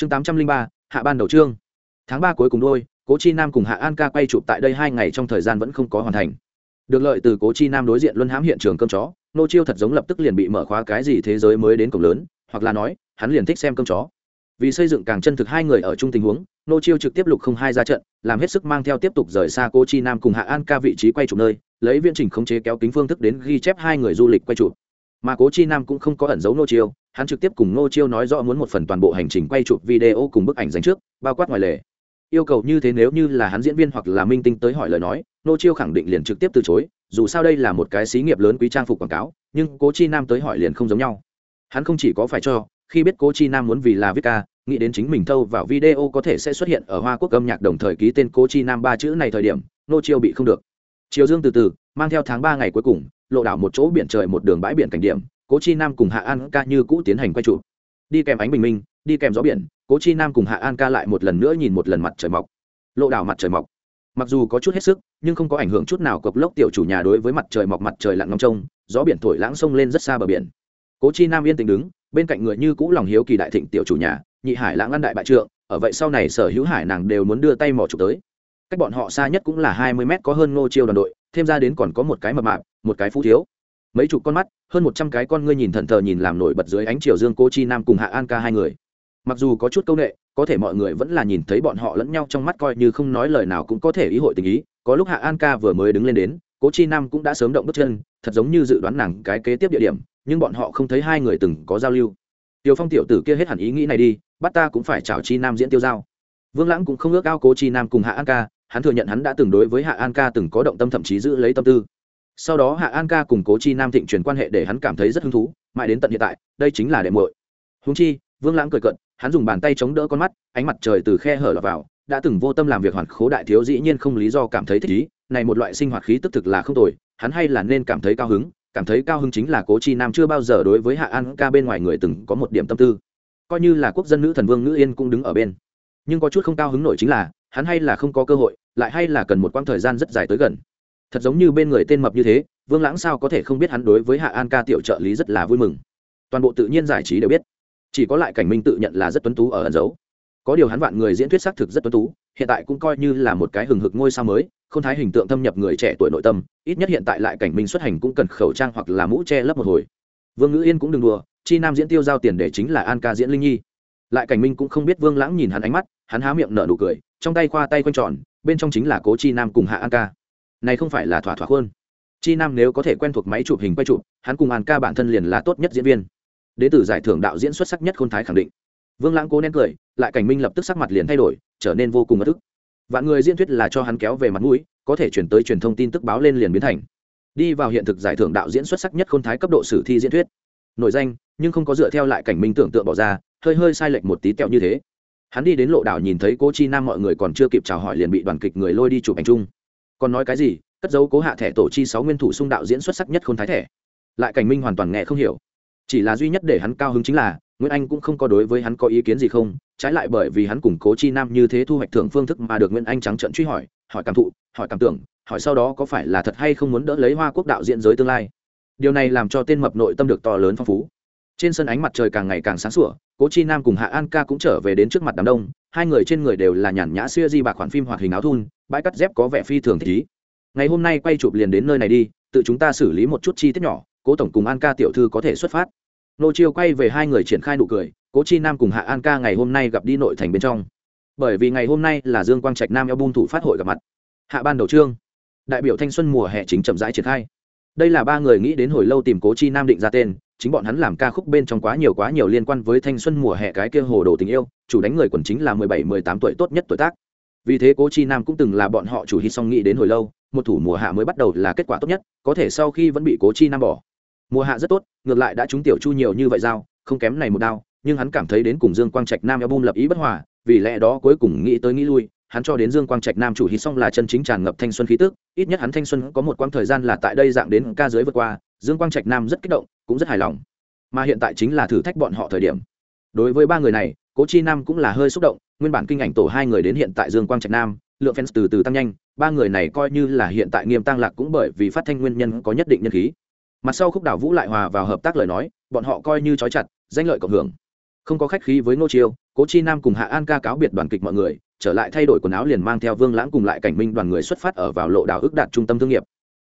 chương tám trăm linh ba, hạ ban đầu chương. Tháng ba cuối cùng đôi cố chi nam cùng hạ an ca quay chụp tại đây hai ngày trong thời gian vẫn không có hoàn thành. Được lợi từ cố chi nam đối diện luân hãm hiện trường cơm chó, nô chiêu thật giống lập tức liền bị mở khóa cái gì thế giới mới đến cổng lớn, hoặc là nói, hắn liền thích xem cơm chó. Vì xây dựng càng chân thực hai người ở chung tình huống, nô chiêu trực tiếp lục không hai ra trận, làm hết sức mang theo tiếp tục rời xa cô chi nam cùng hạ an ca vị trí quay chụp nơi, lấy viễn trình khống chế kéo kính phương thức đến ghi chép hai người du lịch quay chụp mà cố chi nam cũng không có ẩn giấu nô chiêu, hắn trực tiếp cùng nô chiêu nói rõ muốn một phần toàn bộ hành trình quay chụp video cùng bức ảnh dành trước, bao quát ngoài lề. Yêu cầu như thế nếu như là hắn diễn viên hoặc là minh tinh tới hỏi lời nói nô chiêu khẳng định liền trực tiếp từ chối, dù sao đây là một cái xí nghiệp lớn quý trang phục quảng cáo, nhưng cố chi nam tới hỏi liền không giống nhau. Hắn không chỉ có phải cho, khi biết cố chi nam muốn vì là viết ca nghĩ đến chính mình thâu vào video có thể sẽ xuất hiện ở hoa quốc âm nhạc đồng thời ký tên cố chi nam ba chữ này thời điểm nô chiêu bị không được chiều dương từ từ, mang theo tháng ba ngày cuối cùng, lộ đảo một chỗ biển trời một đường bãi biển cảnh điểm, cố chi nam cùng hạ an ca như cũ tiến hành quay trụ. Đi kèm ánh bình minh, đi kèm gió biển, cố chi nam cùng hạ an ca lại một lần nữa nhìn một lần mặt trời mọc. Lộ đảo mặt trời mọc. Mặc dù có chút hết sức, nhưng không có ảnh hưởng chút nào cộc lốc tiểu chủ nhà đối với mặt trời mọc mặt trời lặn ngóng trông, gió biển thổi lãng sông lên rất xa bờ biển. Cố chi nam yên tĩnh đứng, bên cạnh người như cũ lòng hiếu kỳ đại thịnh tiểu chủ nhà, nhị hải lãng ăn đại bại trượng, ở vậy sau này sở hữu hải nàng đều muốn đưa tay mỏ chụp tới cách bọn họ xa nhất cũng là hai mươi mét có hơn ngô chiêu đoàn đội, thêm ra đến còn có một cái mập mạp, một cái phú thiếu. Mấy chục con mắt, hơn một trăm cái con ngươi nhìn thần thờ nhìn làm nổi bật dưới ánh chiều dương cô chi nam cùng hạ an ca hai người. Mặc dù có chút c â u n ệ có thể mọi người vẫn là nhìn thấy bọn họ lẫn nhau trong mắt coi như không nói lời nào cũng có thể ý hội tình ý, có lúc hạ an ca vừa mới đứng lên đến cố chi nam cũng đã sớm động bước chân, thật giống như dự đoán nàng cái kế tiếp địa điểm, nhưng bọn họ không thấy hai người từng có giao lưu. Tiểu phong tiểu tử kia hết hẳn ý nghĩ này đi, bắt ta cũng phải chào chi nam diễn tiêu giao. Vương lãng cũng không ước ao cố chi nam cùng hạ an ca hắn thừa nhận hắn đã từng đối với hạ an ca từng có động tâm thậm chí giữ lấy tâm tư. Sau đó hạ an ca cùng cố chi nam thịnh truyền quan hệ để hắn cảm thấy rất hứng thú, mãi đến tận hiện tại, đây chính là đệ muội. Húng chi, vương lãng cười cận hắn dùng bàn tay chống đỡ con mắt, ánh mặt trời từ khe hở lọt vào, đã từng vô tâm làm việc hoàn khố đại thiếu dĩ nhiên không lý do cảm thấy thích ý, này một loại sinh hoạt khí tức thực là không tồi, hắn hay là nên cảm thấy cao hứng, cảm thấy cao hứng chính là cố chi nam chưa bao giờ đối với hạ an ca bên ngoài người từng có một điểm tâm tư. Coi như là quốc dân nữ thần vương nữ yên cũng đứng ở bên nhưng có chút không cao hứng nổi chính là, hắn hay là không có cơ hội, lại hay là cần một quãng thời gian rất dài tới gần. Thật giống như bên người tên mập như thế, vương lãng sao có thể không biết hắn đối với hạ an ca tiểu trợ lý rất là vui mừng. Toàn bộ tự nhiên giải trí đều biết. Chỉ có lại cảnh minh tự nhận là rất tuấn tú ở ẩn giấu. Có điều hắn vạn người diễn thuyết xác thực rất tuấn tú, hiện tại cũng coi như là một cái hừng hực ngôi sao mới, không thái hình tượng thâm nhập người trẻ tuổi nội tâm, ít nhất hiện tại lại cảnh minh xuất hành cũng cần khẩu trang hoặc là mũ che lấp một hồi. Vương ngữ yên cũng đừng đùa, chi nam diễn tiêu giao tiền để chính là an ca diễn linh nhi lại cảnh minh cũng không biết vương lãng nhìn hắn ánh mắt, hắn há miệng nở nụ cười, trong tay khoa tay quanh tròn, bên trong chính là cố chi nam cùng hạ an ca. Này không phải là thỏa thỏa hơn chi nam nếu có thể quen thuộc máy chụp hình quay chụp, hắn cùng an ca bản thân liền là tốt nhất diễn viên. Đến từ giải thưởng đạo diễn xuất sắc nhất khôn thái khẳng định. Vương lãng cố nén cười, lại cảnh minh lập tức sắc mặt liền thay đổi, trở nên vô cùng bất ức vạn người diễn thuyết là cho hắn kéo về mặt mũi, có thể chuyển tới truyền thông tin tức báo lên liền biến thành. Đi vào hiện thực giải thưởng đạo diễn xuất sắc nhất khôn thái cấp độ sử thi diễn thuyết. Nội danh, nhưng không có dựa theo lại cảnh minh tưởng tượng bỏ ra hơi hơi sai lệch một tí tẹo như thế. Hắn đi đến lộ đảo nhìn thấy cô chi nam mọi người còn chưa kịp chào hỏi liền bị đoàn kịch người lôi đi chụp ảnh chung. Còn nói cái gì? Cất dấu cố hạ thẻ tổ chi sáu nguyên thủ xung đạo diễn xuất sắc nhất khôn thái thẻ. Lại cảnh minh hoàn toàn nghe không hiểu. Chỉ là duy nhất để hắn cao hứng chính là, nguyễn anh cũng không có đối với hắn có ý kiến gì không, trái lại bởi vì hắn củng cố chi nam như thế thu hoạch thưởng phương thức mà được nguyễn anh trắng trận truy hỏi hỏi cảm thụ, hỏi cảm tưởng, hỏi sau đó có phải là thật hay không muốn đỡ lấy hoa quốc đạo diễn giới tương lai. Điều này làm cho tên mập nội tâm được to lớn phong phú trên sân ánh mặt trời càng ngày càng sáng sủa, cố chi nam cùng hạ an ca cũng trở về đến trước mặt đám đông, hai người trên người đều là nhàn nhã xuya di bạc khoản phim hoạt hình áo thun, bãi cắt dép có vẻ phi thường thích ý. Ngày hôm nay quay chụp liền đến nơi này đi, tự chúng ta xử lý một chút chi tiết nhỏ, cố tổng cùng an ca tiểu thư có thể xuất phát. Nô chiêu quay về hai người triển khai nụ cười, cố chi nam cùng hạ an ca ngày hôm nay gặp đi nội thành bên trong. Bởi vì ngày hôm nay là dương quang trạch nam eo bung thủ phát hội gặp mặt. Hạ ban đầu trương, đại biểu thanh xuân mùa hè chính chậm rãi triển khai. Đây là ba người nghĩ đến hồi lâu tìm cố chi nam định ra tên chính bọn hắn làm ca khúc bên trong quá nhiều quá nhiều liên quan với thanh xuân mùa hè cái kia hồ đồ tình yêu, chủ đánh người quần chính là mười bảy, mười tám tuổi tốt nhất tuổi tác. Vì thế cố chi nam cũng từng là bọn họ chủ hít song nghĩ đến hồi lâu, một thủ mùa hạ mới bắt đầu là kết quả tốt nhất, có thể sau khi vẫn bị cố chi nam bỏ. Mùa hạ rất tốt, ngược lại đã trúng tiểu chu nhiều như vậy dao, không kém này một đao, nhưng hắn cảm thấy đến cùng dương quang trạch nam album lập ý bất hòa, vì lẽ đó cuối cùng nghĩ tới nghĩ lui, hắn cho đến dương quang trạch nam chủ hít xong là chân chính tràn ngập thanh xuân khí tức, ít nhất hắn thanh xuân có một quãng thời gian là tại đây dạng đến ca dưới vượt qua dương quang trạch nam rất kích động, cũng rất hài lòng. Mà hiện tại chính là thử thách bọn họ thời điểm. Đối với ba người này, cố chi nam cũng là hơi xúc động, nguyên bản kinh ảnh tổ hai người đến hiện tại dương quang trạch nam, lượng fans từ từ tăng nhanh, ba người này coi như là hiện tại nghiêm tăng lạc cũng bởi vì phát thanh nguyên nhân có nhất định nhân khí. Mặt sau khúc đảo vũ lại hòa vào hợp tác lời nói, bọn họ coi như trói chặt, danh lợi cộng hưởng. Không có khách khí với ngô chiêu, cố chi nam cùng hạ an ca cáo biệt đoàn kịch mọi người, trở lại thay đổi quần áo liền mang theo vương lãng cùng lại cảnh minh đoàn người xuất phát ở vào lộ đảo ước đạt trung tâm thương nghiệp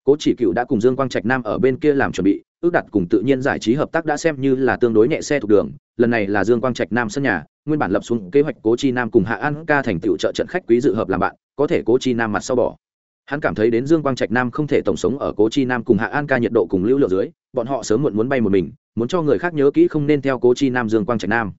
cố chỉ cựu đã cùng dương quang trạch nam ở bên kia làm chuẩn bị, ước đặt cùng tự nhiên giải trí hợp tác đã xem như là tương đối nhẹ xe thuộc đường. Lần này là dương quang trạch nam sân nhà, nguyên bản lập xuống kế hoạch cố chi nam cùng hạ an ca thành tựu trợ trận khách quý dự hợp làm bạn, có thể cố chi nam mặt sau bỏ. Hắn cảm thấy đến dương quang trạch nam không thể tổng sống ở cố chi nam cùng hạ an ca nhiệt độ cùng lưu lượng dưới, bọn họ sớm muộn muốn bay một mình, muốn cho người khác nhớ kỹ không nên theo cố chi nam dương quang trạch nam.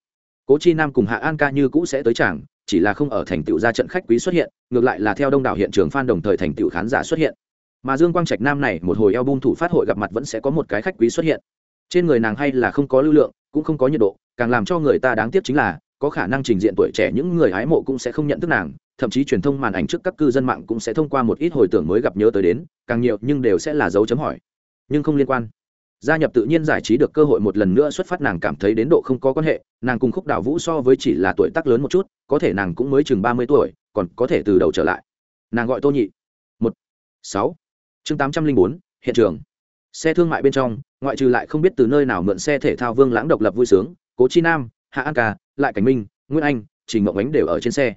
Cố chi nam cùng hạ an ca như cũ sẽ tới chẳng chỉ là không ở thành tựu ra trận khách quý xuất hiện, ngược lại là theo đông đảo hiện trường f đồng thời thành tựu khán giả xuất hiện mà dương quang trạch nam này một hồi eo bung thủ phát hội gặp mặt vẫn sẽ có một cái khách quý xuất hiện. Trên người nàng hay là không có lưu lượng, cũng không có nhiệt độ, càng làm cho người ta đáng tiếc chính là, có khả năng trình diện tuổi trẻ những người hái mộ cũng sẽ không nhận thức nàng, thậm chí truyền thông màn ảnh trước các cư dân mạng cũng sẽ thông qua một ít hồi tưởng mới gặp nhớ tới đến, càng nhiều nhưng đều sẽ là dấu chấm hỏi. Nhưng không liên quan. Gia nhập tự nhiên giải trí được cơ hội một lần nữa xuất phát nàng cảm thấy đến độ không có quan hệ, nàng cùng khúc đào vũ so với chỉ là tuổi tác lớn một chút, có thể nàng cũng mới chừng ba mươi tuổi, còn có thể từ đầu trở lại. Nàng gọi tô nhị. Một, sáu chương tám trăm linh bốn, hiện trường. Xe thương mại bên trong, ngoại trừ lại không biết từ nơi nào mượn xe thể thao vương lãng độc lập vui sướng, cố chi nam, hạ an ca, lại cảnh minh nguyên anh, trình mộng ánh đều ở trên xe.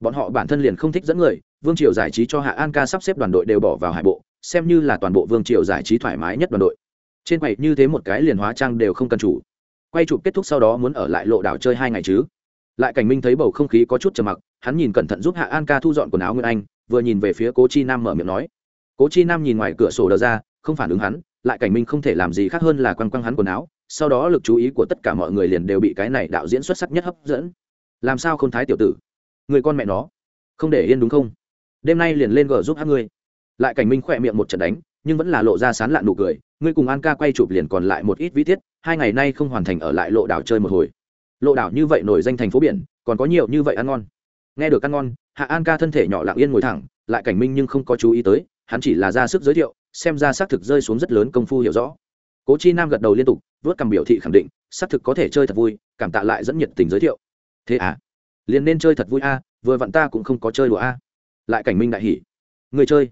Bọn họ bản thân liền không thích dẫn người, vương triều giải trí cho hạ an ca sắp xếp đoàn đội đều bỏ vào hải bộ, xem như là toàn bộ vương triều giải trí thoải mái nhất đoàn đội. Trên quầy như thế một cái liền hóa trang đều không cần chủ. Quay chụp kết thúc sau đó muốn ở lại lộ đảo chơi hai ngày chứ? Lại cảnh minh thấy bầu không khí có chút trầm mặc, hắn nhìn cẩn thận giúp hạ an ca thu dọn quần áo nguyên anh, vừa nhìn về phía cố chi nam mở miệng nói cố chi nam nhìn ngoài cửa sổ đờ ra không phản ứng hắn lại cảnh minh không thể làm gì khác hơn là quăng quăng hắn quần áo sau đó lực chú ý của tất cả mọi người liền đều bị cái này đạo diễn xuất sắc nhất hấp dẫn. Làm sao không thái tiểu tử? Người con mẹ nó. Không để yên đúng không? Đêm nay liền lên gờ giúp hát ngươi. Lại cảnh minh khỏe miệng một trận đánh nhưng vẫn là lộ ra sán lạn nụ cười. Ngươi cùng an ca quay chụp liền còn lại một ít vĩ thiết, hai ngày nay không hoàn thành ở lại lộ đảo chơi một hồi. Lộ đảo như vậy nổi danh thành phố biển còn có nhiều như vậy ăn ngon. Nghe được ăn ngon hạ an ca thân thể nhỏ lặng yên ngồi thẳng lại cảnh minh nhưng không có chú ý tới hắn chỉ là ra sức giới thiệu, xem ra xác thực rơi xuống rất lớn công phu hiểu rõ. Cố chi nam gật đầu liên tục, vớt cầm biểu thị khẳng định, xác thực có thể chơi thật vui, cảm tạ lại dẫn nhiệt tình giới thiệu. Thế à? Liền nên chơi thật vui a, vừa vặn ta cũng không có chơi đùa a. Lại cảnh minh đại hỉ. Người chơi.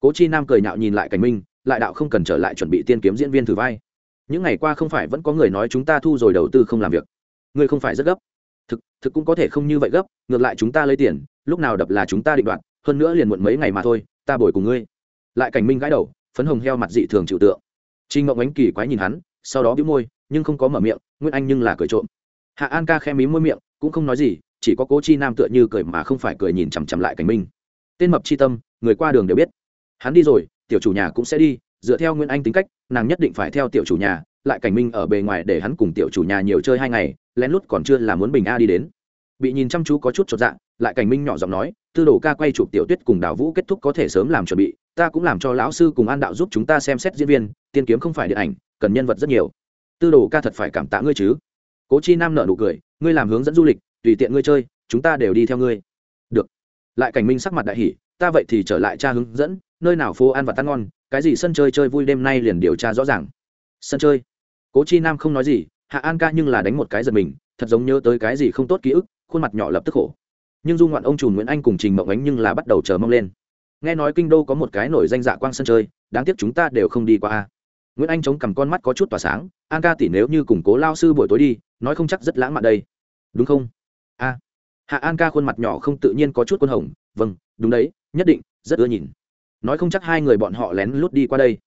Cố chi nam cười nhạo nhìn lại cảnh minh, lại đạo không cần trở lại chuẩn bị tiên kiếm diễn viên thử vai. Những ngày qua không phải vẫn có người nói chúng ta thu rồi đầu tư không làm việc. Ngươi không phải rất gấp. Thực thực cũng có thể không như vậy gấp, ngược lại chúng ta lấy tiền, lúc nào đập là chúng ta định đoạt, hơn nữa liền muộn mấy ngày mà thôi, ta bồi cùng ngươi lại cảnh minh gãi đầu, phấn hồng heo mặt dị thường chịu tượng. Trinh ngộng ánh kỳ quái nhìn hắn, sau đó bĩu môi, nhưng không có mở miệng, nguyên anh nhưng là cười trộm. Hạ an ca khe mí môi miệng, cũng không nói gì, chỉ có cố chi nam tựa như cười mà không phải cười nhìn chằm chằm lại cảnh minh. Tên mập chi tâm, người qua đường đều biết. Hắn đi rồi, tiểu chủ nhà cũng sẽ đi, dựa theo nguyên anh tính cách, nàng nhất định phải theo tiểu chủ nhà, lại cảnh minh ở bề ngoài để hắn cùng tiểu chủ nhà nhiều chơi hai ngày, lén lút còn chưa là muốn bình a đi đến. Bị nhìn chăm chú có chút chột dạ lại cảnh minh nhỏ giọng nói, tư đồ ca quay chụp tiểu tuyết cùng đào vũ kết thúc có thể sớm làm chuẩn bị, ta cũng làm cho lão sư cùng an đạo giúp chúng ta xem xét diễn viên, tiên kiếm không phải điện ảnh, cần nhân vật rất nhiều. Tư đồ ca thật phải cảm tạ ngươi chứ. Cố chi nam nợ nụ cười, ngươi làm hướng dẫn du lịch, tùy tiện ngươi chơi, chúng ta đều đi theo ngươi. Được. Lại cảnh minh sắc mặt đại hỷ ta vậy thì trở lại cha hướng dẫn, nơi nào phố ăn và tan ngon, cái gì sân chơi chơi vui đêm nay liền điều tra rõ ràng. Sân chơi? Cố chi nam không nói gì, hạ an ca nhưng là đánh một cái giật mình, thật giống nhớ tới cái gì không tốt ký ức, khuôn mặt nhỏ lập tức khổ nhưng du ngoạn ông chủ nguyễn anh cùng trình mộng ánh nhưng là bắt đầu chờ mong lên nghe nói kinh đô có một cái nổi danh dạ quang sân chơi đáng tiếc chúng ta đều không đi qua nguyễn anh chống cầm con mắt có chút tỏa sáng an ca tỷ nếu như củng cố lao sư buổi tối đi nói không chắc rất lãng mạn đây đúng không a. hạ an ca khuôn mặt nhỏ không tự nhiên có chút quân hồng vâng đúng đấy nhất định rất ưa nhìn nói không chắc hai người bọn họ lén lút đi qua đây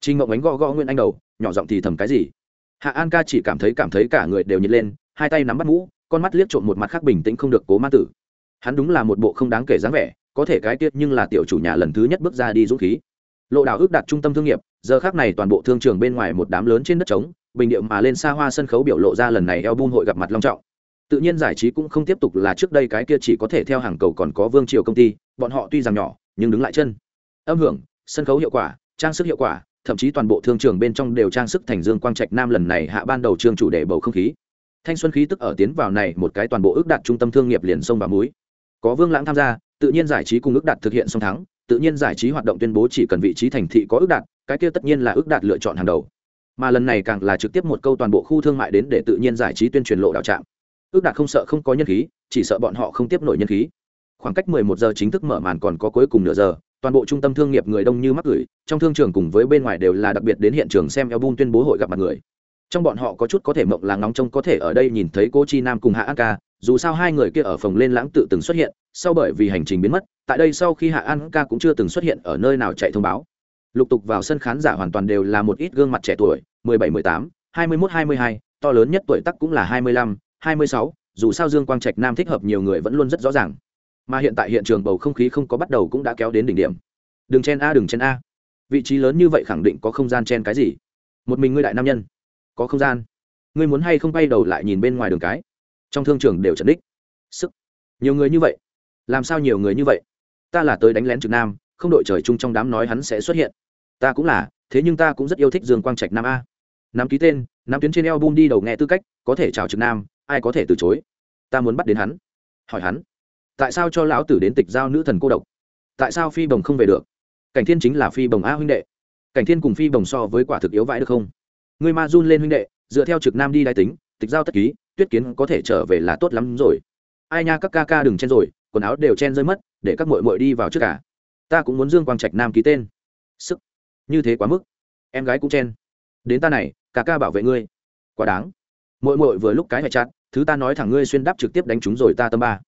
trinh mộng ánh gõ gõ nguyễn anh đầu nhỏ giọng thì thầm cái gì hạ an ca chỉ cảm thấy cảm thấy cả người đều nhiệt lên hai tay nắm bắt mũ con mắt liếc trộm một mặt khác bình tĩnh không được cố ma tử hắn đúng là một bộ không đáng kể dáng vẻ, có thể cái tiết nhưng là tiểu chủ nhà lần thứ nhất bước ra đi dũng khí. Lộ đảo ước đặt trung tâm thương nghiệp, giờ khác này toàn bộ thương trường bên ngoài một đám lớn trên đất trống, bình điệu mà lên xa hoa sân khấu biểu lộ ra lần này eo bun hội gặp mặt long trọng. Tự nhiên giải trí cũng không tiếp tục là trước đây cái kia chỉ có thể theo hàng cầu còn có vương triều công ty, bọn họ tuy rằng nhỏ, nhưng đứng lại chân. Âm hưởng, sân khấu hiệu quả, trang sức hiệu quả, thậm chí toàn bộ thương trường bên trong đều trang sức thành dương quang trạch nam lần này hạ ban đầu trường chủ đề bầu không khí. Thanh xuân khí tức ở tiến vào này một cái toàn bộ ước đạt trung tâm thương nghiệp liền sông và múi có vương lãng tham gia, tự nhiên giải trí cùng ước đạt thực hiện song thắng, tự nhiên giải trí hoạt động tuyên bố chỉ cần vị trí thành thị có ước đạt, cái kia tất nhiên là ước đạt lựa chọn hàng đầu. Mà lần này càng là trực tiếp một câu toàn bộ khu thương mại đến để tự nhiên giải trí tuyên truyền lộ đạo trạm. Ước đạt không sợ không có nhân khí, chỉ sợ bọn họ không tiếp nổi nhân khí. Khoảng cách 11 giờ chính thức mở màn còn có cuối cùng nửa giờ, toàn bộ trung tâm thương nghiệp người đông như mắc gửi, trong thương trường cùng với bên ngoài đều là đặc biệt đến hiện trường xem album tuyên bố hội gặp mặt người trong bọn họ có chút có thể mộng là ngóng trông có thể ở đây nhìn thấy cô chi nam cùng hạ an ca, dù sao hai người kia ở phòng lên lãng tự từng xuất hiện, sau bởi vì hành trình biến mất, tại đây sau khi hạ an ca cũng chưa từng xuất hiện ở nơi nào chạy thông báo. Lục tục vào sân khán giả hoàn toàn đều là một ít gương mặt trẻ tuổi, mười bảy, mười tám, hai mươi mốt, hai mươi hai, to lớn nhất tuổi tắc cũng là hai mươi lăm, hai mươi sáu, dù sao dương quang trạch nam thích hợp nhiều người vẫn luôn rất rõ ràng. Mà hiện tại hiện trường bầu không khí không có bắt đầu cũng đã kéo đến đỉnh điểm. Đừng chen a, đừng chen a. Vị trí lớn như vậy khẳng định có không gian chen cái gì? Một mình ngươi đại nam nhân có không gian. Ngươi muốn hay không bay đầu lại nhìn bên ngoài đường cái? Trong thương trường đều trần đích. Sức. Nhiều người như vậy. Làm sao nhiều người như vậy? Ta là tới đánh lén trực nam, không đội trời chung trong đám nói hắn sẽ xuất hiện. Ta cũng là, thế nhưng ta cũng rất yêu thích dương quang trạch nam a. Nắm ký tên nắm tuyến trên eo bum đi đầu nghe tư cách, có thể chào trực nam, ai có thể từ chối? Ta muốn bắt đến hắn. Hỏi hắn. Tại sao cho lão tử đến tịch giao nữ thần cô độc? Tại sao phi bồng không về được? Cảnh thiên chính là phi bồng a huynh đệ. Cảnh thiên cùng phi bồng so với quả thực yếu vãi được không? Người ma run lên huynh đệ, dựa theo trực nam đi đai tính, tịch giao tất ký, tuyết kiến có thể trở về là tốt lắm rồi. Ai nha, các ca ca đừng chen rồi, quần áo đều chen rơi mất, để các mội mội đi vào trước cả. Ta cũng muốn dương quang trạch nam ký tên. Sức. Như thế quá mức. Em gái cũng chen. Đến ta này, ca ca bảo vệ ngươi. Quá đáng. Mội mội vừa lúc cái hệ chặt, thứ ta nói thẳng ngươi xuyên đáp trực tiếp đánh chúng rồi ta tâm ba.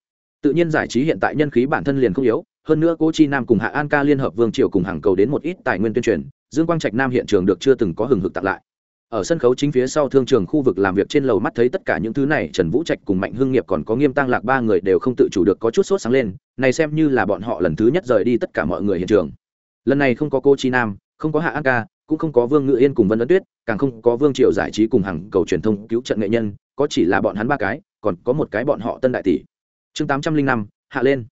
Tự nhiên giải trí hiện tại nhân khí bản thân liền không yếu, hơn nữa cô chi nam cùng hạ an ca liên hợp vương triều cùng hàng cầu đến một ít tài nguyên tuyên truyền, dương quang trạch nam hiện trường được chưa từng có hừng hực tặng lại ở sân khấu chính phía sau thương trường khu vực làm việc trên lầu mắt thấy tất cả những thứ này, trần vũ trạch cùng mạnh hưng nghiệp còn có nghiêm tăng lạc ba người đều không tự chủ được có chút sốt sáng lên, này xem như là bọn họ lần thứ nhất rời đi tất cả mọi người hiện trường. Lần này không có cô chi nam, không có hạ an ca, cũng không có vương ngự yên cùng vân ấn tuyết, càng không có vương triều giải trí cùng hàng cầu truyền thông cứu trận nghệ nhân, có chỉ là bọn hắn ba cái, còn có một cái bọn họ tân đại tỷ. Chương tám trăm linh năm, hạ lên.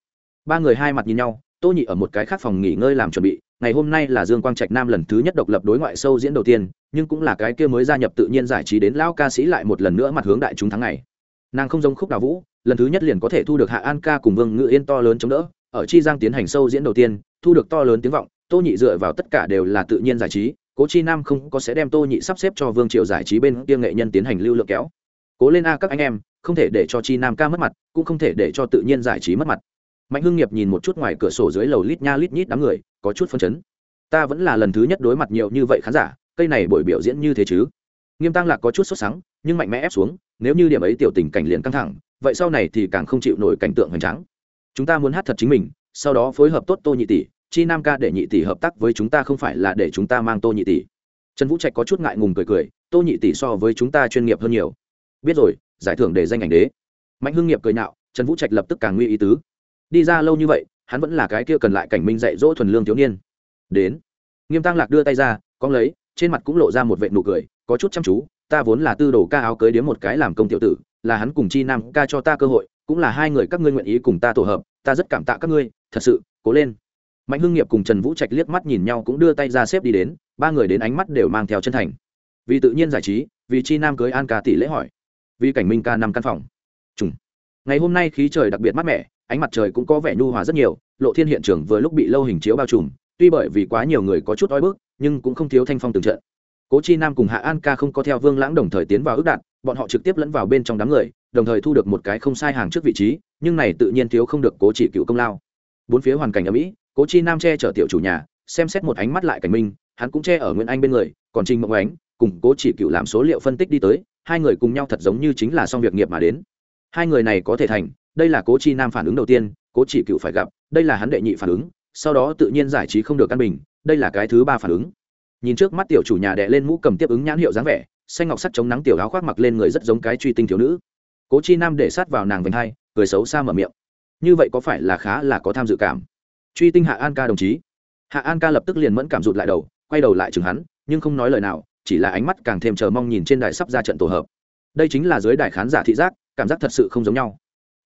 Ba người hai mặt nhìn nhau tô nhị ở một cái khác phòng nghỉ ngơi làm chuẩn bị, ngày hôm nay là dương quang trạch nam lần thứ nhất độc lập đối ngoại sâu diễn đầu tiên, nhưng cũng là cái kia mới gia nhập tự nhiên giải trí đến lão ca sĩ lại một lần nữa mặt hướng đại chúng tháng ngày. Nàng không giống khúc đào vũ, lần thứ nhất liền có thể thu được hạ an ca cùng vương ngự yên to lớn chống đỡ, ở chi giang tiến hành sâu diễn đầu tiên, thu được to lớn tiếng vọng, tô nhị dựa vào tất cả đều là tự nhiên giải trí, cố chi nam không có sẽ đem tô nhị sắp xếp cho vương triều giải trí bên kia nghệ nhân tiến hành lưu lượng kéo. Cố lên a các anh em, không thể để cho chi nam ca mất mặt, cũng không thể để cho tự nhiên giải trí mất mặt mạnh hưng nghiệp nhìn một chút ngoài cửa sổ dưới lầu lít nha lít nhít đám người, có chút phân chấn. Ta vẫn là lần thứ nhất đối mặt nhiều như vậy khán giả, cây này buổi biểu diễn như thế chứ? Nghiêm tăng lạc có chút sốt sắng, nhưng mạnh mẽ ép xuống, nếu như điểm ấy tiểu tình cảnh liền căng thẳng, vậy sau này thì càng không chịu nổi cảnh tượng hoành tráng. Chúng ta muốn hát thật chính mình, sau đó phối hợp tốt tô nhị tỷ, chi nam ca để nhị tỷ hợp tác với chúng ta không phải là để chúng ta mang tô nhị tỷ. Trần vũ trạch có chút ngại ngùng cười cười, tô nhị tỷ so với chúng ta chuyên nghiệp hơn nhiều. Biết rồi, giải thưởng để danh ảnh đế. Mạnh hưng nghiệp cười nhạo, trần vũ trạch lập tức càng nguy ý tứ đi ra lâu như vậy, hắn vẫn là cái kia cần lại cảnh minh dạy dỗ thuần lương thiếu niên. Đến. Nghiêm tăng lạc đưa tay ra con lấy, trên mặt cũng lộ ra một vệ nụ cười, có chút chăm chú, ta vốn là tư đồ ca áo cưới đến một cái làm công tiểu tử, là hắn cùng chi nam ca cho ta cơ hội, cũng là hai người các ngươi nguyện ý cùng ta tổ hợp, ta rất cảm tạ các ngươi, thật sự, cố lên. Mạnh hưng nghiệp cùng trần vũ trạch liếc mắt nhìn nhau cũng đưa tay ra xếp đi đến, ba người đến ánh mắt đều mang theo chân thành. Vì tự nhiên giải trí, vì chi nam cưới an ca tỷ lễ hỏi, vì cảnh minh ca năm căn phòng. Trùng ngày hôm nay khí trời đặc biệt mát mẻ ánh mặt trời cũng có vẻ nhu hòa rất nhiều, lộ thiên hiện trường vừa lúc bị lâu hình chiếu bao trùm, tuy bởi vì quá nhiều người có chút oi bức, nhưng cũng không thiếu thanh phong từng trận. Cố chi nam cùng hạ an ca không có theo vương lãng đồng thời tiến vào ước đạn bọn họ trực tiếp lẫn vào bên trong đám người, đồng thời thu được một cái không sai hàng trước vị trí, nhưng này tự nhiên thiếu không được cố chỉ cựu công lao. Bốn phía hoàn cảnh ở mỹ cố chi nam che chở tiểu chủ nhà, xem xét một ánh mắt lại cảnh minh, hắn cũng che ở nguyễn anh bên người, còn trình mộng ánh, cùng cố chỉ cựu làm số liệu phân tích đi tới, hai người cùng nhau thật giống như chính là xong việc nghiệp mà đến. Hai người này có thể thành đây là cố chi nam phản ứng đầu tiên, cố chỉ cựu phải gặp, đây là hắn đệ nhị phản ứng, sau đó tự nhiên giải trí không được căn bình, đây là cái thứ ba phản ứng. Nhìn trước mắt tiểu chủ nhà đệ lên mũ cầm tiếp ứng nhãn hiệu dáng vẻ, xanh ngọc sắt chống nắng tiểu áo khoác mặc lên người rất giống cái truy tinh thiếu nữ. Cố chi nam để sát vào nàng vành hai, cười xấu xa mở miệng. Như vậy có phải là khá là có tham dự cảm? Truy tinh hạ an ca đồng chí. Hạ an ca lập tức liền mẫn cảm rụt lại đầu, quay đầu lại chừng hắn, nhưng không nói lời nào, chỉ là ánh mắt càng thêm chờ mong nhìn trên đài sắp ra trận tổ hợp. Đây chính là giới đài khán giả thị giác, cảm giác thật sự không giống nhau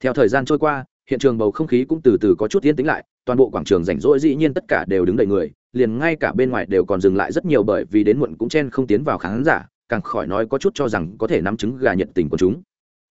theo thời gian trôi qua, hiện trường bầu không khí cũng từ từ có chút yên tĩnh lại, toàn bộ quảng trường rảnh rỗi dĩ nhiên tất cả đều đứng đầy người, liền ngay cả bên ngoài đều còn dừng lại rất nhiều bởi vì đến muộn cũng chen không tiến vào khán giả, càng khỏi nói có chút cho rằng có thể nắm chứng gà nhiệt tình của chúng.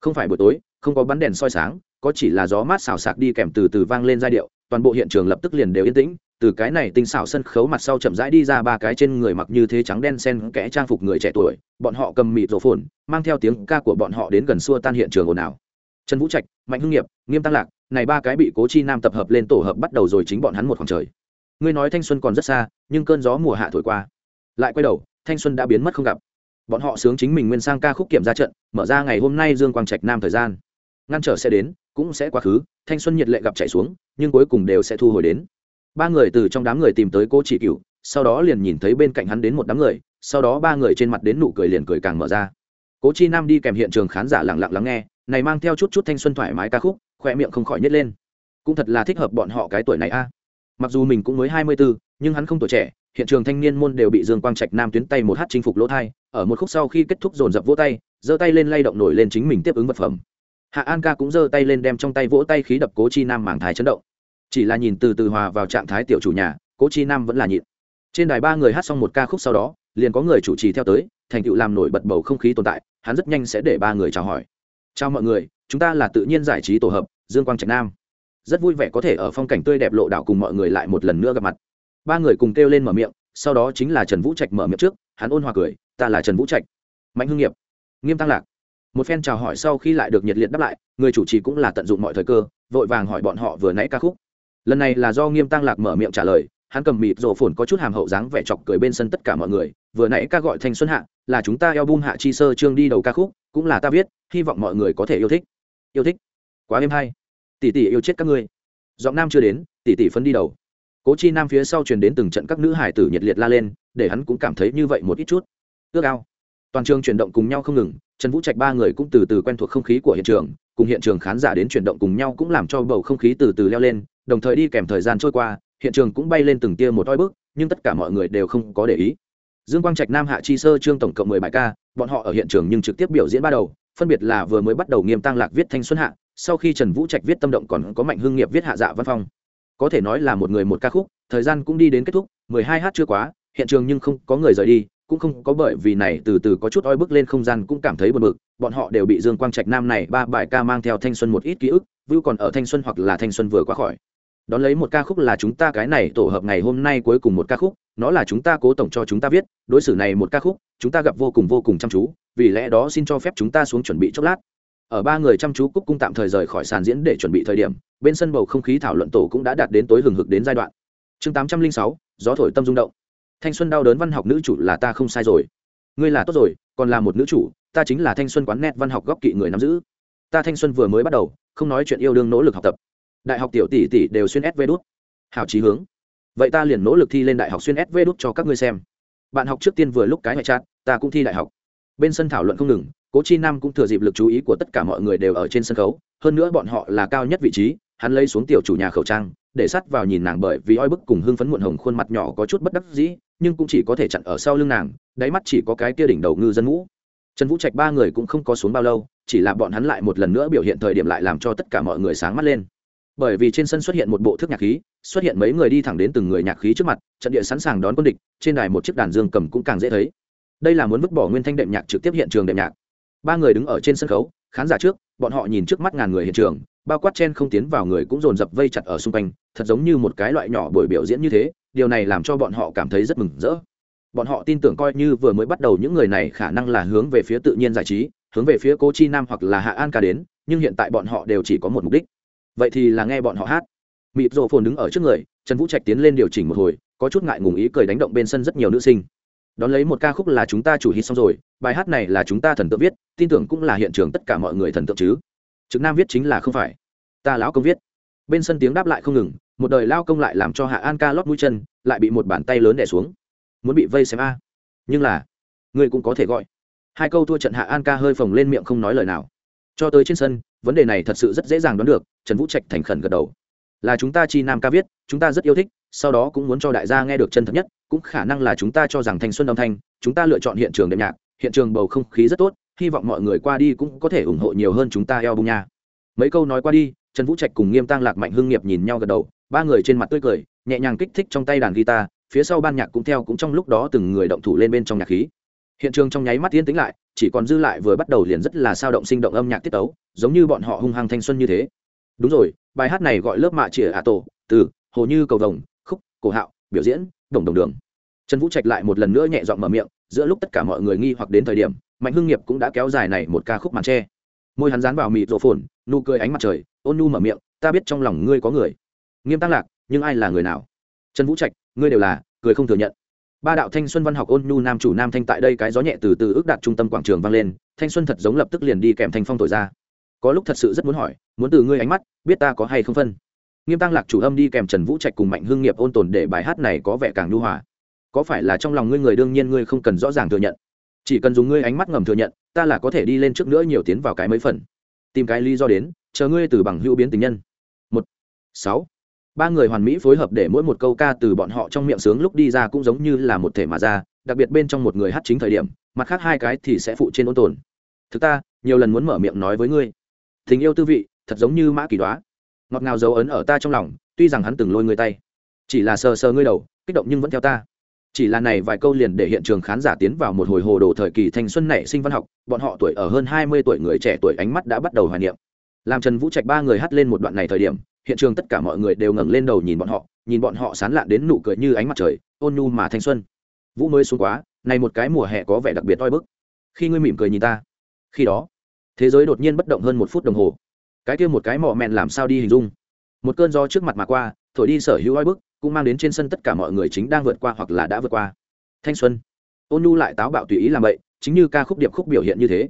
Không phải buổi tối, không có bắn đèn soi sáng, có chỉ là gió mát xào sạc đi kèm từ từ vang lên giai điệu, toàn bộ hiện trường lập tức liền đều yên tĩnh, từ cái này tinh xảo sân khấu mặt sau chậm rãi đi ra ba cái trên người mặc như thế trắng đen sen kẽ trang phục người trẻ tuổi, bọn họ cầm mịt rổ phồn, mang theo tiếng ca của bọn họ đến gần xua tan hiện trường ồn ào trần vũ trạch, mạnh hưng nghiệp, nghiêm tăng lạc, này ba cái bị cố chi nam tập hợp lên tổ hợp bắt đầu rồi chính bọn hắn một khoảng trời. Ngươi nói thanh xuân còn rất xa, nhưng cơn gió mùa hạ thổi qua. Lại quay đầu, thanh xuân đã biến mất không gặp. Bọn họ sướng chính mình nguyên sang ca khúc kiểm ra trận, mở ra ngày hôm nay dương quang trạch nam thời gian. Ngăn trở sẽ đến, cũng sẽ quá khứ, thanh xuân nhiệt lệ gặp chạy xuống, nhưng cuối cùng đều sẽ thu hồi đến. Ba người từ trong đám người tìm tới cô chỉ cựu sau đó liền nhìn thấy bên cạnh hắn đến một đám người, sau đó ba người trên mặt đến nụ cười liền cười càng mở ra. Cố chi nam đi kèm hiện trường khán giả lặng lặng lắng nghe này mang theo chút chút thanh xuân thoải mái ca khúc khoe miệng không khỏi nhét lên. Cũng thật là thích hợp bọn họ cái tuổi này a. Mặc dù mình cũng mới hai mươi bốn nhưng hắn không tuổi trẻ, hiện trường thanh niên môn đều bị dương quang trạch nam tuyến tay một hát chinh phục lỗ thai, ở một khúc sau khi kết thúc dồn dập vỗ tay, giơ tay lên lay động nổi lên chính mình tiếp ứng vật phẩm. Hạ an ca cũng giơ tay lên đem trong tay vỗ tay khí đập cố chi nam mảng thái chấn động. Chỉ là nhìn từ từ hòa vào trạng thái tiểu chủ nhà, cố chi nam vẫn là nhịn. Trên đài ba người hát xong một ca khúc sau đó, liền có người chủ trì theo tới, thành tựu làm nổi bật bầu không khí tồn tại, hắn rất nhanh sẽ để ba người chào hỏi chào mọi người, chúng ta là tự nhiên giải trí tổ hợp, dương quang trạch nam. Rất vui vẻ có thể ở phong cảnh tươi đẹp lộ đảo cùng mọi người lại một lần nữa gặp mặt. Ba người cùng kêu lên mở miệng, sau đó chính là trần vũ trạch mở miệng trước, hắn ôn hòa cười, ta là trần vũ trạch, mạnh hưng nghiệp. Nghiêm tăng lạc. Một phen chào hỏi sau khi lại được nhiệt liệt đáp lại, người chủ trì cũng là tận dụng mọi thời cơ, vội vàng hỏi bọn họ vừa nãy ca khúc. Lần này là do nghiêm tăng lạc mở miệng trả lời, hắn cầm mịt rổ phồn có chút hàm hậu dáng vẻ chọc cười bên sân tất cả mọi người, vừa nãy ca gọi thanh xuân hạ, là chúng ta eo bum hạ chi sơ trương đi đầu ca khúc, cũng là ta viết hy vọng mọi người có thể yêu thích. Yêu thích. Quá êm hay. Tỷ tỷ yêu chết các ngươi. Giọng nam chưa đến, tỷ tỷ phân đi đầu. Cố chi nam phía sau truyền đến từng trận các nữ hải tử nhiệt liệt la lên, để hắn cũng cảm thấy như vậy một ít chút. Ước ao. Toàn trường chuyển động cùng nhau không ngừng, trần vũ trạch ba người cũng từ từ quen thuộc không khí của hiện trường, cùng hiện trường khán giả đến chuyển động cùng nhau cũng làm cho bầu không khí từ từ leo lên, đồng thời đi kèm thời gian trôi qua, hiện trường cũng bay lên từng tia một oi bức, nhưng tất cả mọi người đều không có để ý. Dương quang trạch, nam hạ chi sơ, trương tổng cộng mười bài ca, bọn họ ở hiện trường nhưng trực tiếp biểu diễn ba đầu phân biệt là vừa mới bắt đầu nghiêm tăng lạc viết thanh xuân hạ, sau khi trần vũ trạch viết tâm động còn có mạnh hưng nghiệp viết hạ dạ văn phong. Có thể nói là một người một ca khúc, thời gian cũng đi đến kết thúc, mười hai h chưa quá, hiện trường nhưng không có người rời đi, cũng không có bởi vì này từ từ có chút oi bức lên không gian cũng cảm thấy buồn bực, bọn họ đều bị dương quang trạch nam này ba bài ca mang theo thanh xuân một ít ký ức vưu còn ở thanh xuân hoặc là thanh xuân vừa qua khỏi. Đón lấy một ca khúc là chúng ta cái này tổ hợp ngày hôm nay cuối cùng một ca khúc nó là chúng ta cố tổng cho chúng ta viết, đối xử này một ca khúc, chúng ta gặp vô cùng vô cùng chăm chú, vì lẽ đó xin cho phép chúng ta xuống chuẩn bị chốc lát. Ở ba người chăm chú cúc cung tạm thời rời khỏi sàn diễn để chuẩn bị thời điểm, bên sân bầu không khí thảo luận tổ cũng đã đạt đến tối hừng hực đến giai đoạn. Chương tám trăm linh sáu, gió thổi tâm rung động. Thanh xuân đau đớn văn học nữ chủ là ta không sai rồi. Ngươi là tốt rồi, còn là một nữ chủ, ta chính là thanh xuân quán nét văn học góc kỵ người nắm giữ. Ta thanh xuân vừa mới bắt đầu, không nói chuyện yêu đương nỗ lực học tập. Đại học tiểu tỷ tỷ đều xuyên ép vê đốt hào trí hướng vậy ta liền nỗ lực thi lên đại học xuyên sv đút cho các ngươi xem. Bạn học trước tiên vừa lúc cái ngoại trát ta cũng thi đại học. Bên sân thảo luận không ngừng, cố chi nam cũng thừa dịp lực chú ý của tất cả mọi người đều ở trên sân khấu, hơn nữa bọn họ là cao nhất vị trí, hắn lấy xuống tiểu chủ nhà khẩu trang, để sắt vào nhìn nàng bởi vì oi bức cùng hưng phấn muộn hồng khuôn mặt nhỏ có chút bất đắc dĩ, nhưng cũng chỉ có thể chặn ở sau lưng nàng, đáy mắt chỉ có cái kia đỉnh đầu ngư dân ngũ. Trần vũ trạch ba người cũng không có xuống bao lâu, chỉ là bọn hắn lại một lần nữa biểu hiện thời điểm lại làm cho tất cả mọi người sáng mắt lên bởi vì trên sân xuất hiện một bộ thước nhạc khí, xuất hiện mấy người đi thẳng đến từng người nhạc khí trước mặt, trận địa sẵn sàng đón quân địch, trên đài một chiếc đàn dương cầm cũng càng dễ thấy. Đây là muốn vứt bỏ nguyên thanh đệm nhạc trực tiếp hiện trường đệm nhạc. Ba người đứng ở trên sân khấu, khán giả trước, bọn họ nhìn trước mắt ngàn người hiện trường, bao quát chen không tiến vào người cũng dồn dập vây chặt ở xung quanh, thật giống như một cái loại nhỏ buổi biểu diễn như thế, điều này làm cho bọn họ cảm thấy rất mừng rỡ. Bọn họ tin tưởng coi như vừa mới bắt đầu những người này khả năng là hướng về phía tự nhiên giải trí, hướng về phía cô chi nam hoặc là hạ an ca đến, nhưng hiện tại bọn họ đều chỉ có một mục đích vậy thì là nghe bọn họ hát. Mịp rộ phồn đứng ở trước người, trần vũ trạch tiến lên điều chỉnh một hồi, có chút ngại ngùng ý cười đánh động bên sân rất nhiều nữ sinh. Đón lấy một ca khúc là chúng ta chủ hít xong rồi, bài hát này là chúng ta thần tượng viết, tin tưởng cũng là hiện trường tất cả mọi người thần tượng chứ. Trực nam viết chính là không phải. Ta lão công viết. Bên sân tiếng đáp lại không ngừng, một đời lao công lại làm cho hạ an ca lót mũi chân, lại bị một bàn tay lớn đẻ xuống. Muốn bị vây xem a. Nhưng là ngươi cũng có thể gọi. Hai câu thua trận hạ an ca hơi phồng lên miệng không nói lời nào cho tới trên sân, vấn đề này thật sự rất dễ dàng đoán được, trần vũ trạch thành khẩn gật đầu. Là chúng ta chi nam ca viết, chúng ta rất yêu thích, sau đó cũng muốn cho đại gia nghe được chân thật nhất, cũng khả năng là chúng ta cho rằng thanh xuân âm thanh, chúng ta lựa chọn hiện trường đệm nhạc, hiện trường bầu không khí rất tốt, hy vọng mọi người qua đi cũng có thể ủng hộ nhiều hơn chúng ta eo bung nha. Mấy câu nói qua đi, trần vũ trạch cùng nghiêm tăng lạc mạnh hưng nghiệp nhìn nhau gật đầu, ba người trên mặt tươi cười, nhẹ nhàng kích thích trong tay đàn guitar, phía sau ban nhạc cũng theo cũng trong lúc đó từng người động thủ lên bên trong nhạc khí hiện trường trong nháy mắt yên tĩnh lại, chỉ còn dư lại vừa bắt đầu liền rất là sao động sinh động âm nhạc tiết tấu, giống như bọn họ hung hăng thanh xuân như thế. Đúng rồi, bài hát này gọi lớp mạ chĩa ả tổ, từ, hồ như cầu vồng, khúc, cổ hạo, biểu diễn, đồng đồng đường. Trần vũ trạch lại một lần nữa nhẹ dọn mở miệng, giữa lúc tất cả mọi người nghi hoặc đến thời điểm, mạnh hưng nghiệp cũng đã kéo dài này một ca khúc màn tre. Môi hắn dán vào mịt rổ phồn, nụ cười ánh mặt trời, ôn nu mở miệng, ta biết trong lòng ngươi có người. Nghiêm tăng lạc, nhưng ai là người nào? Trần vũ trạch, ngươi đều là, cười không thừa nhận ba đạo thanh xuân văn học ôn nhu nam chủ nam thanh tại đây cái gió nhẹ từ từ ước đạt trung tâm quảng trường vang lên, thanh xuân thật giống lập tức liền đi kèm thanh phong thổi ra. Có lúc thật sự rất muốn hỏi, muốn từ ngươi ánh mắt, biết ta có hay không phân. Nghiêm tăng lạc chủ âm đi kèm trần vũ trạch cùng mạnh hương nghiệp ôn tồn để bài hát này có vẻ càng nhu hòa. Có phải là trong lòng ngươi người đương nhiên ngươi không cần rõ ràng thừa nhận? Chỉ cần dùng ngươi ánh mắt ngầm thừa nhận, ta là có thể đi lên trước nữa nhiều tiến vào cái mấy phần. Tìm cái lý do đến, chờ ngươi từ bằng hữu biến tình nhân. Một, sáu ba người hoàn mỹ phối hợp để mỗi một câu ca từ bọn họ trong miệng sướng lúc đi ra cũng giống như là một thể mà ra, đặc biệt bên trong một người hát chính thời điểm, mặt khác hai cái thì sẽ phụ trên ôn tồn. Thực ta, nhiều lần muốn mở miệng nói với ngươi. Tình yêu tư vị, thật giống như mã kỳ đoá. Ngọt ngào dấu ấn ở ta trong lòng, tuy rằng hắn từng lôi ngươi tay. Chỉ là sờ sờ ngươi đầu, kích động nhưng vẫn theo ta. Chỉ là này vài câu liền để hiện trường khán giả tiến vào một hồi hồ đồ thời kỳ thanh xuân nảy sinh văn học, bọn họ tuổi ở hơn hai mươi tuổi người trẻ tuổi ánh mắt đã bắt đầu hoài niệm. Làm trần vũ trạch ba người hát lên một đoạn này thời điểm hiện trường tất cả mọi người đều ngẩng lên đầu nhìn bọn họ, nhìn bọn họ sán lạn đến nụ cười như ánh mặt trời, ôn nhu mà thanh xuân. Vũ mới xuống quá, này một cái mùa hè có vẻ đặc biệt oi bức. Khi ngươi mỉm cười nhìn ta. Khi đó, thế giới đột nhiên bất động hơn một phút đồng hồ. Cái kia một cái mỏ mẹn làm sao đi hình dung? Một cơn gió trước mặt mà qua, thổi đi sở hữu oi bức, cũng mang đến trên sân tất cả mọi người chính đang vượt qua hoặc là đã vượt qua. Thanh xuân. Ôn nhu lại táo bạo tùy ý làm vậy, chính như ca khúc điệp khúc biểu hiện như thế.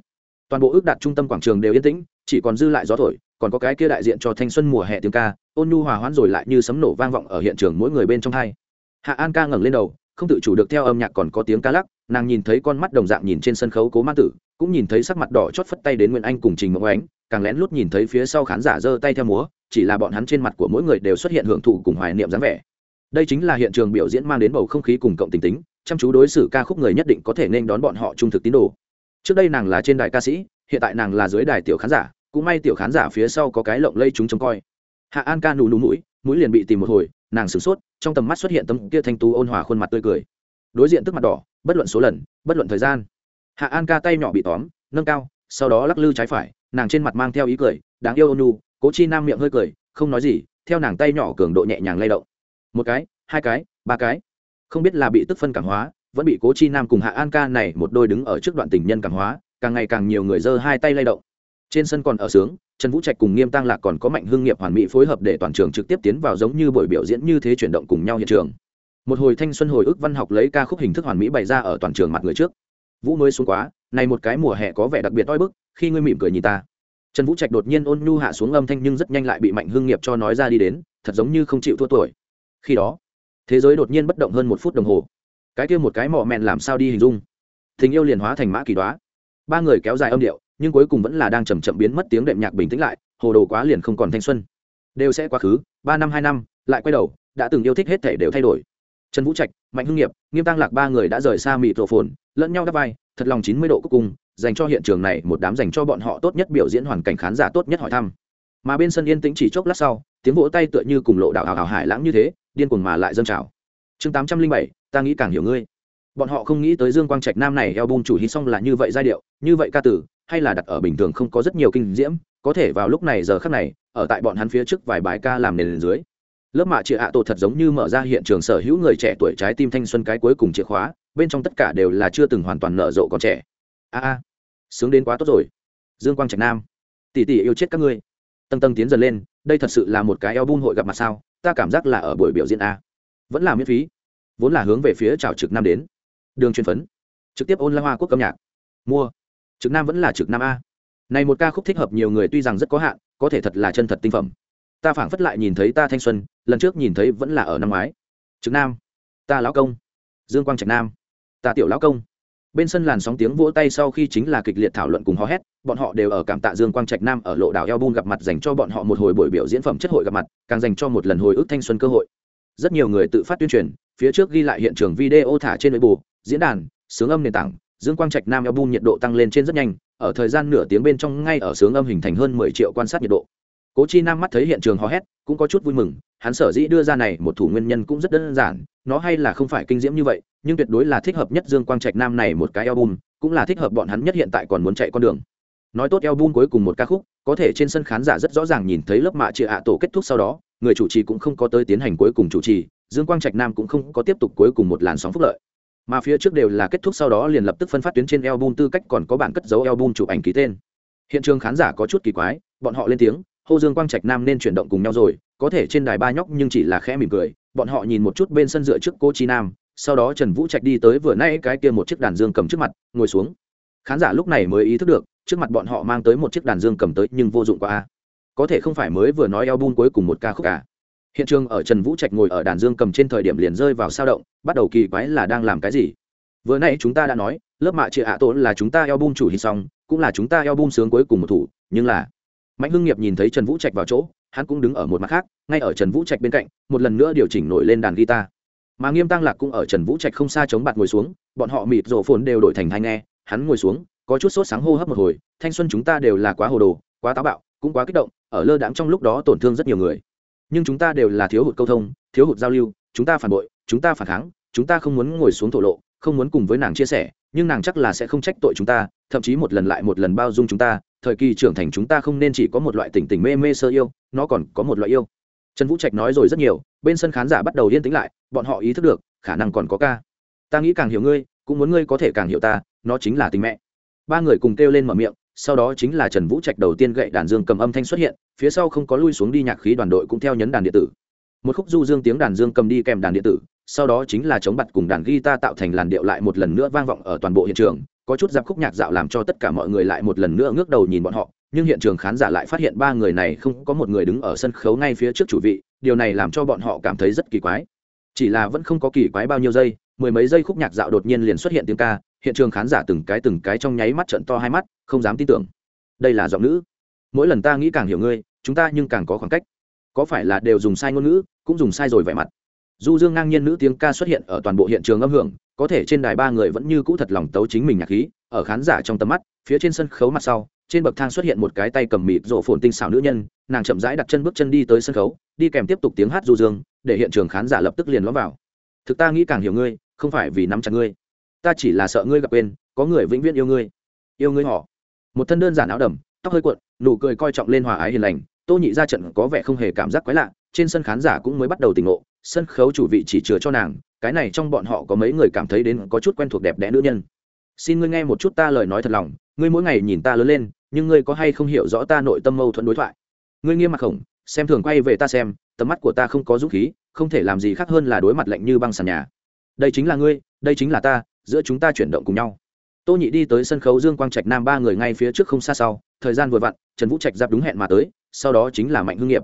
Toàn bộ ước đạt trung tâm quảng trường đều yên tĩnh, chỉ còn dư lại gió thổi còn có cái kia đại diện cho thanh xuân mùa hè tiếng ca, ôn nhu hòa hoãn rồi lại như sấm nổ vang vọng ở hiện trường mỗi người bên trong hai. Hạ an ca ngẩng lên đầu, không tự chủ được theo âm nhạc còn có tiếng ca lắc, nàng nhìn thấy con mắt đồng dạng nhìn trên sân khấu cố ma tử, cũng nhìn thấy sắc mặt đỏ chót phất tay đến nguyễn anh cùng trình mộng ánh, càng lén lút nhìn thấy phía sau khán giả giơ tay theo múa, chỉ là bọn hắn trên mặt của mỗi người đều xuất hiện hưởng thụ cùng hoài niệm dáng vẻ. Đây chính là hiện trường biểu diễn mang đến bầu không khí cùng cộng tình tính, chăm chú đối xử ca khúc người nhất định có thể nên đón bọn họ trung thực tín đồ. Trước đây nàng là trên đài ca sĩ, hiện tại nàng là dưới đài tiểu khán giả cũng may tiểu khán giả phía sau có cái lộng lây chúng trông coi. Hạ an ca nù nù mũi mũi liền bị tìm một hồi, nàng sửng sốt, trong tầm mắt xuất hiện tấm kia thanh tú ôn hòa khuôn mặt tươi cười. Đối diện tức mặt đỏ, bất luận số lần, bất luận thời gian. Hạ an ca tay nhỏ bị tóm, nâng cao, sau đó lắc lư trái phải, nàng trên mặt mang theo ý cười, đáng yêu ônu cố chi nam miệng hơi cười, không nói gì, theo nàng tay nhỏ cường độ nhẹ nhàng lay động. Một cái, hai cái, ba cái. Không biết là bị tức phân cảm hóa, vẫn bị cố chi nam cùng hạ an ca này một đôi đứng ở trước đoạn tình nhân cảm hóa, càng ngày càng nhiều người giơ hai tay lay động trên sân còn ở sướng, trần vũ trạch cùng nghiêm tăng lạc còn có mạnh hương nghiệp hoàn mỹ phối hợp để toàn trường trực tiếp tiến vào giống như buổi biểu diễn như thế chuyển động cùng nhau hiện trường. Một hồi thanh xuân hồi ức văn học lấy ca khúc hình thức hoàn mỹ bày ra ở toàn trường mặt người trước. Vũ mới xuống quá, này một cái mùa hè có vẻ đặc biệt oi bức, khi ngươi mỉm cười nhìn ta. Trần vũ trạch đột nhiên ôn nhu hạ xuống âm thanh nhưng rất nhanh lại bị mạnh hương nghiệp cho nói ra đi đến, thật giống như không chịu thua tuổi. Khi đó, thế giới đột nhiên bất động hơn một phút đồng hồ. Cái kia một cái mỏ mẹn làm sao đi hình dung? Tình yêu liền hóa thành mã kỳ đoá. Ba người kéo dài âm điệu nhưng cuối cùng vẫn là đang chầm chậm biến mất tiếng đệm nhạc bình tĩnh lại, hồ đồ quá liền không còn thanh xuân. Đều sẽ quá khứ, ba năm, hai năm, lại quay đầu, đã từng yêu thích hết thể đều thay đổi. Trần vũ trạch, mạnh hưng nghiệp, nghiêm tăng lạc ba người đã rời xa mịt rộ phồn lẫn nhau đắp vai, thật lòng chín mươi độ cuối cùng, dành cho hiện trường này một đám dành cho bọn họ tốt nhất biểu diễn hoàn cảnh khán giả tốt nhất hỏi thăm. Mà bên sân yên tĩnh chỉ chốc lát sau, tiếng vỗ tay tựa như cùng lộ đạo hào hào hải lãng như thế, điên cuồng mà lại dâng trào. Chương tám trăm linh bảy, ta nghĩ càng hiểu ngươi. Bọn họ không nghĩ tới dương quang trạch nam này eo bung chủ hít xong là như vậy giai điệu, như vậy ca tử hay là đặt ở bình thường không có rất nhiều kinh diễm, có thể vào lúc này giờ khắc này, ở tại bọn hắn phía trước vài bài ca làm nền dưới. Lớp mạ chị ạ tổ thật giống như mở ra hiện trường sở hữu người trẻ tuổi trái tim thanh xuân cái cuối cùng chìa khóa, bên trong tất cả đều là chưa từng hoàn toàn nở rộ còn trẻ. A a, sướng đến quá tốt rồi. Dương quang trạch nam, tỷ tỷ yêu chết các ngươi. Tầng tầng tiến dần lên, đây thật sự là một cái album hội gặp mặt sao, ta cảm giác là ở buổi biểu diễn a. Vẫn là miễn phí. Vốn là hướng về phía chào trực nam đến. Đường truyền phấn. Trực tiếp ôn la hoa quốc âm nhạc. Mua trực nam vẫn là trực nam a. Này một ca khúc thích hợp nhiều người, tuy rằng rất có hạn, có thể thật là chân thật tinh phẩm. Ta phảng phất lại nhìn thấy ta thanh xuân, lần trước nhìn thấy vẫn là ở năm ngoái. Trực nam. Ta lão công. Dương quang trạch nam. Ta tiểu lão công. Bên sân làn sóng tiếng vỗ tay sau khi chính là kịch liệt thảo luận cùng hò hét, bọn họ đều ở cảm tạ dương quang trạch nam ở lộ đảo eo bun gặp mặt dành cho bọn họ một hồi buổi biểu diễn phẩm chất hội gặp mặt, càng dành cho một lần hồi ức thanh xuân cơ hội. Rất nhiều người tự phát tuyên truyền, phía trước ghi lại hiện trường video thả trên nội bộ diễn đàn, sướng âm nền tảng dương quang trạch nam eo nhiệt độ tăng lên trên rất nhanh, ở thời gian nửa tiếng bên trong ngay ở sướng âm hình thành hơn mười triệu quan sát nhiệt độ. Cố chi nam mắt thấy hiện trường hò hét, cũng có chút vui mừng, hắn sở dĩ đưa ra này một thủ nguyên nhân cũng rất đơn giản, nó hay là không phải kinh diễm như vậy, nhưng tuyệt đối là thích hợp nhất dương quang trạch nam này một cái album, cũng là thích hợp bọn hắn nhất hiện tại còn muốn chạy con đường. Nói tốt album cuối cùng một ca khúc, có thể trên sân khán giả rất rõ ràng nhìn thấy lớp mạ chị ạ tổ kết thúc sau đó, người chủ trì cũng không có tới tiến hành cuối cùng chủ trì, dương quang trạch nam cũng không có tiếp tục cuối cùng một làn sóng phúc lợi mà phía trước đều là kết thúc sau đó liền lập tức phân phát tuyến trên album tư cách còn có bản cất dấu album chụp ảnh ký tên. Hiện trường khán giả có chút kỳ quái, bọn họ lên tiếng, hô dương quang trạch nam nên chuyển động cùng nhau rồi, có thể trên đài ba nhóc nhưng chỉ là khẽ mỉm cười. Bọn họ nhìn một chút bên sân dựa trước cô chi nam, sau đó trần vũ trạch đi tới vừa nay cái kia một chiếc đàn dương cầm trước mặt, ngồi xuống. Khán giả lúc này mới ý thức được, trước mặt bọn họ mang tới một chiếc đàn dương cầm tới nhưng vô dụng quá a. Có thể không phải mới vừa nói album cuối cùng một ca khúc cả hiện trường ở trần vũ trạch ngồi ở đàn dương cầm trên thời điểm liền rơi vào sao động, bắt đầu kỳ quái là đang làm cái gì? Vừa nay chúng ta đã nói, lớp mạ chị ạ à là chúng ta eo bung chủ hình xong, cũng là chúng ta eo bung sướng cuối cùng một thủ, nhưng là mạnh hưng nghiệp nhìn thấy trần vũ trạch vào chỗ, hắn cũng đứng ở một mặt khác, ngay ở trần vũ trạch bên cạnh, một lần nữa điều chỉnh nổi lên đàn guitar. Mà nghiêm tăng lạc cũng ở trần vũ trạch không xa chống bạt ngồi xuống, bọn họ mịt rổ phồn đều đổi thành hai nghe, hắn ngồi xuống, có chút sốt sáng hô hấp một hồi, thanh xuân chúng ta đều là quá hồ đồ, quá táo bạo, cũng quá kích động, ở lơ đãng trong lúc đó tổn thương rất nhiều người nhưng chúng ta đều là thiếu hụt câu thông, thiếu hụt giao lưu, chúng ta phản bội, chúng ta phản kháng, chúng ta không muốn ngồi xuống thổ lộ, không muốn cùng với nàng chia sẻ, nhưng nàng chắc là sẽ không trách tội chúng ta, thậm chí một lần lại một lần bao dung chúng ta, thời kỳ trưởng thành chúng ta không nên chỉ có một loại tình tình mê mê sơ yêu, nó còn có một loại yêu. Trần vũ trạch nói rồi rất nhiều, bên sân khán giả bắt đầu yên tĩnh lại, bọn họ ý thức được, khả năng còn có ca. Ta nghĩ càng hiểu ngươi, cũng muốn ngươi có thể càng hiểu ta, nó chính là tình mẹ. Ba người cùng kêu lên mở miệng sau đó chính là trần vũ trạch đầu tiên gậy đàn dương cầm âm thanh xuất hiện, phía sau không có lui xuống đi nhạc khí đoàn đội cũng theo nhấn đàn điện tử. Một khúc du dương tiếng đàn dương cầm đi kèm đàn điện tử, sau đó chính là chống bặt cùng đàn guitar tạo thành làn điệu lại một lần nữa vang vọng ở toàn bộ hiện trường, có chút giáp khúc nhạc dạo làm cho tất cả mọi người lại một lần nữa ngước đầu nhìn bọn họ, nhưng hiện trường khán giả lại phát hiện ba người này không có một người đứng ở sân khấu ngay phía trước chủ vị, điều này làm cho bọn họ cảm thấy rất kỳ quái. Chỉ là vẫn không có kỳ quái bao nhiêu giây, mười mấy giây khúc nhạc dạo đột nhiên liền xuất hiện tiếng ca hiện trường khán giả từng cái từng cái trong nháy mắt trận to hai mắt, không dám tin tưởng. Đây là giọng nữ. Mỗi lần ta nghĩ càng hiểu ngươi, chúng ta nhưng càng có khoảng cách. Có phải là đều dùng sai ngôn ngữ, cũng dùng sai rồi vẻ mặt? Du dương ngang nhiên nữ tiếng ca xuất hiện ở toàn bộ hiện trường âm hưởng, có thể trên đài ba người vẫn như cũ thật lòng tấu chính mình nhạc khí, ở khán giả trong tầm mắt, phía trên sân khấu mặt sau, trên bậc thang xuất hiện một cái tay cầm mịt rộ phồn tinh xảo nữ nhân, nàng chậm rãi đặt chân bước chân đi tới sân khấu, đi kèm tiếp tục tiếng hát du dương, để hiện trường khán giả lập tức liền lõm vào. Thực ta nghĩ càng hiểu ngươi, không phải vì nắm chặt ngươi ta chỉ là sợ ngươi gặp quên, có người vĩnh viễn yêu ngươi. Yêu ngươi họ. Một thân đơn giản áo đầm, tóc hơi cuộn, nụ cười coi trọng lên hòa ái hiền lành. Tô nhị ra trận có vẻ không hề cảm giác quái lạ, trên sân khán giả cũng mới bắt đầu tỉnh ngộ, sân khấu chủ vị chỉ chừa cho nàng, cái này trong bọn họ có mấy người cảm thấy đến có chút quen thuộc đẹp đẽ nữ nhân. Xin ngươi nghe một chút ta lời nói thật lòng, ngươi mỗi ngày nhìn ta lớn lên, nhưng ngươi có hay không hiểu rõ ta nội tâm mâu thuẫn đối thoại? Ngươi nghiêm mặt khổng, xem thường quay về ta xem, tầm mắt của ta không có dũng khí, không thể làm gì khác hơn là đối mặt lạnh như băng sàn nhà. Đây chính là ngươi, đây chính là ta giữa chúng ta chuyển động cùng nhau. Tô nhị đi tới sân khấu dương quang trạch nam ba người ngay phía trước không xa sau, thời gian vừa vặn, trần vũ trạch giáp đúng hẹn mà tới, sau đó chính là mạnh hương nghiệp.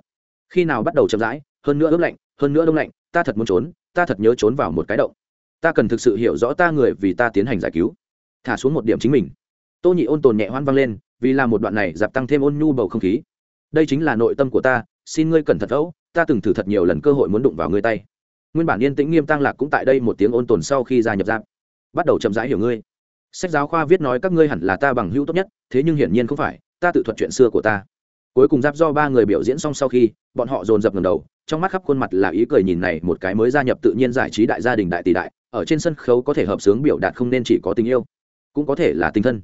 Khi nào bắt đầu chậm rãi, hơn nữa ướp lạnh, hơn nữa đông lạnh, ta thật muốn trốn, ta thật nhớ trốn vào một cái động. Ta cần thực sự hiểu rõ ta người vì ta tiến hành giải cứu. Thả xuống một điểm chính mình. Tô nhị ôn tồn nhẹ hoan vang lên, vì là một đoạn này dạp tăng thêm ôn nhu bầu không khí. Đây chính là nội tâm của ta, xin ngươi cẩn thận ấu ta từng thử thật nhiều lần cơ hội muốn đụng vào ngươi tay. Nguyên bản yên tĩnh nghiêm tăng lạc cũng tại đây một tiếng ôn tồn sau khi gia nhập giáp bắt đầu chậm rãi hiểu ngươi. Sách giáo khoa viết nói các ngươi hẳn là ta bằng hữu tốt nhất, thế nhưng hiển nhiên không phải, ta tự thuật chuyện xưa của ta. Cuối cùng giáp do ba người biểu diễn xong sau khi, bọn họ dồn dập ngầm đầu, trong mắt khắp khuôn mặt là ý cười nhìn này một cái mới gia nhập tự nhiên giải trí đại gia đình đại tỷ đại, ở trên sân khấu có thể hợp sướng biểu đạt không nên chỉ có tình yêu, cũng có thể là tình thân.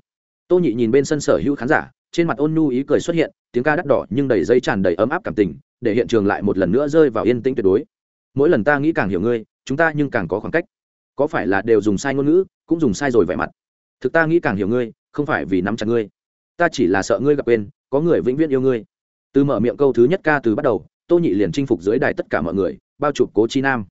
Tô nhị nhìn bên sân sở hữu khán giả, trên mặt ôn nhu ý cười xuất hiện, tiếng ca đắt đỏ nhưng đầy dây tràn đầy ấm áp cảm tình, để hiện trường lại một lần nữa rơi vào yên tĩnh tuyệt đối. Mỗi lần ta nghĩ càng hiểu ngươi, chúng ta nhưng càng có khoảng cách có phải là đều dùng sai ngôn ngữ, cũng dùng sai rồi vẻ mặt? Thực ta nghĩ càng hiểu ngươi, không phải vì nắm chặt ngươi. Ta chỉ là sợ ngươi gặp quên, có người vĩnh viễn yêu ngươi. Từ mở miệng câu thứ nhất ca từ bắt đầu, tô nhị liền chinh phục dưới đài tất cả mọi người, bao chụp cố chi nam.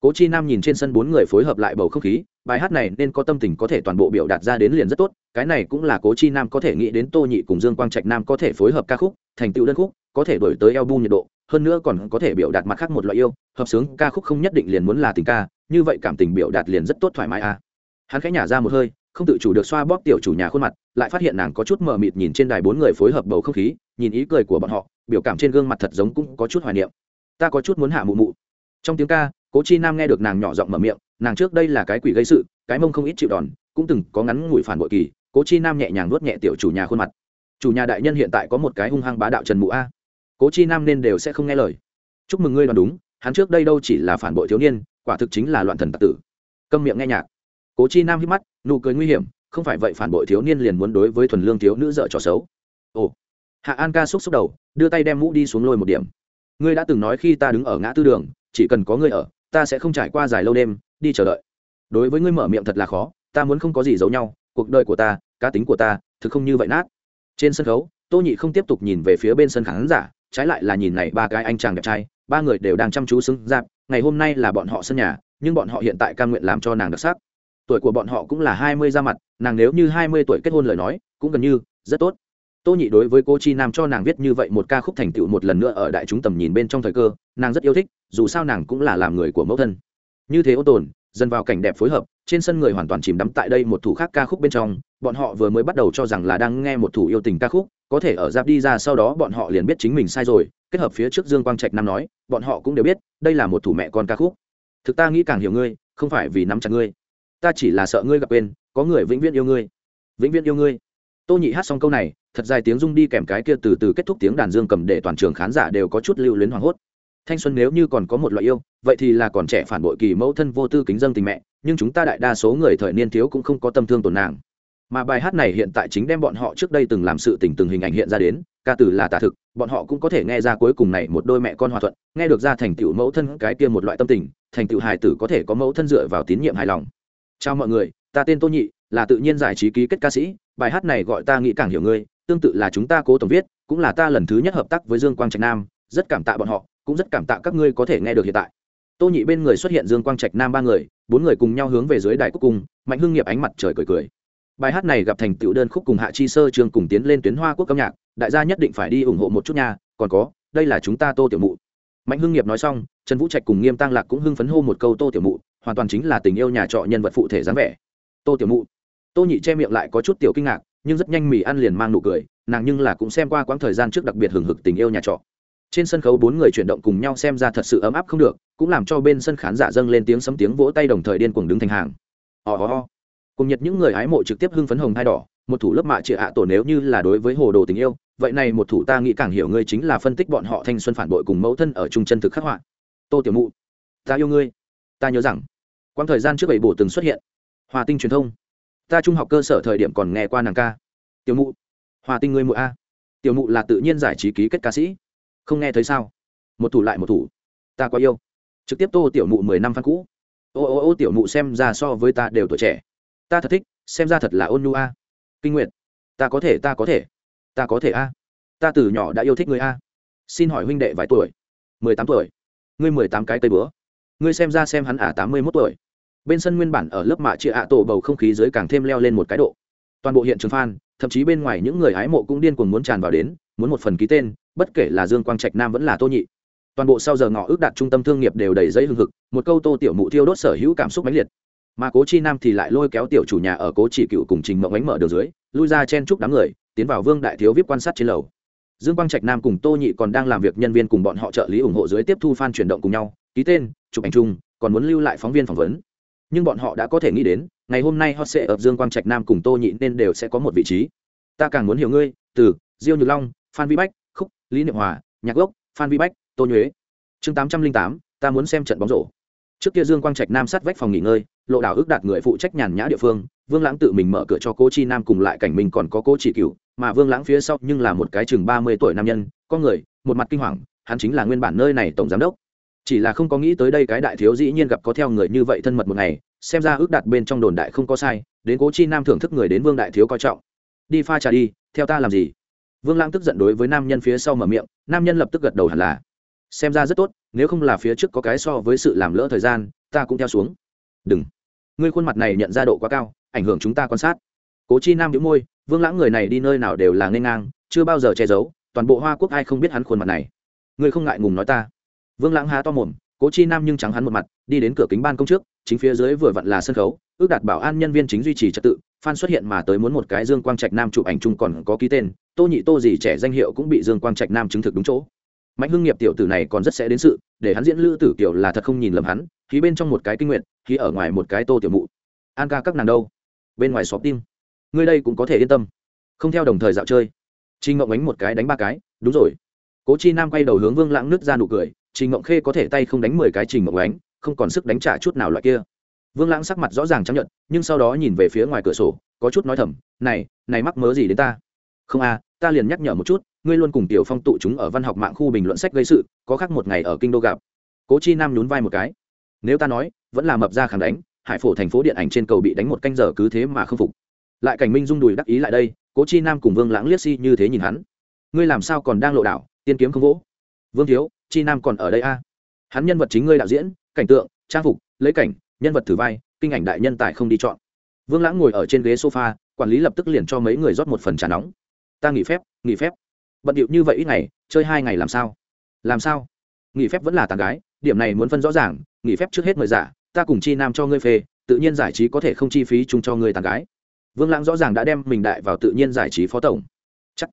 Cố chi nam nhìn trên sân bốn người phối hợp lại bầu không khí, bài hát này nên có tâm tình có thể toàn bộ biểu đạt ra đến liền rất tốt, cái này cũng là cố chi nam có thể nghĩ đến tô nhị cùng dương quang trạch nam có thể phối hợp ca khúc, thành tựu đơn khúc, có thể đổi tới album nhiệt độ, hơn nữa còn có thể biểu đạt mặt khác một loại yêu, hợp sướng, ca khúc không nhất định liền muốn là tình ca như vậy cảm tình biểu đạt liền rất tốt thoải mái à. Hắn khẽ nhả ra một hơi, không tự chủ được xoa bóp tiểu chủ nhà khuôn mặt, lại phát hiện nàng có chút mờ mịt nhìn trên đài bốn người phối hợp bầu không khí, nhìn ý cười của bọn họ, biểu cảm trên gương mặt thật giống cũng có chút hoài niệm. Ta có chút muốn hạ mụ mụ. Trong tiếng ca, cố chi nam nghe được nàng nhỏ giọng mở miệng, nàng trước đây là cái quỷ gây sự, cái mông không ít chịu đòn, cũng từng có ngắn ngủi phản bội kỳ, cố chi nam nhẹ nhàng nuốt nhẹ tiểu chủ nhà khuôn mặt. Chủ nhà đại nhân hiện tại có một cái hung hăng bá đạo trần mụ a. Cố chi nam nên đều sẽ không nghe lời. Chúc mừng ngươi đoán đúng, hắn trước đây đâu chỉ là phản bội thiếu niên quả thực chính là loạn thần tặc tử. Câm miệng nghe nhạc. Cố chi nam hít mắt, nụ cười nguy hiểm, không phải vậy phản bội thiếu niên liền muốn đối với thuần lương thiếu nữ dợ trò xấu. Ồ. Hạ an ca xúc xúc đầu, đưa tay đem mũ đi xuống lôi một điểm. Ngươi đã từng nói khi ta đứng ở ngã tư đường, chỉ cần có ngươi ở, ta sẽ không trải qua dài lâu đêm, đi chờ đợi. Đối với ngươi mở miệng thật là khó, ta muốn không có gì giấu nhau, cuộc đời của ta, cá tính của ta, thực không như vậy nát. Trên sân khấu, tô nhị không tiếp tục nhìn về phía bên sân khán giả, trái lại là nhìn này ba cái anh chàng đẹp trai, ba người đều đang chăm chú xứng giáp ngày hôm nay là bọn họ sân nhà, nhưng bọn họ hiện tại cam nguyện làm cho nàng đặc sắc. Tuổi của bọn họ cũng là hai mươi ra mặt, nàng nếu như hai mươi tuổi kết hôn lời nói, cũng gần như rất tốt. Tô nhị đối với cô chi nam cho nàng viết như vậy một ca khúc thành tựu một lần nữa ở đại chúng tầm nhìn bên trong thời cơ, nàng rất yêu thích, dù sao nàng cũng là làm người của mẫu thân. Như thế ô tồn, dần vào cảnh đẹp phối hợp, trên sân người hoàn toàn chìm đắm tại đây một thủ khác ca khúc bên trong, bọn họ vừa mới bắt đầu cho rằng là đang nghe một thủ yêu tình ca khúc, có thể ở giáp đi ra sau đó bọn họ liền biết chính mình sai rồi kết hợp phía trước dương quang trạch nam nói, bọn họ cũng đều biết, đây là một thủ mẹ con ca khúc. Thực ta nghĩ càng hiểu ngươi, không phải vì nắm chặt ngươi. Ta chỉ là sợ ngươi gặp quên, có người vĩnh viễn yêu ngươi. Vĩnh viễn yêu ngươi. Tô nhị hát xong câu này, thật dài tiếng rung đi kèm cái kia từ từ kết thúc tiếng đàn dương cầm để toàn trường khán giả đều có chút lưu luyến hoảng hốt. Thanh xuân nếu như còn có một loại yêu, vậy thì là còn trẻ phản bội kỳ mẫu thân vô tư kính dân tình mẹ, nhưng chúng ta đại đa số người thời niên thiếu cũng không có tâm thương tổn nàng. Mà bài hát này hiện tại chính đem bọn họ trước đây từng làm sự tình từng hình ảnh hiện ra đến ca tử là tả thực, bọn họ cũng có thể nghe ra cuối cùng này một đôi mẹ con hòa thuận, nghe được ra thành tựu mẫu thân cái kia một loại tâm tình, thành tựu hài tử có thể có mẫu thân dựa vào tín nhiệm hài lòng. Chào mọi người, ta tên tô nhị, là tự nhiên giải trí ký kết ca sĩ, bài hát này gọi ta nghĩ càng hiểu ngươi, tương tự là chúng ta cố tổng viết, cũng là ta lần thứ nhất hợp tác với dương quang trạch nam, rất cảm tạ bọn họ, cũng rất cảm tạ các ngươi có thể nghe được hiện tại. Tô nhị bên người xuất hiện dương quang trạch nam ba người, bốn người cùng nhau hướng về dưới đài cúc cung mạnh hưng nghiệp ánh mặt trời cười cười. Bài hát này gặp thành tựu đơn khúc cùng hạ chi sơ trường cùng tiến lên tuyến hoa quốc âm nhạc đại gia nhất định phải đi ủng hộ một chút nha còn có đây là chúng ta tô tiểu mụ. Mạnh hưng nghiệp nói xong trần vũ trạch cùng nghiêm tăng lạc cũng hưng phấn hô một câu tô tiểu mụ hoàn toàn chính là tình yêu nhà trọ nhân vật phụ thể dáng vẻ. Tô tiểu mụ. Tô nhị che miệng lại có chút tiểu kinh ngạc nhưng rất nhanh mì ăn liền mang nụ cười nàng nhưng là cũng xem qua quãng thời gian trước đặc biệt hừng hực tình yêu nhà trọ. Trên sân khấu bốn người chuyển động cùng nhau xem ra thật sự ấm áp không được cũng làm cho bên sân khán giả dâng lên tiếng sấm tiếng vỗ tay đồng thời điên cuồng đứng thành hàng. Ò、oh, cùng nhật những người ái mộ trực tiếp hưng phấn hồng hai đỏ một thủ lớp mạ trịa ạ tổ nếu như là đối với hồ đồ tình yêu vậy này một thủ ta nghĩ càng hiểu ngươi chính là phân tích bọn họ thanh xuân phản bội cùng mẫu thân ở trung chân thực khắc họa. Tô tiểu mụ, ta yêu ngươi. Ta nhớ rằng, quãng thời gian trước bảy bổ từng xuất hiện. Hòa tinh truyền thông. Ta trung học cơ sở thời điểm còn nghe qua nàng ca. Tiểu mụ, hòa tinh ngươi mụ a. Tiểu mụ là tự nhiên giải trí ký kết ca sĩ. Không nghe thấy sao? Một thủ lại một thủ. Ta quá yêu. Trực tiếp tô tiểu mụ mười năm phan cũ. Ô ô ô, tiểu mụ xem ra so với ta đều tuổi trẻ. Ta thật thích, xem ra thật là ôn nhu a. Kinh nguyện ta có thể, ta có thể ta có thể a? Ta từ nhỏ đã yêu thích người a. Xin hỏi huynh đệ vài tuổi? Mười tám tuổi. Ngươi mười tám cái tây bữa ngươi xem ra xem hắn ả tám mươi mốt tuổi. Bên sân nguyên bản ở lớp mạ chị ạ tổ bầu không khí dưới càng thêm leo lên một cái độ. Toàn bộ hiện trường phan thậm chí bên ngoài những người hái mộ cũng điên cuồng muốn tràn vào đến, muốn một phần ký tên, bất kể là dương quang trạch nam vẫn là tô nhị. Toàn bộ sau giờ ngọ ước đạt trung tâm thương nghiệp đều đầy giấy hưng hực, một câu tô tiểu mụ thiêu đốt sở hữu cảm xúc mãnh liệt. Mà cố chi nam thì lại lôi kéo tiểu chủ nhà ở cố chỉ cựu cùng trình mộng ánh mở đường dưới, lui ra chen chúc đám người tiến vào vương đại thiếu vip quan sát trên lầu. Dương quang trạch nam cùng tô nhị còn đang làm việc, nhân viên cùng bọn họ trợ lý ủng hộ dưới tiếp thu fan chuyển động cùng nhau. Ký tên, chụp ảnh chung, còn muốn lưu lại phóng viên phỏng vấn. Nhưng bọn họ đã có thể nghĩ đến, ngày hôm nay hot sẽ ở dương quang trạch nam cùng tô nhị nên đều sẽ có một vị trí. Ta càng muốn hiểu ngươi, từ, diêu nhược long, phan vi bách, khúc, lý niệm hòa, nhạc gốc, phan vi bách, tô nhuế. Chương tám trăm linh tám, ta muốn xem trận bóng rổ. Trước kia dương quang trạch nam sát vách phòng nghỉ ngơi, lộ đảo ước đạt người phụ trách nhàn nhã địa phương, vương lãng tự mình mở cửa cho cô chi nam cùng lại cảnh mình còn có cô chỉ cựu mà vương lãng phía sau nhưng là một cái chừng ba mươi tuổi nam nhân, có người, một mặt kinh hoàng, hắn chính là nguyên bản nơi này tổng giám đốc. Chỉ là không có nghĩ tới đây cái đại thiếu dĩ nhiên gặp có theo người như vậy thân mật một ngày, xem ra ước đặt bên trong đồn đại không có sai, đến cố chi nam thưởng thức người đến vương đại thiếu coi trọng. Đi pha trà đi, theo ta làm gì? Vương lãng tức giận đối với nam nhân phía sau mở miệng, nam nhân lập tức gật đầu hẳn là. Xem ra rất tốt, nếu không là phía trước có cái so với sự làm lỡ thời gian, ta cũng theo xuống. Đừng. Ngươi khuôn mặt này nhận ra độ quá cao, ảnh hưởng chúng ta quan sát. Cố chi nam đĩu môi vương lãng người này đi nơi nào đều là n ngang, chưa bao giờ che giấu, toàn bộ hoa quốc ai không biết hắn khuôn mặt này. Ngươi không ngại ngùng nói ta. Vương lãng há to mồm, cố chi nam nhưng trắng hắn một mặt, đi đến cửa kính ban công trước, chính phía dưới vừa vặn là sân khấu, ước đạt bảo an nhân viên chính duy trì trật tự phan xuất hiện mà tới muốn một cái dương quang trạch nam chụp ảnh chung còn có ký tên, tô nhị tô gì trẻ danh hiệu cũng bị dương quang trạch nam chứng thực đúng chỗ. Mạnh hưng nghiệp tiểu tử này còn rất sẽ đến sự, để hắn diễn lữ tử kiểu là thật không nhìn lầm hắn, khí bên trong một cái kinh nguyện, khí ở ngoài một cái tô tiểu mụ. An ca các nàng đâu? Bên ngoài xóm tim ngươi đây cũng có thể yên tâm. Không theo đồng thời dạo chơi. Trinh ngộng ánh một cái đánh ba cái, đúng rồi. Cố chi nam quay đầu hướng vương lãng nước ra nụ cười trình ngộng khê có thể tay không đánh mười cái trình ngộng ánh, không còn sức đánh trả chút nào loại kia. Vương lãng sắc mặt rõ ràng chấp nhận nhưng sau đó nhìn về phía ngoài cửa sổ, có chút nói thầm, này này mắc mớ gì đến ta? Không à ta liền nhắc nhở một chút, ngươi luôn cùng tiểu phong tụ chúng ở văn học mạng khu bình luận sách gây sự, có khác một ngày ở kinh đô gặp. Cố chi nam nhún vai một cái. Nếu ta nói, vẫn là mập ra khẳng đánh, hải phổ thành phố điện ảnh trên cầu bị đánh một canh giờ cứ thế mà không phục lại cảnh minh dung đùi đắc ý lại đây, cố chi nam cùng vương lãng liếc si như thế nhìn hắn. Ngươi làm sao còn đang lộ đạo tiên kiếm không vỗ? Vương thiếu, chi nam còn ở đây a? Hắn nhân vật chính ngươi đạo diễn, cảnh tượng, trang phục, lấy cảnh, nhân vật thử vai, kinh ảnh đại nhân tài không đi chọn. Vương lãng ngồi ở trên ghế sofa, quản lý lập tức liền cho mấy người rót một phần trà nóng. Ta nghỉ phép nghỉ phép. Bận điệu như vậy ít ngày, chơi hai ngày làm sao? Làm sao? Nghỉ phép vẫn là tàn gái, điểm này muốn phân rõ ràng, nghỉ phép trước hết mời giả, ta cùng chi nam cho ngươi phê, tự nhiên giải trí có thể không chi phí chung cho ngươi tàn gái vương lãng rõ ràng đã đem mình đại vào tự nhiên giải trí phó tổng. Chắc.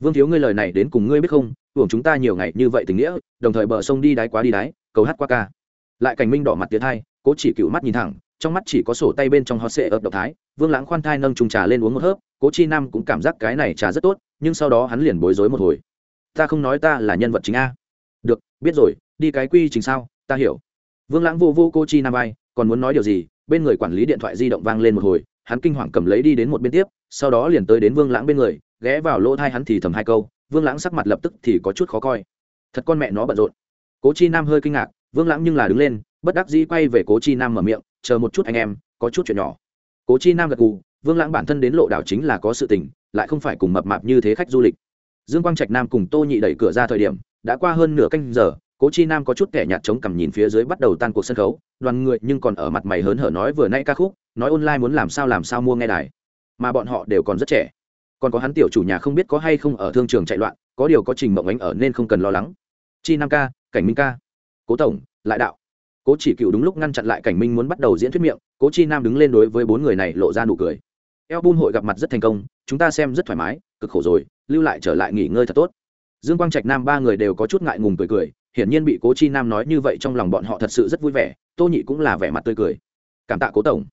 Vương thiếu ngươi lời này đến cùng ngươi biết không? Hưởng chúng ta nhiều ngày như vậy tình nghĩa, đồng thời bờ sông đi đáy quá đi đáy cầu hát qua ca. Lại cảnh minh đỏ mặt tiến hai cố chỉ cựu mắt nhìn thẳng, trong mắt chỉ có sổ tay bên trong họ sệ ập động thái. Vương lãng khoan thai nâng trùng trà lên uống một hớp, cố chi nam cũng cảm giác cái này trà rất tốt, nhưng sau đó hắn liền bối rối một hồi. Ta không nói ta là nhân vật chính a. Được, biết rồi, đi cái quy trình sao, ta hiểu. Vương lãng vô vô cô chi nam vai, còn muốn nói điều gì? Bên người quản lý điện thoại di động vang lên một hồi hắn kinh hoàng cầm lấy đi đến một bên tiếp, sau đó liền tới đến vương lãng bên người, ghé vào lỗ thai hắn thì thầm hai câu, vương lãng sắc mặt lập tức thì có chút khó coi. Thật con mẹ nó bận rộn. Cố chi nam hơi kinh ngạc, vương lãng nhưng là đứng lên, bất đắc dĩ quay về cố chi nam mở miệng, chờ một chút anh em, có chút chuyện nhỏ. Cố chi nam gật gù, vương lãng bản thân đến lộ đảo chính là có sự tình, lại không phải cùng mập mạp như thế khách du lịch. Dương quang trạch nam cùng tô nhị đẩy cửa ra thời điểm, đã qua hơn nửa canh giờ cố chi nam có chút kẻ nhạt chống cằm nhìn phía dưới bắt đầu tan cuộc sân khấu, đoàn người nhưng còn ở mặt mày hớn hở nói vừa nãy ca khúc, nói online muốn làm sao làm sao mua nghe đài. Mà bọn họ đều còn rất trẻ. Còn có hắn tiểu chủ nhà không biết có hay không ở thương trường chạy loạn, có điều có trình mộng ánh ở nên không cần lo lắng. Chi nam ca, cảnh minh ca. Cố tổng, lại đạo. Cố chỉ cựu đúng lúc ngăn chặn lại cảnh minh muốn bắt đầu diễn thuyết miệng, cố chi nam đứng lên đối với bốn người này lộ ra nụ cười. Eo bun hội gặp mặt rất thành công, chúng ta xem rất thoải mái, cực khổ rồi, lưu lại trở lại nghỉ ngơi thật tốt. Dương quang trạch nam ba người đều có chút ngại ngùng cười cười hiển nhiên bị cố chi nam nói như vậy trong lòng bọn họ thật sự rất vui vẻ, tô nhị cũng là vẻ mặt tươi cười. Cảm tạ cố tổng.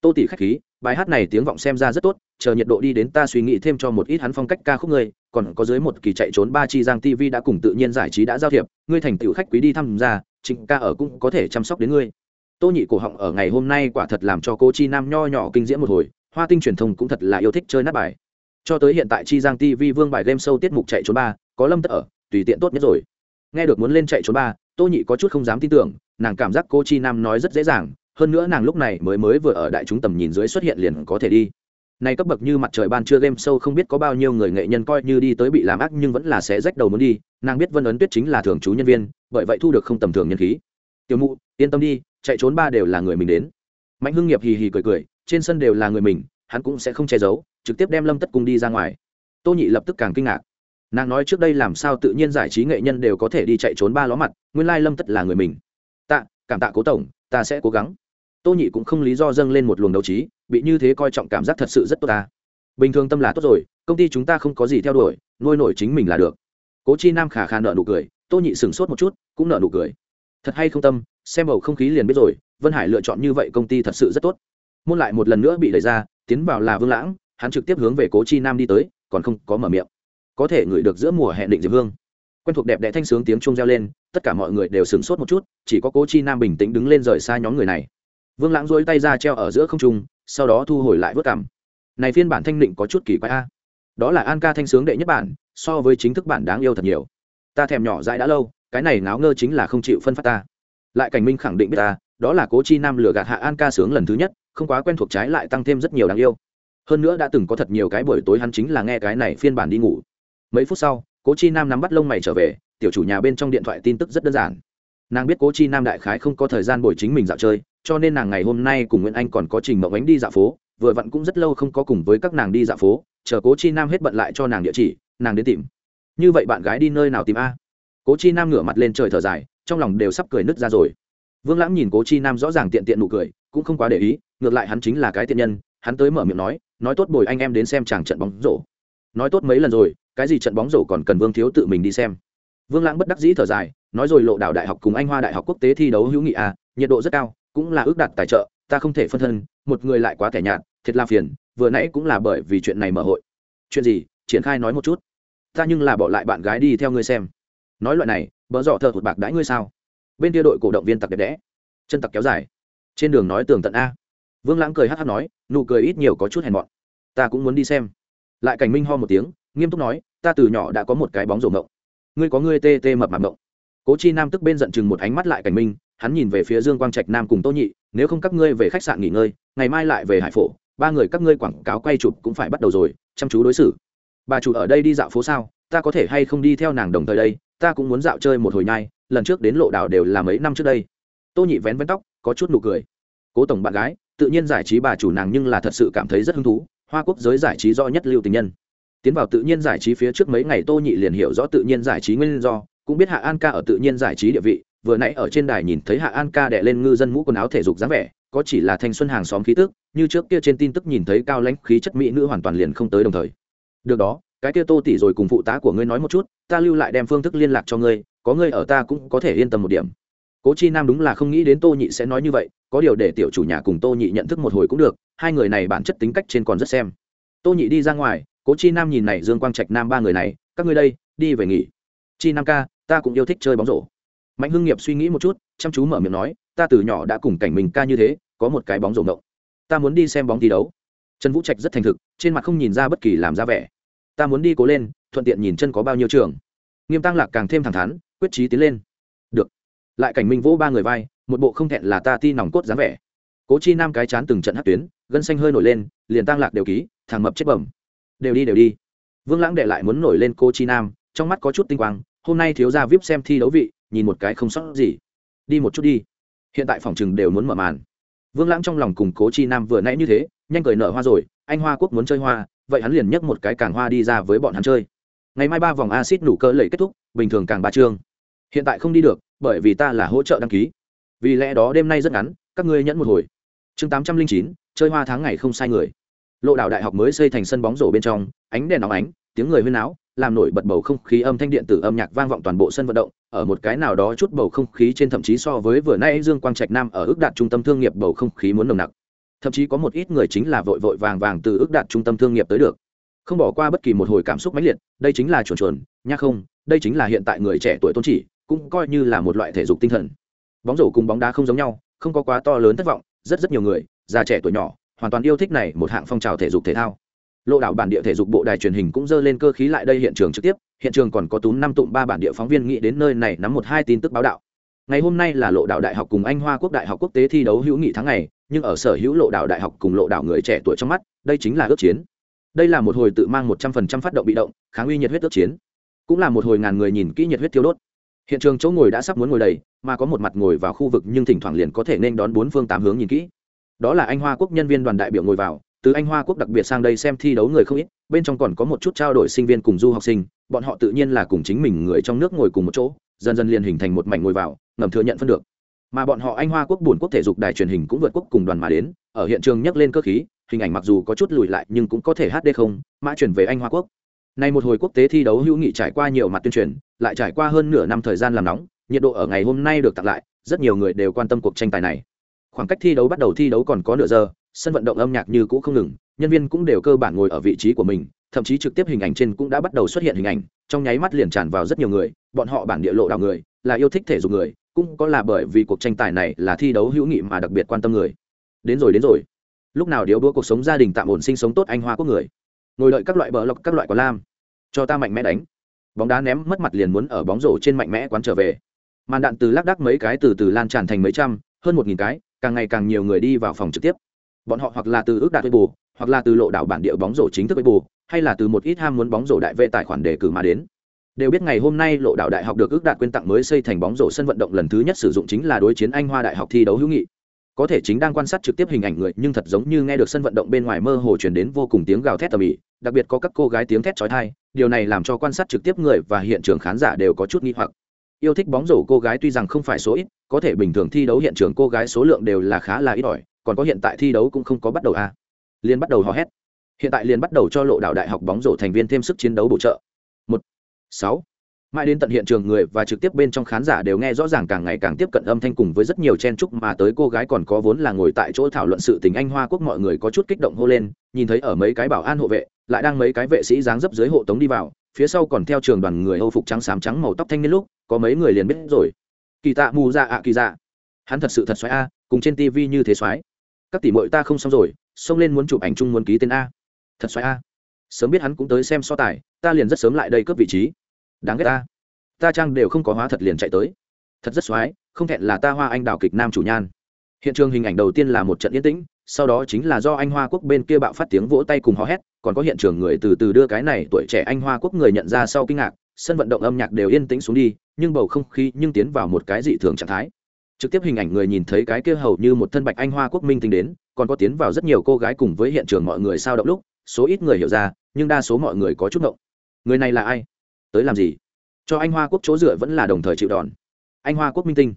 Tô tỷ khách khí, bài hát này tiếng vọng xem ra rất tốt, chờ nhiệt độ đi đến ta suy nghĩ thêm cho một ít hắn phong cách ca khúc ngươi, còn có dưới một kỳ chạy trốn ba chi giang tv đã cùng tự nhiên giải trí đã giao thiệp, ngươi thành tựu khách quý đi thăm gia, trịnh ca ở cũng có thể chăm sóc đến ngươi. Tô nhị cổ họng ở ngày hôm nay quả thật làm cho cô chi nam nho nhỏ kinh diễn một hồi, hoa tinh truyền thông cũng thật là yêu thích chơi nát bài. Cho tới hiện tại chi giang tv vương bài game show tiết mục chạy trốn ba, có lâm tất ở, tùy tiện tốt nhất rồi nghe được muốn lên chạy trốn ba, tô nhị có chút không dám tin tưởng, nàng cảm giác cô chi nam nói rất dễ dàng, hơn nữa nàng lúc này mới mới vừa ở đại chúng tầm nhìn dưới xuất hiện liền có thể đi. Này cấp bậc như mặt trời ban trưa game sâu không biết có bao nhiêu người nghệ nhân coi như đi tới bị làm ác nhưng vẫn là sẽ rách đầu muốn đi, nàng biết vân ấn tuyết chính là thường trú nhân viên, bởi vậy thu được không tầm thường nhân khí. Tiểu mụ, yên tâm đi, chạy trốn ba đều là người mình đến. Mạnh hưng nghiệp hì hì cười cười, trên sân đều là người mình, hắn cũng sẽ không che giấu, trực tiếp đem lâm tất cung đi ra ngoài. Tô nhị lập tức càng kinh ngạc nàng nói trước đây làm sao tự nhiên giải trí nghệ nhân đều có thể đi chạy trốn ba ló mặt, nguyên lai lâm tất là người mình. Tạ, cảm tạ cố tổng, ta sẽ cố gắng. Tô nhị cũng không lý do dâng lên một luồng đấu trí, bị như thế coi trọng cảm giác thật sự rất tốt ta. Bình thường tâm là tốt rồi, công ty chúng ta không có gì theo đuổi, nuôi nổi chính mình là được. Cố chi nam khả khả nợ nụ cười, tô nhị sửng sốt một chút, cũng nợ nụ cười. Thật hay không tâm, xem bầu không khí liền biết rồi, vân hải lựa chọn như vậy công ty thật sự rất tốt. Môn lại một lần nữa bị đẩy ra, tiến vào là vương lãng, hắn trực tiếp hướng về cố chi nam đi tới, còn không có mở miệng có thể ngửi được giữa mùa hẹn định diệp hương. Quen thuộc đẹp đẽ thanh sướng tiếng chuông reo lên, tất cả mọi người đều sửng sốt một chút, chỉ có cố chi nam bình tĩnh đứng lên rời xa nhóm người này. Vương lãng dối tay ra treo ở giữa không trung, sau đó thu hồi lại vớt cảm này phiên bản thanh định có chút kỳ quái a. Đó là an ca thanh sướng đệ nhất bản, so với chính thức bản đáng yêu thật nhiều. Ta thèm nhỏ dãi đã lâu, cái này náo ngơ chính là không chịu phân phát ta. Lại cảnh minh khẳng định biết ta, đó là cố chi nam lừa gạt hạ an ca sướng lần thứ nhất, không quá quen thuộc trái lại tăng thêm rất nhiều đáng yêu. Hơn nữa đã từng có thật nhiều cái buổi tối hắn chính là nghe cái này phiên bản đi ngủ mấy phút sau, cố chi nam nắm bắt lông mày trở về, tiểu chủ nhà bên trong điện thoại tin tức rất đơn giản. Nàng biết cố chi nam đại khái không có thời gian bồi chính mình dạo chơi, cho nên nàng ngày hôm nay cùng nguyễn anh còn có trình mộng ánh đi dạo phố, vừa vặn cũng rất lâu không có cùng với các nàng đi dạo phố, chờ cố chi nam hết bận lại cho nàng địa chỉ, nàng đến tìm. Như vậy bạn gái đi nơi nào tìm a? Cố chi nam ngửa mặt lên trời thở dài, trong lòng đều sắp cười nứt ra rồi. Vương lãng nhìn cố chi nam rõ ràng tiện tiện nụ cười, cũng không quá để ý, ngược lại hắn chính là cái tiện nhân, hắn tới mở miệng nói nói tốt bồi anh em đến xem chàng trận bóng rổ. Nói tốt mấy lần rồi cái gì trận bóng rổ còn cần vương thiếu tự mình đi xem. Vương lãng bất đắc dĩ thở dài, nói rồi lộ đạo đại học cùng anh hoa đại học quốc tế thi đấu hữu nghị a, nhiệt độ rất cao, cũng là ước đặt tài trợ, ta không thể phân thân, một người lại quá tẻ nhạt, thiệt là phiền, vừa nãy cũng là bởi vì chuyện này mở hội. Chuyện gì? Triển khai nói một chút. Ta nhưng là bỏ lại bạn gái đi theo ngươi xem. Nói loại này, bỡ dọ thợ thụt bạc đãi ngươi sao? Bên kia đội cổ động viên tặc đẹp đẽ. Chân tặc kéo dài. Trên đường nói tường tận a. Vương lãng cười hát hát nói, nụ cười ít nhiều có chút hèn mọn. Ta cũng muốn đi xem. Lại cảnh minh ho một tiếng, nghiêm túc nói ta từ nhỏ đã có một cái bóng rổ ngộng. Ngươi có ngươi tê tê mập mạp ngộng. Cố chi nam tức bên giận chừng một ánh mắt lại cảnh minh, hắn nhìn về phía dương quang trạch nam cùng tô nhị, nếu không các ngươi về khách sạn nghỉ ngơi, ngày mai lại về hải phổ, ba người các ngươi quảng cáo quay chụp cũng phải bắt đầu rồi, chăm chú đối xử. Bà chủ ở đây đi dạo phố sao, ta có thể hay không đi theo nàng đồng thời đây, ta cũng muốn dạo chơi một hồi nhai, lần trước đến lộ đảo đều là mấy năm trước đây. Tô nhị vén vén tóc, có chút nụ cười. Cố tổng bạn gái, tự nhiên giải trí bà chủ nàng nhưng là thật sự cảm thấy rất hứng thú, hoa quốc giới giải trí rõ nhất lưu tình nhân tiến vào tự nhiên giải trí phía trước mấy ngày tô nhị liền hiểu rõ tự nhiên giải trí nguyên do, cũng biết hạ an ca ở tự nhiên giải trí địa vị. Vừa nãy ở trên đài nhìn thấy hạ an ca đệ lên ngư dân mũ quần áo thể dục dáng vẻ, có chỉ là thanh xuân hàng xóm khí tức, như trước kia trên tin tức nhìn thấy cao lãnh khí chất mỹ nữ hoàn toàn liền không tới đồng thời. Được đó, cái kia tô tỷ rồi cùng phụ tá của ngươi nói một chút, ta lưu lại đem phương thức liên lạc cho ngươi, có ngươi ở ta cũng có thể yên tâm một điểm. Cố chi nam đúng là không nghĩ đến tô nhị sẽ nói như vậy, có điều để tiểu chủ nhà cùng tô nhị nhận thức một hồi cũng được, hai người này bản chất tính cách trên còn rất xem. Tô nhị đi ra ngoài cố chi nam nhìn này dương quang trạch nam ba người này, các ngươi đây, đi về nghỉ. Chi nam ca, ta cũng yêu thích chơi bóng rổ. Mạnh hưng nghiệp suy nghĩ một chút, chăm chú mở miệng nói, ta từ nhỏ đã cùng cảnh mình ca như thế, có một cái bóng rổ ngộng. Ta muốn đi xem bóng thi đấu. Trần vũ trạch rất thành thực, trên mặt không nhìn ra bất kỳ làm ra vẻ. Ta muốn đi cố lên, thuận tiện nhìn chân có bao nhiêu trường. Nghiêm tăng lạc càng thêm thẳng thắn, quyết trí tiến lên. Được. Lại cảnh minh vỗ ba người vai, một bộ không thẹn là ta ti nòng cốt dáng vẻ. Cố chi nam cái chán từng trận hát tuyến, gân xanh hơi nổi lên, liền tăng lạc đều ký, thằng mập chết bẩm đều đi đều đi. Vương lãng đệ lại muốn nổi lên cô chi nam, trong mắt có chút tinh quang, hôm nay thiếu gia vip xem thi đấu vị, nhìn một cái không sót gì. Đi một chút đi. Hiện tại phòng chừng đều muốn mở màn. Vương lãng trong lòng cùng cố chi nam vừa nãy như thế, nhanh cười nở hoa rồi, anh hoa quốc muốn chơi hoa, vậy hắn liền nhấc một cái càng hoa đi ra với bọn hắn chơi. Ngày mai ba vòng acid đủ cơ lẩy kết thúc, bình thường càng ba chương. Hiện tại không đi được, bởi vì ta là hỗ trợ đăng ký. Vì lẽ đó đêm nay rất ngắn, các ngươi nhẫn một hồi. Chương tám trăm linh chín, chơi hoa tháng ngày không sai người lộ đảo đại học mới xây thành sân bóng rổ bên trong, ánh đèn nóng ánh, tiếng người huyên náo, làm nổi bật bầu không khí âm thanh điện tử âm nhạc vang vọng toàn bộ sân vận động, ở một cái nào đó chút bầu không khí trên thậm chí so với vừa nay dương quang trạch nam ở ước đạt trung tâm thương nghiệp bầu không khí muốn nồng nặc. Thậm chí có một ít người chính là vội vội vàng vàng từ ước đạt trung tâm thương nghiệp tới được. Không bỏ qua bất kỳ một hồi cảm xúc mãnh liệt, đây chính là chuẩn chuẩn nha không, đây chính là hiện tại người trẻ tuổi tôn chỉ, cũng coi như là một loại thể dục tinh thần. Bóng rổ cùng bóng đá không giống nhau, không có quá to lớn thất vọng, rất rất nhiều người, già trẻ tuổi nhỏ hoàn toàn yêu thích này một hạng phong trào thể dục thể thao. Lộ đảo bản địa thể dục bộ đài truyền hình cũng dơ lên cơ khí lại đây hiện trường trực tiếp, hiện trường còn có túm năm tụm ba bản địa phóng viên nghĩ đến nơi này nắm một hai tin tức báo đạo. Ngày hôm nay là lộ đạo đại học cùng anh hoa quốc đại học quốc tế thi đấu hữu nghị tháng ngày, nhưng ở sở hữu lộ đạo đại học cùng lộ đạo người trẻ tuổi trong mắt, đây chính là ước chiến. Đây là một hồi tự mang một trăm phần trăm phát động bị động, kháng uy nhiệt huyết ước chiến. Cũng là một hồi ngàn người nhìn kỹ nhiệt huyết thiêu đốt. Hiện trường chỗ ngồi đã sắp muốn ngồi đầy, mà có một mặt ngồi vào khu vực nhưng thỉnh thoảng liền có thể nên đón bốn phương tám hướng nhìn kỹ đó là anh hoa quốc nhân viên đoàn đại biểu ngồi vào, từ anh hoa quốc đặc biệt sang đây xem thi đấu người không ít, bên trong còn có một chút trao đổi sinh viên cùng du học sinh, bọn họ tự nhiên là cùng chính mình người trong nước ngồi cùng một chỗ, dần dần liền hình thành một mảnh ngồi vào, ngầm thừa nhận phân được. Mà bọn họ anh hoa quốc buồn quốc thể dục đài truyền hình cũng vượt quốc cùng đoàn mà đến, ở hiện trường nhắc lên cơ khí, hình ảnh mặc dù có chút lùi lại nhưng cũng có thể hd không, mã chuyển về anh hoa quốc. Nay một hồi quốc tế thi đấu hữu nghị trải qua nhiều mặt tuyên truyền, lại trải qua hơn nửa năm thời gian làm nóng, nhiệt độ ở ngày hôm nay được tặng lại, rất nhiều người đều quan tâm cuộc tranh tài này khoảng cách thi đấu bắt đầu thi đấu còn có nửa giờ, sân vận động âm nhạc như cũ không ngừng, nhân viên cũng đều cơ bản ngồi ở vị trí của mình, thậm chí trực tiếp hình ảnh trên cũng đã bắt đầu xuất hiện hình ảnh, trong nháy mắt liền tràn vào rất nhiều người, bọn họ bản địa lộ đào người, là yêu thích thể dục người, cũng có là bởi vì cuộc tranh tài này là thi đấu hữu nghị mà đặc biệt quan tâm người. Đến rồi đến rồi. Lúc nào điếu đua cuộc sống gia đình tạm ổn sinh sống tốt anh hoa quốc người. Ngồi đợi các loại bờ lọc các loại quả lam. Cho ta mạnh mẽ đánh. Bóng đá ném mất mặt liền muốn ở bóng rổ trên mạnh mẽ quán trở về. Màn đạn từ lác đác mấy cái từ từ lan tràn thành mấy trăm hơn một nghìn cái, càng ngày càng nhiều người đi vào phòng trực tiếp. Bọn họ hoặc là từ ước đạt với bù hoặc là từ lộ đảo bản địa bóng rổ chính thức với bù hay là từ một ít ham muốn bóng rổ đại vệ tài khoản đề cử mà đến. Đều biết ngày hôm nay lộ đảo đại học được ước đạt quyên tặng mới xây thành bóng rổ sân vận động lần thứ nhất sử dụng chính là đối chiến anh hoa đại học thi đấu hữu nghị. Có thể chính đang quan sát trực tiếp hình ảnh người, nhưng thật giống như nghe được sân vận động bên ngoài mơ hồ chuyển đến vô cùng tiếng gào thét tầm ĩ, đặc biệt có các cô gái tiếng thét trói thai điều này làm cho quan sát trực tiếp người và hiện trường khán giả đều có chút nghi hoặc yêu thích bóng rổ cô gái tuy rằng không phải số ít, có thể bình thường thi đấu hiện trường cô gái số lượng đều là khá là ít ỏi, còn có hiện tại thi đấu cũng không có bắt đầu a à. liên bắt đầu hò hét. Hiện tại liền bắt đầu cho lộ đạo đại học bóng rổ thành viên thêm sức chiến đấu bổ trợ. Một, sáu mãi đến tận hiện trường người và trực tiếp bên trong khán giả đều nghe rõ ràng càng ngày càng tiếp cận âm thanh cùng với rất nhiều chen chúc mà tới cô gái còn có vốn là ngồi tại chỗ thảo luận sự tình anh hoa quốc mọi người có chút kích động hô lên, nhìn thấy ở mấy cái bảo an hộ vệ, lại đang mấy cái vệ sĩ dáng dấp dưới hộ tống đi vào, phía sau còn theo trường đoàn người âu phục trắng xám trắng màu tóc thanh niên lúc, có mấy người liền biết rồi. Kỳ tạ mù ra ạ, kỳ dạ. Hắn thật sự thật xoáy a, cùng trên tivi như thế xoáy các tỷ mội ta không xong rồi, xông lên muốn chụp ảnh chung muốn ký tên a. Thật xoáy a. Sớm biết hắn cũng tới xem so tài, ta liền rất sớm lại đây cướp vị trí đáng ghét ta. Ta trang đều không có hóa thật liền chạy tới. Thật rất xoáy không thẹn là ta hoa anh đào kịch nam chủ nhan. Hiện trường hình ảnh đầu tiên là một trận yên tĩnh, sau đó chính là do anh hoa quốc bên kia bạo phát tiếng vỗ tay cùng hò hét, còn có hiện trường người từ từ đưa cái này tuổi trẻ anh hoa quốc người nhận ra sau kinh ngạc, sân vận động âm nhạc đều yên tĩnh xuống đi, nhưng bầu không khí nhưng tiến vào một cái dị thường trạng thái. Trực tiếp hình ảnh người nhìn thấy cái kia hầu như một thân bạch anh hoa quốc minh tính đến, còn có tiến vào rất nhiều cô gái cùng với hiện trường mọi người sao động lúc, số ít người hiểu ra, nhưng đa số mọi người có chút ngộng. Người này là ai? Tới làm gì? Cho anh hoa quốc chỗ dựa vẫn là đồng thời chịu đòn. Anh hoa quốc minh tinh.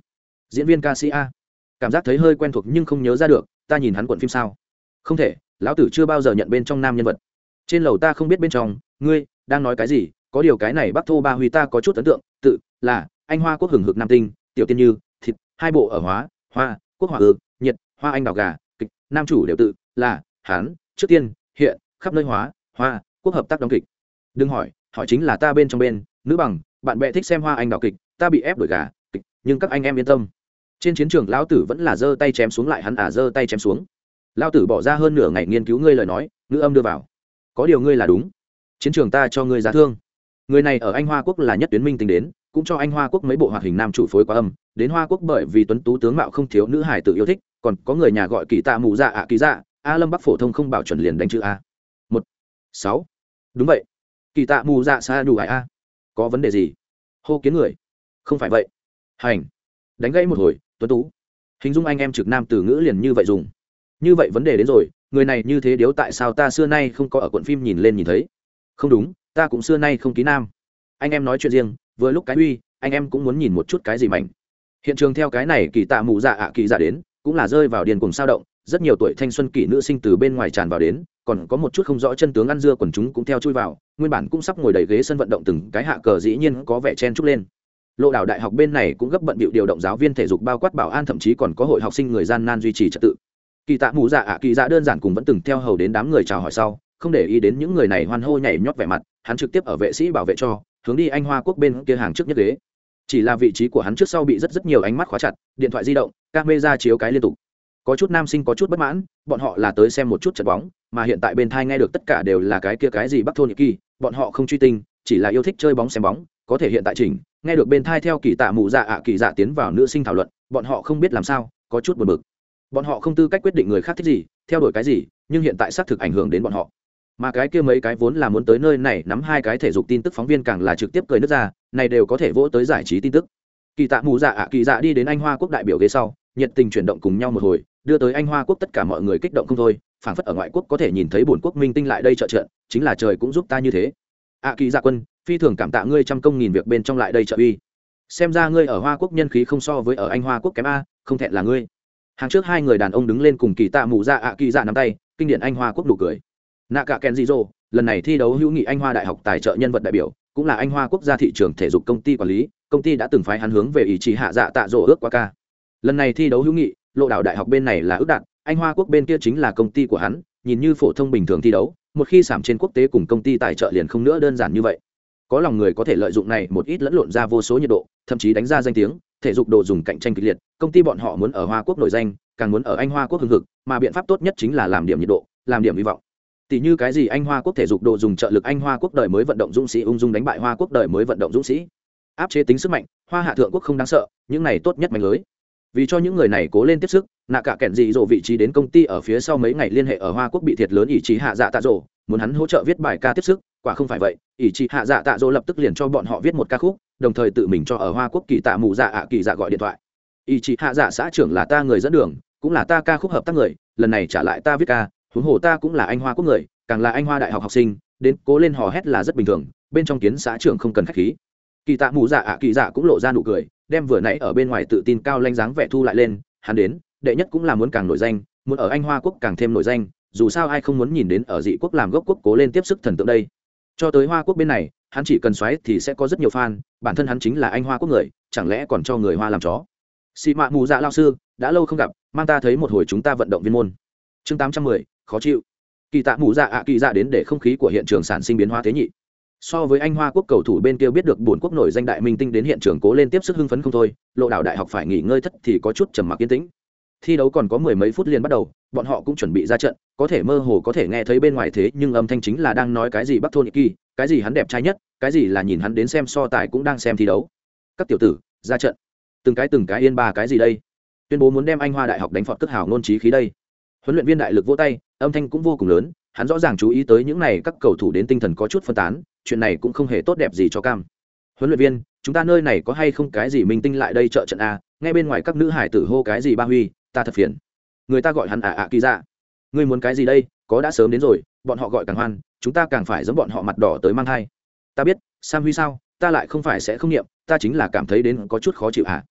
Diễn viên ca sĩ a. Cảm giác thấy hơi quen thuộc nhưng không nhớ ra được, ta nhìn hắn quận phim sao? Không thể, lão tử chưa bao giờ nhận bên trong nam nhân vật. Trên lầu ta không biết bên trong, ngươi, đang nói cái gì? Có điều cái này bắc thô ba huy ta có chút ấn tượng, tự, là, anh hoa quốc hừng hực nam tinh, tiểu tiên như, thịt, hai bộ ở hóa, hoa, quốc hỏa ư, nhiệt, hoa anh đào gà, kịch, nam chủ đều tự, là, hán, trước tiên, hiện, khắp nơi hóa, hoa, quốc hợp tác đóng kịch. Đừng hỏi hỏi chính là ta bên trong bên, nữ bằng, bạn bè thích xem hoa anh đào kịch, ta bị ép đổi gà, kịch, nhưng các anh em yên tâm. Trên chiến trường lão tử vẫn là giơ tay chém xuống lại hắn à giơ tay chém xuống. Lão tử bỏ ra hơn nửa ngày nghiên cứu ngươi lời nói, ngữ âm đưa vào. Có điều ngươi là đúng. Chiến trường ta cho ngươi giá thương. Người này ở anh hoa quốc là nhất tuyến minh tính đến, cũng cho anh hoa quốc mấy bộ hoạt hình nam chủ phối quá âm. Đến hoa quốc bởi vì tuấn tú tướng mạo không thiếu nữ hải tự yêu thích, còn có người nhà gọi kỳ tạ mù dạ ạ, kỳ dạ. A lâm bắc phổ thông không bảo chuẩn liền đánh chữ a. Một. Sáu. Đúng vậy kỳ tạ mù dạ xa đủ ải a. Có vấn đề gì? Hô kiến người. Không phải vậy. Hành. Đánh gãy một hồi, tuấn tú. Hình dung anh em trực nam từ ngữ liền như vậy dùng. Như vậy vấn đề đến rồi, người này như thế điếu tại sao ta xưa nay không có ở cuộn phim nhìn lên nhìn thấy? Không đúng, ta cũng xưa nay không ký nam. Anh em nói chuyện riêng, vừa lúc cái uy, anh em cũng muốn nhìn một chút cái gì mạnh hiện trường theo cái này kỳ tạ mù dạ ạ kỳ dạ đến, cũng là rơi vào điền cùng sao động rất nhiều tuổi thanh xuân kỷ nữ sinh từ bên ngoài tràn vào đến, còn có một chút không rõ chân tướng ăn dưa quần chúng cũng theo chui vào, nguyên bản cũng sắp ngồi đầy ghế sân vận động từng cái hạ cờ dĩ nhiên có vẻ chen trúc lên. Lộ đảo đại học bên này cũng gấp bận bịu điều động giáo viên thể dục bao quát bảo an thậm chí còn có hội học sinh người gian nan duy trì trật tự. Kỳ tạ mù dạ ạ, kỳ dạ đơn giản cùng vẫn từng theo hầu đến đám người chào hỏi sau, không để ý đến những người này hoan hô nhảy nhót vẻ mặt, hắn trực tiếp ở vệ sĩ bảo vệ cho, hướng đi anh hoa quốc bên kia hàng trước nhất ghế. Chỉ là vị trí của hắn trước sau bị rất rất nhiều ánh mắt khóa chặt, điện thoại di động, camera chiếu cái liên tục có chút nam sinh có chút bất mãn, bọn họ là tới xem một chút trận bóng, mà hiện tại bên thai nghe được tất cả đều là cái kia cái gì bắc thôn nhị kỳ, bọn họ không truy tinh, chỉ là yêu thích chơi bóng xem bóng, có thể hiện tại chỉnh, nghe được bên thai theo kỳ tạ mù dạ ạ, kỳ dạ tiến vào nữ sinh thảo luận, bọn họ không biết làm sao, có chút buồn bực. Bọn họ không tư cách quyết định người khác thích gì, theo đuổi cái gì, nhưng hiện tại xác thực ảnh hưởng đến bọn họ. Mà cái kia mấy cái vốn là muốn tới nơi này nắm hai cái thể dục tin tức phóng viên càng là trực tiếp cười nước ra, này đều có thể vỗ tới giải trí tin tức. Kỳ tạ mù dạ ạ, kỳ dạ đi đến anh hoa quốc đại biểu ghế sau, nhiệt tình chuyển động cùng nhau một hồi đưa tới anh hoa quốc tất cả mọi người kích động không thôi, phảng phất ở ngoại quốc có thể nhìn thấy bổn quốc minh tinh lại đây trợ trận chính là trời cũng giúp ta như thế. Ạ kỳ dạ quân, phi thường cảm tạ ngươi trăm công nghìn việc bên trong lại đây trợ uy. Xem ra ngươi ở hoa quốc nhân khí không so với ở anh hoa quốc kém a, không thẹn là ngươi. Hàng trước hai người đàn ông đứng lên cùng kỳ tạ mụ ra dạ ạ kỳ dạ nắm tay, kinh điển anh hoa quốc đủ cười. Nạ cả ken dị dỗ, lần này thi đấu hữu nghị anh hoa đại học tài trợ nhân vật đại biểu, cũng là anh hoa quốc gia thị trường thể dục công ty quản lý, công ty đã từng phái hắn hướng về ý chí hạ dạ tạ rỗ ước qua ca. Lần này thi đấu hữu nghị lộ đạo đại học bên này là ước đạt, anh hoa quốc bên kia chính là công ty của hắn, nhìn như phổ thông bình thường thi đấu, một khi giảm trên quốc tế cùng công ty tài trợ liền không nữa đơn giản như vậy. Có lòng người có thể lợi dụng này một ít lẫn lộn ra vô số nhiệt độ, thậm chí đánh ra danh tiếng, thể dục đồ dùng cạnh tranh kịch liệt, công ty bọn họ muốn ở hoa quốc nổi danh, càng muốn ở anh hoa quốc hưng hực, mà biện pháp tốt nhất chính là làm điểm nhiệt độ, làm điểm hy vọng. Tỷ như cái gì anh hoa quốc thể dục đồ dùng trợ lực anh hoa quốc đời mới vận động dũng sĩ, ung dung đánh bại hoa quốc đời mới vận động dũng sĩ. Áp chế tính sức mạnh, hoa hạ thượng quốc không đáng sợ, những này tốt nhất mạnh lưới vì cho những người này cố lên tiếp sức, nạ cả kẻn dị dỗ vị trí đến công ty ở phía sau mấy ngày liên hệ ở hoa quốc bị thiệt lớn ý chí hạ dạ tạ dỗ, muốn hắn hỗ trợ viết bài ca tiếp sức, quả không phải vậy ý chí hạ dạ tạ dỗ lập tức liền cho bọn họ viết một ca khúc, đồng thời tự mình cho ở hoa quốc kỳ tạ mù dạ ạ kỳ dạ gọi điện thoại. Ý chí hạ dạ xã trưởng là ta người dẫn đường, cũng là ta ca khúc hợp tác người, lần này trả lại ta viết ca, huống hồ ta cũng là anh hoa quốc người, càng là anh hoa đại học học sinh, đến cố lên hò hét là rất bình thường, bên trong kiến xã trưởng không cần khách khí kỳ tạ mù dạ ạ, kỳ dạ cũng lộ ra nụ cười, đem vừa nãy ở bên ngoài tự tin cao lanh dáng vẻ thu lại lên, hắn đến, đệ nhất cũng là muốn càng nổi danh, muốn ở anh hoa quốc càng thêm nổi danh, dù sao ai không muốn nhìn đến ở dị quốc làm gốc quốc cố lên tiếp sức thần tượng đây. Cho tới hoa quốc bên này, hắn chỉ cần xoáy thì sẽ có rất nhiều fan, bản thân hắn chính là anh hoa quốc người, chẳng lẽ còn cho người hoa làm chó? Xị mạ mù dạ lao sư, đã lâu không gặp, mang ta thấy một hồi chúng ta vận động viên môn. Chương tám trăm mười, khó chịu. Kỳ tạ mù dạ ạ, kỳ dạ đến để không khí của hiện trường sản sinh biến hóa thế nhị so với anh hoa quốc cầu thủ bên kia biết được bổn quốc nổi danh đại minh tinh đến hiện trường cố lên tiếp sức hưng phấn không thôi, lộ đảo đại học phải nghỉ ngơi thất thì có chút trầm mặc yên tĩnh. Thi đấu còn có mười mấy phút liền bắt đầu, bọn họ cũng chuẩn bị ra trận, có thể mơ hồ có thể nghe thấy bên ngoài thế nhưng âm thanh chính là đang nói cái gì bắc thôn kỳ, cái gì hắn đẹp trai nhất, cái gì là nhìn hắn đến xem so tài cũng đang xem thi đấu. Các tiểu tử, ra trận. Từng cái từng cái yên ba cái gì đây? Tuyên bố muốn đem anh hoa đại học đánh phọt cất hào nôn trí khí đây. Huấn luyện viên đại lực vỗ tay, âm thanh cũng vô cùng lớn, hắn rõ ràng chú ý tới những này các cầu thủ đến tinh thần có chút phân tán chuyện này cũng không hề tốt đẹp gì cho cam. Huấn luyện viên, chúng ta nơi này có hay không cái gì minh tinh lại đây trợ trận a ngay bên ngoài các nữ hải tử hô cái gì ba huy, ta thật phiền. Người ta gọi hắn ả ạ kỳ dạ. Ngươi muốn cái gì đây, có đã sớm đến rồi, bọn họ gọi càng hoan, chúng ta càng phải giống bọn họ mặt đỏ tới mang thai. Ta biết, sam huy sao, ta lại không phải sẽ không niệm, ta chính là cảm thấy đến có chút khó chịu hả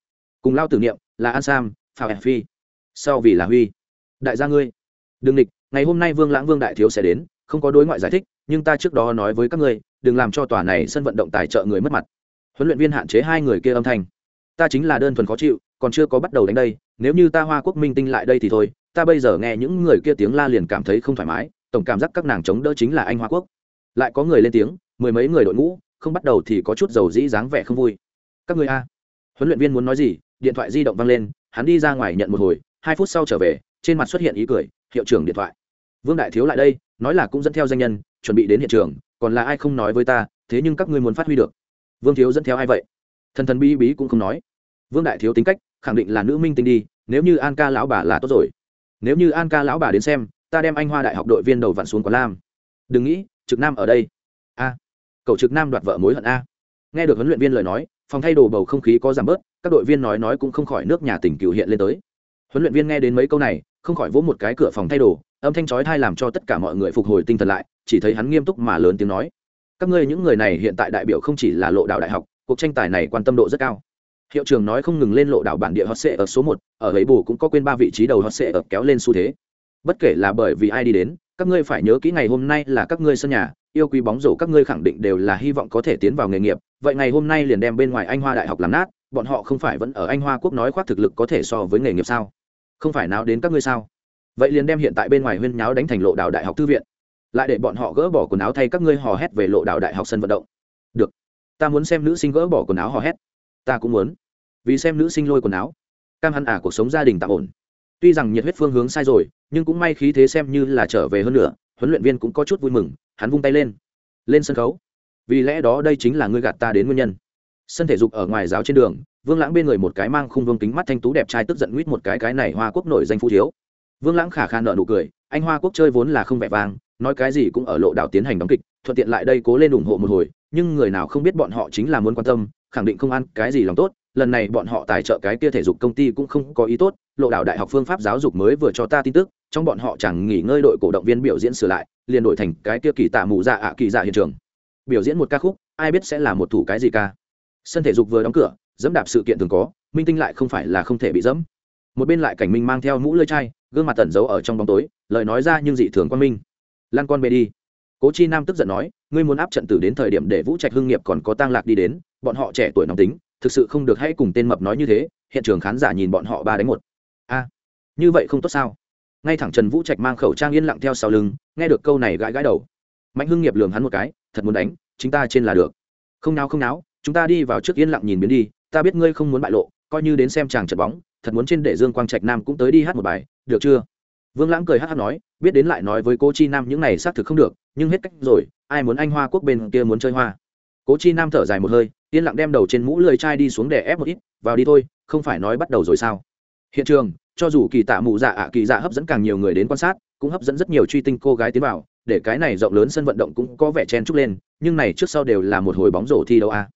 cùng lao tử niệm, là an sam phào hẹp phi. Sau vì là huy. Đại gia ngươi. Đừng địch, ngày hôm nay vương lãng vương đại thiếu sẽ đến không có đối ngoại giải thích, nhưng ta trước đó nói với các ngươi, đừng làm cho tòa này sân vận động tài trợ người mất mặt. Huấn luyện viên hạn chế hai người kia âm thanh. Ta chính là đơn thuần khó chịu, còn chưa có bắt đầu đánh đây, nếu như ta hoa quốc minh tinh lại đây thì thôi, ta bây giờ nghe những người kia tiếng la liền cảm thấy không thoải mái, tổng cảm giác các nàng chống đỡ chính là anh hoa quốc. Lại có người lên tiếng, mười mấy người đội ngũ, không bắt đầu thì có chút dầu dĩ dáng vẻ không vui. Các người a. Huấn luyện viên muốn nói gì, điện thoại di động văng lên, hắn đi ra ngoài nhận một hồi, hai phút sau trở về, trên mặt xuất hiện ý cười, hiệu trưởng điện thoại vương đại thiếu lại đây, nói là cũng dẫn theo danh nhân, chuẩn bị đến hiện trường, còn là ai không nói với ta, thế nhưng các ngươi muốn phát huy được. Vương thiếu dẫn theo ai vậy? Thần thần bí bí cũng không nói. Vương đại thiếu tính cách, khẳng định là nữ minh tinh đi, nếu như an ca lão bà là tốt rồi. Nếu như an ca lão bà đến xem, ta đem anh hoa đại học đội viên đầu vặn xuống quán lam. Đừng nghĩ, trực nam ở đây. A, cậu trực nam đoạt vợ mối hận a. Nghe được huấn luyện viên lời nói, phòng thay đồ bầu không khí có giảm bớt, các đội viên nói nói cũng không khỏi nước nhà tỉnh cựu hiện lên tới. Huấn luyện viên nghe đến mấy câu này, không khỏi vỗ một cái cửa phòng thay đồ âm thanh chói thai làm cho tất cả mọi người phục hồi tinh thần lại, chỉ thấy hắn nghiêm túc mà lớn tiếng nói, các ngươi những người này hiện tại đại biểu không chỉ là lộ đạo đại học, cuộc tranh tài này quan tâm độ rất cao. Hiệu trưởng nói không ngừng lên lộ đảo bản địa hot sệ ở số một, ở ấy bù cũng có quên ba vị trí đầu hot sệ ở kéo lên xu thế. Bất kể là bởi vì ai đi đến, các ngươi phải nhớ kỹ ngày hôm nay là các ngươi sân nhà, yêu quý bóng rổ các ngươi khẳng định đều là hy vọng có thể tiến vào nghề nghiệp, vậy ngày hôm nay liền đem bên ngoài anh hoa đại học làm nát, bọn họ không phải vẫn ở anh hoa quốc nói khoác thực lực có thể so với nghề nghiệp sao? Không phải nào đến các ngươi sao? Vậy liền đem hiện tại bên ngoài huyên nháo đánh thành lộ đạo đại học thư viện. Lại để bọn họ gỡ bỏ quần áo thay các ngươi hò hét về lộ đạo đại học sân vận động. Được, ta muốn xem nữ sinh gỡ bỏ quần áo hò hét. Ta cũng muốn. Vì xem nữ sinh lôi quần áo. Cam hẳn ả à, cuộc sống gia đình tạm ổn. Tuy rằng nhiệt huyết phương hướng sai rồi, nhưng cũng may khí thế xem như là trở về hơn nữa huấn luyện viên cũng có chút vui mừng, hắn vung tay lên. Lên sân khấu. Vì lẽ đó đây chính là ngươi gạt ta đến nguyên nhân. Sân thể dục ở ngoài giáo trên đường, vương lãng bên người một cái mang khung vương kính mắt thanh tú đẹp trai tức giận nguyết một cái cái này hoa quốc nổi danh phú thiếu vương lãng khả khả nợ nụ cười, anh hoa quốc chơi vốn là không vẻ vang, nói cái gì cũng ở lộ đảo tiến hành đóng kịch, thuận tiện lại đây cố lên ủng hộ một hồi, nhưng người nào không biết bọn họ chính là muốn quan tâm, khẳng định không ăn cái gì lòng tốt, lần này bọn họ tài trợ cái kia thể dục công ty cũng không có ý tốt, lộ đảo đại học phương pháp giáo dục mới vừa cho ta tin tức, trong bọn họ chẳng nghỉ ngơi đội cổ động viên biểu diễn sửa lại, liền đổi thành cái kia kỳ tạ mù dạ ạ kỳ dạ hiện trường. Biểu diễn một ca khúc, ai biết sẽ là một thủ cái gì ca. Sân thể dục vừa đóng cửa, dẫm đạp sự kiện thường có, minh tinh lại không phải là không thể bị dẫm. Một bên lại cảnh minh mang theo mũ lơi chai gương mặt tẩn giấu ở trong bóng tối, lời nói ra nhưng dị thường quan minh. Lan con bê đi. Cố chi nam tức giận nói, ngươi muốn áp trận tử đến thời điểm để vũ trạch hưng nghiệp còn có tang lạc đi đến, bọn họ trẻ tuổi nóng tính, thực sự không được hãy cùng tên mập nói như thế, hiện trường khán giả nhìn bọn họ ba đánh một. A, như vậy không tốt sao? Ngay thẳng trần vũ trạch mang khẩu trang yên lặng theo sau lưng, nghe được câu này gãi gãi đầu. Mạnh hưng nghiệp lường hắn một cái, thật muốn đánh, chính ta trên là được. Không nào không nào chúng ta đi vào trước yên lặng nhìn biến đi, ta biết ngươi không muốn bại lộ, coi như đến xem chàng trận bóng, thật muốn trên để dương quang trạch nam cũng tới đi hát một bài được chưa? Vương lãng cười hát hát nói, biết đến lại nói với cô chi nam những này xác thực không được, nhưng hết cách rồi, ai muốn anh hoa quốc bên kia muốn chơi hoa? Cố chi nam thở dài một hơi, yên lặng đem đầu trên mũ lười chai đi xuống để ép một ít, vào đi thôi, không phải nói bắt đầu rồi sao? Hiện trường, cho dù kỳ tạ mụ dạ ạ, kỳ dạ hấp dẫn càng nhiều người đến quan sát, cũng hấp dẫn rất nhiều truy tinh cô gái tiến vào, để cái này rộng lớn sân vận động cũng có vẻ chen trúc lên, nhưng này trước sau đều là một hồi bóng rổ thi đấu a.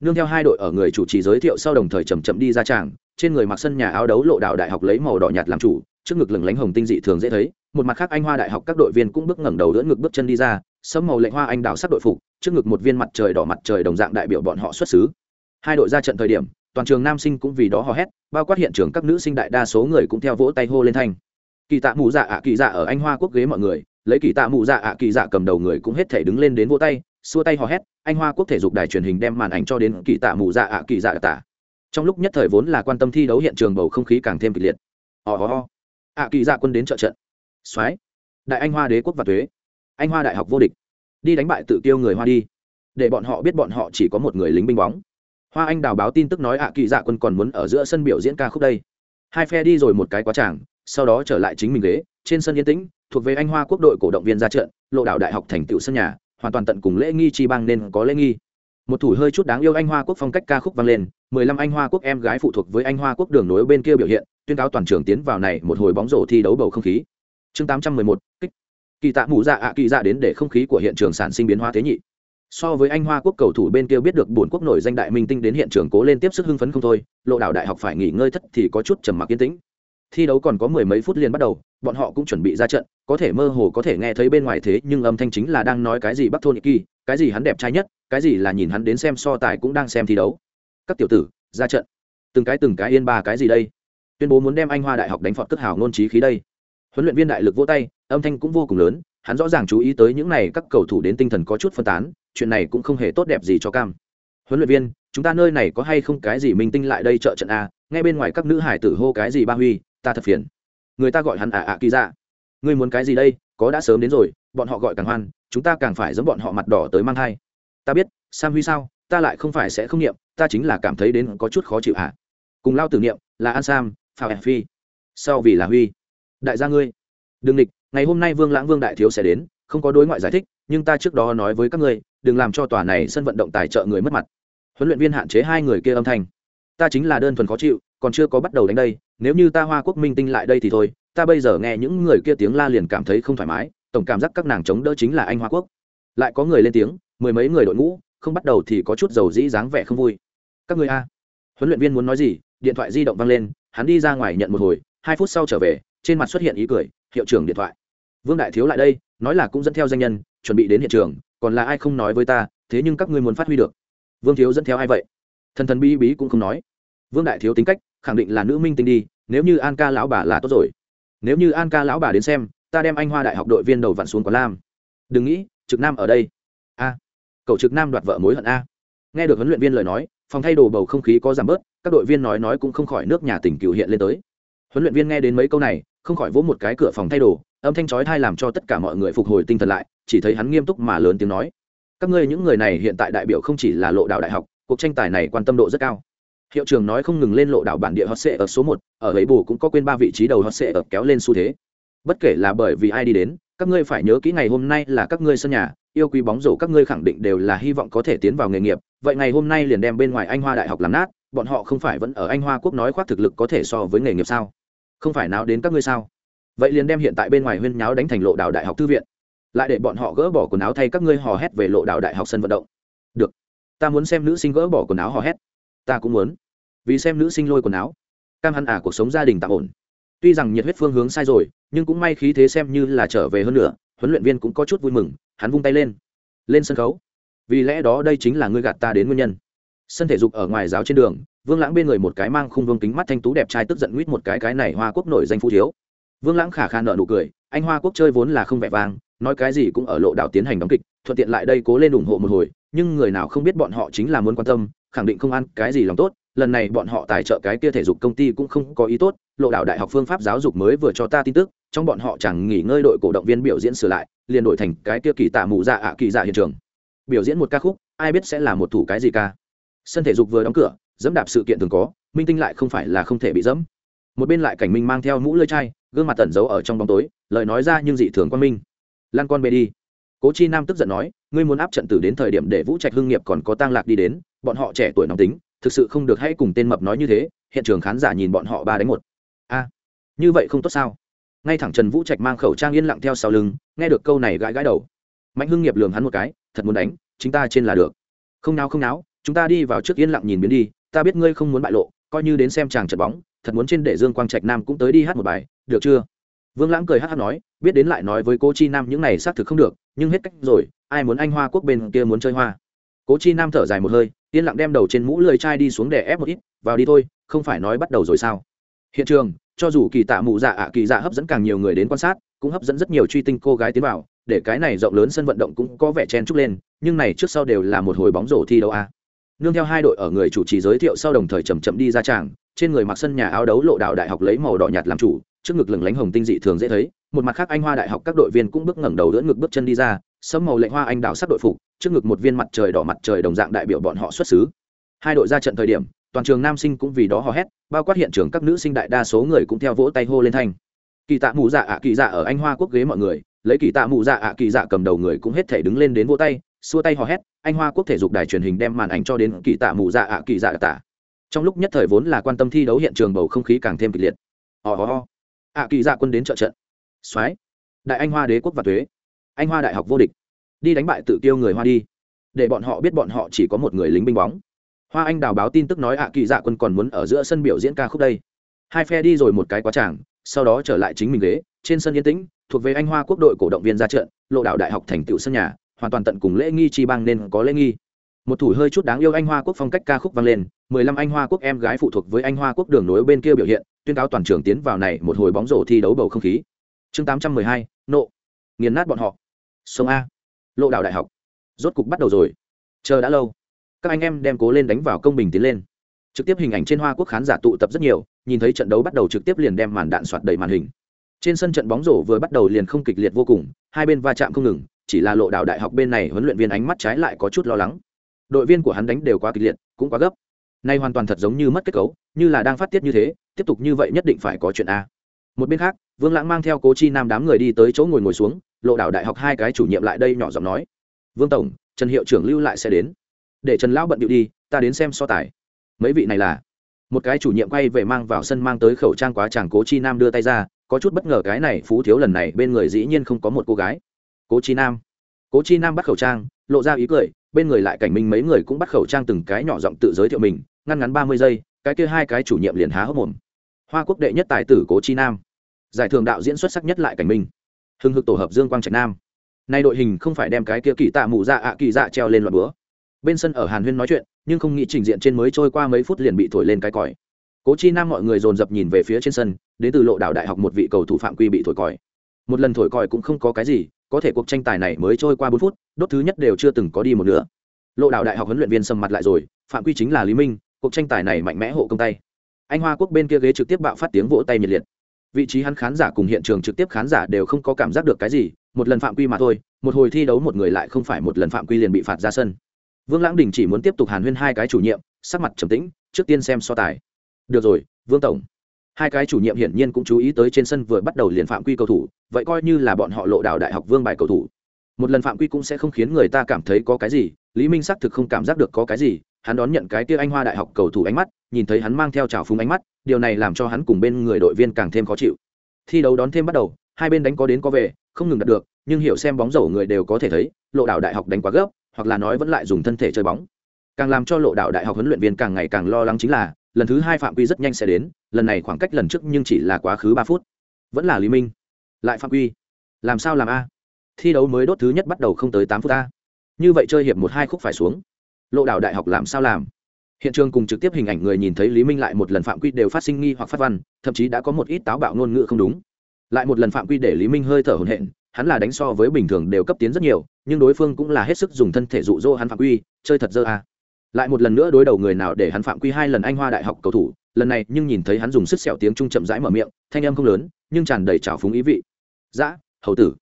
Nương theo hai đội ở người chủ trì giới thiệu sau đồng thời chầm chậm đi ra tràng, trên người mặc sân nhà áo đấu lộ đạo đại học lấy màu đỏ nhạt làm chủ trước ngực lừng lánh hồng tinh dị thường dễ thấy, một mặt khác anh hoa đại học các đội viên cũng bước ngẩng đầu đỡ ngực bước chân đi ra, sấm màu lệnh hoa anh đào sắc đội phục, trước ngực một viên mặt trời đỏ mặt trời đồng dạng đại biểu bọn họ xuất xứ. Hai đội ra trận thời điểm, toàn trường nam sinh cũng vì đó hò hét, bao quát hiện trường các nữ sinh đại đa số người cũng theo vỗ tay hô lên thanh. Kỳ tạ mù dạ ạ kỳ dạ ở anh hoa quốc ghế mọi người, lấy kỳ tạ mù dạ ạ kỳ dạ cầm đầu người cũng hết thể đứng lên đến vỗ tay, xua tay hò hét, anh hoa quốc thể dục đài truyền hình đem màn ảnh cho đến kỳ tạ mù dạ ạ kỳ dạ tả trong lúc nhất thời vốn là quan tâm thi đấu hiện trường bầu không khí càng thêm kịch liệt. Ò ho ho ạ kỳ dạ quân đến trợ trận. Soái đại anh hoa đế quốc và thuế anh hoa đại học vô địch. Đi đánh bại tự tiêu người hoa đi. Để bọn họ biết bọn họ chỉ có một người lính binh bóng. Hoa anh đào báo tin tức nói ạ kỳ dạ quân còn muốn ở giữa sân biểu diễn ca khúc đây. Hai phe đi rồi một cái quá tràng, sau đó trở lại chính mình ghế, trên sân yên tĩnh, thuộc về anh hoa quốc đội cổ động viên ra trận, lộ đảo đại học thành tựu sân nhà, hoàn toàn tận cùng lễ nghi chi bang nên có lễ nghi. Một thủ hơi chút đáng yêu anh hoa quốc phong cách ca khúc vang lên mười lăm anh hoa quốc em gái phụ thuộc với anh hoa quốc đường nối bên kia biểu hiện, tuyên cáo toàn trường tiến vào này một hồi bóng rổ thi đấu bầu không khí. Chương tám trăm mười một, kích. Kỳ tạ mù dạ ạ, kỳ dạ đến để không khí của hiện trường sản sinh biến hóa thế nhị. So với anh hoa quốc cầu thủ bên kia biết được bổn quốc nổi danh đại minh tinh đến hiện trường cố lên tiếp sức hưng phấn không thôi, lộ đảo đại học phải nghỉ ngơi thất thì có chút trầm mặc yên tĩnh. Thi đấu còn có mười mấy phút liền bắt đầu, bọn họ cũng chuẩn bị ra trận, có thể mơ hồ có thể nghe thấy bên ngoài thế nhưng âm thanh chính là đang nói cái gì bắc thôn kỳ, cái gì hắn đẹp trai nhất, cái gì là nhìn hắn đến xem so tài cũng đang xem thi đấu các tiểu tử, ra trận. Từng cái từng cái yên ba cái gì đây? Tuyên bố muốn đem anh hoa đại học đánh phọt cất hào nôn trí khí đây. Huấn luyện viên đại lực vỗ tay, âm thanh cũng vô cùng lớn, hắn rõ ràng chú ý tới những này các cầu thủ đến tinh thần có chút phân tán, chuyện này cũng không hề tốt đẹp gì cho cam. Huấn luyện viên, chúng ta nơi này có hay không cái gì minh tinh lại đây trợ trận a, ngay bên ngoài các nữ hải tử hô cái gì ba huy, ta thật phiền. Người ta gọi hắn à ạ kỳ dạ. Ngươi muốn cái gì đây, có đã sớm đến rồi, bọn họ gọi càng hoan, chúng ta càng phải giống bọn họ mặt đỏ tới mang thai. Ta biết, sam huy sao? Ta lại không phải sẽ không niệm, ta chính là cảm thấy đến có chút khó chịu hả? Cùng lao tử niệm là an sam phào hẹp phi. Sau vì là huy. Đại gia ngươi, đừng địch ngày hôm nay vương lãng vương đại thiếu sẽ đến, không có đối ngoại giải thích, nhưng ta trước đó nói với các ngươi, đừng làm cho tòa này sân vận động tài trợ người mất mặt. Huấn luyện viên hạn chế hai người kia âm thanh. Ta chính là đơn thuần khó chịu, còn chưa có bắt đầu đánh đây, nếu như ta hoa quốc minh tinh lại đây thì thôi, ta bây giờ nghe những người kia tiếng la liền cảm thấy không thoải mái, tổng cảm giác các nàng chống đỡ chính là anh hoa quốc. Lại có người lên tiếng, mười mấy người đội ngũ không bắt đầu thì có chút dầu dĩ dáng vẻ không vui. Các người a. Huấn luyện viên muốn nói gì, điện thoại di động văng lên, hắn đi ra ngoài nhận một hồi, hai phút sau trở về, trên mặt xuất hiện ý cười, hiệu trưởng điện thoại. Vương đại thiếu lại đây, nói là cũng dẫn theo danh nhân, chuẩn bị đến hiện trường, còn là ai không nói với ta, thế nhưng các ngươi muốn phát huy được. Vương thiếu dẫn theo ai vậy? Thần thần bí bí cũng không nói. Vương đại thiếu tính cách, khẳng định là nữ minh tinh đi, nếu như an ca lão bà là tốt rồi. Nếu như an ca lão bà đến xem, ta đem anh hoa đại học đội viên đầu vặn xuống quán lam. Đừng nghĩ, trực nam ở đây. A cậu trực nam đoạt vợ mối hận a. Nghe được huấn luyện viên lời nói, phòng thay đồ bầu không khí có giảm bớt, các đội viên nói nói cũng không khỏi nước nhà tỉnh cựu hiện lên tới. Huấn luyện viên nghe đến mấy câu này, không khỏi vỗ một cái cửa phòng thay đồ, âm thanh chói thai làm cho tất cả mọi người phục hồi tinh thần lại, chỉ thấy hắn nghiêm túc mà lớn tiếng nói, các ngươi những người này hiện tại đại biểu không chỉ là lộ đạo đại học, cuộc tranh tài này quan tâm độ rất cao. Hiệu trưởng nói không ngừng lên lộ đảo bản địa hot sệ ở số một, ở ấy bù cũng có quên ba vị trí đầu hot sệ ở kéo lên xu thế. Bất kể là bởi vì ai đi đến các ngươi phải nhớ kỹ ngày hôm nay là các ngươi sân nhà, yêu quý bóng rổ các ngươi khẳng định đều là hy vọng có thể tiến vào nghề nghiệp. Vậy ngày hôm nay liền đem bên ngoài anh hoa đại học làm nát, bọn họ không phải vẫn ở anh hoa quốc nói khoác thực lực có thể so với nghề nghiệp sao? Không phải nào đến các ngươi sao? Vậy liền đem hiện tại bên ngoài huyên nháo đánh thành lộ đạo đại học thư viện. Lại để bọn họ gỡ bỏ quần áo thay các ngươi hò hét về lộ đạo đại học sân vận động. Được. Ta muốn xem nữ sinh gỡ bỏ quần áo hò hét. Ta cũng muốn. Vì xem nữ sinh lôi quần áo. Cam hẳn ả à, cuộc sống gia đình tạm ổn. Tuy rằng nhiệt huyết phương hướng sai rồi nhưng cũng may khí thế xem như là trở về hơn nữa, huấn luyện viên cũng có chút vui mừng, hắn vung tay lên lên sân khấu. Vì lẽ đó đây chính là ngươi gạt ta đến nguyên nhân. Sân thể dục ở ngoài giáo trên đường, vương lãng bên người một cái mang khung vương kính mắt thanh tú đẹp trai tức giận nguyết một cái cái này hoa quốc nổi danh phú thiếu. Vương lãng khả khả nợ nụ cười, anh hoa quốc chơi vốn là không vẻ vang, nói cái gì cũng ở lộ đảo tiến hành đóng kịch, thuận tiện lại đây cố lên ủng hộ một hồi, nhưng người nào không biết bọn họ chính là muốn quan tâm, khẳng định không ăn cái gì lòng tốt lần này bọn họ tài trợ cái kia thể dục công ty cũng không có ý tốt, lộ đạo đại học phương pháp giáo dục mới vừa cho ta tin tức, trong bọn họ chẳng nghỉ ngơi đội cổ động viên biểu diễn sửa lại, liền đổi thành cái kia kỳ tạ mù dạ ạ kỳ dạ hiện trường. Biểu diễn một ca khúc, ai biết sẽ là một thủ cái gì ca. Sân thể dục vừa đóng cửa, dẫm đạp sự kiện thường có, minh tinh lại không phải là không thể bị dẫm. Một bên lại cảnh minh mang theo mũ lơi chai, gương mặt tẩn giấu ở trong bóng tối, lời nói ra nhưng dị thường quan minh. Lan con bê đi. Cố chi nam tức giận nói, ngươi muốn áp trận tử đến thời điểm để vũ trạch hưng nghiệp còn có tang lạc đi đến, bọn họ trẻ tuổi nóng tính thực sự không được hãy cùng tên mập nói như thế, hiện trường khán giả nhìn bọn họ ba đánh một. A, như vậy không tốt sao? Ngay thẳng trần vũ trạch mang khẩu trang yên lặng theo sau lưng, nghe được câu này gãi gãi đầu. Mạnh hưng nghiệp lường hắn một cái, thật muốn đánh chúng ta trên là được. Không nào không náo, chúng ta đi vào trước yên lặng nhìn biến đi, ta biết ngươi không muốn bại lộ, coi như đến xem chàng trận bóng, thật muốn trên để dương quang trạch nam cũng tới đi hát một bài, được chưa? Vương lãng cười hát hát nói, biết đến lại nói với cô chi nam những này xác thực không được, nhưng hết cách rồi, ai muốn anh hoa quốc bên kia muốn chơi hoa? Cố chi nam thở dài một hơi, yên lặng đem đầu trên mũ lười chai đi xuống để ép một ít, vào đi thôi, không phải nói bắt đầu rồi sao? Hiện trường, cho dù kỳ tạ mụ dạ ạ, kỳ dạ hấp dẫn càng nhiều người đến quan sát, cũng hấp dẫn rất nhiều truy tinh cô gái tiến vào, để cái này rộng lớn sân vận động cũng có vẻ chen trúc lên, nhưng này trước sau đều là một hồi bóng rổ thi đấu a. Nương theo hai đội ở người chủ trì giới thiệu sau đồng thời chầm chậm đi ra tràng, trên người mặc sân nhà áo đấu lộ đạo đại học lấy màu đỏ nhạt làm chủ, trước ngực lửng lánh hồng tinh dị thường dễ thấy, một mặt khác anh hoa đại học các đội viên cũng bước ngẩng đầu đỡ ngực bước chân đi ra sấm màu lệnh hoa anh đào sắc đội phục trước ngực một viên mặt trời đỏ mặt trời đồng dạng đại biểu bọn họ xuất xứ. Hai đội ra trận thời điểm, toàn trường nam sinh cũng vì đó hò hét, bao quát hiện trường các nữ sinh đại đa số người cũng theo vỗ tay hô lên thanh. Kỳ tạ mù dạ ạ kỳ dạ ở anh hoa quốc ghế mọi người, lấy kỳ tạ mù dạ ạ kỳ dạ cầm đầu người cũng hết thể đứng lên đến vỗ tay, xua tay hò hét, anh hoa quốc thể dục đài truyền hình đem màn ảnh cho đến kỳ tạ mù dạ ạ kỳ dạ tả trong lúc nhất thời vốn là quan tâm thi đấu hiện trường bầu không khí càng thêm kịch liệt. Ò ho ho. Ạ kỳ dạ quân đến trợ trận. Soái. Đại anh hoa đế quốc và thuế. Anh hoa đại học vô địch đi đánh bại tự tiêu người hoa đi. Để bọn họ biết bọn họ chỉ có một người lính binh bóng. Hoa anh đào báo tin tức nói ạ, kỳ dạ quân còn muốn ở giữa sân biểu diễn ca khúc đây. Hai phe đi rồi một cái quá tràng, sau đó trở lại chính mình ghế, trên sân yên tĩnh, thuộc về anh hoa quốc đội cổ động viên ra trận, lộ đạo đại học thành tựu sân nhà, hoàn toàn tận cùng lễ nghi chi bang nên có lễ nghi. Một thủ hơi chút đáng yêu anh hoa quốc phong cách ca khúc vang lên, mười lăm anh hoa quốc em gái phụ thuộc với anh hoa quốc đường nối bên kia biểu hiện, tuyên cáo toàn trường tiến vào này một hồi bóng rổ thi đấu bầu không khí. Chương tám trăm mười hai, nộ. Nghiền nát bọn họ. Sông a lộ đạo đại học. Rốt cục bắt đầu rồi. Chờ đã lâu. Các anh em đem cố lên đánh vào công bình tiến lên. Trực tiếp hình ảnh trên hoa quốc khán giả tụ tập rất nhiều, nhìn thấy trận đấu bắt đầu trực tiếp liền đem màn đạn soạt đầy màn hình. Trên sân trận bóng rổ vừa bắt đầu liền không kịch liệt vô cùng, hai bên va chạm không ngừng, chỉ là lộ đạo đại học bên này huấn luyện viên ánh mắt trái lại có chút lo lắng. Đội viên của hắn đánh đều quá kịch liệt, cũng quá gấp. Nay hoàn toàn thật giống như mất kết cấu, như là đang phát tiết như thế, tiếp tục như vậy nhất định phải có chuyện a. Một bên khác, vương lãng mang theo cố chi nam đám người đi tới chỗ ngồi ngồi xuống lộ đạo đại học hai cái chủ nhiệm lại đây nhỏ giọng nói. Vương tổng, trần hiệu trưởng lưu lại sẽ đến. Để trần lão bận điệu đi, ta đến xem so tài. Mấy vị này là? Một cái chủ nhiệm quay về mang vào sân mang tới khẩu trang quá chàng cố chi nam đưa tay ra, có chút bất ngờ cái này phú thiếu lần này bên người dĩ nhiên không có một cô gái. Cố chi nam. Cố chi nam bắt khẩu trang, lộ ra ý cười, bên người lại cảnh minh mấy người cũng bắt khẩu trang từng cái nhỏ giọng tự giới thiệu mình, ngăn ngắn ba mươi giây, cái kia hai cái chủ nhiệm liền há hốc mồm. Hoa quốc đệ nhất tài tử cố chi nam. Giải thưởng đạo diễn xuất sắc nhất lại cảnh minh hưng hực tổ hợp dương quang trạch nam. Nay đội hình không phải đem cái kia kỳ tạ mù dạ ạ kỳ dạ treo lên loạt búa. Bên sân ở hàn huyên nói chuyện, nhưng không nghĩ trình diện trên mới trôi qua mấy phút liền bị thổi lên cái còi. Cố chi nam mọi người dồn dập nhìn về phía trên sân, đến từ lộ đảo đại học một vị cầu thủ phạm quy bị thổi còi. Một lần thổi còi cũng không có cái gì, có thể cuộc tranh tài này mới trôi qua bốn phút, đốt thứ nhất đều chưa từng có đi một nữa lộ đảo đại học huấn luyện viên sầm mặt lại rồi, phạm quy chính là lý minh, cuộc tranh tài này mạnh mẽ hộ công tay. Anh hoa quốc bên kia ghế trực tiếp bạo phát tiếng vỗ tay nhiệt liệt vị trí hắn khán giả cùng hiện trường trực tiếp khán giả đều không có cảm giác được cái gì, một lần phạm quy mà thôi, một hồi thi đấu một người lại không phải một lần phạm quy liền bị phạt ra sân. Vương lãng đình chỉ muốn tiếp tục hàn huyên hai cái chủ nhiệm, sắc mặt trầm tĩnh, trước tiên xem so tài. Được rồi, vương tổng. Hai cái chủ nhiệm hiển nhiên cũng chú ý tới trên sân vừa bắt đầu liền phạm quy cầu thủ, vậy coi như là bọn họ lộ đảo đại học vương bài cầu thủ. Một lần phạm quy cũng sẽ không khiến người ta cảm thấy có cái gì, lý minh xác thực không cảm giác được có cái gì hắn đón nhận cái tia anh hoa đại học cầu thủ ánh mắt, nhìn thấy hắn mang theo trào phúng ánh mắt, điều này làm cho hắn cùng bên người đội viên càng thêm khó chịu. Thi đấu đón thêm bắt đầu, hai bên đánh có đến có về, không ngừng đạt được, nhưng hiểu xem bóng rổ người đều có thể thấy, lộ đảo đại học đánh quá gấp, hoặc là nói vẫn lại dùng thân thể chơi bóng. Càng làm cho lộ đảo đại học huấn luyện viên càng ngày càng lo lắng chính là, lần thứ hai phạm quy rất nhanh sẽ đến, lần này khoảng cách lần trước nhưng chỉ là quá khứ ba phút. Vẫn là lý minh. Lại phạm quy. Làm sao làm a? Thi đấu mới đốt thứ nhất bắt đầu không tới tám phút a. Như vậy chơi hiệp một hai khúc phải xuống lộ đảo đại học làm sao làm? Hiện trường cùng trực tiếp hình ảnh người nhìn thấy lý minh lại một lần phạm quy đều phát sinh nghi hoặc phát văn, thậm chí đã có một ít táo bạo ngôn ngữ không đúng. Lại một lần phạm quy để lý minh hơi thở hổn hển, hắn là đánh so với bình thường đều cấp tiến rất nhiều, nhưng đối phương cũng là hết sức dùng thân thể dụ dỗ hắn phạm quy, chơi thật dơ à. lại một lần nữa đối đầu người nào để hắn phạm quy hai lần anh hoa đại học cầu thủ, lần này nhưng nhìn thấy hắn dùng sức sẹo tiếng trung chậm rãi mở miệng, thanh âm không lớn, nhưng tràn đầy trào phúng ý vị. Dã hầu tử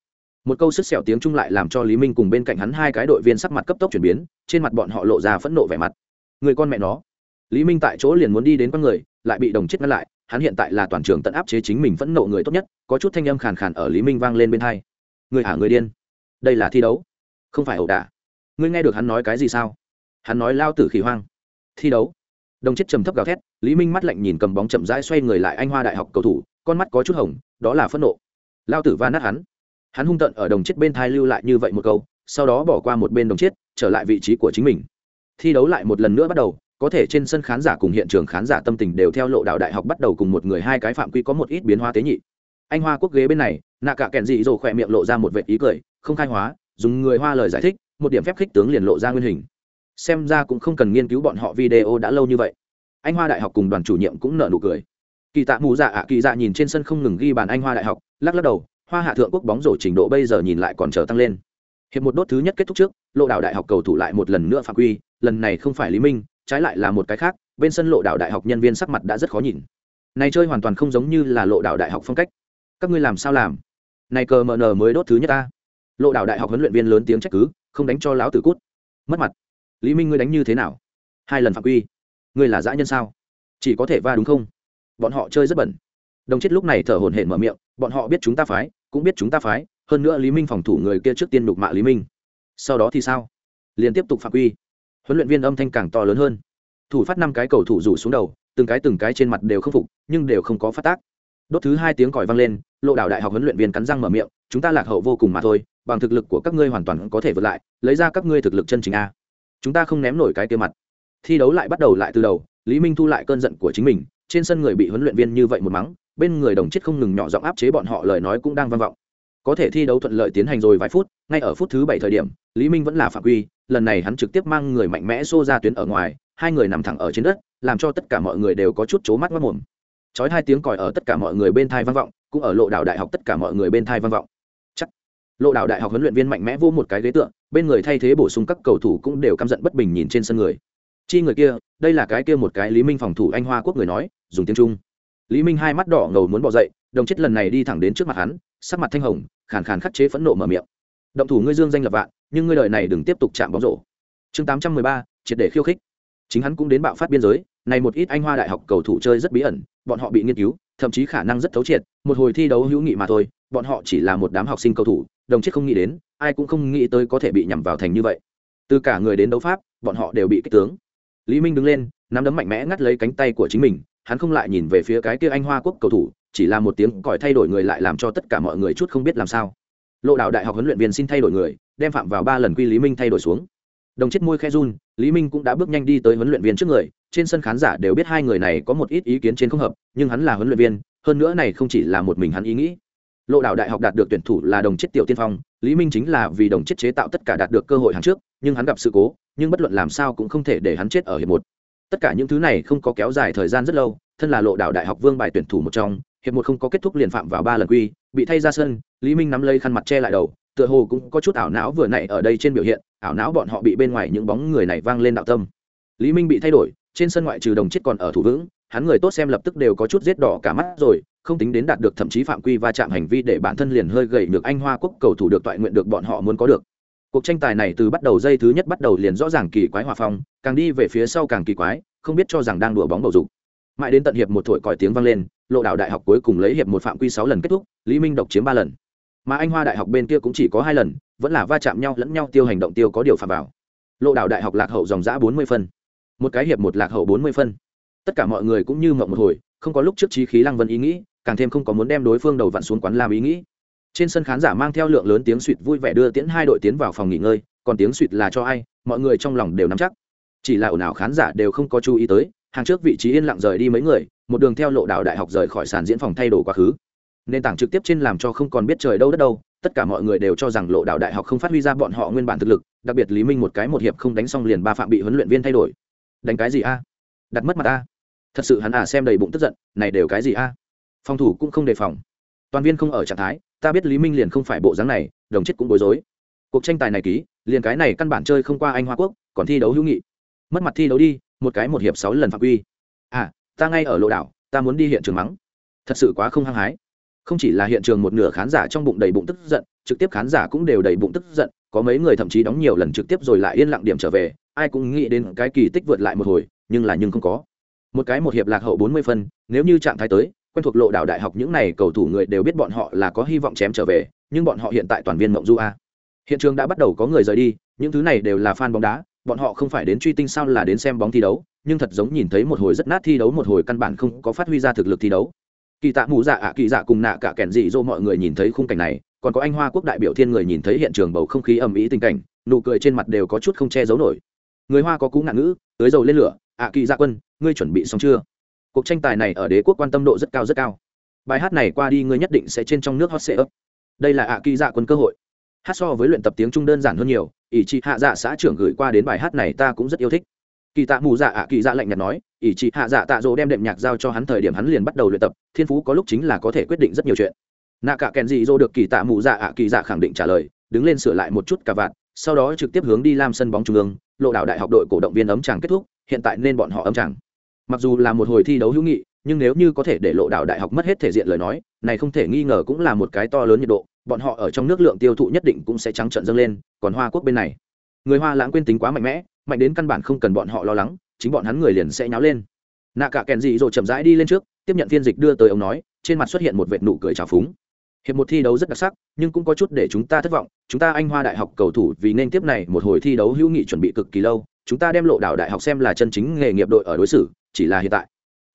một câu sức sẹo tiếng trung lại làm cho lý minh cùng bên cạnh hắn hai cái đội viên sắc mặt cấp tốc chuyển biến, trên mặt bọn họ lộ ra phẫn nộ vẻ mặt. Người con mẹ nó. Lý minh tại chỗ liền muốn đi đến con người, lại bị đồng chết ngăn lại, hắn hiện tại là toàn trường tận áp chế chính mình phẫn nộ người tốt nhất, có chút thanh âm khàn khàn ở lý minh vang lên bên hai. Người hả người điên? Đây là thi đấu. Không phải ẩu đả. Ngươi nghe được hắn nói cái gì sao? Hắn nói lao tử khỉ hoang. Thi đấu. Đồng chết trầm thấp gào thét, lý minh mắt lạnh nhìn cầm bóng chậm rãi xoay người lại anh hoa đại học cầu thủ, con mắt có chút hồng, đó là phẫn nộ. Lao tử va nát hắn hắn hung tận ở đồng chết bên thai lưu lại như vậy một câu, sau đó bỏ qua một bên đồng chết, trở lại vị trí của chính mình. Thi đấu lại một lần nữa bắt đầu, có thể trên sân khán giả cùng hiện trường khán giả tâm tình đều theo lộ đạo đại học bắt đầu cùng một người hai cái phạm quy có một ít biến hóa tế nhị. Anh hoa quốc ghế bên này, nạ cả kèn dị dồ khỏe miệng lộ ra một vệt ý cười, không khai hóa, dùng người hoa lời giải thích, một điểm phép khích tướng liền lộ ra nguyên hình. Xem ra cũng không cần nghiên cứu bọn họ video đã lâu như vậy. Anh hoa đại học cùng đoàn chủ nhiệm cũng nợ nụ cười. Kỳ tạ mù dạ ạ, kỳ dạ nhìn trên sân không ngừng ghi bàn anh hoa đại học, lắc lắc đầu hoa hạ thượng quốc bóng rổ trình độ bây giờ nhìn lại còn chờ tăng lên. Hiệp một đốt thứ nhất kết thúc trước, lộ đạo đại học cầu thủ lại một lần nữa phạm quy, lần này không phải lý minh, trái lại là một cái khác, bên sân lộ đạo đại học nhân viên sắc mặt đã rất khó nhìn. Này chơi hoàn toàn không giống như là lộ đạo đại học phong cách. Các ngươi làm sao làm? Này cờ mờ nờ mới đốt thứ nhất ta. Lộ đạo đại học huấn luyện viên lớn tiếng trách cứ, không đánh cho lão tử cút. Mất mặt. Lý minh ngươi đánh như thế nào? Hai lần phạm quy. Ngươi là dã nhân sao? Chỉ có thể va đúng không? Bọn họ chơi rất bẩn. Đồng chết lúc này thở hổn hển mở miệng, bọn họ biết chúng ta phái cũng biết chúng ta phái, hơn nữa lý minh phòng thủ người kia trước tiên đục mạ lý minh. Sau đó thì sao? Liền tiếp tục phạm quy. Huấn luyện viên âm thanh càng to lớn hơn. Thủ phát năm cái cầu thủ rủ xuống đầu, từng cái từng cái trên mặt đều không phục, nhưng đều không có phát tác. Đốt thứ hai tiếng còi vang lên, lộ đảo đại học huấn luyện viên cắn răng mở miệng, chúng ta lạc hậu vô cùng mà thôi, bằng thực lực của các ngươi hoàn toàn có thể vượt lại, lấy ra các ngươi thực lực chân chính a. Chúng ta không ném nổi cái kia mặt. Thi đấu lại bắt đầu lại từ đầu, lý minh thu lại cơn giận của chính mình, trên sân người bị huấn luyện viên như vậy một mắng bên người đồng chết không ngừng nhỏ giọng áp chế bọn họ, lời nói cũng đang vang vọng. Có thể thi đấu thuận lợi tiến hành rồi vài phút, ngay ở phút thứ bảy thời điểm, lý minh vẫn là phạm quy, lần này hắn trực tiếp mang người mạnh mẽ xô ra tuyến ở ngoài, hai người nằm thẳng ở trên đất, làm cho tất cả mọi người đều có chút c mắt mất mồm. Trói hai tiếng còi ở tất cả mọi người bên thai vang vọng, cũng ở lộ đảo đại học tất cả mọi người bên thai vang vọng. Chắc. Lộ đảo đại học huấn luyện viên mạnh mẽ vô một cái ghế tượng bên người thay thế bổ sung các cầu thủ cũng đều căm giận bất bình nhìn trên sân người. Chi người kia, đây là cái kia một cái lý minh phòng thủ anh hoa quốc người nói, dùng tiếng trung lý minh hai mắt đỏ ngầu muốn bỏ dậy, đồng chết lần này đi thẳng đến trước mặt hắn, sắc mặt thanh hồng, khàn khàn khắc chế phẫn nộ mở miệng. Động thủ ngươi dương danh lập vạn, nhưng ngươi đời này đừng tiếp tục chạm bóng rổ. Chương tám trăm mười ba, triệt để khiêu khích. Chính hắn cũng đến bạo phát biên giới, này một ít anh hoa đại học cầu thủ chơi rất bí ẩn, bọn họ bị nghiên cứu, thậm chí khả năng rất thấu triệt, một hồi thi đấu hữu nghị mà thôi, bọn họ chỉ là một đám học sinh cầu thủ, đồng chết không nghĩ đến, ai cũng không nghĩ tới có thể bị nhằm vào thành như vậy. Từ cả người đến đấu pháp, bọn họ đều bị kích tướng. Lý minh đứng lên, nắm đấm mạnh mẽ ngắt lấy cánh tay của chính mình hắn không lại nhìn về phía cái kia anh hoa quốc cầu thủ, chỉ là một tiếng còi thay đổi người lại làm cho tất cả mọi người chút không biết làm sao. Lộ đạo đại học huấn luyện viên xin thay đổi người, đem phạm vào ba lần quy lý minh thay đổi xuống. Đồng chết môi khe run, lý minh cũng đã bước nhanh đi tới huấn luyện viên trước người, trên sân khán giả đều biết hai người này có một ít ý kiến trên không hợp, nhưng hắn là huấn luyện viên, hơn nữa này không chỉ là một mình hắn ý nghĩ. Lộ đạo đại học đạt được tuyển thủ là đồng chết tiểu tiên phong, lý minh chính là vì đồng chết chế tạo tất cả đạt được cơ hội hàng trước, nhưng hắn gặp sự cố, nhưng bất luận làm sao cũng không thể để hắn chết ở hiệp một tất cả những thứ này không có kéo dài thời gian rất lâu, thân là lộ đạo đại học vương bài tuyển thủ một trong, hiệp một không có kết thúc liền phạm vào ba lần quy, bị thay ra sân, lý minh nắm lấy khăn mặt che lại đầu, tựa hồ cũng có chút ảo não vừa nãy ở đây trên biểu hiện, ảo não bọn họ bị bên ngoài những bóng người này vang lên đạo tâm. Lý minh bị thay đổi, trên sân ngoại trừ đồng chết còn ở thủ vững, hắn người tốt xem lập tức đều có chút giết đỏ cả mắt rồi, không tính đến đạt được thậm chí phạm quy va chạm hành vi để bản thân liền hơi gầy được anh hoa quốc cầu thủ được toại nguyện được bọn họ muốn có được cuộc tranh tài này từ bắt đầu dây thứ nhất bắt đầu liền rõ ràng kỳ quái hòa phong, càng đi về phía sau càng kỳ quái, không biết cho rằng đang đùa bóng bầu dục. Mãi đến tận hiệp một thổi còi tiếng vang lên, lộ đảo đại học cuối cùng lấy hiệp một phạm quy sáu lần kết thúc, lý minh độc chiếm ba lần. Mà anh hoa đại học bên kia cũng chỉ có hai lần, vẫn là va chạm nhau lẫn nhau tiêu hành động tiêu có điều phạm vào. Lộ đảo đại học lạc hậu dòng giã bốn mươi phân. Một cái hiệp một lạc hậu bốn mươi phân. Tất cả mọi người cũng như mộng một hồi, không có lúc trước trí khí lăng vân ý nghĩ, càng thêm không có muốn đem đối phương đầu vặn xuống quán làm ý nghĩ trên sân khán giả mang theo lượng lớn tiếng suỵt vui vẻ đưa tiễn hai đội tiến vào phòng nghỉ ngơi, còn tiếng suỵt là cho ai, mọi người trong lòng đều nắm chắc. Chỉ là ồn ào khán giả đều không có chú ý tới, hàng trước vị trí yên lặng rời đi mấy người, một đường theo lộ đạo đại học rời khỏi sàn diễn phòng thay đổi quá khứ. Nền tảng trực tiếp trên làm cho không còn biết trời đâu đất đâu, tất cả mọi người đều cho rằng lộ đạo đại học không phát huy ra bọn họ nguyên bản thực lực, đặc biệt lý minh một cái một hiệp không đánh xong liền ba phạm bị huấn luyện viên thay đổi. Đánh cái gì a? Đặt mất mặt a. Thật sự hắn à xem đầy bụng tức giận, này đều cái gì a? Phòng thủ cũng không đề phòng. Toàn viên không ở trạng thái ta biết lý minh liền không phải bộ dáng này, đồng chết cũng bối rối. Cuộc tranh tài này ký, liền cái này căn bản chơi không qua anh hoa quốc, còn thi đấu hữu nghị. Mất mặt thi đấu đi, một cái một hiệp sáu lần phạm quy. À ta ngay ở lộ đảo, ta muốn đi hiện trường mắng. Thật sự quá không hăng hái. Không chỉ là hiện trường một nửa khán giả trong bụng đầy bụng tức giận, trực tiếp khán giả cũng đều đầy bụng tức giận, có mấy người thậm chí đóng nhiều lần trực tiếp rồi lại yên lặng điểm trở về, ai cũng nghĩ đến cái kỳ tích vượt lại một hồi, nhưng là nhưng không có. Một cái một hiệp lạc hậu bốn mươi phân, nếu như trạng thái tới quen thuộc lộ đảo đại học những này cầu thủ người đều biết bọn họ là có hy vọng chém trở về, nhưng bọn họ hiện tại toàn viên mộng du a. Hiện trường đã bắt đầu có người rời đi, những thứ này đều là fan bóng đá, bọn họ không phải đến truy tinh sao là đến xem bóng thi đấu, nhưng thật giống nhìn thấy một hồi rất nát thi đấu, một hồi căn bản không có phát huy ra thực lực thi đấu. Kỳ tạ mù dạ ạ, kỳ dạ cùng nạ cả kẻn dị dỗ mọi người nhìn thấy khung cảnh này, còn có anh hoa quốc đại biểu thiên người nhìn thấy hiện trường bầu không khí ầm ĩ tình cảnh, nụ cười trên mặt đều có chút không che giấu nổi. Người hoa có cú ngạn ngữ, tới dầu lên lửa, ạ, kỳ dạ quân, ngươi chuẩn bị xong chưa? Cuộc tranh tài này ở đế quốc quan tâm độ rất cao rất cao. Bài hát này qua đi ngươi nhất định sẽ trên trong nước hot sệ ấp đây là ạ kỳ dạ quân cơ hội. Hát so với luyện tập tiếng trung đơn giản hơn nhiều, ỷ chị hạ dạ xã trưởng gửi qua đến bài hát này ta cũng rất yêu thích. Kỳ tạ mù dạ ạ, kỳ dạ lạnh nhạt nói, ỷ chị hạ dạ tạ dỗ đem đệm nhạc giao cho hắn thời điểm hắn liền bắt đầu luyện tập, thiên phú có lúc chính là có thể quyết định rất nhiều chuyện. Nạ cả kèn dị dỗ được kỳ tạ mù dạ ạ, kỳ dạ khẳng định trả lời, đứng lên sửa lại một chút cả vạn sau đó trực tiếp hướng đi làm sân bóng trung ương, lộ đảo đại học đội cổ động viên ấm tràng kết thúc, hiện tại nên bọn họ ấm tràng mặc dù là một hồi thi đấu hữu nghị, nhưng nếu như có thể để lộ đảo đại học mất hết thể diện lời nói, này không thể nghi ngờ cũng là một cái to lớn nhiệt độ, bọn họ ở trong nước lượng tiêu thụ nhất định cũng sẽ trắng trợn dâng lên, còn hoa quốc bên này, người hoa lãng quên tính quá mạnh mẽ, mạnh đến căn bản không cần bọn họ lo lắng, chính bọn hắn người liền sẽ nháo lên. Nạ cả kèn dị rồi chậm rãi đi lên trước, tiếp nhận phiên dịch đưa tới ông nói, trên mặt xuất hiện một vệt nụ cười trào phúng. Hiệp một thi đấu rất đặc sắc, nhưng cũng có chút để chúng ta thất vọng, chúng ta anh hoa đại học cầu thủ vì nên tiếp này một hồi thi đấu hữu nghị chuẩn bị cực kỳ lâu, chúng ta đem lộ đảo đại học xem là chân chính nghề nghiệp đội ở đối xử chỉ là hiện tại.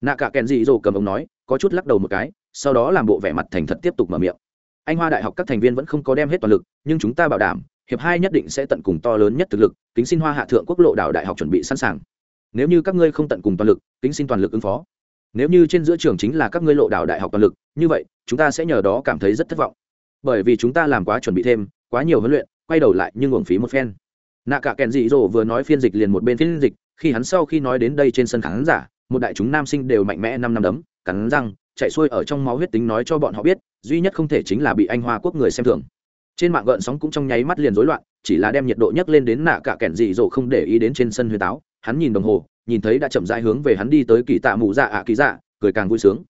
Nạ cả kèn dị dỗ cầm ông nói, có chút lắc đầu một cái, sau đó làm bộ vẻ mặt thành thật tiếp tục mở miệng. Anh hoa đại học các thành viên vẫn không có đem hết toàn lực, nhưng chúng ta bảo đảm, hiệp hai nhất định sẽ tận cùng to lớn nhất thực lực, kính xin hoa hạ thượng quốc lộ đảo đại học chuẩn bị sẵn sàng. Nếu như các ngươi không tận cùng toàn lực, kính xin toàn lực ứng phó. Nếu như trên giữa trường chính là các ngươi lộ đảo đại học toàn lực, như vậy, chúng ta sẽ nhờ đó cảm thấy rất thất vọng. Bởi vì chúng ta làm quá chuẩn bị thêm, quá nhiều huấn luyện, quay đầu lại nhưng uổng phí một phen. Nạ cả kèn dị dỗ vừa nói phiên dịch liền một bên phiên dịch khi hắn sau khi nói đến đây trên sân khán giả, một đại chúng nam sinh đều mạnh mẽ năm năm đấm, cắn răng, chạy xuôi ở trong máu huyết tính nói cho bọn họ biết, duy nhất không thể chính là bị anh hoa quốc người xem thường. Trên mạng gợn sóng cũng trong nháy mắt liền rối loạn, chỉ là đem nhiệt độ nhấc lên đến nạ cả kẻn dị dỗ không để ý đến trên sân huyền táo. Hắn nhìn đồng hồ, nhìn thấy đã chậm rãi hướng về hắn đi tới kỳ tạ mù dạ ạ kỳ dạ cười càng vui sướng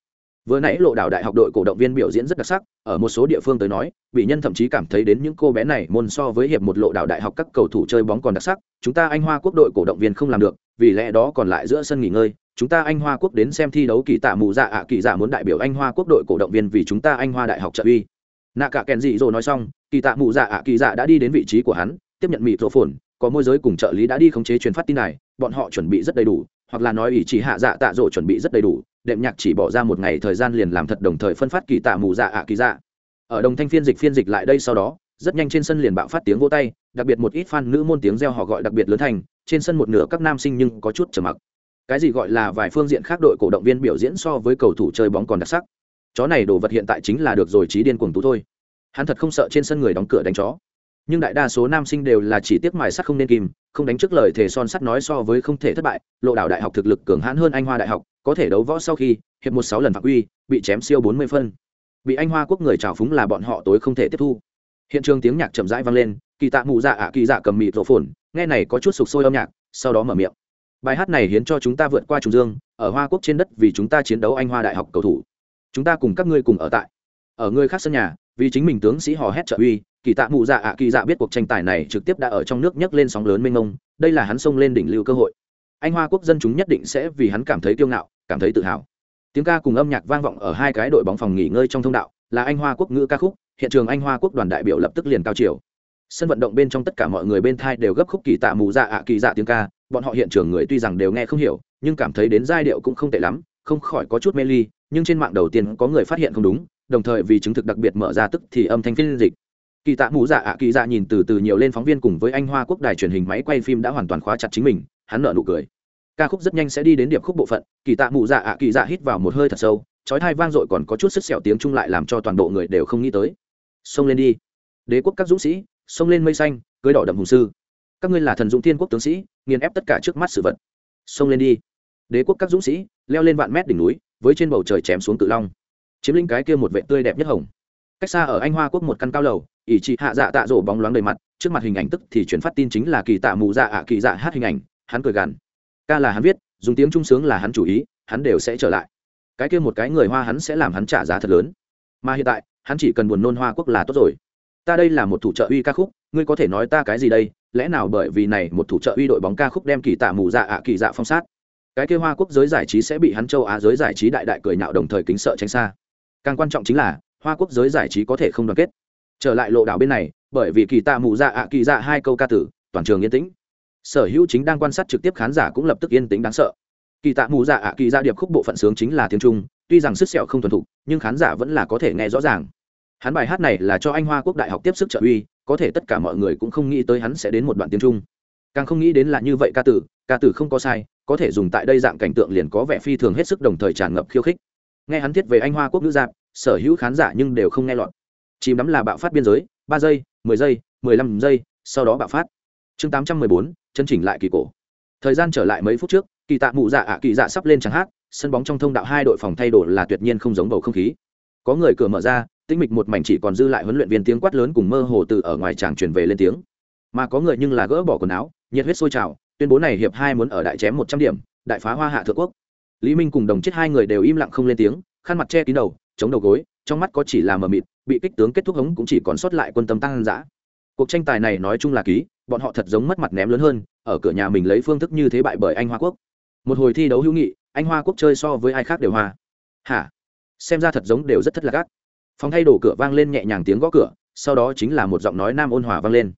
vừa nãy lộ đảo đại học đội cổ động viên biểu diễn rất đặc sắc, ở một số địa phương tới nói, bị nhân thậm chí cảm thấy đến những cô bé này môn so với hiệp một lộ đảo đại học các cầu thủ chơi bóng còn đặc sắc, chúng ta anh hoa quốc đội cổ động viên không làm được, vì lẽ đó còn lại giữa sân nghỉ ngơi, chúng ta anh hoa quốc đến xem thi đấu kỳ tạ mù dạ ạ, kỳ dạ muốn đại biểu anh hoa quốc đội cổ động viên vì chúng ta anh hoa đại học trợ uy. Nạ cả kèn dị rồi nói xong, kỳ tạ mù dạ ạ, kỳ dạ đã đi đến vị trí của hắn, tiếp nhận mịt rộ phồn có môi giới cùng trợ lý đã đi khống chế truyền phát tin này, bọn họ chuẩn bị rất đầy đủ, hoặc là nói ý chỉ hạ dạ tạ rộ chuẩn bị rất đầy đủ đệm nhạc chỉ bỏ ra một ngày thời gian liền làm thật đồng thời phân phát kỳ tạ mù dạ ạ kỳ dạ. Ở đồng thanh phiên dịch phiên dịch lại đây sau đó, rất nhanh trên sân liền bạo phát tiếng vỗ tay, đặc biệt một ít fan nữ môn tiếng reo họ gọi đặc biệt lớn thành, trên sân một nửa các nam sinh nhưng có chút trầm mặc. Cái gì gọi là vài phương diện khác đội cổ động viên biểu diễn so với cầu thủ chơi bóng còn đặc sắc. Chó này đồ vật hiện tại chính là được rồi trí điên cuồng tú thôi. Hắn thật không sợ trên sân người đóng cửa đánh chó nhưng đại đa số nam sinh đều là chỉ tiếc mài sắt không nên kìm không đánh trước lời thề son sắt nói so với không thể thất bại, lộ đảo đại học thực lực cường hãn hơn anh hoa đại học, có thể đấu võ sau khi, hiệp một sáu lần phạm quy, bị chém siêu bốn mươi phân. Bị anh hoa quốc người trào phúng là bọn họ tối không thể tiếp thu. Hiện trường tiếng nhạc chậm rãi vang lên, kỳ tạ mụ dạ ạ kỳ dạ cầm mịt rộ phồn, nghe này có chút sục sôi âm nhạc, sau đó mở miệng. Bài hát này hiến cho chúng ta vượt qua trùng dương, ở hoa quốc trên đất vì chúng ta chiến đấu anh hoa đại học cầu thủ. Chúng ta cùng các ngươi cùng ở tại. Ở người khác sân nhà, vì chính mình tướng sĩ hò hét trợ uy kỳ tạ mụ dạ ạ, kỳ dạ biết cuộc tranh tài này trực tiếp đã ở trong nước nhấc lên sóng lớn mênh mông, đây là hắn xông lên đỉnh lưu cơ hội. Anh hoa quốc dân chúng nhất định sẽ vì hắn cảm thấy kiêu ngạo, cảm thấy tự hào. Tiếng ca cùng âm nhạc vang vọng ở hai cái đội bóng phòng nghỉ ngơi trong thông đạo, là anh hoa quốc ngữ ca khúc, hiện trường anh hoa quốc đoàn đại biểu lập tức liền cao chiều. Sân vận động bên trong tất cả mọi người bên thai đều gấp khúc kỳ tạ mù dạ ạ, kỳ dạ tiếng ca, bọn họ hiện trường người tuy rằng đều nghe không hiểu, nhưng cảm thấy đến giai điệu cũng không tệ lắm, không khỏi có chút mê ly, nhưng trên mạng đầu tiên có người phát hiện không đúng, đồng thời vì chứng thực đặc biệt mở ra tức thì âm thanh phiên dịch kỳ tạ mù dạ ạ, kỳ dạ nhìn từ từ nhiều lên phóng viên cùng với anh hoa quốc đài truyền hình máy quay phim đã hoàn toàn khóa chặt chính mình, hắn nợ nụ cười. Ca khúc rất nhanh sẽ đi đến điệp khúc bộ phận, kỳ tạ mù dạ ạ, kỳ dạ hít vào một hơi thật sâu, chói thai vang dội còn có chút sức sẹo tiếng chung lại làm cho toàn bộ người đều không nghĩ tới. Xông lên đi. Đế quốc các dũng sĩ, xông lên mây xanh, cưới đỏ đậm hùng sư. Các ngươi là thần dũng thiên quốc tướng sĩ, nghiền ép tất cả trước mắt sự vật. Xông lên đi. Đế quốc các dũng sĩ, leo lên vạn mét đỉnh núi, với trên bầu trời chém xuống cự long. Chiếm lĩnh cái kia một vệ tươi đẹp nhất hồng cách xa ở anh hoa quốc một căn cao lầu, ỷ trị hạ dạ tạ rổ bóng loáng đầy mặt, trước mặt hình ảnh tức thì chuyển phát tin chính là kỳ tạ mù dạ ạ, kỳ dạ hát hình ảnh, hắn cười gằn. Ca là hắn viết, dùng tiếng trung sướng là hắn chủ ý, hắn đều sẽ trở lại. Cái kia một cái người hoa hắn sẽ làm hắn trả giá thật lớn. Mà hiện tại, hắn chỉ cần buồn nôn hoa quốc là tốt rồi. Ta đây là một thủ trợ uy ca khúc, ngươi có thể nói ta cái gì đây? Lẽ nào bởi vì này một thủ trợ uy đội bóng ca khúc đem kỳ tạ mù dạ ạ, kỳ dạ phong sát? Cái kia hoa quốc giới giải trí sẽ bị hắn châu á giới giải trí đại đại cười nhạo đồng thời kính sợ tránh xa. Càng quan trọng chính là hoa quốc giới giải trí có thể không đoàn kết. Trở lại lộ đảo bên này, bởi vì kỳ tạ mù dạ ạ, kỳ dạ hai câu ca tử, toàn trường yên tĩnh. Sở hữu chính đang quan sát trực tiếp khán giả cũng lập tức yên tĩnh đáng sợ. Kỳ tạ mù dạ ạ, kỳ dạ điệp khúc bộ phận sướng chính là tiếng trung, tuy rằng sức sẹo không thuần thục, nhưng khán giả vẫn là có thể nghe rõ ràng. Hắn bài hát này là cho anh hoa quốc đại học tiếp sức trợ uy, có thể tất cả mọi người cũng không nghĩ tới hắn sẽ đến một đoạn tiếng trung. Càng không nghĩ đến là như vậy ca tử ca tử không có sai, có thể dùng tại đây dạng cảnh tượng liền có vẻ phi thường hết sức đồng thời tràn ngập khiêu khích. Nghe hắn thiết về anh hoa quốc nữ giáp sở hữu khán giả nhưng đều không nghe lọt. Chìm đắm là bạo phát biên giới, ba giây, mười giây, mười lăm giây, sau đó bạo phát. Chương tám trăm mười bốn, chân chỉnh lại kỳ cổ. Thời gian trở lại mấy phút trước, kỳ tạ mụ dạ ạ, kỳ dạ sắp lên chẳng hát, sân bóng trong thông đạo hai đội phòng thay đổi là tuyệt nhiên không giống bầu không khí. Có người cửa mở ra tinh mịch một mảnh chỉ còn dư lại huấn luyện viên tiếng quát lớn cùng mơ hồ từ ở ngoài tràng truyền về lên tiếng. Mà có người nhưng là gỡ bỏ quần áo, nhiệt huyết sôi trào, tuyên bố này hiệp hai muốn ở đại chém một trăm điểm, đại phá hoa hạ thượng quốc. Lý minh cùng đồng chết hai người đều im lặng không lên tiếng, khăn mặt che kín đầu chống đầu gối, trong mắt có chỉ là mờ mịt, bị kích tướng kết thúc hống cũng chỉ còn sót lại quân tâm tăng giã cuộc tranh tài này nói chung là ký, bọn họ thật giống mất mặt ném lớn hơn, ở cửa nhà mình lấy phương thức như thế bại bởi anh hoa quốc. Một hồi thi đấu hữu nghị, anh hoa quốc chơi so với ai khác đều hoa hả? Xem ra thật giống đều rất thất lạc gác phòng thay đổ cửa vang lên nhẹ nhàng tiếng gõ cửa, sau đó chính là một giọng nói nam ôn hòa vang lên.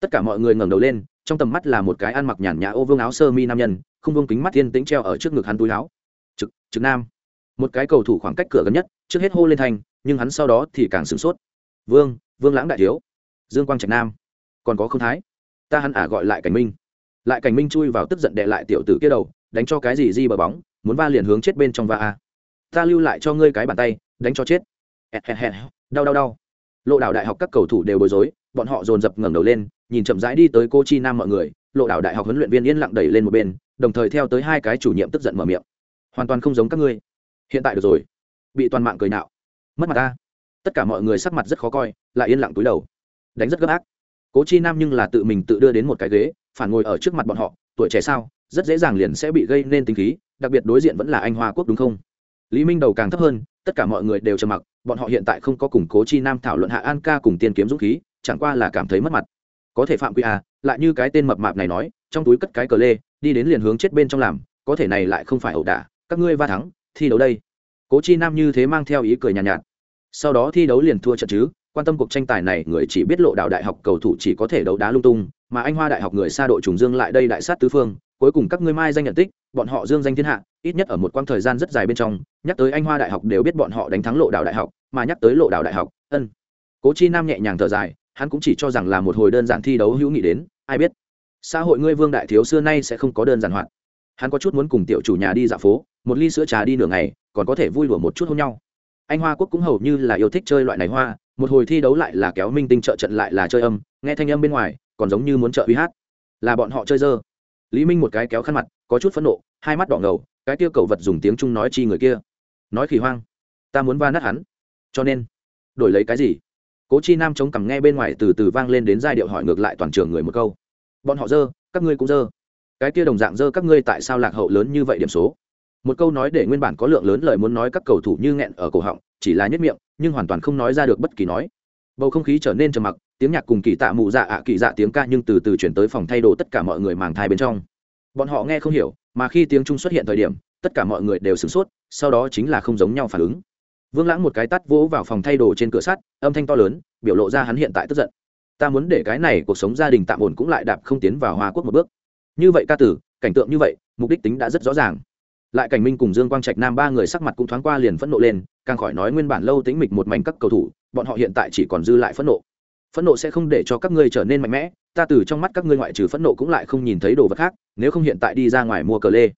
Tất cả mọi người ngẩng đầu lên, trong tầm mắt là một cái ăn mặc nhàn nhã ô vương áo sơ mi nam nhân, không vương kính mắt thiên tĩnh treo ở trước ngực hắn túi áo. Trực trực nam. Một cái cầu thủ khoảng cách cửa gần nhất trước hết hô lên thành nhưng hắn sau đó thì càng sửng sốt. Vương vương lãng đại thiếu, dương quang trạch nam, còn có không thái. Ta hắn ả gọi lại cảnh minh. Lại cảnh minh chui vào tức giận đệ lại tiểu tử kia đầu, đánh cho cái gì di bờ bóng, muốn va liền hướng chết bên trong va a. Ta lưu lại cho ngươi cái bàn tay, đánh cho chết. Đau đau đau. Lộ đảo đại học các cầu thủ đều bối rối, bọn họ dồn dập ngẩng đầu lên, nhìn chậm rãi đi tới cô chi nam mọi người. Lộ đảo đại học huấn luyện viên yên lặng đẩy lên một bên, đồng thời theo tới hai cái chủ nhiệm tức giận mở miệng. Hoàn toàn không giống các ngươi. Hiện tại được rồi bị toàn mạng cười nạo. Mất mặt ta. Tất cả mọi người sắc mặt rất khó coi, lại yên lặng túi đầu. Đánh rất gấp ác. Cố chi nam nhưng là tự mình tự đưa đến một cái ghế, phản ngồi ở trước mặt bọn họ, tuổi trẻ sao, rất dễ dàng liền sẽ bị gây nên tính khí, đặc biệt đối diện vẫn là anh hoa quốc đúng không? Lý minh đầu càng thấp hơn, tất cả mọi người đều trầm mặc, bọn họ hiện tại không có củng cố chi nam thảo luận hạ an ca cùng tiên kiếm dũng khí, chẳng qua là cảm thấy mất mặt. Có thể phạm quy à lại như cái tên mập mạp này nói, trong túi cất cái cờ lê, đi đến liền hướng chết bên trong làm, có thể này lại không phải ẩu đả, các ngươi va thắng, thi đấu đây cố chi nam như thế mang theo ý cười nhàn nhạt, nhạt. Sau đó thi đấu liền thua trận chứ quan tâm cuộc tranh tài này người chỉ biết lộ đạo đại học cầu thủ chỉ có thể đấu đá lung tung mà anh hoa đại học người xa đội trùng dương lại đây đại sát tứ phương cuối cùng các ngươi mai danh nhận tích bọn họ dương danh thiên hạ ít nhất ở một quãng thời gian rất dài bên trong nhắc tới anh hoa đại học đều biết bọn họ đánh thắng lộ đạo đại học mà nhắc tới lộ đạo đại học ân. Cố chi nam nhẹ nhàng thở dài hắn cũng chỉ cho rằng là một hồi đơn giản thi đấu hữu nghị đến ai biết. Xã hội ngươi vương đại thiếu xưa nay sẽ không có đơn giản hoạt. Hắn có chút muốn cùng tiểu chủ nhà đi dạo phố một ly sữa trà đi nửa ngày còn có thể vui đùa một chút hôn nhau. Anh hoa quốc cũng hầu như là yêu thích chơi loại này hoa, một hồi thi đấu lại là kéo minh tinh trợ trận lại là chơi âm, nghe thanh âm bên ngoài, còn giống như muốn trợ uy hát. Là bọn họ chơi dơ. Lý minh một cái kéo khăn mặt, có chút phẫn nộ, hai mắt đỏ ngầu, cái kia cầu vật dùng tiếng trung nói chi người kia. Nói khỉ hoang, ta muốn va nát hắn. Cho nên, đổi lấy cái gì? Cố chi nam chống cằm nghe bên ngoài từ từ vang lên đến giai điệu hỏi ngược lại toàn trường người một câu. Bọn họ dơ, các ngươi cũng dơ. Cái kia đồng dạng dơ các ngươi tại sao lạc hậu lớn như vậy điểm số? Một câu nói để nguyên bản có lượng lớn lời muốn nói các cầu thủ như nghẹn ở cổ họng, chỉ là nhất miệng, nhưng hoàn toàn không nói ra được bất kỳ nói. Bầu không khí trở nên trầm mặc, tiếng nhạc cùng kỳ tạ mụ dạ ạ kỳ dạ tiếng ca nhưng từ từ chuyển tới phòng thay đồ tất cả mọi người màng thai bên trong. Bọn họ nghe không hiểu, mà khi tiếng trung xuất hiện thời điểm, tất cả mọi người đều sửng sốt, sau đó chính là không giống nhau phản ứng. Vương lãng một cái tắt vỗ vào phòng thay đồ trên cửa sắt, âm thanh to lớn, biểu lộ ra hắn hiện tại tức giận. Ta muốn để cái này cuộc sống gia đình tạm ổn cũng lại đạp không tiến vào hoa quốc một bước. Như vậy ca tử, cảnh tượng như vậy, mục đích tính đã rất rõ ràng lại cảnh minh cùng dương quang trạch nam ba người sắc mặt cũng thoáng qua liền phẫn nộ lên càng khỏi nói nguyên bản lâu tính mịch một mảnh các cầu thủ bọn họ hiện tại chỉ còn dư lại phẫn nộ. Phẫn nộ sẽ không để cho các ngươi trở nên mạnh mẽ ta từ trong mắt các ngươi ngoại trừ phẫn nộ cũng lại không nhìn thấy đồ vật khác nếu không hiện tại đi ra ngoài mua cờ lê.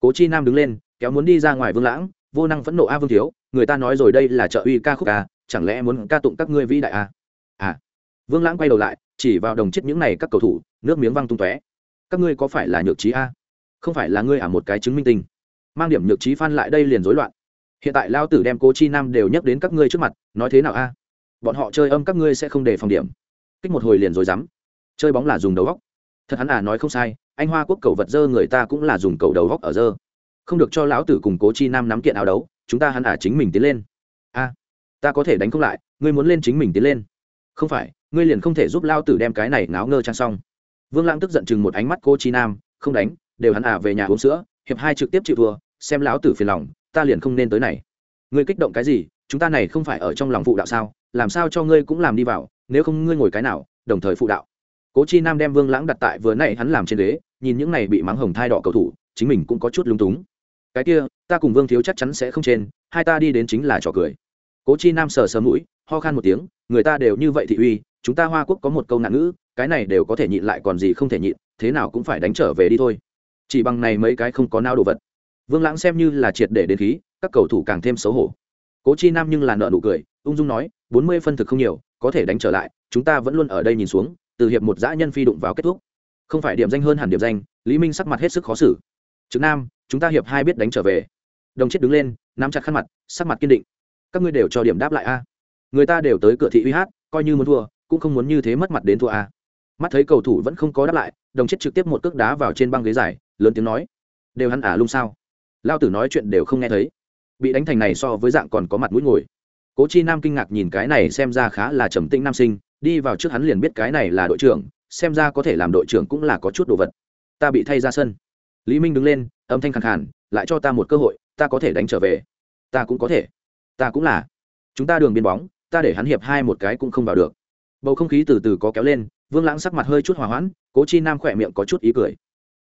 Cố chi nam đứng lên kéo muốn đi ra ngoài vương lãng vô năng phẫn nộ a vương thiếu người ta nói rồi đây là trợ uy ca khúc ca, chẳng lẽ muốn ca tụng các ngươi vĩ đại a à. Vương lãng quay đầu lại chỉ vào đồng chết những này các cầu thủ nước miếng văng tung tóe. Các ngươi có phải là nhược trí a? Không phải là ngươi à một cái chứng minh tình mang điểm nhược trí phan lại đây liền rối loạn. Hiện tại lao tử đem cố chi nam đều nhắc đến các ngươi trước mặt, nói thế nào a? Bọn họ chơi âm các ngươi sẽ không để phòng điểm. Kích một hồi liền rồi dám chơi bóng là dùng đầu góc. Thật hắn à nói không sai, anh hoa quốc cầu vật dơ người ta cũng là dùng cầu đầu góc ở dơ. Không được cho lão tử cùng cố chi nam nắm kiện áo đấu, chúng ta hắn à chính mình tiến lên. A, ta có thể đánh không lại, ngươi muốn lên chính mình tiến lên. Không phải, ngươi liền không thể giúp lao tử đem cái này náo ngơ trang xong. Vương lãng tức giận chừng một ánh mắt cô chi nam, không đánh, đều hắn à về nhà uống sữa hiệp hai trực tiếp chịu thua, xem lão tử phiền lòng, ta liền không nên tới này. Ngươi kích động cái gì? Chúng ta này không phải ở trong lòng phụ đạo sao? Làm sao cho ngươi cũng làm đi vào, nếu không ngươi ngồi cái nào, đồng thời phụ đạo. Cố chi nam đem vương lãng đặt tại vừa nãy hắn làm trên đế nhìn những này bị mắng hồng thai đỏ cầu thủ, chính mình cũng có chút lung túng. Cái kia, ta cùng vương thiếu chắc chắn sẽ không trên, hai ta đi đến chính là trò cười. Cố chi nam sờ sờ mũi, ho khan một tiếng, người ta đều như vậy thị uy, chúng ta hoa quốc có một câu nạn ngữ, cái này đều có thể nhịn lại còn gì không thể nhịn, thế nào cũng phải đánh trở về đi thôi chỉ bằng này mấy cái không có nao đồ vật. Vương lãng xem như là triệt để đến khí, các cầu thủ càng thêm xấu hổ. Cố chi nam nhưng là nợ nụ cười, ung dung nói, bốn mươi phân thực không nhiều, có thể đánh trở lại, chúng ta vẫn luôn ở đây nhìn xuống, từ hiệp một dã nhân phi đụng vào kết thúc. Không phải điểm danh hơn hẳn điểm danh, lý minh sắc mặt hết sức khó xử. Trực nam, chúng ta hiệp hai biết đánh trở về. Đồng chết đứng lên, nắm chặt khăn mặt, sắc mặt kiên định. Các ngươi đều cho điểm đáp lại a. Người ta đều tới cửa thị uy hát, coi như muốn thua, cũng không muốn như thế mất mặt đến thua a. Mắt thấy cầu thủ vẫn không có đáp lại đồng chết trực tiếp một cước đá vào trên băng ghế dài, lớn tiếng nói, đều hắn ả lung sao? Lao tử nói chuyện đều không nghe thấy. Bị đánh thành này so với dạng còn có mặt mũi ngồi. Cố chi nam kinh ngạc nhìn cái này xem ra khá là trầm tĩnh nam sinh, đi vào trước hắn liền biết cái này là đội trưởng, xem ra có thể làm đội trưởng cũng là có chút đồ vật. Ta bị thay ra sân. Lý minh đứng lên, âm thanh khẳng khàn, lại cho ta một cơ hội, ta có thể đánh trở về. Ta cũng có thể. Ta cũng là. Chúng ta đường biên bóng, ta để hắn hiệp hai một cái cũng không vào được. Bầu không khí từ từ có kéo lên vương lãng sắc mặt hơi chút hòa hoãn, cố chi nam khỏe miệng có chút ý cười.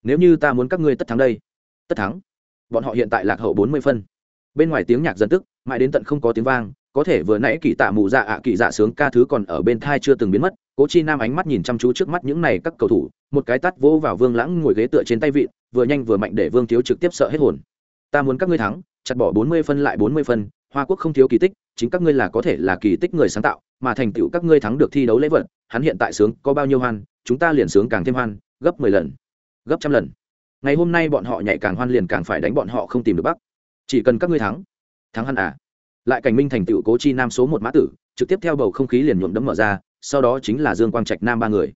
Nếu như ta muốn các ngươi tất thắng đây, tất thắng, bọn họ hiện tại lạc hậu bốn mươi phân. Bên ngoài tiếng nhạc dân tức, mãi đến tận không có tiếng vang, có thể vừa nãy kỳ tạ mù dạ ạ, kỳ dạ sướng ca thứ còn ở bên thai chưa từng biến mất, cố chi nam ánh mắt nhìn chăm chú trước mắt những này các cầu thủ, một cái tắt vỗ vào vương lãng ngồi ghế tựa trên tay vịn vừa nhanh vừa mạnh để vương thiếu trực tiếp sợ hết hồn. Ta muốn các ngươi thắng, chặt bỏ bốn mươi phân lại bốn mươi phân, hoa quốc không thiếu kỳ tích, chính các ngươi là có thể là kỳ tích người sáng tạo, mà thành tựu các ngươi thắng được thi đấu lễ vật hắn hiện tại sướng có bao nhiêu hoan, chúng ta liền sướng càng thêm hoan, gấp mười lần, gấp trăm lần. Ngày hôm nay bọn họ nhảy càng hoan liền càng phải đánh bọn họ không tìm được bắc. Chỉ cần các ngươi thắng thắng hắn à. Lại cảnh minh thành tựu cố chi nam số một mã tử, trực tiếp theo bầu không khí liền nhuộm đấm mở ra, sau đó chính là dương quang trạch nam ba người.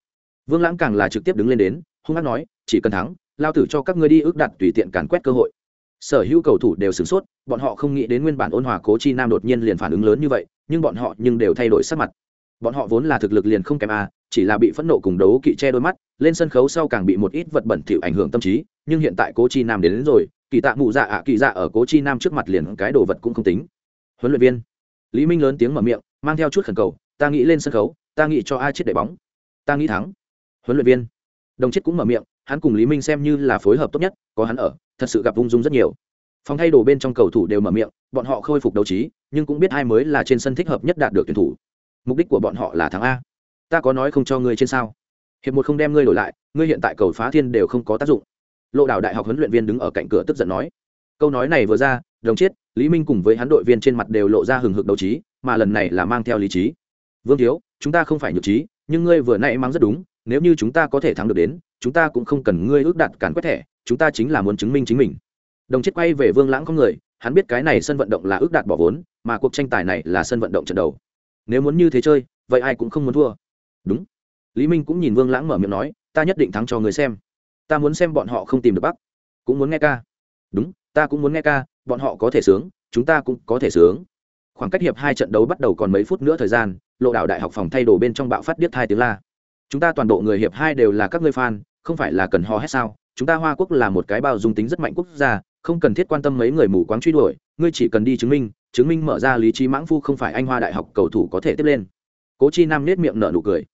Vương lãng càng là trực tiếp đứng lên đến, hung hát nói, chỉ cần thắng, lao tử cho các ngươi đi ước đặt tùy tiện càn quét cơ hội. Sở hữu cầu thủ đều sửng sốt, bọn họ không nghĩ đến nguyên bản ôn hòa cố chi nam đột nhiên liền phản ứng lớn như vậy, nhưng bọn họ nhưng đều thay đổi sắc mặt bọn họ vốn là thực lực liền không kém a chỉ là bị phẫn nộ cùng đấu kỵ che đôi mắt lên sân khấu sau càng bị một ít vật bẩn thỉu ảnh hưởng tâm trí nhưng hiện tại cố chi nam đến, đến rồi kỳ tạ mụ dạ ạ kỳ dạ ở cố chi nam trước mặt liền cái đồ vật cũng không tính. Huấn luyện viên. Lý minh lớn tiếng mở miệng mang theo chút khẩn cầu ta nghĩ lên sân khấu ta nghĩ cho ai chết để bóng ta nghĩ thắng. Huấn luyện viên. Đồng chết cũng mở miệng hắn cùng lý minh xem như là phối hợp tốt nhất có hắn ở thật sự gặp ung dung rất nhiều. Phòng thay đồ bên trong cầu thủ đều mở miệng bọn họ khôi phục đấu trí nhưng cũng biết ai mới là trên sân thích hợp nhất đạt được tuyển thủ mục đích của bọn họ là thắng a. Ta có nói không cho ngươi trên sao? Hiệp một không đem ngươi đổi lại, ngươi hiện tại cầu phá thiên đều không có tác dụng. Lộ đảo đại học huấn luyện viên đứng ở cạnh cửa tức giận nói. Câu nói này vừa ra, đồng chiết, lý minh cùng với hắn đội viên trên mặt đều lộ ra hừng hực đấu trí, mà lần này là mang theo lý trí. Vương thiếu, chúng ta không phải nhược trí, nhưng ngươi vừa nãy mang rất đúng, nếu như chúng ta có thể thắng được đến, chúng ta cũng không cần ngươi ước đặt cản quét thẻ, chúng ta chính là muốn chứng minh chính mình. Đồng chết quay về vương lãng không người, hắn biết cái này sân vận động là ước đạt bỏ vốn, mà cuộc tranh tài này là sân vận động trận đầu nếu muốn như thế chơi, vậy ai cũng không muốn thua. Đúng. Lý minh cũng nhìn vương lãng mở miệng nói, ta nhất định thắng cho người xem. Ta muốn xem bọn họ không tìm được bắc. Cũng muốn nghe ca. Đúng, ta cũng muốn nghe ca, bọn họ có thể sướng, chúng ta cũng có thể sướng. Khoảng cách hiệp hai trận đấu bắt đầu còn mấy phút nữa thời gian, lộ đạo đại học phòng thay đồ bên trong bạo phát điếc hai tiếng la. Chúng ta toàn bộ người hiệp hai đều là các ngươi fan, không phải là cần ho hết sao? Chúng ta hoa quốc là một cái bao dung tính rất mạnh quốc gia không cần thiết quan tâm mấy người mù quáng truy đuổi, ngươi chỉ cần đi chứng minh chứng minh mở ra lý trí mãng phu không phải anh hoa đại học cầu thủ có thể tiếp lên. Cố chi nam nết miệng nở nụ cười.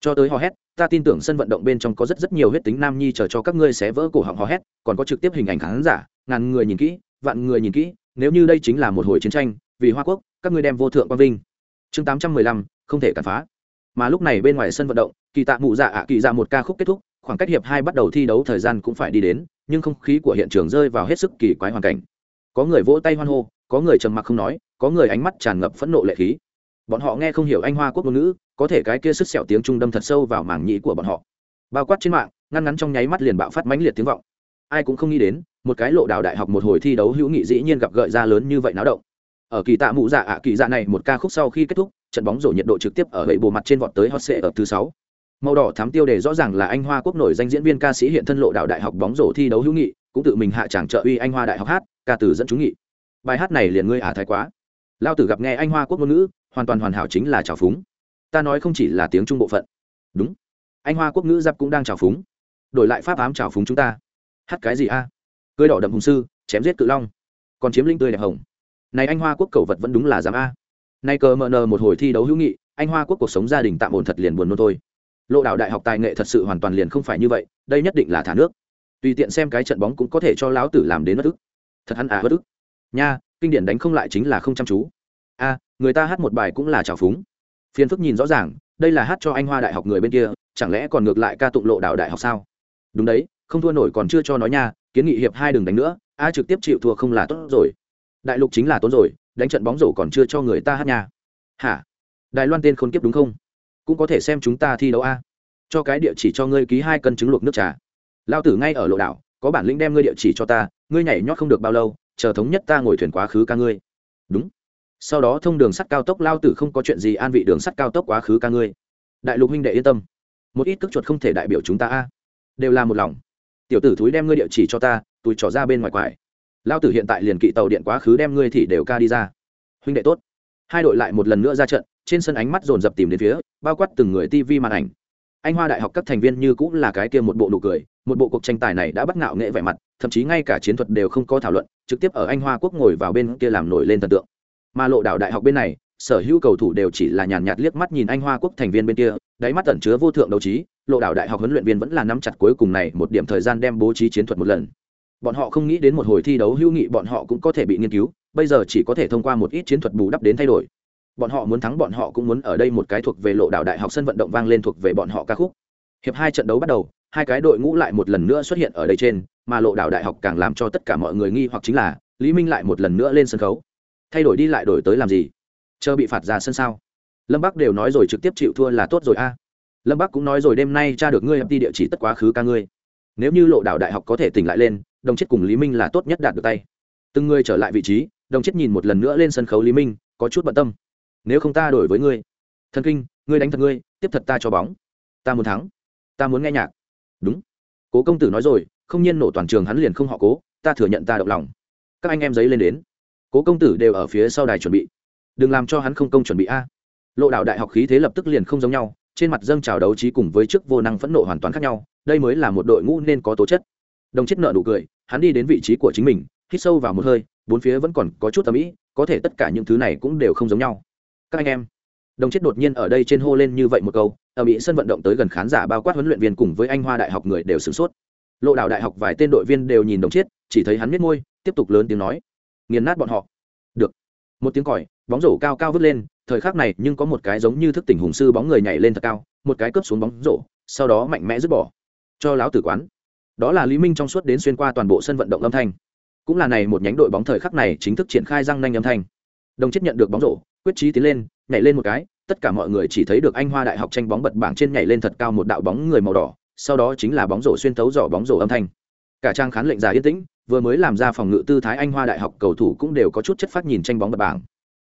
Cho tới hò hét, ta tin tưởng sân vận động bên trong có rất rất nhiều huyết tính nam nhi chờ cho các ngươi sẽ vỡ cổ họng hò hét, còn có trực tiếp hình ảnh khán giả, ngàn người nhìn kỹ, vạn người nhìn kỹ, nếu như đây chính là một hồi chiến tranh, vì hoa quốc, các ngươi đem vô thượng quang vinh. Chương tám trăm mười lăm, không thể cản phá. Mà lúc này bên ngoài sân vận động, kỳ tạ mụ dạ ạ, kỳ dạ một ca khúc kết thúc khoảng cách hiệp hai bắt đầu thi đấu thời gian cũng phải đi đến, nhưng không khí của hiện trường rơi vào hết sức kỳ quái hoàn cảnh. Có người vỗ tay hoan hô, có người trầm mặc không nói, có người ánh mắt tràn ngập phẫn nộ lệ khí. Bọn họ nghe không hiểu anh hoa quốc ngôn ngữ, có thể cái kia sức sẹo tiếng trung đâm thật sâu vào mảng nhĩ của bọn họ. Bao quát trên mạng, ngăn ngắn trong nháy mắt liền bạo phát mãnh liệt tiếng vọng. Ai cũng không nghĩ đến, một cái lộ đào đại học một hồi thi đấu hữu nghị dĩ nhiên gặp gợi ra lớn như vậy náo động. Ở kỳ tạ mụ dạ ạ, kỳ dạ này một ca khúc sau khi kết thúc, trận bóng rổ nhiệt độ trực tiếp ở gậy bồ mặt trên vọt tới hot sệ ở thứ sáu màu đỏ thám tiêu đề rõ ràng là anh hoa quốc nổi danh diễn viên ca sĩ hiện thân lộ đạo đại học bóng rổ thi đấu hữu nghị, cũng tự mình hạ tràng trợ uy anh hoa đại học hát, ca từ dẫn chú nghị. Bài hát này liền ngươi ả à thái quá. Lao tử gặp nghe anh hoa quốc ngôn ngữ, hoàn toàn hoàn hảo chính là trào phúng. Ta nói không chỉ là tiếng trung bộ phận. Đúng. Anh hoa quốc ngữ giáp cũng đang trào phúng. Đổi lại pháp ám trào phúng chúng ta. Hát cái gì a? À? cưới đỏ đậm hùng sư, chém giết cự long. Còn chiếm linh tươi đẹp hồng. Này anh hoa quốc cầu vật vẫn đúng là dám a. Nay cờ mờ nờ một hồi thi đấu hữu nghị, anh hoa quốc cuộc sống gia đình tạm ổn thật liền buồn nôn thôi lộ đạo đại học tài nghệ thật sự hoàn toàn liền không phải như vậy, đây nhất định là thả nước. Tùy tiện xem cái trận bóng cũng có thể cho lão tử làm đến bất ức. Thật hắn à bất ức. Nha, kinh điển đánh không lại chính là không chăm chú. A, người ta hát một bài cũng là trào phúng. Phiền phức nhìn rõ ràng, đây là hát cho anh hoa đại học người bên kia, chẳng lẽ còn ngược lại ca tụng lộ đạo đại học sao? Đúng đấy, không thua nổi còn chưa cho nói nha, kiến nghị hiệp hai đừng đánh nữa, a trực tiếp chịu thua không là tốt rồi. Đại lục chính là tốt rồi, đánh trận bóng rổ còn chưa cho người ta hát nha. Hả? Đài loan tên khôn kiếp đúng không? Cũng có thể xem chúng ta thi đấu a. Cho cái địa chỉ cho ngươi ký hai cân trứng luộc nước trà. Lao tử ngay ở lộ đảo, có bản lĩnh đem ngươi địa chỉ cho ta, ngươi nhảy nhót không được bao lâu, chờ thống nhất ta ngồi thuyền quá khứ ca ngươi. Đúng. Sau đó thông đường sắt cao tốc lao tử không có chuyện gì an vị đường sắt cao tốc quá khứ ca ngươi. Đại lục huynh đệ yên tâm. Một ít cước chuột không thể đại biểu chúng ta a. Đều là một lòng. Tiểu tử thúi đem ngươi địa chỉ cho ta tôi trò ra bên ngoài quải. Lao tử hiện tại liền kỵ tàu điện quá khứ đem ngươi thì đều ca đi ra. Huynh đệ tốt. Hai đội lại một lần nữa ra trận trên sân ánh mắt dồn dập tìm đến phía, bao quát từng người tv màn ảnh. Anh hoa đại học các thành viên như cũng là cái kia một bộ nụ cười, một bộ cuộc tranh tài này đã bắt ngạo nghệ vẻ mặt, thậm chí ngay cả chiến thuật đều không có thảo luận, trực tiếp ở anh hoa quốc ngồi vào bên kia làm nổi lên thần tượng. Mà lộ đảo đại học bên này, sở hữu cầu thủ đều chỉ là nhàn nhạt liếc mắt nhìn anh hoa quốc thành viên bên kia, đáy mắt tẩn chứa vô thượng đấu trí, lộ đảo đại học huấn luyện viên vẫn là nắm chặt cuối cùng này một điểm thời gian đem bố trí chiến thuật một lần. Bọn họ không nghĩ đến một hồi thi đấu hữu nghị bọn họ cũng có thể bị nghiên cứu, bây giờ chỉ có thể thông qua một ít chiến thuật bù đắp đến thay đổi bọn họ muốn thắng bọn họ cũng muốn ở đây một cái thuộc về lộ đạo đại học sân vận động vang lên thuộc về bọn họ ca khúc. Hiệp hai trận đấu bắt đầu, hai cái đội ngũ lại một lần nữa xuất hiện ở đây trên, mà lộ đạo đại học càng làm cho tất cả mọi người nghi hoặc chính là, lý minh lại một lần nữa lên sân khấu. Thay đổi đi lại đổi tới làm gì? Chờ bị phạt ra sân sao? Lâm bắc đều nói rồi trực tiếp chịu thua là tốt rồi a. Lâm bắc cũng nói rồi đêm nay cha được ngươi đi địa chỉ tất quá khứ ca ngươi. Nếu như lộ đạo đại học có thể tỉnh lại lên, đồng chết cùng lý minh là tốt nhất đạt được tay. Từng người trở lại vị trí, đồng chết nhìn một lần nữa lên sân khấu lý minh, có chút bận tâm nếu không ta đổi với ngươi. Thần kinh, ngươi đánh thật ngươi, tiếp thật ta cho bóng. Ta muốn thắng. Ta muốn nghe nhạc. Đúng. Cố công tử nói rồi, không nhiên nổ toàn trường hắn liền không họ cố, ta thừa nhận ta động lòng. Các anh em giấy lên đến. Cố công tử đều ở phía sau đài chuẩn bị. Đừng làm cho hắn không công chuẩn bị a. Lộ đạo đại học khí thế lập tức liền không giống nhau, trên mặt dâng trào đấu trí cùng với chức vô năng phẫn nộ hoàn toàn khác nhau, đây mới là một đội ngũ nên có tố chất. Đồng chết nợ nụ cười, hắn đi đến vị trí của chính mình, hít sâu vào một hơi, bốn phía vẫn còn có chút tầm ĩ có thể tất cả những thứ này cũng đều không giống nhau các anh em, đồng chết đột nhiên ở đây trên hô lên như vậy một câu, ở mỹ sân vận động tới gần khán giả bao quát huấn luyện viên cùng với anh hoa đại học người đều sửng sốt. Lộ đạo đại học vài tên đội viên đều nhìn đồng chết, chỉ thấy hắn biết môi, tiếp tục lớn tiếng nói, nghiền nát bọn họ. Được. Một tiếng còi, bóng rổ cao cao vứt lên, thời khắc này nhưng có một cái giống như thức tỉnh hùng sư bóng người nhảy lên thật cao, một cái cướp xuống bóng rổ, sau đó mạnh mẽ dứt bỏ. Cho láo tử quán. Đó là lý minh trong suốt đến xuyên qua toàn bộ sân vận động âm thanh. Cũng là này một nhánh đội bóng thời khắc này chính thức triển khai răng nanh âm thanh. Đồng chết nhận được bóng rổ quyết trí tiến lên, nhảy lên một cái, tất cả mọi người chỉ thấy được anh hoa đại học tranh bóng bật bảng trên nhảy lên thật cao một đạo bóng người màu đỏ, sau đó chính là bóng rổ xuyên thấu giỏ, bóng rổ âm thanh. Cả trang khán lệnh giả yên tĩnh, vừa mới làm ra phòng ngự tư thái anh hoa đại học cầu thủ cũng đều có chút chất phát nhìn tranh bóng bật bảng.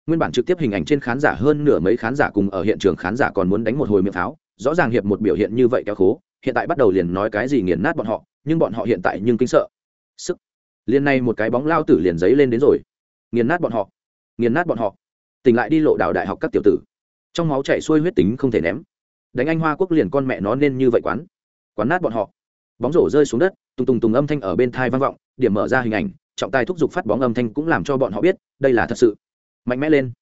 Nguyên bản trực tiếp hình ảnh trên khán giả hơn nửa mấy khán giả cùng ở hiện trường khán giả còn muốn đánh một hồi miệng pháo, rõ ràng hiệp một biểu hiện như vậy kéo khố, hiện tại bắt đầu liền nói cái gì nghiền nát bọn họ, nhưng bọn họ hiện tại nhưng kinh sợ. Sức. Liền này một cái bóng lao tử liền giấy lên đến rồi. Nghiền nát bọn họ. Nghiền nát bọn họ tỉnh lại đi lộ đạo đại học các tiểu tử. Trong máu chạy xuôi huyết tính không thể ném. Đánh anh hoa quốc liền con mẹ nó nên như vậy quán. Quán nát bọn họ. Bóng rổ rơi xuống đất, tùng tùng tùng âm thanh ở bên thai vang vọng, điểm mở ra hình ảnh, trọng tài thúc giục phát bóng âm thanh cũng làm cho bọn họ biết, đây là thật sự. Mạnh mẽ lên.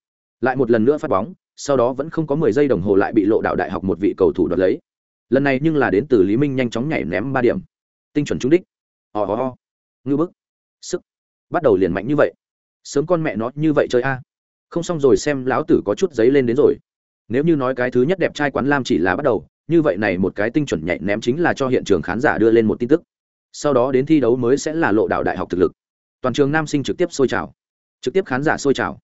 Lại một lần nữa phát bóng, sau đó vẫn không có mười giây đồng hồ lại bị lộ đạo đại học một vị cầu thủ đoạt lấy. Lần này nhưng là đến từ lý minh nhanh chóng nhảy ném ba điểm. Tinh chuẩn trúng đích. Ò ho ho. Ngư bức. Sức. Bắt đầu liền mạnh như vậy. Sớm con mẹ nó như vậy chơi a không xong rồi xem lão tử có chút giấy lên đến rồi. Nếu như nói cái thứ nhất đẹp trai quán lam chỉ là bắt đầu, như vậy này một cái tinh chuẩn nhạy ném chính là cho hiện trường khán giả đưa lên một tin tức. Sau đó đến thi đấu mới sẽ là lộ đạo đại học thực lực. Toàn trường nam sinh trực tiếp sôi trào. Trực tiếp khán giả sôi trào.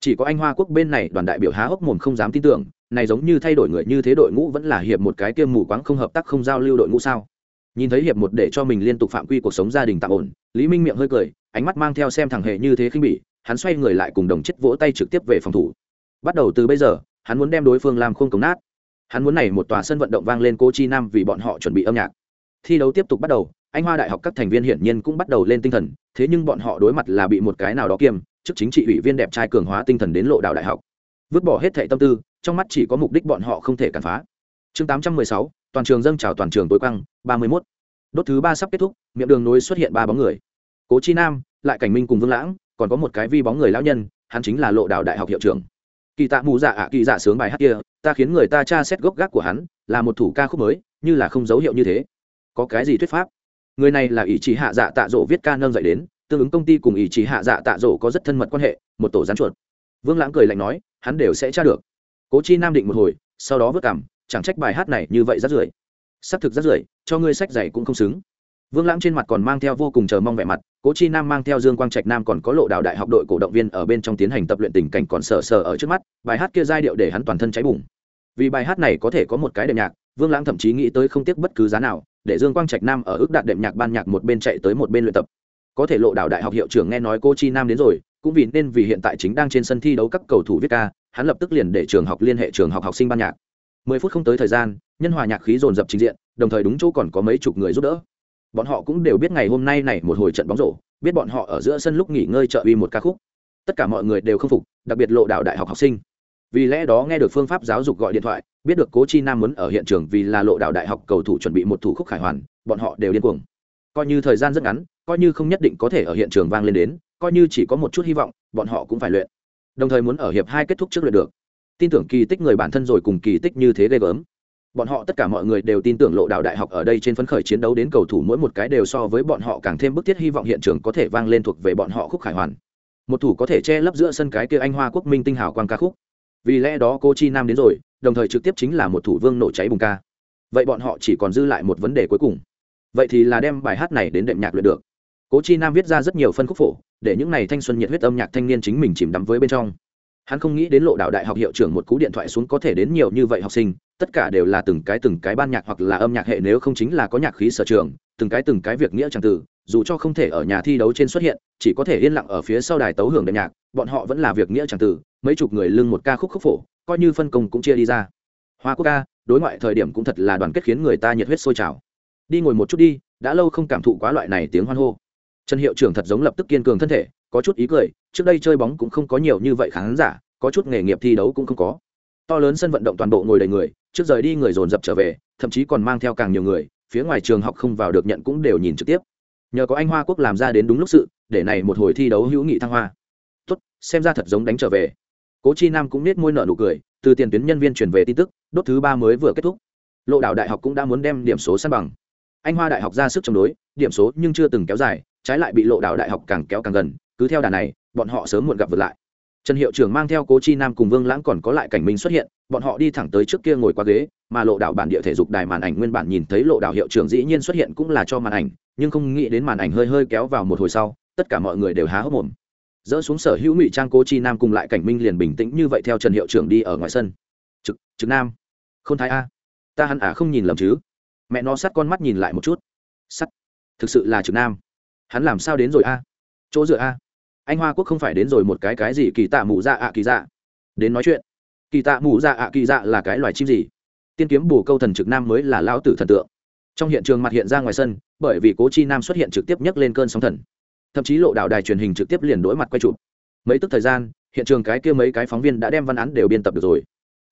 Chỉ có anh hoa quốc bên này đoàn đại biểu há hốc mồm không dám tin tưởng, này giống như thay đổi người như thế đội ngũ vẫn là hiệp một cái kiêm mù quáng không hợp tác không giao lưu đội ngũ sao? Nhìn thấy hiệp một để cho mình liên tục phạm quy cuộc sống gia đình tạm ổn, lý minh miệng hơi cười, ánh mắt mang theo xem thằng hệ như thế khinh bỉ hắn xoay người lại cùng đồng chết vỗ tay trực tiếp về phòng thủ. Bắt đầu từ bây giờ, hắn muốn đem đối phương làm khung cống nát. Hắn muốn này một tòa sân vận động vang lên cô chi nam vì bọn họ chuẩn bị âm nhạc. Thi đấu tiếp tục bắt đầu, anh hoa đại học các thành viên hiển nhiên cũng bắt đầu lên tinh thần, thế nhưng bọn họ đối mặt là bị một cái nào đó kiêm chức chính trị ủy viên đẹp trai cường hóa tinh thần đến lộ đạo đại học. Vứt bỏ hết thệ tâm tư, trong mắt chỉ có mục đích bọn họ không thể cản phá. Chương tám trăm mười sáu, toàn trường dâng chào toàn trường tối quăng ba mươi mốt. Đốt thứ ba sắp kết thúc, miệng đường nối xuất hiện ba bóng người. Cố chi nam, lại cảnh minh cùng vương lãng còn có một cái vi bóng người lão nhân, hắn chính là lộ đạo đại học hiệu trưởng. Kỳ tạ mù dạ ạ, kỳ dạ sướng bài hát kia, ta khiến người ta tra xét gốc gác của hắn, là một thủ ca khúc mới, như là không dấu hiệu như thế. Có cái gì thuyết pháp? Người này là ý chí hạ dạ tạ dỗ viết ca nâng dậy đến, tương ứng công ty cùng ý chí hạ dạ tạ dỗ có rất thân mật quan hệ, một tổ gián chuột. Vương lãng cười lạnh nói, hắn đều sẽ tra được. Cố chi nam định một hồi, sau đó vứt cảm chẳng trách bài hát này như vậy rát rưởi. Xác thực rát rưởi, cho ngươi sách giày cũng không xứng vương lãng trên mặt còn mang theo vô cùng chờ mong vẻ mặt, cố chi nam mang theo dương quang trạch nam còn có lộ đạo đại học đội cổ động viên ở bên trong tiến hành tập luyện tình cảnh còn sờ sờ ở trước mắt, bài hát kia giai điệu để hắn toàn thân cháy bùng. Vì bài hát này có thể có một cái đệm nhạc, vương lãng thậm chí nghĩ tới không tiếc bất cứ giá nào, để dương quang trạch nam ở ước đạt đệm nhạc ban nhạc một bên chạy tới một bên luyện tập. Có thể lộ đạo đại học hiệu trưởng nghe nói cô chi nam đến rồi, cũng vì nên vì hiện tại chính đang trên sân thi đấu các cầu thủ viết ca, hắn lập tức liền để trường học liên hệ trường học học sinh ban nhạc. Mười phút không tới thời gian, nhân hòa nhạc khí dồn dập trình diện, đồng thời đúng chỗ còn có mấy chục người giúp đỡ bọn họ cũng đều biết ngày hôm nay này một hồi trận bóng rổ, biết bọn họ ở giữa sân lúc nghỉ ngơi trợ uy một ca khúc. Tất cả mọi người đều không phục, đặc biệt lộ đạo đại học học sinh. Vì lẽ đó nghe được phương pháp giáo dục gọi điện thoại, biết được cố chi nam muốn ở hiện trường vì là lộ đạo đại học cầu thủ chuẩn bị một thủ khúc khải hoàn, bọn họ đều điên cuồng. Coi như thời gian rất ngắn, coi như không nhất định có thể ở hiện trường vang lên đến, coi như chỉ có một chút hy vọng, bọn họ cũng phải luyện. Đồng thời muốn ở hiệp hai kết thúc trước luyện được. Tin tưởng kỳ tích người bản thân rồi cùng kỳ tích như thế ghê gớm bọn họ tất cả mọi người đều tin tưởng lộ đạo đại học ở đây trên phấn khởi chiến đấu đến cầu thủ mỗi một cái đều so với bọn họ càng thêm bức thiết hy vọng hiện trường có thể vang lên thuộc về bọn họ khúc khải hoàn. Một thủ có thể che lấp giữa sân cái kia anh hoa quốc minh tinh hào quang ca khúc. Vì lẽ đó cô chi nam đến rồi, đồng thời trực tiếp chính là một thủ vương nổ cháy bùng ca. Vậy bọn họ chỉ còn dư lại một vấn đề cuối cùng. Vậy thì là đem bài hát này đến đệm nhạc luyện được. Cố chi nam viết ra rất nhiều phân khúc phổ, để những n à y thanh xuân nhiệt huyết âm nhạc thanh niên chính mình chìm đắm với bên trong. Hắn không nghĩ đến lộ đạo đại học hiệu trưởng một cú điện thoại xuống có thể đến nhiều như vậy học sinh tất cả đều là từng cái từng cái ban nhạc hoặc là âm nhạc hệ nếu không chính là có nhạc khí sở trường, từng cái từng cái việc nghĩa c từ, dù cho không thể ở nhà thi đấu trên xuất hiện, chỉ có thể yên lặng ở phía sau đài tấu hưởng đệm nhạc, bọn họ vẫn là việc nghĩa c từ, mấy chục người lưng một ca khúc khúc phổ, coi như phân công cũng chia đi ra. Hoa quốc ca, đối ngoại thời điểm cũng thật là đoàn kết khiến người ta nhiệt huyết sôi trào. Đi ngồi một chút đi, đã lâu không cảm thụ quá loại này tiếng hoan hô. Trần hiệu trưởng thật giống lập tức kiên cường thân thể, có chút ý cười, trước đây chơi bóng cũng không có nhiều như vậy khán giả, có chút nghề nghiệp thi đấu cũng không có. To lớn sân vận động toàn bộ ngồi đầy người trước rời đi người dồn dập trở về, thậm chí còn mang theo càng nhiều người, phía ngoài trường học không vào được nhận cũng đều nhìn trực tiếp. Nhờ có anh hoa quốc làm ra đến đúng lúc sự, để này một hồi thi đấu hữu nghị thăng hoa. Tốt, xem ra thật giống đánh trở về. Cố chi nam cũng nết môi nợ nụ cười, từ tiền tuyến nhân viên chuyển về tin tức, đốt thứ ba mới vừa kết thúc. Lộ đảo đại học cũng đã muốn đem điểm số săn bằng. Anh hoa đại học ra sức chống đối, điểm số nhưng chưa từng kéo dài, trái lại bị lộ đảo đại học càng kéo càng gần, cứ theo đà này, bọn họ sớm muộn gặp vượt lại trần hiệu trưởng mang theo cố chi nam cùng vương lãng còn có lại cảnh minh xuất hiện, bọn họ đi thẳng tới trước kia ngồi qua ghế, mà lộ đảo bản địa thể dục đài màn ảnh nguyên bản nhìn thấy lộ đảo hiệu trưởng dĩ nhiên xuất hiện cũng là cho màn ảnh, nhưng không nghĩ đến màn ảnh hơi hơi kéo vào một hồi sau, tất cả mọi người đều há hốc mồm. Dỡ xuống sở hữu ngụy trang cố chi nam cùng lại cảnh minh liền bình tĩnh như vậy theo trần hiệu trưởng đi ở ngoài sân. Trực trực nam k h ô n thái a, ta hẳn à không nhìn lầm chứ? Mẹ nó sắt con mắt nhìn lại một chút. Sắt, thực sự là trực nam. Hắn làm sao đến rồi a? Chỗ dựa a? Anh hoa quốc không phải đến rồi một cái cái gì kỳ tạ mù dạ ạ kỳ dạ. Đến nói chuyện. Kỳ tạ mù dạ ạ kỳ dạ là cái loài chim gì? Tiên kiếm bù câu thần trực nam mới là lão tử thần tượng. Trong hiện trường mặt hiện ra ngoài sân, bởi vì cố chi nam xuất hiện trực tiếp nhấc lên cơn sóng thần. Thậm chí lộ đạo đài truyền hình trực tiếp liền đối mặt quay chụp. Mấy tức thời gian, hiện trường cái kia mấy cái phóng viên đã đem văn án đều biên tập được rồi.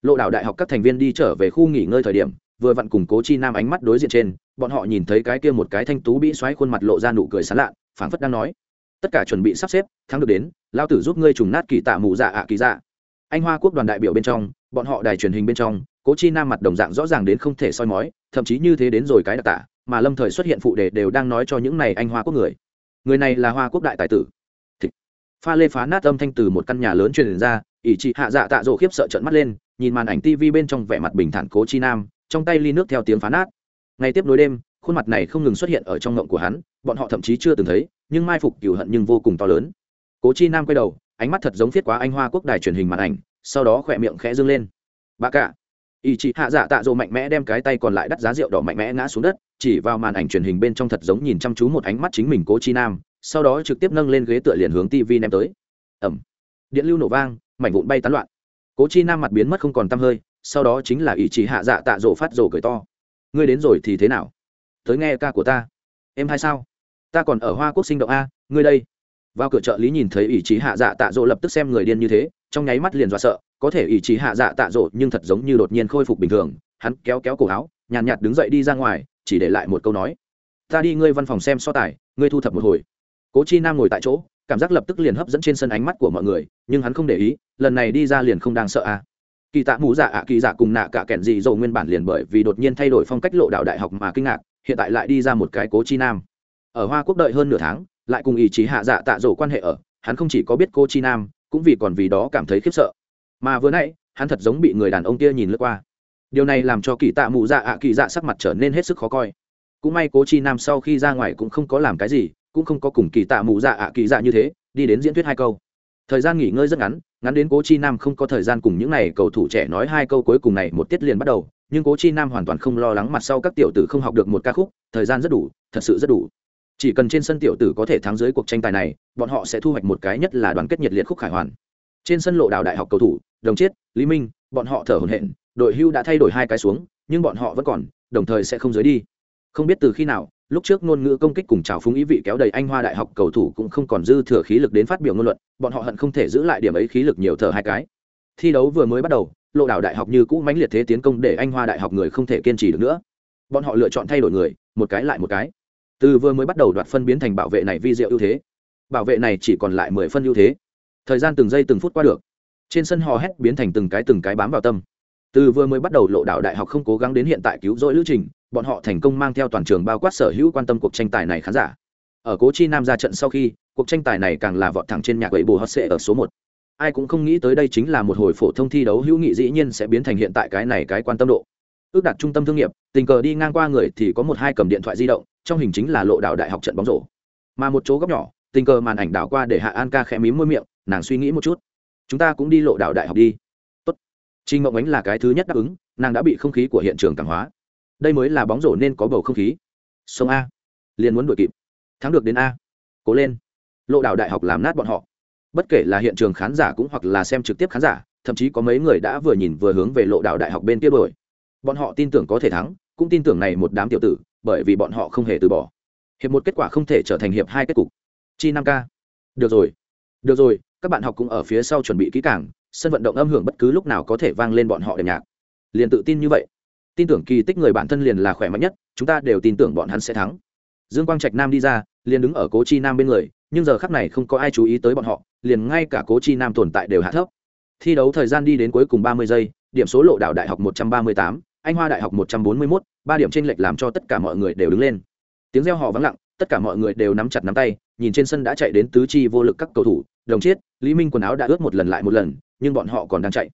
Lộ đạo đại học các thành viên đi trở về khu nghỉ ngơi thời điểm, vừa vặn cùng cố chi nam ánh mắt đối diện trên, bọn họ nhìn thấy cái kia một cái thanh tú bị xoáy khuôn mặt lộ ra nụ cười sán lạ, phảng phất đang nói tất cả chuẩn bị sắp xếp, thắng được đến, lao tử giúp ngươi trùng nát kỳ tạ mù dạ ạ kỳ dạ. Anh hoa quốc đoàn đại biểu bên trong, bọn họ đài truyền hình bên trong, cố chi nam mặt đồng dạng rõ ràng đến không thể soi mói, thậm chí như thế đến rồi cái đặc tả, mà lâm thời xuất hiện phụ đề đều đang nói cho những này anh hoa quốc người. Người này là hoa quốc đại tài tử. Thịt. pha lê phá nát âm thanh từ một căn nhà lớn truyền ra, ỷ chị hạ dạ tạ rộ khiếp sợ trận mắt lên, nhìn màn ảnh tv bên trong vẻ mặt bình thản cố chi nam, trong tay ly nước theo tiếng phá nát. Ngày tiếp nối đêm, khuôn mặt này không ngừng xuất hiện ở trong ngộng của hắn bọn họ thậm chí chưa từng thấy, nhưng mai phục cửu hận nhưng vô cùng to lớn. Cố chi nam quay đầu, ánh mắt thật giống viết quá anh hoa quốc đài truyền hình màn ảnh, sau đó khỏe miệng khẽ dương lên. Bà cả, ý chị hạ dạ tạ dỗ mạnh mẽ đem cái tay còn lại đắt giá rượu đỏ mạnh mẽ ngã xuống đất, chỉ vào màn ảnh truyền hình bên trong thật giống nhìn chăm chú một ánh mắt chính mình cố chi nam, sau đó trực tiếp nâng lên ghế tựa liền hướng tv ném tới. Ẩm. Điện lưu nổ vang, mảnh vụn bay tán loạn. Cố chi nam mặt biến mất không còn tăm hơi, sau đó chính là ý chị hạ dạ tạ dỗ phát rổ cười to. Ngươi đến rồi thì thế nào? Tới nghe ca của ta em hay sao? Ta còn ở hoa quốc sinh động a ngươi đây. Vào cửa chợ lý nhìn thấy ý chí hạ dạ tạ dỗ lập tức xem người điên như thế trong nháy mắt liền dọa sợ có thể ý chí hạ dạ tạ dỗ nhưng thật giống như đột nhiên khôi phục bình thường hắn kéo kéo cổ áo nhàn nhạt, nhạt đứng dậy đi ra ngoài chỉ để lại một câu nói. Ta đi ngươi văn phòng xem so tài ngươi thu thập một hồi. Cố chi nam ngồi tại chỗ cảm giác lập tức liền hấp dẫn trên sân ánh mắt của mọi người nhưng hắn không để ý lần này đi ra liền không đang sợ à kỳ tạ mũ dạ ạ kỳ dạ cùng nạ cả kẻn gì dầu nguyên bản liền bởi vì đột nhiên thay đổi phong cách lộ đạo đại học mà kinh ngạc hiện tại lại đi ra một cái cố chi nam. Ở hoa quốc đợi hơn nửa tháng, lại cùng ý chí hạ dạ tạ dỗ quan hệ ở, hắn không chỉ có biết cô chi nam, cũng vì còn vì đó cảm thấy khiếp sợ. Mà vừa nãy, hắn thật giống bị người đàn ông kia nhìn lướt qua. Điều này làm cho kỳ tạ mụ dạ ạ, kỳ dạ sắc mặt trở nên hết sức khó coi. Cũng may cố chi nam sau khi ra ngoài cũng không có làm cái gì, cũng không có cùng kỳ tạ mụ dạ ạ, kỳ dạ như thế, đi đến diễn thuyết hai câu. Thời gian nghỉ ngơi rất ngắn ngắn đến cố chi nam không có thời gian cùng những n à y cầu thủ trẻ nói hai câu cuối cùng này một tiết liền bắt đầu nhưng cố chi nam hoàn toàn không lo lắng mặt sau các tiểu tử không học được một ca khúc, thời gian rất đủ, thật sự rất đủ. Chỉ cần trên sân tiểu tử có thể thắng dưới cuộc tranh tài này, bọn họ sẽ thu hoạch một cái nhất là đoàn kết nhiệt liệt khúc khải hoàn. Trên sân lộ đào đại học cầu thủ, đồng chiết, lý minh, bọn họ thở hồn hện đội hưu đã thay đổi hai cái xuống, nhưng bọn họ vẫn còn, đồng thời sẽ không dưới đi. Không biết từ khi nào, lúc trước ngôn ngữ công kích cùng trào phúng ý vị kéo đầy anh hoa đại học cầu thủ cũng không còn dư thừa khí lực đến phát biểu ngôn luận, bọn họ hận không thể giữ lại điểm ấy khí lực nhiều thở hai cái. Thi đấu vừa mới bắt đầu lộ đảo đại học như cũ mãnh liệt thế tiến công để anh hoa đại học người không thể kiên trì được nữa. Bọn họ lựa chọn thay đổi người, một cái lại một cái. Từ vừa mới bắt đầu đoạt phân biến thành bảo vệ này vi diệu ưu thế. Bảo vệ này chỉ còn lại mười phân ưu thế. Thời gian từng giây từng phút qua được. Trên sân hò hét biến thành từng cái từng cái bám vào tâm. Từ vừa mới bắt đầu lộ đạo đại học không cố gắng đến hiện tại cứu rỗi lữ trình, bọn họ thành công mang theo toàn trường bao quát sở hữu quan tâm cuộc tranh tài này khán giả. Ở cố chi nam ra trận sau khi, cuộc tranh tài này càng là vọt thẳng trên nhạc ấy bồ hot sệ ở số một ai cũng không nghĩ tới đây chính là một hồi phổ thông thi đấu, hữu nghị dĩ nhiên sẽ biến thành hiện tại cái này cái quan tâm độ. Ước đặt trung tâm thương nghiệp, tình cờ đi ngang qua người thì có một hai cầm điện thoại di động, trong hình chính là lộ đảo đại học trận bóng rổ. Mà một chỗ góc nhỏ, tình cờ màn ảnh đảo qua để hạ an ca khẽ mím môi miệng, nàng suy nghĩ một chút. Chúng ta cũng đi lộ đảo đại học đi. Tốt. Trinh mộng ánh là cái thứ nhất đáp ứng, nàng đã bị không khí của hiện trường cảm hóa. Đây mới là bóng rổ nên có bầu không khí. Sông a. Liền muốn đuổi kịp. Thắng được đến a. Cố lên. Lộ đảo đại học làm nát bọn họ bất kể là hiện trường khán giả cũng hoặc là xem trực tiếp khán giả, thậm chí có mấy người đã vừa nhìn vừa hướng về lộ đạo đại học bên kia đổi bọn họ tin tưởng có thể thắng, cũng tin tưởng này một đám tiểu tử, bởi vì bọn họ không hề từ bỏ. Hiệp một kết quả không thể trở thành hiệp hai kết cục. Chi năm k được rồi. Được rồi, các bạn học cũng ở phía sau chuẩn bị kỹ càng, sân vận động âm hưởng bất cứ lúc nào có thể vang lên bọn họ đệm nhạc. Liền tự tin như vậy. Tin tưởng kỳ tích người bản thân liền là khỏe mạnh nhất, chúng ta đều tin tưởng bọn hắn sẽ thắng. Dương quang trạch nam đi ra, liền đứng ở cố chi nam bên người nhưng giờ khắc này không có ai chú ý tới bọn họ, liền ngay cả cố chi nam tồn tại đều hạ thấp. Thi đấu thời gian đi đến cuối cùng ba mươi giây, điểm số lộ đạo đại học một trăm ba mươi tám, anh hoa đại học một trăm bốn mươi mốt, ba điểm trên lệch làm cho tất cả mọi người đều đứng lên. Tiếng reo họ vắng lặng, tất cả mọi người đều nắm chặt nắm tay, nhìn trên sân đã chạy đến tứ chi vô lực các cầu thủ, đồng chiết, lý minh quần áo đã ướt một lần lại một lần, nhưng bọn họ còn đang chạy.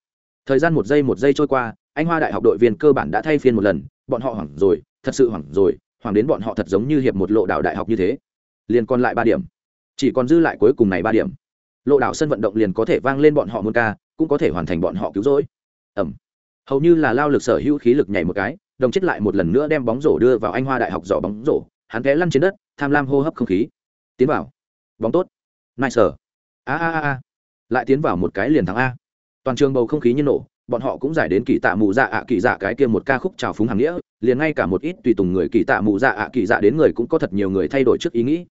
Thời gian một giây một giây trôi qua, anh hoa đại học đội viên cơ bản đã thay phiên một lần, bọn họ hoảng rồi, thật sự hoảng rồi, hoảng đến bọn họ thật giống như hiệp một lộ đạo đại học như thế. Liền còn lại ba điểm chỉ còn dư lại cuối cùng này ba điểm. Lộ đảo sân vận động liền có thể vang lên bọn họ muôn ca, cũng có thể hoàn thành bọn họ cứu rỗi. Ẩm. Hầu như là lao lực sở hữu khí lực nhảy một cái, đồng chết lại một lần nữa đem bóng rổ đưa vào anh hoa đại học giỏ bóng rổ, hắn té lăn trên đất, tham lam hô hấp không khí. Tiến vào. Bóng tốt. Nai sở a a a lại tiến vào một cái liền thắng a. Toàn trường bầu không khí như nổ, bọn họ cũng giải đến kỳ tạ mù dạ ạ, kỳ dạ cái kia một ca khúc trào phúng hàng nghĩa, liền ngay cả một ít tùy tùng người kỳ tạ mù dạ ạ, kỳ dạ đến người cũng có thật nhiều người thay đổi trước ý nghĩ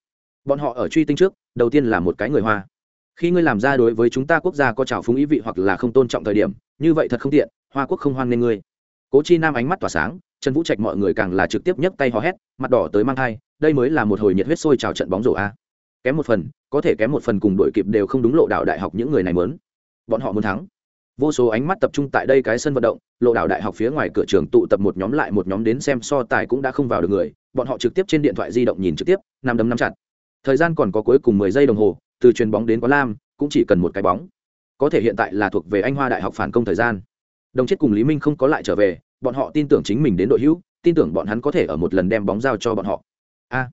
bọn họ ở truy tinh trước, đầu tiên là một cái người hoa. Khi ngươi làm ra đối với chúng ta quốc gia có trào phúng ý vị hoặc là không tôn trọng thời điểm, như vậy thật không tiện, hoa quốc không hoan nghênh ngươi. Cố chi nam ánh mắt tỏa sáng, trần vũ trạch mọi người càng là trực tiếp nhấc tay hò hét, mặt đỏ tới mang thai, đây mới là một hồi nhiệt huyết sôi trào trận bóng rổ a. Kém một phần, có thể kém một phần cùng đội kịp đều không đúng lộ đạo đại học những người này mớn. Bọn họ muốn thắng. Vô số ánh mắt tập trung tại đây cái sân vận động, lộ đạo đại học phía ngoài cửa trường tụ tập một nhóm lại một nhóm đến xem so tài cũng đã không vào được người, bọn họ trực tiếp trên điện thoại di động nhìn trực tiếp nằm đấm nắm chặt thời gian còn có cuối cùng mười giây đồng hồ, từ chuyền bóng đến quá lam, cũng chỉ cần một cái bóng. Có thể hiện tại là thuộc về anh hoa đại học phản công thời gian. Đồng chết cùng lý minh không có lại trở về, bọn họ tin tưởng chính mình đến đội hữu, tin tưởng bọn hắn có thể ở một lần đem bóng giao cho bọn họ. A,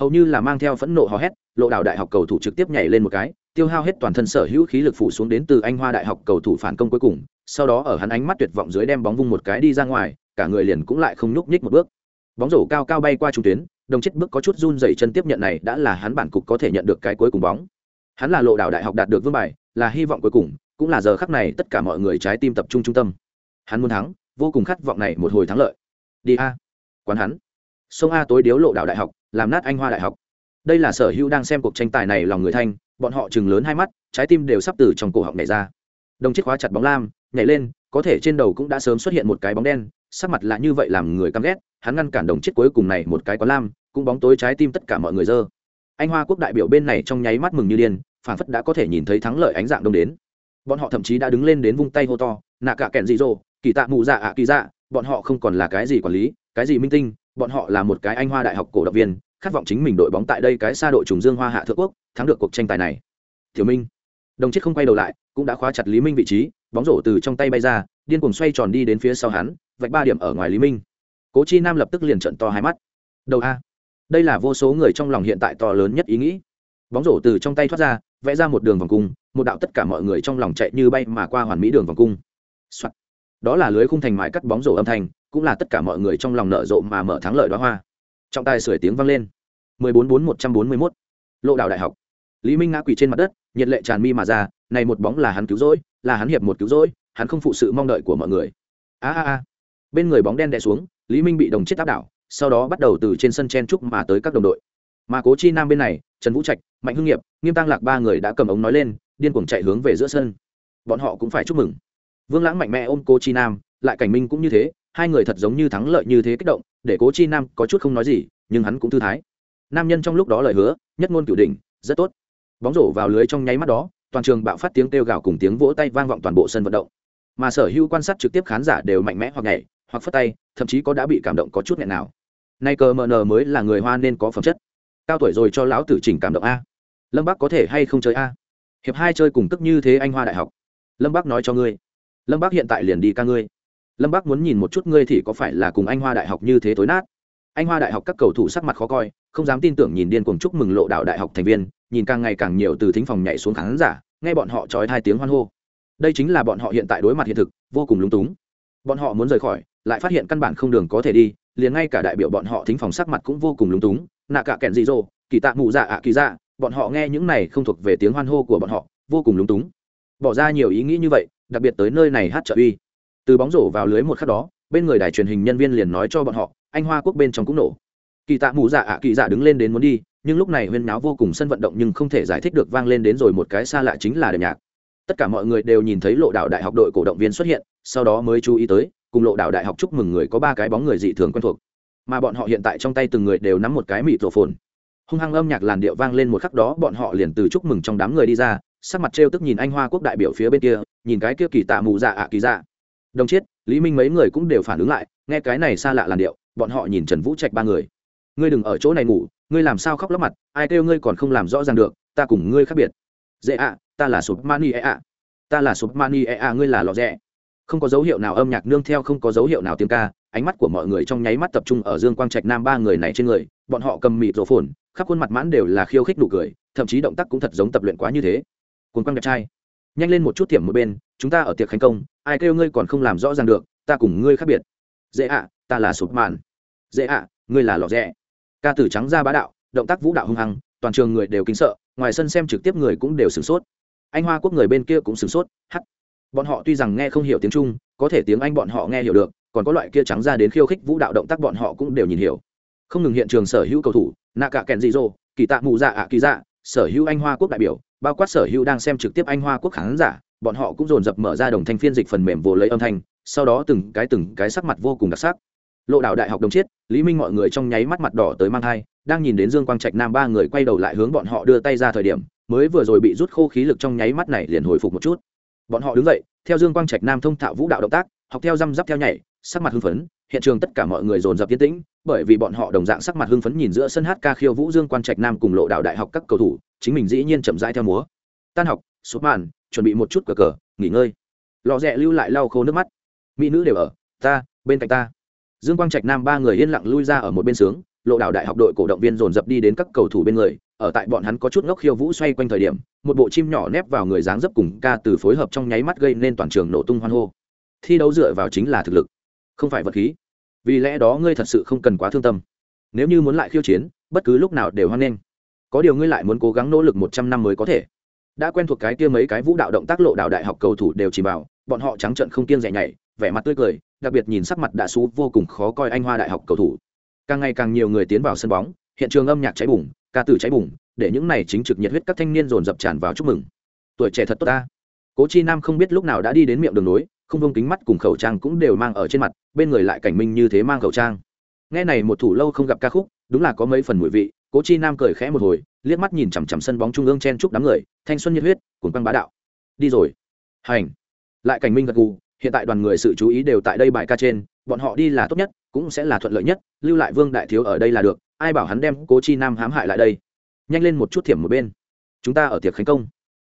hầu như là mang theo phẫn nộ hò hét, lộ đạo đại học cầu thủ trực tiếp nhảy lên một cái, tiêu hao hết toàn thân sở hữu khí lực phủ xuống đến từ anh hoa đại học cầu thủ phản công cuối cùng, sau đó ở hắn ánh mắt tuyệt vọng dưới đem bóng vung một cái đi ra ngoài, cả người liền cũng lại không nhúc nhích một bước. Bóng rổ cao cao bay qua trung tuyến đồng chết bước có chút run dày chân tiếp nhận này đã là hắn bản cục có thể nhận được cái cuối cùng bóng. Hắn là lộ đạo đại học đạt được vương bài, là hy vọng cuối cùng, cũng là giờ khắc này tất cả mọi người trái tim tập trung trung tâm. Hắn muốn thắng, vô cùng khát vọng này một hồi thắng lợi. Đi a. Quán hắn. Sông a tối điếu lộ đạo đại học, làm nát anh hoa đại học. Đây là sở hữu đang xem cuộc tranh tài này lòng người thanh, bọn họ chừng lớn hai mắt, trái tim đều sắp từ trong cổ họng nhảy ra. Đồng chiếc khóa chặt bóng lam, nhảy lên, có thể trên đầu cũng đã sớm xuất hiện một cái bóng đen, sắc mặt là như vậy làm người căm ghét, hắn ngăn cản đồng chiếc cuối cùng này một cái có lam cũng bóng tối trái tim tất cả mọi người dơ. Anh hoa quốc đại biểu bên này trong nháy mắt mừng như điên phản phất đã có thể nhìn thấy thắng lợi ánh dạng đông đến. Bọn họ thậm chí đã đứng lên đến vung tay hô to, nạ cả kẹn dị dỗ, kỳ tạ mù dạ ạ kỳ dạ bọn họ không còn là cái gì quản lý, cái gì minh tinh, bọn họ là một cái anh hoa đại học cổ động viên, khát vọng chính mình đội bóng tại đây cái xa đội trùng dương hoa hạ thượng quốc, thắng được cuộc tranh tài này. Thiếu minh, đồng chết không quay đầu lại, cũng đã khóa chặt lý minh vị trí, bóng rổ từ trong tay bay ra, điên cuồng xoay tròn đi đến phía sau hắn, vạch ba điểm ở ngoài lý minh. Cố chi nam lập tức liền trận to hai mắt. Đầu a đây là vô số người trong lòng hiện tại to lớn nhất ý nghĩ. Bóng rổ từ trong tay thoát ra, vẽ ra một đường vòng cung, một đạo tất cả mọi người trong lòng chạy như bay mà qua hoàn mỹ đường vòng cung、Soạn. đó là lưới khung thành mãi cắt bóng rổ âm thanh, cũng là tất cả mọi người trong lòng nở rộ mà mở thắng lợi đoá hoa. Trọng tài sửa tiếng vang lên. Mười bốn bốn một trăm bốn mươi mốt. Lộ đạo đại học. Lý minh ngã quỳ trên mặt đất, nhiệt lệ tràn mi mà ra, này một bóng là hắn cứu rỗi, là hắn hiệp một cứu rỗi, hắn không phụ sự mong đợi của mọi người. A a a. Bên người bóng đen đè xuống, lý minh bị đồng chết áp đảo sau đó bắt đầu từ trên sân chen trúc mà tới các đồng đội. Mà cố chi nam bên này, trần vũ trạch, mạnh hưng nghiệp, nghiêm tăng lạc ba người đã cầm ống nói lên, điên cuồng chạy hướng về giữa sân. Bọn họ cũng phải chúc mừng. Vương lãng mạnh mẽ ôm cố chi nam, lại cảnh minh cũng như thế, hai người thật giống như thắng lợi như thế kích động, để cố chi nam có chút không nói gì, nhưng hắn cũng thư thái. Nam nhân trong lúc đó lời hứa, nhất ngôn cửu đỉnh, rất tốt. Bóng rổ vào lưới trong nháy mắt đó, toàn trường bạo phát tiếng kêu gào cùng tiếng vỗ tay vang vọng toàn bộ sân vận động. Mà sở hữu quan sát trực tiếp khán giả đều mạnh mẽ hoặc nhảy, hoặc phất tay, thậm chí có đã bị cảm động có chút nghẹn nào nay cờ mờ nờ mới là người hoa nên có phẩm chất. Cao tuổi rồi cho lão tử chỉnh cảm động a. Lâm bắc có thể hay không chơi a? Hiệp hai chơi cùng tức như thế anh hoa đại học. Lâm bác nói cho ngươi. Lâm bác hiện tại liền đi ca ngươi. Lâm bác muốn nhìn một chút ngươi thì có phải là cùng anh hoa đại học như thế tối nát? Anh hoa đại học các cầu thủ sắc mặt khó coi, không dám tin tưởng nhìn điên cuồng chúc mừng lộ đạo đại học thành viên, nhìn càng ngày càng nhiều từ thính phòng nhảy xuống khán giả, nghe bọn họ trói hai tiếng hoan hô. Đây chính là bọn họ hiện tại đối mặt hiện thực, vô cùng lúng túng. Bọn họ muốn rời khỏi, lại phát hiện căn bản không đường có thể đi liền ngay cả đại biểu bọn họ thính phòng sắc mặt cũng vô cùng lúng túng, nạ cả kẹn dị dỗ kỳ tạ mụ dạ ạ kỳ dạ bọn họ nghe những này không thuộc về tiếng hoan hô của bọn họ, vô cùng lúng túng. Bỏ ra nhiều ý nghĩ như vậy, đặc biệt tới nơi này hát trợ uy. Từ bóng rổ vào lưới một khắc đó, bên người đài truyền hình nhân viên liền nói cho bọn họ, anh hoa quốc bên trong cũng nổ. Kỳ tạ mù dạ ạ kỳ dạ đứng lên đến muốn đi, nhưng lúc này huyên náo vô cùng sân vận động nhưng không thể giải thích được vang lên đến rồi một cái xa lạ chính là đệm nhạc. Tất cả mọi người đều nhìn thấy lộ đạo đại học đội cổ động viên xuất hiện, sau đó mới chú ý tới cùng lộ đạo đại học chúc mừng người có ba cái bóng người dị thường quen thuộc. Mà bọn họ hiện tại trong tay từng người đều nắm một cái mịt rổ phồn hung hăng âm nhạc làn điệu vang lên một khắc đó, bọn họ liền từ chúc mừng trong đám người đi ra, sắc mặt trêu tức nhìn anh hoa quốc đại biểu phía bên kia, nhìn cái kia kỳ tạ mù dạ ạ kỳ dạ. Đồng chiết, lý minh mấy người cũng đều phản ứng lại, nghe cái này xa lạ làn điệu, bọn họ nhìn trần vũ trạch ba người. Ngươi đừng ở chỗ này ngủ, ngươi làm sao khóc lóc mặt, ai kêu ngươi còn không làm rõ ràng được, ta cùng ngươi khác biệt. Dễ ạ, ta là sụp mani e ạ. Ta là sụp mani e ạ, ngươi là lọ rẽ không có dấu hiệu nào âm nhạc nương theo, không có dấu hiệu nào tiếng ca, ánh mắt của mọi người trong nháy mắt tập trung ở dương quang trạch nam ba người này trên người, bọn họ cầm mịt rổ phồn, khắp khuôn mặt mãn đều là khiêu khích nụ cười, thậm chí động tác cũng thật giống tập luyện quá như thế. Cuốn quang đẹp trai. Nhanh lên một chút tiệm một bên, chúng ta ở tiệc khánh công, ai kêu ngươi còn không làm rõ ràng được, ta cùng ngươi khác biệt. Dễ ạ, ta là sụp màn dễ ạ, ngươi là lọ rẽ ca tử trắng ra bá đạo, động tác vũ đạo hung hăng, toàn trường người đều kính sợ, ngoài sân xem trực tiếp người cũng đều sửng sốt. Anh hoa quốc người bên kia cũng sửng sốt, hắt bọn họ tuy rằng nghe không hiểu tiếng trung, có thể tiếng anh bọn họ nghe hiểu được, còn có loại kia trắng ra đến khiêu khích vũ đạo động tác bọn họ cũng đều nhìn hiểu. Không ngừng hiện trường sở hữu cầu thủ nạ cả kèn dị dô kỳ tạ mù dạ ạ kỳ dạ sở hữu anh hoa quốc đại biểu, bao quát sở hữu đang xem trực tiếp anh hoa quốc khán giả, bọn họ cũng dồn dập mở ra đồng thanh phiên dịch phần mềm vô lấy âm thanh, sau đó từng cái từng cái sắc mặt vô cùng đặc sắc. Lộ đạo đại học đồng chiết, lý minh mọi người trong nháy mắt mặt đỏ tới mang thai, đang nhìn đến dương quang trạch nam ba người quay đầu lại hướng bọn họ đưa tay ra thời điểm, mới vừa rồi bị rút khô khí lực trong nháy mắt này liền hồi phục một chút bọn họ đứng dậy, theo dương quang trạch nam thông thạo vũ đạo động tác, học theo răm rắp theo nhảy, sắc mặt hưng phấn, hiện trường tất cả mọi người dồn dập tiến tĩnh, bởi vì bọn họ đồng dạng sắc mặt hưng phấn nhìn giữa sân hát ca khiêu vũ dương quan trạch nam cùng lộ đạo đại học các cầu thủ, chính mình dĩ nhiên chậm rãi theo múa. Tan học, sụp màn, chuẩn bị một chút cờ cờ, nghỉ ngơi. Lò rẽ lưu lại lau khô nước mắt. Mỹ nữ đều ở, ta, bên cạnh ta. Dương quang trạch nam ba người yên lặng lui ra ở một bên sướng lộ đạo đại học đội cổ động viên dồn dập đi đến các cầu thủ bên người, ở tại bọn hắn có chút ngốc khiêu vũ xoay quanh thời điểm, một bộ chim nhỏ nép vào người dáng dấp cùng ca từ phối hợp trong nháy mắt gây nên toàn trường nổ tung hoan hô. Thi đấu dựa vào chính là thực lực, không phải vật khí. Vì lẽ đó ngươi thật sự không cần quá thương tâm. Nếu như muốn lại khiêu chiến, bất cứ lúc nào đều hoan nghênh. Có điều ngươi lại muốn cố gắng nỗ lực một trăm năm mới có thể. Đã quen thuộc cái kia mấy cái vũ đạo động tác lộ đạo đại học cầu thủ đều chỉ bảo, bọn họ trắng trận không kiêng rẻ nhảy, vẻ mặt tươi cười, đặc biệt nhìn sắc mặt đã xú, vô cùng khó coi anh hoa đại học cầu thủ càng ngày càng nhiều người tiến vào sân bóng, hiện trường âm nhạc cháy bùng, ca tử cháy bùng, để những này chính trực nhiệt huyết các thanh niên dồn dập tràn vào chúc mừng. Tuổi trẻ thật tốt ta. Cố chi nam không biết lúc nào đã đi đến miệng đường nối, không vông kính mắt cùng khẩu trang cũng đều mang ở trên mặt, bên người lại cảnh minh như thế mang khẩu trang. Nghe này một thủ lâu không gặp ca khúc, đúng là có mấy phần mùi vị, cố chi nam cười khẽ một hồi, liếc mắt nhìn chằm chằm sân bóng trung ương chen chúc đám người, thanh xuân nhiệt huyết cùng băng bá đạo. Đi rồi. Hành. Lại cảnh minh gật gù, hiện tại đoàn người sự chú ý đều tại đây bài ca trên, bọn họ đi là tốt nhất cũng sẽ là thuận lợi nhất, lưu lại vương đại thiếu ở đây là được, ai bảo hắn đem cố chi nam hãm hại lại đây. Nhanh lên một chút thiểm một bên. Chúng ta ở tiệc khánh công.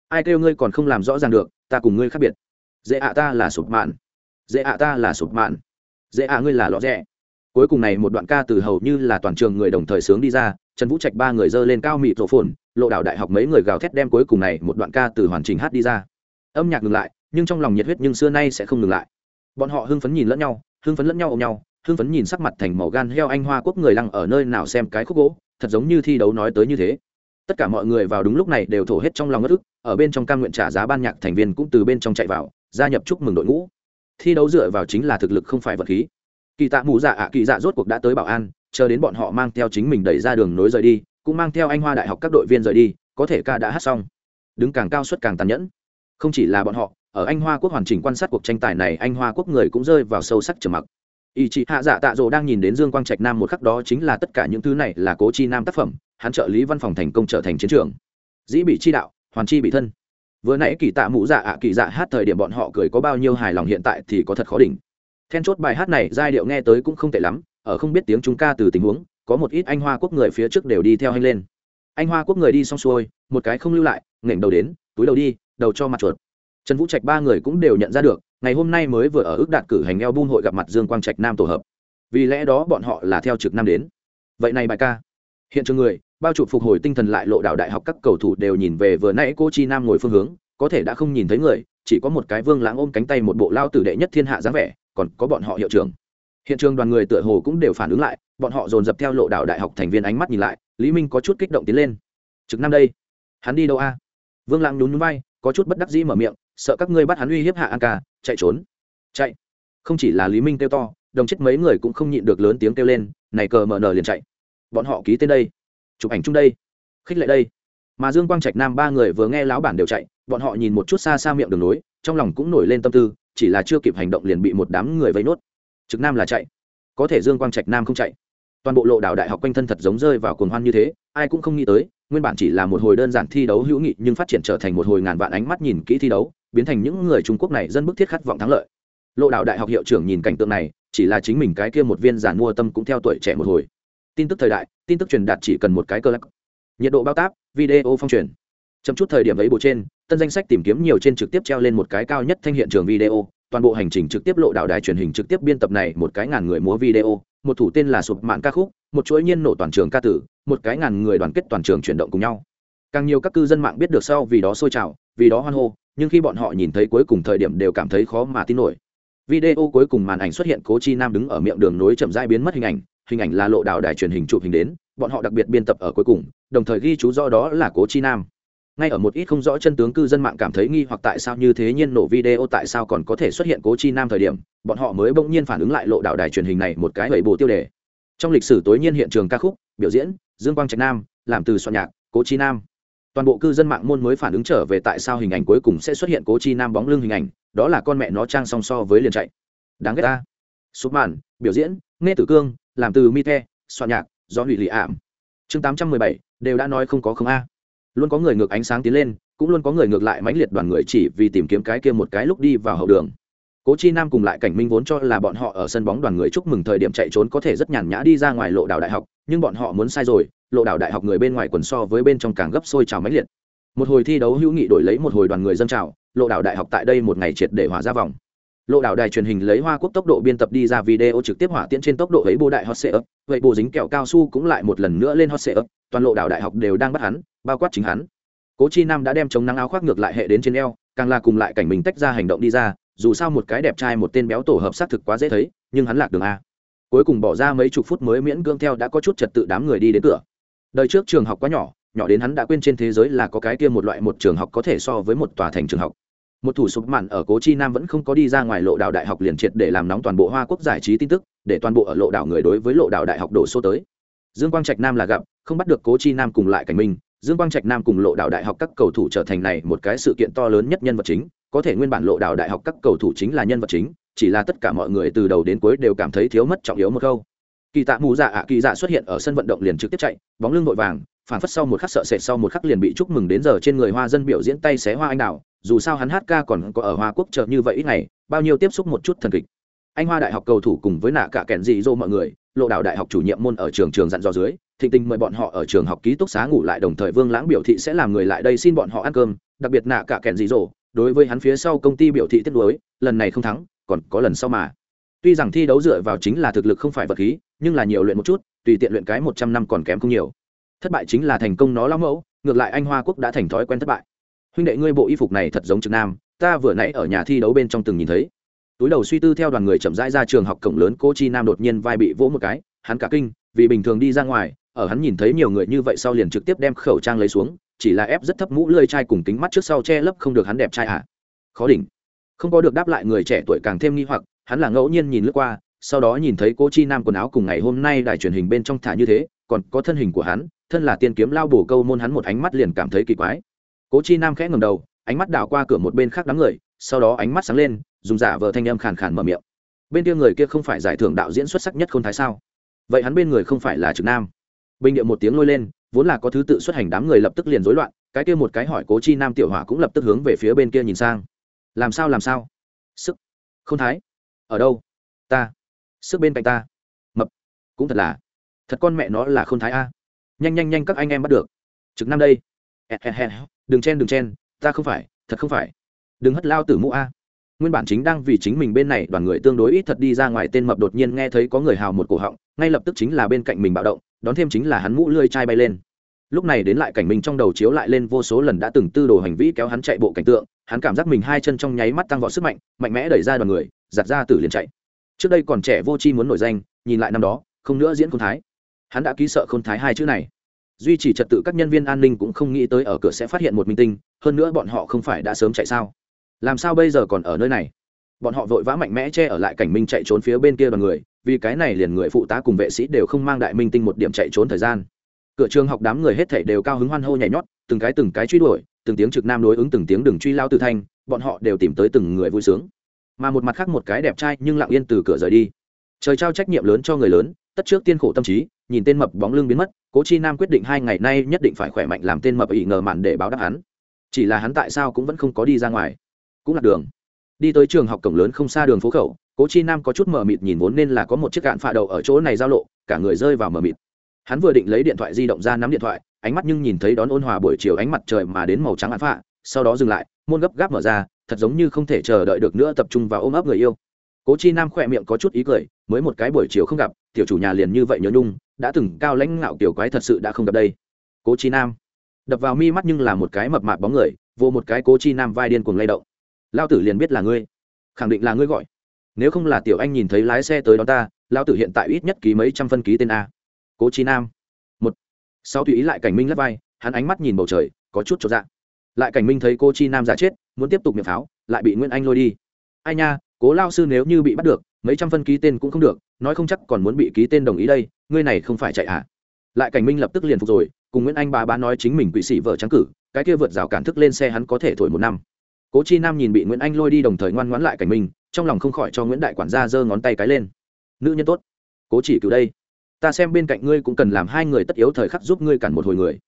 Ai kêu ngươi còn không làm rõ ràng được, ta cùng ngươi khác biệt. Dễ ạ ta là sụp mạn. Dễ ạ ta là sụp mạn. Dễ ạ ngươi là lọ rẽ cuối cùng này một đoạn ca từ hầu như là toàn trường người đồng thời sướng đi ra, trần vũ trạch ba người dơ lên cao mịt rổ phồn, lộ đạo đại học mấy người gào thét đem cuối cùng này một đoạn ca từ hoàn chỉnh hát đi ra. Âm nhạc ngừng lại, nhưng trong lòng nhiệt huyết nhưng xưa nay sẽ không ngừng lại. Bọn họ hưng phấn nhìn lẫn nhau, hưng phấn lẫn nhau ôm nhau hưng phấn nhìn sắc mặt thành màu gan heo anh hoa quốc người lăng ở nơi nào xem cái khúc gỗ, thật giống như thi đấu nói tới như thế. Tất cả mọi người vào đúng lúc này đều thổ hết trong lòng ngất ức, ở bên trong cam nguyện trả giá ban nhạc thành viên cũng từ bên trong chạy vào, gia nhập chúc mừng đội ngũ. Thi đấu dựa vào chính là thực lực không phải vật khí. Kỳ tạ mù dạ ạ, kỳ dạ rốt cuộc đã tới bảo an, chờ đến bọn họ mang theo chính mình đẩy ra đường nối rời đi, cũng mang theo anh hoa đại học các đội viên rời đi, có thể ca đã hát xong. Đứng càng cao suất càng tàn nhẫn. Không chỉ là bọn họ, ở anh hoa quốc hoàn chỉnh quan sát cuộc tranh tài này, anh hoa quốc người cũng rơi vào sâu sắc trầm mặc ý chị hạ dạ tạ dỗ đang nhìn đến dương quang trạch nam một khắc đó chính là tất cả những thứ này là cố chi nam tác phẩm, hắn trợ lý văn phòng thành công trở thành chiến trường. Dĩ bị chi đạo, hoàn chi bị thân. Vừa nãy kỳ tạ mũ dạ ạ, kỳ dạ hát thời điểm bọn họ cười có bao nhiêu hài lòng hiện tại thì có thật khó đỉnh. Then chốt bài hát này, giai điệu nghe tới cũng không tệ lắm, ở không biết tiếng chúng ca từ tình huống, có một ít anh hoa quốc người phía trước đều đi theo anh lên. Anh hoa quốc người đi xong xuôi, một cái không lưu lại nghển đầu đến, túi đầu đi, đầu cho mặt chuột. Trần vũ trạch ba người cũng đều nhận ra được ngày hôm nay mới vừa ở ước đạt cử hành eo bun hội gặp mặt dương quang trạch nam tổ hợp. Vì lẽ đó bọn họ là theo trực nam đến. Vậy này bài ca. Hiện trường người, bao trùm phục hồi tinh thần lại lộ đạo đại học các cầu thủ đều nhìn về vừa nãy cô chi nam ngồi phương hướng, có thể đã không nhìn thấy người, chỉ có một cái vương lãng ôm cánh tay một bộ lao tử đệ nhất thiên hạ dáng vẻ, còn có bọn họ hiệu trưởng. Hiện trường đoàn người tựa hồ cũng đều phản ứng lại, bọn họ dồn dập theo lộ đạo đại học thành viên ánh mắt nhìn lại, lý minh có chút kích động tiến lên. Trực nam đây. Hắn đi đâu a? Vương lãng nhún nhún vai, có chút bất đắc dĩ mở miệng sợ các ngươi bắt hắn uy hiếp hạ an ca chạy trốn. Chạy. Không chỉ là lý minh kêu to, đồng chết mấy người cũng không nhịn được lớn tiếng kêu lên, này cờ mở nở liền chạy. Bọn họ ký tên đây. Chụp ảnh chung đây. Khích lệ đây. Mà dương quang trạch nam ba người vừa nghe lão bản đều chạy, bọn họ nhìn một chút xa xa miệng đường nối trong lòng cũng nổi lên tâm tư, chỉ là chưa kịp hành động liền bị một đám người vây nốt. Trực nam là chạy. Có thể dương quang trạch nam không chạy. Toàn bộ lộ đảo đại học quanh thân thật giống rơi vào cuồng hoan như thế, ai cũng không nghĩ tới, nguyên bản chỉ là một hồi đơn giản thi đấu hữu nghị nhưng phát triển trở thành một hồi ngàn vạn ánh mắt nhìn kỹ thi đấu biến thành những người trung quốc này dân bức thiết khát vọng thắng lợi. Lộ đạo đại học hiệu trưởng nhìn cảnh tượng này, chỉ là chính mình cái kia một viên giản mua tâm cũng theo tuổi trẻ một hồi. Tin tức thời đại, tin tức truyền đạt chỉ cần một cái cơ lắc. Nhiệt độ bao táp, video phong truyền. Chấm chút thời điểm ấy bộ trên, tân danh sách tìm kiếm nhiều trên trực tiếp treo lên một cái cao nhất thanh hiện trường video, toàn bộ hành trình trực tiếp lộ đạo đài truyền hình trực tiếp biên tập này một cái ngàn người múa video, một thủ tên là sụp mạng ca khúc, một chuỗi nhiên nổ toàn trường ca tử, một cái ngàn người đoàn kết toàn trường chuyển động cùng nhau. Càng nhiều các cư dân mạng biết được sau vì đó sôi trào, vì đó hoan hô nhưng khi bọn họ nhìn thấy cuối cùng thời điểm đều cảm thấy khó mà tin nổi. Video cuối cùng màn ảnh xuất hiện cố chi nam đứng ở miệng đường nối chậm rãi biến mất hình ảnh hình ảnh là lộ đạo đài truyền hình chụp hình đến, bọn họ đặc biệt biên tập ở cuối cùng, đồng thời ghi chú do đó là cố chi nam. Ngay ở một ít không rõ chân tướng cư dân mạng cảm thấy nghi hoặc tại sao như thế nhiên nổ video tại sao còn có thể xuất hiện cố chi nam thời điểm, bọn họ mới bỗng nhiên phản ứng lại lộ đạo đài truyền hình này một cái gậy bộ tiêu đề. Trong lịch sử tối nhiên hiện trường ca khúc, biểu diễn, dương quang trạch nam, làm từ soạn nhạc, cố chi nam toàn bộ cư dân mạng môn mới phản ứng trở về tại sao hình ảnh cuối cùng sẽ xuất hiện cố chi nam bóng lưng hình ảnh, đó là con mẹ nó trang song so với liền chạy. Đáng ghét ta. Súp màn biểu diễn, nghe tử cương, làm từ mi the, soạn nhạc, do hủy lì ảm. Chương tám trăm mười bảy, đều đã nói không có không a. Luôn có người ngược ánh sáng tiến lên, cũng luôn có người ngược lại mãnh liệt đoàn người chỉ vì tìm kiếm cái kia một cái lúc đi vào hậu đường. Cố chi nam cùng lại cảnh minh vốn cho là bọn họ ở sân bóng đoàn người chúc mừng thời điểm chạy trốn có thể rất nhàn nhã đi ra ngoài lộ đảo đại học, nhưng bọn họ muốn sai rồi lộ đảo đại học người bên ngoài quần so với bên trong càng gấp sôi trào mãnh liệt. Một hồi thi đấu hữu nghị đổi lấy một hồi đoàn người dân trào, lộ đảo đại học tại đây một ngày triệt để hỏa ra vòng. Lộ đảo đài truyền hình lấy hoa quốc tốc độ biên tập đi ra video trực tiếp hỏa tiễn trên tốc độ ấy bô đại hot sệ ấp vậy bồ dính kẹo cao su cũng lại một lần nữa lên hot sệ ấp toàn lộ đảo đại học đều đang bắt hắn, bao quát chính hắn. Cố chi nam đã đem chống nắng áo khoác ngược lại hệ đến trên eo, càng là cùng lại cảnh mình tách ra hành động đi ra, dù sao một cái đẹp trai một tên béo tổ hợp xác thực quá dễ thấy, nhưng hắn lạc đường a. Cuối cùng bỏ ra mấy chục phút mới miễn cưỡng theo đã có chút trật tự đám người đi đến cửa đời trước trường học quá nhỏ nhỏ đến hắn đã quên trên thế giới là có cái kia một loại một trường học có thể so với một tòa thành trường học. Một thủ sụp mạn ở cố chi nam vẫn không có đi ra ngoài lộ đảo đại học liền triệt để làm nóng toàn bộ hoa quốc giải trí tin tức, để toàn bộ ở lộ đảo người đối với lộ đảo đại học đổ số tới. Dương quang trạch nam là gặp, không bắt được cố chi nam cùng lại cảnh minh dương quang trạch nam cùng lộ đảo đại học các cầu thủ trở thành này một cái sự kiện to lớn nhất nhân vật chính. Có thể nguyên bản lộ đảo đại học các cầu thủ chính là nhân vật chính, chỉ là tất cả mọi người từ đầu đến cuối đều cảm thấy thiếu mất trọng yếu một câu kỳ tạ mù dạ ạ, kỳ dạ xuất hiện ở sân vận động liền trực tiếp chạy, bóng lưng vội vàng, phản phất sau một khắc sợ sệt, sau một khắc liền bị chúc mừng đến giờ trên người hoa dân biểu diễn tay xé hoa anh đào, dù sao hắn hát ca còn có ở hoa quốc chợ như vậy ít ngày, bao nhiêu tiếp xúc một chút thần kịch. Anh hoa đại học cầu thủ cùng với nạ cả kèn dị dô mọi người, lộ đạo đại học chủ nhiệm môn ở trường trường dặn dò dưới, thịnh tình mời bọn họ ở trường học ký túc xá ngủ lại đồng thời vương lãng biểu thị sẽ làm người lại đây xin bọn họ ăn cơm, đặc biệt nạ cả kèn dị dô, đối với hắn phía sau công ty biểu thị tiếp nối lần này không thắng, còn có lần sau mà. Tuy rằng thi đấu dựa vào chính là thực lực không phải vật khí nhưng là nhiều luyện một chút, tùy tiện luyện cái một trăm năm còn kém không nhiều. Thất bại chính là thành công nó lão mẫu, ngược lại anh hoa quốc đã thành thói quen thất bại. Huynh đệ ngươi bộ y phục này thật giống trực nam, ta vừa nãy ở nhà thi đấu bên trong từng nhìn thấy. Túi đầu suy tư theo đoàn người chậm rãi ra trường học cổng lớn cô chi nam đột nhiên vai bị vỗ một cái, hắn cả kinh, vì bình thường đi ra ngoài, ở hắn nhìn thấy nhiều người như vậy sau liền trực tiếp đem khẩu trang lấy xuống, chỉ là ép rất thấp mũ lơi chai cùng kính mắt trước sau che lấp không được hắn đẹp trai ạ à. khó đỉnh. Không có được đáp lại người trẻ tuổi càng thêm nghi hoặc, hắn là ngẫu nhiên nhìn lướt qua sau đó nhìn thấy cô chi nam quần áo cùng ngày hôm nay đài truyền hình bên trong thả như thế, còn có thân hình của hắn, thân là tiên kiếm lao bổ câu môn hắn một ánh mắt liền cảm thấy kỳ quái. Cố chi nam khẽ ngầm đầu, ánh mắt đảo qua cửa một bên khác đám người, sau đó ánh mắt sáng lên, dùng giả vờ thanh âm khàn khàn mở miệng. Bên kia người kia không phải giải thưởng đạo diễn xuất sắc nhất k h ô n thái sao? Vậy hắn bên người không phải là trực nam. Bình điệu một tiếng lôi lên, vốn là có thứ tự xuất hành đám người lập tức liền rối loạn, cái kia một cái hỏi cố chi nam tiểu hỏa cũng lập tức hướng về phía bên kia nhìn sang. Làm sao làm sao? Sức. Không thái. Ở đâu? Ta sức bên cạnh ta. Mập. Cũng thật là. Thật con mẹ nó là không thái a. Nhanh nhanh nhanh các anh em bắt được. Trực năm đây. Đừng chen đừng chen. Ta không phải, thật không phải. Đừng hất lao tử mũ a. Nguyên bản chính đang vì chính mình bên này, đoàn người tương đối ít thật đi ra ngoài, tên mập đột nhiên nghe thấy có người hào một cổ họng, ngay lập tức chính là bên cạnh mình bạo động, đón thêm chính là hắn mũ lươi chai bay lên. Lúc này đến lại cảnh mình trong đầu chiếu lại lên vô số lần đã từng tư đồ hành vi kéo hắn chạy bộ cảnh tượng, hắn cảm giác mình hai chân trong nháy mắt tăng vọt sức mạnh mạnh mẽ đẩy ra đoàn người, giặt ra tử liền chạy trước đây còn trẻ vô chi muốn nổi danh, nhìn lại năm đó, không nữa diễn khôn thái. Hắn đã ký sợ khôn thái hai chữ này. Duy trì trật tự các nhân viên an ninh cũng không nghĩ tới ở cửa sẽ phát hiện một minh tinh, hơn nữa bọn họ không phải đã sớm chạy sao? Làm sao bây giờ còn ở nơi này? Bọn họ vội vã mạnh mẽ che ở lại cảnh minh chạy trốn phía bên kia đoàn người, vì cái này liền người phụ tá cùng vệ sĩ đều không mang đại minh tinh một điểm chạy trốn thời gian. Cửa trường học đám người hết thảy đều cao hứng hoan hô nhảy nhót, từng cái từng cái truy đuổi, từng tiếng trực nam đối ứng, từng tiếng đừng truy lao tự thanh, bọn họ đều tìm tới từng người vui sướng mà một mặt khác một cái đẹp trai nhưng lặng yên từ cửa rời đi. Trời trao trách nhiệm lớn cho người lớn, tất trước tiên khổ tâm trí, nhìn tên mập bóng lưng biến mất, cố chi nam quyết định hai ngày nay nhất định phải khỏe mạnh làm tên mập ỉ ngờ mạn để báo đáp hắn. Chỉ là hắn tại sao cũng vẫn không có đi ra ngoài. Cũng là đường. Đi tới trường học cổng lớn không xa đường phố khẩu, cố chi nam có chút mờ mịt nhìn vốn nên là có một chiếc cạn phạ đậu ở chỗ này giao lộ, cả người rơi vào mờ mịt. Hắn vừa định lấy điện thoại di động ra nắm điện thoại, ánh mắt nhưng nhìn thấy đón ôn hòa buổi chiều ánh mặt trời mà đến màu trắng án phạ, sau đó dừng lại, môn gấp gáp mở ra thật giống như không thể chờ đợi được nữa tập trung vào ôm ấp người yêu. Cố chi nam khỏe miệng có chút ý cười, mới một cái buổi chiều không gặp, tiểu chủ nhà liền như vậy nhớ nhung, đã từng cao lãnh ngạo tiểu quái thật sự đã không gặp đây. Cố chi nam. Đập vào mi mắt nhưng là một cái mập mạp bóng người, vô một cái cố chi nam vai điên cuồng lay động. Lao tử liền biết là ngươi. Khẳng định là ngươi gọi. Nếu không là tiểu anh nhìn thấy lái xe tới đó ta lao tử hiện tại ít nhất ký mấy trăm phân ký tên a. Cố chi nam. Một. Sau tùy ý lại cảnh minh lấp vai, hắn ánh mắt nhìn bầu trời, có chút cho dạ lại cảnh minh thấy cô chi nam giả chết, muốn tiếp tục miệng pháo, lại bị nguyễn anh lôi đi. Ai nha, cố lao sư nếu như bị bắt được, mấy trăm phân ký tên cũng không được, nói không chắc còn muốn bị ký tên đồng ý đây, ngươi này không phải chạy à? Lại cảnh minh lập tức liền phục rồi, cùng nguyễn anh bà bá nói chính mình quỵ sĩ vợ trắng cử, cái kia vượt rào cản thức lên xe hắn có thể thổi một năm. Cố chi nam nhìn bị nguyễn anh lôi đi đồng thời ngoan ngoãn lại cảnh minh, trong lòng không khỏi cho nguyễn đại quản gia giơ ngón tay cái lên. Nữ nhân tốt, cố chỉ cứu đây. Ta xem bên cạnh ngươi cũng cần làm hai người tất yếu thời khắc giúp ngươi cản một hồi người.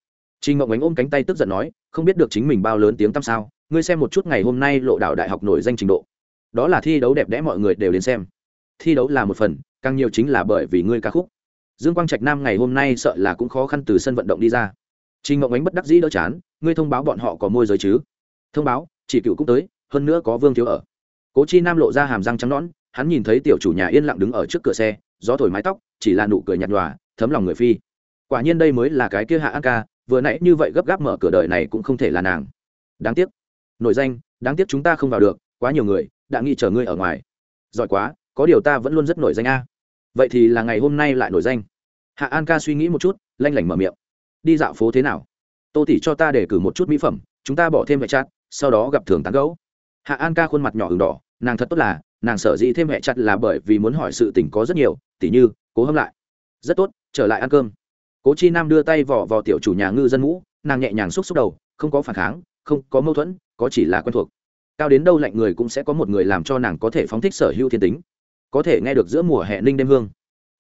Trình Ngộng Ánh ôm cánh tay tức giận nói, không biết được chính mình bao lớn tiếng tăm sao, ngươi xem một chút ngày hôm nay lộ đạo đại học nổi danh trình độ. Đó là thi đấu đẹp đẽ mọi người đều đến xem. Thi đấu là một phần, càng nhiều chính là bởi vì ngươi ca khúc. Dương Quang Trạch Nam ngày hôm nay sợ là cũng khó khăn từ sân vận động đi ra. Trình Ngộng Ánh bất đắc dĩ đỡ chán, ngươi thông báo bọn họ có môi giới chứ? Thông báo, chỉ cựu cũng tới, hơn nữa có Vương thiếu ở. Cố Chi Nam lộ ra hàm răng trắng nõn, hắn nhìn thấy tiểu chủ nhà yên lặng đứng ở trước cửa xe, gió thổi mái tóc, chỉ là nụ cười nhạt nhòa, thấm lòng người phi. Quả nhiên đây mới là cái kia Hạ An ca, vừa nãy như vậy gấp gáp mở cửa đời này cũng không thể là nàng. Đáng tiếc. Nội danh, đáng tiếc chúng ta không vào được, quá nhiều người, đã nghĩ chờ ngươi ở ngoài. Giỏi quá, có điều ta vẫn luôn rất nổi danh a. Vậy thì là ngày hôm nay lại nổi danh. Hạ an ca suy nghĩ một chút, lanh lảnh mở miệng. Đi dạo phố thế nào? Tô tỷ cho ta để cử một chút mỹ phẩm, chúng ta bỏ thêm vệ chặt, sau đó gặp thường tán gấu hạ an ca khuôn mặt nhỏ h đỏ, nàng thật tốt là, nàng sở dĩ thêm vệ chặt là bởi vì muốn hỏi sự tình có rất nhiều, tỉ như, cố hâm lại. Rất tốt, trở lại ăn cơm cố chi nam đưa tay vỏ vào tiểu chủ nhà ngư dân mũ nàng nhẹ nhàng xúc xúc đầu, không có phản kháng, không có mâu thuẫn, có chỉ là quen thuộc. Cao đến đâu lạnh người cũng sẽ có một người làm cho nàng có thể phóng thích sở hữu thiên tính. Có thể nghe được giữa mùa hè ninh đêm hương.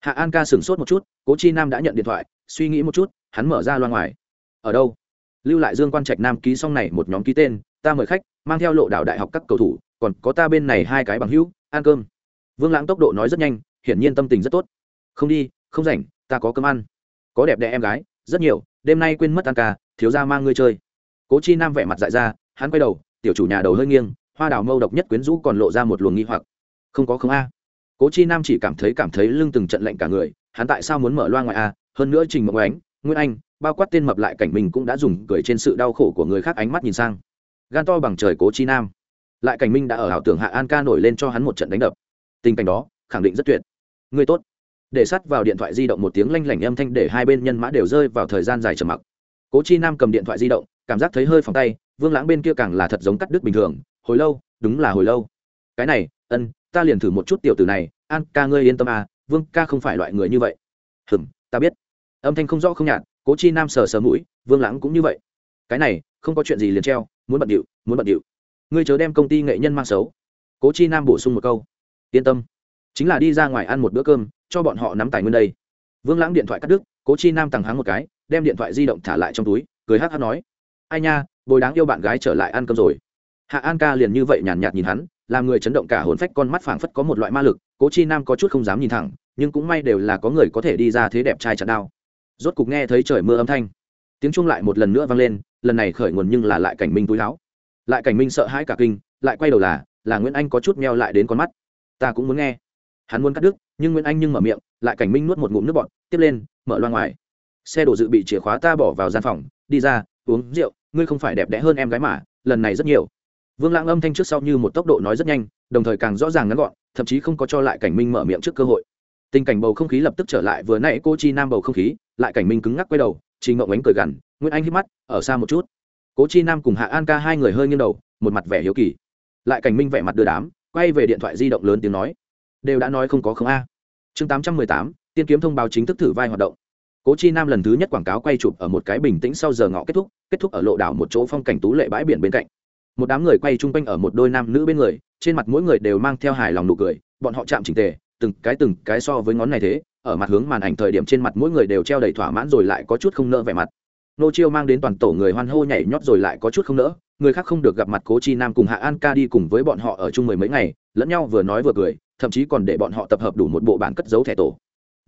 Hạ an ca sửng sốt một chút, cố chi nam đã nhận điện thoại, suy nghĩ một chút, hắn mở ra loa ngoài. Ở đâu? Lưu lại dương quan trạch nam ký xong này một nhóm ký tên, ta mời khách, mang theo lộ đảo đại học các cầu thủ, còn có ta bên này hai cái bằng hữu, ăn cơm. Vương lãng tốc độ nói rất nhanh, hiển nhiên tâm tình rất tốt. Không đi, không rảnh, ta có cơm ăn có đẹp đẽ em gái, rất nhiều, đêm nay quên mất ăn ca, thiếu ra mang ngươi chơi. Cố chi nam vẻ mặt dại ra, hắn quay đầu, tiểu chủ nhà đầu hơi nghiêng, hoa đào mâu độc nhất quyến rũ còn lộ ra một luồng nghi hoặc. Không có không a. Cố chi nam chỉ cảm thấy cảm thấy lưng từng trận lạnh cả người, hắn tại sao muốn mở loa ngoài a? Hơn nữa trình mộng ánh, nguyên anh, bao quát tên mập lại cảnh mình cũng đã dùng cười trên sự đau khổ của người khác ánh mắt nhìn sang. Gan to bằng trời cố chi nam. Lại cảnh minh đã ở ảo tưởng hạ an ca nổi lên cho hắn một trận đánh đập. Tình cảnh đó, khẳng định rất tuyệt. Người tốt để sắt vào điện thoại di động một tiếng lanh lảnh âm thanh để hai bên nhân mã đều rơi vào thời gian dài trầm mặc. Cố chi nam cầm điện thoại di động, cảm giác thấy hơi phòng tay, vương lãng bên kia càng là thật giống cắt đứt bình thường, hồi lâu, đúng là hồi lâu. Cái này, ân, ta liền thử một chút tiểu tử này, an ca ngươi yên tâm à vương ca không phải loại người như vậy. Hừm, ta biết. Âm thanh không rõ không nhạt, cố chi nam sờ sờ mũi, vương lãng cũng như vậy. Cái này, không có chuyện gì liền treo, muốn bận điệu, muốn bận điệu. Ngươi chớ đem công ty nghệ nhân mang xấu. Cố chi nam bổ sung một câu. Yên tâm, chính là đi ra ngoài ăn một bữa cơm cho bọn họ nắm tài nguyên đây. Vương lãng điện thoại cắt đứt cố chi nam tằng háng một cái đem điện thoại di động thả lại trong túi cười hát hát nói ai nha bồi đáng yêu bạn gái trở lại ăn cơm rồi. Hạ an ca liền như vậy nhàn nhạt, nhìn hắn làm người chấn động cả hồn phách con mắt phảng phất có một loại ma lực cố chi nam có chút không dám nhìn thẳng nhưng cũng may đều là có người có thể đi ra thế đẹp trai chặt đao rốt cục nghe thấy trời mưa âm thanh tiếng chuông lại một lần nữa vang lên lần này khởi nguồn nhưng là lại cảnh minh túi láo. Lại cảnh minh sợ hãi cả kinh lại quay đầu là là nguyễn anh có chút meo lại đến con mắt. Ta cũng muốn nghe. Hắn muốn cắt đứt nhưng nguyễn anh nhưng mở miệng, lại cảnh minh nuốt một ngụm nước bọt, tiếp lên, mở loa ngoài. Xe đổ dự bị chìa khóa ta bỏ vào gian phòng, đi ra, uống rượu, ngươi không phải đẹp đẽ hơn em gái mà, lần này rất nhiều. Vương lãng âm thanh trước sau như một tốc độ nói rất nhanh, đồng thời càng rõ ràng ngắn gọn, thậm chí không có cho lại cảnh minh mở miệng trước cơ hội. Tình cảnh bầu không khí lập tức trở lại, vừa nãy cô chi nam bầu không khí, lại cảnh minh cứng ngắc quay đầu chị ngậu ánh cười gằn, nguyễn anh hít mắt, ở xa một chút. Cố chi nam cùng hạ an ca hai người hơi nghiêng đầu, một mặt vẻ hiếu kỳ. Lại cảnh minh vẻ mặt đưa đám, quay về điện thoại di động lớn tiếng nói đều đã nói không có không a. Chương tám trăm mười tám, tiên kiếm thông báo chính thức thử vai hoạt động. Cố chi nam lần thứ nhất quảng cáo quay chụp ở một cái bình tĩnh sau giờ ngọ kết thúc kết thúc ở lộ đảo một chỗ phong cảnh tú lệ bãi biển bên cạnh. Một đám người quay chung quanh ở một đôi nam nữ bên người, trên mặt mỗi người đều mang theo hài lòng nụ cười, bọn họ chạm chỉnh tề, từng cái từng cái so với ngón này thế, ở mặt hướng màn ảnh thời điểm trên mặt mỗi người đều treo đầy thỏa mãn rồi lại có chút không nỡ vẻ mặt. Nô chiêu mang đến toàn tổ người hoan hô nhảy nhót rồi lại có chút không nỡ, người khác không được gặp mặt cố chi nam cùng hạ an ca đi cùng với bọn họ ở chung mười mấy ngày, lẫn nhau vừa nói vừa cười thậm chí còn để bọn họ tập hợp đủ một bộ bản cất dấu thẻ tổ.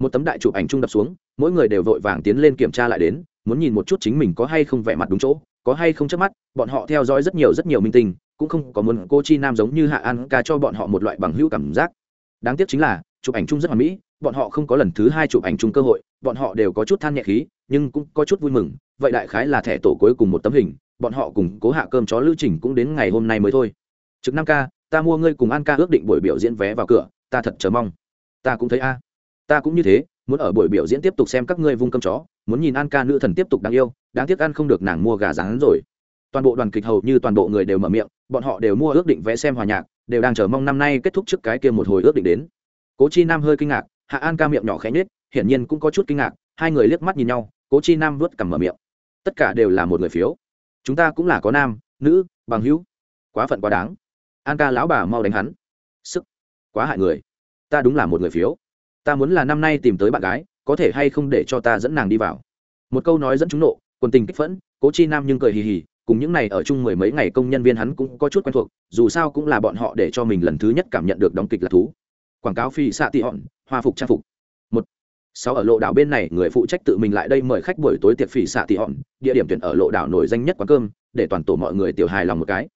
Một tấm đại chụp ảnh chung đập xuống, mỗi người đều vội vàng tiến lên kiểm tra lại đến, muốn nhìn một chút chính mình có hay không vẻ mặt đúng chỗ, có hay không chớp mắt, bọn họ theo dõi rất nhiều rất nhiều minh tinh, cũng không có muốn cô chi nam giống như hạ an ca cho bọn họ một loại bằng hữu cảm giác. Đáng tiếc chính là, chụp ảnh chung rất hoàn mỹ, bọn họ không có lần thứ hai chụp ảnh chung cơ hội, bọn họ đều có chút than nhẹ khí, nhưng cũng có chút vui mừng, vậy đại khái là thẻ tổ cuối cùng một tấm hình, bọn họ cùng cố hạ cơm chó lưu trình cũng đến ngày hôm nay mới thôi. Trực năm ca ta mua ngươi cùng an ca ước định buổi biểu diễn vé vào cửa, ta thật chờ mong. Ta cũng thấy a. Ta cũng như thế, muốn ở buổi biểu diễn tiếp tục xem các ngươi vung cơm chó, muốn nhìn an ca nữ thần tiếp tục đáng yêu, đáng tiếc ăn không được nàng mua gà rán rồi. Toàn bộ đoàn kịch hầu như toàn bộ người đều mở miệng, bọn họ đều mua ước định vé xem hòa nhạc, đều đang chờ mong năm nay kết thúc trước cái kia một hồi ước định đến. Cố chi nam hơi kinh ngạc, hạ an ca miệng nhỏ khẽ nhết hiển nhiên cũng có chút kinh ngạc, hai người liếc mắt nhìn nhau, cố chi nam vớt cằm mở miệng. Tất cả đều là một người phiếu. Chúng ta cũng là có nam, nữ, bằng hữu. Quá phận quá đáng an ca lão bà mau đánh hắn. Sức. Quá hại người. Ta đúng là một người phiếu. Ta muốn là năm nay tìm tới bạn gái, có thể hay không để cho ta dẫn nàng đi vào. Một câu nói dẫn chúng nộ, quần tình kích phẫn, cố chi nam nhưng cười hì hì, cùng những này ở chung mười mấy ngày công nhân viên hắn cũng có chút quen thuộc, dù sao cũng là bọn họ để cho mình lần thứ nhất cảm nhận được đóng kịch là thú. Quảng cáo phi xạ tị hòn, hoa phục trang phục. Một. Sáu ở lộ đảo bên này, người phụ trách tự mình lại đây mời khách buổi tối tiệc phỉ xạ tị hòn, địa điểm tuyển ở lộ đảo nổi danh nhất quán cơm, để toàn tổ mọi người tiểu hài lòng một cái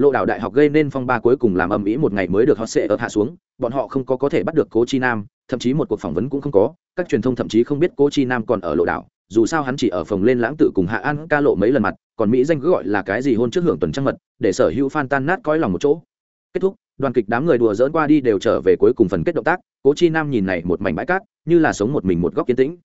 lộ đảo đại học gây nên phong ba cuối cùng làm âm ý một ngày mới được họ sẽ ở hạ xuống, bọn họ không có có thể bắt được cố chi nam, thậm chí một cuộc phỏng vấn cũng không có, các truyền thông thậm chí không biết cố chi nam còn ở lộ đảo, dù sao hắn chỉ ở phòng lên lãng tự cùng hạ an ca lộ mấy lần mặt, còn mỹ danh cứ gọi là cái gì hôn trước hưởng tuần trăng mật, để sở hữu fan tan nát coi lòng một chỗ. Kết thúc, đoàn kịch đám người đùa dỡn qua đi đều trở về cuối cùng phần kết động tác, cố chi nam nhìn này một mảnh bãi cát, như là sống một mình một góc kiến tĩnh.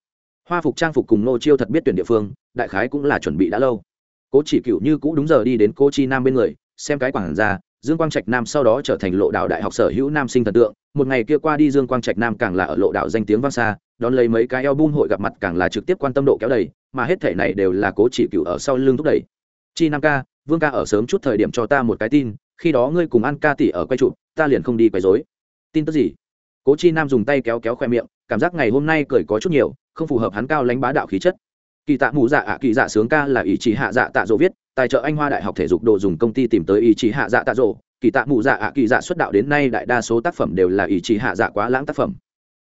Hoa phục trang phục cùng nô chiêu thật biết tuyển địa phương, đại khái cũng là chuẩn bị đã lâu. Cố chỉ cựu như cũ đúng giờ đi đến cô chi nam bên người xem cái quảng ra, dương quang trạch nam sau đó trở thành lộ đạo đại học sở hữu nam sinh thần tượng, một ngày kia qua đi dương quang trạch nam càng là ở lộ đạo danh tiếng vang xa, đón lấy mấy cái album hội gặp mặt càng là trực tiếp quan tâm độ kéo đầy, mà hết thể này đều là cố chỉ cựu ở sau lưng thúc đẩy. Chi nam ca, vương ca ở sớm chút thời điểm cho ta một cái tin, khi đó ngươi cùng ăn ca tỷ ở quay trụ ta liền không đi quấy rối. Tin tức gì? Cố chi nam dùng tay kéo kéo khoe miệng, cảm giác ngày hôm nay cười có chút nhiều, không phù hợp hắn cao lãnh bá đạo khí chất. Kỳ tạ mù dạ ạ, kỳ dạ sướng ca là ý chí hạ dạ tạ dỗ viết tài trợ anh hoa đại học thể dục đồ dùng công ty tìm tới ý chí hạ dạ tạ dỗ kỳ tạ mụ dạ ạ kỳ dạ xuất đạo đến nay đại đa số tác phẩm đều là ý chí hạ dạ quá lãng tác phẩm.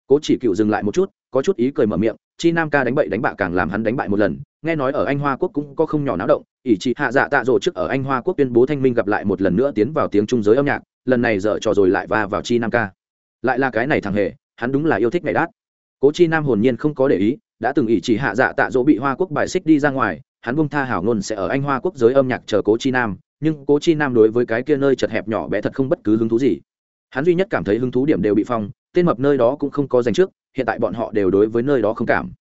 Cố chỉ cựu dừng lại một chút, có chút ý cười mở miệng, chi nam ca đánh bậy đánh bạ càng làm hắn đánh bại một lần. Nghe nói ở anh hoa quốc cũng có không nhỏ náo động ý chí hạ dạ tạ rộ trước ở anh hoa quốc tuyên bố thanh minh gặp lại một lần nữa tiến vào tiếng trung giới âm nhạc, lần này dở trò rồi lại va vào chi nam ca. Lại là cái này thằng hề, hắn đúng là yêu thích ngày đát. Cố chi nam hồn nhiên không có để ý, đã từng ý chỉ hạ dạ tạ dỗ bị hoa quốc bài xích đi ra ngoài hắn bung tha hảo ngôn sẽ ở anh hoa quốc giới âm nhạc chờ cố chi nam, nhưng cố chi nam đối với cái kia nơi chật hẹp nhỏ bé thật không bất cứ hứng thú gì. Hắn duy nhất cảm thấy hứng thú điểm đều bị phong, tên mập nơi đó cũng không có dành trước, hiện tại bọn họ đều đối với nơi đó không cảm.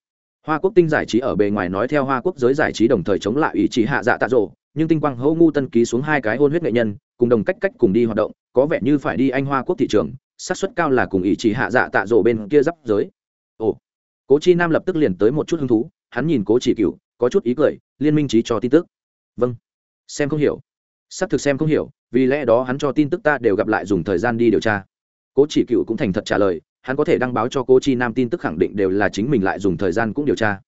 Hoa quốc tinh giải trí ở bề ngoài nói theo hoa quốc giới giải trí đồng thời chống lại ý chí hạ dạ tạ rộ nhưng tinh quang Hô ngu tân ký xuống hai cái hôn huyết nghệ nhân, cùng đồng cách cách cùng đi hoạt động, có vẻ như phải đi anh hoa quốc thị trường, xác suất cao là cùng ý chí hạ dạ tạ rộ bên kia giáp giới. Ồ, cố chi nam lập tức liền tới một chút hứng thú, hắn nhìn cố chỉ cựu có chút ý cười, liên minh trí cho tin tức. Vâng. Xem không hiểu. Xác thực xem không hiểu, vì lẽ đó hắn cho tin tức ta đều gặp lại dùng thời gian đi điều tra. Cố chỉ cựu cũng thành thật trả lời, hắn có thể đăng báo cho cố chi nam tin tức khẳng định đều là chính mình lại dùng thời gian cũng điều tra.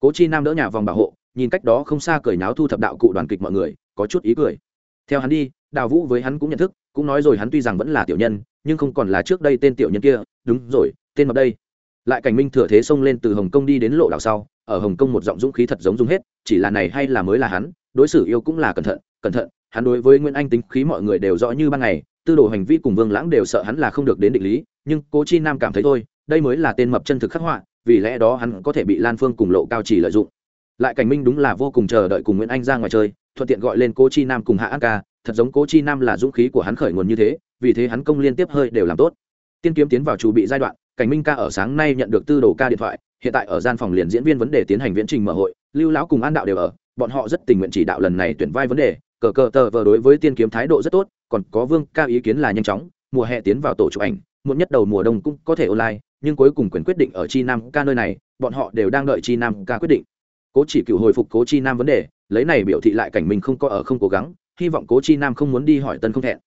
Cố chi nam đỡ nhà vòng bảo hộ, nhìn cách đó không xa cười náo thu thập đạo cụ đoàn kịch mọi người, có chút ý cười. Theo hắn đi, đào vũ với hắn cũng nhận thức, cũng nói rồi hắn tuy rằng vẫn là tiểu nhân, nhưng không còn là trước đây tên tiểu nhân kia. Đúng rồi, tên mập đây. Lại cảnh minh thừa thế xông lên từ hồng kông đi đến lộ đảo sau ở hồng kông một giọng dũng khí thật giống dung hết, chỉ là này hay là mới là hắn, đối xử yêu cũng là cẩn thận cẩn thận, hắn đối với nguyễn anh tính khí mọi người đều rõ như ban ngày, tư đồ hành vi cùng vương lãng đều sợ hắn là không được đến định lý, nhưng cố chi nam cảm thấy thôi, đây mới là tên mập chân thực khắc họa, vì lẽ đó hắn có thể bị lan phương cùng lộ cao chỉ lợi dụng. Lại cảnh minh đúng là vô cùng chờ đợi cùng nguyễn anh ra ngoài chơi, thuận tiện gọi lên cố chi nam cùng hạ an ca, thật giống cố chi nam là dũng khí của hắn khởi nguồn như thế, vì thế hắn công liên tiếp hơi đều làm tốt. Tiên kiếm tiến vào chủ bị giai đoạn, cảnh minh ca ở sáng nay nhận được tư đồ ca điện thoại hiện tại ở gian phòng liền diễn viên vấn đề tiến hành viễn trình mở hội, lưu lão cùng an đạo đều ở, bọn họ rất tình nguyện chỉ đạo lần này tuyển vai vấn đề, cờ cờ tờ vờ đối với tiên kiếm thái độ rất tốt, còn có vương ca ý kiến là nhanh chóng, mùa hè tiến vào tổ chụp ảnh, muộn nhất đầu mùa đông cũng có thể online, nhưng cuối cùng quyền quyết định ở chi nam ca nơi này, bọn họ đều đang đợi chi nam ca quyết định. Cố chỉ cựu hồi phục cố chi nam vấn đề, lấy này biểu thị lại cảnh mình không có ở không cố gắng, hy vọng cố chi nam không muốn đi hỏi tân không thẹn.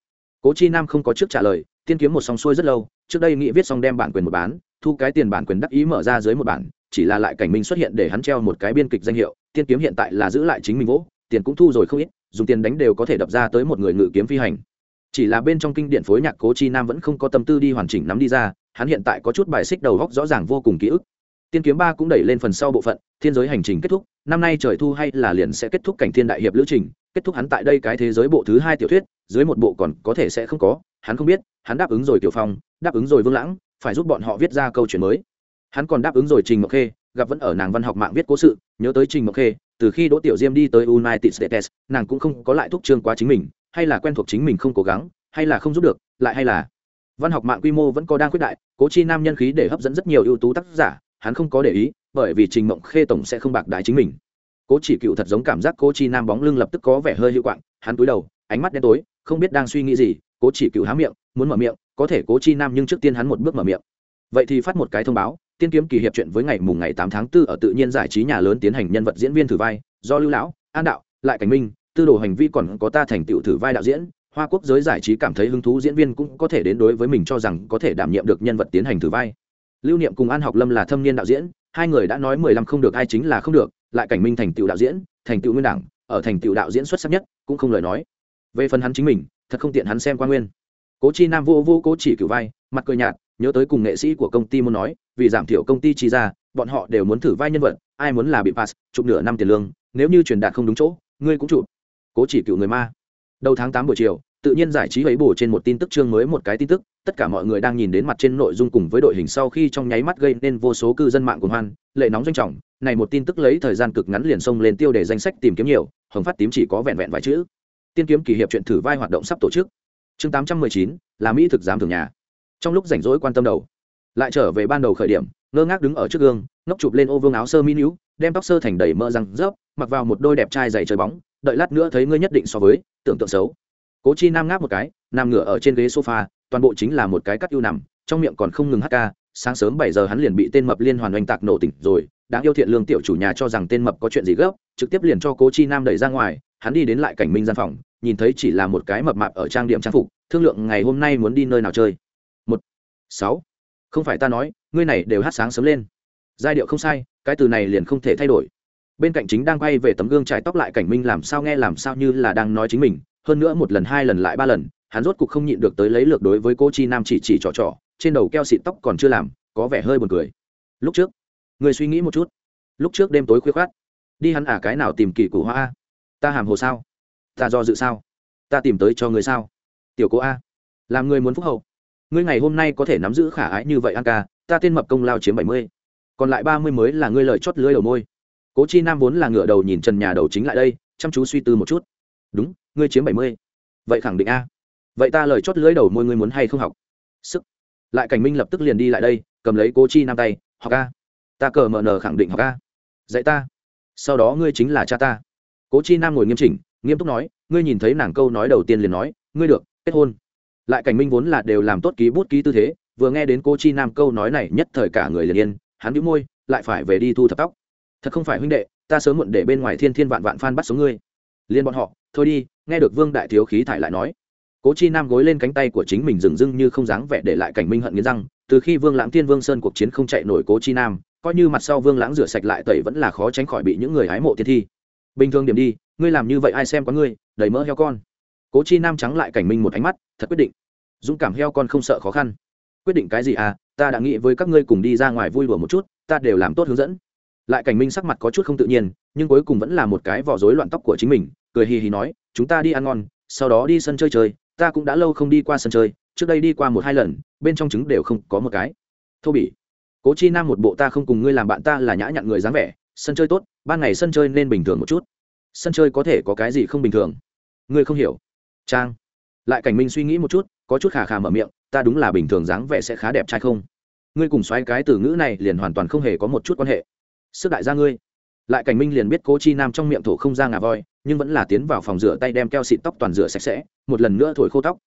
Cố chi nam không có trước trả lời, tiên kiếm một song xuôi rất lâu, trước đây nghĩ viết xong đem bản quyền một bán thu cái tiền bản quyền đắc ý mở ra dưới một bản, chỉ là lại cảnh minh xuất hiện để hắn treo một cái biên kịch danh hiệu, tiên kiếm hiện tại là giữ lại chính mình vỗ, tiền cũng thu rồi không ít, dùng tiền đánh đều có thể đập ra tới một người ngự kiếm phi hành. Chỉ là bên trong kinh điển phối nhạc cố chi nam vẫn không có tâm tư đi hoàn chỉnh nắm đi ra, hắn hiện tại có chút bài xích đầu góc rõ ràng vô cùng ký ức. Tiên kiếm ba cũng đẩy lên phần sau bộ phận, thiên giới hành trình kết thúc, năm nay trời thu hay là liền sẽ kết thúc cảnh thiên đại hiệp lữ trình, kết thúc hắn tại đây cái thế giới bộ thứ hai tiểu thuyết, dưới một bộ còn có thể sẽ không có, hắn không biết, hắn đáp ứng rồi tiểu phong, đáp ứng rồi vương lãng phải giúp bọn họ viết ra câu chuyện mới. Hắn còn đáp ứng rồi trình mộc khê, gặp vẫn ở nàng văn học mạng viết cố sự, nhớ tới trình mộc khê, từ khi đỗ tiểu diêm đi tới united states, nàng cũng không có lại thúc trương quá chính mình, hay là quen thuộc chính mình không cố gắng, hay là không giúp được, lại hay là văn học mạng quy mô vẫn có đang quyết đại, cố chi nam nhân khí để hấp dẫn rất nhiều ưu tú tác giả, hắn không có để ý, bởi vì trình mộng khê tổng sẽ không bạc đái chính mình. Cố chỉ cựu thật giống cảm giác cố chi nam bóng lưng lập tức có vẻ hơi hiệu quạng, hắn cúi đầu, ánh mắt đen tối, không biết đang suy nghĩ gì, cố chỉ cựu há miệng, muốn mở miệng có thể cố chi nam nhưng trước tiên hắn một bước mở miệng. Vậy thì phát một cái thông báo, tiên kiếm kỳ hiệp chuyện với ngày mùng ngày tám tháng 4 ở tự nhiên giải trí nhà lớn tiến hành nhân vật diễn viên thử vai, do lưu lão, an đạo, lại cảnh minh, tư đồ hành vi còn có ta thành tựu thử vai đạo diễn, hoa quốc giới giải trí cảm thấy hứng thú diễn viên cũng có thể đến đối với mình cho rằng có thể đảm nhiệm được nhân vật tiến hành thử vai. Lưu niệm cùng an học lâm là thâm niên đạo diễn, hai người đã nói mười lăm không được ai chính là không được, lại cảnh minh thành tựu đạo diễn, thành tựu nguyên đảng, ở thành tựu đạo diễn xuất sắc nhất, cũng không lời nói. Về phần hắn chính mình, thật không tiện hắn xem quan nguyên cố chi nam vô vô cố chỉ cửu vai, mặt cười nhạt, nhớ tới cùng nghệ sĩ của công ty muốn nói, vì giảm thiểu công ty chi ra, bọn họ đều muốn thử vai nhân vật, ai muốn là bị pass, chụp nửa năm tiền lương, nếu như truyền đạt không đúng chỗ, ngươi cũng chụp. Cố chỉ cựu người ma. Đầu tháng tám buổi chiều, tự nhiên giải trí ấy bổ trên một tin tức chương mới một cái tin tức, tất cả mọi người đang nhìn đến mặt trên nội dung cùng với đội hình sau khi trong nháy mắt gây nên vô số cư dân mạng của hoan, lệ nóng doanh trọng, này một tin tức lấy thời gian cực ngắn liền xông lên tiêu để danh sách tìm kiếm nhiều, hồng phát tím chỉ có vẹn vẹn vài chữ. Tiên kiếm kỳ hiệp chuyện thử vai hoạt động sắp tổ chức chương tám trăm mười chín, là mỹ thực giám thường nhà. Trong lúc rảnh rỗi quan tâm đầu. Lại trở về ban đầu khởi điểm, ngơ ngác đứng ở trước gương, ngốc chụp lên ô vương áo sơ mi níu, đem tóc sơ thành đầy mỡ răng rớp, mặc vào một đôi đẹp trai dày chơi bóng, đợi lát nữa thấy ngươi nhất định so với, tưởng tượng xấu. Cố chi nam ngáp một cái, nằm ngửa ở trên ghế sofa, toàn bộ chính là một cái cắt ưu nằm, trong miệng còn không ngừng hát ca sáng sớm bảy giờ hắn liền bị tên mập liên hoàn oanh tạc nổ tỉnh rồi. Đáng yêu thiện lương tiểu chủ nhà cho rằng tên mập có chuyện gì gấp, trực tiếp liền cho cố chi nam đẩy ra ngoài. Hắn đi đến lại cảnh minh gian phòng, nhìn thấy chỉ là một cái mập mạp ở trang điểm trang phục, thương lượng ngày hôm nay muốn đi nơi nào chơi. Một, sáu, không phải ta nói, ngươi này đều hát sáng sớm lên. Giai điệu không sai, cái từ này liền không thể thay đổi. Bên cạnh chính đang quay về tấm gương trải tóc lại cảnh minh làm sao nghe làm sao như là đang nói chính mình. Hơn nữa một lần, hai lần lại ba lần, hắn rốt cục không nhịn được tới lấy lược đối với cô chi nam chỉ chỉ trò trò trên đầu keo xịt tóc còn chưa làm, có vẻ hơi buồn cười. Lúc trước, người suy nghĩ một chút. Lúc trước đêm tối khuya khoát đi hắn à cái nào tìm kỳ củ hoa a? Ta hàm hồ sao? Ta do dự sao? Ta tìm tới cho người sao? Tiểu cô a, làm người muốn phúc hậu. Ngươi ngày hôm nay có thể nắm giữ khả ái như vậy an ca, ta tên mập công lao chiếm bảy mươi. Còn lại ba mươi mới là ngươi lời chót lưới đầu môi. Cố chi nam vốn là ngựa đầu nhìn trần nhà đầu chính lại đây, chăm chú suy tư một chút. Đúng, ngươi chiếm bảy mươi. Vậy khẳng định a. Vậy ta lời chót lưới đầu môi ngươi muốn hay không học? Sức lại cảnh minh lập tức liền đi lại đây, cầm lấy cố chi nam tay họ ca, ta cờ mờ nờ khẳng định họ ca. Dạy ta. Sau đó ngươi chính là cha ta. Cố chi nam ngồi nghiêm chỉnh, nghiêm túc nói, ngươi nhìn thấy nàng câu nói đầu tiên liền nói, ngươi được, kết hôn. Lại cảnh minh vốn là đều làm tốt ký bút ký tư thế, vừa nghe đến cô chi nam câu nói này nhất thời cả người liền yên, hắn bĩu môi, lại phải về đi thu thập tóc. Thật không phải huynh đệ, ta sớm muộn để bên ngoài thiên thiên vạn vạn phan bắt xuống ngươi. Liên bọn họ, thôi đi, nghe được vương đại thiếu khí thải lại nói cố chi nam gối lên cánh tay của chính mình dừng dưng như không dáng vẻ để lại cảnh minh hận nghiến răng, từ khi vương lãng thiên vương sơn cuộc chiến không chạy nổi cố chi nam, coi như mặt sau vương lãng rửa sạch lại tẩy vẫn là khó tránh khỏi bị những người hái mộ thiên thi. Bình thường điểm đi, ngươi làm như vậy ai xem có ngươi, đầy mỡ heo con. Cố chi nam trắng lại cảnh minh một ánh mắt, thật quyết định. Dũng cảm heo con không sợ khó khăn. Quyết định cái gì à ta đã nghĩ với các ngươi cùng đi ra ngoài vui đùa một chút, ta đều làm tốt hướng dẫn. Lại cảnh minh sắc mặt có chút không tự nhiên, nhưng cuối cùng vẫn là một cái vỏ rối loạn tóc của chính mình, cười hì hì nói, chúng ta đi ăn ngon, sau đó đi sân chơi chơi ta cũng đã lâu không đi qua sân chơi, trước đây đi qua một hai lần, bên trong trứng đều không có một cái. Thô bỉ, cố chi nam một bộ ta không cùng ngươi làm bạn ta là nhã nhặn người dáng vẻ, sân chơi tốt, ban ngày sân chơi nên bình thường một chút. Sân chơi có thể có cái gì không bình thường? Ngươi không hiểu. Trang, lại cảnh minh suy nghĩ một chút, có chút khà khà mở miệng, ta đúng là bình thường dáng vẻ sẽ khá đẹp trai không? Ngươi cùng xoáy cái từ ngữ này liền hoàn toàn không hề có một chút quan hệ. Sức đại gia ngươi. Lại cảnh minh liền biết cố chi nam trong miệng thổ không ra ngà voi, nhưng vẫn là tiến vào phòng rửa tay đem keo xịt tóc toàn rửa sạch sẽ một lần nữa thổi khô tóc.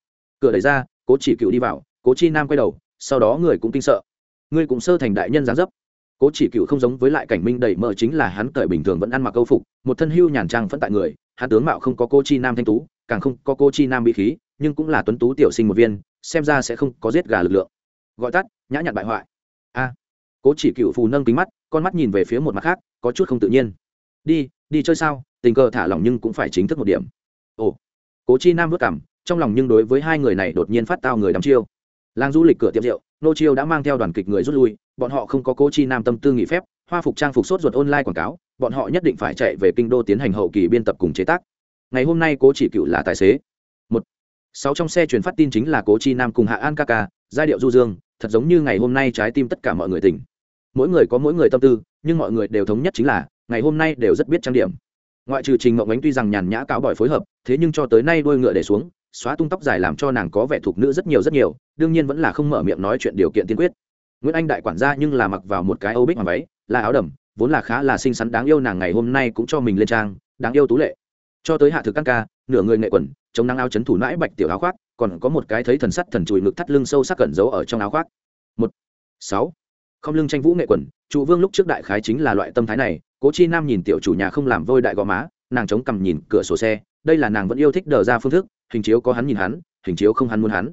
Cửa đẩy ra, cố chỉ cựu đi vào, cố chi nam quay đầu, sau đó người cũng kinh sợ. Ngươi cũng sơ thành đại nhân dáng dấp. Cố chỉ cựu không giống với lại cảnh minh đầy mơ chính là hắn cởi bình thường vẫn ăn mặc câu phục, một thân hưu nhàn trang phẫn tại người, hắn tướng mạo không có cô chi nam thanh tú, càng không có cô chi nam bị khí, nhưng cũng là tuấn tú tiểu sinh một viên, xem ra sẽ không có giết gà lực lượng. Gọi tắt, nhã nhặn bại hoại. A. Cố chỉ cựu phù nâng kính mắt, con mắt nhìn về phía một mặt khác, có chút không tự nhiên. Đi đi chơi sao, tình cờ thả lỏng nhưng cũng phải chính thức một điểm. Ồ cố chi nam vất cảm, trong lòng nhưng đối với hai người này đột nhiên phát tao người đắm chiêu. Làng du lịch cửa tiệm rượu, nô chiêu đã mang theo đoàn kịch người rút lui, bọn họ không có cố chi nam tâm tư nghỉ phép, hoa phục trang phục sốt ruột online quảng cáo, bọn họ nhất định phải chạy về kinh đô tiến hành hậu kỳ biên tập cùng chế tác. Ngày hôm nay cố chỉ cựu là tài xế. Một, sáu trong xe truyền phát tin chính là cố chi nam cùng hạ an ca ca, giai điệu du dương, thật giống như ngày hôm nay trái tim tất cả mọi người tỉnh. Mỗi người có mỗi người tâm tư, nhưng mọi người đều thống nhất chính là, ngày hôm nay đều rất biết trang điểm ngoại trừ trình mộng ánh tuy rằng nhàn nhã cáo bỏi phối hợp, thế nhưng cho tới nay đôi ngựa để xuống, xóa tung tóc dài làm cho nàng có vẻ thục nữ rất nhiều rất nhiều, đương nhiên vẫn là không mở miệng nói chuyện điều kiện tiên quyết. Nguyễn anh đại quản gia nhưng là mặc vào một cái âu bích mà váy, là áo đầm, vốn là khá là xinh xắn đáng yêu nàng ngày hôm nay cũng cho mình lên trang, đáng yêu tú lệ. Cho tới hạ thực căn ca, nửa người nghệ quần, chống nắng áo chấn thủ nãi bạch tiểu áo khoác, còn có một cái thấy thần sắt thần chùi ngực thắt lưng sâu sắc cẩn giấu ở trong áo khoác. Một, sáu không lưng tranh vũ nghệ quần, trụ vương lúc trước đại khái chính là loại tâm thái này, cố chi nam nhìn tiểu chủ nhà không làm vôi đại gò má, nàng chống cằm nhìn cửa sổ xe, đây là nàng vẫn yêu thích đờ ra phương thức, hình chiếu có hắn nhìn hắn, hình chiếu không hắn muốn hắn.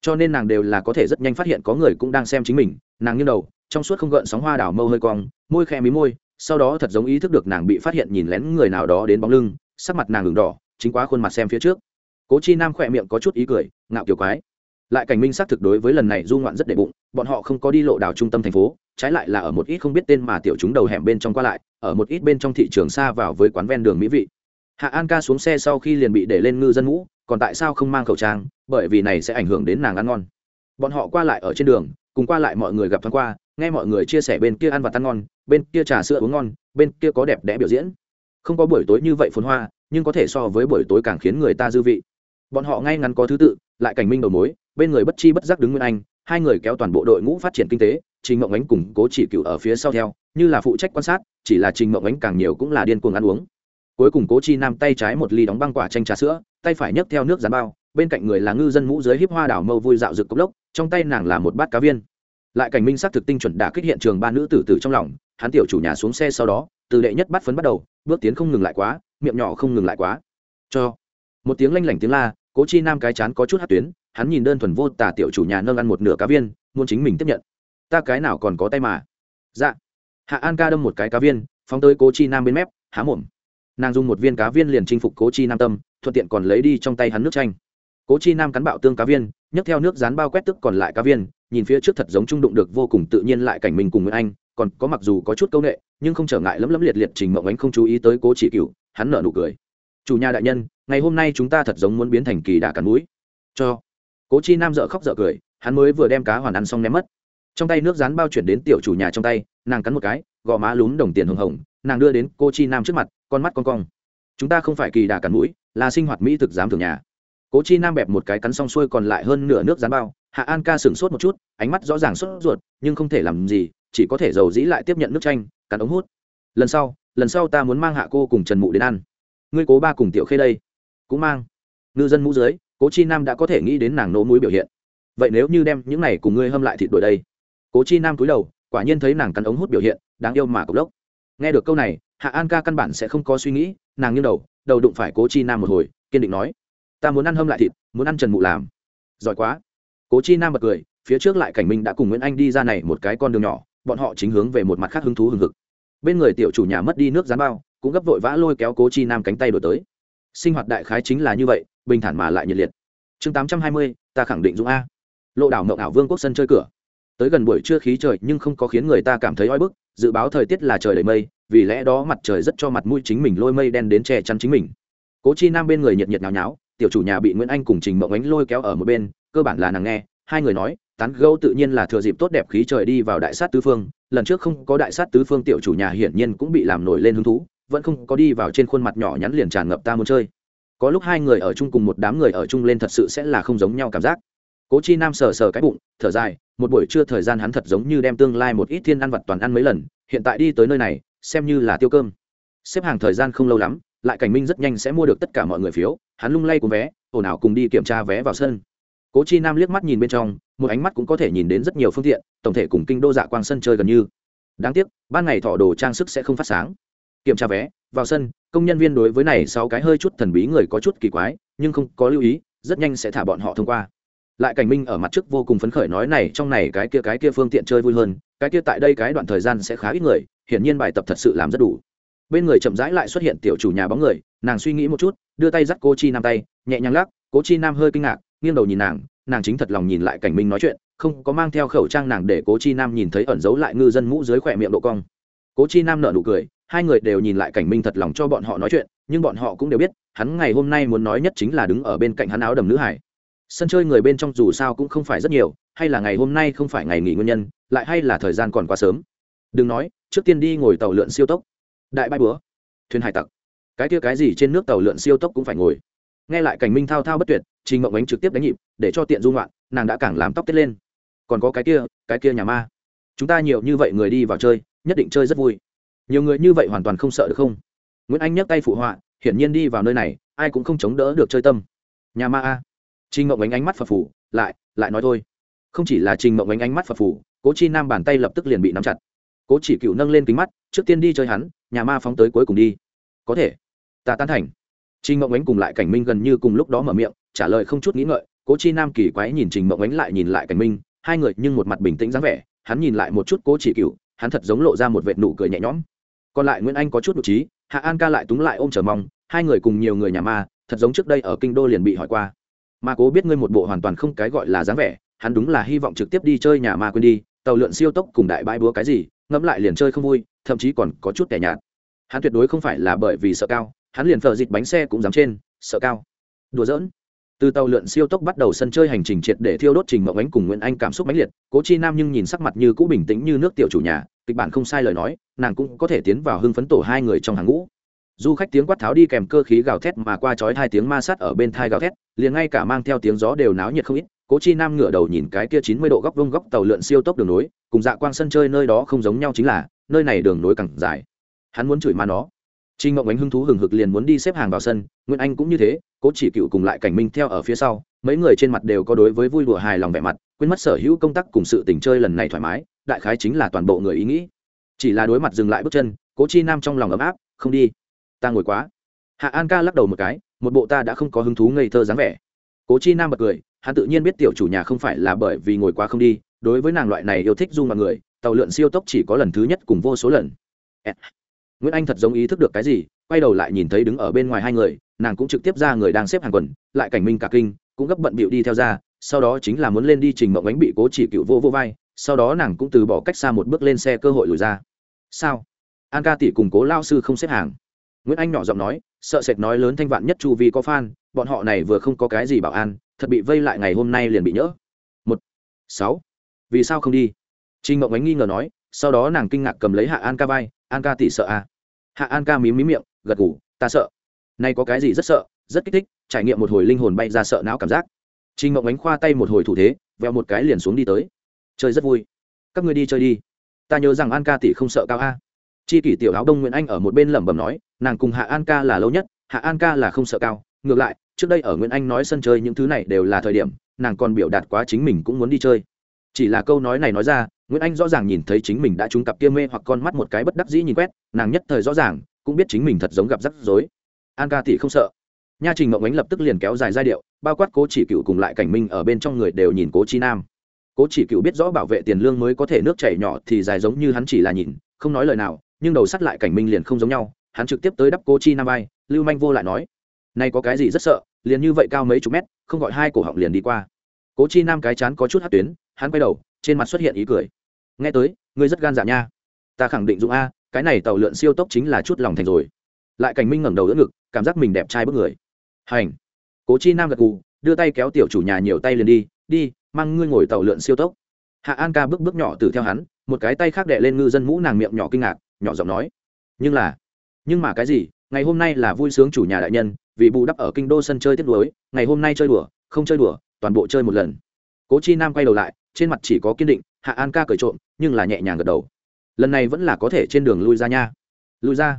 Cho nên nàng đều là có thể rất nhanh phát hiện có người cũng đang xem chính mình, nàng nghiêng đầu, trong suốt không gợn sóng hoa đảo mâu hơi cong, môi khe mí môi, sau đó thật giống ý thức được nàng bị phát hiện nhìn lén người nào đó đến bóng lưng, sắc mặt nàng ngừng đỏ, chính quá khuôn mặt xem phía trước. Cố chi nam khỏe miệng có chút ý cười, ngạo kiểu quái lại cảnh minh xác thực đối với lần này du ngoạn rất đệ bụng, bọn họ không có đi lộ đảo trung tâm thành phố, trái lại là ở một ít không biết tên mà tiểu chúng đầu hẻm bên trong qua lại, ở một ít bên trong thị trường xa vào với quán ven đường mỹ vị. Hạ an ca xuống xe sau khi liền bị để lên ngư dân ngũ còn tại sao không mang khẩu trang, bởi vì này sẽ ảnh hưởng đến nàng ăn ngon. Bọn họ qua lại ở trên đường, cùng qua lại mọi người gặp thoáng qua, nghe mọi người chia sẻ bên kia ăn và tan ngon, bên kia trà sữa uống ngon, bên kia có đẹp đẽ biểu diễn. Không có buổi tối như vậy phồn hoa, nhưng có thể so với buổi tối càng khiến người ta dư vị. Bọn họ ngay ngắn có thứ tự, lại cảnh minh đầu mối bên người bất chi bất giác đứng nguyên anh, hai người kéo toàn bộ đội ngũ phát triển kinh tế, trình mộng ánh cùng cố chỉ cựu ở phía sau theo, như là phụ trách quan sát, chỉ là trình mộng ánh càng nhiều cũng là điên cuồng ăn uống. Cuối cùng cố chi nam tay trái một ly đóng băng quả chanh trà sữa, tay phải nhấc theo nước dán bao, bên cạnh người là ngư dân mũ dưới híp hoa đảo mâu vui dạo rực cốc lốc, trong tay nàng là một bát cá viên. Lại cảnh minh xác thực tinh chuẩn đả kích hiện trường ba nữ tử tử trong lòng, hắn tiểu chủ nhà xuống xe sau đó, từ đệ nhất bắt phấn bắt đầu, bước tiến không ngừng lại quá, miệng nhỏ không ngừng lại quá. Cho. Một tiếng lanh lảnh tiếng la cố chi nam cái chán có chút hát tuyến, hắn nhìn đơn thuần vô tả tiểu chủ nhà nâng ăn một nửa cá viên, muốn chính mình tiếp nhận. Ta cái nào còn có tay mà? Dạ. Hạ an ca đâm một cái cá viên, phóng tới cố chi nam bên mép, há mồm. Nàng dùng một viên cá viên liền chinh phục cố chi nam tâm, thuận tiện còn lấy đi trong tay hắn nước chanh. Cố chi nam cắn bạo tương cá viên, nhấc theo nước rán bao quét tức còn lại cá viên, nhìn phía trước thật giống trung đụng được vô cùng tự nhiên lại cảnh mình cùng nguyễn anh, còn có mặc dù có chút c â u n ệ nhưng không trở ngại lấm lấm liệt liệt trình mộng ánh không chú ý tới cố chỉ cựu hắn nở nụ cười. Chủ nhà đại nhân ngày hôm nay chúng ta thật giống muốn biến thành kỳ đà cắn mũi. Cho. Cố chi nam dợ khóc dợ cười, hắn mới vừa đem cá hoàn ăn xong ném mất. Trong tay nước rán bao chuyển đến tiểu chủ nhà trong tay, nàng cắn một cái, gò má lún đồng tiền hồng hồng, nàng đưa đến cô chi nam trước mặt, con mắt con cong. Chúng ta không phải kỳ đà cắn mũi, là sinh hoạt mỹ thực dám thường nhà. Cố chi nam bẹp một cái cắn xong xuôi còn lại hơn nửa nước rán bao, hạ an ca sửng sốt một chút, ánh mắt rõ ràng sốt ruột, nhưng không thể làm gì, chỉ có thể giàu dĩ lại tiếp nhận nước chanh, cắn ống hút. Lần sau lần sau ta muốn mang hạ cô cùng trần mụ đến ăn. Ngươi cố ba cùng tiểu khê đây cũng mang. Ngư dân mũ dưới, cố chi nam đã có thể nghĩ đến nàng nỗ mũi biểu hiện. Vậy nếu như đem những này cùng ngươi hâm lại thịt đổi đây? Cố chi nam cúi đầu, quả nhiên thấy nàng cắn ống hút biểu hiện, đáng yêu mà cộc lốc. Nghe được câu này, hạ an ca căn bản sẽ không có suy nghĩ, nàng nghiêng đầu đầu đụng phải cố chi nam một hồi, kiên định nói, ta muốn ăn hâm lại thịt, muốn ăn trần mụ làm. Giỏi quá. Cố chi nam bật cười, phía trước lại cảnh minh đã cùng nguyễn anh đi ra này một cái con đường nhỏ, bọn họ chính hướng về một mặt khác hứng thú hừng hực. Bên người tiểu chủ nhà mất đi nước gián bao, cũng gấp vội vã lôi kéo cố chi nam cánh tay đổi tới sinh hoạt đại khái chính là như vậy, bình thản mà lại nhiệt liệt. Chương tám trăm hai mươi, ta khẳng định dũng a. Lộ đảo mộng ảo vương quốc sân chơi cửa. Tới gần buổi trưa khí trời nhưng không có khiến người ta cảm thấy oi bức, dự báo thời tiết là trời đầy mây, vì lẽ đó mặt trời rất cho mặt mũi chính mình lôi mây đen đến che chắn chính mình. Cố chi nam bên người nhiệt nhiệt nháo nháo, tiểu chủ nhà bị nguyễn anh cùng trình mộng ánh lôi kéo ở một bên, cơ bản là nàng nghe, hai người nói, tán gẫu tự nhiên là thừa dịp tốt đẹp khí trời đi vào đại sát tứ phương, lần trước không có đại sát tứ phương tiểu chủ nhà hiển nhiên cũng bị làm nổi lên hứng thú vẫn không có đi vào trên khuôn mặt nhỏ nhắn liền tràn ngập ta muốn chơi. Có lúc hai người ở chung cùng một đám người ở chung lên thật sự sẽ là không giống nhau cảm giác. Cố chi nam sờ sờ cái bụng, thở dài, một buổi trưa thời gian hắn thật giống như đem tương lai một ít thiên ăn vặt toàn ăn mấy lần, hiện tại đi tới nơi này, xem như là tiêu cơm. Xếp hàng thời gian không lâu lắm, lại cảnh minh rất nhanh sẽ mua được tất cả mọi người phiếu, hắn lung lay cùng vé, ồn ào cùng đi kiểm tra vé vào sân. Cố chi nam liếc mắt nhìn bên trong, một ánh mắt cũng có thể nhìn đến rất nhiều phương tiện, tổng thể cùng kinh đô dạ quang sân chơi gần như. Đáng tiếc, ban ngày thọ đồ trang sức sẽ không phát sáng kiểm tra vé, vào sân, công nhân viên đối với này sáu cái hơi chút thần bí người có chút kỳ quái, nhưng không có lưu ý, rất nhanh sẽ thả bọn họ thông qua. Lại cảnh minh ở mặt trước vô cùng phấn khởi nói này, trong này cái kia cái kia phương tiện chơi vui hơn, cái kia tại đây cái đoạn thời gian sẽ khá ít người, hiển nhiên bài tập thật sự làm rất đủ. Bên người chậm rãi lại xuất hiện tiểu chủ nhà bóng người, nàng suy nghĩ một chút, đưa tay dắt cô chi nam tay, nhẹ nhàng lắc, cố chi nam hơi kinh ngạc, nghiêng đầu nhìn nàng nàng chính thật lòng nhìn lại cảnh minh nói chuyện, không có mang theo khẩu trang nàng để cố chi nam nhìn thấy ẩn giấu lại ngư dân mũ dưới khỏe miệng độ cong. Cố chi nam nở nụ cười hai người đều nhìn lại cảnh minh thật lòng cho bọn họ nói chuyện nhưng bọn họ cũng đều biết hắn ngày hôm nay muốn nói nhất chính là đứng ở bên cạnh hắn áo đầm nữ hải. Sân chơi người bên trong dù sao cũng không phải rất nhiều hay là ngày hôm nay không phải ngày nghỉ nguyên nhân lại hay là thời gian còn quá sớm. Đừng nói trước tiên đi ngồi tàu lượn siêu tốc. Đại bãi búa, thuyền hải tặc. Cái kia cái gì trên nước tàu lượn siêu tốc cũng phải ngồi. Nghe lại cảnh minh thao thao bất tuyệt trình mộng ánh trực tiếp đánh nhịp để cho tiện dung loạn nàng đã càng làm tóc tết lên. Còn có cái kia cái kia nhà ma. Chúng ta nhiều như vậy người đi vào chơi nhất định chơi rất vui nhiều người như vậy hoàn toàn không sợ được không? Nguyễn anh nhấc tay phụ họa, hiển nhiên đi vào nơi này, ai cũng không chống đỡ được chơi tâm. Nhà ma a. Trình mộng ánh ánh mắt phật phủ lại lại nói thôi. Không chỉ là trình mộng ánh ánh mắt phật phủ cố chi nam bàn tay lập tức liền bị nắm chặt. Cố chỉ cựu nâng lên kính mắt, trước tiên đi chơi hắn, nhà ma phóng tới cuối cùng đi. Có thể. Ta tán thành. Trình mộng ánh cùng lại cảnh minh gần như cùng lúc đó mở miệng, trả lời không chút nghĩ ngợi. Cố chi nam kỳ quái nhìn trình mộng ánh lại nhìn lại cảnh minh, hai người nhưng một mặt bình tĩnh dáng vẻ, hắn nhìn lại một chút cố chỉ cựu, hắn thật giống lộ ra một vệt nụ cười nhẹ nhõm còn lại nguyễn anh có chút đ trí hạ an ca lại túng lại ôm trở mong, hai người cùng nhiều người nhà ma, thật giống trước đây ở kinh đô liền bị hỏi qua. Mà cố biết ngươi một bộ hoàn toàn không cái gọi là dáng vẻ, hắn đúng là hy vọng trực tiếp đi chơi nhà ma quên đi, tàu lượn siêu tốc cùng đại bãi búa cái gì, ngẫm lại liền chơi không vui, thậm chí còn có chút kẻ nhạt. Hắn tuyệt đối không phải là bởi vì sợ cao, hắn liền phờ dịch bánh xe cũng dám trên, sợ cao. Đùa giỡn từ tàu lượn siêu tốc bắt đầu sân chơi hành trình triệt để thiêu đốt trình mộng ánh cùng nguyễn anh cảm xúc mãnh liệt. Cố chi nam nhưng nhìn sắc mặt như cũ bình tĩnh như nước tiểu chủ nhà, kịch bản không sai lời nói, nàng cũng có thể tiến vào hưng phấn tổ hai người trong hàng ngũ. Du khách tiếng quát tháo đi kèm cơ khí gào thét mà qua chói hai tiếng ma sát ở bên thai gào thét, liền ngay cả mang theo tiếng gió đều náo nhiệt không ít. Cố chi nam ngửa đầu nhìn cái kia chín mươi độ góc vông góc tàu lượn siêu tốc đường nối, cùng dạ quang sân chơi nơi đó không giống nhau chính là, nơi này đường nối càng dài. Hắn muốn chửi ma nó Trình Ngộng Ánh hứng thú hừng hực liền muốn đi xếp hàng vào sân, Nguyễn Anh cũng như thế, Cố Chỉ Cựu cùng lại Cảnh Minh theo ở phía sau, mấy người trên mặt đều có đối với vui đùa hài lòng vẻ mặt, quên mất sở hữu công tác cùng sự tình chơi lần này thoải mái, đại khái chính là toàn bộ người ý nghĩ. Chỉ là đối mặt dừng lại bước chân, Cố Chi Nam trong lòng ấm áp, không đi, ta ngồi quá. Hạ An Ca lắc đầu một cái, một bộ ta đã không có hứng thú ngây thơ dáng vẻ. Cố Chi Nam bật cười, hắn tự nhiên biết tiểu chủ nhà không phải là bởi vì ngồi quá không đi, đối với nàng loại này yêu thích dung mà người, tàu lượn siêu tốc chỉ có lần thứ nhất cùng vô số lần. Nguyễn Anh thật giống ý thức được cái gì, quay đầu lại nhìn thấy đứng ở bên ngoài hai người, nàng cũng trực tiếp ra người đang xếp hàng quần, lại cảnh minh cả kinh, cũng gấp bận bịu đi theo ra, sau đó chính là muốn lên đi trình mộng ánh bị cố chỉ cựu vô vô vai, sau đó nàng cũng từ bỏ cách xa một bước lên xe cơ hội lùi ra. Sao? An ca tỷ cùng cố lao sư không xếp hàng. Nguyễn Anh nhỏ giọng nói, sợ sệt nói lớn thanh vạn nhất chu vi có fan, bọn họ này vừa không có cái gì bảo an, thật bị vây lại ngày hôm nay liền bị nhỡ. Một, sáu, vì sao không đi? Trình Mộng Ánh nghi ngờ nói, sau đó nàng kinh ngạc cầm lấy Hạ An ca vai, An ca tỷ sợ à? Hạ an ca mím mím miệng, gật ngủ ta sợ. Nay có cái gì rất sợ, rất kích thích, trải nghiệm một hồi linh hồn bay ra sợ não cảm giác. Trinh mộng ánh khoa tay một hồi thủ thế, veo một cái liền xuống đi tới. Chơi rất vui. Các người đi chơi đi. Ta nhớ rằng an ca tỷ không sợ cao a. Chi kỷ tiểu áo đông nguyễn anh ở một bên lẩm bẩm nói, nàng cùng hạ an ca là lâu nhất, hạ an ca là không sợ cao. Ngược lại, trước đây ở nguyễn anh nói sân chơi những thứ này đều là thời điểm, nàng còn biểu đạt quá chính mình cũng muốn đi chơi. Chỉ là câu nói này nói ra nguyễn anh rõ ràng nhìn thấy chính mình đã trúng cặp kia mê hoặc con mắt một cái bất đắc dĩ nhìn quét, nàng nhất thời rõ ràng, cũng biết chính mình thật giống gặp rắc rối. An ca tỷ không sợ. Nha trình mộng ánh lập tức liền kéo dài giai điệu, bao quát cố chỉ cựu cùng lại cảnh minh ở bên trong người đều nhìn cố chi nam. Cố chỉ cựu biết rõ bảo vệ tiền lương mới có thể nước chảy nhỏ thì dài giống như hắn chỉ là nhìn, không nói lời nào, nhưng đầu sắt lại cảnh minh liền không giống nhau, hắn trực tiếp tới đắp cố chi nam vai, lưu manh vô lại nói, nay có cái gì rất sợ, liền như vậy cao mấy chục mét, không gọi hai cổ họng liền đi qua. Cố chi nam cái chán có chút hát tuyến hắn quay đầu, trên mặt xuất hiện ý cười. Nghe tới, ngươi rất gan dạ nha. Ta khẳng định dũng a, cái này tàu lượn siêu tốc chính là chút lòng thành rồi. Lại cảnh minh ngẩng đầu đỡ ngực, cảm giác mình đẹp trai bức người. Hành. Cố chi nam gật gù, đưa tay kéo tiểu chủ nhà nhiều tay liền đi đi, mang ngươi ngồi tàu lượn siêu tốc. Hạ an ca bước bước nhỏ từ theo hắn, một cái tay khác đệ lên ngư dân mũ nàng miệng nhỏ kinh ngạc, nhỏ giọng nói. Nhưng là, nhưng mà cái gì, ngày hôm nay là vui sướng chủ nhà đại nhân, vì bù đắp ở kinh đô sân chơi tiếp nối, ngày hôm nay chơi đùa, không chơi đùa, toàn bộ chơi một lần. Cố chi nam quay đầu lại trên mặt chỉ có kiên định hạ an ca cởi trộm nhưng là nhẹ nhàng gật đầu. Lần này vẫn là có thể trên đường lui ra nha. Lui ra?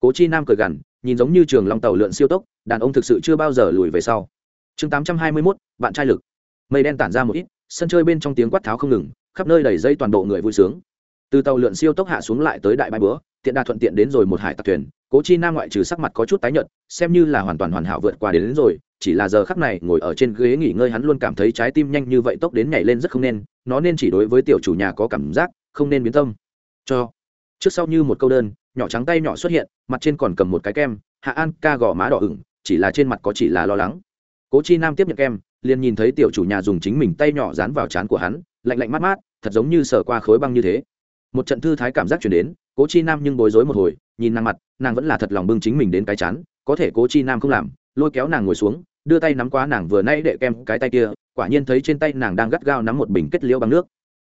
Cố chi nam cười gằn nhìn giống như trường long tàu lượn siêu tốc đàn ông thực sự chưa bao giờ lùi về sau. Chương tám trăm hai mươi mốt bạn trai lực. Mây đen tản ra một ít sân chơi bên trong tiếng quát tháo không ngừng khắp nơi đầy dây toàn bộ người vui sướng. Từ tàu lượn siêu tốc hạ xuống lại tới đại bãi bữa tiện đa thuận tiện đến rồi một hải tặc thuyền cố chi nam ngoại trừ sắc mặt có chút tái nhợt xem như là hoàn toàn hoàn hảo vượt qua đến, đến rồi chỉ là giờ khắc này ngồi ở trên ghế nghỉ ngơi hắn luôn cảm thấy trái tim nhanh như vậy tốc đến nhảy lên rất không nên, nó nên chỉ đối với tiểu chủ nhà có cảm giác, không nên biến tâm. Cho, trước sau như một câu đơn, nhỏ trắng tay nhỏ xuất hiện, mặt trên còn cầm một cái kem, hạ an ca gò má đỏ ửng, chỉ là trên mặt có chỉ là lo lắng. Cố chi nam tiếp nhận kem, liền nhìn thấy tiểu chủ nhà dùng chính mình tay nhỏ dán vào trán của hắn, lạnh lạnh mát mát, thật giống như sờ qua khối băng như thế. Một trận thư thái cảm giác chuyển đến, cố chi nam nhưng bối rối một hồi, nhìn nàng mặt, nàng vẫn là thật lòng bưng chính mình đến cái chán, có thể cố chi nam không làm lôi kéo nàng ngồi xuống, đưa tay nắm qua nàng vừa nay đệ kem cái tay kia, quả nhiên thấy trên tay nàng đang gắt gao nắm một bình kết liễu bằng nước.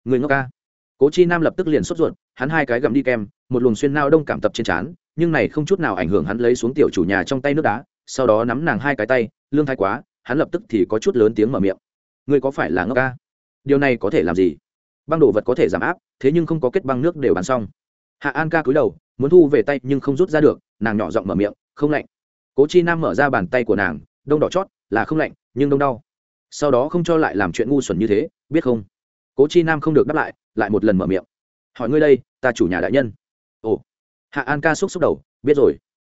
Người ngốc ca. Cố chi nam lập tức liền sốt ruột, hắn hai cái gầm đi kem, một luồng xuyên nao đông cảm tập trên trán, nhưng này không chút nào ảnh hưởng hắn lấy xuống tiểu chủ nhà trong tay nước đá, sau đó nắm nàng hai cái tay, lương thái quá, hắn lập tức thì có chút lớn tiếng mở miệng. Người có phải là ngốc ca? Điều này có thể làm gì? Băng đồ vật có thể giảm áp, thế nhưng không có kết băng nước đều bán xong. Hạ an ca cúi đầu, muốn thu về tay nhưng không rút ra được, nàng nhỏ giọng mở miệng, không lạnh cố chi nam mở ra bàn tay của nàng, đông đỏ chót, là không lạnh, nhưng đông đau. Sau đó không cho lại làm chuyện ngu xuẩn như thế, biết không? Cố chi nam không được đáp lại lại một lần mở miệng. Hỏi ngươi đây, ta chủ nhà đại nhân. Ồ. Hạ an ca xúc xúc đầu, biết rồi.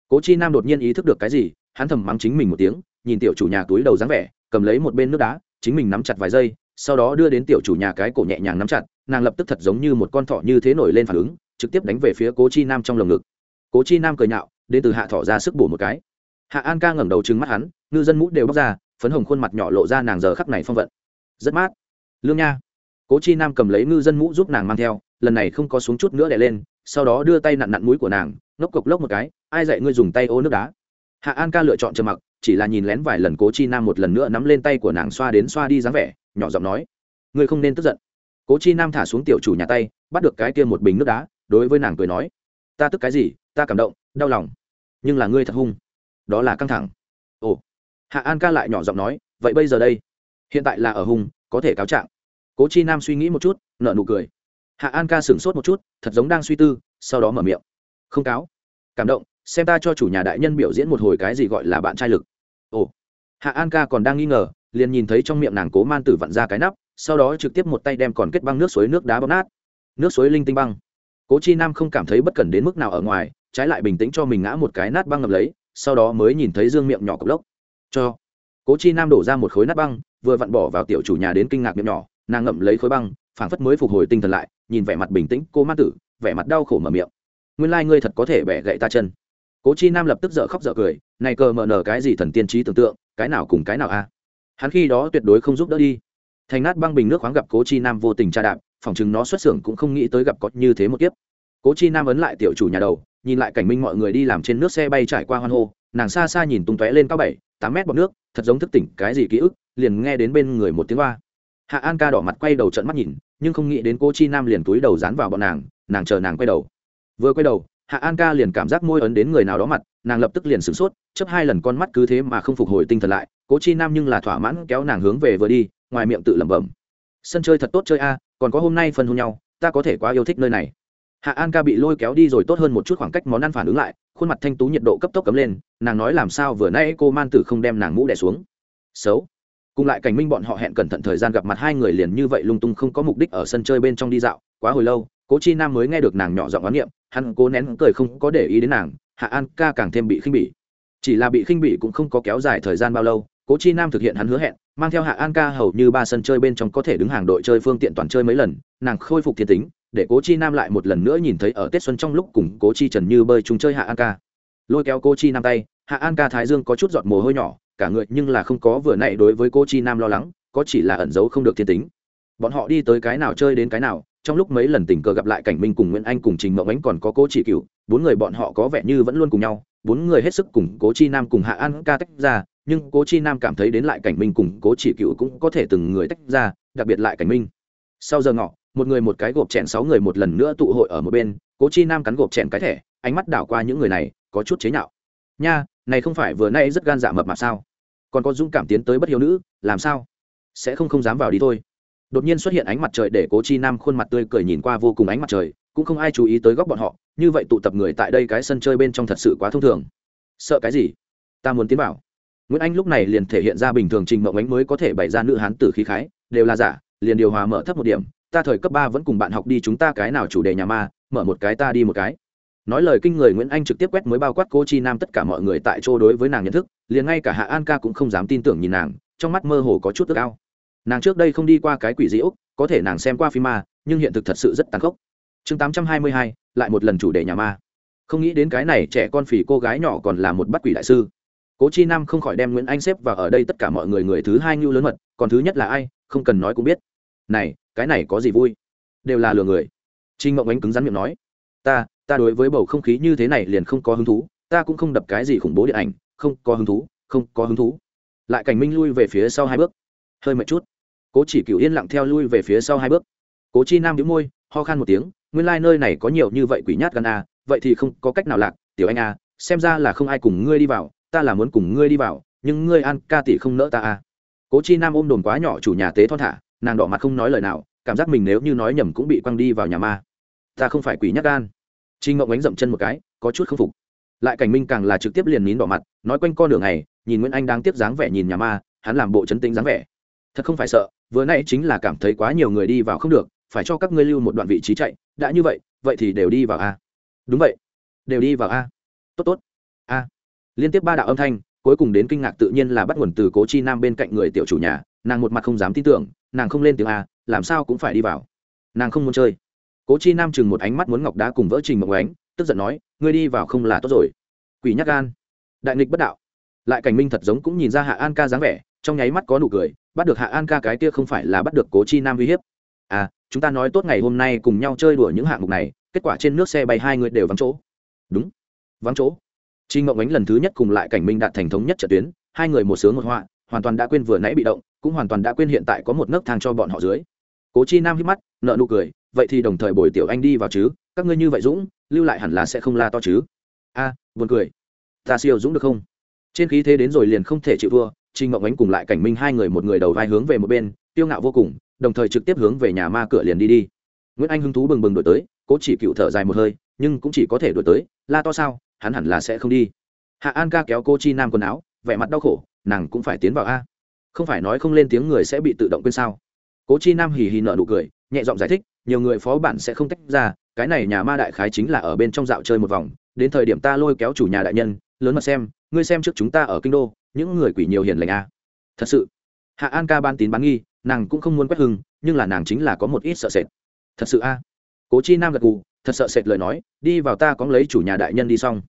Cố chi nam đột nhiên ý thức được cái gì, hắn thầm mắng chính mình một tiếng, nhìn tiểu chủ nhà túi đầu dáng vẻ, cầm lấy một bên nước đá, chính mình nắm chặt vài giây, sau đó đưa đến tiểu chủ nhà cái cổ nhẹ nhàng nắm chặt, nàng lập tức thật giống như một con thỏ như thế nổi lên phản ứng, trực tiếp đánh về phía cố chi nam trong lồng ngực. Cố chi nam cười nhạo, đến từ hạ thỏ ra sức bổ một cái hạ an ca ngẩng đầu trừng mắt hắn, ngư dân mũ đều bóc ra, phấn hồng khuôn mặt nhỏ lộ ra nàng giờ khắc này phong vận. Rất mát. Lương nha. Cố chi nam cầm lấy ngư dân mũ giúp nàng mang theo, lần này không có xuống chút nữa đè lên, sau đó đưa tay nặn nặn mũi của nàng, ngốc cộc lốc một cái, ai dạy ngươi dùng tay ô nước đá? Hạ an ca lựa chọn trầm mặc, chỉ là nhìn lén vài lần cố chi nam một lần nữa nắm lên tay của nàng xoa đến xoa đi dáng vẻ, nhỏ giọng nói, ngươi không nên tức giận. Cố chi nam thả xuống tiểu chủ nhà tay, bắt được cái kia một bình nước đá, đối với nàng cười nói, ta tức cái gì, ta cảm động, đau lòng, nhưng là ngươi thật hung đó là căng thẳng. Ồ, hạ an ca lại nhỏ giọng nói, vậy bây giờ đây, hiện tại là ở hung có thể cáo trạng. Cố chi nam suy nghĩ một chút nợ nụ cười. Hạ an ca sửng sốt một chút, thật giống đang suy tư, sau đó mở miệng. Không cáo. Cảm động, xem ta cho chủ nhà đại nhân biểu diễn một hồi cái gì gọi là bạn trai lực. Ồ, hạ an ca còn đang nghi ngờ, liền nhìn thấy trong miệng nàng cố man tử vặn ra cái nắp, sau đó trực tiếp một tay đem còn kết băng nước suối nước đá bóp nát. Nước suối linh tinh băng. Cố chi nam không cảm thấy bất cẩn đến mức nào ở ngoài, trái lại bình tĩnh cho mình ngã một cái nát băng ngập lấy sau đó mới nhìn thấy dương miệng nhỏ cộc lốc. Cho. Cố chi nam đổ ra một khối nát băng, vừa vặn bỏ vào tiểu chủ nhà đến kinh ngạc miệng nhỏ, nàng ngậm lấy khối băng, phảng phất mới phục hồi tinh thần lại, nhìn vẻ mặt bình tĩnh, cô mát tử, vẻ mặt đau khổ mở miệng. Nguyên lai、like、ngươi thật có thể bẻ gậy ta chân. Cố chi nam lập tức dợ khóc dợ cười, này cờ mờ nở cái gì thần tiên trí tưởng tượng, cái nào cùng cái nào a? Hắn khi đó tuyệt đối không giúp đỡ đi. Thành nát băng bình nước khoáng gặp cố chi nam vô tình tra đạp phỏng chừng nó xuất xưởng cũng không nghĩ tới gặp có như thế một kiếp. Cố chi nam ấn lại tiểu chủ nhà đầu nhìn lại cảnh minh mọi người đi làm trên nước xe bay trải qua hoan hô, nàng xa xa nhìn tung tóe lên cao bảy, tám mét bọt nước, thật giống thức tỉnh cái gì ký ức, liền nghe đến bên người một tiếng hoa hạ an ca đỏ mặt quay đầu trận mắt nhìn, nhưng không nghĩ đến cô chi nam liền túi đầu dán vào bọn nàng nàng chờ nàng quay đầu. Vừa quay đầu, hạ an ca liền cảm giác môi ấn đến người nào đó mặt, nàng lập tức liền sửng sốt chấp hai lần con mắt cứ thế mà không phục hồi tinh thần lại cố chi nam nhưng là thỏa mãn kéo nàng hướng về vừa đi, ngoài miệng tự lẩm bẩm. Sân chơi thật tốt chơi a, còn có hôm nay phân hôn nhau, ta có thể quá yêu thích nơi này hạ an ca bị lôi kéo đi rồi tốt hơn một chút khoảng cách món ăn phản ứng lại, khuôn mặt thanh tú nhiệt độ cấp tốc cấm lên, nàng nói làm sao vừa nay cô man tử không đem nàng mũ đẻ xuống. Xấu. Cùng lại cảnh minh bọn họ hẹn cẩn thận thời gian gặp mặt hai người liền như vậy lung tung không có mục đích ở sân chơi bên trong đi dạo, quá hồi lâu, cố chi nam mới nghe được nàng nhỏ giọng oán niệm, hắn cố nén cười không có để ý đến nàng, hạ an ca càng thêm bị khinh bỉ. Chỉ là bị khinh bỉ cũng không có kéo dài thời gian bao lâu, cố chi nam thực hiện hắn hứa hẹn, mang theo hạ an ca hầu như ba sân chơi bên trong có thể đứng hàng đội chơi phương tiện toàn chơi mấy lần, nàng khôi phục thiên tính để cố chi nam lại một lần nữa nhìn thấy ở tết xuân trong lúc cùng cố chi trần như bơi chúng chơi hạ an ca. Lôi kéo cố chi nam tay, hạ an ca thái dương có chút giọt mồ hôi nhỏ, cả người nhưng là không có vừa nãy đối với cô chi nam lo lắng, có chỉ là ẩn giấu không được thiên tính. Bọn họ đi tới cái nào chơi đến cái nào, trong lúc mấy lần tình cờ gặp lại cảnh minh cùng nguyễn anh cùng trình mộng ánh còn có cô chỉ cựu bốn người bọn họ có vẻ như vẫn luôn cùng nhau, bốn người hết sức cùng cố chi nam cùng hạ an ca tách ra, nhưng cố chi nam cảm thấy đến lại cảnh minh cùng cố chỉ cựu cũng có thể từng người tách ra, đặc biệt lại cảnh minh. Sau giờ ngọ một người một cái gộp chèn sáu người một lần nữa tụ hội ở một bên, cố chi nam cắn gộp chèn cái thẻ, ánh mắt đảo qua những người này, có chút chế nhạo. Nha, này không phải vừa nay rất gan dạ mập mà sao? Còn có dũng cảm tiến tới bất hiếu nữ, làm sao? Sẽ không không dám vào đi thôi. Đột nhiên xuất hiện ánh mặt trời để cố chi nam khuôn mặt tươi cười nhìn qua vô cùng ánh mặt trời, cũng không ai chú ý tới góc bọn họ, như vậy tụ tập người tại đây cái sân chơi bên trong thật sự quá thông thường. Sợ cái gì? Ta muốn tiến bảo nguyễn anh lúc này liền thể hiện ra bình thường trình mộng ánh mới có thể bày ra nữ hán tử khí khái, đều là giả, liền điều hòa mở thấp một điểm ta thời cấp ba vẫn cùng bạn học đi chúng ta cái nào chủ đề nhà ma, mở một cái ta đi một cái. Nói lời kinh người nguyễn anh trực tiếp quét mới bao quát cô chi nam tất cả mọi người tại chỗ đối với nàng nhận thức, liền ngay cả hạ an ca cũng không dám tin tưởng nhìn nàng, trong mắt mơ hồ có chút ước ao. Nàng trước đây không đi qua cái quỷ dĩ úc, có thể nàng xem qua phim ma, nhưng hiện thực thật sự rất tàn khốc. Chương tám trăm hai mươi hai, lại một lần chủ đề nhà ma. Không nghĩ đến cái này trẻ con phì cô gái nhỏ còn là một bắt quỷ đại sư. Cố chi nam không khỏi đem nguyễn anh xếp vào ở đây tất cả mọi người người thứ hai ngưu lớn mật, còn thứ nhất là ai, không cần nói cũng biết này, cái này có gì vui? Đều là lừa người. Trinh mộng ánh cứng rắn miệng nói. Ta ta đối với bầu không khí như thế này liền không có hứng thú, ta cũng không đập cái gì khủng bố điện ảnh, không có hứng thú, không có hứng thú. Lại cảnh minh lui về phía sau hai bước. Hơi mệt chút. Cố chỉ cựu yên lặng theo lui về phía sau hai bước. Cố chi nam đĩu môi, ho khan một tiếng, nguyên lai、like、nơi này có nhiều như vậy quỷ nhát gan a, vậy thì không có cách nào lạc, tiểu anh a, xem ra là không ai cùng ngươi đi vào, ta là muốn cùng ngươi đi vào, nhưng ngươi an ca tỷ không nỡ ta a. Cố chi nam ôm đồn quá nhỏ chủ nhà tế thon thả nàng đỏ mặt không nói lời nào, cảm giác mình nếu như nói nhầm cũng bị quăng đi vào nhà ma. Ta không phải quỷ nhát gan. Trinh ngộng ánh dậm chân một cái, có chút k phục. Lại cảnh minh càng là trực tiếp liền nín đỏ mặt, nói quanh con đường này nhìn nguyễn anh đang tiếp dáng vẻ nhìn nhà ma, hắn làm bộ chấn tĩnh dáng vẻ. Thật không phải sợ, vừa nãy chính là cảm thấy quá nhiều người đi vào không được, phải cho các ngươi lưu một đoạn vị trí chạy, đã như vậy vậy thì đều đi vào a. Đúng vậy, đều đi vào a. Tốt tốt. A. Liên tiếp ba đạo âm thanh cuối cùng đến kinh ngạc tự nhiên là bắt nguồn từ cố chi nam bên cạnh người tiểu chủ nhà, nàng một mặt không dám tin tưởng, nàng không lên tiếng a, làm sao cũng phải đi vào. Nàng không muốn chơi. Cố chi nam chừng một ánh mắt muốn ngọc đá cùng vỡ trình mộng ánh, tức giận nói, ngươi đi vào không là tốt rồi. Quỷ nhắc gan đại nghịch bất đạo. Lại cảnh minh thật giống cũng nhìn ra hạ an ca dáng vẻ, trong nháy mắt có nụ cười, bắt được hạ an ca cái kia không phải là bắt được cố chi nam uy hiếp. À chúng ta nói tốt ngày hôm nay cùng nhau chơi đùa những hạng mục này, kết quả trên nước xe bay hai người đều vắng chỗ. Đúng, vắng chỗ. Trình mộng Ánh lần thứ nhất cùng lại cảnh minh đạt thành thống nhất trận tuyến, hai người một sướng một họa, hoàn toàn đã quên vừa nãy bị động, cũng hoàn toàn đã quên hiện tại có một nấc thang cho bọn họ dưới. Cố Chi Nam hít mắt, nợ nụ cười, vậy thì đồng thời bồi tiểu anh đi vào chứ, các ngươi như vậy dũng, lưu lại hẳn là sẽ không la to chứ. A, buồn cười. Ta siêu dũng được không? Trên khí thế đến rồi liền không thể chịu thua, Trình mộng Ánh cùng lại cảnh minh hai người một người đầu vai hướng về một bên, tiêu ngạo vô cùng, đồng thời trực tiếp hướng về nhà ma cửa liền đi đi. Nguyễn Anh hứng thú bừng bừng đổi tới, Cố Chỉ Cựu thở dài một hơi, nhưng cũng chỉ có thể đổi tới, la to sao, hắn hẳn là sẽ không đi. Hạ an ca kéo cô chi nam quần áo, vẻ mặt đau khổ, nàng cũng phải tiến vào a. Không phải nói không lên tiếng người sẽ bị tự động quên sao? Cố chi nam hì hì nợ nụ cười, nhẹ giọng giải thích, nhiều người phó bản sẽ không tách ra, cái này nhà ma đại khái chính là ở bên trong dạo chơi một vòng, đến thời điểm ta lôi kéo chủ nhà đại nhân, lớn mà xem, ngươi xem trước chúng ta ở kinh đô, những người quỷ nhiều hiền lành a. Thật sự. Hạ an ca ban tín bán nghi, nàng cũng không muốn quét hưng, nhưng là nàng chính là có một ít sợ sệt. Thật sự a. Cố chi nam gật gù thật sợ sệt lời nói, đi vào ta có lấy chủ nhà đại nhân đi xong.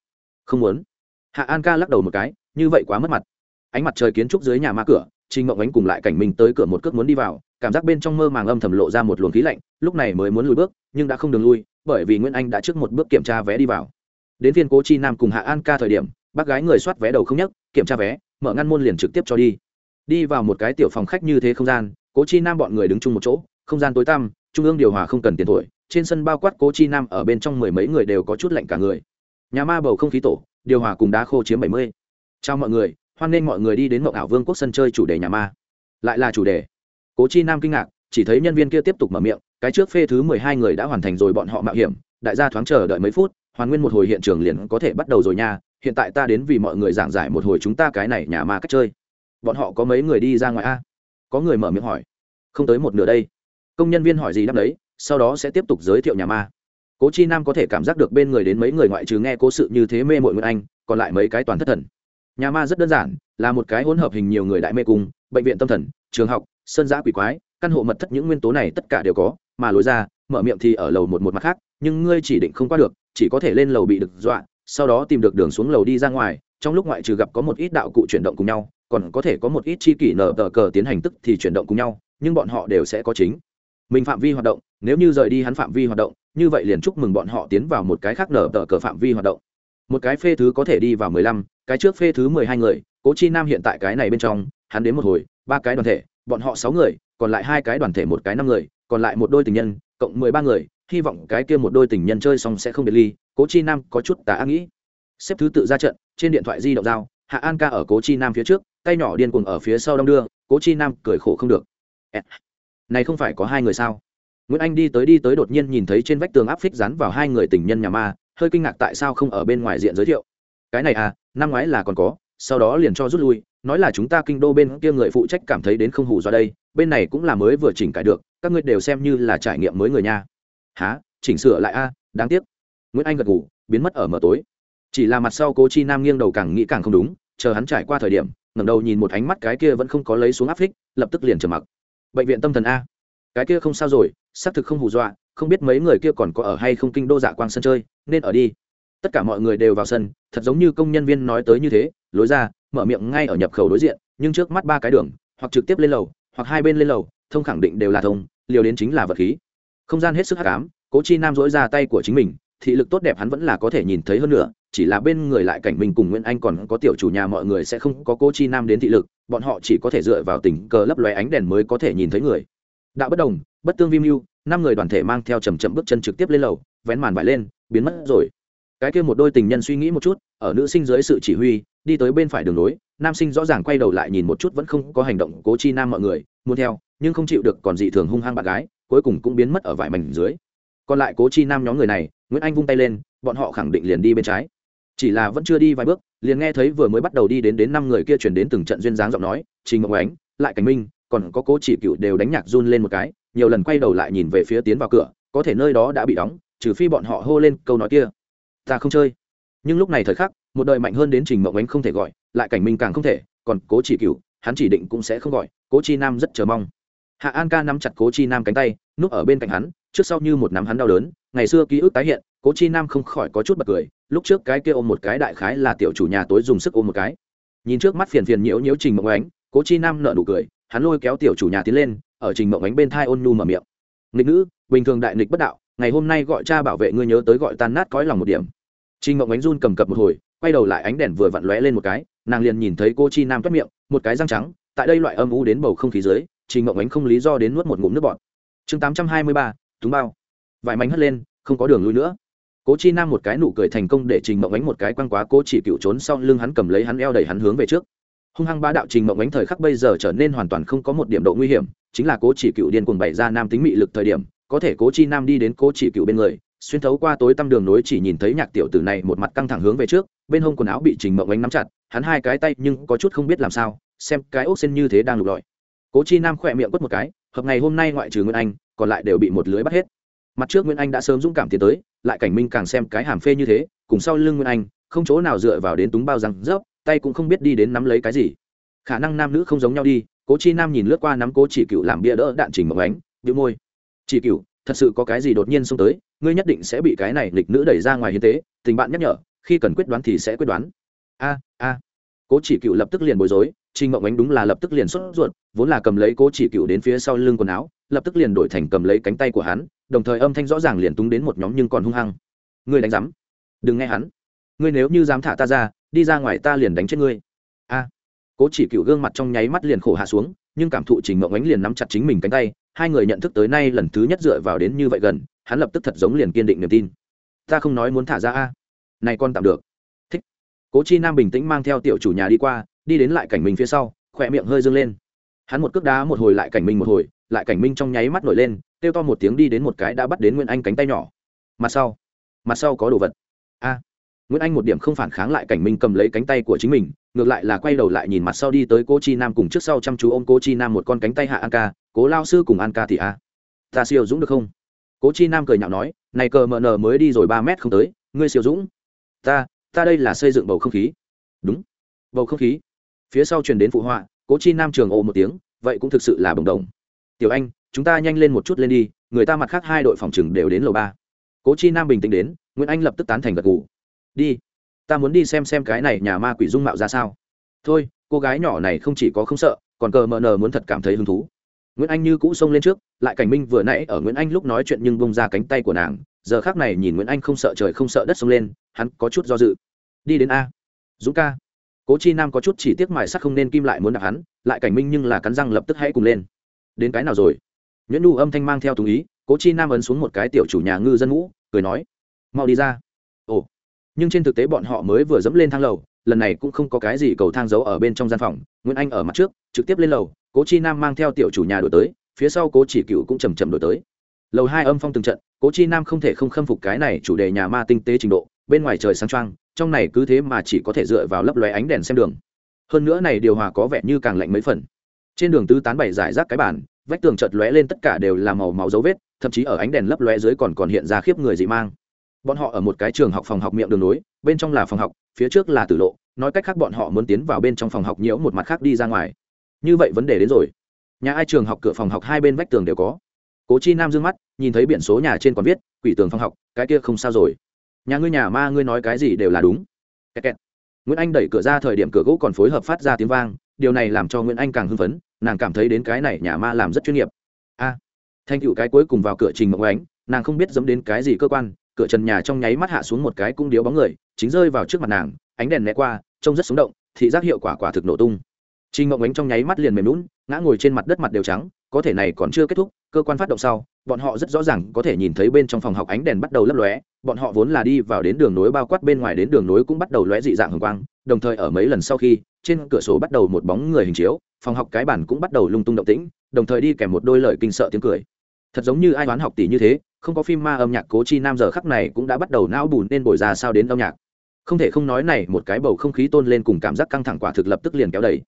Không muốn. Hạ an ca lắc đầu một cái, như vậy quá mất mặt. Ánh mặt trời kiến trúc dưới nhà ma cửa trinh mộng ánh cùng lại cảnh mình tới cửa một cước muốn đi vào, cảm giác bên trong mơ màng âm thầm lộ ra một luồng khí lạnh, lúc này mới muốn lùi bước, nhưng đã không đường lui, bởi vì nguyễn anh đã trước một bước kiểm tra vé đi vào. Đến phiên cố chi nam cùng hạ an ca thời điểm, bác gái người soát vé đầu không nhấc, kiểm tra vé, mở ngăn môn liền trực tiếp cho đi. Đi vào một cái tiểu phòng khách như thế không gian, cố chi nam bọn người đứng chung một chỗ, không gian tối tăm, trung ương điều hòa không cần tiền tuổi trên sân bao quát cố chi nam, ở bên trong mười mấy người đều có chút lạnh cả người. Nhà ma bầu không khí tổ, điều hòa cùng đá khô chiếm bảy mươi. Chào mọi người, hoan nghênh mọi người đi đến mộng ảo vương quốc sân chơi chủ đề nhà ma. Lại là chủ đề. Cố chi nam kinh ngạc, chỉ thấy nhân viên kia tiếp tục mở miệng, cái trước phê thứ mười hai người đã hoàn thành rồi bọn họ mạo hiểm, đại gia thoáng chờ đợi mấy phút, hoàn nguyên một hồi hiện trường liền có thể bắt đầu rồi nha, hiện tại ta đến vì mọi người giảng giải một hồi chúng ta cái này nhà ma cách chơi. Bọn họ có mấy người đi ra ngoài a? Có người mở miệng hỏi. Không tới một nửa đây. Công nhân viên hỏi gì đáp đấy sau đó sẽ tiếp tục giới thiệu nhà ma. Cố chi nam có thể cảm giác được bên người đến mấy người ngoại trừ nghe cố sự như thế mê mội nguyên anh, còn lại mấy cái toàn thất thần. Nhà ma rất đơn giản, là một cái hỗn hợp hình nhiều người đại mê cung, bệnh viện tâm thần, trường học, sơn giã quỷ quái, căn hộ mật thất những nguyên tố này tất cả đều có, mà lối ra, mở miệng thì ở lầu một một mặt khác, nhưng ngươi chỉ định không qua được, chỉ có thể lên lầu bị được dọa, sau đó tìm được đường xuống lầu đi ra ngoài, trong lúc ngoại trừ gặp có một ít đạo cụ chuyển động cùng nhau, còn có thể có một ít chi kỷ nở tờ cờ tiến hành tức thì chuyển động cùng nhau, nhưng bọn họ đều sẽ có chính mình phạm vi hoạt động, nếu như rời đi hắn phạm vi hoạt động, như vậy liền chúc mừng bọn họ tiến vào một cái khác nở tờ cờ phạm vi hoạt động. Một cái phê thứ có thể đi vào mười lăm, cái trước phê thứ mười hai người, cố chi nam hiện tại cái này bên trong, hắn đến một hồi, ba cái đoàn thể, bọn họ sáu người, còn lại hai cái đoàn thể một cái năm người, còn lại một đôi tình nhân, cộng mười ba người, hy vọng cái kia một đôi tình nhân chơi xong sẽ không biệt ly, cố chi nam có chút tà ác nghĩ. Xếp thứ tự ra trận, trên điện thoại di động dao hạ an ca ở cố chi nam phía trước, tay nhỏ điên cuồng ở phía sau đong đưa, cố chi nam cười khổ không được này không phải có hai người sao? Nguyễn anh đi tới đi tới đột nhiên nhìn thấy trên vách tường áp phích dán vào hai người tình nhân nhà ma, hơi kinh ngạc tại sao không ở bên ngoài diện giới thiệu. Cái này à năm ngoái là còn có, sau đó liền cho rút lui, nói là chúng ta kinh đô bên kia người phụ trách cảm thấy đến không hù do đây, bên này cũng là mới vừa chỉnh cải được, các ngươi đều xem như là trải nghiệm mới người nha. Há chỉnh sửa lại a, đáng tiếc. Nguyễn anh gật ngủ biến mất ở mờ tối. Chỉ là mặt sau cố chi nam nghiêng đầu càng nghĩ càng không đúng, chờ hắn trải qua thời điểm, ngẩng đầu nhìn một ánh mắt cái kia vẫn không có lấy xuống áp phích, lập tức liền trầm mặc bệnh viện tâm thần a. Cái kia không sao rồi, xác thực không hù dọa, không biết mấy người kia còn có ở hay không kinh đô dạ quang sân chơi, nên ở đi. Tất cả mọi người đều vào sân, thật giống như công nhân viên nói tới như thế, lối ra, mở miệng ngay ở nhập khẩu đối diện, nhưng trước mắt ba cái đường, hoặc trực tiếp lên lầu, hoặc hai bên lên lầu, thông khẳng định đều là thông, liều đến chính là vật khí. Không gian hết sức hắc ám, cố chi nam dỗi ra tay của chính mình thị lực tốt đẹp hắn vẫn là có thể nhìn thấy hơn nữa, chỉ là bên người lại cảnh mình cùng nguyễn anh còn có tiểu chủ nhà mọi người sẽ không có cố chi nam đến thị lực, bọn họ chỉ có thể dựa vào tình cờ lấp lóe ánh đèn mới có thể nhìn thấy người. Đạo bất đồng, bất tương vi mưu, năm người đoàn thể mang theo chầm chậm bước chân trực tiếp lên lầu, vén màn vải lên, biến mất rồi. Cái kia một đôi tình nhân suy nghĩ một chút, ở nữ sinh dưới sự chỉ huy, đi tới bên phải đường nối nam sinh rõ ràng quay đầu lại nhìn một chút vẫn không có hành động cố chi nam mọi người, muốn theo, nhưng không chịu được còn dị thường hung hăng bạn gái, cuối cùng cũng biến mất ở vải mảnh dưới. Còn lại cố chi nam nhóm người này nguyễn anh vung tay lên, bọn họ khẳng định liền đi bên trái. Chỉ là vẫn chưa đi vài bước, liền nghe thấy vừa mới bắt đầu đi đến đến năm người kia chuyển đến từng trận duyên dáng giọng nói, trình ngọc ánh, lại cảnh minh, còn có cố chỉ cựu đều đánh nhạc run lên một cái, nhiều lần quay đầu lại nhìn về phía tiến vào cửa, có thể nơi đó đã bị đóng, trừ phi bọn họ hô lên câu nói kia. Ta không chơi. Nhưng lúc này thời khắc, một đời mạnh hơn đến trình mộng ánh không thể gọi, lại cảnh minh càng không thể, còn cố chỉ cựu, hắn chỉ định cũng sẽ không gọi, cố chi nam rất chờ mong hạ an ca nắm chặt cố chi nam cánh tay, núp ở bên cạnh hắn, trước sau như một nắm hắn đau đớn, ngày xưa ký ức tái hiện, cố chi nam không khỏi có chút bật cười, lúc trước cái kia ôm một cái đại khái là tiểu chủ nhà tối dùng sức ôm một cái. Nhìn trước mắt phiền phiền nhiễu nhiễu trình mộng ánh, cố chi nam nợ nụ cười, hắn lôi kéo tiểu chủ nhà tiến lên, ở trình mộng ánh bên thai ôn nhu mở miệng. Nghịch nữ, bình thường đại nghịch bất đạo, ngày hôm nay gọi cha bảo vệ ngươi nhớ tới gọi tan nát cõi lòng một điểm. Trình mộng ánh run cầm cập một hồi, quay đầu lại ánh đèn vừa vặn lóe lên một cái, nàng liền nhìn thấy cô chi nam toát miệng, một cái răng trắng, tại đây loại âm u đến bầu không khí dưới trình mộng ánh không lý do đến nuốt một ngụm nước bọt. Chương tám trăm hai mươi ba, túng bao. Vải mảnh hất lên, không có đường lui nữa. Cố chi nam một cái nụ cười thành công để trình mộng ánh một cái quăng quá, cố chỉ cựu trốn sau lưng hắn cầm lấy hắn eo đẩy hắn hướng về trước. Hung hăng ba đạo trình mộng ánh thời khắc bây giờ trở nên hoàn toàn không có một điểm độ nguy hiểm, chính là cố chỉ cựu điên cuồng bày ra nam tính mị lực thời điểm, có thể cố chi nam đi đến cố chỉ cựu bên người, xuyên thấu qua tối tăm đường nối chỉ nhìn thấy nhạc tiểu tử này một mặt căng thẳng hướng về trước, bên hông quần áo bị trình mộng ánh nắm chặt, hắn hai cái tay nhưng có chút không biết làm sao, xem cái ốc xen như thế đang lục lọi cố chi nam khỏe miệng quất một cái, hợp ngày hôm nay ngoại trừ nguyên anh, còn lại đều bị một lưới bắt hết. Mặt trước nguyễn anh đã sớm dũng cảm tiến tới, lại cảnh minh càng xem cái hàm phê như thế, cùng sau lưng nguyễn anh, không chỗ nào dựa vào đến túng bao răng rớp, tay cũng không biết đi đến nắm lấy cái gì. Khả năng nam nữ không giống nhau đi, cố chi nam nhìn lướt qua nắm cố chỉ cựu làm bia đỡ đạn trình mộng ánh bị môi. Chỉ cựu thật sự có cái gì đột nhiên xông tới, ngươi nhất định sẽ bị cái này lịch nữ đẩy ra ngoài hiến tế, tình bạn nhắc nhở, khi cần quyết đoán thì sẽ quyết đoán. A a cố chỉ cựu lập tức liền bối rối, trình mộng ánh đúng là lập tức liền xuất ruột, vốn là cầm lấy cố chỉ cựu đến phía sau lưng quần áo, lập tức liền đổi thành cầm lấy cánh tay của hắn, đồng thời âm thanh rõ ràng liền túng đến một nhóm nhưng còn hung hăng. Ngươi đánh rắm đừng nghe hắn. Ngươi nếu như dám thả ta ra, đi ra ngoài ta liền đánh chết ngươi. A. Cố chỉ cựu gương mặt trong nháy mắt liền khổ hạ xuống, nhưng cảm thụ trình mộng ánh liền nắm chặt chính mình cánh tay, hai người nhận thức tới nay lần thứ nhất dựa vào đến như vậy gần, hắn lập tức thật giống liền kiên định niềm tin. Ta không nói muốn thả ra a. Này con tạm được cố chi nam bình tĩnh mang theo tiểu chủ nhà đi qua, đi đến lại cảnh mình phía sau, khỏe miệng hơi dâng lên. Hắn một cước đá một hồi lại cảnh minh một hồi, lại cảnh minh trong nháy mắt nổi lên, kêu to một tiếng đi đến một cái đã bắt đến nguyễn anh cánh tay nhỏ. Mặt sau mặt sau có đồ vật. A, nguyễn anh một điểm không phản kháng lại cảnh minh cầm lấy cánh tay của chính mình, ngược lại là quay đầu lại nhìn mặt sau đi tới cô chi nam cùng trước sau chăm chú ô m cô chi nam một con cánh tay hạ an ca, cố lao sư cùng an ca thì a, ta siêu dũng được không? Cố chi nam cười nhạo nói, này cờ mờ nờ mới đi rồi ba mét không tới, ngươi siêu dũng. Ta ta đây là xây dựng bầu không khí. Đúng. Bầu không khí. Phía sau truyền đến phụ họa, cố chi nam trường ồ một tiếng, vậy cũng thực sự là bồng đồng. Tiểu anh, chúng ta nhanh lên một chút lên đi, người ta mặt khác hai đội phòng chừng đều đến lầu ba. Cố chi nam bình tĩnh đến, nguyễn anh lập tức tán thành gật ngủ đi. Ta muốn đi xem xem cái này nhà ma quỷ dung mạo ra sao. Thôi, cô gái nhỏ này không chỉ có không sợ, còn cờ mờ nờ muốn thật cảm thấy hứng thú. Nguyễn anh như cũ xông lên trước, lại cảnh minh vừa nãy ở nguyễn anh lúc nói chuyện nhưng bông ra cánh tay của nàng. Giờ khác này nhìn nguyễn anh không sợ trời không sợ đất xông lên hắn có chút do dự. Đi đến a. Dũng ca. Cố chi nam có chút chỉ tiếc mài sắc không nên kim lại muốn đặt hắn, lại cảnh minh nhưng là cắn răng lập tức hãy cùng lên. Đến cái nào rồi? Nhuyễn nu âm thanh mang theo tùng ý, cố chi nam ấn xuống một cái tiểu chủ nhà ngư dân ngũ, cười nói, mau đi ra. Ồ. Nhưng trên thực tế bọn họ mới vừa dẫm lên thang lầu, lần này cũng không có cái gì cầu thang giấu ở bên trong gian phòng, nguyễn anh ở mặt trước, trực tiếp lên lầu, cố chi nam mang theo tiểu chủ nhà đổi tới, phía sau cố chỉ cựu cũng chầm chậm đổi tới. Lầu hai âm phong từng trận, cố chi nam không thể không khâm phục cái này chủ đề nhà ma tinh tế trình độ bên ngoài trời sáng trăng trong này cứ thế mà chỉ có thể dựa vào lấp lóe ánh đèn xem đường. Hơn nữa này điều hòa có vẻ như càng lạnh mấy phần. Trên đường tứ tán bảy giải rác cái bản vách tường chợt lóe lên tất cả đều là màu máu dấu vết, thậm chí ở ánh đèn lấp lóe dưới còn còn hiện ra khiếp người dị mang. Bọn họ ở một cái trường học phòng học miệng đường nối, bên trong là phòng học, phía trước là tử lộ, nói cách khác bọn họ muốn tiến vào bên trong phòng học nhiễu một mặt khác đi ra ngoài. Như vậy vấn đề đến rồi. Nhà ai trường học cửa phòng học hai bên vách tường đều có. Cố chi nam d mắt, nhìn thấy biển số nhà trên còn viết, quỷ tường phòng học, cái kia không sao rồi nhà ngươi nhà ma ngươi nói cái gì đều là đúng. Kẹt kẹt. nguyễn anh đẩy cửa ra thời điểm cửa gỗ còn phối hợp phát ra tiếng vang điều này làm cho nguyễn anh càng hưng phấn nàng cảm thấy đến cái này nhà ma làm rất chuyên nghiệp. A. À, thanh cựu cái cuối cùng vào cửa trình mộng ánh nàng không biết dẫm đến cái gì cơ quan cửa trần nhà trong nháy mắt hạ xuống một cái cung điếu bóng người chính rơi vào trước mặt nàng ánh đèn né qua trông rất sống động thị giác hiệu quả quả thực nổ tung. Trình Mộng Ánh trong nháy mắt liền mềm lún, ngã ngồi trên mặt đất mặt đều trắng, có thể này còn chưa kết thúc, cơ quan phát động sau, bọn họ rất rõ ràng có thể nhìn thấy bên trong phòng học ánh đèn bắt đầu lấp lóe, bọn họ vốn là đi vào đến đường nối bao quát bên ngoài đến đường nối cũng bắt đầu lóe dị dạng hồng quang, đồng thời ở mấy lần sau khi, trên cửa sổ bắt đầu một bóng người hình chiếu, phòng học cái bản cũng bắt đầu lung tung động tĩnh, đồng thời đi kèm một đôi lời kinh sợ tiếng cười. Thật giống như ai toán học tỷ như thế, không có phim ma âm nhạc Cố Chi Nam giờ khắc này cũng đã bắt đầu não bùn nên bồi ra sao đến âm nhạc. Không thể không nói này, một cái bầu không khí tôn lên cùng cảm giác căng thẳng quả thực lập tức liền kéo đẩy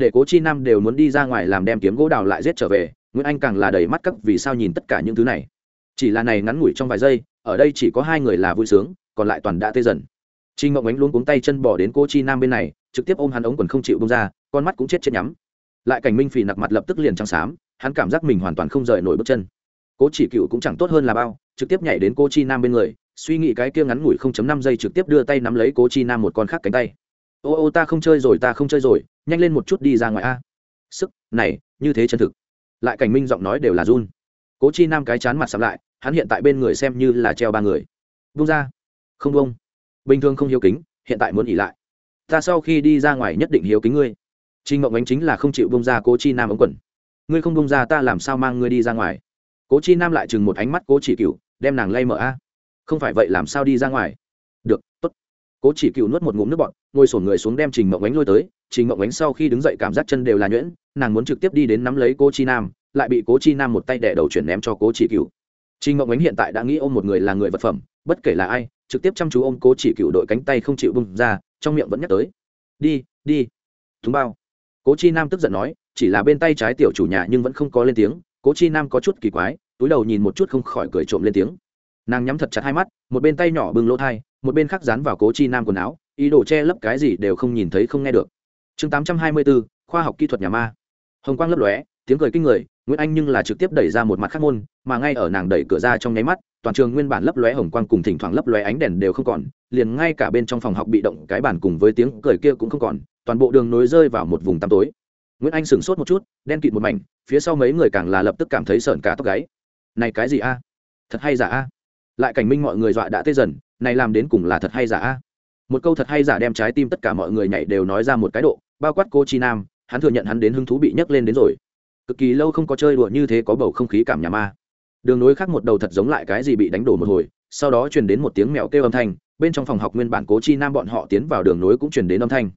để cố chi nam đều muốn đi ra ngoài làm đem kiếm gỗ đào lại giết trở về nguyễn anh càng là đầy mắt cắp vì sao nhìn tất cả những thứ này. Chỉ là này ngắn ngủi trong vài giây, ở đây chỉ có hai người là vui sướng, còn lại toàn đã tê dần. Trinh ngộng ánh luôn cuống tay chân bỏ đến cô chi nam bên này, trực tiếp ôm hắn ống quần không chịu bông ra, con mắt cũng chết chết nhắm. Lại cảnh minh phì nặc mặt lập tức liền trắng xám, hắn cảm giác mình hoàn toàn không rời nổi bước chân. Cố chỉ cựu cũng chẳng tốt hơn là bao, trực tiếp nhảy đến cô chi nam bên người, suy nghĩ cái kia ngắn ngủi không chấm năm giây trực tiếp đưa tay nắm lấy cố chi nam một con khác cánh tay. Ô ô, ta không chơi rồi, ta không chơi rồi, nhanh lên một chút đi ra ngoài a. Sức, này, như thế chân thực lại cảnh minh giọng nói đều là run. Cố chi nam cái chán mặt sắm lại, hắn hiện tại bên người xem như là treo ba người. Vung ra. Không vung bình thường không hiếu kính, hiện tại muốn ỉ lại. Ta sau khi đi ra ngoài nhất định hiếu kính ngươi. Trinh mộng ánh chính là không chịu bông ra cố chi nam ống quần. Ngươi không bông ra ta làm sao mang ngươi đi ra ngoài? Cố chi nam lại chừng một ánh mắt cố chỉ cựu đem nàng lay mở a. Không phải vậy làm sao đi ra ngoài? Được t ố t cố chỉ cựu nuốt một ngụm nước bọt, ngồi sổn người xuống đem trình mộng ánh lôi tới. Trình mộng ánh sau khi đứng dậy cảm giác chân đều là nhuyễn nàng muốn trực tiếp đi đến nắm lấy cố chi nam, lại bị cố chi nam một tay đẻ đầu chuyển ném cho cố chỉ cựu trình Ngọc ánh hiện tại đã nghĩ ôm một người là người vật phẩm, bất kể là ai, trực tiếp chăm chú ôm cố chỉ cựu đội cánh tay không chịu bung ra, trong miệng vẫn nhắc tới. Đi đi. Thúng bao. Cố chi nam tức giận nói, chỉ là bên tay trái tiểu chủ nhà nhưng vẫn không có lên tiếng. Cố chi nam có chút kỳ quái, túi đầu nhìn một chút không khỏi cười trộm lên tiếng. Nàng nhắm thật chặt hai mắt, một bên tay nhỏ bưng lỗ thai, một bên khác dán vào cố chi nam quần áo, ý đồ che lấp cái gì đều không nhìn thấy không nghe được. Chương tám trăm hai mươi bốn khoa học kỹ thuật nhà ma hồng quang lấp lóe, tiếng cười kinh người, nguyễn anh nhưng là trực tiếp đẩy ra một mặt khắc môn, mà ngay ở nàng đẩy cửa ra trong nháy mắt, toàn trường nguyên bản lấp lóe hồng quang cùng thỉnh thoảng lấp lóe ánh đèn đều không còn, liền ngay cả bên trong phòng học bị động cái bản cùng với tiếng cười kia cũng không còn, toàn bộ đường nối rơi vào một vùng tăm tối. Nguyễn anh sửng sốt một chút, đen kịt một mảnh, phía sau mấy người càng là lập tức cảm thấy sợn cả tóc gáy. Này cái gì a? Thật hay giả a? Lại cảnh minh mọi người dọa đã tê dần, này làm đến cùng là thật hay giả a? Một câu thật hay giả đem trái tim tất cả mọi người nhảy đều nói ra một cái độ, bao quát cô chi nam hắn thừa nhận hắn đến hứng thú bị nhấc lên đến rồi. Cực kỳ lâu không có chơi đùa như thế có bầu không khí cảm nhà ma. Đường nối khác một đầu thật giống lại cái gì bị đánh đổ một hồi, sau đó truyền đến một tiếng mèo kêu âm thanh, bên trong phòng học nguyên bản cố chi nam bọn họ tiến vào đường nối cũng truyền đến âm thanh.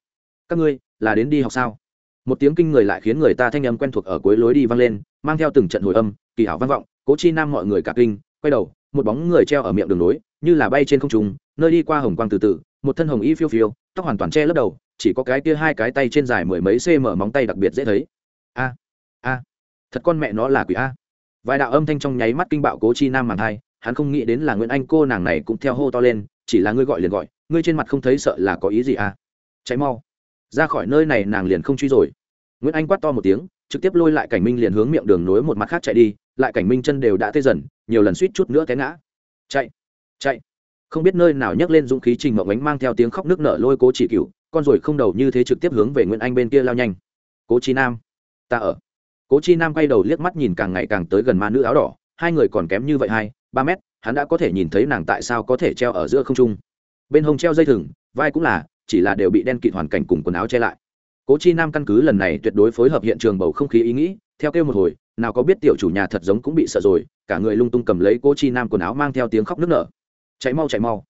Các ngươi, là đến đi học sao? Một tiếng kinh người lại khiến người ta thanh âm quen thuộc ở cuối lối đi vang lên, mang theo từng trận hồi âm, kỳ hảo vang vọng, cố chi nam mọi người cả kinh, quay đầu, một bóng người treo ở miệng đường nối, như là bay trên không trung, nơi đi qua hồng quang từ từ, một thân hồng y phiêu phiêu, tóc hoàn toàn che lấp đầu chỉ có cái kia hai cái tay trên dài mười mấy cm móng tay đặc biệt dễ thấy. A a, thật con mẹ nó là quỷ a. Vài đạo âm thanh trong nháy mắt kinh bạo cố chi nam màng thai hắn không nghĩ đến là nguyễn anh cô nàng này cũng theo hô to lên, chỉ là ngươi gọi liền gọi, ngươi trên mặt không thấy sợ là có ý gì a. Cháy mau. Ra khỏi nơi này nàng liền không truy rồi. Nguyễn anh quát to một tiếng, trực tiếp lôi lại cảnh minh liền hướng miệng đường nối một mặt khác chạy đi, lại cảnh minh chân đều đã tê dần, nhiều lần suýt chút nữa té ngã. Chạy chạy. Không biết nơi nào nhấc lên dũng khí trình mộng ánh mang theo tiếng khóc nước nở lôi cố chỉ cựu con rồi không đầu như thế trực tiếp hướng về nguyễn anh bên kia lao nhanh. Cố chi nam, ta ở. Cố chi nam quay đầu liếc mắt nhìn càng ngày càng tới gần ma nữ áo đỏ, hai người còn kém như vậy hai, ba mét, hắn đã có thể nhìn thấy nàng tại sao có thể treo ở giữa không trung. Bên hông treo dây thừng, vai cũng là, chỉ là đều bị đen kịt hoàn cảnh cùng quần áo che lại. Cố chi nam căn cứ lần này tuyệt đối phối hợp hiện trường bầu không khí ý nghĩ, theo kêu một hồi, nào có biết tiểu chủ nhà thật giống cũng bị sợ rồi, cả người lung tung cầm lấy cố chi nam quần áo mang theo tiếng khóc nức nở. Chạy mau chạy mau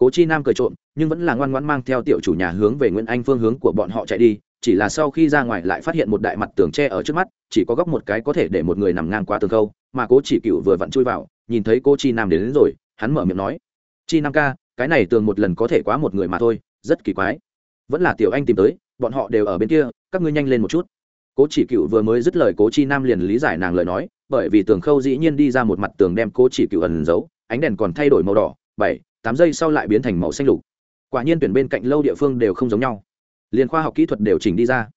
cố chi nam cười trộm nhưng vẫn là ngoan ngoãn mang theo tiểu chủ nhà hướng về nguyễn anh phương hướng của bọn họ chạy đi chỉ là sau khi ra ngoài lại phát hiện một đại mặt tường tre ở trước mắt chỉ có góc một cái có thể để một người nằm ngang qua tường khâu mà cố chỉ cựu vừa vặn chui vào nhìn thấy cô chi nam đến, đến rồi hắn mở miệng nói chi nam ca cái này tường một lần có thể quá một người mà thôi rất kỳ quái. Vẫn là tiểu anh tìm tới bọn họ đều ở bên kia các ngươi nhanh lên một chút. Cố chỉ cựu vừa mới dứt lời cố chi nam liền lý giải nàng lời nói bởi vì tường khâu dĩ nhiên đi ra một mặt tường đem cố chỉ cựu ẩn giấu ánh đèn còn thay đổi màu đỏ bảy tám giây sau lại biến thành màu xanh lục. Quả nhiên tuyển bên cạnh lâu địa phương đều không giống nhau. Liền khoa học kỹ thuật đều chỉnh đi ra.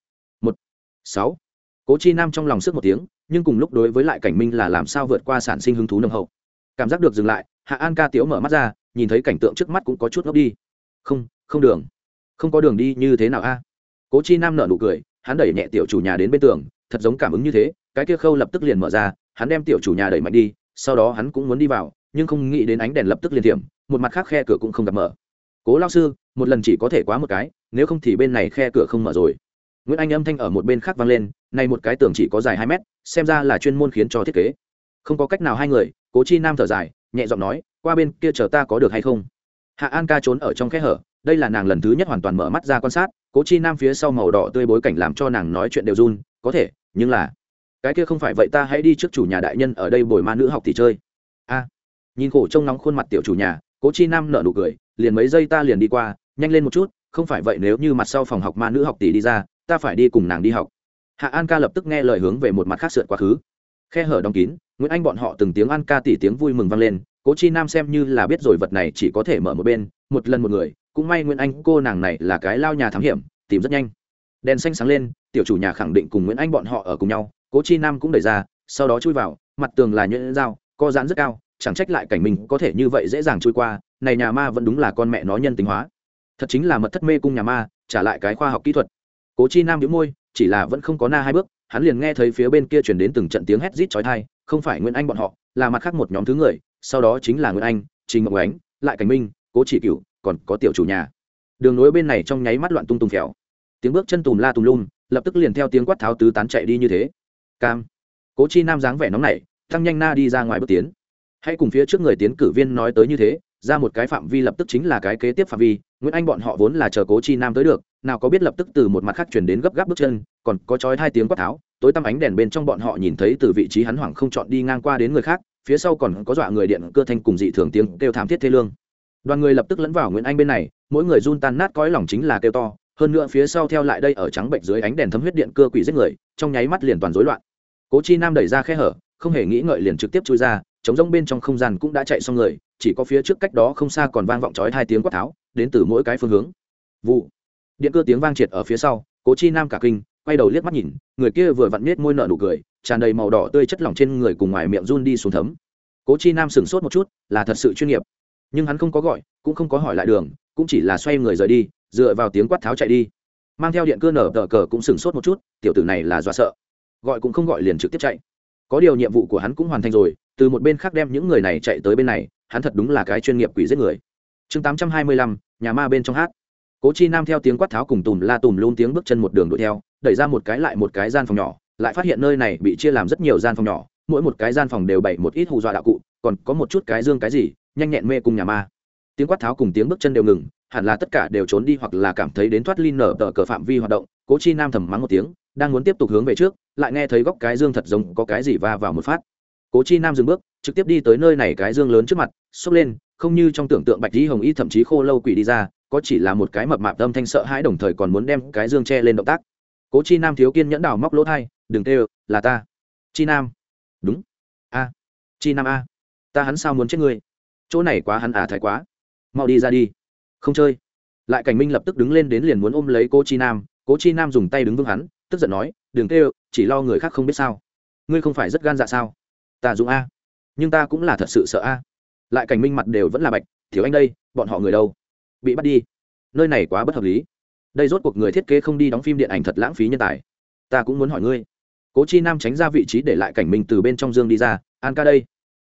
Một, sáu. Cố chi nam trong lòng sức một tiếng, nhưng cùng lúc đối với lại cảnh minh là làm sao vượt qua sản sinh hứng thú nồng hậu. Cảm giác được dừng lại, hạ an ca tiếu mở mắt ra, nhìn thấy cảnh tượng trước mắt cũng có chút ngốc đi. Không không đường. Không có đường đi như thế nào a? Cố chi nam nở nụ cười, hắn đẩy nhẹ tiểu chủ nhà đến bên tường, thật giống cảm ứng như thế, cái kia khâu lập tức liền mở ra, hắn đem tiểu chủ nhà đẩy mạnh đi, sau đó hắn cũng muốn đi vào nhưng không nghĩ đến ánh đèn lập tức liền thiểm, một mặt khác khe cửa cũng không gặp mở. Cố lao sư, một lần chỉ có thể quá một cái, nếu không thì bên này khe cửa không mở rồi. Nguyễn anh âm thanh ở một bên khác vang lên, này một cái tường chỉ có dài hai mét, xem ra là chuyên môn khiến cho thiết kế. Không có cách nào hai người, cố chi nam thở dài, nhẹ giọng nói, qua bên kia chờ ta có được hay không? Hạ an ca trốn ở trong khe hở, đây là nàng lần thứ nhất hoàn toàn mở mắt ra quan sát, cố chi nam phía sau màu đỏ tươi bối cảnh làm cho nàng nói chuyện đều run, có thể, nhưng là, cái kia không phải vậy ta hãy đi trước chủ nhà đại nhân ở đây bồi ma nữ học thì chơi. A nhìn khổ trông nóng khuôn mặt tiểu chủ nhà, cố chi nam nở nụ cười, liền mấy giây ta liền đi qua, nhanh lên một chút, không phải vậy nếu như mặt sau phòng học ma nữ học tỷ đi ra, ta phải đi cùng nàng đi học. Hạ an ca lập tức nghe lời hướng về một mặt khác sượt quá khứ. Khe hở đóng kín, nguyễn anh bọn họ từng tiếng an ca tỉ tiếng vui mừng vang lên, cố chi nam xem như là biết rồi vật này chỉ có thể mở một bên, một lần một người, cũng may nguyễn anh cô nàng này là cái lao nhà thám hiểm, tìm rất nhanh. Đèn xanh sáng lên, tiểu chủ nhà khẳng định cùng nguyễn anh bọn họ ở cùng nhau, cố chi nam cũng đẩy ra, sau đó chui vào, mặt tường là nhuyễn dao, co giãn rất cao chẳng trách lại cảnh mình có thể như vậy dễ dàng trôi qua, này nhà ma vẫn đúng là con mẹ nó nhân tính hóa. Thật chính là mật thất mê cung nhà ma, trả lại cái khoa học kỹ thuật. Cố chi nam đĩu môi, chỉ là vẫn không có na hai bước, hắn liền nghe thấy phía bên kia chuyển đến từng trận tiếng hét rít chói tai, không phải nguyễn anh bọn họ, là mặt khác một nhóm thứ người, sau đó chính là nguyễn anh, trình ngọc ánh, lại cảnh minh, cố chỉ cửu, còn có tiểu chủ nhà. Đường nối bên này trong nháy mắt loạn tung tung phèo. Tiếng bước chân tùm la tùm lum, lập tức liền theo tiếng quát tháo tứ tán chạy đi như thế. Cam. Cố chi nam dáng vẻ nóng nảy tăng nhanh na đi ra ngoài bước tiến hãy cùng phía trước người tiến cử viên nói tới như thế, ra một cái phạm vi lập tức chính là cái kế tiếp phạm vi, nguyễn anh bọn họ vốn là chờ cố chi nam tới được, nào có biết lập tức từ một mặt khác chuyển đến gấp gáp bước chân, còn có trói hai tiếng quát tháo, tối tăm ánh đèn bên trong bọn họ nhìn thấy từ vị trí hắn hoảng không chọn đi ngang qua đến người khác, phía sau còn có dọa người điện cơ thanh cùng dị thường tiếng kêu thảm thiết thê lương. Đoàn người lập tức lẫn vào nguyễn anh bên này, mỗi người run tan nát cõi lòng chính là kêu to, hơn nữa phía sau theo lại đây ở trắng bệnh dưới ánh đèn thấm huyết điện cơ quỷ giết người, trong nháy mắt liền toàn rối loạn. Cố chi nam đẩy ra khe hở, không hề nghĩ ngợi liền trực tiếp chui ra chống rông bên trong không gian cũng đã chạy xong người, chỉ có phía trước cách đó không xa còn vang vọng chói hai tiếng quát tháo, đến từ mỗi cái phương hướng. Vụ. Điện cơ tiếng vang triệt ở phía sau, cố chi nam cả kinh, quay đầu liếc mắt nhìn, người kia vừa vặn nết môi nợ nụ cười, tràn đầy màu đỏ tươi chất lỏng trên người cùng ngoài miệng run đi xuống thấm. Cố chi nam sửng sốt một chút, là thật sự chuyên nghiệp. Nhưng hắn không có gọi, cũng không có hỏi lại đường, cũng chỉ là xoay người rời đi, dựa vào tiếng quát tháo chạy đi. Mang theo điện cơ nở tờ cờ cũng sửng sốt một chút, tiểu tử này là do sợ. Gọi cũng không gọi liền trực tiếp chạy. Có điều nhiệm vụ của hắn cũng hoàn thành rồi từ một bên khác đem những người này chạy tới bên này, hắn thật đúng là cái chuyên nghiệp quỷ giết người. Chương tám trăm hai mươi lăm, nhà ma bên trong hát. Cố chi nam theo tiếng quát tháo cùng tùm la tùm luôn tiếng bước chân một đường đuổi theo, đẩy ra một cái lại một cái gian phòng nhỏ, lại phát hiện nơi này bị chia làm rất nhiều gian phòng nhỏ, mỗi một cái gian phòng đều bày một ít hù dọa đạo cụ, còn có một chút cái dương cái gì, nhanh nhẹn mê cùng nhà ma. Tiếng quát tháo cùng tiếng bước chân đều ngừng, hẳn là tất cả đều trốn đi hoặc là cảm thấy đến thoát ly nở tờ cờ phạm vi hoạt động, cố chi nam thầm mắng một tiếng, đang muốn tiếp tục hướng về trước, lại nghe thấy góc cái dương thật giống có cái gì va vào một phát cố chi nam dừng bước, trực tiếp đi tới nơi này cái dương lớn trước mặt, xốc lên, không như trong tưởng tượng bạch di hồng y thậm chí khô lâu quỷ đi ra, có chỉ là một cái mập mạp âm thanh sợ hãi đồng thời còn muốn đem cái dương che lên động tác. Cố chi nam thiếu kiên nhẫn đào móc lỗ thai, đừng tê là ta. Chi nam? Đúng. A, chi nam a, ta hắn sao muốn chết ngươi? Chỗ này quá hắn à thái quá. Mau đi ra đi. Không chơi. Lại cảnh minh lập tức đứng lên đến liền muốn ôm lấy cô chi nam, cố chi nam dùng tay đứng vững hắn, tức giận nói, đừng tê chỉ lo người khác không biết sao. Ngươi không phải rất gan dạ sao? Ta dũng a. Nhưng ta cũng là thật sự sợ a. Lại cảnh minh mặt đều vẫn là bạch thiếu anh đây bọn họ người đâu? Bị bắt đi. Nơi này quá bất hợp lý. Đây rốt cuộc người thiết kế không đi đóng phim điện ảnh thật lãng phí nhân tài. Ta cũng muốn hỏi ngươi. Cố chi nam tránh ra vị trí để lại cảnh minh từ bên trong dương đi ra an ca đây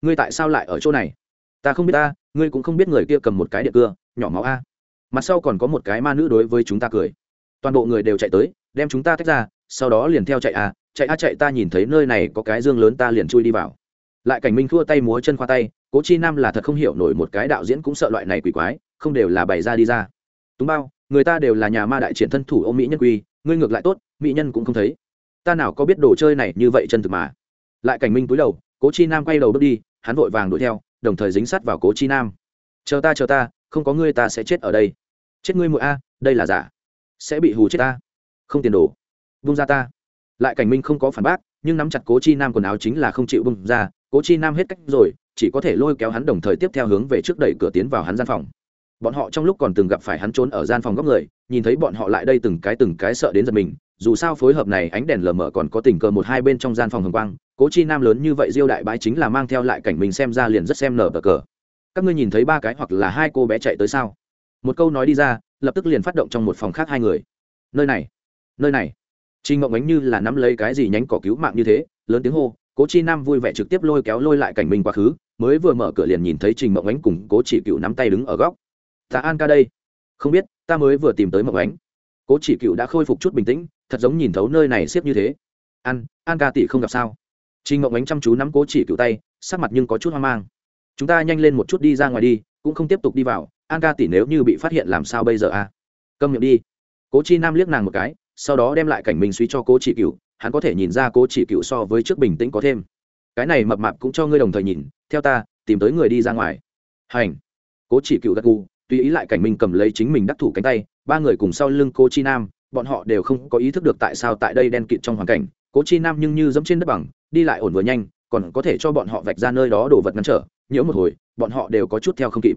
ngươi tại sao lại ở chỗ này? Ta không biết ta ngươi cũng không biết người kia cầm một cái điện cưa nhỏ máu a. Mặt sau còn có một cái ma nữ đối với chúng ta cười. Toàn bộ người đều chạy tới đem chúng ta tách ra sau đó liền theo chạy a, chạy a chạy ta nhìn thấy nơi này có cái dương lớn ta liền chui đi vào lại cảnh minh thua tay múa chân khoa tay, cố chi nam là thật không hiểu nổi một cái đạo diễn cũng sợ loại này quỷ quái, không đều là bày ra đi ra. Túng bao, người ta đều là nhà ma đại triển thân thủ ô mỹ nhân quy ngươi ngược lại tốt, mỹ nhân cũng không thấy. Ta nào có biết đồ chơi này như vậy chân thực mà. Lại cảnh minh túi đầu, cố chi nam quay đầu bước đi, hắn vội vàng đuổi theo, đồng thời dính sát vào cố chi nam. Chờ ta chờ ta, không có ngươi ta sẽ chết ở đây. Chết ngươi mụi a, đây là giả. Sẽ bị hù chết ta. Không tiền đồ. Vung ra ta. Lại cảnh minh không có phản bác, nhưng nắm chặt cố chi nam quần áo chính là không chịu bung ra cố chi nam hết cách rồi chỉ có thể lôi kéo hắn đồng thời tiếp theo hướng về trước đẩy cửa tiến vào hắn gian phòng. Bọn họ trong lúc còn từng gặp phải hắn trốn ở gian phòng góc người nhìn thấy bọn họ lại đây từng cái từng cái sợ đến giật mình dù sao phối hợp này ánh đèn lờ mờ còn có tình cờ một hai bên trong gian phòng hồng quang cố chi nam lớn như vậy diêu đại bái chính là mang theo lại cảnh mình xem ra liền rất xem nở bờ cờ. Các ngươi nhìn thấy ba cái hoặc là hai cô bé chạy tới sao? Một câu nói đi ra lập tức liền phát động trong một phòng khác hai người. Nơi này nơi này. Trình Ngộng Ánh như là nắm lấy cái gì nhánh cỏ cứu mạng như thế, lớn tiếng hô, Cố Chi Nam vui vẻ trực tiếp lôi kéo lôi lại cảnh Minh quá khứ, mới vừa mở cửa liền nhìn thấy Trình Mộng Ánh cùng Cố Chỉ Cựu nắm tay đứng ở góc. "Ta An ca đây." "Không biết, ta mới vừa tìm tới Mộng Ánh." Cố Chỉ Cựu đã khôi phục chút bình tĩnh, thật giống nhìn thấu nơi này xếp như thế. "An, An ca tỷ không gặp sao?" Trình Mộng Ánh chăm chú nắm Cố Chỉ Cựu tay, sắc mặt nhưng có chút hoang mang. "Chúng ta nhanh lên một chút đi ra ngoài đi, cũng không tiếp tục đi vào, An ca tỷ nếu như bị phát hiện làm sao bây giờ a?" À? "Câm miệng đi." Cố Chi Nam liếc nàng một cái, sau đó đem lại cảnh mình suy cho cố chỉ cựu hắn có thể nhìn ra cố chỉ cựu so với trước bình tĩnh có thêm. Cái này mập mạp cũng cho ngươi đồng thời nhìn, theo ta, tìm tới người đi ra ngoài. Hành. Cố chỉ cựu gật gù, tùy ý lại cảnh mình cầm lấy chính mình đắc thủ cánh tay, ba người cùng sau lưng cô chi nam, bọn họ đều không có ý thức được tại sao tại đây đen kịt trong hoàn cảnh. Cố chi nam nhưng như dẫm trên đất bằng, đi lại ổn vừa nhanh, còn có thể cho bọn họ vạch ra nơi đó đồ vật ngăn trở nhiễu một hồi, bọn họ đều có chút theo không kịp.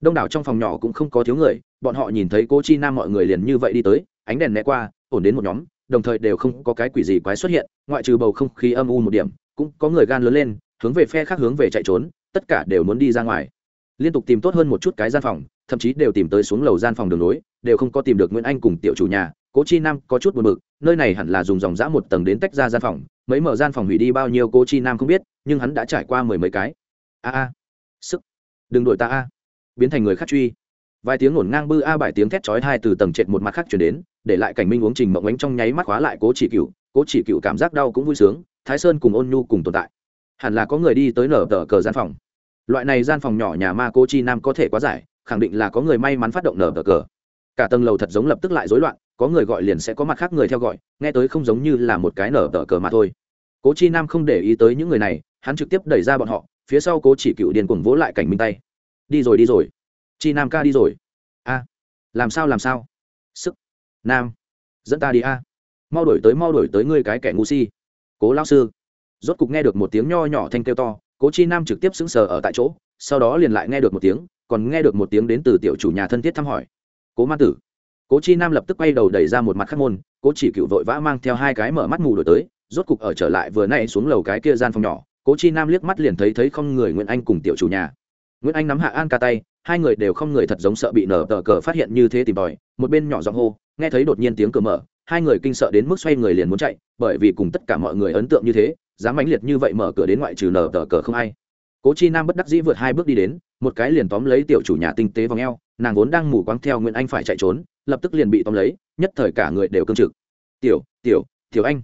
Đông đảo trong phòng nhỏ cũng không có thiếu người, bọn họ nhìn thấy cố chi nam mọi người liền như vậy đi tới, ánh đèn né qua, ổn đến một nhóm đồng thời đều không có cái quỷ gì quái xuất hiện, ngoại trừ bầu không khí âm u một điểm, cũng có người gan lớn lên, hướng về phe khác hướng về chạy trốn, tất cả đều muốn đi ra ngoài. Liên tục tìm tốt hơn một chút cái gian phòng, thậm chí đều tìm tới xuống lầu gian phòng đường nối, đều không có tìm được nguyễn anh cùng tiểu chủ nhà, cố chi nam có chút buồn bực, nơi này hẳn là dùng dòng dã một tầng đến tách ra gian phòng, mấy mở gian phòng hủy đi bao nhiêu cố chi nam không biết, nhưng hắn đã trải qua mười mấy cái. A a. Sức. Đừng đuổi ta a. Biến thành người khác truy. Vài tiếng ngổn ngang bư a bài tiếng thét chói hai từ tầng trệt một mặt khác chuyển đến để lại cảnh minh uống trình mộng ánh trong nháy mắt khóa lại cố chỉ cựu, cố chỉ cựu cảm giác đau cũng vui sướng, thái sơn cùng ôn nhu cùng tồn tại. Hẳn là có người đi tới nở tờ cờ gian phòng. Loại này gian phòng nhỏ nhà ma cô chi nam có thể quá giải, khẳng định là có người may mắn phát động nở tờ cờ. Cả tầng lầu thật giống lập tức lại rối loạn, có người gọi liền sẽ có mặt khác người theo gọi, nghe tới không giống như là một cái nở tờ cờ mà thôi. Cố chi nam không để ý tới những người này, hắn trực tiếp đẩy ra bọn họ, phía sau cố chỉ cựu điền cuồng vỗ lại cảnh minh tay. Đi rồi đi rồi. Chi nam ca đi rồi. A, làm sao làm sao? Nam, dẫn ta đi a. Mau đổi tới, mau đổi tới ngươi cái kẻ ngu si. Cố lao sư. Rốt cục nghe được một tiếng nho nhỏ thanh kêu to, cố chi nam trực tiếp sững sờ ở tại chỗ, sau đó liền lại nghe được một tiếng, còn nghe được một tiếng đến từ tiểu chủ nhà thân thiết thăm hỏi. Cố man tử. Cố chi nam lập tức quay đầu đẩy ra một mặt khắc môn, cố chỉ cựu vội vã mang theo hai cái mở mắt mù đổi tới, rốt cục ở trở lại vừa nay xuống lầu cái kia gian phòng nhỏ. Cố chi nam liếc mắt liền thấy thấy không người nguyễn anh cùng tiểu chủ nhà nguyễn anh nắm hạ an ca tay, hai người đều không người thật giống sợ bị nở tờ cờ phát hiện như thế tìm tòi, một bên nhỏ giọng hô, nghe thấy đột nhiên tiếng cửa mở, hai người kinh sợ đến mức xoay người liền muốn chạy, bởi vì cùng tất cả mọi người ấn tượng như thế, dám mãnh liệt như vậy mở cửa đến ngoại trừ nở tờ cờ không ai. Cố chi nam bất đắc dĩ vượt hai bước đi đến, một cái liền tóm lấy tiểu chủ nhà tinh tế v ò nàng vốn đang mù quáng theo nguyễn anh phải chạy trốn, lập tức liền bị tóm lấy, nhất thời cả người đều cương trực. Tiểu tiểu tiểu anh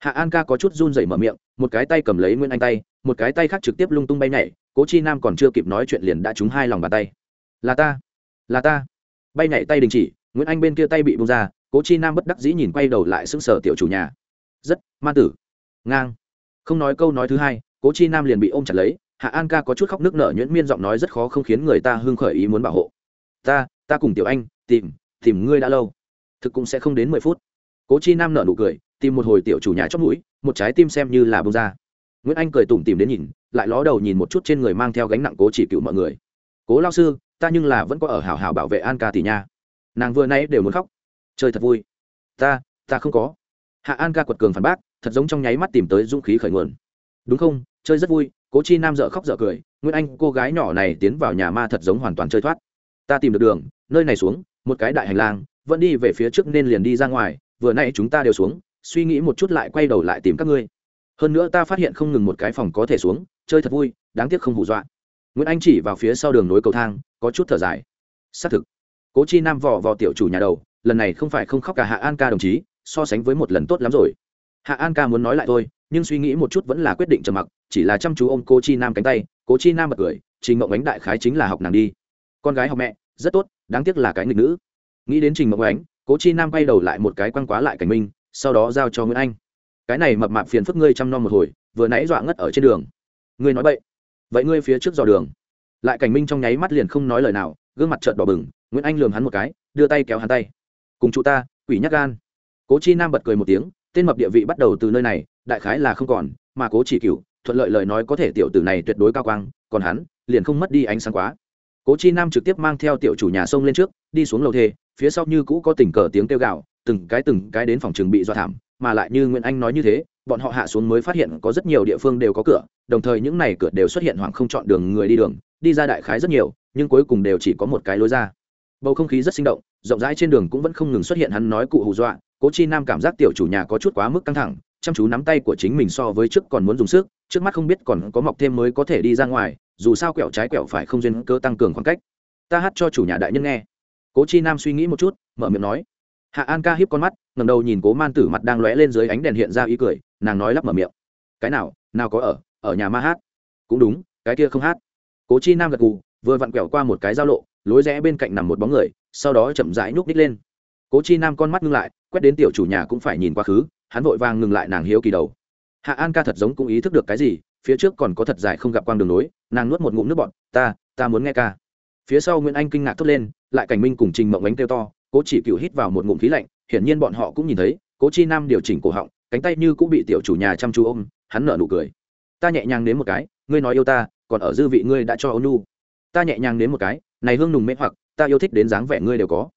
hạ an ca có chút run rẩy mở miệng, một cái tay cầm lấy nguyễn anh tay, một cái tay khác trực tiếp lung tung bay nhảy, cố chi nam còn chưa kịp nói chuyện liền đã trúng hai lòng bàn tay. Là ta là ta. Bay nhảy tay đình chỉ nguyễn anh bên kia tay bị bung ra, cố chi nam bất đắc dĩ nhìn quay đầu lại xứng sở tiểu chủ nhà. Rất man tử. Ngang. Không nói câu nói thứ hai, cố chi nam liền bị ôm chặt lấy, hạ an ca có chút khóc nước nở nhuyễn miên giọng nói rất khó không khiến người ta hưng khởi ý muốn bảo hộ. Ta ta cùng tiểu anh, tìm tìm ngươi đã lâu, thực cũng sẽ không đến mười phút. Cố chi nam nở nụ cười tìm một hồi tiểu chủ nhà chót mũi, một trái tim xem như là bông ra. Nguyễn anh cười tủm tìm đến nhìn, lại ló đầu nhìn một chút trên người mang theo gánh nặng cố chỉ cựu mọi người. Cố lao sư, ta nhưng là vẫn có ở hảo hảo bảo vệ an ca tỷ nha. Nàng vừa nay đều muốn khóc. Chơi thật vui. Ta ta không có. Hạ an ca quật cường phản bác, thật giống trong nháy mắt tìm tới dũng khí khởi nguồn. Đúng không? Chơi rất vui. Cố chi nam dợ khóc dợ cười, nguyễn anh, cô gái nhỏ này tiến vào nhà ma thật giống hoàn toàn chơi thoát. Ta tìm được đường, nơi này xuống, một cái đại hành lang, vẫn đi về phía trước nên liền đi ra ngoài, vừa nay chúng ta đều xuống suy nghĩ một chút lại quay đầu lại tìm các ngươi. Hơn nữa ta phát hiện không ngừng một cái phòng có thể xuống, chơi thật vui, đáng tiếc không hù dọa. Nguyễn anh chỉ vào phía sau đường nối cầu thang, có chút thở dài. Xác thực, cố chi nam vò vò tiểu chủ nhà đầu, lần này không phải không khóc cả hạ an ca đồng chí, so sánh với một lần tốt lắm rồi. Hạ an ca muốn nói lại thôi, nhưng suy nghĩ một chút vẫn là quyết định trầm mặc, chỉ là chăm chú ô m cố chi nam cánh tay, cố chi nam bật cười, trình mộng ánh đại khái chính là học nàng đi. Con gái học mẹ, rất tốt, đáng tiếc là cái nghịch nữ. Nghĩ đến trình mộng ánh, cố chi nam quay đầu lại một cái quăng quá lại cảnh minh sau đó giao cho nguyễn anh. Cái này mập mạp phiền phức ngươi chăm nom một hồi, vừa nãy dọa ngất ở trên đường. Ngươi nói vậy vậy ngươi phía trước dò đường. Lại cảnh minh trong nháy mắt liền không nói lời nào, gương mặt trợn đỏ bừng, nguyễn anh lường hắn một cái, đưa tay kéo hắn tay. Cùng chú ta, quỷ nhắc gan. Cố chi nam bật cười một tiếng, tên mập địa vị bắt đầu từ nơi này, đại khái là không còn, mà cố chỉ cựu thuận lợi lời nói có thể tiểu tử này tuyệt đối cao quang, còn hắn, liền không mất đi ánh sáng quá. Cố chi nam trực tiếp mang theo tiểu chủ nhà sông lên trước, đi xuống lầu thê, phía sau như cũ có tình cờ tiếng kêu gạo từng cái từng cái đến phòng trường bị do thảm, mà lại như nguyễn anh nói như thế, bọn họ hạ xuống mới phát hiện có rất nhiều địa phương đều có cửa, đồng thời những này cửa đều xuất hiện hoảng không chọn đường người đi đường, đi ra đại khái rất nhiều, nhưng cuối cùng đều chỉ có một cái lối ra. Bầu không khí rất sinh động, rộng rãi trên đường cũng vẫn không ngừng xuất hiện hắn nói cụ hù dọa, cố chi nam cảm giác tiểu chủ nhà có chút quá mức căng thẳng, chăm chú nắm tay của chính mình so với trước còn muốn dùng sức, trước mắt không biết còn có mọc thêm mới có thể đi ra ngoài, dù sao quẹo trái quẹo phải không duyên cơ tăng cường khoảng cách. Ta hát cho chủ nhà đại nhân nghe. Cố chi nam suy nghĩ một chút, mở miệng nói hạ an ca hiếp con mắt ngầm đầu nhìn cố man tử mặt đang lóe lên dưới ánh đèn hiện ra ý cười, nàng nói lắp mở miệng. Cái nào nào có ở ở nhà ma hát? Cũng đúng, cái kia không hát. Cố chi nam gật gù, vừa vặn quẹo qua một cái giao lộ, lối rẽ bên cạnh nằm một bóng người, sau đó chậm rãi nhúc ních lên. Cố chi nam con mắt ngưng lại, quét đến tiểu chủ nhà cũng phải nhìn quá khứ, hắn vội vàng ngừng lại nàng hiếu kỳ đầu. Hạ an ca thật giống cũng ý thức được cái gì, phía trước còn có thật dài không gặp quang đường nối, nàng nuốt một ngụm nước bọn ta ta muốn nghe ca. Phía sau nguyễn anh kinh ngạc thốt lên, lại cảnh minh cùng trình mộng ánh kêu to cố chỉ cựu hít vào một ngụm khí lạnh, hiển nhiên bọn họ cũng nhìn thấy, cố chi nam điều chỉnh cổ họng, cánh tay như cũng bị tiểu chủ nhà chăm chú ôm, hắn nở nụ cười. Ta nhẹ nhàng đến một cái, ngươi nói yêu ta, còn ở dư vị ngươi đã cho ôn nu ta nhẹ nhàng đến một cái, này hương nùng mê hoặc, ta yêu thích đến dáng vẻ ngươi đều có.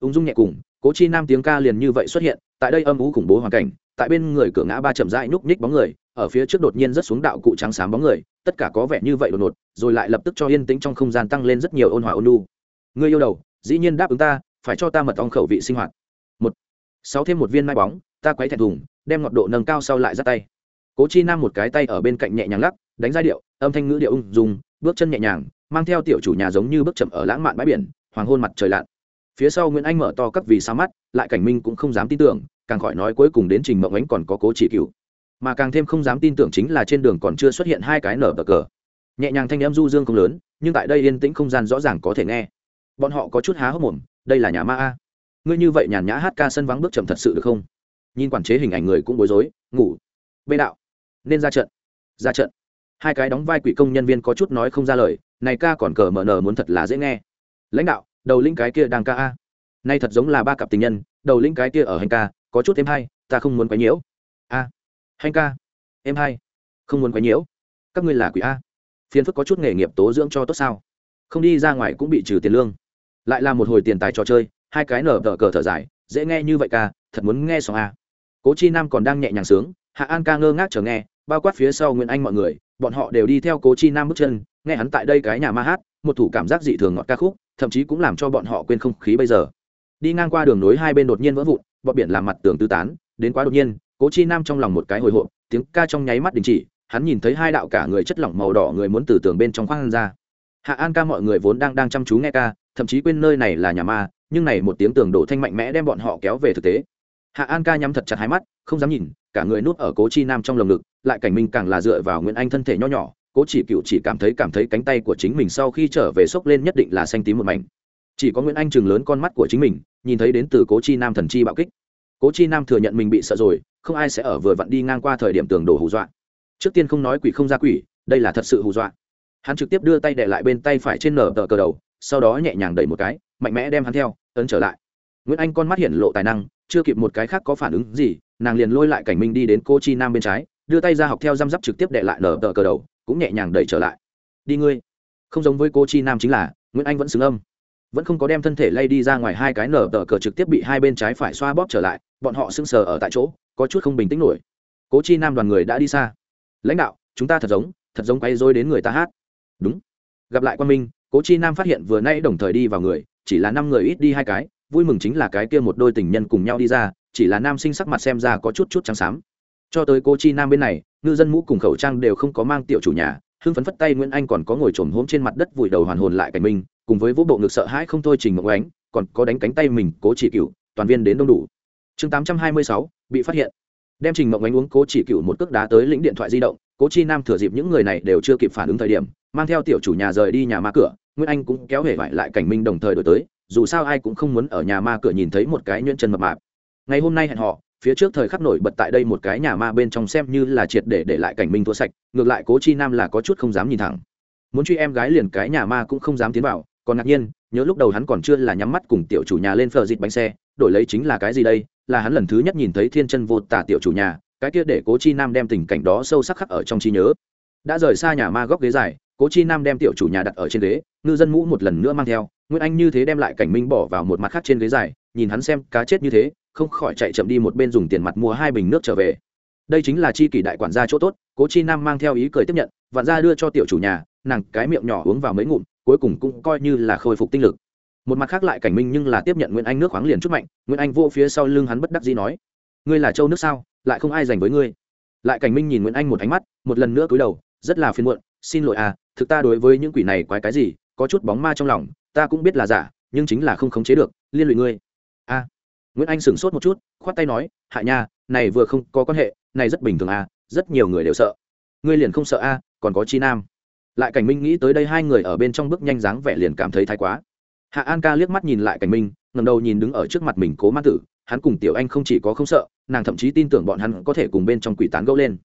Ung dung nhẹ cùng, cố chi nam tiếng ca liền như vậy xuất hiện, tại đây âm ú khủng bố hoàn cảnh, tại bên người cửa ngã ba chậm rãi núp nhích bóng người, ở phía trước đột nhiên rất xuống đạo cụ trắng sáng bóng người, tất cả có vẻ như vậy đột ngột, rồi lại lập tức cho yên tĩnh trong không gian tăng lên rất nhiều ôn hòa ôn nu. ngươi yêu đầu, dĩ nhiên đáp ứng ta phải cho ta mật ong khẩu vị sinh hoạt. Một, sáu thêm một viên mai bóng, ta quấy thẹn thùng, đem ngọt độ nâng cao sau lại ra tay. Cố chi nam một cái tay ở bên cạnh nhẹ nhàng lắc, đánh giai điệu, âm thanh ngữ điệu ung dùng bước chân nhẹ nhàng, mang theo tiểu chủ nhà giống như bước chậm ở lãng mạn bãi biển, hoàng hôn mặt trời lặn. Phía sau nguyễn anh mở to các vì sao mắt, lại cảnh minh cũng không dám tin tưởng, càng khỏi nói cuối cùng đến trình mộng ánh còn có cố chỉ cựu mà càng thêm không dám tin tưởng chính là trên đường còn chưa xuất hiện hai cái nở bờ cờ. Nhẹ nhàng thanh em du dương không lớn, nhưng tại đây yên tĩnh không gian rõ ràng có thể nghe. Bọn họ có chút há hốc mồm đây là nhà ma a. Ngươi như vậy nhàn nhã hát ca sân vắng bước chậm thật sự được không? Nhìn quản chế hình ảnh người cũng bối rối, ngủ. Bê đạo. Nên ra trận. Ra trận. Hai cái đóng vai quỷ công nhân viên có chút nói không ra lời, này ca còn cờ mở nở muốn thật là dễ nghe. Lãnh đạo, đầu linh cái kia đang ca a. Nay thật giống là ba cặp tình nhân, đầu linh cái kia ở hành ca, có chút thêm hay, ta không muốn quấy nhiễu. A. Hành ca. Em hai không muốn quấy nhiễu. Các ngươi là quỷ a. Phiền phức có chút nghề nghiệp tố dưỡng cho tốt sao? Không đi ra ngoài cũng bị trừ tiền lương lại là một hồi tiền tài trò chơi, hai cái nở tờ cờ thở dài, dễ nghe như vậy ca, thật muốn nghe xong a. Cố chi nam còn đang nhẹ nhàng sướng, hạ an ca ngơ ngác chờ nghe, bao quát phía sau nguyễn anh mọi người, bọn họ đều đi theo cố chi nam bước chân, nghe hắn tại đây cái nhà ma hát, một thủ cảm giác dị thường ngọt ca khúc, thậm chí cũng làm cho bọn họ quên không khí bây giờ. Đi ngang qua đường nối hai bên đột nhiên vỡ vụn bọn biển làm mặt tường tư tán, đến quá đột nhiên, cố chi nam trong lòng một cái hồi hộp, tiếng ca trong nháy mắt đình chỉ, hắn nhìn thấy hai đạo cả người chất lỏng màu đỏ người muốn từ tường bên trong khoang ra hạ an ca mọi người vốn đang đang chăm chú nghe ca, thậm chí quên nơi này là nhà ma, nhưng này một tiếng tường đổ thanh mạnh mẽ đem bọn họ kéo về thực tế. Hạ an ca nhắm thật chặt hai mắt, không dám nhìn, cả người nuốt ở cố chi nam trong lồng ngực, lại cảnh mình càng là dựa vào nguyễn anh thân thể nho nhỏ, cố chỉ cựu chỉ cảm thấy cảm thấy cánh tay của chính mình sau khi trở về sốc lên nhất định là xanh tím một mảnh. Chỉ có nguyễn anh chừng lớn con mắt của chính mình, nhìn thấy đến từ cố chi nam thần chi bạo kích. Cố chi nam thừa nhận mình bị sợ rồi, không ai sẽ ở vừa vặn đi ngang qua thời điểm tường đổ hù dọa. Trước tiên không nói quỷ không ra quỷ, đây là thật sự hù dọa hắn trực tiếp đưa tay đệ lại bên tay phải trên nở tờ cờ đầu, sau đó nhẹ nhàng đẩy một cái, mạnh mẽ đem hắn theo, ấn trở lại. Nguyễn anh con mắt hiện lộ tài năng, chưa kịp một cái khác có phản ứng gì, nàng liền lôi lại cảnh minh đi đến cô chi nam bên trái, đưa tay ra học theo răm rắp trực tiếp đệ lại nở tờ cờ đầu, cũng nhẹ nhàng đẩy trở lại. Đi ngươi. Không giống với cô chi nam chính là, nguyễn anh vẫn xứng âm. Vẫn không có đem thân thể lay đi ra ngoài hai cái nở tờ cờ trực tiếp bị hai bên trái phải xoa bóp trở lại, bọn họ sững sờ ở tại chỗ, có chút không bình tĩnh nổi. Cố chi nam đoàn người đã đi xa. Lãnh đạo, chúng ta thật giống thật giống quay dối đến người ta hát đúng. Gặp lại quan minh, cố chi nam phát hiện vừa nay đồng thời đi vào người, chỉ là năm người ít đi hai cái, vui mừng chính là cái kia một đôi tình nhân cùng nhau đi ra, chỉ là nam sinh sắc mặt xem ra có chút chút trắng xám. Cho tới cô chi nam bên này, ngư dân mũ cùng khẩu trang đều không có mang tiểu chủ nhà, hưng phấn phất tay nguyễn anh còn có ngồi trồm hôm trên mặt đất vùi đầu hoàn hồn lại cảnh minh cùng với vũ bộ ngực sợ hãi không thôi trình mộng ánh, còn có đánh cánh tay mình cố chỉ cựu toàn viên đến đông đủ. Chương tám trăm hai mươi sáu, bị phát hiện. Đem trình mộng ánh uống cố chỉ cựu một cước đá tới lĩnh điện thoại di động, cố chi nam thừa dịp những người này đều chưa kịp phản ứng thời điểm mang theo tiểu chủ nhà rời đi nhà ma cửa, nguyễn anh cũng kéo hể vải lại cảnh minh đồng thời đổi tới, dù sao ai cũng không muốn ở nhà ma cửa nhìn thấy một cái nhuyễn chân mập mạp. Ngày hôm nay hẹn họ phía trước thời khắc nổi bật tại đây một cái nhà ma bên trong xem như là triệt để để lại cảnh minh thua sạch, ngược lại cố chi nam là có chút không dám nhìn thẳng. Muốn truy em gái liền cái nhà ma cũng không dám tiến vào, còn ngạc nhiên, nhớ lúc đầu hắn còn chưa là nhắm mắt cùng tiểu chủ nhà lên phờ dịt bánh xe, đổi lấy chính là cái gì đây, là hắn lần thứ nhất nhìn thấy thiên chân vô tả tiểu chủ nhà, cái kia để cố chi nam đem tình cảnh đó sâu sắc khắc ở trong trí nhớ. Đã rời xa nhà ma góc ghế dài cố chi nam đem tiểu chủ nhà đặt ở trên ghế, ngư dân mũ một lần nữa mang theo, nguyễn anh như thế đem lại cảnh minh bỏ vào một mặt khác trên ghế dài, nhìn hắn xem cá chết như thế, không khỏi chạy chậm đi một bên dùng tiền mặt mua hai bình nước trở về. Đây chính là chi kỷ đại quản gia chỗ tốt, cố chi nam mang theo ý cười tiếp nhận vạn ra đưa cho tiểu chủ nhà, nàng cái miệng nhỏ uống vào mấy ngụm, cuối cùng cũng coi như là khôi phục tinh lực. Một mặt khác lại cảnh minh nhưng là tiếp nhận nguyễn anh nước khoáng liền chút mạnh, nguyễn anh vô phía sau lưng hắn bất đắc dĩ nói, ngươi là châu nước sao, lại không ai dành với ngươi. Lại cảnh minh nhìn nguyễn anh một ánh mắt, một lần nữa cúi đầu, rất là phiền muộn xin lỗi à thực ta đối với những quỷ này quái cái gì, có chút bóng ma trong lòng, ta cũng biết là giả, nhưng chính là không khống chế được, liên lụy ngươi. A nguyễn anh sửng sốt một chút, khoát tay nói, hạ nha, này vừa không có quan hệ, này rất bình thường à rất nhiều người đều sợ. Ngươi liền không sợ a còn có chi nam. Lại cảnh minh nghĩ tới đây hai người ở bên trong bước nhanh dáng vẻ liền cảm thấy thái quá. Hạ an ca liếc mắt nhìn lại cảnh minh ngầm đầu nhìn đứng ở trước mặt mình cố ma tử, hắn cùng tiểu anh không chỉ có không sợ, nàng thậm chí tin tưởng bọn hắn có thể cùng bên trong quỷ tán gẫu lên.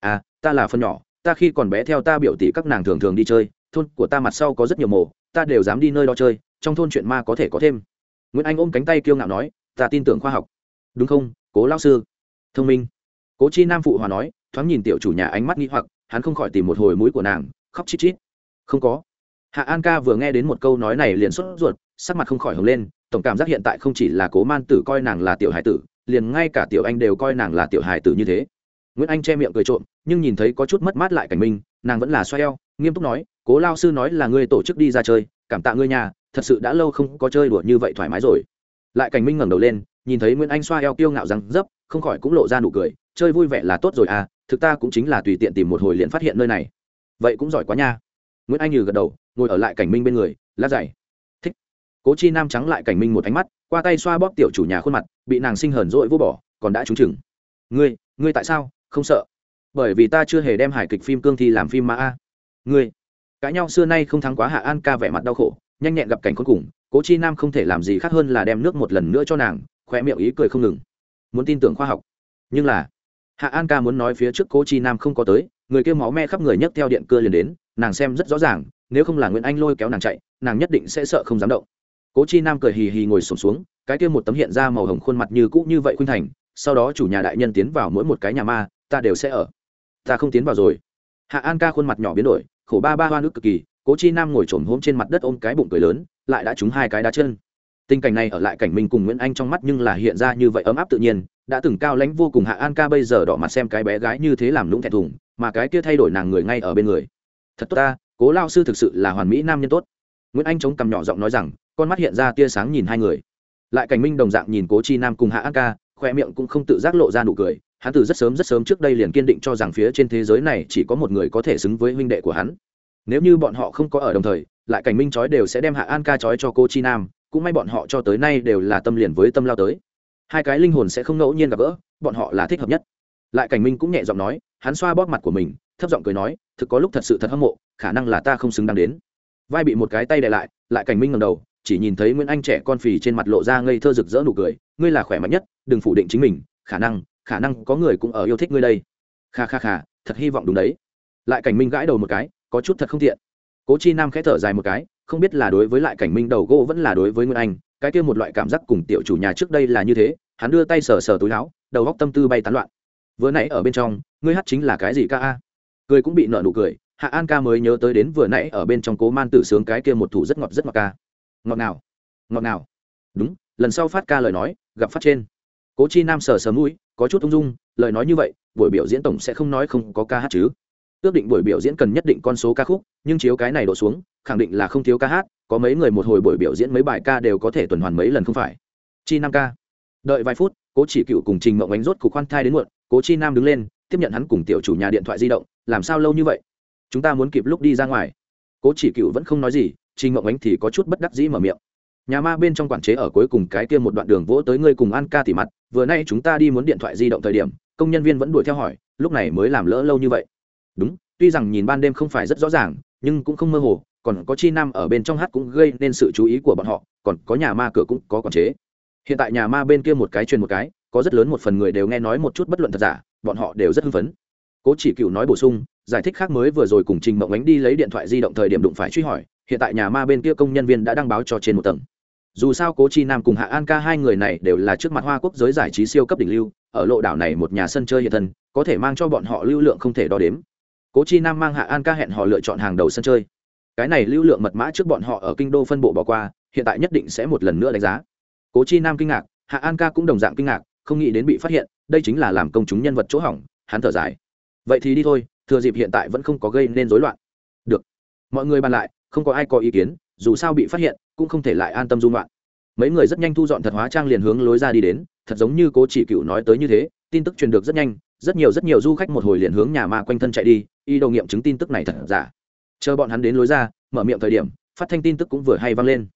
À ta là phân nhỏ ta khi còn bé theo ta biểu tỷ các nàng thường thường đi chơi, thôn của ta mặt sau có rất nhiều mồ, ta đều dám đi nơi đó chơi, trong thôn chuyện ma có thể có thêm. Nguyễn anh ôm cánh tay kiêu ngạo nói, ta tin tưởng khoa học. Đúng không, cố lao sư? Thông minh. Cố chi nam phụ hòa nói, thoáng nhìn tiểu chủ nhà ánh mắt nghi hoặc, hắn không khỏi tìm một hồi mũi của nàng, khóc chít chít. Không có. Hạ an ca vừa nghe đến một câu nói này liền sốt ruột, sắc mặt không khỏi hồng lên, tổng cảm giác hiện tại không chỉ là cố man tử coi nàng là tiểu hải tử, liền ngay cả tiểu anh đều coi nàng là tiểu hải tử như thế. Nguyễn anh che miệng cười trộm nhưng nhìn thấy có chút mất mát lại cảnh minh nàng vẫn là xoay eo, nghiêm túc nói, cố lao sư nói là ngươi tổ chức đi ra chơi, cảm tạ ngươi nhà, thật sự đã lâu không có chơi đùa như vậy thoải mái rồi. Lại cảnh minh ngẩng đầu lên, nhìn thấy nguyễn anh xoa eo kiêu ngạo rằng dấp, không khỏi cũng lộ ra nụ cười, chơi vui vẻ là tốt rồi à thực ta cũng chính là tùy tiện tìm một hồi liền phát hiện nơi này. Vậy cũng giỏi quá nha. Nguyễn anh nhừ gật đầu, ngồi ở lại cảnh minh bên người, lát dày thích. Cố chi nam trắng lại cảnh minh một ánh mắt, qua tay xoa bóp tiểu chủ nhà khuôn mặt, bị nàng sinh hờn dỗi vô bỏ, còn đã trúng chừng. Ngươi ngươi tại sao? Không sợ bởi vì ta chưa hề đem hài kịch phim cương thi làm phim mà a. Ngươi cãi nhau xưa nay không thắng quá hạ an ca vẻ mặt đau khổ nhanh nhẹn gặp cảnh cuối cùng cố chi nam không thể làm gì khác hơn là đem nước một lần nữa cho nàng khoe miệng ý cười không ngừng. Muốn tin tưởng khoa học. Nhưng là hạ an ca muốn nói phía trước cố chi nam không có tới người kêu máu me khắp người nhấc theo điện cưa liền đến nàng xem rất rõ ràng nếu không là nguyễn anh lôi kéo nàng chạy nàng nhất định sẽ sợ không dám động. Cố chi nam cười hì hì ngồi sổm xuống, xuống cái kia một tấm hiện ra màu hồng khuôn mặt như cũ như vậy khuynh thành sau đó chủ nhà đại nhân tiến vào mỗi một cái nhà ma ta đều sẽ ở ta không tiến vào rồi. Hạ an ca khuôn mặt nhỏ biến đổi, khổ ba ba hoa nước cực kỳ, cố chi nam ngồi trổm hôm trên mặt đất ôm cái bụng cười lớn, lại đã trúng hai cái đá chân. Tình cảnh này ở lại cảnh mình cùng nguyễn anh trong mắt nhưng là hiện ra như vậy ấm áp tự nhiên, đã từng cao lãnh vô cùng hạ an ca bây giờ đỏ mặt xem cái bé gái như thế làm lũng thẹn thùng, mà cái kia thay đổi nàng người ngay ở bên người. Thật tốt ta, cố lao sư thực sự là hoàn mỹ nam nhân tốt. Nguyễn anh chống cằm nhỏ giọng nói rằng, con mắt hiện ra tia sáng nhìn hai người. Lại cảnh minh đồng dạng nhìn cố chi nam cùng hạ an ca khoe miệng cũng không tự giác lộ ra nụ cười hắn từ rất sớm rất sớm trước đây liền kiên định cho rằng phía trên thế giới này chỉ có một người có thể xứng với huynh đệ của hắn. Nếu như bọn họ không có ở đồng thời, lại cảnh minh chói đều sẽ đem hạ an ca chói cho cô chi nam, cũng may bọn họ cho tới nay đều là tâm liền với tâm lao tới. Hai cái linh hồn sẽ không ngẫu nhiên gặp gỡ, bọn họ là thích hợp nhất. Lại cảnh minh cũng nhẹ giọng nói, hắn xoa bóp mặt của mình, thấp giọng cười nói, thực có lúc thật sự thật hâm mộ, khả năng là ta không xứng đáng đến. Vai bị một cái tay đè lại lại cảnh minh ngầm đầu, chỉ nhìn thấy nguyễn anh trẻ con phì trên mặt lộ ra ngây thơ rực rỡ nụ cười, ngươi là khỏe mạnh nhất, đừng phủ định chính mình, khả năng khả năng có người cũng ở yêu thích ngươi đây. Kha kha kha, thật hy vọng đúng đấy. Lại cảnh minh gãi đầu một cái, có chút thật không thiện cố chi nam khẽ thở dài một cái, không biết là đối với lại cảnh minh đầu gỗ vẫn là đối với nguyên anh, cái kia một loại cảm giác cùng tiểu chủ nhà trước đây là như thế, hắn đưa tay sờ sờ túi láo đầu góc tâm tư bay tán loạn. Vừa nãy ở bên trong, ngươi hát chính là cái gì ca a? Cười cũng bị nợ nụ cười, hạ an ca mới nhớ tới đến vừa nãy ở bên trong cố man tử sướng cái kia một thủ rất ngọt rất ngọt ca. Ngọt nào? Ngọt nào? Đúng, lần sau phát ca lời nói, gặp phát trên. Cố chi nam sờ sờ mũi có chút ung dung, lời nói như vậy, buổi biểu diễn tổng sẽ không nói không có ca hát chứ. Ước định buổi biểu diễn cần nhất định con số ca khúc, nhưng chiếu cái này đổ xuống, khẳng định là không thiếu ca hát, có mấy người một hồi buổi biểu diễn mấy bài ca đều có thể tuần hoàn mấy lần không phải. Chi năm ca. Đợi vài phút, cố chỉ cựu cùng trình mộng ánh rốt cục khoan thai đến muộn, cố chi nam đứng lên, tiếp nhận hắn cùng tiểu chủ nhà điện thoại di động, làm sao lâu như vậy? Chúng ta muốn kịp lúc đi ra ngoài. Cố chỉ cựu vẫn không nói gì, trình mộng ánh thì có chút bất đắc dĩ mở miệng. Nhà ma bên trong quản chế ở cuối cùng cái kia một đoạn đường vỗ tới ngươi cùng an ca tỉ mặt vừa nay chúng ta đi muốn điện thoại di động thời điểm, công nhân viên vẫn đuổi theo hỏi, lúc này mới làm lỡ lâu như vậy. Đúng, tuy rằng nhìn ban đêm không phải rất rõ ràng, nhưng cũng không mơ hồ, còn có chi nam ở bên trong hát cũng gây nên sự chú ý của bọn họ, còn có nhà ma cửa cũng có quản chế. Hiện tại nhà ma bên kia một cái truyền một cái, có rất lớn một phần người đều nghe nói một chút bất luận thật giả, bọn họ đều rất hưng phấn. Cố chỉ cựu nói bổ sung, giải thích khác mới vừa rồi cùng trình mộng ánh đi lấy điện thoại di động thời điểm đụng phải truy hỏi, hiện tại nhà ma bên kia công nhân viên đã đăng báo cho trên một tầng dù sao cố chi nam cùng hạ an ca hai người này đều là trước mặt hoa quốc giới giải trí siêu cấp đỉnh lưu, ở lộ đảo này một nhà sân chơi hiện thân, có thể mang cho bọn họ lưu lượng không thể đo đếm. Cố chi nam mang hạ an ca hẹn họ lựa chọn hàng đầu sân chơi. Cái này lưu lượng mật mã trước bọn họ ở kinh đô phân bộ bỏ qua, hiện tại nhất định sẽ một lần nữa đánh giá. Cố chi nam kinh ngạc, hạ an ca cũng đồng dạng kinh ngạc, không nghĩ đến bị phát hiện, đây chính là làm công chúng nhân vật chỗ hỏng, hắn thở dài. Vậy thì đi thôi, thừa dịp hiện tại vẫn không có gây nên rối loạn. Được. Mọi người bàn lại, không có ai có ý kiến, dù sao bị phát hiện cũng không thể lại an tâm dung loạn mấy người rất nhanh thu dọn thật hóa trang liền hướng lối ra đi đến, thật giống như cố chỉ cựu nói tới như thế, tin tức truyền được rất nhanh, rất nhiều rất nhiều du khách một hồi liền hướng nhà ma quanh thân chạy đi, y đầu nghiệm chứng tin tức này thật giả. Chờ bọn hắn đến lối ra, mở miệng thời điểm, phát thanh tin tức cũng vừa hay vang lên.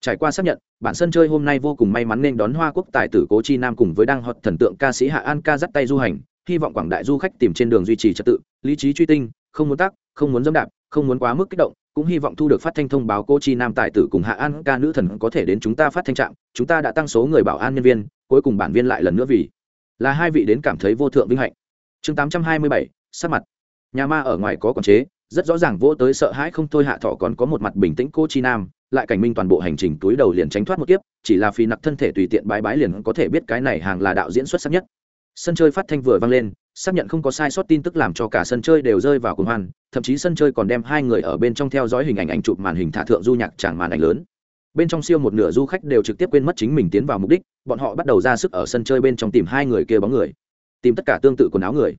Trải qua xác nhận, bản sân chơi hôm nay vô cùng may mắn nên đón hoa quốc tài tử cố chi nam cùng với đang hot thần tượng ca sĩ hạ an ca dắt tay du hành, hy vọng quảng đại du khách tìm trên đường duy trì trật tự, lý trí truy tinh, không muốn tắc, không muốn dẫm đạp, không muốn quá mức kích động cũng hy vọng thu được phát thanh thông báo cô chi nam tài tử cùng hạ an ca nữ thần có thể đến chúng ta phát thanh trạm, chúng ta đã tăng số người bảo an nhân viên, cuối cùng bản viên lại lần nữa vì là hai vị đến cảm thấy vô thượng vinh hạnh. Chương tám trăm hai mươi bảy, sắc mặt. Nhà ma ở ngoài có quản chế, rất rõ ràng vỗ tới sợ hãi không thôi hạ thọ còn có một mặt bình tĩnh cô chi nam, lại cảnh minh toàn bộ hành trình túi đầu liền tránh thoát một kiếp, chỉ là phi nặc thân thể tùy tiện bái bái liền có thể biết cái này hàng là đạo diễn xuất sắc nhất. Sân chơi phát thanh vừa vang lên xác nhận không có sai sót tin tức làm cho cả sân chơi đều rơi vào cuồng hoan, thậm chí sân chơi còn đem hai người ở bên trong theo dõi hình ảnh ảnh chụp màn hình thả thượng du nhạc tràng màn ảnh lớn. Bên trong siêu một nửa du khách đều trực tiếp quên mất chính mình tiến vào mục đích, bọn họ bắt đầu ra sức ở sân chơi bên trong tìm hai người kia bóng người, tìm tất cả tương tự quần áo người.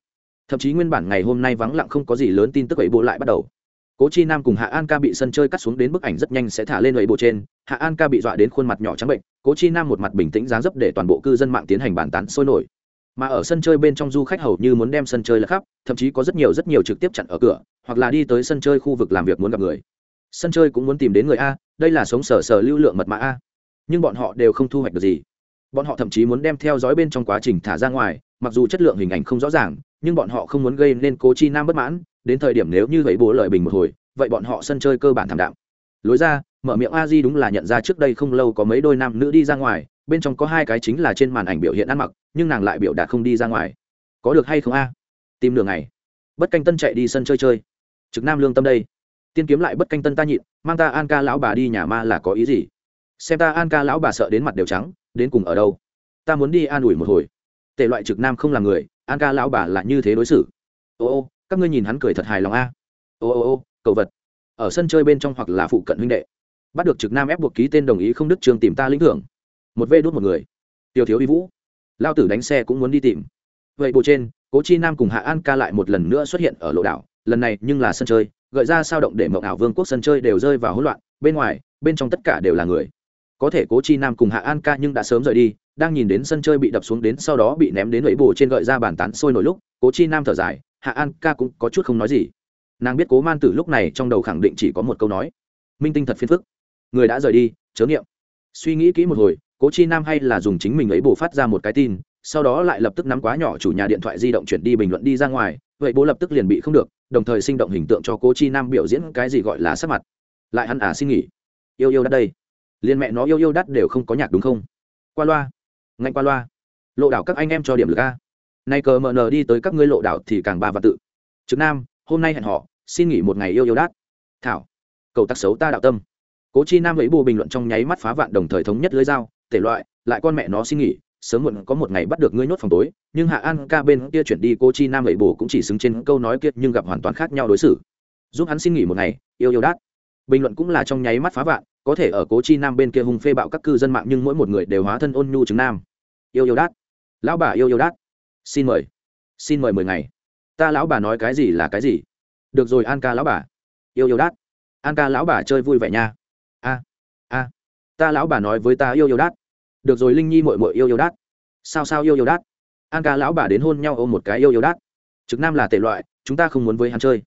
Thậm chí nguyên bản ngày hôm nay vắng lặng không có gì lớn tin tức ấy bộ lại bắt đầu. Cố chi nam cùng hạ an ca bị sân chơi cắt xuống đến bức ảnh rất nhanh sẽ thả lên ấy bộ trên, hạ an ca bị dọa đến khuôn mặt nhỏ trắng bệnh, cố chi nam một mặt bình tĩnh dáng dấp để toàn bộ cư dân mạng tiến hành bàn tán sôi nổi mà ở sân chơi bên trong du khách hầu như muốn đem sân chơi là khắp, thậm chí có rất nhiều rất nhiều trực tiếp chặn ở cửa, hoặc là đi tới sân chơi khu vực làm việc muốn gặp người. Sân chơi cũng muốn tìm đến người a, đây là sống sở sở lưu lượng mật mã a. Nhưng bọn họ đều không thu hoạch được gì. Bọn họ thậm chí muốn đem theo dõi bên trong quá trình thả ra ngoài, mặc dù chất lượng hình ảnh không rõ ràng, nhưng bọn họ không muốn gây nên cố chi nam bất mãn, đến thời điểm nếu như vậy bố lợi bình một hồi, vậy bọn họ sân chơi cơ bản thảm đạm. Lối ra, mở miệng a di đúng là nhận ra trước đây không lâu có mấy đôi nam nữ đi ra ngoài bên trong có hai cái chính là trên màn ảnh biểu hiện ăn mặc, nhưng nàng lại biểu đạt không đi ra ngoài. Có được hay không a? Tìm đường này bất canh tân chạy đi sân chơi chơi. Trực nam lương tâm đây. Tiên kiếm lại bất canh tân ta nhịn, mang ta an ca lão bà đi nhà ma là có ý gì? Xem ta an ca lão bà sợ đến mặt đều trắng, đến cùng ở đâu? Ta muốn đi an ủi một hồi. Tệ loại trực nam không là người, an ca lão bà là như thế đối xử. Ô ô, các ngươi nhìn hắn cười thật hài lòng a. Ô ô ô cầu vật. Ở sân chơi bên trong hoặc là phụ cận huynh đệ. Bắt được trực nam ép buộc ký tên đồng ý không đức trường tìm ta lĩnh thưởng một vê đốt một người. Tiêu thiếu y vũ. Lao tử đánh xe cũng muốn đi tìm. Vậy bộ trên, cố chi nam cùng hạ an ca lại một lần nữa xuất hiện ở lộ đảo, lần này nhưng là sân chơi, gợi ra sao động để mộng ảo vương quốc sân chơi đều rơi vào hỗn loạn, bên ngoài, bên trong tất cả đều là người. Có thể cố chi nam cùng hạ an ca nhưng đã sớm rời đi, đang nhìn đến sân chơi bị đập xuống đến sau đó bị ném đến lưỡi bồ trên gợi ra bàn tán sôi nổi lúc, cố chi nam thở dài, hạ an ca cũng có chút không nói gì. Nàng biết cố man tử lúc này trong đầu khẳng định chỉ có một câu nói. Minh tinh thật phiền phức. Người đã rời đi, chớ niệm. Suy nghĩ kỹ một hồi cố chi nam hay là dùng chính mình ấy bổ phát ra một cái tin, sau đó lại lập tức nắm quá nhỏ chủ nhà điện thoại di động chuyển đi bình luận đi ra ngoài, vậy bố lập tức liền bị không được, đồng thời sinh động hình tượng cho cố chi nam biểu diễn cái gì gọi là sắc mặt. Lại hắn à xin nghỉ. Yêu yêu đắt đây. Liền mẹ nó yêu yêu đắt đều không có nhạc đúng không? Qua loa. Ngạnh qua loa. Lộ đảo các anh em cho điểm lực a. Nay cờ mờ nờ đi tới các ngươi lộ đảo thì càng ba và tự. Trực nam, hôm nay hẹn họ xin nghỉ một ngày yêu yêu đắt. Thảo, cầu tặc xấu ta đạo tâm. Cố chi nam lấy bù bình luận trong nháy mắt phá vạn đồng thời thống nhất lưới dao thể loại, lại con mẹ nó xin nghỉ, sớm muộn có một ngày bắt được ngươi nhốt phòng tối. Nhưng hạ an ca bên kia chuyển đi, cô chi nam lệ bồ cũng chỉ xứng trên câu nói kia nhưng gặp hoàn toàn khác nhau đối xử. Giúp hắn xin nghỉ một ngày, yêu yêu đát. Bình luận cũng là trong nháy mắt phá vạn, có thể ở cố chi nam bên kia hung phê bạo các cư dân mạng nhưng mỗi một người đều hóa thân ôn nhu chứng nam. Yêu yêu đát. Lão bà yêu yêu đát. Xin mời. Xin mời mười ngày. Ta lão bà nói cái gì là cái gì. Được rồi an ca lão bà. Yêu yêu đát. An ca lão bà chơi vui vẻ nha ta lão bà nói với ta yêu yêu đát. Được rồi, linh nhi mội mội yêu yêu đát. Sao sao yêu yêu đát? An ca lão bà đến hôn nhau ôm một cái yêu yêu đát. Trực nam là tệ loại, chúng ta không muốn với hắn chơi.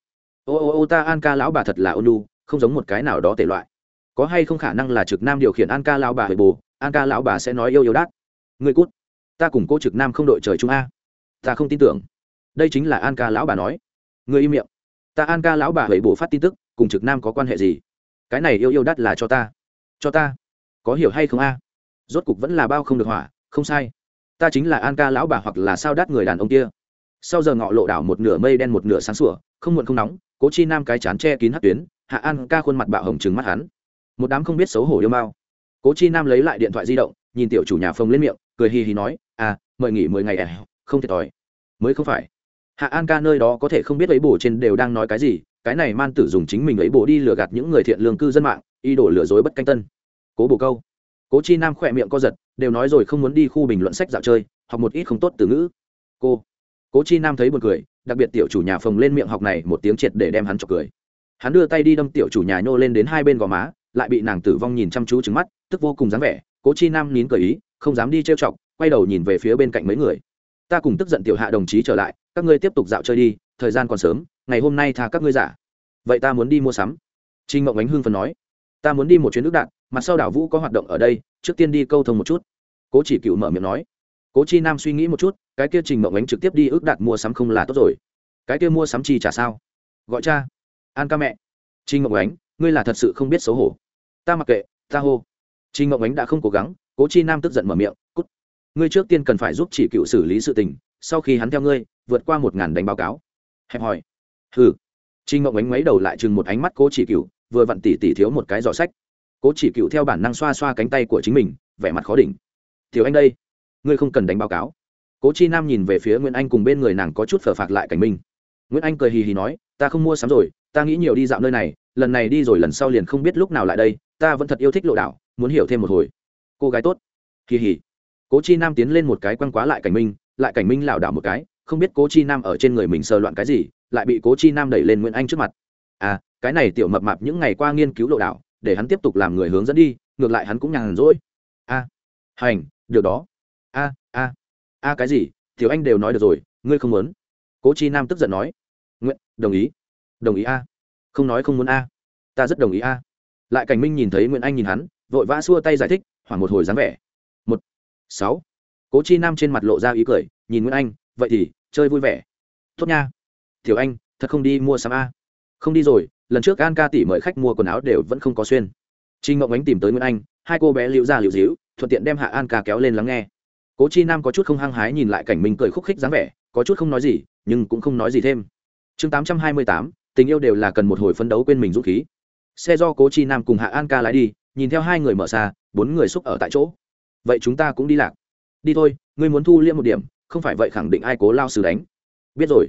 Ô ô ô, ta an ca lão bà thật là ôn lu không giống một cái nào đó tệ loại. Có hay không khả năng là trực nam điều khiển an ca lão bà hồi bồ an ca lão bà sẽ nói yêu yêu đát. Người cút. Ta cùng cô trực nam không đội trời chung a. Ta không tin tưởng. Đây chính là an ca lão bà nói. Người im miệng. Ta an ca lão bà hủy bổ phát tin tức, cùng trực nam có quan hệ gì? Cái này yêu yêu đắt là cho ta. Cho ta có hiểu hay không a? Rốt cục vẫn là bao không được hỏa, không sai. Ta chính là an ca lão bà hoặc là sao đắt người đàn ông kia. Sau giờ ngọ lộ đảo một nửa mây đen một nửa sáng sủa, không muộn không nóng, cố chi nam cái chán che kín hát tuyến, hạ an ca khuôn mặt bạo hồng trừng mắt hắn. Một đám không biết xấu hổ yêu mao. cố chi nam lấy lại điện thoại di động, nhìn tiểu chủ nhà phông lên miệng, cười hì hì nói à mời nghỉ mười ngày à không thiệt thòi. Mới không phải. Hạ an ca nơi đó có thể không biết ấy bổ trên đều đang nói cái gì, cái này man tử dùng chính mình ấy bổ đi lừa gạt những người thiện lương cư dân mạng y đổ lừa dối bất canh tân cố bổ câu. Cố chi nam khỏe miệng co giật, đều nói rồi không muốn đi khu bình luận sách dạo chơi, học một ít không tốt từ ngữ. Cô. Cố chi nam thấy buồn cười, đặc biệt tiểu chủ nhà phồng lên miệng học này một tiếng triệt để đem hắn chọc cười. Hắn đưa tay đi đâm tiểu chủ nhà nhô lên đến hai bên gò má, lại bị nàng tử vong nhìn chăm chú trứng mắt, tức vô cùng dáng vẻ. Cố chi nam nín cười ý, không dám đi trêu chọc, quay đầu nhìn về phía bên cạnh mấy người. Ta cùng tức giận tiểu hạ đồng chí trở lại, các ngươi tiếp tục dạo chơi đi, thời gian còn sớm, ngày hôm nay tha các ngươi giả. Vậy ta muốn đi mua sắm. Trinh mộng ánh hương phần nói ta muốn đi một chuyến nước đạn mặt sau đảo vũ có hoạt động ở đây, trước tiên đi câu thông một chút. Cố chỉ cựu mở miệng nói. Cố chi nam suy nghĩ một chút, cái kia trình mộng ánh trực tiếp đi ước đạt mua sắm không là tốt rồi. Cái kia mua sắm chi trả sao? Gọi cha. An ca mẹ. Trình mộng ánh, ngươi là thật sự không biết xấu hổ. Ta mặc kệ, ta hô. Trình mộng ánh đã không cố gắng, cố chi nam tức giận mở miệng, cút. Ngươi trước tiên cần phải giúp chỉ cựu xử lý sự tình, sau khi hắn theo ngươi, vượt qua một ngàn đánh báo cáo. Hẹp hỏi. Hừ. Trình mộng ánh mấy đầu lại chừng một ánh mắt cố chỉ cựu vừa vặn tỉ tỉ thiếu một cái giỏ sách. Cố chỉ cựu theo bản năng xoa xoa cánh tay của chính mình, vẻ mặt khó đỉnh. Thiếu anh đây, ngươi không cần đánh báo cáo. Cố chi nam nhìn về phía nguyễn anh cùng bên người nàng có chút phở phạc lại cảnh minh nguyễn anh cười hì hì nói, ta không mua sắm rồi, ta nghĩ nhiều đi dạo nơi này, lần này đi rồi lần sau liền không biết lúc nào lại đây, ta vẫn thật yêu thích lộ đảo, muốn hiểu thêm một hồi. Cô gái tốt. Hì hì. Cố chi nam tiến lên một cái quăng quá lại cảnh minh lại cảnh minh lảo đảo một cái, không biết cố chi nam ở trên người mình sờ loạn cái gì, lại bị cố chi nam đẩy lên nguyễn anh trước mặt. À cái này tiểu mập mạp những ngày qua nghiên cứu lộ đảo, để hắn tiếp tục làm người hướng dẫn đi, ngược lại hắn cũng nhàn rỗi. A, hành, được đó. A a a, cái gì? Tiểu anh đều nói được rồi, ngươi không muốn. Cố chi nam tức giận nói. Nguyện, đồng ý. Đồng ý a. Không nói không muốn a. Ta rất đồng ý a. Lại cảnh minh nhìn thấy nguyễn anh nhìn hắn, vội vã xua tay giải thích khoảng một hồi dáng vẻ. Một, sáu. Cố chi nam trên mặt lộ ra ý cười, nhìn nguyễn anh, vậy thì chơi vui vẻ. Tốt nha. Tiểu anh, thật không đi mua sắm a. Không đi rồi lần trước an ca tỷ mời khách mua quần áo đều vẫn không có xuyên. Trinh ngọc ánh tìm tới nguyễn anh, hai cô bé liễu ra liễu díu thuận tiện đem hạ an ca kéo lên lắng nghe. Cố chi nam có chút không hăng hái nhìn lại cảnh minh cười khúc khích dáng vẻ, có chút không nói gì, nhưng cũng không nói gì thêm. Chương tám trăm hai mươi tám, tình yêu đều là cần một hồi phấn đấu quên mình dũng khí. Xe do cố chi nam cùng hạ an ca lái đi, nhìn theo hai người mở xa, bốn người xúc ở tại chỗ. Vậy chúng ta cũng đi lạc. Đi thôi, ngươi muốn thu liễm một điểm, không phải vậy khẳng định ai cố lao xử đánh. Biết rồi.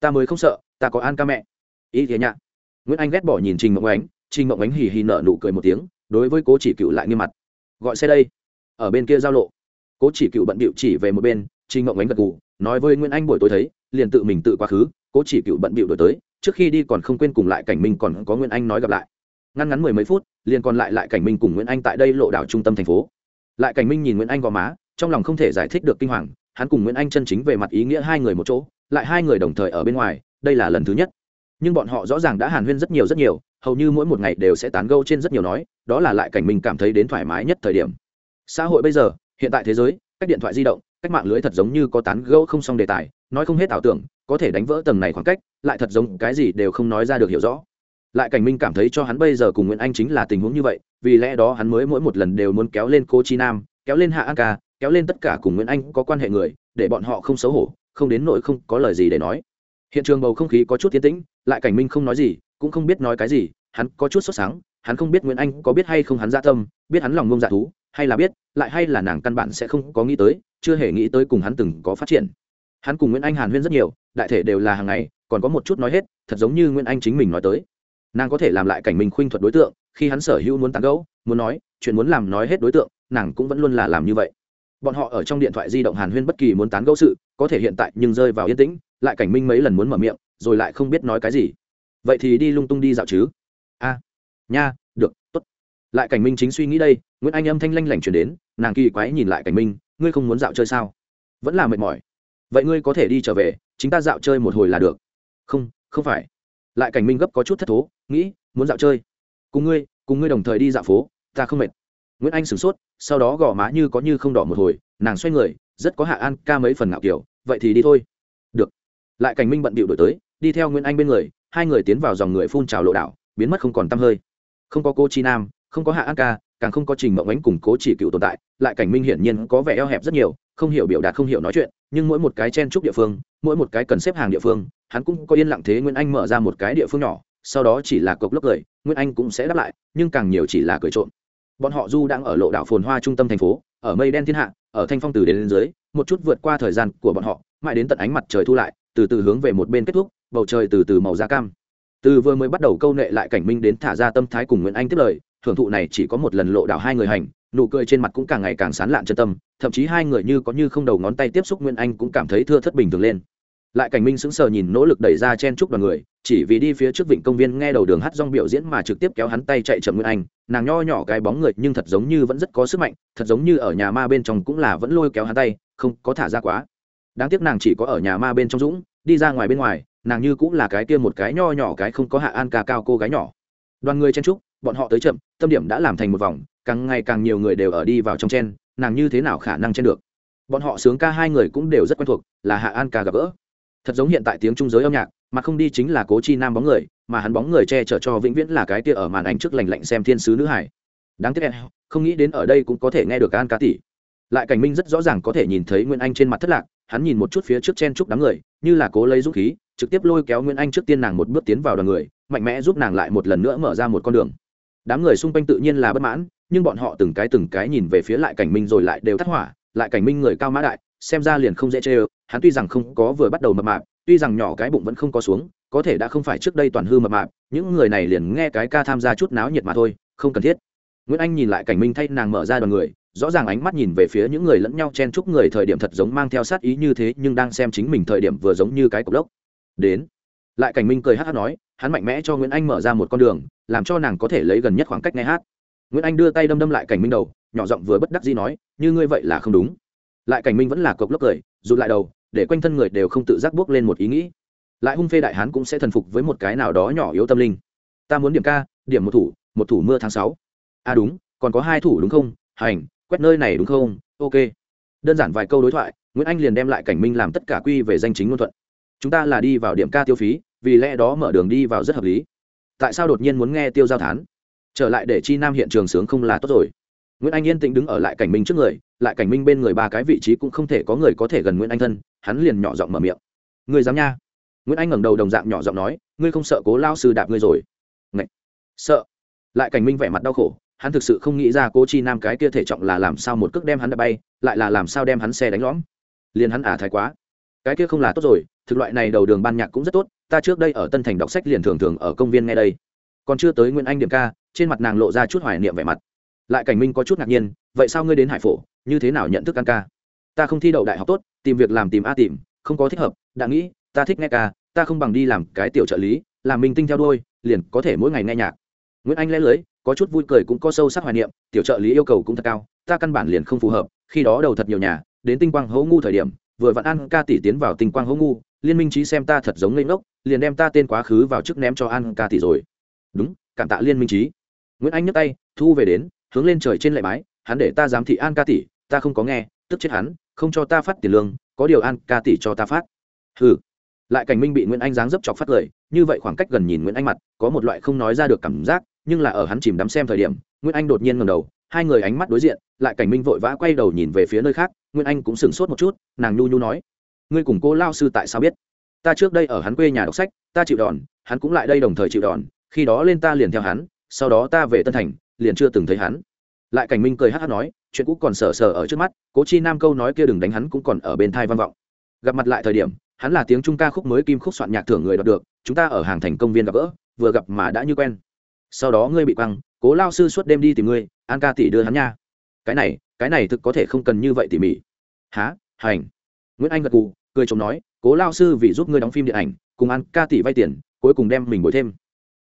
Ta mới không sợ, ta có an ca mẹ. Ý thế nhạ nguyễn anh ghét bỏ nhìn trình mộng ánh, trình mộng ánh hì hì nở nụ cười một tiếng, đối với cố chỉ cựu lại nghiêm mặt. Gọi xe đây. Ở bên kia giao lộ, cố chỉ cựu bận bịu chỉ về một bên, trình mộng ánh gật gù, nói với nguyễn anh buổi tối thấy, liền tự mình tự quá khứ, cố chỉ cựu bận bịu đổi tới, trước khi đi còn không quên cùng lại cảnh minh còn có nguyễn anh nói gặp lại. Ngăn ngắn mười mấy phút, liền còn lại lại cảnh minh cùng nguyễn anh tại đây lộ đảo trung tâm thành phố. Lại cảnh minh nhìn nguyễn anh gò má, trong lòng không thể giải thích được kinh hoàng, hắn cùng nguyễn anh chân chính về mặt ý nghĩa hai người một chỗ, lại hai người đồng thời ở bên ngoài, đây là lần thứ nhất nhưng bọn họ rõ ràng đã hàn huyên rất nhiều rất nhiều, hầu như mỗi một ngày đều sẽ tán gâu trên rất nhiều nói, đó là lại cảnh mình cảm thấy đến thoải mái nhất thời điểm. Xã hội bây giờ, hiện tại thế giới, cách điện thoại di động, cách mạng lưới thật giống như có tán gâu không xong đề tài, nói không hết ảo tưởng, có thể đánh vỡ tầng này khoảng cách, lại thật giống cái gì đều không nói ra được hiểu rõ. Lại cảnh minh cảm thấy cho hắn bây giờ cùng nguyễn anh chính là tình huống như vậy, vì lẽ đó hắn mới mỗi một lần đều muốn kéo lên cô chi nam, kéo lên hạ an ca, kéo lên tất cả cùng nguyễn anh có quan hệ người, để bọn họ không xấu hổ, không đến nỗi không có lời gì để nói. Hiện trường bầu không khí có chút tiến tĩnh lại cảnh minh không nói gì, cũng không biết nói cái gì, hắn có chút sốt sáng, hắn không biết nguyễn anh có biết hay không hắn ra tâm, biết hắn lòng ngông dạ thú, hay là biết, lại hay là nàng căn bản sẽ không có nghĩ tới, chưa hề nghĩ tới cùng hắn từng có phát triển. Hắn cùng nguyễn anh hàn huyên rất nhiều, đại thể đều là hàng ngày, còn có một chút nói hết, thật giống như nguyễn anh chính mình nói tới. Nàng có thể làm lại cảnh minh khuynh thuật đối tượng, khi hắn sở hữu muốn tán gẫu, muốn nói, chuyện muốn làm nói hết đối tượng, nàng cũng vẫn luôn là làm như vậy. Bọn họ ở trong điện thoại di động hàn huyên bất kỳ muốn tán gẫu sự, có thể hiện tại nhưng rơi vào yên tĩnh lại cảnh minh mấy lần muốn mở miệng, rồi lại không biết nói cái gì. Vậy thì đi lung tung đi dạo chứ? A, nha, được t ố t lại cảnh minh chính suy nghĩ đây, nguyễn anh âm thanh lanh lảnh chuyển đến, nàng kỳ quái nhìn lại cảnh minh, ngươi không muốn dạo chơi sao? Vẫn là mệt mỏi. Vậy ngươi có thể đi trở về, chính ta dạo chơi một hồi là được. Không không phải. Lại cảnh minh gấp có chút thất thố, nghĩ, muốn dạo chơi. Cùng ngươi cùng ngươi đồng thời đi dạo phố, ta không mệt. Nguyễn anh sửng sốt, sau đó gò má như có như không đỏ một hồi, nàng xoay người, rất có hạ an ca mấy phần ngạo kiểu, vậy thì đi thôi lại cảnh minh bận bịu đổi tới đi theo nguyễn anh bên người hai người tiến vào dòng người phun trào lộ đảo biến mất không còn t hơi. Không có cô chi nam không có hạ an ca càng không có trình mộng ánh cùng cố chỉ cựu tồn tại lại cảnh minh hiển nhiên có vẻ eo hẹp rất nhiều không hiểu biểu đạt không hiểu nói chuyện nhưng mỗi một cái chen trúc địa phương mỗi một cái cần xếp hàng địa phương hắn cũng có yên lặng thế nguyễn anh mở ra một cái địa phương nhỏ sau đó chỉ là cộc lốc cười nguyễn anh cũng sẽ đáp lại nhưng càng nhiều chỉ là cười trộm. Bọn họ du đang ở lộ đảo phồn hoa trung tâm thành phố ở mây đen thiên hạ ở thanh phong từ đến, đến dưới một chút vượt qua thời gian của bọn họ mãi đến tận ánh mặt trời thu lại từ từ hướng về một bên kết thúc, bầu trời từ từ màu da cam. Từ vừa mới bắt đầu câu nệ lại cảnh minh đến thả ra tâm thái cùng nguyễn anh tiếp lời, thưởng thụ này chỉ có một lần lộ đảo hai người hành, nụ cười trên mặt cũng càng ngày càng sán lạn chân tâm, thậm chí hai người như có như không đầu ngón tay tiếp xúc nguyễn anh cũng cảm thấy thưa thất bình thường lên. Lại cảnh minh sững sờ nhìn nỗ lực đẩy ra chen chúc đoàn người, chỉ vì đi phía trước vịnh công viên nghe đầu đường hát rong biểu diễn mà trực tiếp kéo hắn tay chạy chậm nguyễn anh, nàng nho nhỏ cái bóng người nhưng thật giống như vẫn rất có sức mạnh, thật giống như ở nhà ma bên trong cũng là vẫn lôi kéo hắn tay, không có thả ra quá đáng tiếc nàng chỉ có ở nhà ma bên trong dũng, đi ra ngoài bên ngoài, nàng như cũng là cái kia một cái nho nhỏ cái không có hạ an ca cao cô gái nhỏ. Đoàn người chen trúc bọn họ tới chậm, tâm điểm đã làm thành một vòng, càng ngày càng nhiều người đều ở đi vào trong chen, nàng như thế nào khả năng chen được? Bọn họ sướng ca hai người cũng đều rất quen thuộc, là hạ an ca gặp gỡ. Thật giống hiện tại tiếng trung giới âm nhạc, mà không đi chính là cố chi nam bóng người, mà hắn bóng người che chở cho vĩnh viễn là cái kia ở màn ảnh trước lành lạnh xem thiên sứ nữ hải đáng tiếc, không nghĩ đến ở đây cũng có thể nghe được an ca tỷ. Lại cảnh minh rất rõ ràng có thể nhìn thấy nguyên anh trên mặt thất lạc hắn nhìn một chút phía trước chen chúc đám người, như là cố lấy dũng khí, trực tiếp lôi kéo nguyễn anh trước tiên nàng một bước tiến vào đoàn người, mạnh mẽ giúp nàng lại một lần nữa mở ra một con đường. Đám người xung quanh tự nhiên là bất mãn, nhưng bọn họ từng cái từng cái nhìn về phía lại cảnh minh rồi lại đều thất hỏa, lại cảnh minh người cao mã đại, xem ra liền không dễ chê ơ hắn tuy rằng không có vừa bắt đầu mập mạp, tuy rằng nhỏ cái bụng vẫn không có xuống, có thể đã không phải trước đây toàn hư mập mạp, những người này liền nghe cái ca tham gia chút náo nhiệt mà thôi, không cần thiết. Nguyễn anh nhìn lại cảnh minh thay nàng mở ra đoàn người rõ ràng ánh mắt nhìn về phía những người lẫn nhau chen chúc người thời điểm thật giống mang theo sát ý như thế, nhưng đang xem chính mình thời điểm vừa giống như cái cục lốc. Đến. Lại cảnh minh cười hát hát nói, hắn mạnh mẽ cho nguyễn anh mở ra một con đường, làm cho nàng có thể lấy gần nhất khoảng cách nghe hát. Nguyễn anh đưa tay đâm đâm lại cảnh minh đầu, nhỏ giọng vừa bất đắc dĩ nói, như ngươi vậy là không đúng. Lại cảnh minh vẫn là cộc lốc cười, rụt lại đầu, để quanh thân người đều không tự giác bước lên một ý nghĩ. Lại hung phê đại hán cũng sẽ thần phục với một cái nào đó nhỏ yếu tâm linh. Ta muốn điểm ca, điểm một thủ một thủ mưa tháng sáu. À đúng, còn có hai thủ đúng không? Hành quét nơi này đúng không? Ok. Đơn giản vài câu đối thoại, nguyễn anh liền đem lại cảnh minh làm tất cả quy về danh chính ngôn thuận. Chúng ta là đi vào điểm ca tiêu phí, vì lẽ đó mở đường đi vào rất hợp lý. Tại sao đột nhiên muốn nghe tiêu giao thán? Trở lại để chi nam hiện trường sướng không là tốt rồi. Nguyễn anh yên tĩnh đứng ở lại cảnh minh trước người, lại cảnh minh bên người ba cái vị trí cũng không thể có người có thể gần nguyễn anh thân, hắn liền nhỏ giọng mở miệng. Người dám nha. Nguyễn anh ngẩng đầu đồng dạng nhỏ giọng nói, ngươi không sợ cố lao sư đạp ngươi rồi. Ngậy! sợ. Lại cảnh minh vẻ mặt đau khổ hắn thực sự không nghĩ ra cố chi nam cái kia thể trọng là làm sao một cước đem hắn đã bay, lại là làm sao đem hắn xe đánh lõm. Liền hắn ả à thái quá. Cái kia không là tốt rồi, thực loại này đầu đường ban nhạc cũng rất tốt, ta trước đây ở tân thành đọc sách liền thường thường ở công viên ngay đây. Còn chưa tới nguyễn anh điểm ca, trên mặt nàng lộ ra chút hoài niệm vẻ mặt. Lại cảnh minh có chút ngạc nhiên, vậy sao ngươi đến hải phổ, như thế nào nhận thức ăn ca? Ta không thi đậu đại học tốt, tìm việc làm tìm a tìm, không có thích hợp, đã nghĩ, ta thích nghe ca, ta không bằng đi làm cái tiểu trợ lý, làm minh tinh theo đôi liền có thể mỗi ngày nghe nhạc. Nguyễn anh lẽ lưới có chút vui cười cũng có sâu sắc hoài niệm, tiểu trợ lý yêu cầu cũng thật cao, ta căn bản liền không phù hợp, khi đó đầu thật nhiều nhà, đến tinh quang hố ngu thời điểm, vừa vặn ăn ca tỷ tiến vào tinh quang hố ngu, liên minh trí xem ta thật giống ngây ngốc, liền đem ta tên quá khứ vào chức ném cho ăn ca tỷ rồi. Đúng, cảm tạ liên minh trí. Nguyễn anh nhấc tay, thu về đến, hướng lên trời trên lệ bái, hắn để ta giám thị an ca tỷ, ta không có nghe, tức chết hắn, không cho ta phát tiền lương, có điều an ca tỷ cho ta phát. Ừ lại cảnh minh bị nguyễn anh giáng dấp chọc phát lời, như vậy khoảng cách gần nhìn nguyễn anh mặt, có một loại không nói ra được cảm giác nhưng là ở hắn chìm đắm xem thời điểm, nguyễn anh đột nhiên ngầm đầu, hai người ánh mắt đối diện, lại cảnh minh vội vã quay đầu nhìn về phía nơi khác, nguyễn anh cũng sửng sốt một chút, nàng nhu nhu nói, ngươi cùng cô lao sư tại sao biết? Ta trước đây ở hắn quê nhà đọc sách, ta chịu đòn, hắn cũng lại đây đồng thời chịu đòn, khi đó lên ta liền theo hắn, sau đó ta về tân thành, liền chưa từng thấy hắn. Lại cảnh minh cười hát hát nói, chuyện cũ còn sờ sờ ở trước mắt, cố chi nam câu nói kia đừng đánh hắn cũng còn ở bên thai văn vọng. Gặp mặt lại thời điểm, hắn là tiếng trung ca khúc mới kim khúc soạn nhạc thưởng người đọc được, chúng ta ở hàng thành công viên gặp gỡ, vừa gặp mà đã như quen sau đó ngươi bị quăng, cố lao sư suốt đêm đi tìm ngươi, an ca tỷ đưa hắn nha. Cái này cái này thực có thể không cần như vậy tỉ mỉ. Há hành. Nguyễn anh gật cù cười chồng nói, cố lao sư vì giúp ngươi đóng phim điện ảnh, cùng an ca tỷ vay tiền, cuối cùng đem mình bồi thêm.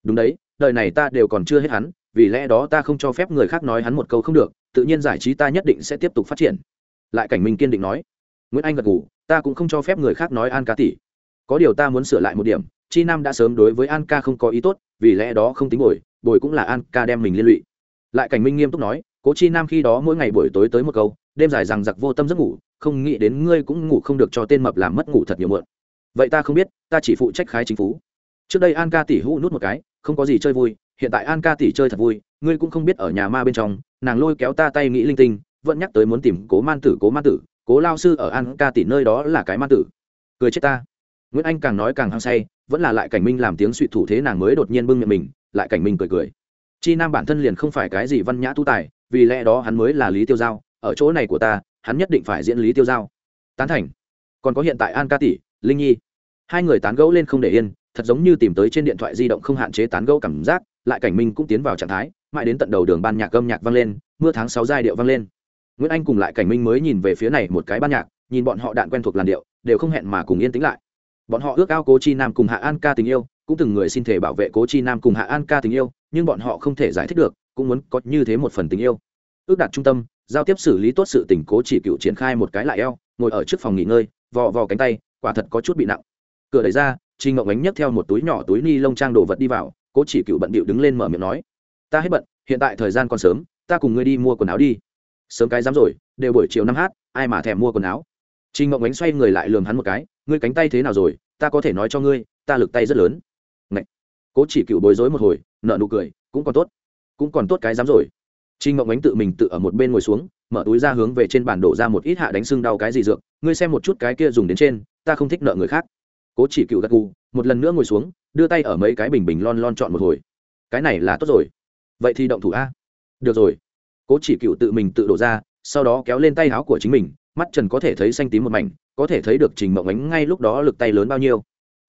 Đúng đấy, đời này ta đều còn chưa hết hắn, vì lẽ đó ta không cho phép người khác nói hắn một câu không được, tự nhiên giải trí ta nhất định sẽ tiếp tục phát triển. Lại cảnh minh kiên định nói. Nguyễn anh gật ngủ ta cũng không cho phép người khác nói an ca tỷ. Có điều ta muốn sửa lại một điểm, chi nam đã sớm đối với an ca không có ý tốt, vì lẽ đó không tính ngồi bồi cũng là an ca đem mình liên lụy. Lại cảnh minh nghiêm túc nói, cố chi nam khi đó mỗi ngày buổi tối tới một câu, đêm dài rằng giặc vô tâm giấc ngủ, không nghĩ đến ngươi cũng ngủ không được cho tên mập làm mất ngủ thật nhiều mượn vậy ta không biết, ta chỉ phụ trách khái chính phủ trước đây an ca tỷ hũ nút một cái, không có gì chơi vui, hiện tại an ca tỷ chơi thật vui, ngươi cũng không biết ở nhà ma bên trong, nàng lôi kéo ta tay nghĩ linh tinh, vẫn nhắc tới muốn tìm cố man tử, cố man tử, cố lao sư ở an ca tỷ nơi đó là cái man tử. Cười chết ta. Nguyễn anh càng nói càng hăng say, vẫn là lại cảnh minh làm tiếng suy thủ thế nàng mới đột nhiên bưng miệng mình lại cảnh minh cười cười. Chi nam bản thân liền không phải cái gì văn nhã tu tài, vì lẽ đó hắn mới là lý tiêu giao, ở chỗ này của ta, hắn nhất định phải diễn lý tiêu giao. Tán thành. Còn có hiện tại an ca tỷ, linh nhi. Hai người tán gẫu lên không để yên, thật giống như tìm tới trên điện thoại di động không hạn chế tán gẫu cảm giác, lại cảnh minh cũng tiến vào trạng thái, mãi đến tận đầu đường ban nhạc âm nhạc vang lên, mưa tháng sáu giai điệu vang lên. Nguyễn anh cùng lại cảnh minh mới nhìn về phía này một cái ban nhạc, nhìn bọn họ đạn quen thuộc làn điệu, đều không hẹn mà cùng yên tĩnh lại. Bọn họ ước ao cố chi nam cùng hạ an ca tình yêu cũng từng người xin thể bảo vệ cố chi nam cùng hạ an ca tình yêu nhưng bọn họ không thể giải thích được cũng muốn có như thế một phần tình yêu ước đạt trung tâm giao tiếp xử lý tốt sự tình cố chỉ cựu triển khai một cái lại eo ngồi ở trước phòng nghỉ ngơi vò vò cánh tay quả thật có chút bị nặng cửa đẩy ra Trình Ngọc Ánh nhấc theo một túi nhỏ túi ni lông trang đồ vật đi vào, Cố Chỉ Cựu bận bịu đứng lên mở miệng nói: "Ta hết bận, hiện tại thời gian còn sớm, ta cùng ngươi đi mua quần áo đi." Sớm cái dám rồi, đều buổi chiều năm h, ai mà thèm mua quần áo. Trình Ngọc Ánh xoay người lại lườm hắn một cái, "Ngươi cánh tay thế nào rồi, ta có thể nói cho ngươi, ta lực tay rất lớn." Cố Chỉ Cựu bối rối một hồi, nợ nụ cười, "Cũng còn tốt, cũng còn tốt cái dám rồi." Trình Mộng Ánh tự mình tự ở một bên ngồi xuống, mở túi ra hướng về trên bàn đổ ra một ít hạ đánh xương đau cái gì dược, ngươi xem một chút cái kia dùng đến trên, ta không thích nợ người khác. Cố chỉ cựu gật gù một lần nữa ngồi xuống đưa tay ở mấy cái bình bình lon lon chọn một hồi. Cái này là tốt rồi. Vậy thì động thủ a. Được rồi. Cố chỉ cựu tự mình tự đổ ra sau đó kéo lên tay áo của chính mình mắt trần có thể thấy xanh tím một mảnh có thể thấy được trình mộng ánh ngay lúc đó lực tay lớn bao nhiêu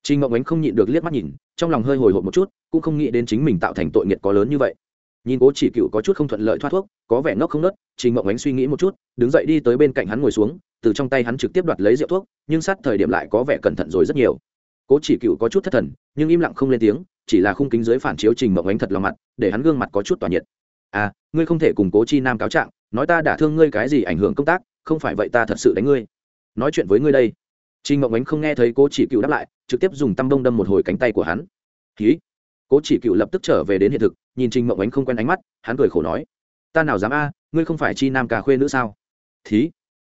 trình mộng ánh không nhịn được liếc mắt nhìn, trong lòng hơi hồi hộp một chút, cũng không nghĩ đến chính mình tạo thành tội nghiệt có lớn như vậy. Nhìn cố chỉ cựu có chút không thuận lợi thoát thuốc, có vẻ ngốc không nớt, trình mộng ánh suy nghĩ một chút, đứng dậy đi tới bên cạnh hắn ngồi xuống, từ trong tay hắn trực tiếp đoạt lấy rượu thuốc, nhưng sát thời điểm lại có vẻ cẩn thận rồi rất nhiều. Cố chỉ cựu có chút thất thần, nhưng im lặng không lên tiếng, chỉ là khung kính dưới phản chiếu trình mộng ánh thật lòng mặt, để hắn gương mặt có chút tỏa nhiệt. À ngươi không thể cùng cố chi nam cáo trạng, nói ta đã thương ngươi cái gì ảnh hưởng công tác, không phải vậy ta thật sự đánh ngươi. Nói chuyện với ngươi đây. Trình mộng ánh không nghe thấy cố chỉ cựu đáp lại trực tiếp dùng tăm đông đâm một hồi cánh tay của hắn. Ký cố chỉ cựu lập tức trở về đến hiện thực, nhìn trình mộng ánh không quen ánh mắt, hắn cười khổ nói, ta nào dám a, ngươi không phải chi nam cà khuê nữa sao? Thí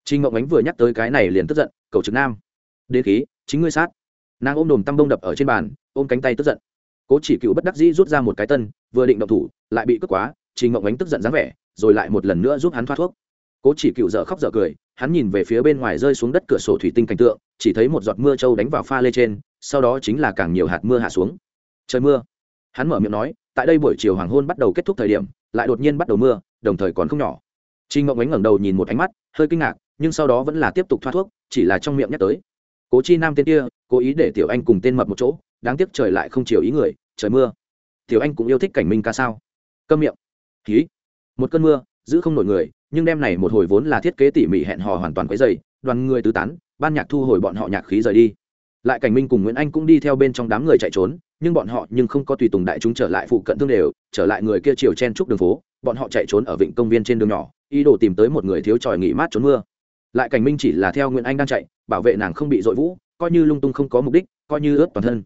trình mộng ánh vừa nhắc tới cái này liền tức giận, cầu trực nam. Đến khí, chính ngươi sát. Nàng ôm đồm tăm bông đập ở trên bàn, ôm cánh tay tức giận. Cố chỉ cựu bất đắc dĩ rút ra một cái tân, vừa định động thủ, lại bị cướp quá, trình mộng ánh tức giận dáng vẻ, rồi lại một lần nữa giúp hắn thoát thuốc. Cố chỉ cựu dở khóc dở cười hắn nhìn về phía bên ngoài rơi xuống đất cửa sổ thủy tinh cảnh tượng chỉ thấy một giọt mưa trâu đánh vào pha lê trên sau đó chính là càng nhiều hạt mưa hạ xuống trời mưa hắn mở miệng nói tại đây buổi chiều hoàng hôn bắt đầu kết thúc thời điểm lại đột nhiên bắt đầu mưa đồng thời còn không nhỏ Trình Ngộng Ánh ngẩng đầu nhìn một ánh mắt, hơi kinh ngạc, nhưng sau đó vẫn là tiếp tục thoát thuốc, chỉ là trong miệng nhắc tới. Cố Chi Nam tên kia, cố ý để Tiểu Anh cùng tên mập một chỗ, đáng tiếc trời lại không chiều ý người, trời mưa. Tiểu Anh cũng yêu thích cảnh minh ca sao? Câm miệng. Khí. Một cơn mưa, giữ không nổi người, nhưng đêm này một hồi vốn là thiết kế tỉ mỉ hẹn hò hoàn toàn quấy rầy, đoàn người tứ tán, ban nhạc thu hồi bọn họ nhạc khí rời đi. Lại Cảnh Minh cùng Nguyễn Anh cũng đi theo bên trong đám người chạy trốn, nhưng bọn họ nhưng không có tùy tùng đại chúng trở lại phụ cận thương đều, trở lại người kia chiều chen trúc đường phố, bọn họ chạy trốn ở vịnh công viên trên đường nhỏ, ý đồ tìm tới một người thiếu tròi nghỉ mát trốn mưa lại cảnh minh chỉ là theo nguyễn anh đang chạy bảo vệ nàng không bị dội vũ coi như lung tung không có mục đích coi như ướt toàn thân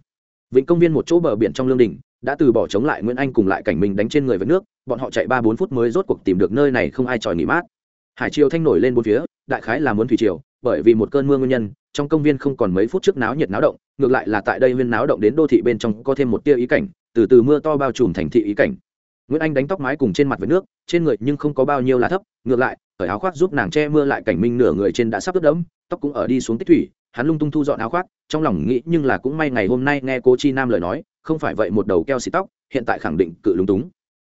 vịnh công viên một chỗ bờ biển trong lương đình đã từ bỏ chống lại nguyễn anh cùng lại cảnh minh đánh trên người với nước, bọn họ chạy ba bốn phút mới rốt cuộc tìm được nơi này không ai tròi nghỉ mát. Hải triều thanh nổi lên bốn phía, đại khái là muốn thủy triều, bởi vì một cơn mưa nguyên nhân, trong công viên không còn mấy phút trước náo nhiệt náo động, ngược lại là tại đây viên náo động đến đô thị bên trong có thêm một tia ý cảnh, từ từ mưa to bao trùm thành thị ý cảnh. Nguyễn anh đánh tóc mái cùng trên mặt với nước, trên người nhưng không có bao nhiêu là thấp, ngược lại, cởi áo khoác giúp nàng che mưa lại cảnh minh nửa người trên đã sắp ướt đẫm, tóc cũng ở đi xuống tích thủy, hắn lung tung thu dọn áo khoác, trong lòng nghĩ nhưng là cũng may ngày hôm nay nghe cô chi nam lời nói không phải vậy một đầu keo xịt tóc hiện tại khẳng định cự lúng túng.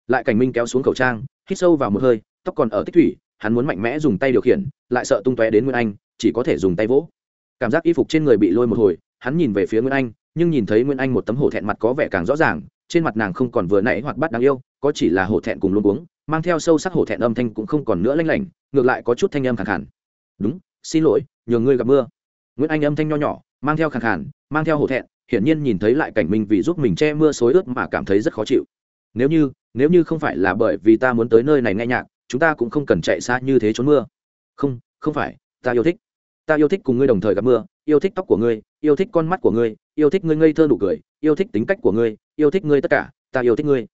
Lại cảnh minh kéo xuống khẩu trang hít sâu vào một hơi tóc còn ở tích thủy hắn muốn mạnh mẽ dùng tay điều khiển lại sợ tung tóe đến nguyên anh chỉ có thể dùng tay vỗ. Cảm giác y phục trên người bị lôi một hồi hắn nhìn về phía nguyên anh nhưng nhìn thấy nguyên anh một tấm hổ thẹn mặt có vẻ càng rõ ràng trên mặt nàng không còn vừa nãy hoạt bát đáng yêu có chỉ là hổ thẹn cùng luôn uống mang theo sâu sắc hổ thẹn âm thanh cũng không còn nữa lanh lảnh ngược lại có chút thanh âm khẳng hẳn. đúng xin lỗi nhường ngươi gặp mưa. Nguyễn anh âm thanh nho nhỏ mang theo khẳng hẳn, mang theo hổ thẹn hiển nhiên nhìn thấy lại cảnh minh vì giúp mình che mưa xối ướt mà cảm thấy rất khó chịu. Nếu như nếu như không phải là bởi vì ta muốn tới nơi này nghe nhạc, chúng ta cũng không cần chạy xa như thế trốn mưa. Không không phải, ta yêu thích. Ta yêu thích cùng ngươi đồng thời gặp mưa, yêu thích tóc của ngươi, yêu thích con mắt của ngươi, yêu thích ngươi ngây thơ nụ cười, yêu thích tính cách của ngươi, yêu thích ngươi tất cả, ta yêu thích ngươi.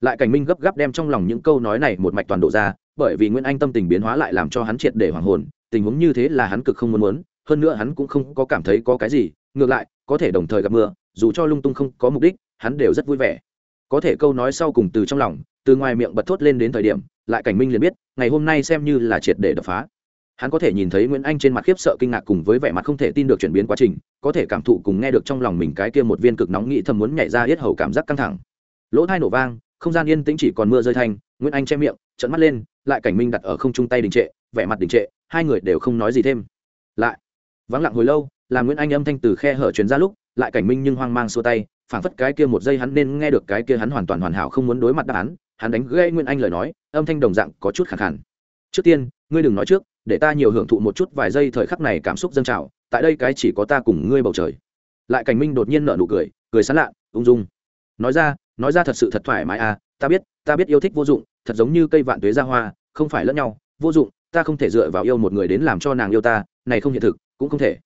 Lại cảnh minh gấp gáp đem trong lòng những câu nói này một mạch toàn độ ra, bởi vì nguyễn anh tâm tình biến hóa lại làm cho hắn triệt để hoàng hồn, tình huống như thế là hắn cực không muốn muốn, hơn nữa hắn cũng không có cảm thấy có cái gì ngược lại, có thể đồng thời gặp mưa, dù cho lung tung không có mục đích, hắn đều rất vui vẻ. Có thể câu nói sau cùng từ trong lòng, từ ngoài miệng bật thốt lên đến thời điểm, lại cảnh minh liền biết, ngày hôm nay xem như là triệt để đập phá. Hắn có thể nhìn thấy nguyễn anh trên mặt khiếp sợ kinh ngạc cùng với vẻ mặt không thể tin được chuyển biến quá trình, có thể cảm thụ cùng nghe được trong lòng mình cái kia một viên cực nóng nghĩ thầm muốn nhảy ra hết hầu cảm giác căng thẳng. Lỗ thai nổ vang, không gian yên tĩnh chỉ còn mưa rơi thanh, nguyễn anh che miệng trận mắt lên, lại cảnh minh đặt ở không trung tay đình trệ, vẻ mặt đình trệ, hai người đều không nói gì thêm. Lại, vắng lặng hồi lâu làm nguyễn anh âm thanh từ khe hở chuyến ra lúc, lại cảnh minh nhưng hoang mang xua tay, phảng phất cái kia một giây hắn nên nghe được cái kia hắn hoàn toàn hoàn hảo không muốn đối mặt đáp án, hắn đánh gây nguyễn anh lời nói, âm thanh đồng dạng có chút khẳng khẳng. Trước tiên, ngươi đừng nói trước, để ta nhiều hưởng thụ một chút vài giây thời khắc này cảm xúc dâng trào, tại đây cái chỉ có ta cùng ngươi bầu trời. Lại cảnh minh đột nhiên nở nụ cười cười sán lạ, ung dung. Nói ra nói ra thật sự thật thoải mái à ta biết ta biết yêu thích vô dụng, thật giống như cây vạn tuế ra hoa, không phải lẫn nhau, vô dụng, ta không thể dựa vào yêu một người đến làm cho nàng yêu ta, này không hiện thực, cũng không thể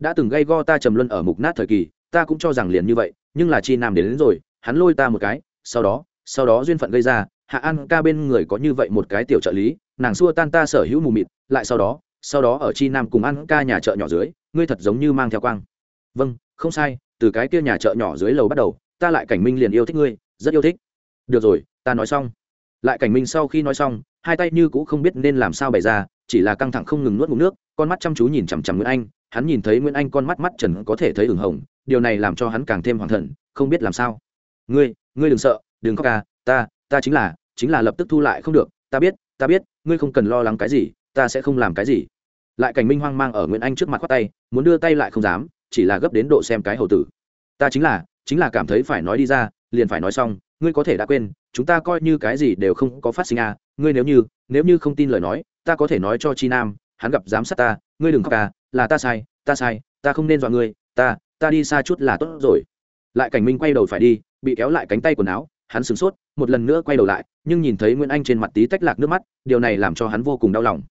đã từng gây go ta trầm luân ở mục nát thời kỳ ta cũng cho rằng liền như vậy nhưng là chi nam đến, đến rồi hắn lôi ta một cái sau đó sau đó duyên phận gây ra hạ an ca bên người có như vậy một cái tiểu trợ lý nàng xua tan ta sở hữu mù mịt lại sau đó sau đó ở chi nam cùng ăn ca nhà chợ nhỏ dưới ngươi thật giống như mang theo quang. Vâng không sai từ cái kia nhà chợ nhỏ dưới lầu bắt đầu ta lại cảnh minh liền yêu thích ngươi rất yêu thích. Được rồi ta nói xong. Lại cảnh minh sau khi nói xong hai tay như cũng không biết nên làm sao bày ra chỉ là căng thẳng không ngừng nuốt ngụm nước con mắt chăm chú nhìn chằm chằm nguyễn anh hắn nhìn thấy nguyễn anh con mắt mắt trần có thể thấy ửng hồng, điều này làm cho hắn càng thêm hoàng thần không biết làm sao. Ngươi ngươi đừng sợ, đừng khóc ca, ta ta chính là chính là lập tức thu lại không được, ta biết ta biết, ngươi không cần lo lắng cái gì, ta sẽ không làm cái gì. Lại cảnh minh hoang mang ở nguyễn anh trước mặt khoát tay, muốn đưa tay lại không dám, chỉ là gấp đến độ xem cái hầu tử. Ta chính là chính là cảm thấy phải nói đi ra, liền phải nói xong, ngươi có thể đã quên, chúng ta coi như cái gì đều không có phát sinh à ngươi nếu như nếu như không tin lời nói, ta có thể nói cho chi nam, hắn gặp giám sát ta, ngươi đừng khóc à là ta sai ta sai, ta không nên dọa ngươi, ta ta đi xa chút là tốt rồi. Lại cảnh minh quay đầu phải đi, bị kéo lại cánh tay quần áo, hắn sửng sốt, một lần nữa quay đầu lại, nhưng nhìn thấy nguyễn anh trên mặt tí tách lạc nước mắt, điều này làm cho hắn vô cùng đau lòng.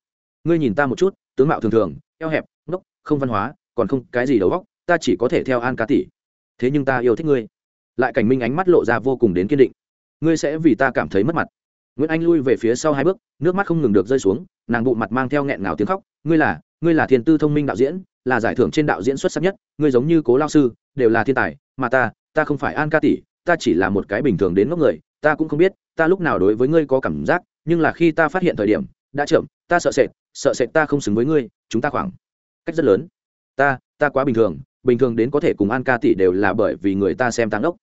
Ngươi nhìn ta một chút, tướng mạo thường thường, eo hẹp, ngốc, không văn hóa, còn không cái gì đầu góc ta chỉ có thể theo an cá tỷ. Thế nhưng ta yêu thích ngươi. Lại cảnh minh ánh mắt lộ ra vô cùng đến kiên định. Ngươi sẽ vì ta cảm thấy mất mặt. Nguyễn anh lui về phía sau hai bước, nước mắt không ngừng được rơi xuống, nàng bụng mặt mang theo nghẹn ngào tiếng khóc. Ngươi là ngươi là thiên tư thông minh đạo diễn, là giải thưởng trên đạo diễn xuất sắc nhất, ngươi giống như cố lao sư, đều là thiên tài, mà ta ta không phải an ca tỷ, ta chỉ là một cái bình thường đến ngốc người, ta cũng không biết, ta lúc nào đối với ngươi có cảm giác, nhưng là khi ta phát hiện thời điểm, đã chậm ta sợ sệt sợ sệt ta không xứng với ngươi, chúng ta khoảng cách rất lớn. Ta ta quá bình thường bình thường đến có thể cùng an ca tỷ đều là bởi vì người ta xem tăng ốc.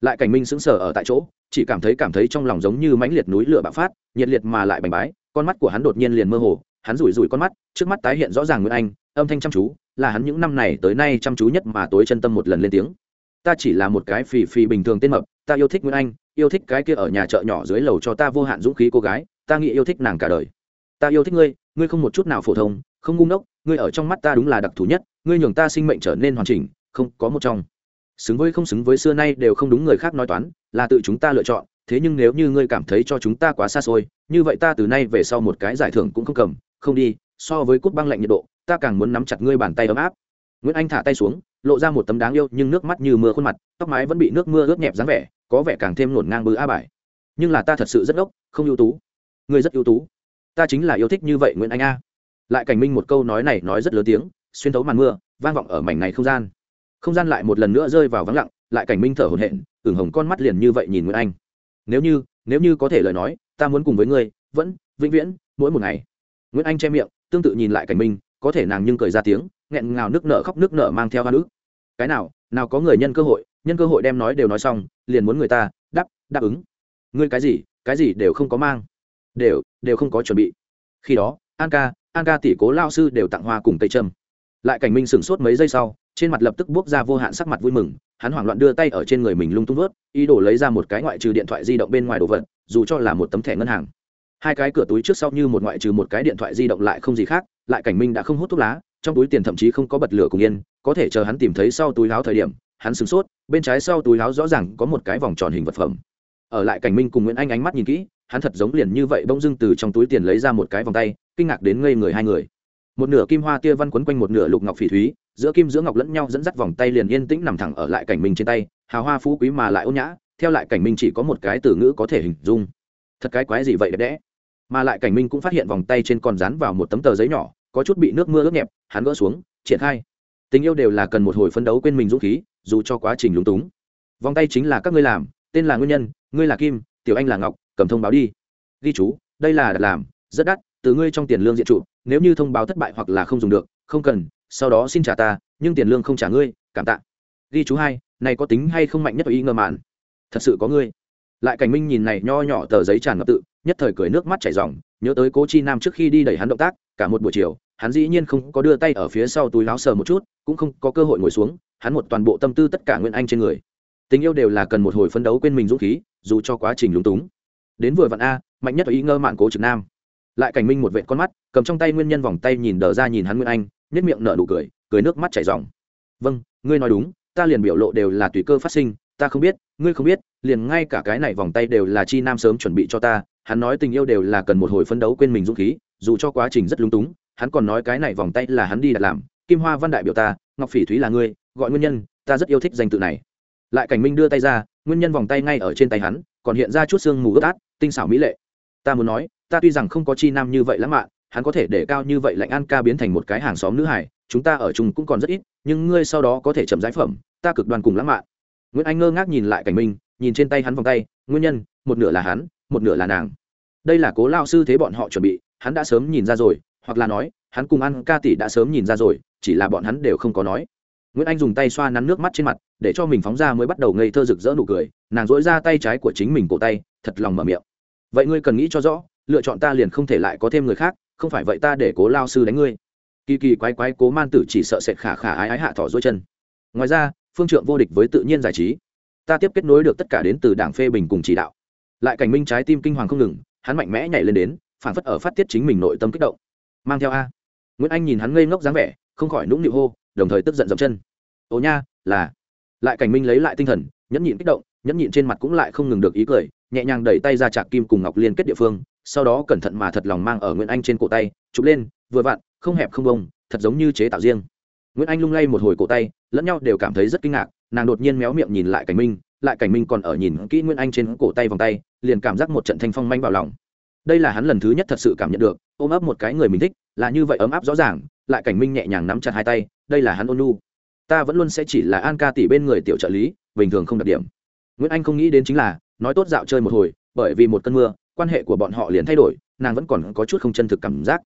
Lại cảnh minh sững sờ ở tại chỗ, chỉ cảm thấy cảm thấy trong lòng giống như mãnh liệt núi lửa bạo phát, nhiệt liệt mà lại bành bái, con mắt của hắn đột nhiên liền mơ hồ hắn rủi rủi con mắt, trước mắt tái hiện rõ ràng nguyễn anh, âm thanh chăm chú, là hắn những năm này tới nay chăm chú nhất mà tối chân tâm một lần lên tiếng. Ta chỉ là một cái phì phì bình thường tên mập, ta yêu thích nguyễn anh, yêu thích cái kia ở nhà chợ nhỏ dưới lầu cho ta vô hạn dũng khí cô gái, ta nghĩ yêu thích nàng cả đời. Ta yêu thích ngươi ngươi không một chút nào phổ thông, không ngu ngốc, ngươi ở trong mắt ta đúng là đặc thù nhất, ngươi nhường ta sinh mệnh trở nên hoàn chỉnh, không có một trong. Xứng với không xứng với xưa nay đều không đúng người khác nói toán, là tự chúng ta lựa chọn, thế nhưng nếu như ngươi cảm thấy cho chúng ta quá xa xôi, như vậy ta từ nay về sau một cái giải thưởng cũng không cầm không đi, so với cút băng lạnh nhiệt độ, ta càng muốn nắm chặt ngươi bàn tay ấm áp. Nguyễn anh thả tay xuống, lộ ra một tấm đáng yêu nhưng nước mắt như mưa khuôn mặt, tóc mái vẫn bị nước mưa ướt nhẹp dáng vẻ, có vẻ càng thêm nổn ngang bư a bài. Nhưng là ta thật sự rất ốc, không ưu tú. Ngươi rất ưu tú. Ta chính là yêu thích như vậy nguyễn anh a. Lại cảnh minh một câu nói này nói rất lớn tiếng, xuyên thấu màn mưa, vang vọng ở mảnh này không gian. Không gian lại một lần nữa rơi vào vắng lặng, lại cảnh minh thở hổn hển, ửng hồng con mắt liền như vậy nhìn nguyễn anh. Nếu như nếu như có thể lời nói, ta muốn cùng với ngươi, vẫn, vĩnh viễn, mỗi một ngày nguyễn anh che miệng, tương tự nhìn lại cảnh minh có thể nàng nhưng cười ra tiếng, nghẹn ngào nước nở khóc nước nở mang theo hoa nữ cái nào nào có người nhân cơ hội, nhân cơ hội đem nói đều nói xong, liền muốn người ta đáp đáp ứng. Ngươi cái gì cái gì đều không có mang. Đều đều không có chuẩn bị. Khi đó, an ca an ca tỷ cố lao sư đều tặng hoa cùng cây trâm lại cảnh minh sửng sốt mấy giây sau, trên mặt lập tức buốc ra vô hạn sắc mặt vui mừng, hắn hoảng loạn đưa tay ở trên người mình lung tung vớt, ý đồ lấy ra một cái ngoại trừ điện thoại di động bên ngoài đồ vật, dù cho là một tấm thẻ ngân hàng hai cái cửa túi trước sau như một ngoại trừ một cái điện thoại di động lại không gì khác, lại cảnh minh đã không hút thuốc lá, trong túi tiền thậm chí không có bật lửa cùng yên, có thể chờ hắn tìm thấy sau túi láo thời điểm, hắn sửng sốt, bên trái sau túi láo rõ ràng có một cái vòng tròn hình vật phẩm. Ở lại cảnh minh cùng nguyễn anh ánh mắt nhìn kỹ, hắn thật giống liền như vậy bỗng dưng từ trong túi tiền lấy ra một cái vòng tay, kinh ngạc đến ngây người hai người. Một nửa kim hoa tia văn quấn quanh một nửa lục ngọc phỉ thúy, giữa kim giữa ngọc lẫn nhau dẫn dắt vòng tay liền yên tĩnh nằm thẳng ở lại cảnh minh trên tay, hào hoa phú quý mà lại ôn nhã, theo lại cảnh minh chỉ có một cái từ ngữ có thể hình dung. Thật cái quái gì vậy đẹp đẽ mà lại cảnh minh cũng phát hiện vòng tay trên còn dán vào một tấm tờ giấy nhỏ, có chút bị nước mưa ướt nhẹp, hắn gỡ xuống, triển khai. Tình yêu đều là cần một hồi phấn đấu quên mình dũng khí, dù cho quá trình lúng túng. Vòng tay chính là các ngươi làm, tên là nguyên nhân, ngươi là kim, tiểu anh là ngọc, cầm thông báo đi. Ghi chú, đây là đặt làm, rất đắt, từ ngươi trong tiền lương diện trụ, nếu như thông báo thất bại hoặc là không dùng được, không cần, sau đó xin trả ta, nhưng tiền lương không trả ngươi, cảm tạ. Ghi chú hai, này có tính hay không mạnh nhất ý ngờ mạn? Thật sự có ngươi lại cảnh minh nhìn này nho nhỏ tờ giấy tràn ngập tự, nhất thời cười nước mắt chảy ròng, nhớ tới cố chi nam trước khi đi đẩy hắn động tác, cả một buổi chiều, hắn dĩ nhiên không có đưa tay ở phía sau túi láo sờ một chút, cũng không có cơ hội ngồi xuống, hắn một toàn bộ tâm tư tất cả nguyên anh trên người. Tình yêu đều là cần một hồi phấn đấu quên mình dũng khí, dù cho quá trình lúng túng. Đến vừa vặn a, mạnh nhất ý ngơ mạn cố trực nam. Lại cảnh minh một vệ con mắt, cầm trong tay nguyên nhân vòng tay nhìn đờ ra nhìn hắn nguyên anh nhất miệng nở nụ cười cười nước mắt chảy ròng. Vâng ngươi nói đúng, ta liền biểu lộ đều là tùy cơ phát sinh ta không biết, ngươi không biết, liền ngay cả cái này vòng tay đều là chi nam sớm chuẩn bị cho ta, hắn nói tình yêu đều là cần một hồi phấn đấu quên mình dũng khí, dù cho quá trình rất lúng túng, hắn còn nói cái này vòng tay là hắn đi đặt làm, kim hoa văn đại biểu ta, ngọc phỉ thúy là ngươi, gọi nguyên nhân, ta rất yêu thích danh tự này. Lại cảnh minh đưa tay ra, nguyên nhân vòng tay ngay ở trên tay hắn, còn hiện ra chút xương mù ướt át, tinh xảo mỹ lệ. Ta muốn nói, ta tuy rằng không có chi nam như vậy lãng mạn, hắn có thể để cao như vậy lạnh an ca biến thành một cái hàng xóm nữ hải, chúng ta ở chung cũng còn rất ít, nhưng ngươi sau đó có thể chậm giải phẩm, ta cực đoan cùng lãng mạn nguyễn anh ngơ ngác nhìn lại cảnh minh nhìn trên tay hắn vòng tay, nguyên nhân, một nửa là hắn, một nửa là nàng. Đây là cố lao sư thế bọn họ chuẩn bị, hắn đã sớm nhìn ra rồi, hoặc là nói, hắn cùng ăn ca tỷ đã sớm nhìn ra rồi, chỉ là bọn hắn đều không có nói. Nguyễn anh dùng tay xoa nắn nước mắt trên mặt, để cho mình phóng ra mới bắt đầu ngây thơ rực rỡ nụ cười, nàng dỗi ra tay trái của chính mình cổ tay, thật lòng mở miệng. Vậy ngươi cần nghĩ cho rõ, lựa chọn ta liền không thể lại có thêm người khác, không phải vậy ta để cố lao sư đánh ngươi. Kỳ kỳ quái quái cố man tử chỉ sợ sệt khả khả ái ái hạ thỏ dối chân. Ngoài ra phương trượng vô địch với tự nhiên giải trí. Ta tiếp kết nối được tất cả đến từ đảng phê bình cùng chỉ đạo. Lại cảnh minh trái tim kinh hoàng không ngừng, hắn mạnh mẽ nhảy lên đến, phản phất ở phát tiết chính mình nội tâm kích động. Mang theo a. Nguyễn anh nhìn hắn ngây ngốc dáng vẻ, không khỏi nũng nịu hô, đồng thời tức giận dậm chân. Ồ nha, là. Lại cảnh minh lấy lại tinh thần, nhẫn nhịn kích động, nhẫn nhịn trên mặt cũng lại không ngừng được ý cười, nhẹ nhàng đẩy tay ra chạc kim cùng ngọc liên kết địa phương, sau đó cẩn thận mà thật lòng mang ở nguyễn anh trên cổ tay, chụp lên, vừa vặn, không hẹp không bông, thật giống như chế tạo riêng nguyễn anh lung lay một hồi cổ tay lẫn nhau đều cảm thấy rất kinh ngạc nàng đột nhiên méo miệng nhìn lại cảnh minh lại cảnh minh còn ở nhìn kỹ nguyễn anh trên cổ tay vòng tay liền cảm giác một trận thanh phong manh vào lòng đây là hắn lần thứ nhất thật sự cảm nhận được ôm ấp một cái người mình thích là như vậy ấm áp rõ ràng lại cảnh minh nhẹ nhàng nắm chặt hai tay đây là hắn ôn nu ta vẫn luôn sẽ chỉ là an ca tỷ bên người tiểu trợ lý bình thường không đặc điểm nguyễn anh không nghĩ đến chính là nói tốt dạo chơi một hồi bởi vì một cơn mưa quan hệ của bọn họ liền thay đổi nàng vẫn còn có chút không chân thực cảm giác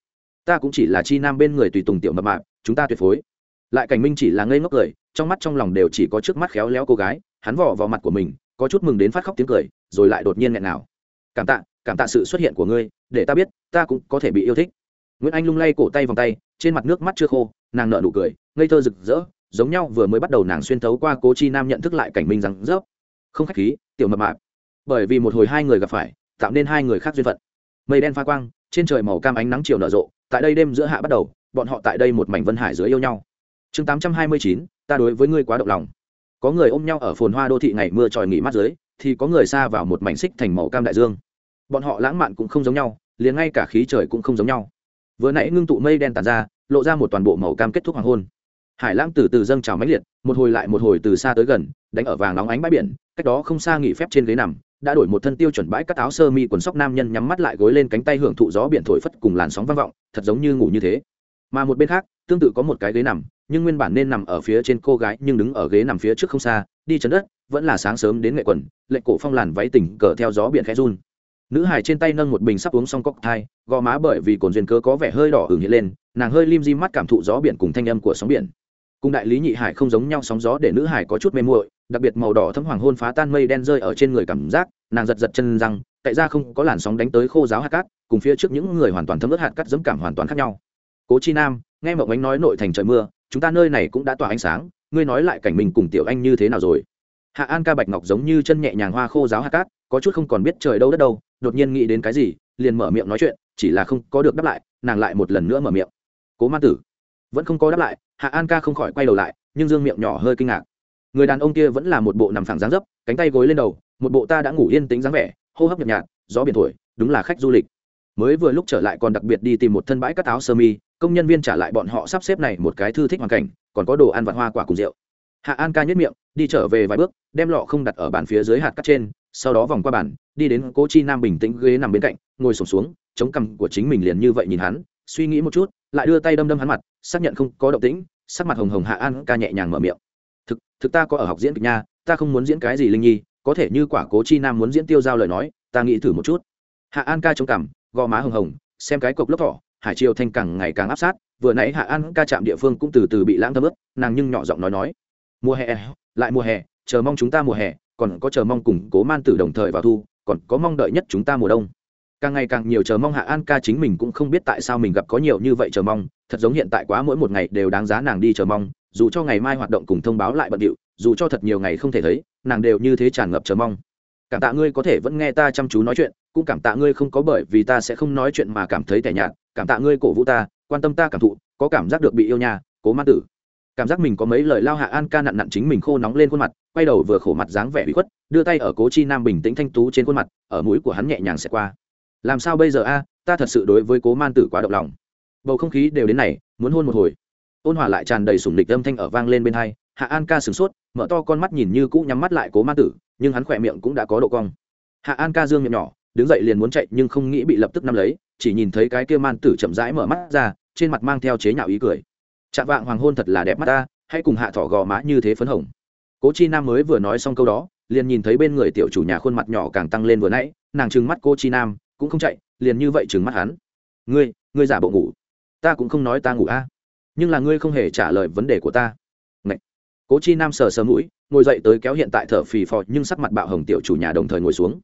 ta cũng chỉ là chi nam bên người tùy tùng tiểu mập mạp chúng ta tuyệt phối lại cảnh minh chỉ là ngây ngốc cười, trong mắt trong lòng đều chỉ có trước mắt khéo léo cô gái, hắn vỏ vào mặt của mình, có chút mừng đến phát khóc tiếng cười, rồi lại đột nhiên nghẹn nào. Cảm tạ cảm tạ sự xuất hiện của ngươi, để ta biết, ta cũng có thể bị yêu thích. Nguyễn anh lung lay cổ tay vòng tay, trên mặt nước mắt chưa khô, nàng nợ nụ cười, ngây thơ rực rỡ, giống nhau vừa mới bắt đầu nàng xuyên thấu qua cố chi nam nhận thức lại cảnh minh rằng, rớp, không khách khí, tiểu mập mạp. Bởi vì một hồi hai người gặp phải, tạo nên hai người khác duyên phận. Mây đen pha quang, trên trời màu cam ánh nắng chiều nở rộ, tại đây đêm giữa hạ bắt đầu, bọn họ tại đây một mảnh vân hải dưới yêu nhau chương tám trăm hai mươi chín, ta đối với ngươi quá động lòng. Có người ôm nhau ở phồn hoa đô thị ngày mưa tròi nghỉ mát dưới, thì có người xa vào một mảnh xích thành màu cam đại dương. Bọn họ lãng mạn cũng không giống nhau, liền ngay cả khí trời cũng không giống nhau. Vừa nãy ngưng tụ mây đen tàn ra, lộ ra một toàn bộ màu cam kết thúc hoàng hôn. Hải lãng từ từ dâng trào mãnh liệt, một hồi lại một hồi từ xa tới gần, đánh ở vàng nóng ánh bãi biển, cách đó không xa nghỉ phép trên ghế nằm, đã đổi một thân tiêu chuẩn bãi cắt áo sơ mi quần sóc nam nhân nhắm mắt lại gối lên cánh tay hưởng thụ gió biển thổi phất cùng làn sóng vang vọng, thật giống như ngủ như thế. Mà một bên khác, tương tự có một cái ghế nằm nhưng nguyên bản nên nằm ở phía trên cô gái nhưng đứng ở ghế nằm phía trước không xa, đi chấn đất, vẫn là sáng sớm đến nghệ quần lệnh cổ phong làn váy tỉnh cờ theo gió biển khẽ run. Nữ hải trên tay nâng một bình sắp uống xong cóc thai, gò má bởi vì cồn duyên cơ có vẻ hơi đỏ hửng hiện lên, nàng hơi lim di mắt cảm thụ gió biển cùng thanh âm của sóng biển. Cùng đại lý nhị hải không giống nhau sóng gió để nữ hải có chút mê muội, đặc biệt màu đỏ thấm hoàng hôn phá tan mây đen rơi ở trên người cảm giác, nàng giật giật chân răng, tại ra không có làn sóng đánh tới khô giáo hạt cát, cùng phía trước những người hoàn toàn thấm ướt hạt cát dẫm cảm hoàn toàn khác nhau. Cố chi nam, nghe mộng ánh nói nội thành trời mưa chúng ta nơi này cũng đã tỏa ánh sáng, ngươi nói lại cảnh mình cùng tiểu anh như thế nào rồi? Hạ an ca bạch ngọc giống như chân nhẹ nhàng hoa khô giáo hạ cát, có chút không còn biết trời đâu đất đâu, đột nhiên nghĩ đến cái gì, liền mở miệng nói chuyện, chỉ là không có được đáp lại, nàng lại một lần nữa mở miệng. Cố ma tử. Vẫn không có đáp lại, hạ an ca không khỏi quay đầu lại, nhưng dương miệng nhỏ hơi kinh ngạc. Người đàn ông kia vẫn là một bộ nằm phẳng dáng dấp, cánh tay gối lên đầu, một bộ ta đã ngủ yên tính dáng vẻ, hô hấp nhợt nhạt, gió biển thổi, đúng là khách du lịch. Mới vừa lúc trở lại còn đặc biệt đi tìm một thân bãi cắt áo sơ mi công nhân viên trả lại bọn họ sắp xếp này một cái thư thích hoàn cảnh, còn có đồ ăn vặt hoa quả cùng rượu. Hạ an ca nhất miệng, đi trở về vài bước, đem lọ không đặt ở bàn phía dưới hạt cắt trên, sau đó vòng qua bàn, đi đến cố chi nam bình tĩnh ghế nằm bên cạnh, ngồi sổm xuống, chống cằm của chính mình liền như vậy nhìn hắn, suy nghĩ một chút, lại đưa tay đâm đâm hắn mặt, xác nhận không có động tĩnh, sắc mặt hồng hồng hạ an ca nhẹ nhàng mở miệng. Thực thực ta có ở học diễn kịch nha, ta không muốn diễn cái gì linh nhi, có thể như quả cố chi nam muốn diễn tiêu giao lời nói, ta nghĩ thử một chút. Hạ an ca chống cằm, gò má hồng hồng, xem cái cộc lốc thỏ hải triều thanh càng ngày càng áp sát, vừa nãy hạ an ca chạm địa phương cũng từ từ bị lãng thấm ướt, nàng nhưng nhỏ giọng nói nói, mùa hè, lại mùa hè, chờ mong chúng ta mùa hè, còn có chờ mong cùng cố man tử đồng thời vào thu, còn có mong đợi nhất chúng ta mùa đông. Càng ngày càng nhiều chờ mong hạ an ca chính mình cũng không biết tại sao mình gặp có nhiều như vậy chờ mong, thật giống hiện tại quá mỗi một ngày đều đáng giá nàng đi chờ mong, dù cho ngày mai hoạt động cùng thông báo lại bận điệu, dù cho thật nhiều ngày không thể thấy, nàng đều như thế tràn ngập chờ mong. Cảm tạ ngươi có thể vẫn nghe ta chăm chú nói chuyện, cũng cảm tạ ngươi không có bởi vì ta sẽ không nói chuyện mà cảm thấy tẻ nhạt cảm tạ ngươi cổ vũ ta, quan tâm ta cảm thụ, có cảm giác được bị yêu nhà cố man tử. Cảm giác mình có mấy lời lao hạ an ca nặn nặn chính mình khô nóng lên khuôn mặt, quay đầu vừa khổ mặt dáng vẻ bị khuất, đưa tay ở cố chi nam bình tĩnh thanh tú trên khuôn mặt, ở mũi của hắn nhẹ nhàng xẹt qua. Làm sao bây giờ a, ta thật sự đối với cố man tử quá động lòng. Bầu không khí đều đến này, muốn hôn một hồi. Ôn hòa lại tràn đầy sủng địch âm thanh ở vang lên bên hai, hạ an ca sửng sốt, mở to con mắt nhìn như cũ nhắm mắt lại cố man tử, nhưng hắn khỏe miệng cũng đã có độ cong. Hạ an ca dương miệng nhỏ, đứng dậy liền muốn chạy nhưng không nghĩ bị lập tức nắm lấy chỉ nhìn thấy cái kia man tử chậm rãi mở mắt ra, trên mặt mang theo chế nhạo ý cười. Chạm vạng hoàng hôn thật là đẹp mắt ta, hãy cùng hạ thỏ gò má như thế phấn hồng. Cố chi nam mới vừa nói xong câu đó, liền nhìn thấy bên người tiểu chủ nhà khuôn mặt nhỏ càng tăng lên vừa nãy, nàng trừng mắt cô chi nam, cũng không chạy, liền như vậy trừng mắt hắn. Ngươi ngươi giả bộ ngủ. Ta cũng không nói ta ngủ a, nhưng là ngươi không hề trả lời vấn đề của ta. Ngậy. cố chi nam sờ sờ mũi, ngồi dậy tới kéo hiện tại thở phì phò, nhưng sắc mặt bạo hồng tiểu chủ nhà đồng thời ngồi xuống.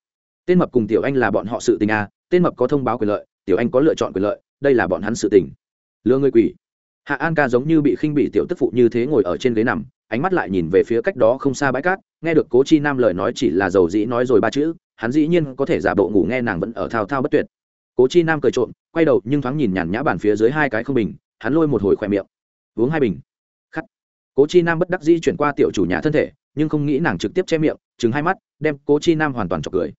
Tên mập cùng tiểu anh là bọn họ sự tình a, tên mập có thông báo quyền lợi tiểu anh có lựa chọn quyền lợi, đây là bọn hắn sự tình. Lừa người quỷ. Hạ an ca giống như bị khinh bị tiểu tức phụ như thế ngồi ở trên ghế nằm, ánh mắt lại nhìn về phía cách đó không xa bãi cát, nghe được cố chi nam lời nói chỉ là dầu dĩ nói rồi ba chữ, hắn dĩ nhiên có thể giả bộ ngủ nghe nàng vẫn ở thao thao bất tuyệt. Cố chi nam cười trộm, quay đầu nhưng thoáng nhìn nhàn nhã bàn phía dưới hai cái không bình, hắn lôi một hồi khỏe miệng. Uống hai bình. Khắt. Cố chi nam bất đắc dĩ chuyển qua tiểu chủ nhà thân thể, nhưng không nghĩ nàng trực tiếp che miệng chứng hai mắt, đem cố chi nam hoàn toàn chọc cười.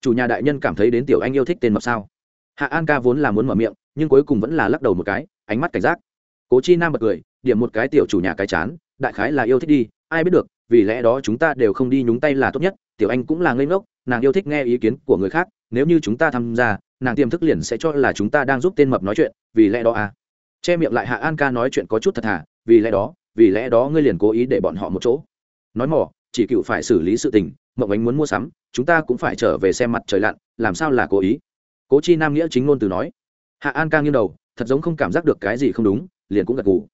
Chủ nhà đại nhân cảm thấy đến tiểu anh yêu thích tên mập sao? Hạ an ca vốn là muốn mở miệng, nhưng cuối cùng vẫn là lắc đầu một cái, ánh mắt cảnh giác. Cố chi nam bật cười, điểm một cái tiểu chủ nhà cái chán, đại khái là yêu thích đi, ai biết được, vì lẽ đó chúng ta đều không đi nhúng tay là tốt nhất, tiểu anh cũng là ngây ngốc, nàng yêu thích nghe ý kiến của người khác, nếu như chúng ta tham gia, nàng tiềm thức liền sẽ cho là chúng ta đang giúp tên mập nói chuyện, vì lẽ đó à. Che miệng lại hạ an ca nói chuyện có chút thật thà, vì lẽ đó, vì lẽ đó ngươi liền cố ý để bọn họ một chỗ. Nói mỏ, chỉ cựu phải xử lý sự tình, mộng ánh muốn mua sắm, chúng ta cũng phải trở về xem mặt trời lặn, làm sao là cố ý? Cố chi nam nghĩa chính ngôn từ nói. Hạ an ca nghiêng đầu, thật giống không cảm giác được cái gì không đúng, liền cũng gật gù.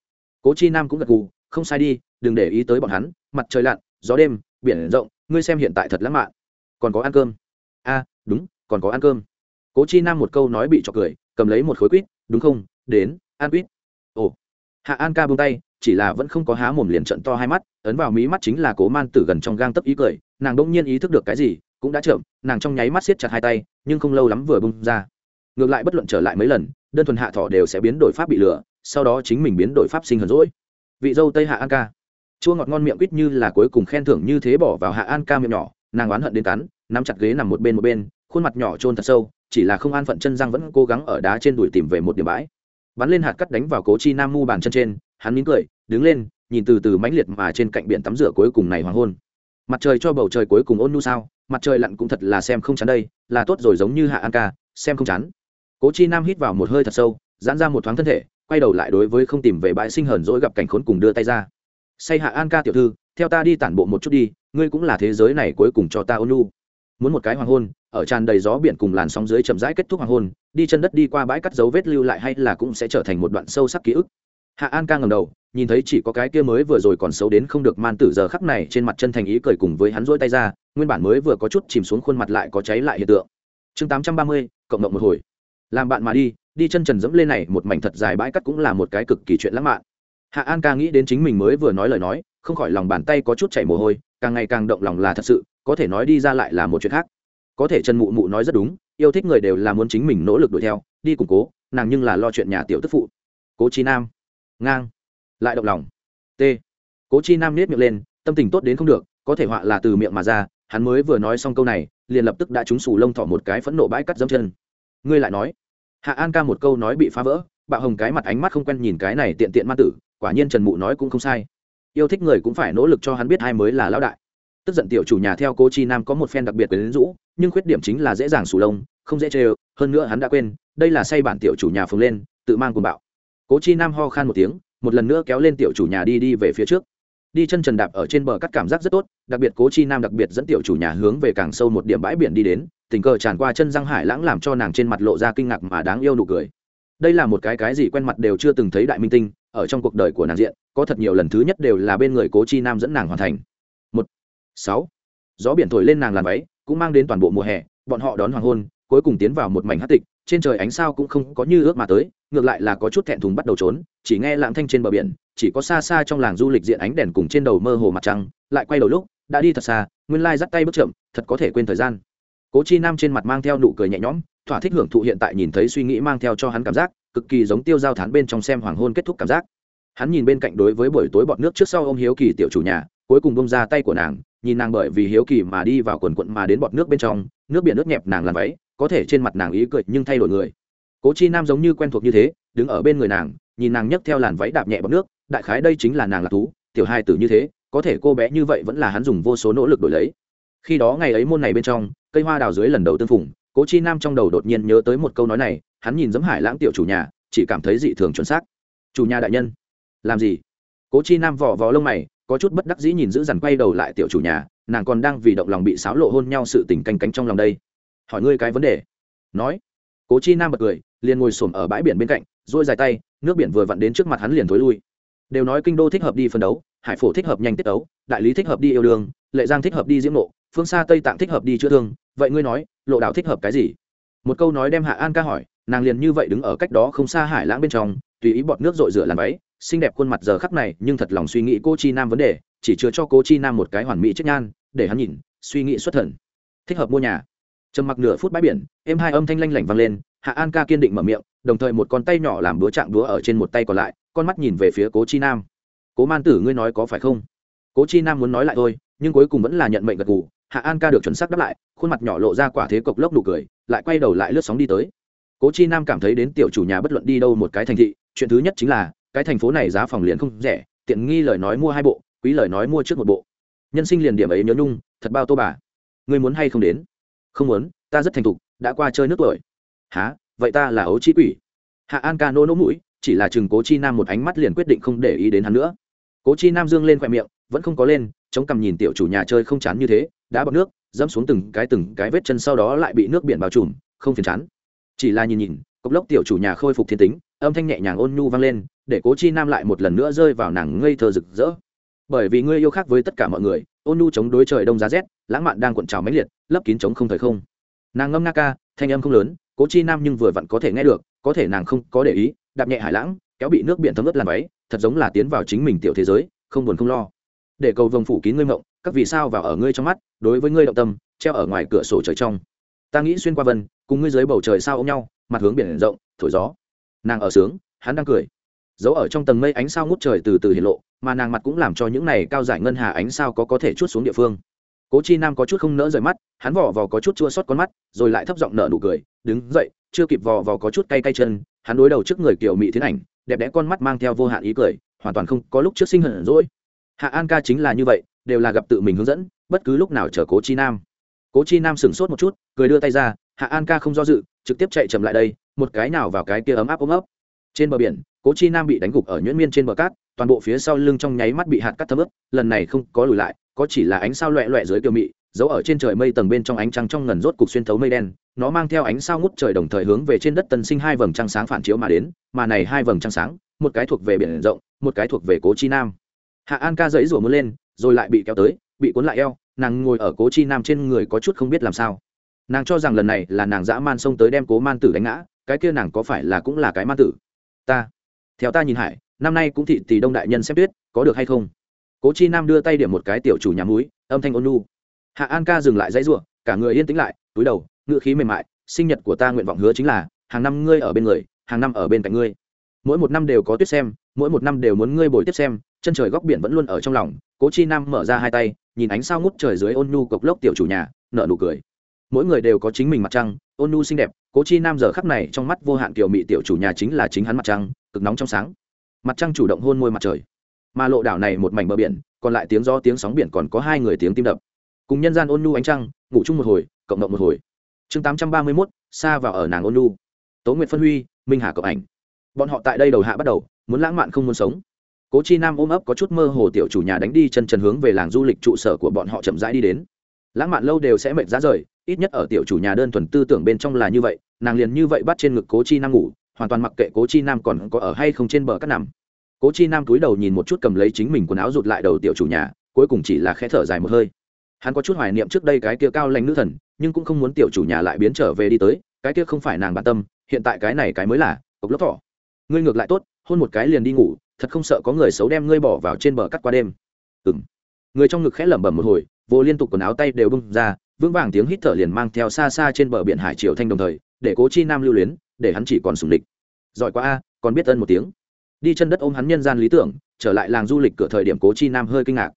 Cố chi nam cũng gật gù, không sai đi, đừng để ý tới bọn hắn, mặt trời lặn, gió đêm, biển rộng, ngươi xem hiện tại thật lãng mạn. Còn có ăn cơm? A, đúng, còn có ăn cơm. Cố chi nam một câu nói bị trọc cười, cầm lấy một khối quýt, đúng không, đến, ăn quýt. Ồ. Hạ an ca buông tay, chỉ là vẫn không có há mồm liền trận to hai mắt, ấn vào mí mắt chính là cố man tử gần trong gang tấp ý cười, nàng đông nhiên ý thức được cái gì cũng đã chậm, nàng trong nháy mắt siết chặt hai tay, nhưng không lâu lắm vừa bung ra. Ngược lại bất luận trở lại mấy lần, đơn thuần hạ thỏ đều sẽ biến đổi pháp bị lừa sau đó chính mình biến đổi pháp sinh hờn rỗi vị dâu tây hạ an ca. Chua ngọt ngon miệng quýt như là cuối cùng khen thưởng như thế bỏ vào hạ an ca miệng nhỏ, nàng oán hận đến cắn, nắm chặt ghế nằm một bên một bên, khuôn mặt nhỏ trôn thật sâu, chỉ là không an phận chân răng vẫn cố gắng ở đá trên đùi tìm về một điểm bãi. Bắn lên hạt cắt đánh vào cố chi nam mu bàn chân trên, hắn mỉm cười, đứng lên, nhìn từ từ mãnh liệt mà trên cạnh biển tắm rửa cuối cùng này hoàng hôn. Mặt trời cho bầu trời cuối cùng ôn nu sao? Mặt trời lặn cũng thật là xem không chán đây, là tốt rồi giống như hạ an ca, xem không chán. Cố chi nam hít vào một hơi thật sâu, giãn ra một thoáng thân thể, quay đầu lại đối với không tìm về bãi sinh hờn dỗi gặp cảnh khốn cùng đưa tay ra. Say hạ an ca tiểu thư, theo ta đi tản bộ một chút đi, ngươi cũng là thế giới này cuối cùng cho ta ôn lu muốn một cái hoàng hôn, ở tràn đầy gió biển cùng làn sóng dưới chậm rãi kết thúc hoàng hôn, đi chân đất đi qua bãi cắt dấu vết lưu lại hay là cũng sẽ trở thành một đoạn sâu sắc ký ức. Hạ an ca ngầm đầu nhìn thấy chỉ có cái kia mới vừa rồi còn xấu đến không được man tử giờ khắc này trên mặt chân thành ý cười cùng với hắn rỗi tay ra, nguyên bản mới vừa có chút chìm xuống khuôn mặt lại có cháy lại hiện tượng. Chương tám trăm ba mươi, cộng đồng một hồi. Làm bạn mà đi đi chân trần dẫm lên này một mảnh thật dài bãi cắt cũng là một cái cực kỳ chuyện lãng mạn. Hạ an ca nghĩ đến chính mình mới vừa nói lời nói, không khỏi lòng bàn tay có chút chảy mồ hôi, càng ngày càng động lòng là thật sự, có thể nói đi ra lại là một chuyện khác. Có thể trần mụ mụ nói rất đúng, yêu thích người đều là muốn chính mình nỗ lực đuổi theo, đi củng cố, nàng nhưng là lo chuyện nhà tiểu tức phụ. Cố trí nam. Ngang lại động lòng. T. Cố chi nam nết miệng lên, tâm tình tốt đến không được, có thể họa là từ miệng mà ra, hắn mới vừa nói xong câu này, liền lập tức đã trúng sù lông thỏ một cái phẫn nộ bãi cắt dâm chân. Ngươi lại nói. Hạ an ca một câu nói bị phá vỡ, bạo hồng cái mặt ánh mắt không quen nhìn cái này tiện tiện ma tử, quả nhiên trần mụ nói cũng không sai. Yêu thích người cũng phải nỗ lực cho hắn biết ai mới là lão đại. Tức giận tiểu chủ nhà theo cô chi nam có một phen đặc biệt đến rũ, nhưng khuyết điểm chính là dễ dàng sù lông, không dễ chê hơn nữa hắn đã quên, đây là say bản tiểu chủ nhà phồng lên, tự mang cùng bạo. Cố chi nam ho khan một tiếng một lần nữa kéo lên tiểu chủ nhà đi đi về phía trước. Đi chân trần đạp ở trên bờ cắt cảm giác rất tốt, đặc biệt cố chi nam đặc biệt dẫn tiểu chủ nhà hướng về càng sâu một điểm bãi biển đi đến, tình cờ tràn qua chân răng hải lãng làm cho nàng trên mặt lộ ra kinh ngạc mà đáng yêu nụ cười. Đây là một cái cái gì quen mặt đều chưa từng thấy đại minh tinh, ở trong cuộc đời của nàng diện, có thật nhiều lần thứ nhất đều là bên người cố chi nam dẫn nàng hoàn thành. Một, sáu. Gió biển thổi lên nàng làn váy, cũng mang đến toàn bộ mùa hè, bọn họ đón hoàng hôn, cuối cùng tiến vào một mảnh hát tịch, trên trời ánh sao cũng không có như ước mà tới ngược lại là có chút thẹn thùng bắt đầu trốn, chỉ nghe lãng thanh trên bờ biển, chỉ có xa xa trong làng du lịch diện ánh đèn cùng trên đầu mơ hồ mặt trăng, lại quay đầu lúc, đã đi thật xa, nguyên lai dắt tay bước chậm, thật có thể quên thời gian. Cố chi nam trên mặt mang theo nụ cười nhẹ nhõm, thỏa thích hưởng thụ hiện tại nhìn thấy suy nghĩ mang theo cho hắn cảm giác, cực kỳ giống tiêu giao thán bên trong xem hoàng hôn kết thúc cảm giác. Hắn nhìn bên cạnh đối với buổi tối bọt nước trước sau ô m hiếu kỳ tiểu chủ nhà, cuối cùng bông ra tay của nàng, nhìn nàng bởi vì hiếu kỳ mà đi vào quần quận mà đến bọt nước bên trong, nước biển nước nhẹp nàng làm váy, có thể trên mặt nàng ý cười nhưng thay đổi người cố chi nam giống như quen thuộc như thế, đứng ở bên người nàng, nhìn nàng nhấc theo làn váy đạp nhẹ bọc nước, đại khái đây chính là nàng lạc thú, tiểu hai tử như thế, có thể cô bé như vậy vẫn là hắn dùng vô số nỗ lực đổi lấy. Khi đó ngày ấy môn này bên trong, cây hoa đào dưới lần đầu tương phủng cố chi nam trong đầu đột nhiên nhớ tới một câu nói này, hắn nhìn giấm hải lãng tiểu chủ nhà, chỉ cảm thấy dị thường chuẩn xác. Chủ nhà đại nhân, làm gì? Cố chi nam vỏ vò lông mày, có chút bất đắc dĩ nhìn giữ dằn quay đầu lại tiểu chủ nhà, nàng còn đang vì động lòng bị xáo lộ hôn nhau sự tình canh cánh trong lòng đây. Hỏi ngươi cái vấn đề. Nói cố chi nam bật cười, liền ngồi xổm ở bãi biển bên cạnh dôi dài tay, nước biển vừa vặn đến trước mặt hắn liền thối lui. Đều nói kinh đô thích hợp đi phân đấu, hải phổ thích hợp nhanh tiết đấu đại lý thích hợp đi yêu đương lệ giang thích hợp đi diễm nộ phương xa tây tạng thích hợp đi chữa thương, vậy ngươi nói, lộ đạo thích hợp cái gì? Một câu nói đem hạ an ca hỏi, nàng liền như vậy đứng ở cách đó không xa hải lãng bên trong, tùy ý bọt nước rội rửa làm váy, xinh đẹp khuôn mặt giờ khắc này, nhưng thật lòng suy nghĩ cô chi nam vấn đề, chỉ chứa cho cô chi nam một cái hoàn mỹ chết nhan, để hắn nhìn, suy nghĩ xuất thần. Thích hợp mua nhà trầm mặc nửa phút bãi biển em hai âm thanh lanh lảnh vang lên, hạ an ca kiên định mở miệng, đồng thời một con tay nhỏ làm búa trạng búa ở trên một tay còn lại, con mắt nhìn về phía cố chi nam. Cố man tử, ngươi nói có phải không? Cố chi nam muốn nói lại thôi, nhưng cuối cùng vẫn là nhận mệnh gật gù. Hạ an ca được chuẩn xác đáp lại, khuôn mặt nhỏ lộ ra quả thế cộc lốc nụ cười, lại quay đầu lại lướt sóng đi tới. Cố chi nam cảm thấy đến tiểu chủ nhà bất luận đi đâu một cái thành thị, chuyện thứ nhất chính là, cái thành phố này giá phòng liền không rẻ, tiện nghi lời nói mua hai bộ, quý lời nói mua trước một bộ. Nhân sinh liền điểm ấy nhớ nhung, thật bao tô bà. Ngươi muốn hay không đến? Không muốn, ta rất thành thục, đã qua chơi nước tuổi. Há vậy ta là ấu trí quỷ. Hạ an ca nô nỗ mũi, chỉ là chừng cố chi nam một ánh mắt liền quyết định không để ý đến hắn nữa. Cố chi nam dương lên khoe miệng, vẫn không có lên, chống cằm nhìn tiểu chủ nhà chơi không chán như thế, đã bọc nước, dẫm xuống từng cái từng cái vết chân sau đó lại bị nước biển bao trùm, không phiền chán. Chỉ là nhìn nhìn, cốc lốc tiểu chủ nhà khôi phục thiên tính, âm thanh nhẹ nhàng ôn nhu vang lên, để cố chi nam lại một lần nữa rơi vào nàng ngây thơ rực rỡ bởi vì ngươi yêu khác với tất cả mọi người, ôn nhu chống đối trời đông giá rét, lãng mạn đang cuộn trào mãnh liệt, lấp kín chống không thời không. Nàng ngâm nga ca, thanh âm không lớn, cố chi nam nhưng vừa vặn có thể nghe được, có thể nàng không có để ý, đạp nhẹ hải lãng, kéo bị nước biển thấm ướt làm váy, thật giống là tiến vào chính mình tiểu thế giới, không buồn không lo. Để cầu vồng phủ kín ngươi mộng, các vì sao vào ở ngươi trong mắt, đối với ngươi động tâm, treo ở ngoài cửa sổ trời trong. Ta nghĩ xuyên qua vân, cùng ngươi dưới bầu trời sao ôm nhau, mặt hướng biển rộng, thổi gió. Nàng ở sướng, hắn đang cười. Giấu ở trong tầng mây ánh sao ngút trời từ từ hiện lộ mà nàng mặt cũng làm cho những này cao giải ngân hà ánh sao có có thể chút xuống địa phương. Cố chi nam có chút không nỡ rời mắt, hắn vỏ vò có chút chua xót con mắt, rồi lại thấp giọng nở nụ cười, đứng dậy, chưa kịp vò vò có chút cay cay chân. Hắn đối đầu trước người kiểu mỹ thiên ảnh, đẹp đẽ con mắt mang theo vô hạn ý cười, hoàn toàn không có lúc trước sinh hận rỗi hạ an ca chính là như vậy, đều là gặp tự mình hướng dẫn, bất cứ lúc nào chở cố chi nam. Cố chi nam sửng sốt một chút, cười đưa tay ra, hạ an ca không do dự, trực tiếp chạy chậm lại đây, một cái nào vào cái kia ấm áp ôm ấp. Trên bờ biển, cố chi nam bị đánh gục ở nhuyễn miên trên bờ cát toàn bộ phía sau lưng trong nháy mắt bị hạt cắt thấm ướp lần này không có lùi lại, có chỉ là ánh sao loẹ loẹ dưới kiều mị, giấu ở trên trời mây tầng bên trong ánh trăng trong ngần rốt cục xuyên thấu mây đen, nó mang theo ánh sao ngút trời đồng thời hướng về trên đất tân sinh hai vầng trăng sáng phản chiếu mà đến, mà này hai vầng trăng sáng, một cái thuộc về biển rộng, một cái thuộc về cố chi nam. Hạ an ca dẫy rủa muốn lên, rồi lại bị kéo tới, bị cuốn lại eo, nàng ngồi ở cố chi nam trên người có chút không biết làm sao. Nàng cho rằng lần này là nàng dã man xông tới đem cố man tử đánh ngã, cái kia nàng có phải là cũng là cái man tử? Ta, theo ta nhìn hải năm nay cũng thị tỷ đông đại nhân xem tuyết, có được hay không? Cố chi nam đưa tay điểm một cái tiểu chủ nhà múi âm thanh ôn nu hạ an ca dừng lại dãy ruộng, cả người yên tĩnh lại, túi đầu ngự khí mềm mại, sinh nhật của ta nguyện vọng hứa chính là, hàng năm ngươi ở bên người, hàng năm ở bên cạnh ngươi. Mỗi một năm đều có tuyết xem, mỗi một năm đều muốn ngươi bồi tiếp xem, chân trời góc biển vẫn luôn ở trong lòng. Cố chi nam mở ra hai tay, nhìn ánh sao ngút trời dưới ôn nhu cộc lốc tiểu chủ nhà nợ nụ cười. Mỗi người đều có chính mình mặt trăng, ôn nhu xinh đẹp. Cố chi nam giờ khắc này trong mắt vô hạn kiểu mị tiểu chủ nhà chính là chính hắn mặt trăng, cực nóng trong sáng mặt trăng chủ động hôn môi mặt trời. Mà lộ đảo này một mảnh bờ biển, còn lại tiếng gió tiếng sóng biển còn có hai người tiếng tim đập. Cùng nhân gian ôn nhu ánh trăng, ngủ chung một hồi, cộng đồng một hồi. Chương tám trăm ba mươi mốt xa vào ở nàng ôn nhu. Tố nguyệt phân huy, minh hà cộng ảnh. Bọn họ tại đây đầu hạ bắt đầu, muốn lãng mạn không muốn sống. Cố chi nam ôm ấp có chút mơ hồ tiểu chủ nhà đánh đi chân trần hướng về làng du lịch trụ sở của bọn họ chậm rãi đi đến. Lãng mạn lâu đều sẽ mệt ra rời, ít nhất ở tiểu chủ nhà đơn thuần tư tưởng bên trong là như vậy, nàng liền như vậy bắt trên ngực cố chi nam ngủ, hoàn toàn mặc kệ cố chi nam còn có ở hay không trên bờ cắt nằm cố chi nam cúi đầu nhìn một chút cầm lấy chính mình quần áo rụt lại đầu tiểu chủ nhà, cuối cùng chỉ là khẽ thở dài một hơi. Hắn có chút hoài niệm trước đây cái kia cao lành nữ thần, nhưng cũng không muốn tiểu chủ nhà lại biến trở về đi tới, cái kia không phải nàng bản tâm, hiện tại cái này cái mới là, cộc lốc thỏ. Ngươi ngược lại tốt, hôn một cái liền đi ngủ, thật không sợ có người xấu đem ngươi bỏ vào trên bờ cắt qua đêm. Ừng người trong ngực khẽ lẩm bẩm một hồi, vô liên tục quần áo tay đều bung ra, vững vàng tiếng hít thở liền mang theo xa xa trên bờ biển hải triều thanh đồng thời, để cố chi nam lưu luyến, để hắn chỉ còn sùng địch. Giỏi quá a, còn biết ân một tiếng đi chân đất ôm hắn nhân gian lý tưởng, trở lại làng du lịch cửa thời điểm cố chi nam hơi kinh ngạc.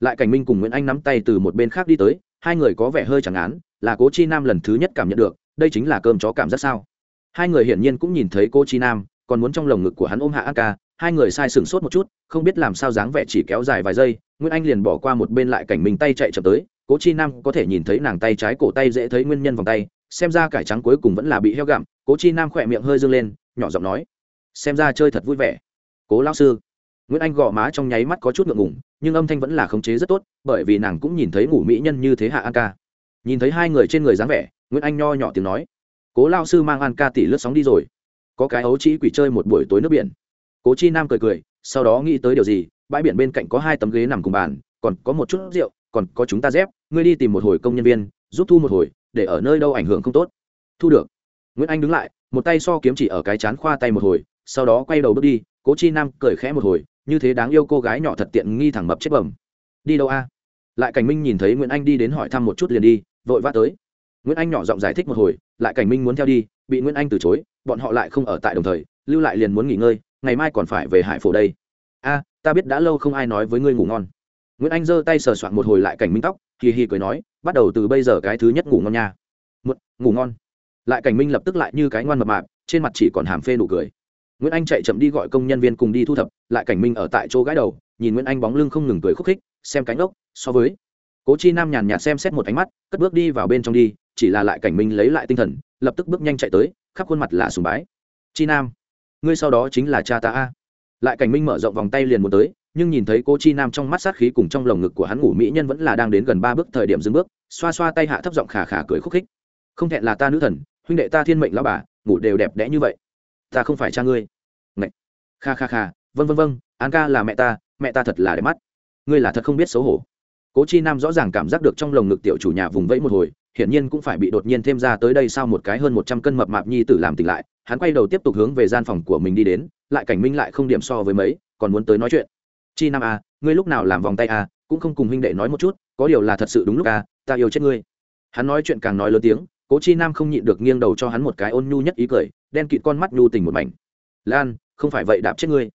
Lại cảnh minh cùng nguyễn anh nắm tay từ một bên khác đi tới, hai người có vẻ hơi chẳng án, là cố chi nam lần thứ nhất cảm nhận được, đây chính là cơm chó cảm giác sao. Hai người hiển nhiên cũng nhìn thấy cô chi nam, còn muốn trong lồng ngực của hắn ôm hạ an ca, hai người sai sửng sốt một chút, không biết làm sao dáng vẻ chỉ kéo dài vài giây, nguyễn anh liền bỏ qua một bên lại cảnh minh tay chạy chậm tới, cố chi nam có thể nhìn thấy nàng tay trái cổ tay dễ thấy nguyên nhân vòng tay, xem ra cải trắng cuối cùng vẫn là bị heo gặm, cố chi nam khỏe miệng hơi dâng lên, nhỏ giọng nói, xem ra chơi thật vui vẻ cố lao sư. Nguyễn anh gõ má trong nháy mắt có chút ngượng ngủng nhưng âm thanh vẫn là khống chế rất tốt, bởi vì nàng cũng nhìn thấy ngủ mỹ nhân như thế hạ an ca. Nhìn thấy hai người trên người dáng vẻ, nguyễn anh nho nhỏ tiếng nói, cố lao sư mang an ca tỷ lướt sóng đi rồi. Có cái ấu chỉ quỷ chơi một buổi tối nước biển. Cố chi nam cười cười, sau đó nghĩ tới điều gì, bãi biển bên cạnh có hai tấm ghế nằm cùng bàn, còn có một chút rượu, còn có chúng ta dép, ngươi đi tìm một hồi công nhân viên, giúp thu một hồi, để ở nơi đâu ảnh hưởng không tốt. Thu được. Nguyễn anh đứng lại, một tay so kiếm chỉ ở cái chán khoa tay một hồi, sau đó quay đầu bước đi cố chi nam cười khẽ một hồi, như thế đáng yêu cô gái nhỏ thật tiện nghi thẳng mập chết bẩm. Đi đâu a? Lại cảnh minh nhìn thấy nguyễn anh đi đến hỏi thăm một chút liền đi, vội vã tới. Nguyễn anh nhỏ giọng giải thích một hồi, lại cảnh minh muốn theo đi, bị nguyễn anh từ chối, bọn họ lại không ở tại đồng thời, lưu lại liền muốn nghỉ ngơi, ngày mai còn phải về hải phổ đây. A, ta biết đã lâu không ai nói với ngươi ngủ ngon. Nguyễn anh giơ tay sờ soạn một hồi lại cảnh minh tóc, hì hì cười nói, bắt đầu từ bây giờ cái thứ nhất ngủ ngon nha. Một, ngủ ngon. Lại cảnh minh lập tức lại như cái ngoan mập mạp, trên mặt chỉ còn hàm phê nụ cười nguyễn anh chạy chậm đi gọi công nhân viên cùng đi thu thập, lại cảnh minh ở tại chỗ gái đầu, nhìn nguyễn anh bóng lưng không ngừng cười khúc khích, xem cánh ốc, so với. Cố chi nam nhàn nhạt xem xét một ánh mắt, cất bước đi vào bên trong đi, chỉ là lại cảnh minh lấy lại tinh thần, lập tức bước nhanh chạy tới, khắp khuôn mặt là sùng bái. Chi nam, ngươi sau đó chính là cha ta a. Lại cảnh minh mở rộng vòng tay liền muốn tới, nhưng nhìn thấy cô chi nam trong mắt sát khí cùng trong lồng ngực của hắn ngủ mỹ nhân vẫn là đang đến gần ba bước thời điểm dừng bước, xoa xoa tay hạ thấp giọng khà khà cười khúc khích. Không thẹn là ta nữ thần, huynh đệ ta thiên mệnh lão bà, ngủ đều đẹp đẽ như vậy ta không phải cha ngươi. Ngậy. kha kha kha vân vân vân an ca là mẹ ta mẹ ta thật là đẹp mắt. Ngươi là thật không biết xấu hổ. Cố chi nam rõ ràng cảm giác được trong lồng ngực tiểu chủ nhà vùng vẫy một hồi hiển nhiên cũng phải bị đột nhiên thêm ra tới đây sau một cái hơn một trăm cân mập mạp nhi tử làm tỉnh lại hắn quay đầu tiếp tục hướng về gian phòng của mình đi đến lại cảnh minh lại không điểm so với mấy còn muốn tới nói chuyện. Chi nam a à, ngươi lúc nào làm vòng tay a à, cũng không cùng huynh đệ nói một chút có điều là thật sự đúng lúc a à, ta yêu chết ngươi. Hắn nói chuyện càng nói lớn tiếng cố chi nam không nhịn được nghiêng đầu cho hắn một cái ôn nhu nhất ý cười đen kịt con mắt nhu tình một mảnh. Lan, không phải vậy, đạp chết ngươi.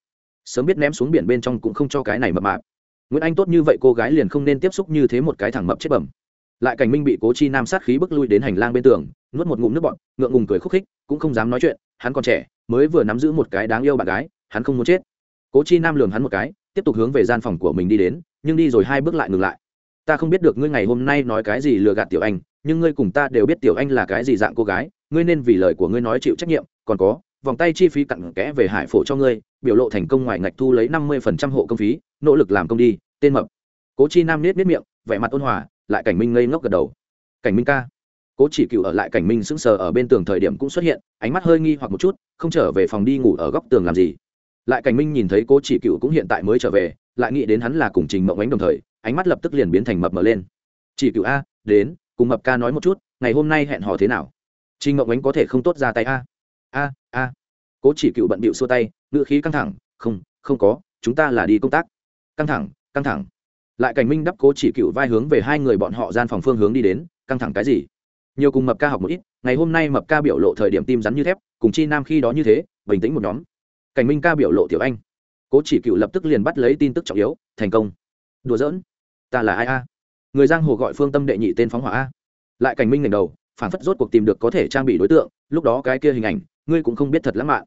Sớm biết ném xuống biển bên trong cũng không cho cái này mập mạp. Nguyễn anh tốt như vậy, cô gái liền không nên tiếp xúc như thế một cái thẳng mập chết bẩm. Lại cảnh minh bị cố chi nam sát khí bức lui đến hành lang bên tường, nuốt một ngụm nước bọn ngượng ngùng cười khúc khích, cũng không dám nói chuyện, hắn còn trẻ, mới vừa nắm giữ một cái đáng yêu bạn gái, hắn không muốn chết. Cố chi nam lường hắn một cái, tiếp tục hướng về gian phòng của mình đi đến, nhưng đi rồi hai bước lại ngừng lại. Ta không biết được ngươi ngày hôm nay nói cái gì lừa gạt tiểu anh, nhưng ngươi cùng ta đều biết tiểu anh là cái gì dạng cô gái ngươi nên vì lời của ngươi nói chịu trách nhiệm, còn có, vòng tay chi phí cặn kẽ về hải phổ cho ngươi, biểu lộ thành công ngoài ngạch thu lấy năm mươi phần trăm hộ công phí, nỗ lực làm công đi, tên mập. Cố chi nam nết nết miệng, vẻ mặt ôn hòa, lại cảnh minh ngây ngốc gật đầu. Cảnh minh ca. Cố chỉ cựu ở lại cảnh minh sững sờ ở bên tường thời điểm cũng xuất hiện, ánh mắt hơi nghi hoặc một chút, không trở về phòng đi ngủ ở góc tường làm gì. Lại cảnh minh nhìn thấy cố chỉ cựu cũng hiện tại mới trở về, lại nghĩ đến hắn là cùng trình mộng ánh đồng thời, ánh mắt lập tức liền biến thành mập mờ lên. Chỉ cựu a, đến, cùng mập ca nói một chút, ngày hôm nay hẹn hò thế nào? Trinh mộng ánh có thể không tốt ra tay a. A a. Cố chỉ cựu bận bịu xua tay ngự khí căng thẳng, không không có, chúng ta là đi công tác. Căng thẳng căng thẳng. Lại cảnh minh đắp cố chỉ cựu vai hướng về hai người bọn họ gian phòng phương hướng đi đến, căng thẳng cái gì? Nhiều cùng mập ca học một ít, ngày hôm nay mập ca biểu lộ thời điểm tim rắn như thép, cùng chi nam khi đó như thế, bình tĩnh một nhóm. Cảnh minh ca biểu lộ tiểu anh. Cố chỉ cựu lập tức liền bắt lấy tin tức trọng yếu, thành công. Đùa giỡn. Ta là ai a? Người giang hồ gọi phương tâm đệ nhị tên phóng hỏa a. Lại cảnh minh ngẩng đầu phản phất rốt cuộc tìm được có thể trang bị đối tượng, lúc đó cái kia hình ảnh, ngươi cũng không biết thật lãng mạn.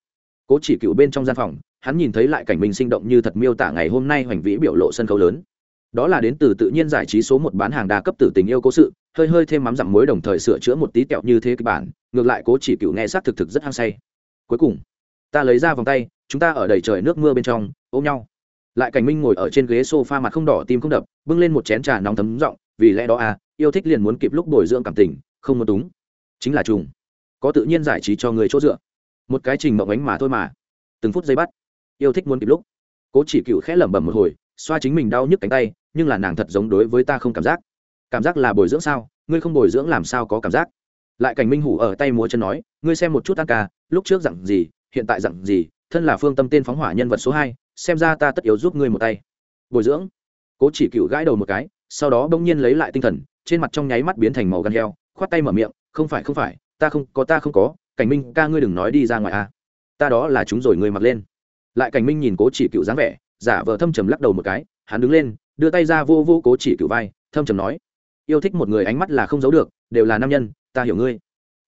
Cố chỉ cựu bên trong gian phòng, hắn nhìn thấy lại cảnh minh sinh động như thật miêu tả ngày hôm nay hoành vĩ biểu lộ sân khấu lớn. Đó là đến từ tự nhiên giải trí số một bán hàng đa cấp tử tình yêu cố sự, hơi hơi thêm mắm dặm muối đồng thời sửa chữa một tí kẹo như thế kịch bản, ngược lại cố chỉ cựu nghe xác thực thực rất hăng say. Cuối cùng, ta lấy ra vòng tay, chúng ta ở đầy trời nước mưa bên trong, ôm nhau. Lại cảnh minh ngồi ở trên ghế sofa mặt không đỏ, tim không đập, bưng lên một chén trà nóng thấm giọng, vì lẽ đó à yêu thích liền muốn kịp lúc bồi dưỡng cảm tình không muốn túng. Chính là trùng. Có tự nhiên giải trí cho người chỗ dựa. Một cái trình mộng ánh mà thôi mà. Từng phút giây bắt, yêu thích muốn kịp lúc. Cố chỉ cựu khẽ lẩm bẩm một hồi, xoa chính mình đau nhức cánh tay, nhưng là nàng thật giống đối với ta không cảm giác. Cảm giác là bồi dưỡng sao? Ngươi không bồi dưỡng làm sao có cảm giác? Lại cảnh minh hủ ở tay múa chân nói, ngươi xem một chút an ca lúc trước dặn gì, hiện tại dặn gì, thân là phương tâm tên phóng hỏa nhân vật số hai, xem ra ta tất yếu giúp ngươi một tay. Bồi dưỡng. Cố chỉ cựu gãi đầu một cái, sau đó bỗng nhiên lấy lại tinh thần, trên mặt trong nháy mắt biến thành màu gan heo khoát tay mở miệng, không phải không phải, ta không, có ta không có, cảnh minh ca ngươi đừng nói đi ra ngoài a ta đó là chúng rồi ngươi mặc lên. Lại cảnh minh nhìn cố chỉ cựu dáng vẻ, giả vờ thâm trầm lắc đầu một cái, hắn đứng lên, đưa tay ra vô vô cố chỉ cựu vai, thâm trầm nói, yêu thích một người ánh mắt là không giấu được, đều là nam nhân, ta hiểu ngươi.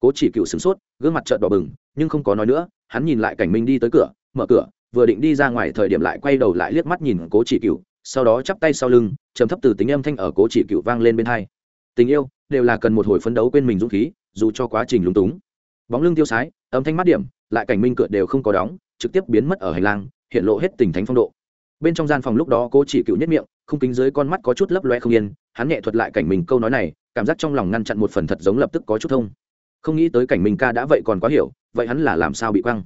Cố chỉ cựu sửng sốt, gương mặt trợn đỏ bừng, nhưng không có nói nữa, hắn nhìn lại cảnh minh đi tới cửa, mở cửa, vừa định đi ra ngoài thời điểm lại quay đầu lại liếc mắt nhìn cố chỉ cựu sau đó chắp tay sau lưng, trầm thấp từ tính âm thanh ở cố chỉ cựu vang lên bên hai. Tình yêu đều là cần một hồi phấn đấu quên mình dũng khí, dù cho quá trình lúng túng. Bóng lưng tiêu sái, âm thanh mát điểm, lại cảnh minh cựa đều không có đóng, trực tiếp biến mất ở hành lang, hiện lộ hết tình thánh phong độ. Bên trong gian phòng lúc đó cố chỉ cựu nhất miệng không kính dưới con mắt có chút lấp loe không yên, hắn nhẹ thuật lại cảnh mình câu nói này, cảm giác trong lòng ngăn chặn một phần thật giống lập tức có chút thông. Không nghĩ tới cảnh mình ca đã vậy còn quá hiểu, vậy hắn là làm sao bị quăng?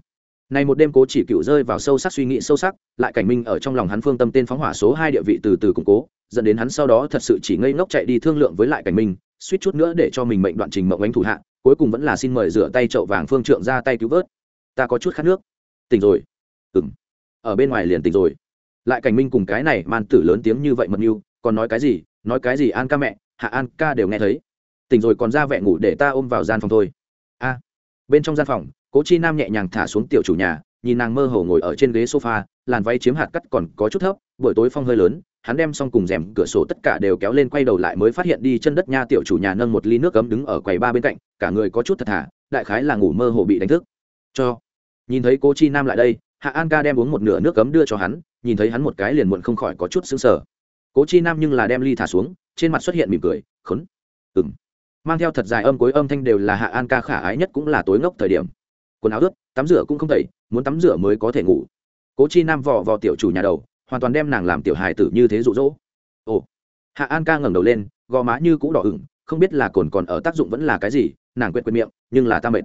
Này một đêm cố chỉ cựu rơi vào sâu sắc suy nghĩ sâu sắc, lại cảnh minh ở trong lòng hắn phương tâm tên phóng hỏa số hai địa vị từ từ củng cố, dẫn đến hắn sau đó thật sự chỉ ngây ngốc chạy đi thương lượng với lại cảnh minh, suýt chút nữa để cho mình mệnh đoạn trình mộng ánh thủ hạ, cuối cùng vẫn là xin mời rửa tay chậu vàng phương trượng ra tay cứu vớt. Ta có chút khát nước. Tỉnh rồi. Ừng ở bên ngoài liền tỉnh rồi. Lại cảnh minh cùng cái này man tử lớn tiếng như vậy mật mưu, còn nói cái gì, nói cái gì an ca mẹ, hạ an ca đều nghe thấy. Tỉnh rồi còn ra vẻ ngủ để ta ôm vào gian phòng thôi. A. Bên trong gian phòng cố chi nam nhẹ nhàng thả xuống tiểu chủ nhà nhìn nàng mơ hồ ngồi ở trên ghế sofa làn váy chiếm hạt cắt còn có chút thấp buổi tối phong hơi lớn hắn đem xong cùng rèm cửa sổ tất cả đều kéo lên quay đầu lại mới phát hiện đi chân đất nha tiểu chủ nhà nâng một ly nước cấm đứng ở quầy ba bên cạnh cả người có chút thật thả, đại khái là ngủ mơ hồ bị đánh thức. Cho nhìn thấy cô chi nam lại đây hạ an ca đem uống một nửa nước cấm đưa cho hắn nhìn thấy hắn một cái liền muộn không khỏi có chút xứng sở cố chi nam nhưng là đem ly thả xuống trên mặt xuất hiện mỉm cười khốn. Ừng mang theo thật dài âm cuối âm thanh đều là hạ an ca khả ái nhất cũng là tối ngốc thời điểm quần áo ướt, tắm rửa cũng không tẩy, muốn tắm rửa mới có thể ngủ. Cố chi nam vò vò tiểu chủ nhà đầu, hoàn toàn đem nàng làm tiểu hài tử như thế rụ rỗ ồ. Hạ an ca ngẩng đầu lên, gò má như cũ đỏ ửng, không biết là cồn còn ở tác dụng vẫn là cái gì, nàng quên quên miệng, nhưng là ta mệt.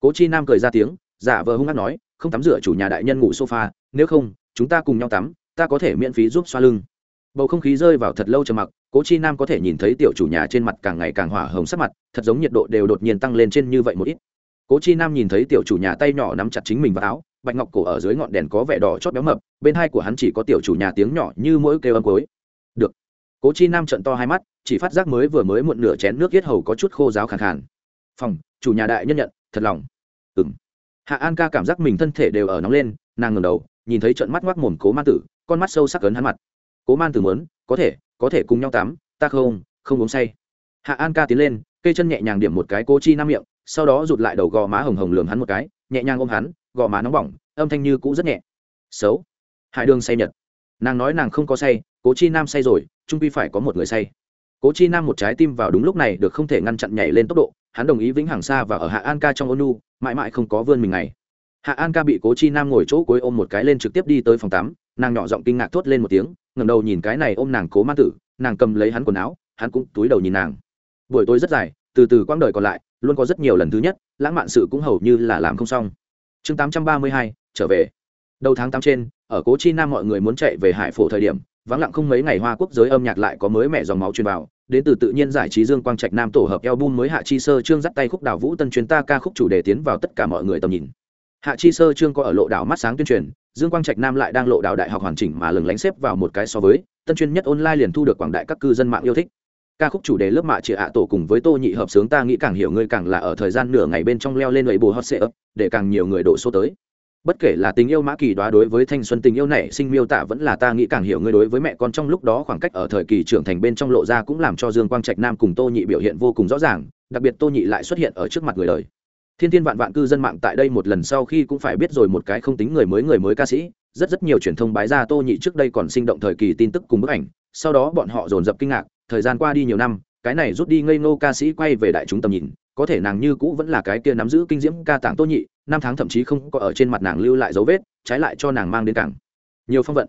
Cố chi nam cười ra tiếng, giả vờ hung hát nói, không tắm rửa chủ nhà đại nhân ngủ sofa, nếu không, chúng ta cùng nhau tắm, ta có thể miễn phí giúp xoa lưng. Bầu không khí rơi vào thật lâu trầm mặc, cố chi nam có thể nhìn thấy tiểu chủ nhà trên mặt càng ngày càng hỏa hồng sắc mặt, thật giống nhiệt độ đều đột nhiên tăng lên trên như vậy một ít cố chi nam nhìn thấy tiểu chủ nhà tay nhỏ nắm chặt chính mình vào áo, bạch ngọc cổ ở dưới ngọn đèn có vẻ đỏ chót béo mập, bên hai của hắn chỉ có tiểu chủ nhà tiếng nhỏ như mỗi kêu âm cối được. Cố chi nam trận to hai mắt, chỉ phát giác mới vừa mới muộn nửa chén nước yết hầu có chút khô giáo khàn khàn. Phòng, chủ nhà đại nhân nhận, thật lòng. Ừng hạ an ca cảm giác mình thân thể đều ở nóng lên, nàng ngừng đầu, nhìn thấy trận mắt ngoác mồm cố man tử, con mắt sâu sắc cấn hắn mặt. Cố man tử mớn có thể có thể cùng nhau tắm, ta không không uống say. Hạ an ca tiến lên cây chân nhẹ nhàng điểm một cái cô chi nam miệng, sau đó rụt lại đầu gò má hồng hồng lường hắn một cái, nhẹ nhàng ôm hắn, gò má nóng bỏng, âm thanh như cũ rất nhẹ. Xấu. Hải đường say nhật. Nàng nói nàng không có say, cố chi nam say rồi trung quy phải có một người say. Cố chi nam một trái tim vào đúng lúc này được không thể ngăn chặn nhảy lên tốc độ, hắn đồng ý vĩnh hằng xa và ở hạ an ca trong ôn nu, mãi mãi không có vươn mình này hạ an ca bị cố chi nam ngồi chỗ cuối ôm một cái lên trực tiếp đi tới phòng tắm, nàng nhỏ giọng kinh ngạc thốt lên một tiếng ngầm đầu nhìn cái này ôm nàng cố man tử, nàng cầm lấy hắn quần áo, hắn cũng túi đầu nhìn nàng buổi tối rất dài, từ từ quãng đời còn lại, luôn có rất nhiều lần thứ nhất, lãng mạn sự cũng hầu như là làm không xong. Chương tám trăm ba mươi hai, trở về. Đầu tháng tám trên, ở cố chi nam mọi người muốn chạy về hải phổ thời điểm, vắng lặng không mấy ngày hoa quốc giới âm nhạc lại có mới mẹ dòng máu truyền vào, đến từ tự nhiên giải trí dương quang trạch nam tổ hợp album mới hạ chi sơ trương dắt tay khúc đào vũ tân truyền ta ca khúc chủ đề tiến vào tất cả mọi người tầm nhìn. Hạ chi sơ trương có ở lộ đảo mắt sáng tuyên truyền, dương quang trạch nam lại đang lộ đảo đại học hoàn chỉnh mà lừng lánh xếp vào một cái so với, tân chuyên nhất online liền thu được quảng đại các cư dân mạng yêu thích ca khúc chủ đề lớp mạ chị ạ tổ cùng với tô nhị hợp sướng ta nghĩ càng hiểu ngươi càng là ở thời gian nửa ngày bên trong leo lên lầy bù hot sệ ấp để càng nhiều người đổ số tới. Bất kể là tình yêu mã kỳ đoá đối với thanh xuân tình yêu này, sinh miêu tả vẫn là ta nghĩ càng hiểu ngươi đối với mẹ con trong lúc đó khoảng cách ở thời kỳ trưởng thành bên trong lộ ra cũng làm cho dương quang trạch nam cùng tô nhị biểu hiện vô cùng rõ ràng, đặc biệt tô nhị lại xuất hiện ở trước mặt người đời. Thiên thiên vạn vạn cư dân mạng tại đây một lần sau khi cũng phải biết rồi một cái không tính người mới người mới ca sĩ, rất rất nhiều truyền thông bái ra tô nhị trước đây còn sinh động thời kỳ tin tức cùng bức ảnh, sau đó bọn họ dồn dập kinh ngạc thời gian qua đi nhiều năm, cái này rút đi ngây ngô ca sĩ quay về đại chúng tầm nhìn, có thể nàng như cũ vẫn là cái kia nắm giữ kinh diễm ca tạng tô nhị, năm tháng thậm chí không có ở trên mặt nàng lưu lại dấu vết, trái lại cho nàng mang đến cảng nhiều phong vận.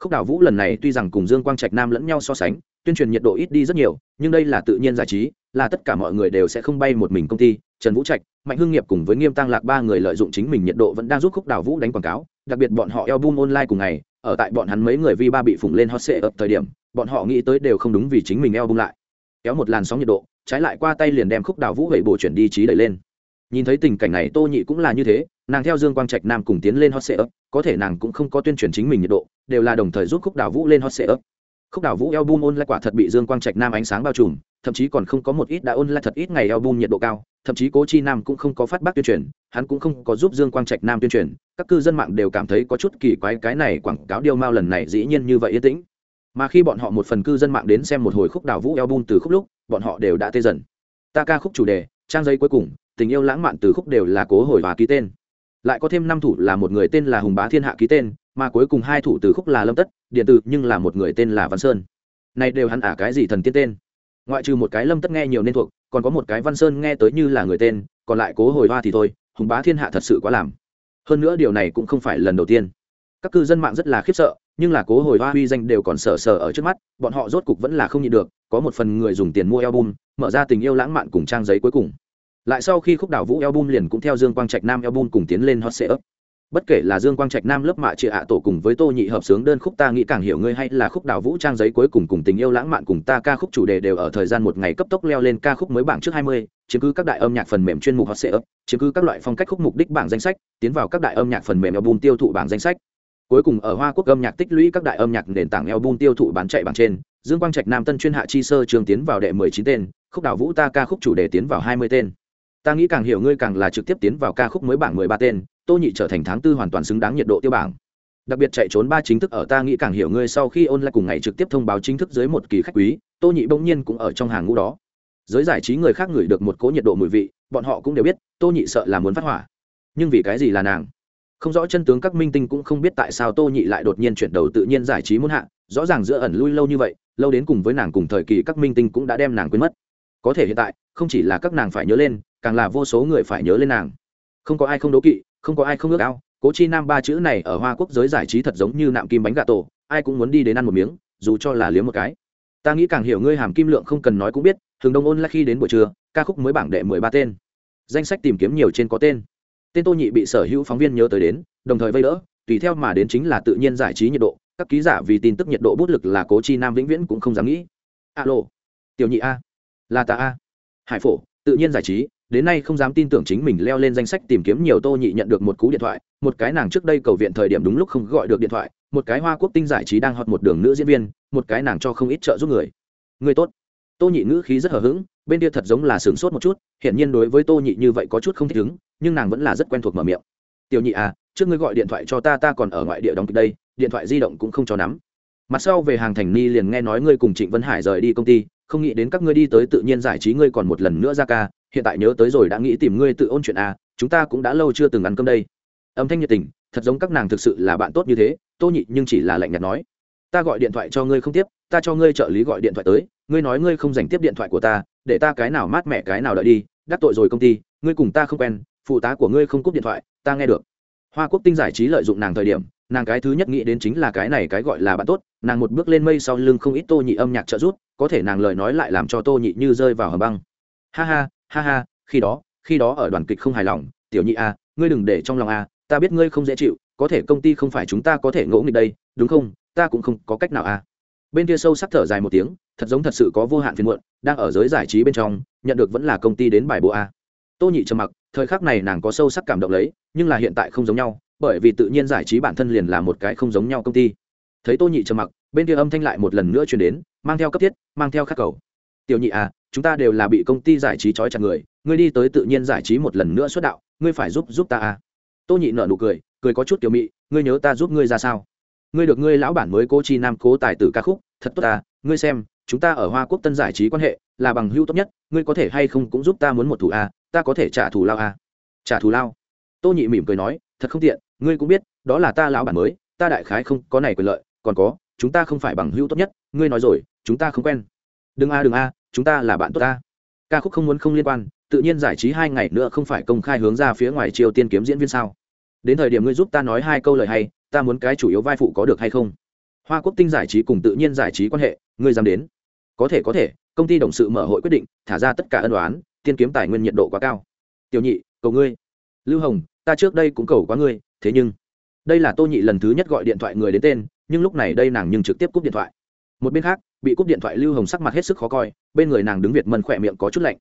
Khúc đảo vũ lần này tuy rằng cùng dương quang trạch nam lẫn nhau so sánh, tuyên truyền nhiệt độ ít đi rất nhiều, nhưng đây là tự nhiên giải trí, là tất cả mọi người đều sẽ không bay một mình công ty. Trần vũ trạch, mạnh hưng nghiệp cùng với nghiêm tăng lạc ba người lợi dụng chính mình nhiệt độ vẫn đang giúp khúc đảo vũ đánh quảng cáo, đặc biệt bọn họ eo bum online cùng ngày ở tại bọn hắn mấy người vi ba bị phủng lên hot sệ ập thời điểm, bọn họ nghĩ tới đều không đúng vì chính mình eo bung lại. Kéo một làn sóng nhiệt độ, trái lại qua tay liền đem khúc đảo vũ hầy bộ chuyển đi trí đẩy lên. Nhìn thấy tình cảnh này, tô nhị cũng là như thế, nàng theo dương quang trạch nam cùng tiến lên hot sệ ấp có thể nàng cũng không có tuyên truyền chính mình nhiệt độ, đều là đồng thời giúp khúc đảo vũ lên hot sệ ấp khúc đảo vũ eo bung ôn lại quả thật bị dương quang trạch nam ánh sáng bao trùm thậm chí còn không có một ít đã ôn lại thật ít ngày album nhiệt độ cao, thậm chí cố chi nam cũng không có phát bác tuyên truyền, hắn cũng không có giúp dương quang trạch nam tuyên truyền, các cư dân mạng đều cảm thấy có chút kỳ quái cái này quảng cáo điêu mao lần này dĩ nhiên như vậy yên tĩnh. Mà khi bọn họ một phần cư dân mạng đến xem một hồi khúc đào vũ album từ khúc lúc, bọn họ đều đã tê dần. Ta ca khúc chủ đề, trang giấy cuối cùng, tình yêu lãng mạn từ khúc đều là cố hồi và ký tên. Lại có thêm năm thủ là một người tên là hùng bá thiên hạ ký tên, mà cuối cùng hai thủ từ khúc là lâm tất, điện tử nhưng là một người tên là văn sơn. Này đều hắn ả cái gì thần tiên tên? Ngoại trừ một cái lâm tất nghe nhiều nên thuộc, còn có một cái văn sơn nghe tới như là người tên, còn lại cố hồi hoa thì thôi, hùng bá thiên hạ thật sự quá làm. Hơn nữa điều này cũng không phải lần đầu tiên. Các cư dân mạng rất là khiếp sợ, nhưng là cố hồi hoa huy danh đều còn sờ sờ ở trước mắt, bọn họ rốt cục vẫn là không nhịn được, có một phần người dùng tiền mua album, mở ra tình yêu lãng mạn cùng trang giấy cuối cùng. Lại sau khi khúc đảo vũ album liền cũng theo dương quang trạch nam album cùng tiến lên hot sệ ấp bất kể là dương quang trạch nam lớp mạ chị ạ tổ cùng với tô nhị hợp sướng đơn khúc ta nghĩ càng hiểu ngươi hay là khúc đào vũ trang giấy cuối cùng cùng tình yêu lãng mạn cùng ta ca khúc chủ đề đều ở thời gian một ngày cấp tốc leo lên ca khúc mới bảng trước 20, chứng cứ các đại âm nhạc phần mềm chuyên mục hot sệ ấp chứng cứ các loại phong cách khúc mục đích bảng danh sách tiến vào các đại âm nhạc phần mềm album tiêu thụ bảng danh sách. Cuối cùng ở hoa quốc âm nhạc tích lũy các đại âm nhạc nền tảng album tiêu thụ bán chạy bảng trên dương quang trạch nam tân chuyên hạ chi sơ trường tiến vào đệ 19 tên khúc đào vũ ta ca khúc chủ đề tiến vào 20 tên ta nghĩ càng hiểu ngươi càng là trực tiếp tiến vào ca khúc mới bảng 13 tên, tô nhị trở thành tháng tư hoàn toàn xứng đáng nhiệt độ tiêu bảng. Đặc biệt chạy trốn ba chính thức ở ta nghĩ càng hiểu ngươi sau khi ôn lại cùng ngày trực tiếp thông báo chính thức dưới một kỳ khách quý, tô nhị bỗng nhiên cũng ở trong hàng ngũ đó. Giới giải trí người khác ngửi được một cố nhiệt độ mùi vị, bọn họ cũng đều biết, tô nhị sợ là muốn phát hỏa. Nhưng vì cái gì là nàng? Không rõ chân tướng các minh tinh cũng không biết tại sao tô nhị lại đột nhiên chuyển đầu tự nhiên giải trí muốn hạ, rõ ràng giữa ẩn lui lâu như vậy, lâu đến cùng với nàng cùng thời kỳ các minh tinh cũng đã đem nàng quên mất. Có thể hiện tại, không chỉ là các nàng phải nhớ lên càng là vô số người phải nhớ lên nàng. Không có ai không đố kỵ, không có ai không ước ao, cố chi nam ba chữ này ở hoa quốc giới giải trí thật giống như nạm kim bánh gà tổ, ai cũng muốn đi đến ăn một miếng, dù cho là liếm một cái. Ta nghĩ càng hiểu ngươi hàm kim lượng không cần nói cũng biết, thường đông ôn là khi đến buổi trưa, ca khúc mới bảng đệ mười ba tên. Danh sách tìm kiếm nhiều trên có tên. Tên tô nhị bị sở hữu phóng viên nhớ tới đến, đồng thời vây đỡ, tùy theo mà đến chính là tự nhiên giải trí nhiệt độ, các ký giả vì tin tức nhiệt độ bút lực là cố chi nam vĩnh viễn cũng không dám nghĩ. Alo. Tiểu nhị a. Là ta a. Hải phổ, tự nhiên giải trí đến nay không dám tin tưởng chính mình leo lên danh sách tìm kiếm nhiều tô nhị nhận được một cú điện thoại, một cái nàng trước đây cầu viện thời điểm đúng lúc không gọi được điện thoại, một cái hoa quốc tinh giải trí đang họp một đường nữ diễn viên, một cái nàng cho không ít trợ giúp người. Người tốt. Tô nhị ngữ khí rất hờ hững, bên kia thật giống là sửng sốt một chút, hiển nhiên đối với tô nhị như vậy có chút không thích ứng, nhưng nàng vẫn là rất quen thuộc mở miệng. Tiểu nhị à trước ngươi gọi điện thoại cho ta ta còn ở ngoại địa đóng kịch đây, điện thoại di động cũng không cho nắm. Mặt sau về hàng thành ni liền nghe nói ngươi cùng trịnh vân hải rời đi công ty, không nghĩ đến các ngươi đi tới tự nhiên giải trí ngươi còn một lần nữa ra ca hiện tại nhớ tới rồi đã nghĩ tìm ngươi tự ôn chuyện à chúng ta cũng đã lâu chưa từng ăn cơm đây. Âm thanh nhiệt tình, thật giống các nàng thực sự là bạn tốt như thế, tô nhị nhưng chỉ là lạnh nhạt nói. Ta gọi điện thoại cho ngươi không tiếp, ta cho ngươi trợ lý gọi điện thoại tới, ngươi nói ngươi không dành tiếp điện thoại của ta, để ta cái nào mát mẻ cái nào đợi đi, đắc tội rồi công ty, ngươi cùng ta không quen, phụ tá của ngươi không cúp điện thoại, ta nghe được. Hoa quốc tinh giải trí lợi dụng nàng thời điểm, nàng cái thứ nhất nghĩ đến chính là cái này cái gọi là bạn tốt, nàng một bước lên mây sau lưng không ít tô nhị âm nhạc trợ giúp, có thể nàng lời nói lại làm cho tô nhị như rơi vào hầm băng. Ha ha ha ha khi đó khi đó ở đoàn kịch không hài lòng tiểu nhị a à, ngươi đừng để trong lòng a à, ta biết ngươi không dễ chịu có thể công ty không phải chúng ta có thể ngỗ nghịch đây đúng không? Ta cũng không có cách nào a. À. bên kia sâu sắc thở dài một tiếng thật giống thật sự có vô hạn phiền muộn đang ở giới giải trí bên trong nhận được vẫn là công ty đến bài bộ a. Tô nhị trầm mặc thời khắc này nàng có sâu sắc cảm động lấy nhưng là hiện tại không giống nhau bởi vì tự nhiên giải trí bản thân liền là một cái không giống nhau công ty. Thấy tô nhị trầm mặc bên kia âm thanh lại một lần nữa chuyển đến mang theo cấp thiết mang theo khắc cầu. Tiểu nhị à chúng ta đều là bị công ty giải trí trói chặt người, ngươi đi tới tự nhiên giải trí một lần nữa xuất đạo, ngươi phải giúp giúp ta à? Tô nhị nở nụ cười cười có chút kiểu mị, ngươi nhớ ta giúp ngươi ra sao? Ngươi được ngươi lão bản mới cố chi nam cố tài tử ca khúc, thật tốt à? Ngươi xem, chúng ta ở hoa quốc tân giải trí quan hệ, là bằng hữu tốt nhất, ngươi có thể hay không cũng giúp ta muốn một thủ à? Ta có thể trả thù lao à? Trả thù lao? Tô nhị mỉm cười nói, thật không tiện, ngươi cũng biết, đó là ta lão bản mới, ta đại khái không có này quyền lợi, còn có, chúng ta không phải bằng hữu tốt nhất, ngươi nói rồi, chúng ta không quen. Đừng a đừng a chúng ta là bạn tốt ta. Ca khúc không muốn không liên quan, tự nhiên giải trí hai ngày nữa không phải công khai hướng ra phía ngoài triều tiên kiếm diễn viên sao? Đến thời điểm ngươi giúp ta nói hai câu lời hay, ta muốn cái chủ yếu vai phụ có được hay không? Hoa quốc tinh giải trí cùng tự nhiên giải trí quan hệ, ngươi dám đến? Có thể có thể, công ty đồng sự mở hội quyết định, thả ra tất cả ân đoán tiên kiếm tài nguyên nhiệt độ quá cao. Tiểu nhị, cầu ngươi. Lưu hồng, ta trước đây cũng cầu quá ngươi, thế nhưng, đây là tô nhị lần thứ nhất gọi điện thoại người đến tên, nhưng lúc này đây nàng nhưng trực tiếp cúp điện thoại. Một bên khác bị cúp điện thoại lưu hồng sắc mặt hết sức khó coi, bên người nàng đứng việt mân khỏe miệng có chút lạnh.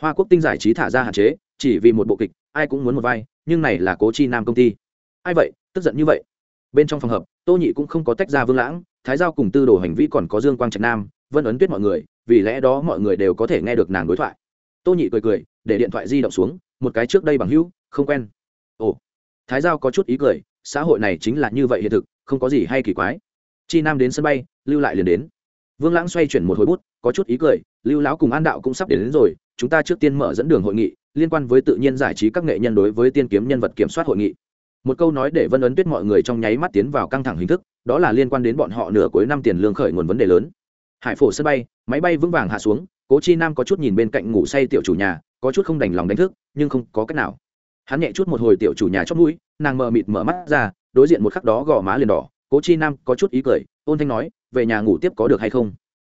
Hoa quốc tinh giải trí thả ra hạn chế, chỉ vì một bộ kịch, ai cũng muốn một vai, nhưng này là cố chi nam công ty. Ai vậy? Tức giận như vậy. Bên trong phòng hợp tô nhị cũng không có tách ra vương lãng, thái giao cùng tư đồ hành vi còn có dương quang trạch nam, vân ấn tuyết mọi người, vì lẽ đó mọi người đều có thể nghe được nàng đối thoại. Tô nhị cười cười, để điện thoại di động xuống, một cái trước đây bằng hữu, không quen. Ồ. Thái giao có chút ý cười, xã hội này chính là như vậy hiện thực, không có gì hay kỳ quái. Chi nam đến sân bay, lưu lại liền đến vương lãng xoay chuyển một hồi bút có chút ý cười lưu lão cùng an đạo cũng sắp đến, đến rồi chúng ta trước tiên mở dẫn đường hội nghị liên quan với tự nhiên giải trí các nghệ nhân đối với tiên kiếm nhân vật kiểm soát hội nghị. Một câu nói để vân ấn tuyết mọi người trong nháy mắt tiến vào căng thẳng hình thức đó là liên quan đến bọn họ nửa cuối năm tiền lương khởi nguồn vấn đề lớn. Hải phổ sân bay máy bay vững vàng hạ xuống cố chi nam có chút nhìn bên cạnh ngủ say tiểu chủ nhà có chút không đành lòng đánh thức nhưng không có cách nào. Hắn nhẹ chút một hồi tiểu chủ nhà chót mũi nàng mờ mịt mở mắt ra đối diện một khắc đó gò má liền đỏ cố chi nam có chút ý cười ôn thanh nói về nhà ngủ tiếp có được hay không?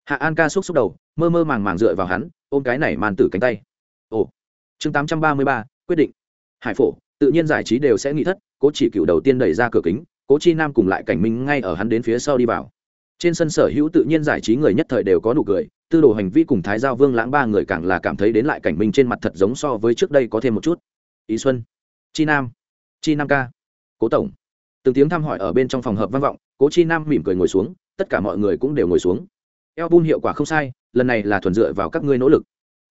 Hạ an ca xúc xúc đầu, mơ mơ màng màng dựa vào hắn, ôm cái này màn tử cánh tay. Ồ. Chương tám trăm ba mươi ba, quyết định. Hải phổ, tự nhiên giải trí đều sẽ nghĩ thất, cố chỉ cựu đầu tiên đẩy ra cửa kính, cố chi nam cùng lại cảnh minh ngay ở hắn đến phía sau đi vào. Trên sân sở hữu tự nhiên giải trí người nhất thời đều có nụ cười, tư đồ hành vi cùng thái giao vương lãng ba người càng là cảm thấy đến lại cảnh minh trên mặt thật giống so với trước đây có thêm một chút. Ý xuân, chi nam chi nam ca, cố tổng. Từng tiếng thăm hỏi ở bên trong phòng hợp vang vọng, cố chi nam mỉm cười ngồi xuống tất cả mọi người cũng đều ngồi xuống. Eo bun hiệu quả không sai, lần này là thuần dựa vào các ngươi nỗ lực.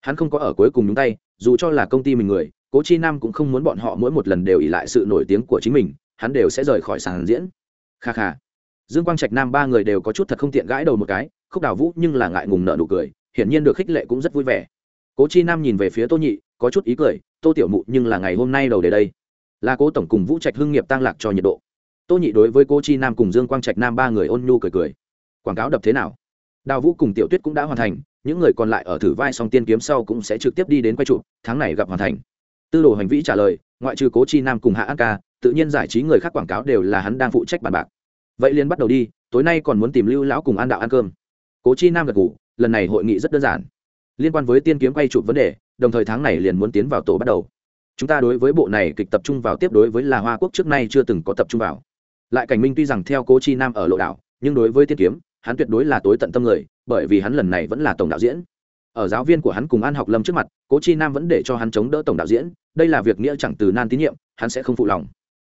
Hắn không có ở cuối cùng nhúng tay, dù cho là công ty mình người, cố chi nam cũng không muốn bọn họ mỗi một lần đều ỉ lại sự nổi tiếng của chính mình, hắn đều sẽ rời khỏi sàn diễn. Kha kha. Dương quang trạch nam ba người đều có chút thật không tiện gãi đầu một cái, khúc đào vũ nhưng là ngại ngùng nợ nụ cười, hiển nhiên được khích lệ cũng rất vui vẻ. Cố chi nam nhìn về phía tô nhị, có chút ý cười, tô tiểu mụ nhưng là ngày hôm nay đầu đề đây. Là cố tổng cùng vũ trạch hưng nghiệp tăng lạc cho nhiệt độ tô nhị đối với cô chi nam cùng dương quang trạch nam ba người ôn nhu cười cười. Quảng cáo đập thế nào? Đào vũ cùng tiểu tuyết cũng đã hoàn thành, những người còn lại ở thử vai song tiên kiếm sau cũng sẽ trực tiếp đi đến quay trụ, tháng này gặp hoàn thành. Tư đồ hành vĩ trả lời, ngoại trừ cố chi nam cùng hạ an ca, tự nhiên giải trí người khác quảng cáo đều là hắn đang phụ trách bàn bạc. Vậy liền bắt đầu đi, tối nay còn muốn tìm lưu lão cùng an đạo ăn cơm. Cố chi nam gật ngủ lần này hội nghị rất đơn giản. Liên quan với tiên kiếm quay chụp vấn đề, đồng thời tháng này liền muốn tiến vào tổ bắt đầu. Chúng ta đối với bộ này kịch tập trung vào tiếp đối với là hoa quốc trước nay chưa từng có tập trung vào lại cảnh minh tuy rằng theo cố chi nam ở lộ đảo nhưng đối với tiên kiếm hắn tuyệt đối là tối tận tâm người bởi vì hắn lần này vẫn là tổng đạo diễn ở giáo viên của hắn cùng an học lâm trước mặt cố chi nam vẫn để cho hắn chống đỡ tổng đạo diễn đây là việc nghĩa chẳng từ nan tín nhiệm hắn sẽ không phụ lòng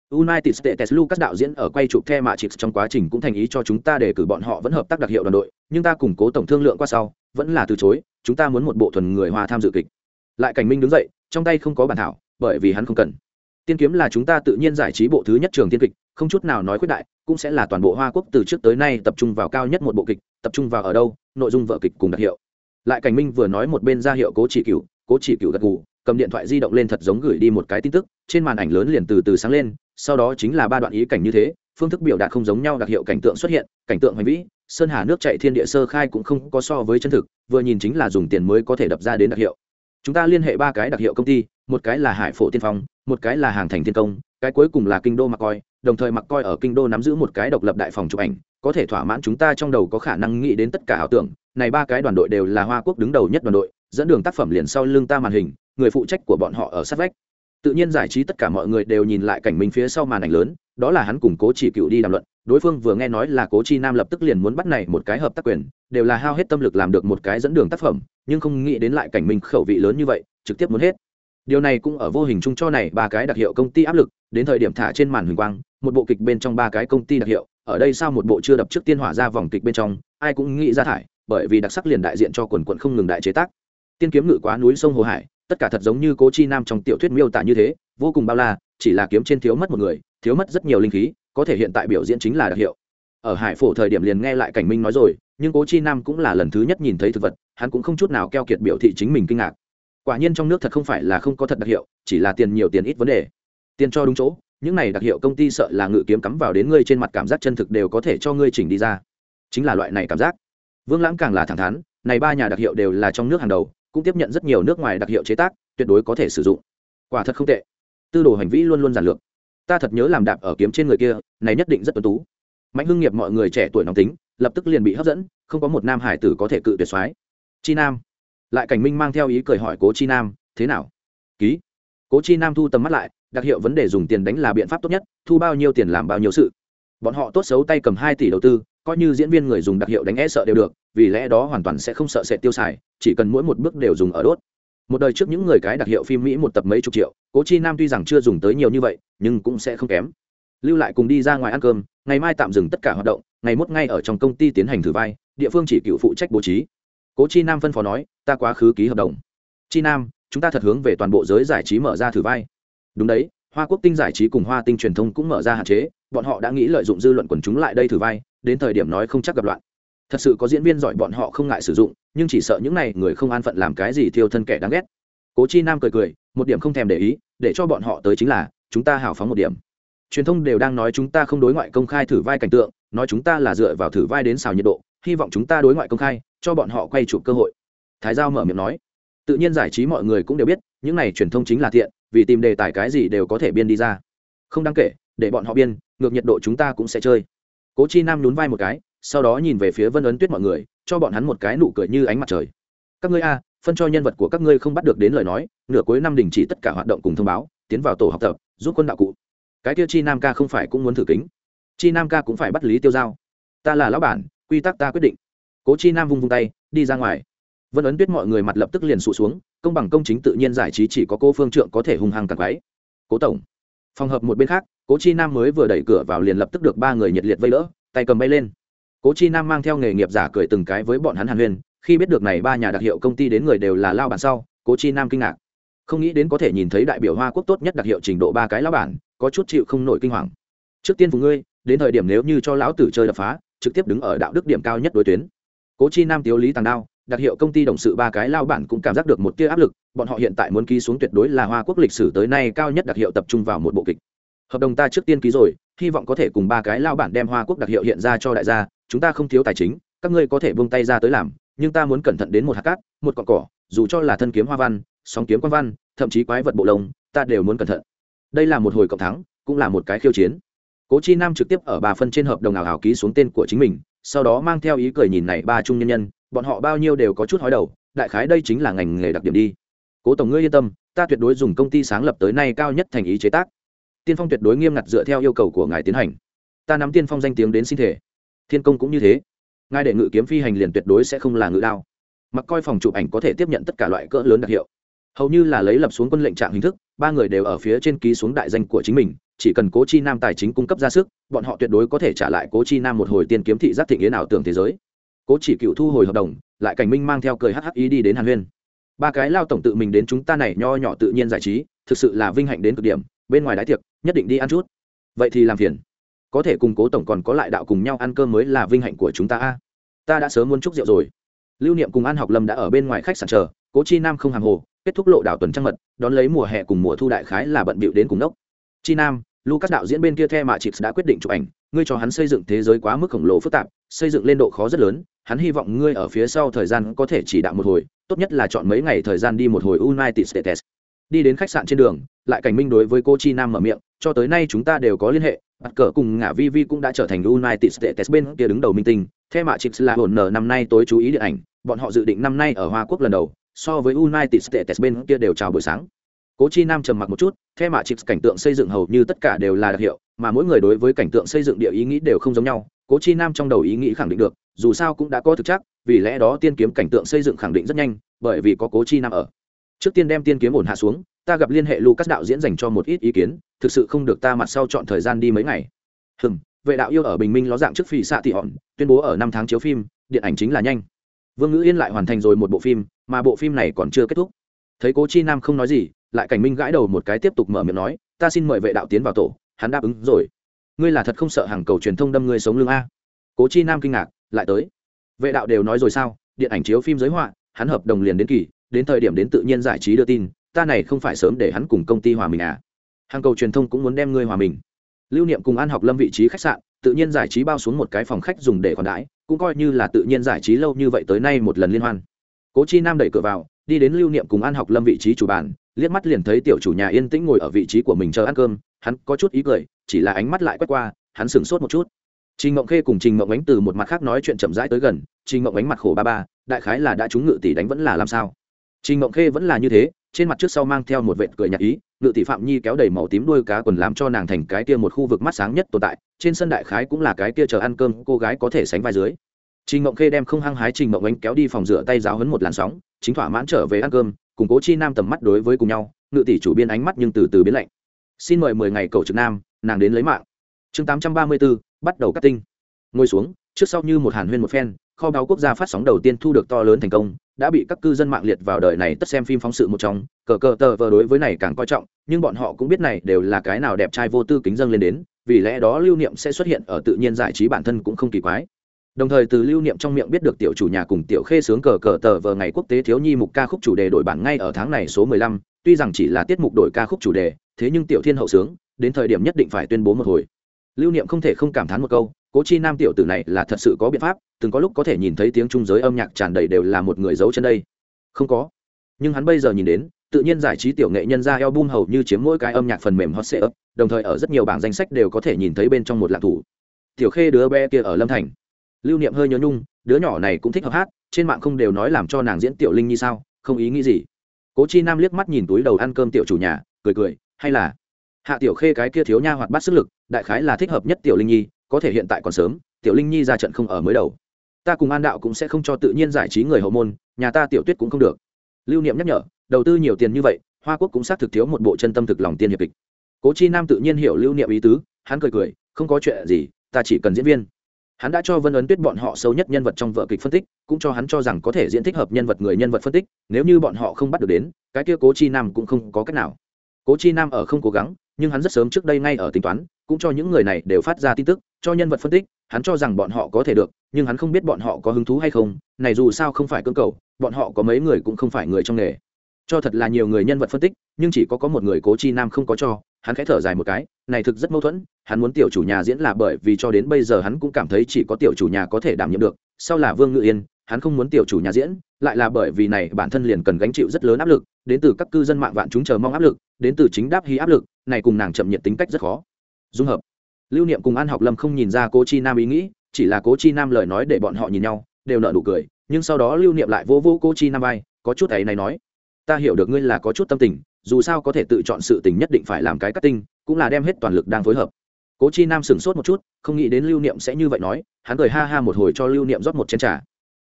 United States Lucas đạo diễn ở quay chụp The Matrix trong quá trình cũng thành ý cho chúng ta để cử bọn họ vẫn hợp tác đặc hiệu đoàn đội, nhưng ta củng cố tổng thương lượng qua sau, vẫn là từ chối, chúng ta muốn một bộ thuần người Hoa tham dự kịch. Lại Cảnh Minh đứng dậy, trong tay không có bản thảo, bởi vì hắn không cần. Tiên kiếm là chúng ta tự nhiên giải trí bộ thứ nhất trường tiên kịch, không chút nào nói khuyết đại, cũng sẽ là toàn bộ Hoa Quốc từ trước tới nay tập trung vào cao nhất một bộ kịch, tập trung vào ở đâu, nội dung vở kịch cùng đặc hiệu. Lại Cảnh Minh vừa nói một bên ra hiệu Cố Chỉ Cửu, Cố Chỉ Cửu gật gù, cầm điện thoại di động lên thật giống gửi đi một cái tin tức, trên màn ảnh lớn liền từ từ sáng lên, sau đó chính là ba đoạn ý cảnh như thế phương thức biểu đạt không giống nhau đặc hiệu cảnh tượng xuất hiện cảnh tượng hoành vĩ sơn hà nước chạy thiên địa sơ khai cũng không có so với chân thực vừa nhìn chính là dùng tiền mới có thể đập ra đến đặc hiệu chúng ta liên hệ ba cái đặc hiệu công ty một cái là hải phổ tiên phong một cái là hàng thành thiên công cái cuối cùng là kinh đô mặc coi đồng thời mặc coi ở kinh đô nắm giữ một cái độc lập đại phòng chụp ảnh, có thể thỏa mãn chúng ta trong đầu có khả năng nghĩ đến tất cả ảo tưởng. Này ba cái đoàn đội đều là hoa quốc đứng đầu nhất đoàn đội, dẫn đường tác phẩm liền sau lưng ta màn hình, người phụ trách của bọn họ ở sát vách. Tự nhiên giải trí tất cả mọi người đều nhìn lại cảnh minh phía sau màn ảnh lớn, đó là hắn cùng cố chỉ cựu đi đàm luận. Đối phương vừa nghe nói là cố chi nam lập tức liền muốn bắt này một cái hợp tác quyền, đều là hao hết tâm lực làm được một cái dẫn đường tác phẩm, nhưng không nghĩ đến lại cảnh minh khẩu vị lớn như vậy, trực tiếp muốn hết điều này cũng ở vô hình chung cho này ba cái đặc hiệu công ty áp lực, đến thời điểm thả trên màn huỳnh quang, một bộ kịch bên trong ba cái công ty đặc hiệu, ở đây sao một bộ chưa đập trước tiên hỏa ra vòng kịch bên trong, ai cũng nghĩ ra thải, bởi vì đặc sắc liền đại diện cho quần quận không ngừng đại chế tác. Tiên kiếm ngự quá núi sông hồ hải, tất cả thật giống như cố chi nam trong tiểu thuyết miêu tả như thế, vô cùng bao la, chỉ là kiếm trên thiếu mất một người, thiếu mất rất nhiều linh khí, có thể hiện tại biểu diễn chính là đặc hiệu. Ở hải phổ thời điểm liền nghe lại cảnh minh nói rồi, nhưng cố chi nam cũng là lần thứ nhất nhìn thấy thực vật, hắn cũng không chút nào keo kiệt biểu thị chính mình kinh ngạc quả nhiên trong nước thật không phải là không có thật đặc hiệu, chỉ là tiền nhiều tiền ít vấn đề. Tiền cho đúng chỗ, những này đặc hiệu công ty sợ là ngự kiếm cắm vào đến ngươi trên mặt cảm giác chân thực đều có thể cho ngươi chỉnh đi ra. Chính là loại này cảm giác. Vương lãng càng là thẳng thắn, này ba nhà đặc hiệu đều là trong nước hàng đầu, cũng tiếp nhận rất nhiều nước ngoài đặc hiệu chế tác, tuyệt đối có thể sử dụng. Quả thật không tệ. Tư đồ hành vi luôn luôn giản lược. Ta thật nhớ làm đạp ở kiếm trên người kia, này nhất định rất tuấn tú. Mạnh hưng nghiệp mọi người trẻ tuổi nóng tính, lập tức liền bị hấp dẫn, không có một nam hải tử có thể cự tuyệt soái. Chi nam lại cảnh minh mang theo ý cười hỏi cố chi nam, thế nào? Ký. Cố chi nam thu tầm mắt lại, đặc hiệu vấn đề dùng tiền đánh là biện pháp tốt nhất, thu bao nhiêu tiền làm bao nhiêu sự. Bọn họ tốt xấu tay cầm hai tỷ đầu tư, coi như diễn viên người dùng đặc hiệu đánh e sợ đều được, vì lẽ đó hoàn toàn sẽ không sợ sẽ tiêu xài, chỉ cần mỗi một bước đều dùng ở đốt. Một đời trước những người cái đặc hiệu phim mỹ một tập mấy chục triệu, cố chi nam tuy rằng chưa dùng tới nhiều như vậy, nhưng cũng sẽ không kém. Lưu lại cùng đi ra ngoài ăn cơm, ngày mai tạm dừng tất cả hoạt động, ngày mốt ngay ở trong công ty tiến hành thử vai, địa phương chỉ cựu phụ trách bố trí cố chi nam phân phó nói, ta quá khứ ký hợp đồng. Chi nam, chúng ta thật hướng về toàn bộ giới giải trí mở ra thử vai. Đúng đấy, hoa quốc tinh giải trí cùng hoa tinh truyền thông cũng mở ra hạn chế, bọn họ đã nghĩ lợi dụng dư luận quần chúng lại đây thử vai, đến thời điểm nói không chắc gặp loạn. Thật sự có diễn viên giỏi bọn họ không ngại sử dụng, nhưng chỉ sợ những này người không an phận làm cái gì thiêu thân kẻ đáng ghét. Cố chi nam cười cười, một điểm không thèm để ý, để cho bọn họ tới chính là, chúng ta hào phóng một điểm. Truyền thông đều đang nói chúng ta không đối ngoại công khai thử vai cảnh tượng, nói chúng ta là dựa vào thử vai đến xào nhiệt độ hy vọng chúng ta đối ngoại công khai, cho bọn họ quay chụp cơ hội. Thái giao mở miệng nói. Tự nhiên giải trí mọi người cũng đều biết, những này truyền thông chính là thiện, vì tìm đề tài cái gì đều có thể biên đi ra. Không đáng kể, để bọn họ biên, ngược nhiệt độ chúng ta cũng sẽ chơi. Cố chi nam nhún vai một cái, sau đó nhìn về phía vân ấn tuyết mọi người, cho bọn hắn một cái nụ cười như ánh mặt trời. Các ngươi a, phân cho nhân vật của các ngươi không bắt được đến lời nói, nửa cuối năm đình chỉ tất cả hoạt động cùng thông báo, tiến vào tổ học tập, giúp quân đạo cụ. Cái tiêu chi nam ca không phải cũng muốn thử kính. Chi nam ca cũng phải bắt lý tiêu giao. Ta là lão bản quy tắc ta quyết định. Cố chi nam vung vung tay, đi ra ngoài. Vân ấn tuyết mọi người mặt lập tức liền sụt xuống, công bằng công chính tự nhiên giải trí chỉ có cô phương trượng có thể hung hăng càng quáy cố tổng. Phòng hợp một bên khác, cố chi nam mới vừa đẩy cửa vào liền lập tức được ba người nhiệt liệt vây đỡ, tay cầm bay lên. Cố chi nam mang theo nghề nghiệp giả cười từng cái với bọn hắn hàn huyên, khi biết được này ba nhà đặc hiệu công ty đến người đều là lao bản sau, cố chi nam kinh ngạc. Không nghĩ đến có thể nhìn thấy đại biểu hoa quốc tốt nhất đặc hiệu trình độ ba cái lao bản, có chút chịu không nổi kinh hoàng. Trước tiên phụ ngươi, đến thời điểm nếu như cho lão tử chơi đập phá trực tiếp đứng ở đạo đức điểm cao nhất đối tuyến. Cố chi nam, tiếu lý tàng đao, đặc hiệu công ty đồng sự ba cái lao bản cũng cảm giác được một tia áp lực, bọn họ hiện tại muốn ký xuống tuyệt đối là hoa quốc lịch sử tới nay cao nhất đặc hiệu tập trung vào một bộ kịch. Hợp đồng ta trước tiên ký rồi, hy vọng có thể cùng ba cái lao bản đem hoa quốc đặc hiệu hiện ra cho đại gia, chúng ta không thiếu tài chính, các ngươi có thể buông tay ra tới làm, nhưng ta muốn cẩn thận đến một hạt cát, một cọn cỏ, dù cho là thân kiếm hoa văn, sóng kiếm quan văn, thậm chí quái vật bộ lông, ta đều muốn cẩn thận. Đây là một hồi cộng thắng, cũng là một cái khiêu chiến cố chi nam trực tiếp ở bà phân trên hợp đồng ảo hảo ký xuống tên của chính mình, sau đó mang theo ý cười nhìn này ba trung nhân nhân, bọn họ bao nhiêu đều có chút hói đầu, đại khái đây chính là ngành nghề đặc điểm đi. Cố tổng ngươi yên tâm, ta tuyệt đối dùng công ty sáng lập tới nay cao nhất thành ý chế tác. Tiên phong tuyệt đối nghiêm ngặt dựa theo yêu cầu của ngài tiến hành. Ta nắm tiên phong danh tiếng đến sinh thể. Thiên công cũng như thế. Ngài để ngự kiếm phi hành liền tuyệt đối sẽ không là ngự đao. Mặc coi phòng chụp ảnh có thể tiếp nhận tất cả loại cỡ lớn đặc hiệu. Hầu như là lấy lập xuống quân lệnh trạng hình thức, ba người đều ở phía trên ký xuống đại danh của chính mình chỉ cần cố chi nam tài chính cung cấp ra sức, bọn họ tuyệt đối có thể trả lại cố chi nam một hồi tiên kiếm thị giác thị nghĩa ảo tưởng thế giới. Cố chỉ cựu thu hồi hợp đồng, lại cảnh minh mang theo cười hắc ý đi đến hàn huyên. Ba cái lao tổng tự mình đến chúng ta này nho nhỏ tự nhiên giải trí, thực sự là vinh hạnh đến cực điểm, bên ngoài đái tiệc, nhất định đi ăn chút. Vậy thì làm phiền. Có thể cùng cố tổng còn có lại đạo cùng nhau ăn cơm mới là vinh hạnh của chúng ta a. Ta đã sớm muốn chúc rượu rồi. Lưu niệm cùng an học lâm đã ở bên ngoài khách sạn chờ, cố chi nam không hàng hồ, kết thúc lộ đảo tuần trăng mật, đón lấy mùa hè cùng mùa thu đại khái là bận bịu đến cùng đốc chi nam lucas đạo diễn bên kia the Matrix đã quyết định chụp ảnh. Ngươi cho hắn xây dựng thế giới quá mức khổng lồ phức tạp, xây dựng lên độ khó rất lớn. Hắn hy vọng ngươi ở phía sau thời gian có thể chỉ đạo một hồi, tốt nhất là chọn mấy ngày thời gian đi một hồi united states. Đi đến khách sạn trên đường, lại cảnh minh đối với cô chi nam mở miệng, cho tới nay chúng ta đều có liên hệ. Bắt cờ cùng ngả Vivi cũng đã trở thành united states bên kia đứng đầu minh tinh. The Matrix là hồn nở năm nay tối chú ý điện ảnh, bọn họ dự định năm nay ở hoa quốc lần đầu, so với united states bên kia đều chào buổi sáng cố chi nam trầm mặc một chút theo mạ chịp cảnh tượng xây dựng hầu như tất cả đều là đặc hiệu, mà mỗi người đối với cảnh tượng xây dựng địa ý nghĩ đều không giống nhau. Cố chi nam trong đầu ý nghĩ khẳng định được, dù sao cũng đã có thực chắc vì lẽ đó tiên kiếm cảnh tượng xây dựng khẳng định rất nhanh, bởi vì có cố chi nam ở. Trước tiên đem tiên kiếm ổn hạ xuống, ta gặp liên hệ lucas đạo diễn dành cho một ít ý kiến, thực sự không được ta mặt sau chọn thời gian đi mấy ngày. Hừm, vệ đạo yêu ở bình minh ló dạng trước phi xạ thị hòn, tuyên bố ở năm tháng chiếu phim, điện ảnh chính là nhanh. Vương ngữ yên lại hoàn thành rồi một bộ phim, mà bộ phim này còn chưa kết thúc. Thấy cố chi nam không nói gì lại cảnh minh gãi đầu một cái tiếp tục mở miệng nói, ta xin mời vệ đạo tiến vào tổ, hắn đáp ứng rồi. Ngươi là thật không sợ hàng cầu truyền thông đâm ngươi sống lưng a? Cố chi nam kinh ngạc, lại tới. Vệ đạo đều nói rồi sao? Điện ảnh chiếu phim giới họa, hắn hợp đồng liền đến kỳ, đến thời điểm đến tự nhiên giải trí đưa tin, ta này không phải sớm để hắn cùng công ty hòa mình à? Hàng cầu truyền thông cũng muốn đem ngươi hòa mình. Lưu niệm cùng an học lâm vị trí khách sạn, tự nhiên giải trí bao xuống một cái phòng khách dùng để còn đãi, cũng coi như là tự nhiên giải trí lâu như vậy tới nay một lần liên hoan. Cố chi nam đẩy cửa vào, đi đến lưu niệm cùng an học lâm vị trí chủ bàn liếc mắt liền thấy tiểu chủ nhà yên tĩnh ngồi ở vị trí của mình chờ ăn cơm, hắn có chút ý cười, chỉ là ánh mắt lại quét qua, hắn sửng sốt một chút. Trình mộng khê cùng trình mộng ánh từ một mặt khác nói chuyện chậm rãi tới gần, trình mộng ánh mặt khổ ba ba, đại khái là đã trúng ngự tỷ đánh vẫn là làm sao? Trình mộng khê vẫn là như thế, trên mặt trước sau mang theo một vệt cười nhạt ý, ngự tỷ phạm nhi kéo đầy màu tím đuôi cá quần làm cho nàng thành cái kia một khu vực mắt sáng nhất tồn tại, trên sân đại khái cũng là cái kia chờ ăn cơm, cô gái có thể sánh vai dưới. Trình mộng khê đem không hăng hái trình mộng ánh kéo đi phòng rửa tay giáo hấn một làn sóng, chính thỏa mãn trở về ăn cơm cùng cố chi nam tầm mắt đối với cùng nhau, ngự tỷ chủ biên ánh mắt nhưng từ từ biến lạnh. Xin mời mười ngày cầu trực nam, nàng đến lấy mạng. Chương tám trăm ba mươi bốn, bắt đầu cắt tinh. Ngồi xuống, trước sau như một hàn huyên một phen, kho báo quốc gia phát sóng đầu tiên thu được to lớn thành công, đã bị các cư dân mạng liệt vào đời này tất xem phim phóng sự một trong, cờ cờ tờ vờ đối với này càng coi trọng, nhưng bọn họ cũng biết này đều là cái nào đẹp trai vô tư kính dâng lên đến, vì lẽ đó lưu niệm sẽ xuất hiện ở tự nhiên giải trí bản thân cũng không kỳ quái đồng thời từ lưu niệm trong miệng biết được tiểu chủ nhà cùng tiểu khê sướng cờ cờ tờ vờ ngày quốc tế thiếu nhi mục ca khúc chủ đề đổi bản ngay ở tháng này số mười lăm, tuy rằng chỉ là tiết mục đổi ca khúc chủ đề, thế nhưng tiểu thiên hậu sướng, đến thời điểm nhất định phải tuyên bố một hồi. Lưu niệm không thể không cảm thán một câu, cố chi nam tiểu tử này là thật sự có biện pháp, từng có lúc có thể nhìn thấy tiếng trung giới âm nhạc tràn đầy đều là một người giấu chân đây. Không có. Nhưng hắn bây giờ nhìn đến, tự nhiên giải trí tiểu nghệ nhân ra album hầu như chiếm mỗi cái âm nhạc phần mềm hot sale đồng thời ở rất nhiều bảng danh sách đều có thể nhìn thấy bên trong một lạc thủ. Tiểu khê đứa bé kia ở lâm thành lưu niệm hơi nhớ nhung, đứa nhỏ này cũng thích hợp hát, trên mạng không đều nói làm cho nàng diễn tiểu linh như sao, không ý nghĩ gì. Cố chi nam liếc mắt nhìn túi đầu ăn cơm tiểu chủ nhà, cười cười, hay là hạ tiểu khê cái kia thiếu nha hoạt bát sức lực, đại khái là thích hợp nhất tiểu linh nhi, có thể hiện tại còn sớm, tiểu linh nhi ra trận không ở mới đầu. Ta cùng an đạo cũng sẽ không cho tự nhiên giải trí người hậu môn, nhà ta tiểu tuyết cũng không được. Lưu niệm nhắc nhở, đầu tư nhiều tiền như vậy, hoa quốc cũng xác thực thiếu một bộ chân tâm thực lòng tiên hiệp kịch. Cố chi nam tự nhiên hiểu lưu niệm ý tứ, hắn cười cười, không có chuyện gì, ta chỉ cần diễn viên hắn đã cho vân ấn tuyết bọn họ sâu nhất nhân vật trong vợ kịch phân tích, cũng cho hắn cho rằng có thể diễn thích hợp nhân vật người nhân vật phân tích, nếu như bọn họ không bắt được đến, cái kia cố chi nam cũng không có cách nào. Cố chi nam ở không cố gắng, nhưng hắn rất sớm trước đây ngay ở tính toán, cũng cho những người này đều phát ra tin tức, cho nhân vật phân tích, hắn cho rằng bọn họ có thể được, nhưng hắn không biết bọn họ có hứng thú hay không, này dù sao không phải cơ cầu, bọn họ có mấy người cũng không phải người trong nghề. Cho thật là nhiều người nhân vật phân tích, nhưng chỉ có có một người cố chi nam không có cho hắn khẽ thở dài một cái, này thực rất mâu thuẫn, hắn muốn tiểu chủ nhà diễn là bởi vì cho đến bây giờ hắn cũng cảm thấy chỉ có tiểu chủ nhà có thể đảm nhiệm được, sau là vương ngự yên, hắn không muốn tiểu chủ nhà diễn, lại là bởi vì này bản thân liền cần gánh chịu rất lớn áp lực, đến từ các cư dân mạng vạn chúng chờ mong áp lực, đến từ chính đáp hy áp lực, này cùng nàng chậm nhiệt tính cách rất khó. Dung hợp. Lưu niệm cùng an học lâm không nhìn ra cố chi nam ý nghĩ, chỉ là cố chi nam lời nói để bọn họ nhìn nhau, đều nợ nụ cười, nhưng sau đó lưu niệm lại vô vô cố chi nam vai, có chút ấy này nói, ta hiểu được ngươi là có chút tâm tình dù sao có thể tự chọn sự tình nhất định phải làm cái cắt tinh, cũng là đem hết toàn lực đang phối hợp. Cố chi nam sửng sốt một chút, không nghĩ đến lưu niệm sẽ như vậy nói, hắn cười ha ha một hồi cho lưu niệm rót một chén trà.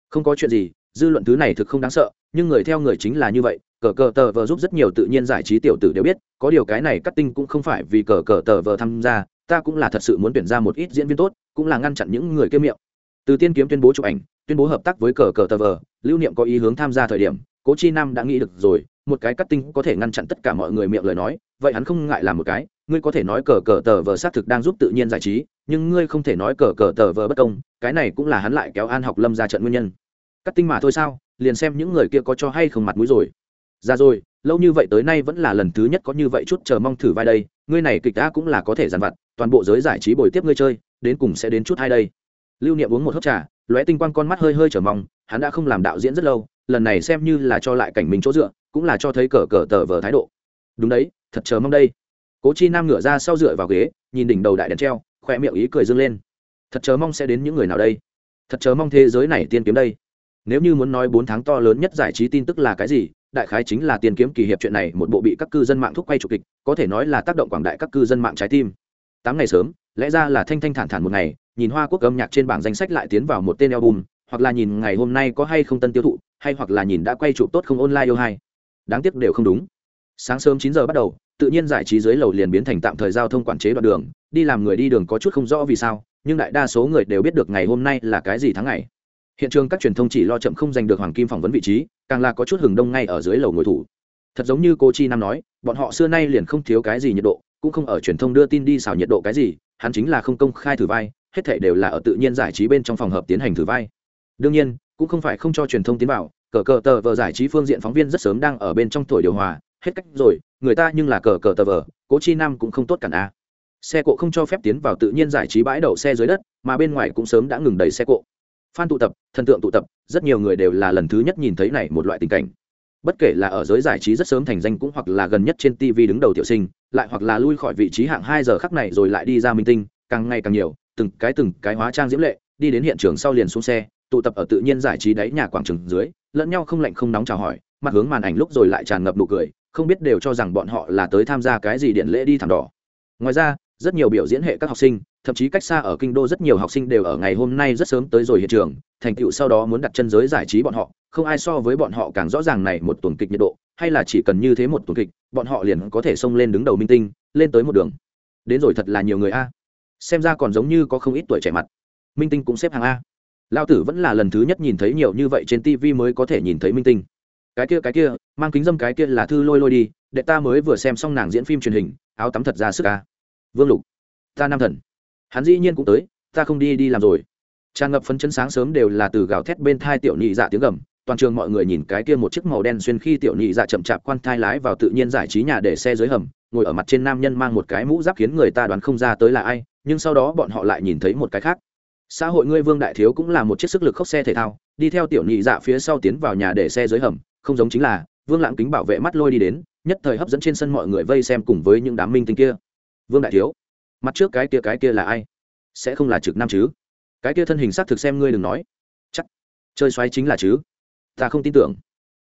Không có chuyện gì, dư luận thứ này thực không đáng sợ, nhưng người theo người chính là như vậy, cờ cờ tờ vờ giúp rất nhiều tự nhiên giải trí tiểu tử đều biết, có điều cái này cắt tinh cũng không phải vì cờ cờ tờ vờ tham gia, ta cũng là thật sự muốn tuyển ra một ít diễn viên tốt, cũng là ngăn chặn những người kiêm miệng. Từ tiên kiếm tuyên bố chụp ảnh, tuyên bố hợp tác với cờ cờ tờ vờ, lưu niệm có ý hướng tham gia thời điểm, cố chi nam đã nghĩ được rồi một cái cắt tinh có thể ngăn chặn tất cả mọi người miệng lời nói, vậy hắn không ngại làm một cái, ngươi có thể nói cờ cờ tờ vờ xác thực đang giúp tự nhiên giải trí, nhưng ngươi không thể nói cờ cờ tờ vờ bất công, cái này cũng là hắn lại kéo an học lâm ra trận nguyên nhân. Cắt tinh mà thôi sao, liền xem những người kia có cho hay không mặt mũi rồi. Ra rồi, lâu như vậy tới nay vẫn là lần thứ nhất có như vậy chút chờ mong thử vai đây, ngươi này kịch đã cũng là có thể dàn vặt, toàn bộ giới giải trí bồi tiếp ngươi chơi, đến cùng sẽ đến chút hai đây. Lưu niệm uống một hớp trà, lóe tinh quang con mắt hơi hơi trở mong, hắn đã không làm đạo diễn rất lâu lần này xem như là cho lại cảnh mình chỗ dựa, cũng là cho thấy cờ cờ tờ vờ thái độ. Đúng đấy, thật chờ mong đây. Cố chi nam ngửa ra sau dựa vào ghế, nhìn đỉnh đầu đại đèn treo khoe miệng ý cười dâng lên. Thật chờ mong sẽ đến những người nào đây? Thật chờ mong thế giới này tiên kiếm đây. Nếu như muốn nói bốn tháng to lớn nhất giải trí tin tức là cái gì, đại khái chính là tiên kiếm kỳ hiệp chuyện này một bộ bị các cư dân mạng thúc quay chủ kịch, có thể nói là tác động quảng đại các cư dân mạng trái tim. Tám ngày sớm, lẽ ra là thanh thanh thản thản một ngày, nhìn hoa quốc âm nhạc trên bảng danh sách lại tiến vào một tên album hoặc là nhìn ngày hôm nay có hay không tân tiêu thụ, hay hoặc là nhìn đã quay chụp tốt không online yêu hay đáng tiếc đều không đúng. Sáng sớm chín giờ bắt đầu, tự nhiên giải trí dưới lầu liền biến thành tạm thời giao thông quản chế đoạn đường, đi làm người đi đường có chút không rõ vì sao, nhưng đại đa số người đều biết được ngày hôm nay là cái gì tháng ngày. Hiện trường các truyền thông chỉ lo chậm không giành được hoàng kim phỏng vấn vị trí, càng là có chút hừng đông ngay ở dưới lầu ngồi thủ. Thật giống như cô chi nam nói, bọn họ xưa nay liền không thiếu cái gì nhiệt độ, cũng không ở truyền thông đưa tin đi xào nhiệt độ cái gì, hắn chính là không công khai thử vai, hết thể đều là ở tự nhiên giải trí bên trong phòng hợp tiến hành thử vai đương nhiên, cũng không phải không cho truyền thông tiến vào, cờ cờ tờ vờ giải trí phương diện phóng viên rất sớm đang ở bên trong tuổi điều hòa, hết cách rồi, người ta nhưng là cờ cờ tờ vờ, cố chi nam cũng không tốt cản a. Xe cộ không cho phép tiến vào tự nhiên giải trí bãi đậu xe dưới đất, mà bên ngoài cũng sớm đã ngừng đầy xe cộ. Phan tụ tập, thần tượng tụ tập, rất nhiều người đều là lần thứ nhất nhìn thấy này một loại tình cảnh. Bất kể là ở giới giải trí rất sớm thành danh cũng hoặc là gần nhất trên tv đứng đầu tiểu sinh, lại hoặc là lui khỏi vị trí hạng hai giờ khắc này rồi lại đi ra minh tinh, càng ngày càng nhiều, từng cái từng cái hóa trang diễm lệ, đi đến hiện trường sau liền xuống xe tụ tập ở tự nhiên giải trí đáy nhà quảng trường dưới, lẫn nhau không lạnh không nóng chào hỏi, mặt hướng màn ảnh lúc rồi lại tràn ngập nụ cười, không biết đều cho rằng bọn họ là tới tham gia cái gì điện lễ đi thảm đỏ. Ngoài ra, rất nhiều biểu diễn hệ các học sinh, thậm chí cách xa ở kinh đô rất nhiều học sinh đều ở ngày hôm nay rất sớm tới rồi hiện trường, thành tựu sau đó muốn đặt chân giới giải trí bọn họ, không ai so với bọn họ càng rõ ràng này một tuần kịch nhiệt độ, hay là chỉ cần như thế một tuần kịch, bọn họ liền có thể xông lên đứng đầu minh tinh, lên tới một đường. Đến rồi thật là nhiều người a. Xem ra còn giống như có không ít tuổi trẻ mặt. Minh tinh cũng xếp hàng a lao tử vẫn là lần thứ nhất nhìn thấy nhiều như vậy trên tv mới có thể nhìn thấy minh tinh. Cái kia cái kia, mang kính dâm cái kia là thư lôi lôi đi, đệ ta mới vừa xem xong nàng diễn phim truyền hình, áo tắm thật ra sức ca vương lục, ta nam thần. Hắn dĩ nhiên cũng tới, ta không đi đi làm rồi. Tràn ngập phấn chấn sáng sớm đều là từ gào thét bên thai tiểu nhị dạ tiếng gầm, toàn trường mọi người nhìn cái kia một chiếc màu đen xuyên khi tiểu nhị dạ chậm chạp quan thai lái vào tự nhiên giải trí nhà để xe dưới hầm, ngồi ở mặt trên nam nhân mang một cái mũ giáp khiến người ta đoán không ra tới là ai, nhưng sau đó bọn họ lại nhìn thấy một cái khác xã hội ngươi vương đại thiếu cũng là một chiếc sức lực khốc xe thể thao, đi theo tiểu nhị dạ phía sau tiến vào nhà để xe dưới hầm, không giống chính là, vương lãng kính bảo vệ mắt lôi đi đến, nhất thời hấp dẫn trên sân mọi người vây xem cùng với những đám minh tinh kia. Vương đại thiếu, mặt trước cái kia cái kia là ai? Sẽ không là trực nam chứ? Cái kia thân hình xác thực xem ngươi đừng nói. Chắc, chơi xoáy chính là chứ? Ta không tin tưởng.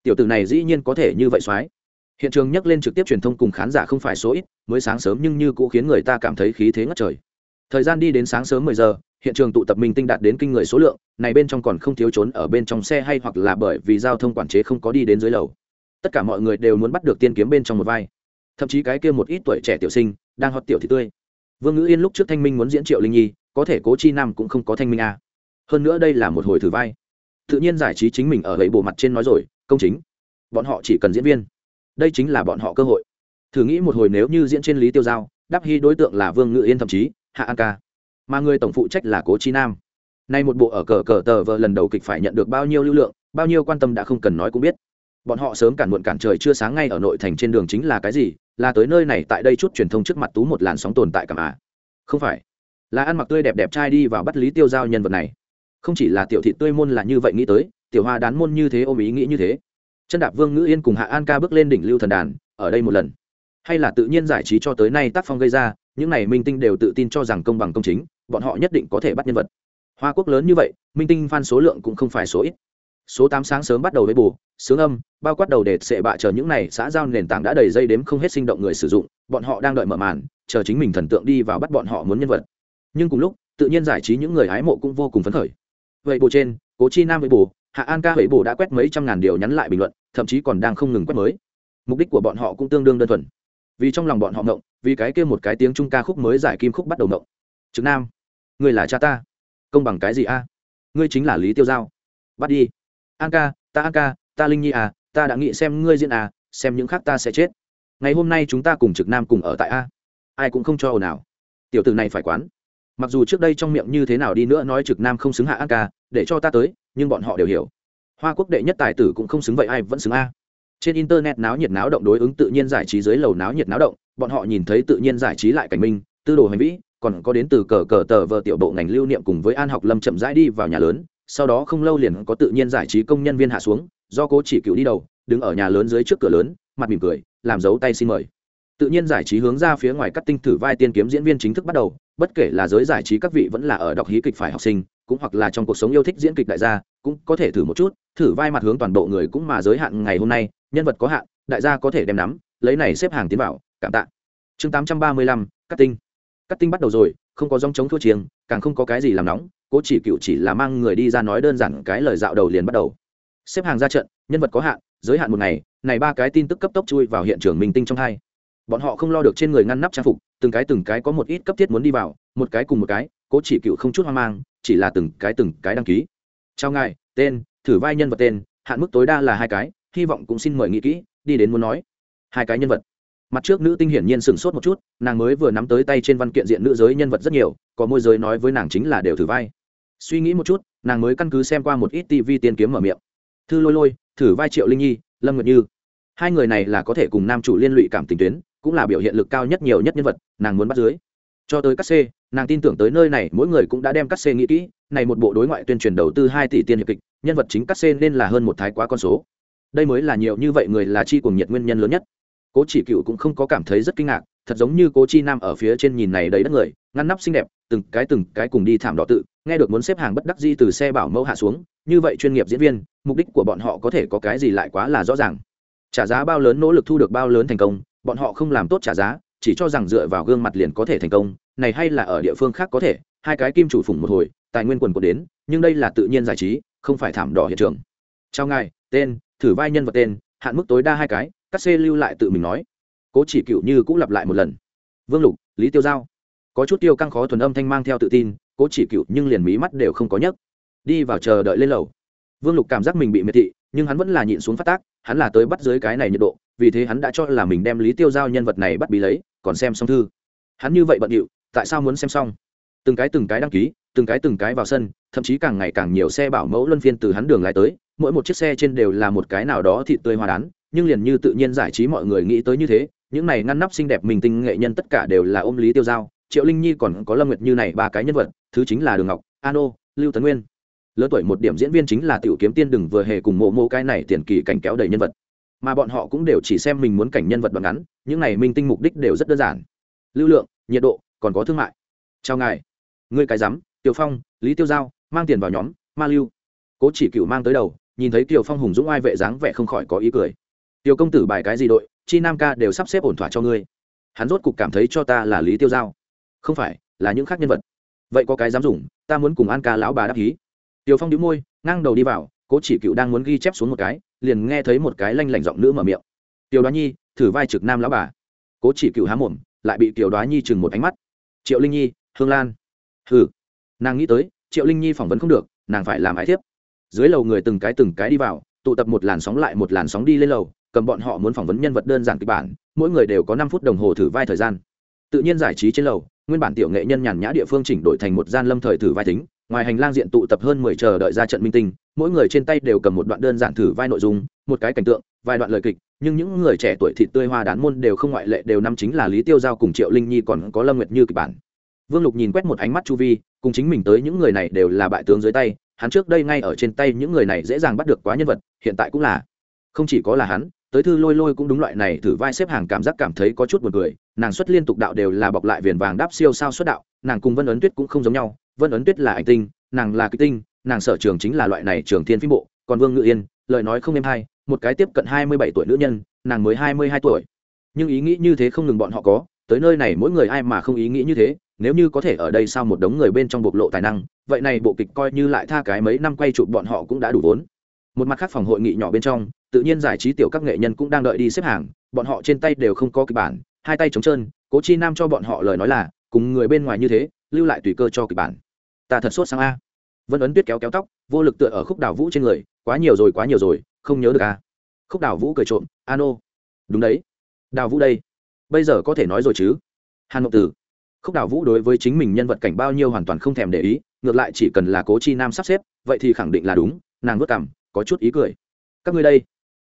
Tiểu tử này dĩ nhiên có thể như vậy xoáy. Hiện trường nhắc lên trực tiếp truyền thông cùng khán giả không phải số ít, mới sáng sớm nhưng như cũ khiến người ta cảm thấy khí thế ngất trời thời gian đi đến sáng sớm mười giờ, hiện trường tụ tập minh tinh đạt đến kinh người số lượng, này bên trong còn không thiếu trốn ở bên trong xe hay hoặc là bởi vì giao thông quản chế không có đi đến dưới lầu. Tất cả mọi người đều muốn bắt được tiên kiếm bên trong một vai. Thậm chí cái kia một ít tuổi trẻ tiểu sinh, đang hót tiểu thì tươi. Vương ngữ yên lúc trước thanh minh muốn diễn triệu linh nhi, có thể cố chi nam cũng không có thanh minh a à. hơn nữa đây là một hồi thử vai. Tự nhiên giải trí chính mình ở gậy bộ mặt trên nói rồi, công chính. Bọn họ chỉ cần diễn viên. Đây chính là bọn họ cơ hội. Thử nghĩ một hồi nếu như diễn trên lý tiêu giao, đáp hy đối tượng là vương ngự yên thậm chí hạ an ca. Mà người tổng phụ trách là cố chi nam. Nay một bộ ở cờ cờ tờ vờ lần đầu kịch phải nhận được bao nhiêu lưu lượng, bao nhiêu quan tâm đã không cần nói cũng biết. Bọn họ sớm cản muộn cản trời chưa sáng ngay ở nội thành trên đường chính là cái gì, là tới nơi này tại đây chút truyền thông trước mặt tú một làn sóng tồn tại cảm à không phải. Là ăn mặc tươi đẹp đẹp trai đi vào bắt lý tiêu giao nhân vật này. Không chỉ là tiểu thị tươi môn là như vậy nghĩ tới, tiểu hoa đán môn như thế ôm ý nghĩ như thế. Chân đạp vương ngữ yên cùng hạ an ca bước lên đỉnh lưu thần đàn, ở đây một lần. Hay là tự nhiên giải trí cho tới nay tác phong gây ra những này minh tinh đều tự tin cho rằng công bằng công chính, bọn họ nhất định có thể bắt nhân vật. Hoa quốc lớn như vậy, minh tinh fan số lượng cũng không phải số ít. Số tám sáng sớm bắt đầu với bù, sướng âm, bao quát đầu để sệ bạ chờ những này xã giao nền tảng đã đầy dây đếm không hết sinh động người sử dụng, bọn họ đang đợi mở màn, chờ chính mình thần tượng đi vào bắt bọn họ muốn nhân vật. Nhưng cùng lúc, tự nhiên giải trí những người hái mộ cũng vô cùng phấn khởi. Vậy bù trên, cố chi nam với bù, hạ an ca với bù đã quét mấy trăm ngàn điều nhắn lại bình luận, thậm chí còn đang không ngừng quét mới. Mục đích của bọn họ cũng tương đương đơn thuần vì trong lòng bọn họ ngộng, vì cái kia một cái tiếng trung ca khúc mới giải kim khúc bắt đầu ngộng. Trực nam, người là cha ta. Công bằng cái gì a? Ngươi chính là lý tiêu giao. Bắt đi. An ca, ta an ca, ta linh nhi à ta đã nghĩ xem ngươi diễn à xem những khác ta sẽ chết. Ngày hôm nay chúng ta cùng trực nam cùng ở tại a. Ai cũng không cho ồn ào. Tiểu tử này phải quán. Mặc dù trước đây trong miệng như thế nào đi nữa nói trực nam không xứng hạ an ca, để cho ta tới, nhưng bọn họ đều hiểu. Hoa quốc đệ nhất tài tử cũng không xứng vậy, ai vẫn xứng a? Trên internet náo nhiệt náo động đối ứng tự nhiên giải trí dưới lầu náo nhiệt náo động, bọn họ nhìn thấy tự nhiên giải trí lại cảnh minh, tư đồ hành vĩ, còn có đến từ cờ cờ tờ vợ tiểu bộ ngành lưu niệm cùng với an học lâm chậm rãi đi vào nhà lớn, sau đó không lâu liền có tự nhiên giải trí công nhân viên hạ xuống, do cố chỉ cựu đi đầu, đứng ở nhà lớn dưới trước cửa lớn, mặt mỉm cười, làm dấu tay xin mời. Tự nhiên giải trí hướng ra phía ngoài cắt tinh thử vai tiên kiếm diễn viên chính thức bắt đầu, bất kể là giới giải trí các vị vẫn là ở đọc hí kịch phải học sinh, cũng hoặc là trong cuộc sống yêu thích diễn kịch đại gia, cũng có thể thử một chút, thử vai mặt hướng toàn bộ người cũng mà giới hạn ngày hôm nay nhân vật có hạn, đại gia có thể đem nắm, lấy này xếp hàng tiến vào, cảm tạ. Chương tám trăm ba mươi lăm, cắt tinh. Cắt tinh bắt đầu rồi, không có dòng chống thua chiêng, càng không có cái gì làm nóng, cố chỉ cựu chỉ là mang người đi ra nói đơn giản cái lời dạo đầu liền bắt đầu. Xếp hàng ra trận, nhân vật có hạn, giới hạn một ngày, này ba cái tin tức cấp tốc chui vào hiện trường minh tinh trong hai. Bọn họ không lo được trên người ngăn nắp trang phục, từng cái từng cái có một ít cấp thiết muốn đi vào, một cái cùng một cái, cố chỉ cựu không chút hoang mang, chỉ là từng cái từng cái đăng ký. Chào ngài, tên, thử vai nhân vật tên, hạn mức tối đa là hai cái hy vọng cũng xin mời nghĩ kỹ, đi đến muốn nói. Hai cái nhân vật. Mặt trước nữ tinh hiển nhiên sửng sốt một chút, nàng mới vừa nắm tới tay trên văn kiện diện nữ giới nhân vật rất nhiều, có môi giới nói với nàng chính là đều thử vai. Suy nghĩ một chút, nàng mới căn cứ xem qua một ít tv tiên kiếm mở miệng. Thư lôi lôi, thử vai triệu linh nhi, lâm nguyệt như. Hai người này là có thể cùng nam chủ liên lụy cảm tình tuyến, cũng là biểu hiện lực cao nhất nhiều nhất nhân vật, nàng muốn bắt dưới. Cho tới các c, nàng tin tưởng tới nơi này, mỗi người cũng đã đem các c nghĩ kỹ, này một bộ đối ngoại tuyên truyền đầu tư hai tỷ tiền hiệp kịch, nhân vật chính các c nên là hơn một thái quá con số đây mới là nhiều như vậy người là chi cùng nhiệt nguyên nhân lớn nhất. Cố chỉ cựu cũng không có cảm thấy rất kinh ngạc, thật giống như cố chi nam ở phía trên nhìn này đầy đất người, ngăn nắp xinh đẹp, từng cái từng cái cùng đi thảm đỏ tự, nghe được muốn xếp hàng bất đắc di từ xe bảo mẫu hạ xuống, như vậy chuyên nghiệp diễn viên, mục đích của bọn họ có thể có cái gì lại quá là rõ ràng. Trả giá bao lớn, nỗ lực thu được bao lớn thành công, bọn họ không làm tốt trả giá, chỉ cho rằng dựa vào gương mặt liền có thể thành công, này hay là ở địa phương khác có thể, hai cái kim chủ phủng một hồi, tài nguyên quần của đến, nhưng đây là tự nhiên giải trí, không phải thảm đỏ hiện trường. Chào ngài, tên thử vai nhân vật tên, hạn mức tối đa hai cái, các xê lưu lại tự mình nói. Cố chỉ cựu như cũng lặp lại một lần. Vương lục, lý tiêu giao. Có chút tiêu căng khó thuần âm thanh mang theo tự tin, cố chỉ cựu nhưng liền mí mắt đều không có nhấc. Đi vào chờ đợi lên lầu. Vương lục cảm giác mình bị miệt thị, nhưng hắn vẫn là nhịn xuống phát tác, hắn là tới bắt dưới cái này nhiệt độ, vì thế hắn đã cho là mình đem lý tiêu giao nhân vật này bắt bí lấy, còn xem xong thư. Hắn như vậy bận điệu, tại sao muốn xem xong? Từng cái từng cái đăng ký, từng cái từng cái vào sân, thậm chí càng ngày càng nhiều xe bảo mẫu luân phiên từ hắn đường lại tới mỗi một chiếc xe trên đều là một cái nào đó thịt tươi hoa đán, nhưng liền như tự nhiên giải trí mọi người nghĩ tới như thế, những này ngăn nắp xinh đẹp mình tinh nghệ nhân tất cả đều là ôm lý tiêu giao, triệu linh nhi còn có lâm nguyệt như này ba cái nhân vật, thứ chính là đường ngọc ano lưu tấn nguyên. Lớn tuổi một điểm diễn viên chính là tiểu kiếm tiên đừng vừa hề cùng mộ mộ cái này tiền kỳ cảnh kéo đầy nhân vật. Mà bọn họ cũng đều chỉ xem mình muốn cảnh nhân vật đoạn ngắn, những này minh tinh mục đích đều rất đơn giản. Lưu lượng, nhiệt độ, còn có thương mại. Chào ngài. Ngươi cái rắm, tiểu phong, lý tiêu giao, mang tiền vào nhóm, ma lưu. Cố chỉ cựu mang tới đầu nhìn thấy tiểu phong hùng dũng ai vệ dáng vẻ không khỏi có ý cười. Tiểu công tử bài cái gì đội, chi nam ca đều sắp xếp ổn thỏa cho ngươi. Hắn rốt cục cảm thấy cho ta là lý tiêu giao. Không phải, là những khác nhân vật. Vậy có cái dám dùng, ta muốn cùng an ca lão bà đáp hí tiểu phong đĩu môi, ngang đầu đi vào, cố chỉ cựu đang muốn ghi chép xuống một cái, liền nghe thấy một cái lanh lảnh giọng nữ mở miệng. Tiểu đoá nhi, thử vai trực nam lão bà. Cố chỉ cựu há mồm, lại bị tiểu đoá nhi chừng một ánh mắt. Triệu linh nhi, hương lan. Hừ. Nàng nghĩ tới, triệu linh nhi phỏng vấn không được, nàng phải làm ái thiếp dưới lầu người từng cái từng cái đi vào, tụ tập một làn sóng lại một làn sóng đi lên lầu, cầm bọn họ muốn phỏng vấn nhân vật đơn giản kịch bản, mỗi người đều có năm phút đồng hồ thử vai thời gian. Tự nhiên giải trí trên lầu, nguyên bản tiểu nghệ nhân nhàn nhã địa phương chỉnh đổi thành một gian lâm thời thử vai tính, ngoài hành lang diện tụ tập hơn mười chờ đợi ra trận minh tinh, mỗi người trên tay đều cầm một đoạn đơn giản thử vai nội dung, một cái cảnh tượng, vài đoạn lời kịch, nhưng những người trẻ tuổi thịt tươi hoa đán môn đều không ngoại lệ, đều năm chính là lý tiêu giao cùng triệu linh nhi còn có lâm nguyệt như kịch bản. Vương lục nhìn quét một ánh mắt chu vi, cùng chính mình tới những người này đều là bại tướng dưới tay hắn trước đây ngay ở trên tay những người này dễ dàng bắt được quá nhân vật, hiện tại cũng là. Không chỉ có là hắn, tới thư lôi lôi cũng đúng loại này thử vai xếp hàng cảm giác cảm thấy có chút buồn cười. Nàng xuất liên tục đạo đều là bọc lại viền vàng đáp siêu sao xuất đạo, nàng cùng vân ấn tuyết cũng không giống nhau. Vân ấn tuyết là ảnh tinh, nàng là kịch tinh, nàng sở trường chính là loại này trường thiên phim bộ. Còn vương ngự yên, lời nói không êm hay, một cái tiếp cận hai mươi bảy tuổi nữ nhân, nàng mới hai mươi hai tuổi. Nhưng ý nghĩ như thế không ngừng bọn họ có, tới nơi này mỗi người ai mà không ý nghĩ như thế, nếu như có thể ở đây sao một đống người bên trong bộc lộ tài năng vậy này bộ kịch coi như lại tha cái mấy năm quay chụp bọn họ cũng đã đủ vốn. Một mặt khác phòng hội nghị nhỏ bên trong, tự nhiên giải trí tiểu các nghệ nhân cũng đang đợi đi xếp hàng, bọn họ trên tay đều không có kịch bản, hai tay trống trơn, cố chi nam cho bọn họ lời nói là, cùng người bên ngoài như thế, lưu lại tùy cơ cho kịch bản. Ta thật sốt sang a. Vân ấn tuyết kéo kéo tóc, vô lực tựa ở khúc đào vũ trên người, quá nhiều rồi, quá nhiều rồi, không nhớ được a. Khúc đào vũ cười trộm a nô đúng đấy. Đào vũ đây. Bây giờ có thể nói rồi chứ? Hàn ngọc tử khúc đào vũ đối với chính mình nhân vật cảnh bao nhiêu hoàn toàn không thèm để ý, ngược lại chỉ cần là cố chi nam sắp xếp, vậy thì khẳng định là đúng, nàng vất cảm có chút ý cười. Các ngươi đây.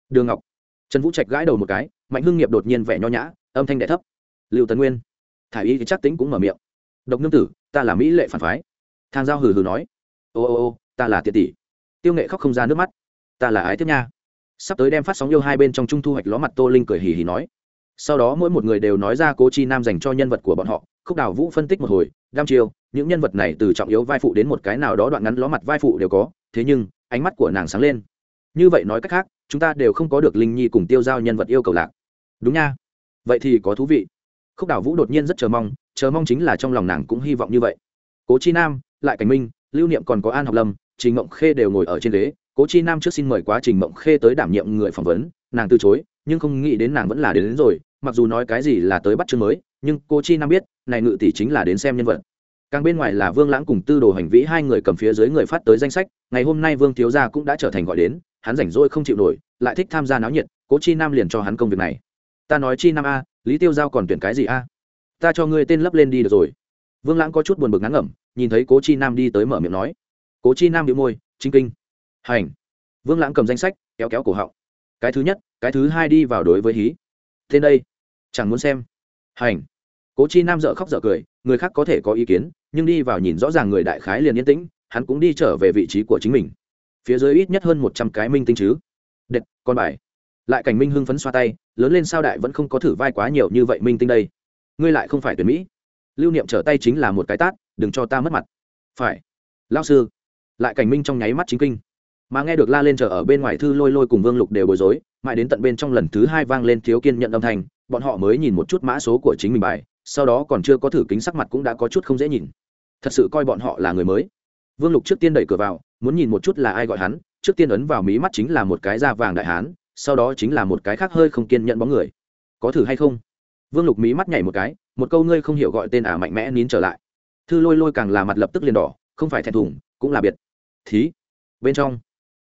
Đường ngọc. Trần vũ trạch gãi đầu một cái, mạnh hưng nghiệp đột nhiên vẻ nho nhã, âm thanh đẻ thấp. Liệu tấn nguyên. Thả y chắc tính cũng mở miệng. Độc nương tử, ta là mỹ lệ phản phái. Thang giao hừ hừ nói. Ô ô ô, ta là tiện tỷ. Tiêu nghệ khóc không ra nước mắt. Ta là ái tiếp nha. Sắp tới đem phát sóng yêu hai bên trong trung thu hoạch ló mặt tô linh cười hì hì nói. Sau đó mỗi một người đều nói ra cố chi nam dành cho nhân vật của bọn họ khúc đào vũ phân tích một hồi đam chiêu những nhân vật này từ trọng yếu vai phụ đến một cái nào đó đoạn ngắn ló mặt vai phụ đều có thế nhưng ánh mắt của nàng sáng lên. Như vậy nói cách khác chúng ta đều không có được linh nhi cùng tiêu giao nhân vật yêu cầu lạc. Đúng nha. Vậy thì có thú vị. Khúc đào vũ đột nhiên rất chờ mong chờ mong chính là trong lòng nàng cũng hy vọng như vậy. Cố chi nam lại cảnh minh lưu niệm còn có an học lâm trình mộng khê đều ngồi ở trên ghế. Cố chi nam trước xin mời quá trình mộng khê tới đảm nhiệm người phỏng vấn nàng từ chối nhưng không nghĩ đến nàng vẫn là đến, đến rồi mặc dù nói cái gì là tới bắt chương mới nhưng cô chi nam biết, này ngự tỷ chính là đến xem nhân vật. Càng bên ngoài là vương lãng cùng tư đồ hành vĩ, hai người cầm phía dưới người phát tới danh sách, ngày hôm nay vương thiếu gia cũng đã trở thành gọi đến, hắn rảnh rỗi không chịu nổi, lại thích tham gia náo nhiệt cố chi nam liền cho hắn công việc này. Ta nói chi nam a, lý tiêu giao còn tuyển cái gì a? Ta cho ngươi tên lấp lên đi được rồi. Vương lãng có chút buồn bực ngắn ngẩm, nhìn thấy cố chi nam đi tới mở miệng nói. Cố chi nam bị môi chính kinh. Hành. Vương lãng cầm danh sách, kéo kéo cổ họng. Cái thứ nhất, cái thứ hai đi vào đối với hí. Thế đây, chẳng muốn xem. Hành cố chi nam dợ khóc dợ cười, người khác có thể có ý kiến, nhưng đi vào nhìn rõ ràng người đại khái liền yên tĩnh, hắn cũng đi trở về vị trí của chính mình. Phía dưới ít nhất hơn một trăm cái minh tinh chứ. Đệt, con bài. Lại cảnh minh hưng phấn xoa tay, lớn lên sao đại vẫn không có thử vai quá nhiều như vậy minh tinh đây. Ngươi lại không phải tuyển mỹ. Lưu niệm trở tay chính là một cái tát, đừng cho ta mất mặt. Phải. Lao sư. Lại cảnh minh trong nháy mắt chính kinh. Mà nghe được la lên chờ ở bên ngoài thư lôi lôi cùng vương lục đều bối rối, mãi đến tận bên trong lần thứ hai vang lên thiếu kiên nhận âm thanh, bọn họ mới nhìn một chút mã số của chính mình bài sau đó còn chưa có thử kính sắc mặt cũng đã có chút không dễ nhìn. Thật sự coi bọn họ là người mới. Vương lục trước tiên đẩy cửa vào, muốn nhìn một chút là ai gọi hắn, trước tiên ấn vào mí mắt chính là một cái da vàng đại hán, sau đó chính là một cái khác hơi không kiên nhận bóng người. Có thử hay không? Vương lục mí mắt nhảy một cái, một câu ngươi không hiểu gọi tên ả à mạnh mẽ nín trở lại. Thư lôi lôi càng là mặt lập tức liền đỏ, không phải thẹn thùng, cũng là biệt. Thí. Bên trong.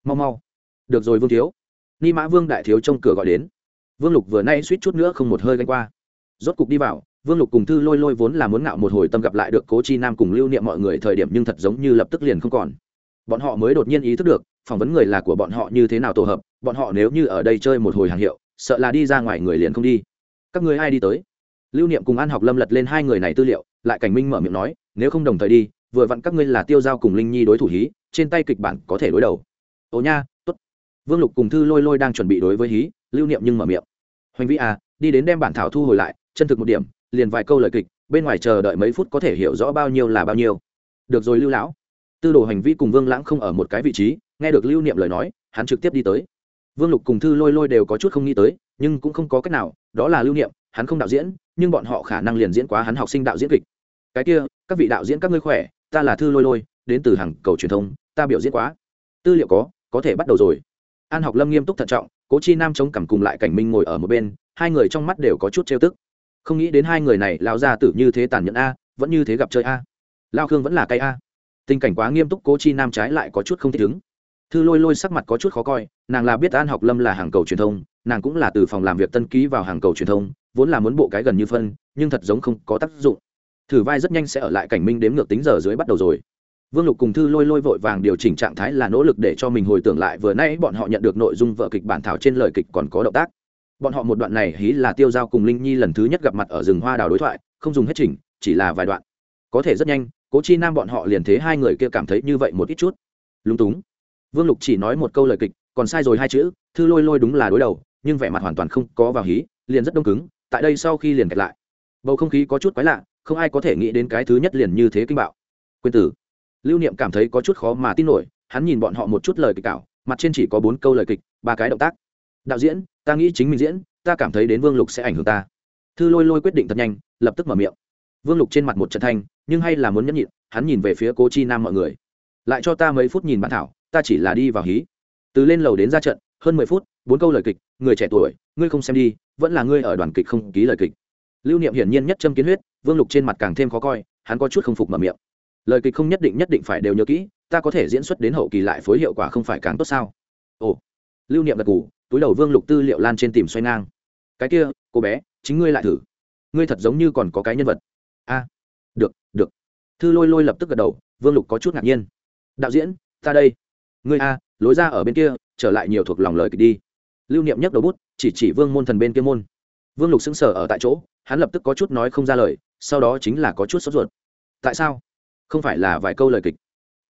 Mau mau. Được rồi vương thiếu. Ni mã vương đại thiếu trông cửa gọi đến. Vương lục vừa nay suýt chút nữa không một hơi ganh qua. Rốt cục đi vào vương lục cùng thư lôi lôi vốn là muốn ngạo một hồi tâm gặp lại được cố chi nam cùng lưu niệm mọi người thời điểm nhưng thật giống như lập tức liền không còn. Bọn họ mới đột nhiên ý thức được, phỏng vấn người là của bọn họ như thế nào tổ hợp, bọn họ nếu như ở đây chơi một hồi hàng hiệu, sợ là đi ra ngoài người liền không đi. Các người ai đi tới? Lưu niệm cùng an học lâm lật lên hai người này tư liệu, lại cảnh minh mở miệng nói, nếu không đồng thời đi, vừa vặn các ngươi là tiêu giao cùng linh nhi đối thủ hí, trên tay kịch bản có thể đối đầu. Ồ nha, tốt. Vương lục cùng thư lôi lôi đang chuẩn bị đối với hí, lưu niệm nhưng mở miệng. Hoành vĩ à đi đến đem bản thảo thu hồi lại, chân thực một điểm liền vài câu lời kịch, bên ngoài chờ đợi mấy phút có thể hiểu rõ bao nhiêu là bao nhiêu. Được rồi lưu lão. Tư đồ hành vi cùng vương lãng không ở một cái vị trí, nghe được lưu niệm lời nói, hắn trực tiếp đi tới. Vương lục cùng thư lôi lôi đều có chút không nghĩ tới, nhưng cũng không có cách nào, đó là lưu niệm, hắn không đạo diễn, nhưng bọn họ khả năng liền diễn quá hắn học sinh đạo diễn kịch. Cái kia, các vị đạo diễn các ngươi khỏe, ta là thư lôi lôi, đến từ hàng cầu truyền thông, ta biểu diễn quá. Tư liệu có có thể bắt đầu rồi. An học lâm nghiêm túc thận trọng, cố chi nam chống cằm cùng lại cảnh minh ngồi ở một bên, hai người trong mắt đều có chút trêu tức không nghĩ đến hai người này lao ra tử như thế tàn nhẫn a, vẫn như thế gặp chơi a. Lao khương vẫn là cây a. Tình cảnh quá nghiêm túc, cố chi nam trái lại có chút không thích ứng. Thư lôi lôi sắc mặt có chút khó coi, nàng là biết an học lâm là hàng cầu truyền thông, nàng cũng là từ phòng làm việc tân ký vào hàng cầu truyền thông, vốn là muốn bộ cái gần như phân, nhưng thật giống không có tác dụng. Thử vai rất nhanh sẽ ở lại cảnh minh đếm ngược tính giờ dưới bắt đầu rồi. Vương lục cùng thư lôi lôi vội vàng điều chỉnh trạng thái là nỗ lực để cho mình hồi tưởng lại, vừa nay bọn họ nhận được nội dung vợ kịch bản thảo trên lời kịch còn có động tác bọn họ một đoạn này hí là tiêu giao cùng linh nhi lần thứ nhất gặp mặt ở rừng hoa đào đối thoại, không dùng hết trình chỉ là vài đoạn. Có thể rất nhanh, cố chi nam bọn họ liền thế hai người kia cảm thấy như vậy một ít chút. Lúng túng. Vương lục chỉ nói một câu lời kịch, còn sai rồi hai chữ, thư lôi lôi đúng là đối đầu, nhưng vẻ mặt hoàn toàn không có vào hí, liền rất đông cứng, tại đây sau khi liền kẹt lại. Bầu không khí có chút quái lạ, không ai có thể nghĩ đến cái thứ nhất liền như thế kinh bạo. Quên tử. Lưu niệm cảm thấy có chút khó mà tin nổi, hắn nhìn bọn họ một chút lời kịch cảo, mặt trên chỉ có bốn câu lời kịch, ba cái động tác. Đạo diễn ta nghĩ chính mình diễn, ta cảm thấy đến vương lục sẽ ảnh hưởng ta. Thư lôi lôi quyết định thật nhanh, lập tức mở miệng. Vương lục trên mặt một trận thanh, nhưng hay là muốn nhẫn nhịn, hắn nhìn về phía cố chi nam mọi người. Lại cho ta mấy phút nhìn bản thảo, ta chỉ là đi vào hí. Từ lên lầu đến ra trận, hơn mười phút, bốn câu lời kịch, người trẻ tuổi, ngươi không xem đi, vẫn là ngươi ở đoàn kịch không ký lời kịch. Lưu niệm hiển nhiên nhất châm kiến huyết, vương lục trên mặt càng thêm khó coi, hắn có chút không phục mở miệng. Lời kịch không nhất định nhất định phải đều nhớ kỹ, ta có thể diễn xuất đến hậu kỳ lại phối hiệu quả không phải càng tốt sao? Ồ lưu niệm gật ngủ túi đầu vương lục tư liệu lan trên tìm xoay ngang. Cái kia, cô bé, chính ngươi lại thử. Ngươi thật giống như còn có cái nhân vật. A, được được. Thư lôi lôi lập tức gật đầu, vương lục có chút ngạc nhiên. Đạo diễn, ta đây. Ngươi a, lối ra ở bên kia, trở lại nhiều thuộc lòng lời kịch đi. Lưu niệm nhấc đầu bút, chỉ chỉ vương môn thần bên kia môn. Vương lục sững sờ ở tại chỗ, hắn lập tức có chút nói không ra lời, sau đó chính là có chút sốt ruột. Tại sao? Không phải là vài câu lời kịch.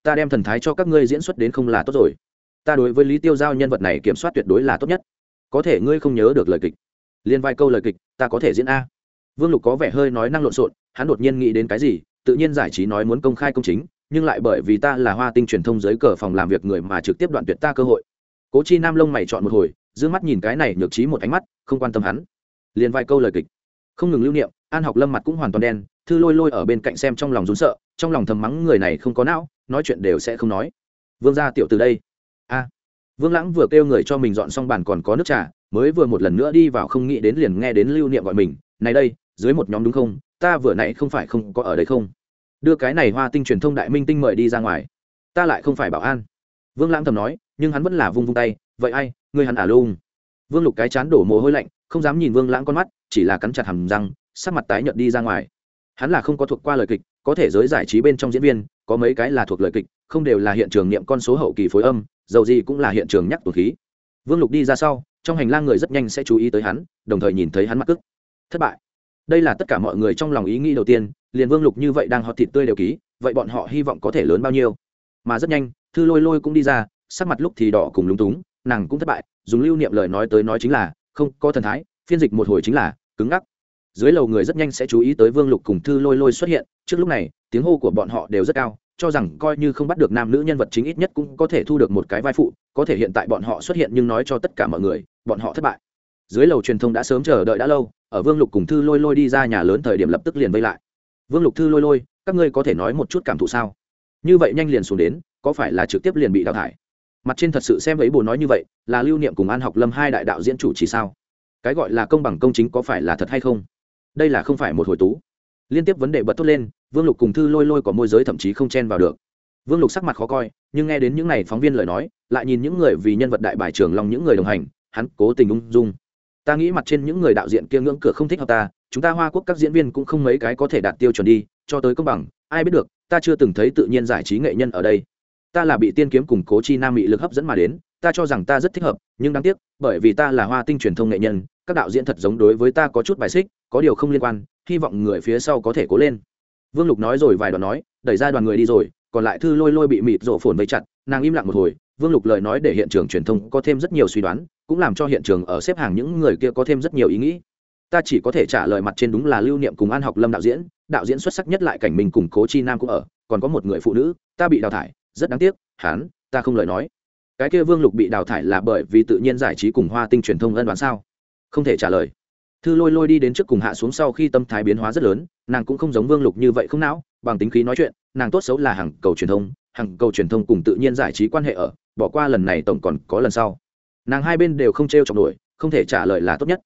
Ta đem thần thái cho các ngươi diễn xuất đến không là tốt rồi ta đối với lý tiêu giao nhân vật này kiểm soát tuyệt đối là tốt nhất. Có thể ngươi không nhớ được lời kịch. Liên vài câu lời kịch, ta có thể diễn a. Vương lục có vẻ hơi nói năng lộn xộn, hắn đột nhiên nghĩ đến cái gì, tự nhiên giải trí nói muốn công khai công chính, nhưng lại bởi vì ta là hoa tinh truyền thông dưới cờ phòng làm việc người mà trực tiếp đoạn tuyệt ta cơ hội. Cố chi nam lông mày chọn một hồi, giữ mắt nhìn cái này nhược trí một ánh mắt, không quan tâm hắn. Liền vài câu lời kịch. Không ngừng lưu niệm, an học lâm mặt cũng hoàn toàn đen, thư lôi lôi ở bên cạnh xem trong lòng rún sợ, trong lòng thầm mắng người này không có não, nói chuyện đều sẽ không nói. Vương gia tiểu từ đây a. Vương lãng vừa kêu người cho mình dọn xong bàn còn có nước trà, mới vừa một lần nữa đi vào không nghĩ đến liền nghe đến lưu niệm gọi mình, này đây, dưới một nhóm đúng không? Ta vừa nãy không phải không có ở đây không? Đưa cái này hoa tinh truyền thông đại minh tinh mời đi ra ngoài. Ta lại không phải bảo an. Vương lãng thầm nói, nhưng hắn vẫn là vung vung tay, vậy ai ngươi hắn ả à lung? Vương lục cái chán đổ mồ hôi lạnh, không dám nhìn vương lãng con mắt, chỉ là cắn chặt hầm răng, sắc mặt tái nhợt đi ra ngoài. Hắn là không có thuộc qua lời kịch, có thể giới giải trí bên trong diễn viên, có mấy cái là thuộc lời kịch, không đều là hiện trường niệm con số hậu kỳ phối âm dầu gì cũng là hiện trường nhắc tụt khí. Vương lục đi ra sau, trong hành lang người rất nhanh sẽ chú ý tới hắn, đồng thời nhìn thấy hắn mặt cức thất bại. Đây là tất cả mọi người trong lòng ý nghĩ đầu tiên, liền vương lục như vậy đang họ thịt tươi đều ký, vậy bọn họ hy vọng có thể lớn bao nhiêu? Mà rất nhanh, thư lôi lôi cũng đi ra, sắc mặt lúc thì đỏ cùng lúng túng, nàng cũng thất bại, dùng lưu niệm lời nói tới nói chính là, không, có thần thái, phiên dịch một hồi chính là, cứng ngắc. Dưới lầu người rất nhanh sẽ chú ý tới vương lục cùng thư lôi lôi xuất hiện, trước lúc này, tiếng hô của bọn họ đều rất cao cho rằng coi như không bắt được nam nữ nhân vật chính ít nhất cũng có thể thu được một cái vai phụ, có thể hiện tại bọn họ xuất hiện nhưng nói cho tất cả mọi người, bọn họ thất bại. Dưới lầu truyền thông đã sớm chờ đợi đã lâu, ở vương lục cùng thư lôi lôi đi ra nhà lớn thời điểm lập tức liền vây lại. Vương lục thư lôi lôi, các ngươi có thể nói một chút cảm thụ sao? Như vậy nhanh liền xuống đến, có phải là trực tiếp liền bị đào thải? Mặt trên thật sự xem ấy bồ nói như vậy, là lưu niệm cùng an học lâm hai đại đạo diễn chủ chỉ sao? Cái gọi là công bằng công chính có phải là thật hay không? Đây là không phải một hồi tú liên tiếp vấn đề bật tốt lên, vương lục cùng thư lôi lôi có môi giới thậm chí không chen vào được. Vương lục sắc mặt khó coi, nhưng nghe đến những n à y phóng viên lời nói, lại nhìn những người vì nhân vật đại bài trường lòng những người đồng hành, hắn cố tình ung dung. Ta nghĩ mặt trên những người đạo diễn kia ngưỡng cửa không thích hợp ta, chúng ta hoa quốc các diễn viên cũng không mấy cái có thể đạt tiêu chuẩn đi, cho tới công bằng, ai biết được, ta chưa từng thấy tự nhiên giải trí nghệ nhân ở đây. Ta là bị tiên kiếm củng cố chi nam bị lực hấp dẫn mà đến, ta cho rằng ta rất thích hợp, nhưng đáng tiếc, bởi vì ta là hoa tinh truyền thông nghệ nhân các đạo diễn thật giống đối với ta có chút bài xích, có điều không liên quan, hy vọng người phía sau có thể cố lên. Vương lục nói rồi vài đoạn nói, đẩy ra đoàn người đi rồi, còn lại thư lôi lôi bị mịt rổ phồn vây chặt, nàng im lặng một hồi, vương lục lời nói để hiện trường truyền thông có thêm rất nhiều suy đoán, cũng làm cho hiện trường ở xếp hàng những người kia có thêm rất nhiều ý nghĩ. Ta chỉ có thể trả lời mặt trên đúng là lưu niệm cùng an học lâm đạo diễn đạo diễn xuất sắc nhất lại cảnh mình cùng cố chi nam cũng ở, còn có một người phụ nữ, ta bị đào thải, rất đáng tiếc hán ta không lời nói. Cái kia vương lục bị đào thải là bởi vì tự nhiên giải trí cùng hoa tinh truyền thông ân đoán sao? Không thể trả lời. Thư lôi lôi đi đến trước cùng hạ xuống sau khi tâm thái biến hóa rất lớn, nàng cũng không giống vương lục như vậy không não, bằng tính khí nói chuyện, nàng tốt xấu là hàng cầu truyền thông hàng cầu truyền thông cùng tự nhiên giải trí quan hệ ở, bỏ qua lần này tổng còn có lần sau. Nàng hai bên đều không t r e o chọc nổi, không thể trả lời là tốt nhất.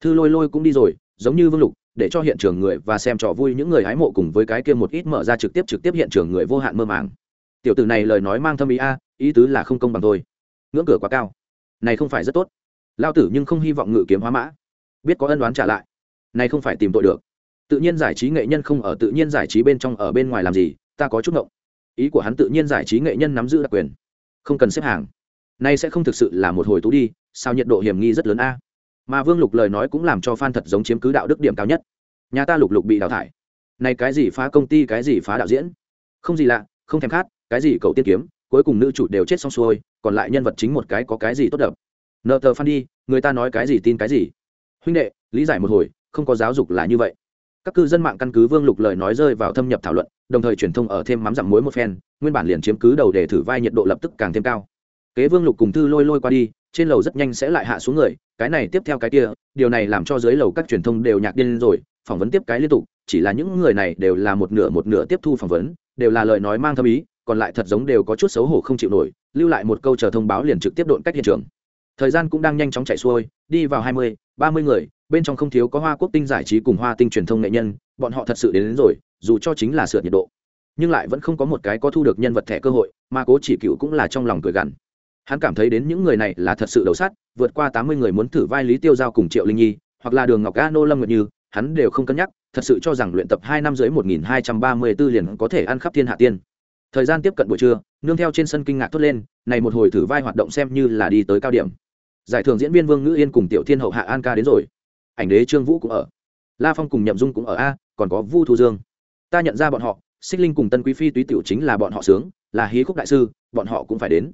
Thư lôi lôi cũng đi rồi, giống như vương lục, để cho hiện trường người và xem trò vui những người hái mộ cùng với cái kia một ít mở ra trực tiếp trực tiếp hiện trường người vô hạn mơ màng. Tiểu tử này lời nói mang thâm ý a, ý tứ là không công bằng thôi. Ngưỡng cửa quá cao. Này không phải rất tốt lao tử nhưng không hy vọng ngự kiếm hóa mã. Biết có ân đoán trả lại, nay không phải tìm tội được. Tự nhiên giải trí nghệ nhân không ở tự nhiên giải trí bên trong ở bên ngoài làm gì, ta có chút ngộng. Ý của hắn tự nhiên giải trí nghệ nhân nắm giữ đặc quyền. Không cần xếp hàng. Nay sẽ không thực sự là một hồi tú đi, sao nhiệt độ hiểm nghi rất lớn a? Mà vương lục lời nói cũng làm cho phan thật giống chiếm cứ đạo đức điểm cao nhất. Nhà ta lục lục bị đào thải. Này cái gì phá công ty, cái gì phá đạo diễn? Không gì lạ, không thèm khát, cái gì cầu tiên kiếm, cuối cùng nữ chủ đều chết xong xuôi, còn lại nhân vật chính một cái có cái gì tốt đẹp? Nợ tờ phan đi, người ta nói cái gì tin cái gì. Huynh đệ, lý giải một hồi, không có giáo dục là như vậy. Các cư dân mạng căn cứ vương lục lời nói rơi vào thâm nhập thảo luận, đồng thời truyền thông ở thêm mắm dặm muối một phen, nguyên bản liền chiếm cứ đầu để thử vai nhiệt độ lập tức càng thêm cao. Kế vương lục cùng thư lôi lôi qua đi, trên lầu rất nhanh sẽ lại hạ xuống người, cái này tiếp theo cái kia, điều này làm cho dưới lầu các truyền thông đều nhạc điên rồi, phỏng vấn tiếp cái liên tục, chỉ là những người này đều là một nửa một nửa tiếp thu phỏng vấn, đều là lời nói mang thâm ý, còn lại thật giống đều có chút xấu hổ không chịu nổi, lưu lại một câu chờ thông báo liền trực tiếp độn cách hiện trường thời gian cũng đang nhanh chóng chạy xuôi đi vào hai mươi ba mươi người bên trong không thiếu có hoa quốc tinh giải trí cùng hoa tinh truyền thông nghệ nhân bọn họ thật sự đến, đến rồi dù cho chính là sửa nhiệt độ nhưng lại vẫn không có một cái có thu được nhân vật thẻ cơ hội mà cố chỉ cựu cũng là trong lòng cười gằn. Hắn cảm thấy đến những người này là thật sự đầu sát vượt qua tám mươi người muốn thử vai lý tiêu giao cùng triệu linh nhi hoặc là đường ngọc a nô lâm nguyệt như hắn đều không cân nhắc thật sự cho rằng luyện tập hai năm dưới một nghìn hai trăm ba mươi b ố liền có thể ăn khắp thiên hạ tiên. Thời gian tiếp cận buổi trưa nương theo trên sân kinh ngạc thốt lên này một hồi thử vai hoạt động xem như là đi tới cao điểm giải thưởng diễn viên vương ngữ yên cùng tiểu thiên hậu hạ an ca đến rồi. Ảnh đế trương vũ cũng ở. La phong cùng nhậm dung cũng ở a, còn có vu thu dương. Ta nhận ra bọn họ, xích linh cùng tân quý phi túy tiểu chính là bọn họ sướng, là hí khúc đại sư, bọn họ cũng phải đến.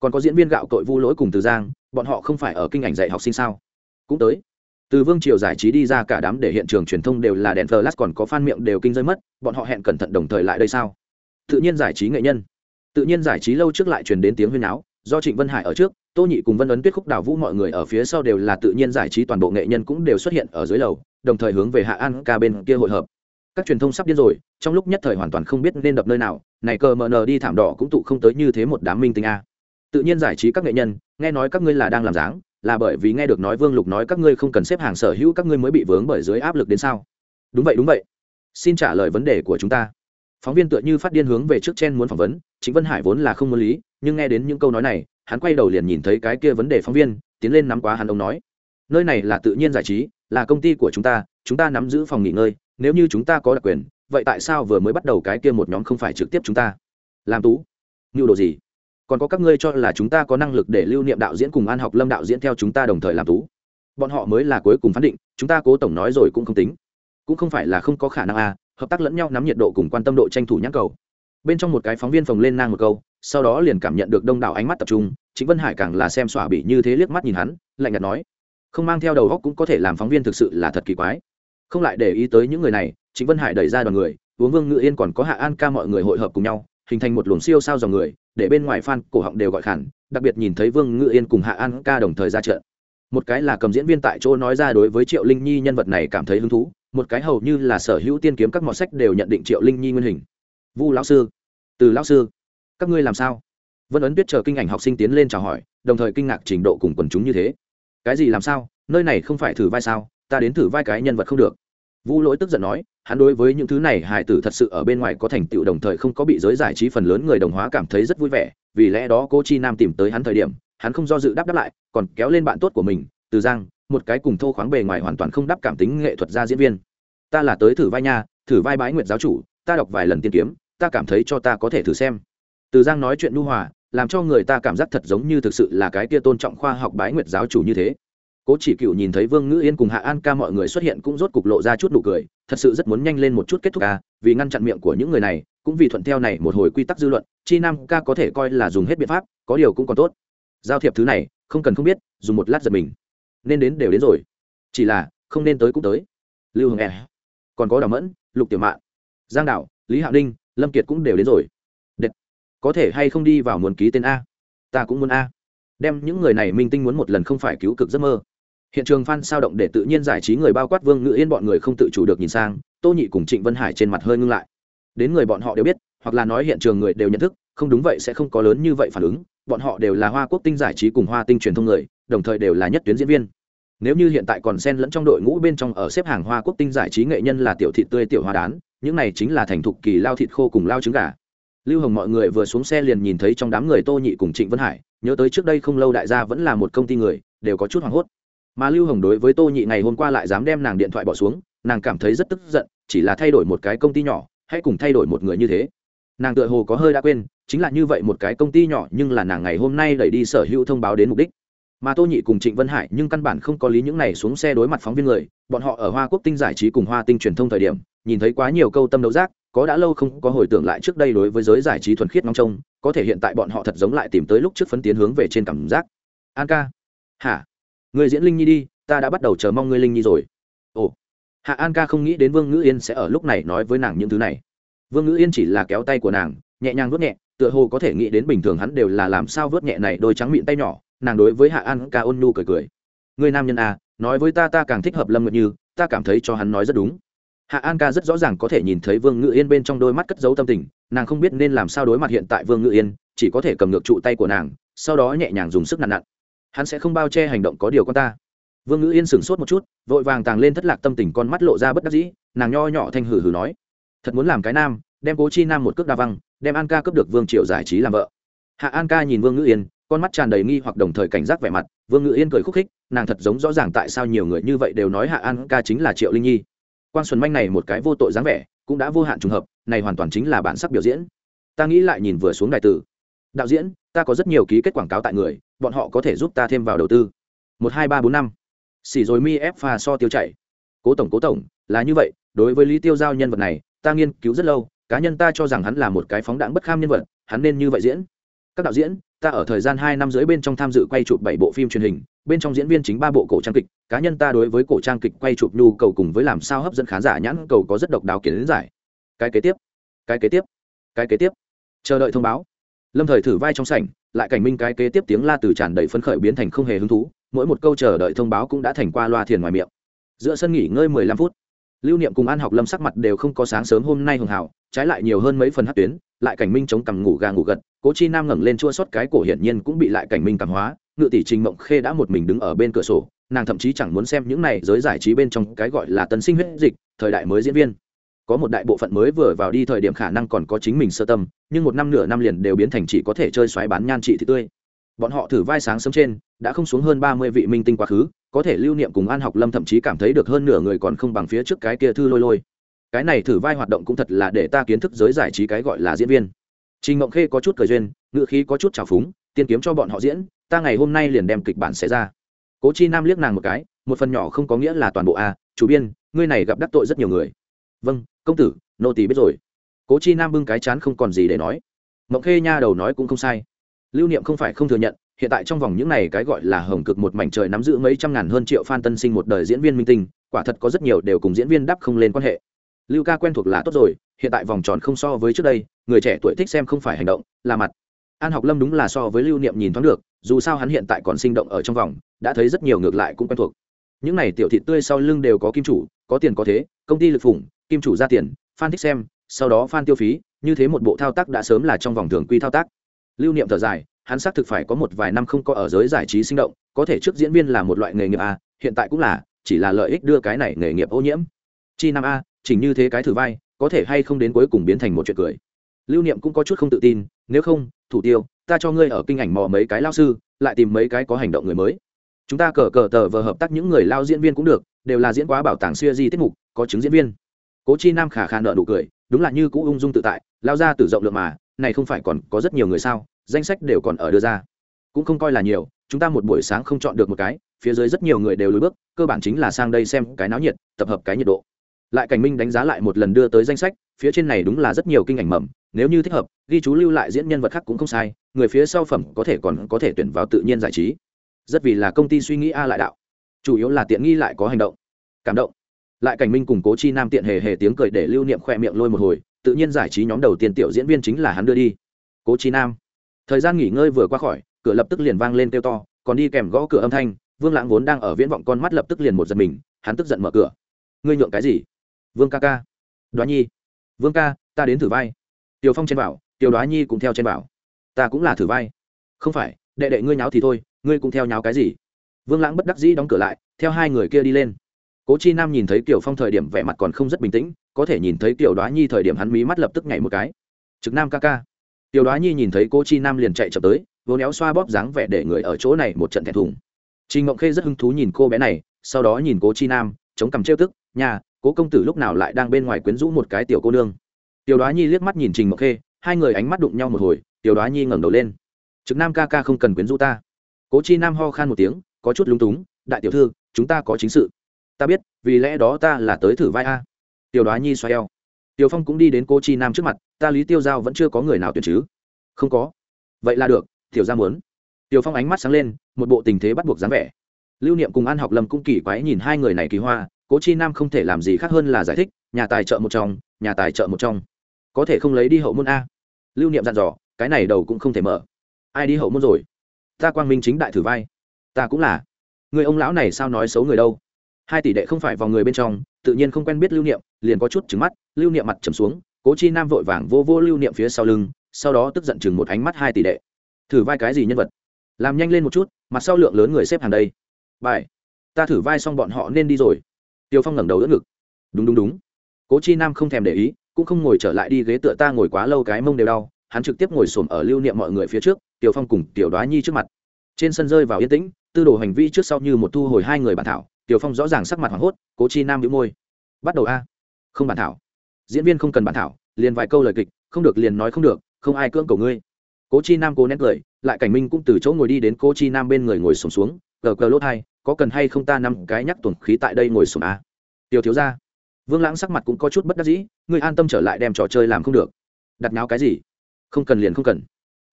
Còn có diễn viên gạo cội vu lỗi cùng từ giang, bọn họ không phải ở kinh ảnh dạy học sinh sao? Cũng tới. Từ vương triều giải trí đi ra cả đám để hiện trường truyền thông đều là đèn flash, còn có fan miệng đều kinh rơi mất, bọn họ hẹn cẩn thận đồng thời lại đây sao? Tự nhiên giải trí nghệ nhân. Tự nhiên giải trí lâu trước lại truyền đến tiếng huyên áo do trịnh vân hải ở trước, tô nhị cùng vân ấn tuyết khúc đào vũ mọi người ở phía sau đều là tự nhiên giải trí toàn bộ nghệ nhân cũng đều xuất hiện ở dưới lầu, đồng thời hướng về hạ an ca bên kia hội hợp. Các truyền thông sắp điên rồi, trong lúc nhất thời hoàn toàn không biết nên đập nơi nào, này cờ mờ nờ đi thảm đỏ cũng tụ không tới như thế một đám minh tinh a. Tự nhiên giải trí các nghệ nhân, nghe nói các ngươi là đang làm dáng, là bởi vì nghe được nói vương lục nói các ngươi không cần xếp hàng sở hữu các ngươi mới bị vướng bởi dưới áp lực đến sao? Đúng vậy đúng vậy. Xin trả lời vấn đề của chúng ta phóng viên tựa như phát điên hướng về trước chen muốn phỏng vấn chính vân hải vốn là không muốn lý, nhưng nghe đến những câu nói này, hắn quay đầu liền nhìn thấy cái kia vấn đề phóng viên, tiến lên nắm quá hắn ông nói. Nơi này là tự nhiên giải trí, là công ty của chúng ta chúng ta nắm giữ phòng nghỉ ngơi, nếu như chúng ta có đặc quyền, vậy tại sao vừa mới bắt đầu cái kia một nhóm không phải trực tiếp chúng ta? Làm tú. Nhu đồ gì? Còn có các ngươi cho là chúng ta có năng lực để lưu niệm đạo diễn cùng an học lâm đạo diễn theo chúng ta đồng thời làm tú? Bọn họ mới là cuối cùng phán định, chúng ta cố tổng nói rồi cũng không tính. Cũng không phải là không có khả năng à hợp tác lẫn nhau nắm nhiệt độ cùng quan tâm độ tranh thủ nhãn cầu. Bên trong một cái phóng viên phồng lên nang một câu, sau đó liền cảm nhận được đông đảo ánh mắt tập trung chính vân hải càng là xem xỏa bị như thế liếc mắt nhìn hắn, lạnh nhạt nói, không mang theo đầu góc cũng có thể làm phóng viên thực sự là thật kỳ quái. Không lại để ý tới những người này chính vân hải đẩy ra đoàn người, uống vương ngự yên còn có hạ an ca mọi người hội hợp cùng nhau, hình thành một luồng siêu sao dòng người, để bên ngoài fan cổ họng đều gọi khản đặc biệt nhìn thấy vương ngự yên cùng hạ an ca đồng thời ra trận. Một cái là cầm diễn viên tại chỗ nói ra đối với triệu linh nhi nhân vật này cảm thấy hứng thú một cái hầu như là sở hữu tiên kiếm các mọt sách đều nhận định triệu linh nhi nguyên hình. Vu lão sư, từ lão sư, các ngươi làm sao? Vân ấn biết chờ kinh ảnh học sinh tiến lên chào hỏi, đồng thời kinh ngạc trình độ cùng quần chúng như thế. Cái gì làm sao? Nơi này không phải thử vai sao? Ta đến thử vai cái nhân vật không được. Vu lỗi tức giận nói, hắn đối với những thứ này hải tử thật sự ở bên ngoài có thành tựu đồng thời không có bị giới giải trí phần lớn người đồng hóa cảm thấy rất vui vẻ, vì lẽ đó cô chi nam tìm tới hắn thời điểm, hắn không do dự đáp đáp lại, còn kéo lên bạn tốt của mình, từ giang một cái cùng thô khoáng bề ngoài hoàn toàn không đáp cảm tính nghệ thuật gia diễn viên. Ta là tới thử vai nha, thử vai bái nguyệt giáo chủ, ta đọc vài lần tiên kiếm, ta cảm thấy cho ta có thể thử xem. Từ giang nói chuyện nu hòa, làm cho người ta cảm giác thật giống như thực sự là cái kia tôn trọng khoa học bái nguyệt giáo chủ như thế. Cố chỉ cựu nhìn thấy vương ngữ yên cùng hạ an ca mọi người xuất hiện cũng rốt cục lộ ra chút nụ cười, thật sự rất muốn nhanh lên một chút kết thúc ca vì ngăn chặn miệng của những người này, cũng vì thuận theo này một hồi quy tắc dư luận, chi nam ca có thể coi là dùng hết biện pháp, có điều cũng còn tốt. Giao thiệp thứ này, không cần không biết, dùng một lát giật mình nên đến đều đến rồi. Chỉ là không nên tới cũng tới. Lưu hồng e còn có đào mẫn lục tiểu mạn giang đạo lý hạo ninh lâm kiệt cũng đều đến rồi. Đệt. có thể hay không đi vào muốn ký tên a? Ta cũng muốn a. Đem những người này minh tinh muốn một lần không phải cứu cực giấc mơ. Hiện trường f sao động để tự nhiên giải trí người bao quát vương ngự yên bọn người không tự chủ được nhìn sang tô nhị cùng trịnh vân hải trên mặt hơi ngưng lại. Đến người bọn họ đều biết hoặc là nói hiện trường người đều nhận thức không đúng vậy sẽ không có lớn như vậy phản ứng bọn họ đều là hoa quốc tinh giải trí cùng hoa tinh truyền thông người đồng thời đều là nhất tuyến diễn viên nếu như hiện tại còn xen lẫn trong đội ngũ bên trong ở xếp hàng hoa quốc tinh giải trí nghệ nhân là tiểu thịt tươi tiểu hoa đán, những này chính là thành thục kỳ lao thịt khô cùng lao trứng gà. Lưu hồng mọi người vừa xuống xe liền nhìn thấy trong đám người tô nhị cùng trịnh vân hải, nhớ tới trước đây không lâu đại gia vẫn là một công ty người, đều có chút hoảng hốt. Mà lưu hồng đối với tô nhị ngày hôm qua lại dám đem nàng điện thoại bỏ xuống, nàng cảm thấy rất tức giận, chỉ là thay đổi một cái công ty nhỏ, hãy cùng thay đổi một người như thế. Nàng tựa hồ có hơi đã quên, chính là như vậy một cái công ty nhỏ nhưng là nàng ngày hôm nay đẩy đi sở hữu thông báo đến mục đích mà tô nhị cùng trịnh vân hải nhưng căn bản không có lý những này xuống xe đối mặt phóng viên người, bọn họ ở hoa quốc tinh giải trí cùng hoa tinh truyền thông thời điểm, nhìn thấy quá nhiều câu tâm đấu giác, có đã lâu không có hồi tưởng lại trước đây đối với giới giải trí thuần khiết ngóng trông, có thể hiện tại bọn họ thật giống lại tìm tới lúc trước phấn tiến hướng về trên cảm giác. An ca. Hả? Người diễn linh nhi đi, ta đã bắt đầu chờ mong ngươi linh nhi rồi. Ồ. Hạ an ca không nghĩ đến vương ngữ yên sẽ ở lúc này nói với nàng những thứ này. Vương ngữ yên chỉ là kéo tay của nàng, nhẹ nhàng vớt nhẹ, tựa hồ có thể nghĩ đến bình thường hắn đều là làm sao vớt nhẹ này đôi trắng miệng tay nhỏ nàng đối với hạ an ca ôn nhu cười cười. Người nam nhân à nói với ta ta càng thích hợp lâm nguyệt như, ta cảm thấy cho hắn nói rất đúng. Hạ an ca rất rõ ràng có thể nhìn thấy vương ngự yên bên trong đôi mắt cất giấu tâm tình, nàng không biết nên làm sao đối mặt hiện tại vương ngự yên, chỉ có thể cầm ngược trụ tay của nàng, sau đó nhẹ nhàng dùng sức nặn nặn. Hắn sẽ không bao che hành động có điều con ta. Vương ngự yên sửng sốt một chút, vội vàng tàng lên thất lạc tâm tình con mắt lộ ra bất đắc dĩ, nàng nho nhỏ thanh hử hử nói. Thật muốn làm cái nam, đem cố chi nam một cước đa văng, đem an ca cướp được vương triều giải trí làm vợ. Hạ an ca nhìn vương ngự yên con mắt tràn đầy nghi hoặc đồng thời cảnh giác vẻ mặt, vương ngự yên cười khúc khích, nàng thật giống rõ ràng tại sao nhiều người như vậy đều nói hạ an ca chính là triệu linh nhi. Quan xuân manh này một cái vô tội dáng vẻ, cũng đã vô hạn trùng hợp, này hoàn toàn chính là bản sắc biểu diễn. Ta nghĩ lại nhìn vừa xuống đại tử. Đạo diễn, ta có rất nhiều ký kết quảng cáo tại người, bọn họ có thể giúp ta thêm vào đầu tư. Một, hai, ba, bốn, năm. Xỉ rồi mi ép pha so tiêu chảy. Cố tổng cố tổng, là như vậy, đối với lý tiêu giao nhân vật này, ta nghiên cứu rất lâu, cá nhân ta cho rằng hắn là một cái phóng đãng bất kham nhân vật, hắn nên như vậy diễn. Các đạo diễn ta ở thời gian hai năm rưỡi bên trong tham dự quay chụp bảy bộ phim truyền hình, bên trong diễn viên chính ba bộ cổ trang kịch, cá nhân ta đối với cổ trang kịch quay chụp nhu cầu cùng với làm sao hấp dẫn khán giả nhãn cầu có rất độc đáo kiến giải. Cái kế tiếp, cái kế tiếp, cái kế tiếp. Chờ đợi thông báo. Lâm thời thử vai trong sảnh, lại cảnh minh cái kế tiếp tiếng la từ tràn đầy phấn khởi biến thành không hề hứng thú, mỗi một câu chờ đợi thông báo cũng đã thành qua loa thiền ngoài miệng. Giữa sân nghỉ ngơi mười lăm phút, lưu niệm cùng an học lâm sắc mặt đều không có sáng sớm hôm nay hường hảo, trái lại nhiều hơn mấy phần hát tuyến lại cảnh minh chống cằm ngủ gà ngủ gật, cố chi nam ngẩng lên chua xót cái cổ hiển nhiên cũng bị lại cảnh minh cảm hóa, ngự tỷ trình mộng khê đã một mình đứng ở bên cửa sổ, nàng thậm chí chẳng muốn xem những này giới giải trí bên trong cái gọi là tân sinh huyết dịch, thời đại mới diễn viên. Có một đại bộ phận mới vừa vào đi thời điểm khả năng còn có chính mình sơ tâm, nhưng một năm nửa năm liền đều biến thành chỉ có thể chơi xoáy bán nhan trị thì tươi. Bọn họ thử vai sáng sớm trên, đã không xuống hơn ba mươi vị minh tinh quá khứ, có thể lưu niệm cùng an học lâm thậm chí cảm thấy được hơn nửa người còn không bằng phía trước cái kia thư lôi lôi cái này thử vai hoạt động cũng thật là để ta kiến thức giới giải trí cái gọi là diễn viên. Trình mộng khê có chút cười duyên ngự khí có chút trào phúng, tiên kiếm cho bọn họ diễn, ta ngày hôm nay liền đem kịch bản xé ra. Cố chi nam liếc nàng một cái, một phần nhỏ không có nghĩa là toàn bộ a, chủ biên, ngươi này gặp đắc tội rất nhiều người. Vâng công tử, nô tỳ biết rồi. Cố chi nam bưng cái chán không còn gì để nói. Mộng khê nha đầu nói cũng không sai. Lưu niệm không phải không thừa nhận, hiện tại trong vòng những này cái gọi là hồng cực một mảnh trời nắm giữ mấy trăm ngàn hơn triệu fan tân sinh một đời diễn viên minh tinh, quả thật có rất nhiều đều cùng diễn viên đắp không lên quan hệ lưu ca quen thuộc là tốt rồi, hiện tại vòng tròn không so với trước đây, người trẻ tuổi thích xem không phải hành động, là mặt. An học lâm đúng là so với lưu niệm nhìn thoáng được, dù sao hắn hiện tại còn sinh động ở trong vòng, đã thấy rất nhiều ngược lại cũng quen thuộc. Những này tiểu thị tươi sau lưng đều có kim chủ, có tiền có thế, công ty lực phủng, kim chủ ra tiền, fan thích xem, sau đó fan tiêu phí, như thế một bộ thao tác đã sớm là trong vòng thường quy thao tác. Lưu niệm thở dài, hắn xác thực phải có một vài năm không có ở giới giải trí sinh động, có thể trước diễn viên là một loại nghề nghiệp a hiện tại cũng là, chỉ là lợi ích đưa cái này nghề nghiệp ô nhiễm chi năm a, chỉnh như thế cái thử vai, có thể hay không đến cuối cùng biến thành một chuyện cười. Lưu niệm cũng có chút không tự tin, nếu không, thủ tiêu, ta cho ngươi ở kinh ảnh mò mấy cái lao sư, lại tìm mấy cái có hành động người mới. Chúng ta cờ cờ tờ vờ hợp tác những người lao diễn viên cũng được, đều là diễn quá bảo tàng xuya di tiết mục, có chứng diễn viên. Cố chi nam khả khả nợ nụ cười, đúng là như cũ ung dung tự tại, lao ra từ rộng lượng mà, này không phải còn có rất nhiều người sao, danh sách đều còn ở đưa ra. Cũng không coi là nhiều, chúng ta một buổi sáng không chọn được một cái, phía dưới rất nhiều người đều lùi bước, cơ bản chính là sang đây xem cái náo nhiệt, tập hợp cái nhiệt độ lại cảnh minh đánh giá lại một lần đưa tới danh sách, phía trên này đúng là rất nhiều kinh ảnh mầm, nếu như thích hợp, ghi chú lưu lại diễn nhân vật khác cũng không sai, người phía sau phẩm có thể còn có thể tuyển vào tự nhiên giải trí. Rất vì là công ty suy nghĩ a lại đạo. Chủ yếu là tiện nghi lại có hành động. Cảm động. Lại cảnh minh cùng cố chi nam tiện hề hề tiếng cười để lưu niệm khoe miệng lôi một hồi, tự nhiên giải trí nhóm đầu tiên tiểu diễn viên chính là hắn đưa đi. Cố chi nam. Thời gian nghỉ ngơi vừa qua khỏi, cửa lập tức liền vang lên kêu to, còn đi kèm gõ cửa âm thanh, vương lãng vốn đang ở viễn vọng con mắt lập tức liền một giật mình, hắn tức giận mở cửa. Ngươi nhượng cái gì? Vương ca ca. Đoá nhi. Vương ca ta đến thử vai. Tiểu phong trên bảo tiểu đoá nhi cũng theo trên bảo ta cũng là thử vai. Không phải đệ đệ ngươi nháo thì thôi ngươi cũng theo nháo cái gì? Vương lãng bất đắc dĩ đóng cửa lại theo hai người kia đi lên. Cố chi nam nhìn thấy tiểu phong thời điểm vẻ mặt còn không rất bình tĩnh có thể nhìn thấy tiểu đoá nhi thời điểm hắn mí mắt lập tức nhảy một cái. Trực nam ca ca. Tiểu đoá nhi nhìn thấy cố chi nam liền chạy chậm tới vô néo xoa bóp dáng vẻ để người ở chỗ này một trận thẹn thùng. Trình Ngộng Khê rất hứng thú nhìn cô bé này, sau đó nhìn Cố Chi Nam, chống cằm trêu tức, "Nhà, Cố công tử lúc nào lại đang bên ngoài quyến rũ một cái tiểu cô nương?" Tiểu Đoá Nhi liếc mắt nhìn Trình Mộc Khê, hai người ánh mắt đụng nhau một hồi, Tiểu Đoá Nhi ngẩng đầu lên. "Trực Nam ca ca không cần quyến rũ ta." Cố Chi Nam ho khan một tiếng, có chút lúng túng, "Đại tiểu thư, chúng ta có chính sự." "Ta biết, vì lẽ đó ta là tới thử vai a." Tiểu Đoá Nhi xoay eo. Tiểu Phong cũng đi đến Cố Chi Nam trước mặt, "Ta Lý Tiêu Giao vẫn chưa có người nào tuyển chứ?" "Không có." "Vậy là được, tiểu ra muốn." Tiểu Phong ánh mắt sáng lên, một bộ tình thế bắt buộc dáng vẻ. Lưu Niệm cùng An Học Lâm cũng kỳ quái nhìn hai người này kỳ hoa, Cố Chi Nam không thể làm gì khác hơn là giải thích, nhà tài trợ một trong, nhà tài trợ một trong, có thể không lấy đi hậu môn a. Lưu Niệm dặn dò, cái này đầu cũng không thể mở. Ai đi hậu môn rồi? Ta Quang Minh chính đại thử vai. Ta cũng là. Người ông lão này sao nói xấu người đâu? Hai tỷ đệ không phải vào người bên trong, tự nhiên không quen biết Lưu Niệm, liền có chút trừng mắt, Lưu Niệm mặt trầm xuống, Cố Chi Nam vội vàng vô vô Lưu Niệm phía sau lưng, sau đó tức giận chừng một ánh mắt hai tỷ đệ. Thử vai cái gì nhân vật? làm nhanh lên một chút mặt sau lượng lớn người xếp hàng đây bài ta thử vai xong bọn họ nên đi rồi tiêu phong ngẩng đầu đỡ ngực. Đúng đúng đúng. Cố chi nam không thèm để ý cũng không ngồi trở lại đi ghế tựa ta ngồi quá lâu cái mông đều đau hắn trực tiếp ngồi xổm ở lưu niệm mọi người phía trước tiểu phong cùng tiểu đoá nhi trước mặt. Trên sân rơi vào yên tĩnh tư đồ hành vi trước sau như một thu hồi hai người bản thảo tiểu phong rõ ràng sắc mặt hoảng hốt cố chi nam bị môi. Bắt đầu a. Không bản thảo. Diễn viên không cần bản thảo liền vài câu lời kịch không được liền nói không được không ai cưỡng cầu ngươi. Cố chi nam cố nén cười lại cảnh minh cũng từ chỗ ngồi đi đến Cố chi nam bên người ngồi sùng xuống, xuống cờ cờ lốt hai có cần hay không ta năm cái nhắc tuần khí tại đây ngồi xuống à. tiểu thiếu gia. Vương lãng sắc mặt cũng có chút bất đắc dĩ, người an tâm trở lại đem trò chơi làm không được. Đặt nháo cái gì? Không cần liền không cần.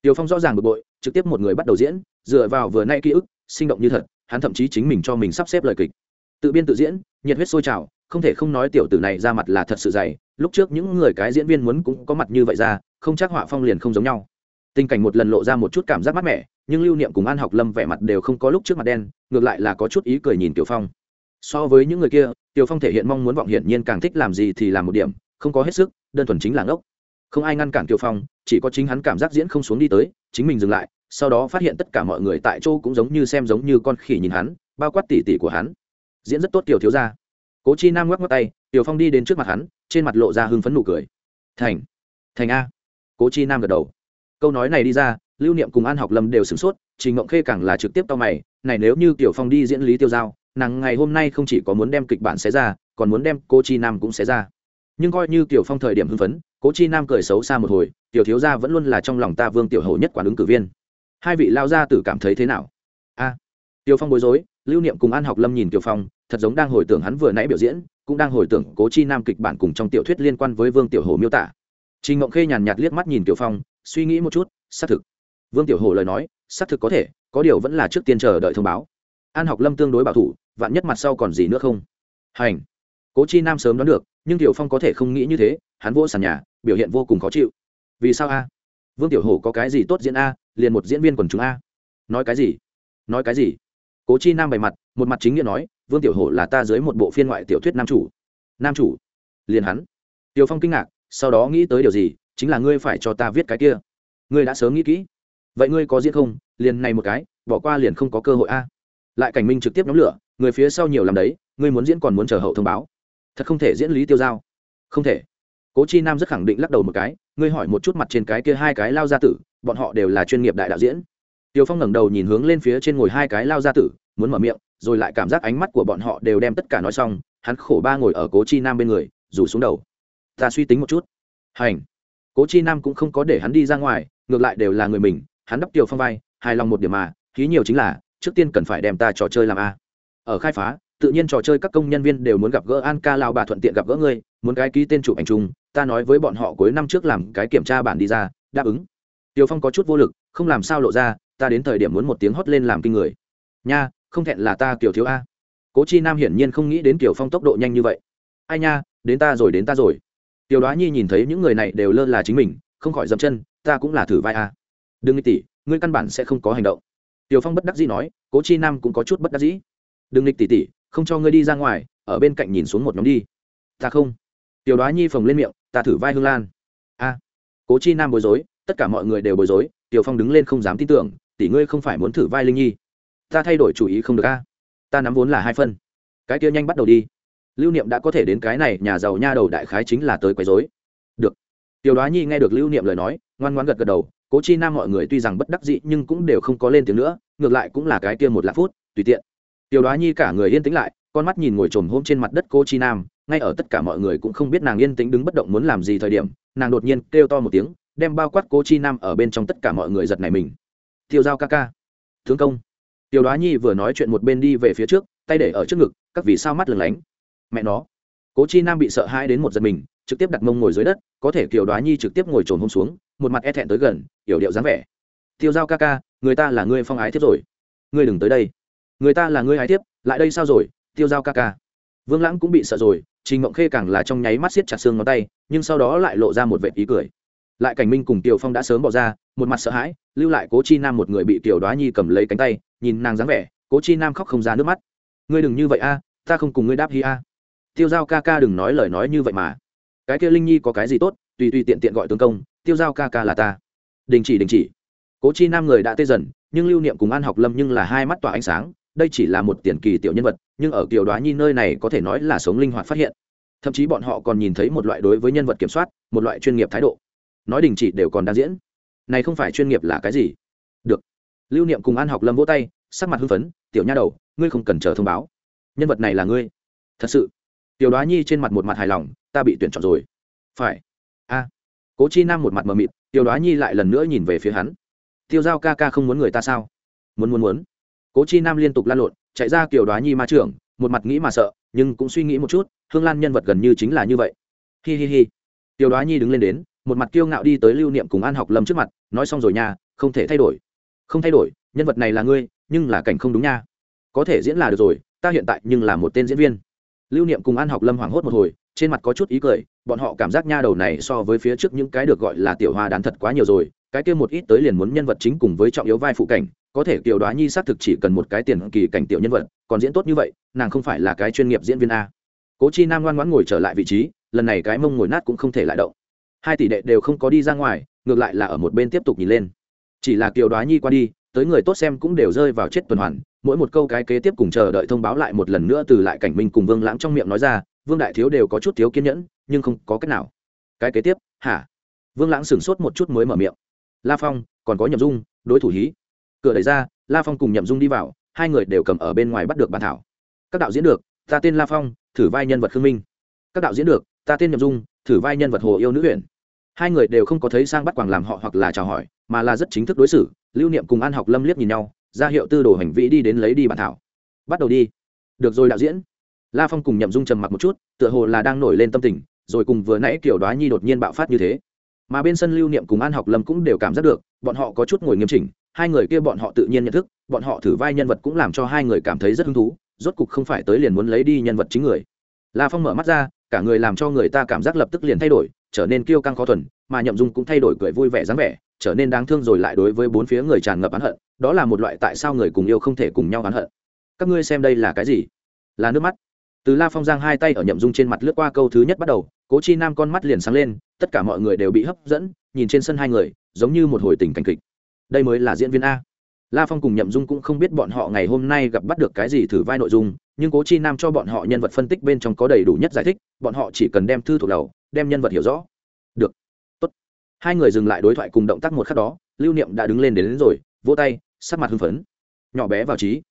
Tiểu phong rõ ràng bực bội, trực tiếp một người bắt đầu diễn, dựa vào vừa nay ký ức, sinh động như thật, hắn thậm chí chính mình cho mình sắp xếp lời kịch. Tự biên tự diễn, nhiệt huyết sôi trào, không thể không nói tiểu tử này ra mặt là thật sự dày, lúc trước những người cái diễn viên muốn cũng có mặt như vậy ra, không chắc họa phong liền không giống nhau. Tình cảnh một lần lộ ra một chút cảm giác mát mẻ nhưng lưu niệm cùng an học lâm vẻ mặt đều không có lúc trước mặt đen, ngược lại là có chút ý cười nhìn tiểu phong. So với những người kia, tiểu phong thể hiện mong muốn vọng hiển nhiên càng thích làm gì thì làm một điểm, không có hết sức, đơn thuần chính là ngốc. Không ai ngăn cản tiểu phong, chỉ có chính hắn cảm giác diễn không xuống đi tới, chính mình dừng lại, sau đó phát hiện tất cả mọi người tại chỗ cũng giống như xem giống như con khỉ nhìn hắn, bao quát tỉ tỉ của hắn. Diễn rất tốt tiểu thiếu ra cố chi nam ngoắc ngoắc tay, tiểu phong đi đến trước mặt hắn, trên mặt lộ ra hưng phấn nụ cười. Thành thành a. Cố chi nam gật đầu. Câu nói này đi ra lưu niệm cùng an học lâm đều sửng sốt, trình ngộng khê càng là trực tiếp tao mày, này nếu như tiểu phong đi diễn lý tiêu giao, nàng ngày hôm nay không chỉ có muốn đem kịch bản xé ra, còn muốn đem cô chi nam cũng xé ra. Nhưng coi như tiểu phong thời điểm hưng phấn, cố chi nam cười xấu xa một hồi, tiểu thiếu gia vẫn luôn là trong lòng ta vương tiểu hầu nhất quản ứng cử viên. Hai vị lao gia tử cảm thấy thế nào? A, tiểu phong bối rối. Lưu niệm cùng an học lâm nhìn tiểu phong, thật giống đang hồi tưởng hắn vừa nãy biểu diễn, cũng đang hồi tưởng cố chi nam kịch bản cùng trong tiểu thuyết liên quan với vương tiểu hồ miêu tả. Trình ngộng khê nhàn nhạt liếc mắt nhìn tiểu phong, suy nghĩ một chút, xác thực vương tiểu hồ lời nói, xác thực có thể, có điều vẫn là trước tiên chờ đợi thông báo. An học lâm tương đối bảo thủ, vạn nhất mặt sau còn gì nữa không? Hành. Cố chi nam sớm đoán được, nhưng tiểu phong có thể không nghĩ như thế, hắn vỗ sàn nhà, biểu hiện vô cùng khó chịu. Vì sao a? Vương tiểu hổ có cái gì tốt diễn a, liền một diễn viên quần chúng a. Nói cái gì? Nói cái gì? Cố chi nam bày mặt, một mặt chính nghĩa nói, vương tiểu hổ là ta dưới một bộ phiên ngoại tiểu thuyết nam chủ. Nam chủ? Liền hắn. Tiểu phong kinh ngạc, sau đó nghĩ tới điều gì, chính là ngươi phải cho ta viết cái kia. Ngươi đã sớm nghĩ kỹ vậy ngươi có diễn không? Liền này một cái, bỏ qua liền không có cơ hội a. Lại cảnh minh trực tiếp nhóm lửa, người phía sau nhiều làm đấy, ngươi muốn diễn còn muốn chờ hậu thông báo. Thật không thể diễn lý tiêu giao. Không thể. Cố chi nam rất khẳng định lắc đầu một cái, ngươi hỏi một chút mặt trên cái kia hai cái lao gia tử, bọn họ đều là chuyên nghiệp đại đạo diễn. Tiêu phong ngẩng đầu nhìn hướng lên phía trên ngồi hai cái lao gia tử, muốn mở miệng, rồi lại cảm giác ánh mắt của bọn họ đều đem tất cả nói xong, hắn khổ ba ngồi ở cố chi nam bên người, rủ xuống đầu. Ta suy tính một chút. Hành. Cố chi nam cũng không có để hắn đi ra ngoài, ngược lại đều là người mình hắn đắp Tiểu phong vai, hài lòng một điểm mà khí nhiều chính là, trước tiên cần phải đem ta trò chơi làm a. Ở khai phá, tự nhiên trò chơi các công nhân viên đều muốn gặp gỡ an ca lao bà thuận tiện gặp gỡ ngươi, muốn cái ký tên chụp ảnh chung, ta nói với bọn họ cuối năm trước làm cái kiểm tra bản đi ra, đáp ứng. Tiểu phong có chút vô lực, không làm sao lộ ra, ta đến thời điểm muốn một tiếng hót lên làm kinh người. Nha, không thẹn là ta kiểu thiếu a. Cố chi nam hiển nhiên không nghĩ đến kiểu phong tốc độ nhanh như vậy. Ai nha, đến ta rồi, đến ta rồi. Tiểu đoá nhi nhìn thấy những người này đều lơ là chính mình, không khỏi dậm chân, ta cũng là thử vai a đừng nghịch tỷ ngươi căn bản sẽ không có hành động. Tiểu phong bất đắc dĩ nói cố chi nam cũng có chút bất đắc dĩ. Đừng nghịch tỷ tỷ, không cho ngươi đi ra ngoài ở bên cạnh nhìn xuống một nhóm đi. Ta không. Tiểu đoá nhi phồng lên miệng ta thử vai hương lan. A. Cố chi nam bối rối tất cả mọi người đều bối rối tiểu phong đứng lên không dám tin tưởng tỷ ngươi không phải muốn thử vai linh nhi. Ta thay đổi chủ ý không được a. Ta nắm vốn là hai phân. Cái kia nhanh bắt đầu đi. Lưu niệm đã có thể đến cái này nhà giàu nha đầu đại khái chính là tới quấy rối. Được. Tiểu đoá nhi nghe được lưu niệm lời nói ngoan ngoan gật gật đầu cố chi nam mọi người tuy rằng bất đắc dị nhưng cũng đều không có lên tiếng nữa, ngược lại cũng là cái kia một lạc phút, tùy tiện. Tiểu đoá nhi cả người yên tĩnh lại, con mắt nhìn ngồi trồm hôm trên mặt đất cô chi nam, ngay ở tất cả mọi người cũng không biết nàng yên tĩnh đứng bất động muốn làm gì thời điểm, nàng đột nhiên kêu to một tiếng, đem bao quát cô chi nam ở bên trong tất cả mọi người giật này mình. Tiêu dao ca ca thương công. Tiểu đoá nhi vừa nói chuyện một bên đi về phía trước, tay để ở trước ngực, các vì sao mắt lừng lánh? Mẹ nó. Cố chi nam bị sợ hãi đến một giật mình trực tiếp đặt mông ngồi dưới đất, có thể kiều đoá nhi trực tiếp ngồi trồn hôm xuống, một mặt e thẹn tới gần yểu điệu dáng vẻ. Tiêu dao ca ca, người ta là ngươi phong ái thiếp rồi. Ngươi đừng tới đây. Người ta là ngươi ái thiếp, lại đây sao rồi, tiêu dao ca ca? Vương lãng cũng bị sợ rồi, trình mộng khê càng là trong nháy mắt xiết chặt xương ngón tay, nhưng sau đó lại lộ ra một vệ ý cười. Lại cảnh minh cùng tiểu phong đã sớm bỏ ra, một mặt sợ hãi, lưu lại cố chi nam một người bị tiểu đoá nhi cầm lấy cánh tay, nhìn nàng dáng vẻ, cố chi nam khóc không ra nước mắt. Ngươi đừng như vậy a, ta không cùng ngươi đáp hi a. Tiêu giao ca ca đừng nói lời nói như vậy mà cái kia linh nhi có cái gì tốt, tùy tùy tiện tiện gọi tướng công, tiêu giao ca ca là ta. Đình chỉ đình chỉ. Cố chi nam người đã tê dần, nhưng lưu niệm cùng an học lâm nhưng là hai mắt tỏa ánh sáng, đây chỉ là một tiền kỳ tiểu nhân vật, nhưng ở kiểu đoá nhi nơi này có thể nói là sống linh hoạt phát hiện. Thậm chí bọn họ còn nhìn thấy một loại đối với nhân vật kiểm soát, một loại chuyên nghiệp thái độ. Nói đình chỉ đều còn đang diễn. Này không phải chuyên nghiệp là cái gì? Được. Lưu niệm cùng an học lâm vỗ tay, sắc mặt hưng phấn, tiểu nha đầu, ngươi không cần chờ thông báo. Nhân vật này là ngươi. Thật sự tiểu đoá nhi trên mặt một mặt hài lòng, ta bị tuyển chọn rồi. Phải. A. Cố chi nam một mặt mờ mịt, tiểu đoá nhi lại lần nữa nhìn về phía hắn. Tiêu giao ca ca không muốn người ta sao? Muốn muốn muốn. Cố chi nam liên tục lan lộn, chạy ra kiểu đoá nhi ma trưởng, một mặt nghĩ mà sợ, nhưng cũng suy nghĩ một chút, hương lan nhân vật gần như chính là như vậy. Hi hi hi. Tiểu đoá nhi đứng lên đến, một mặt kiêu ngạo đi tới lưu niệm cùng an học lâm trước mặt, nói xong rồi nha, không thể thay đổi. Không thay đổi, nhân vật này là ngươi, nhưng là cảnh không đúng nha. Có thể diễn là được rồi, ta hiện tại nhưng là một tên diễn viên lưu niệm cùng an học lâm hoảng hốt một hồi, trên mặt có chút ý cười, bọn họ cảm giác nha đầu này so với phía trước những cái được gọi là tiểu hoa đán thật quá nhiều rồi, cái kia một ít tới liền muốn nhân vật chính cùng với trọng yếu vai phụ cảnh, có thể kiều đoá nhi xác thực chỉ cần một cái tiền kỳ cảnh tiểu nhân vật, còn diễn tốt như vậy, nàng không phải là cái chuyên nghiệp diễn viên a. Cố chi nam ngoan ngoãn ngồi trở lại vị trí, lần này cái mông ngồi nát cũng không thể lại động. Hai tỷ đệ đều không có đi ra ngoài, ngược lại là ở một bên tiếp tục nhìn lên. Chỉ là kiều đoá nhi qua đi tới người tốt xem cũng đều rơi vào chết tuần hoàn, mỗi một câu cái kế tiếp cùng chờ đợi thông báo lại một lần nữa từ lại cảnh minh cùng vương lãng trong miệng nói ra, vương đại thiếu đều có chút thiếu kiên nhẫn, nhưng không có cách nào. Cái kế tiếp, hả? Vương lãng sửng sốt một chút mới mở miệng. La phong, còn có nhậm dung, đối thủ hí. Cửa đẩy ra, la phong cùng nhậm dung đi vào, hai người đều cầm ở bên ngoài bắt được bàn thảo. Các đạo diễn được, ta tên la phong, thử vai nhân vật khương minh. Các đạo diễn được, ta tên nhậm dung, thử vai nhân vật hồ yêu nữ huyện hai người đều không có thấy sang bắt quàng làm họ hoặc là chào hỏi, mà là rất chính thức đối xử, lưu niệm cùng an học lâm liếc nhìn nhau, ra hiệu tư đồ hành vĩ đi đến lấy đi bản thảo. Bắt đầu đi. Được rồi đạo diễn. La phong cùng nhậm dung trầm mặc một chút, tựa hồ là đang nổi lên tâm tình, rồi cùng vừa nãy kiểu đoá nhi đột nhiên bạo phát như thế. Mà bên sân lưu niệm cùng an học lâm cũng đều cảm giác được, bọn họ có chút ngồi nghiêm chỉnh, hai người kia bọn họ tự nhiên nhận thức, bọn họ thử vai nhân vật cũng làm cho hai người cảm thấy rất hứng thú, rốt cục không phải tới liền muốn lấy đi nhân vật chính người. La phong mở mắt ra, cả người làm cho người ta cảm giác lập tức liền thay đổi trở nên kiêu căng khó thuần, mà nhậm dung cũng thay đổi cười vui vẻ dáng vẻ, trở nên đáng thương rồi lại đối với bốn phía người tràn ngập oán hận, đó là một loại tại sao người cùng yêu không thể cùng nhau oán hận. Các ngươi xem đây là cái gì? Là nước mắt. Từ la phong giang hai tay ở nhậm dung trên mặt lướt qua câu thứ nhất bắt đầu, cố chi nam con mắt liền sáng lên, tất cả mọi người đều bị hấp dẫn, nhìn trên sân hai người, giống như một hồi tình cảnh kịch. Đây mới là diễn viên a. La phong cùng nhậm dung cũng không biết bọn họ ngày hôm nay gặp bắt được cái gì thử vai nội dung, nhưng cố chi nam cho bọn họ nhân vật phân tích bên trong có đầy đủ nhất giải thích, bọn họ chỉ cần đem thư thuộc đầu đem nhân vật hiểu rõ. Được. Tốt. Hai người dừng lại đối thoại cùng động tác một khắc đó lưu niệm đã đứng lên đến, đến rồi vỗ tay sắc mặt hưng phấn. Nhỏ bé vào trí.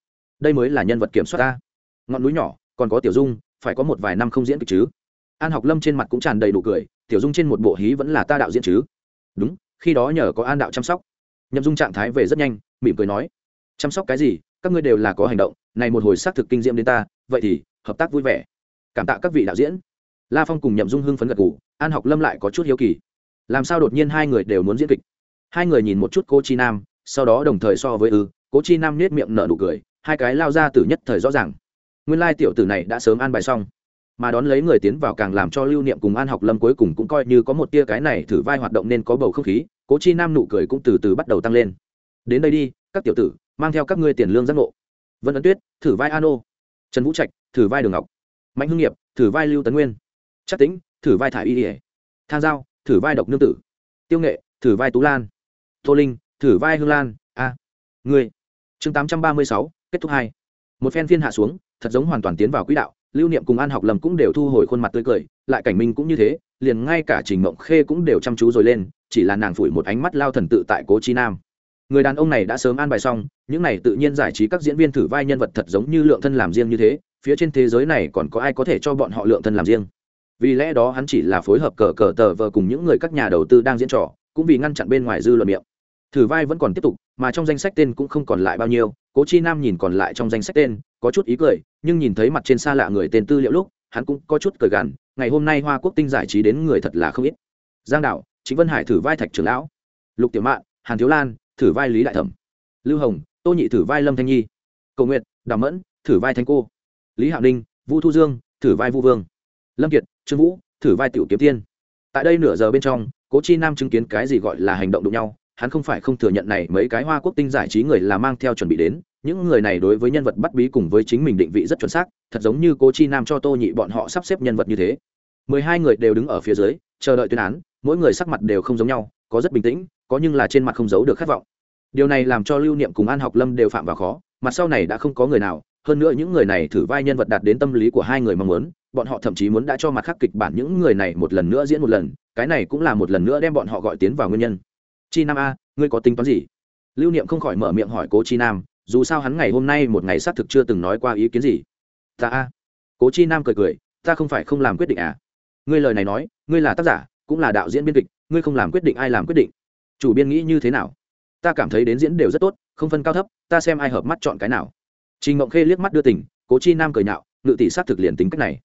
Đây mới là nhân vật kiểm soát ta. Ngọn núi nhỏ còn có tiểu dung phải có một vài năm không diễn kịch chứ. An học lâm trên mặt cũng tràn đầy đủ cười tiểu dung trên một bộ hí vẫn là ta đạo diễn chứ. Đúng khi đó nhờ có an đạo chăm sóc. Nhậm dung trạng thái về rất nhanh mỉm cười nói. Chăm sóc cái gì các ngươi đều là có hành động này một hồi xác thực kinh diễm đến ta vậy thì hợp tác vui vẻ. Cảm tạ các vị đạo diễn la phong cùng nhậm dung hưng phấn gật g ủ an học lâm lại có chút hiếu kỳ. Làm sao đột nhiên hai người đều muốn diễn kịch? Hai người nhìn một chút cô chi nam, sau đó đồng thời so với ư, cố chi nam nết miệng nở nụ cười, hai cái lao ra từ nhất thời rõ ràng. Nguyên lai tiểu tử này đã sớm an bài xong, mà đón lấy người tiến vào càng làm cho lưu niệm cùng an học lâm cuối cùng cũng coi như có một tia cái này thử vai hoạt động nên có bầu không khí, cố chi nam nụ cười cũng từ từ bắt đầu tăng lên. Đến đây đi, các tiểu tử, mang theo các ngươi tiền lương giác ngộ. Vân ấn tuyết, thử vai an ô trần vũ trạch, thử vai đường ngọc. Mạnh hưng nghiệp, thử vai lưu tấn nguyên chắc tính, thử vai thả y ỉa thang giao thử vai độc nương tử. Tiêu nghệ, thử vai tú lan. Tô linh, thử vai hương lan. A. À. người. Chương tám trăm ba mươi sáu, kết thúc hai. Một phen phiên hạ xuống, thật giống hoàn toàn tiến vào quỹ đạo, lưu niệm cùng an học lầm cũng đều thu hồi khuôn mặt tươi cười, lại cảnh minh cũng như thế, liền ngay cả trình mộng khê cũng đều chăm chú rồi lên, chỉ là nàng phủi một ánh mắt lao thần tự tại cố chi nam. Người đàn ông này đã sớm an bài xong, những này tự nhiên giải trí các diễn viên thử vai nhân vật thật giống như lượng thân làm riêng như thế, phía trên thế giới này còn có ai có thể cho bọn họ lượng thân làm riêng? Vì lẽ đó hắn chỉ là phối hợp cờ cờ tờ vờ cùng những người các nhà đầu tư đang diễn trò, cũng vì ngăn chặn bên ngoài dư luận miệng. Thử vai vẫn còn tiếp tục, mà trong danh sách tên cũng không còn lại bao nhiêu, cố chi nam nhìn còn lại trong danh sách tên, có chút ý cười, nhưng nhìn thấy mặt trên xa lạ người tên tư liệu lúc, hắn cũng có chút cười gằn, ngày hôm nay hoa quốc tinh giải trí đến người thật là không ít. Giang đạo chính vân hải thử vai thạch trưởng lão. Lục tiểu mạn, hàn thiếu lan, thử vai lý đại thẩm. Lưu hồng, tô nhị thử vai lâm thanh nhi. Cầu nguyện đào mẫn, thử vai thanh cô. Lý hạo ninh vũ thu dương, thử vai vu vương. Lâm kiệt trương vũ, thử vai tiểu kiếm tiên. Tại đây nửa giờ bên trong, cố chi nam chứng kiến cái gì gọi là hành động đụng nhau, hắn không phải không thừa nhận này mấy cái hoa quốc tinh giải trí người là mang theo chuẩn bị đến, những người này đối với nhân vật bắt bí cùng với chính mình định vị rất chuẩn xác, thật giống như cố chi nam cho tô nhị bọn họ sắp xếp nhân vật như thế. Mười hai người đều đứng ở phía dưới, chờ đợi tuyên án, mỗi người sắc mặt đều không giống nhau, có rất bình tĩnh, có nhưng là trên mặt không giấu được khát vọng. Điều này làm cho lưu niệm cùng an học lâm đều phạm vào khó, mặt sau này đã không có người nào, hơn nữa những người này thử vai nhân vật đạt đến tâm lý của hai người mong muốn bọn họ thậm chí muốn đã cho mặt khác kịch bản những người này một lần nữa diễn một lần cái này cũng là một lần nữa đem bọn họ gọi tiến vào nguyên nhân. Chi nam a ngươi có tính toán gì? Lưu niệm không khỏi mở miệng hỏi cố chi nam dù sao hắn ngày hôm nay một ngày xác thực chưa từng nói qua ý kiến gì. Ta a. Cố chi nam cười cười ta không phải không làm quyết định à? Ngươi lời này nói ngươi là tác giả cũng là đạo diễn biên kịch ngươi không làm quyết định ai làm quyết định? Chủ biên nghĩ như thế nào? Ta cảm thấy đến diễn đều rất tốt không phân cao thấp ta xem ai hợp mắt chọn cái nào. Trình mộng khê liếc mắt đưa tình, cố chi nam cười nhạo ngự tỷ xác thực liền tính cách này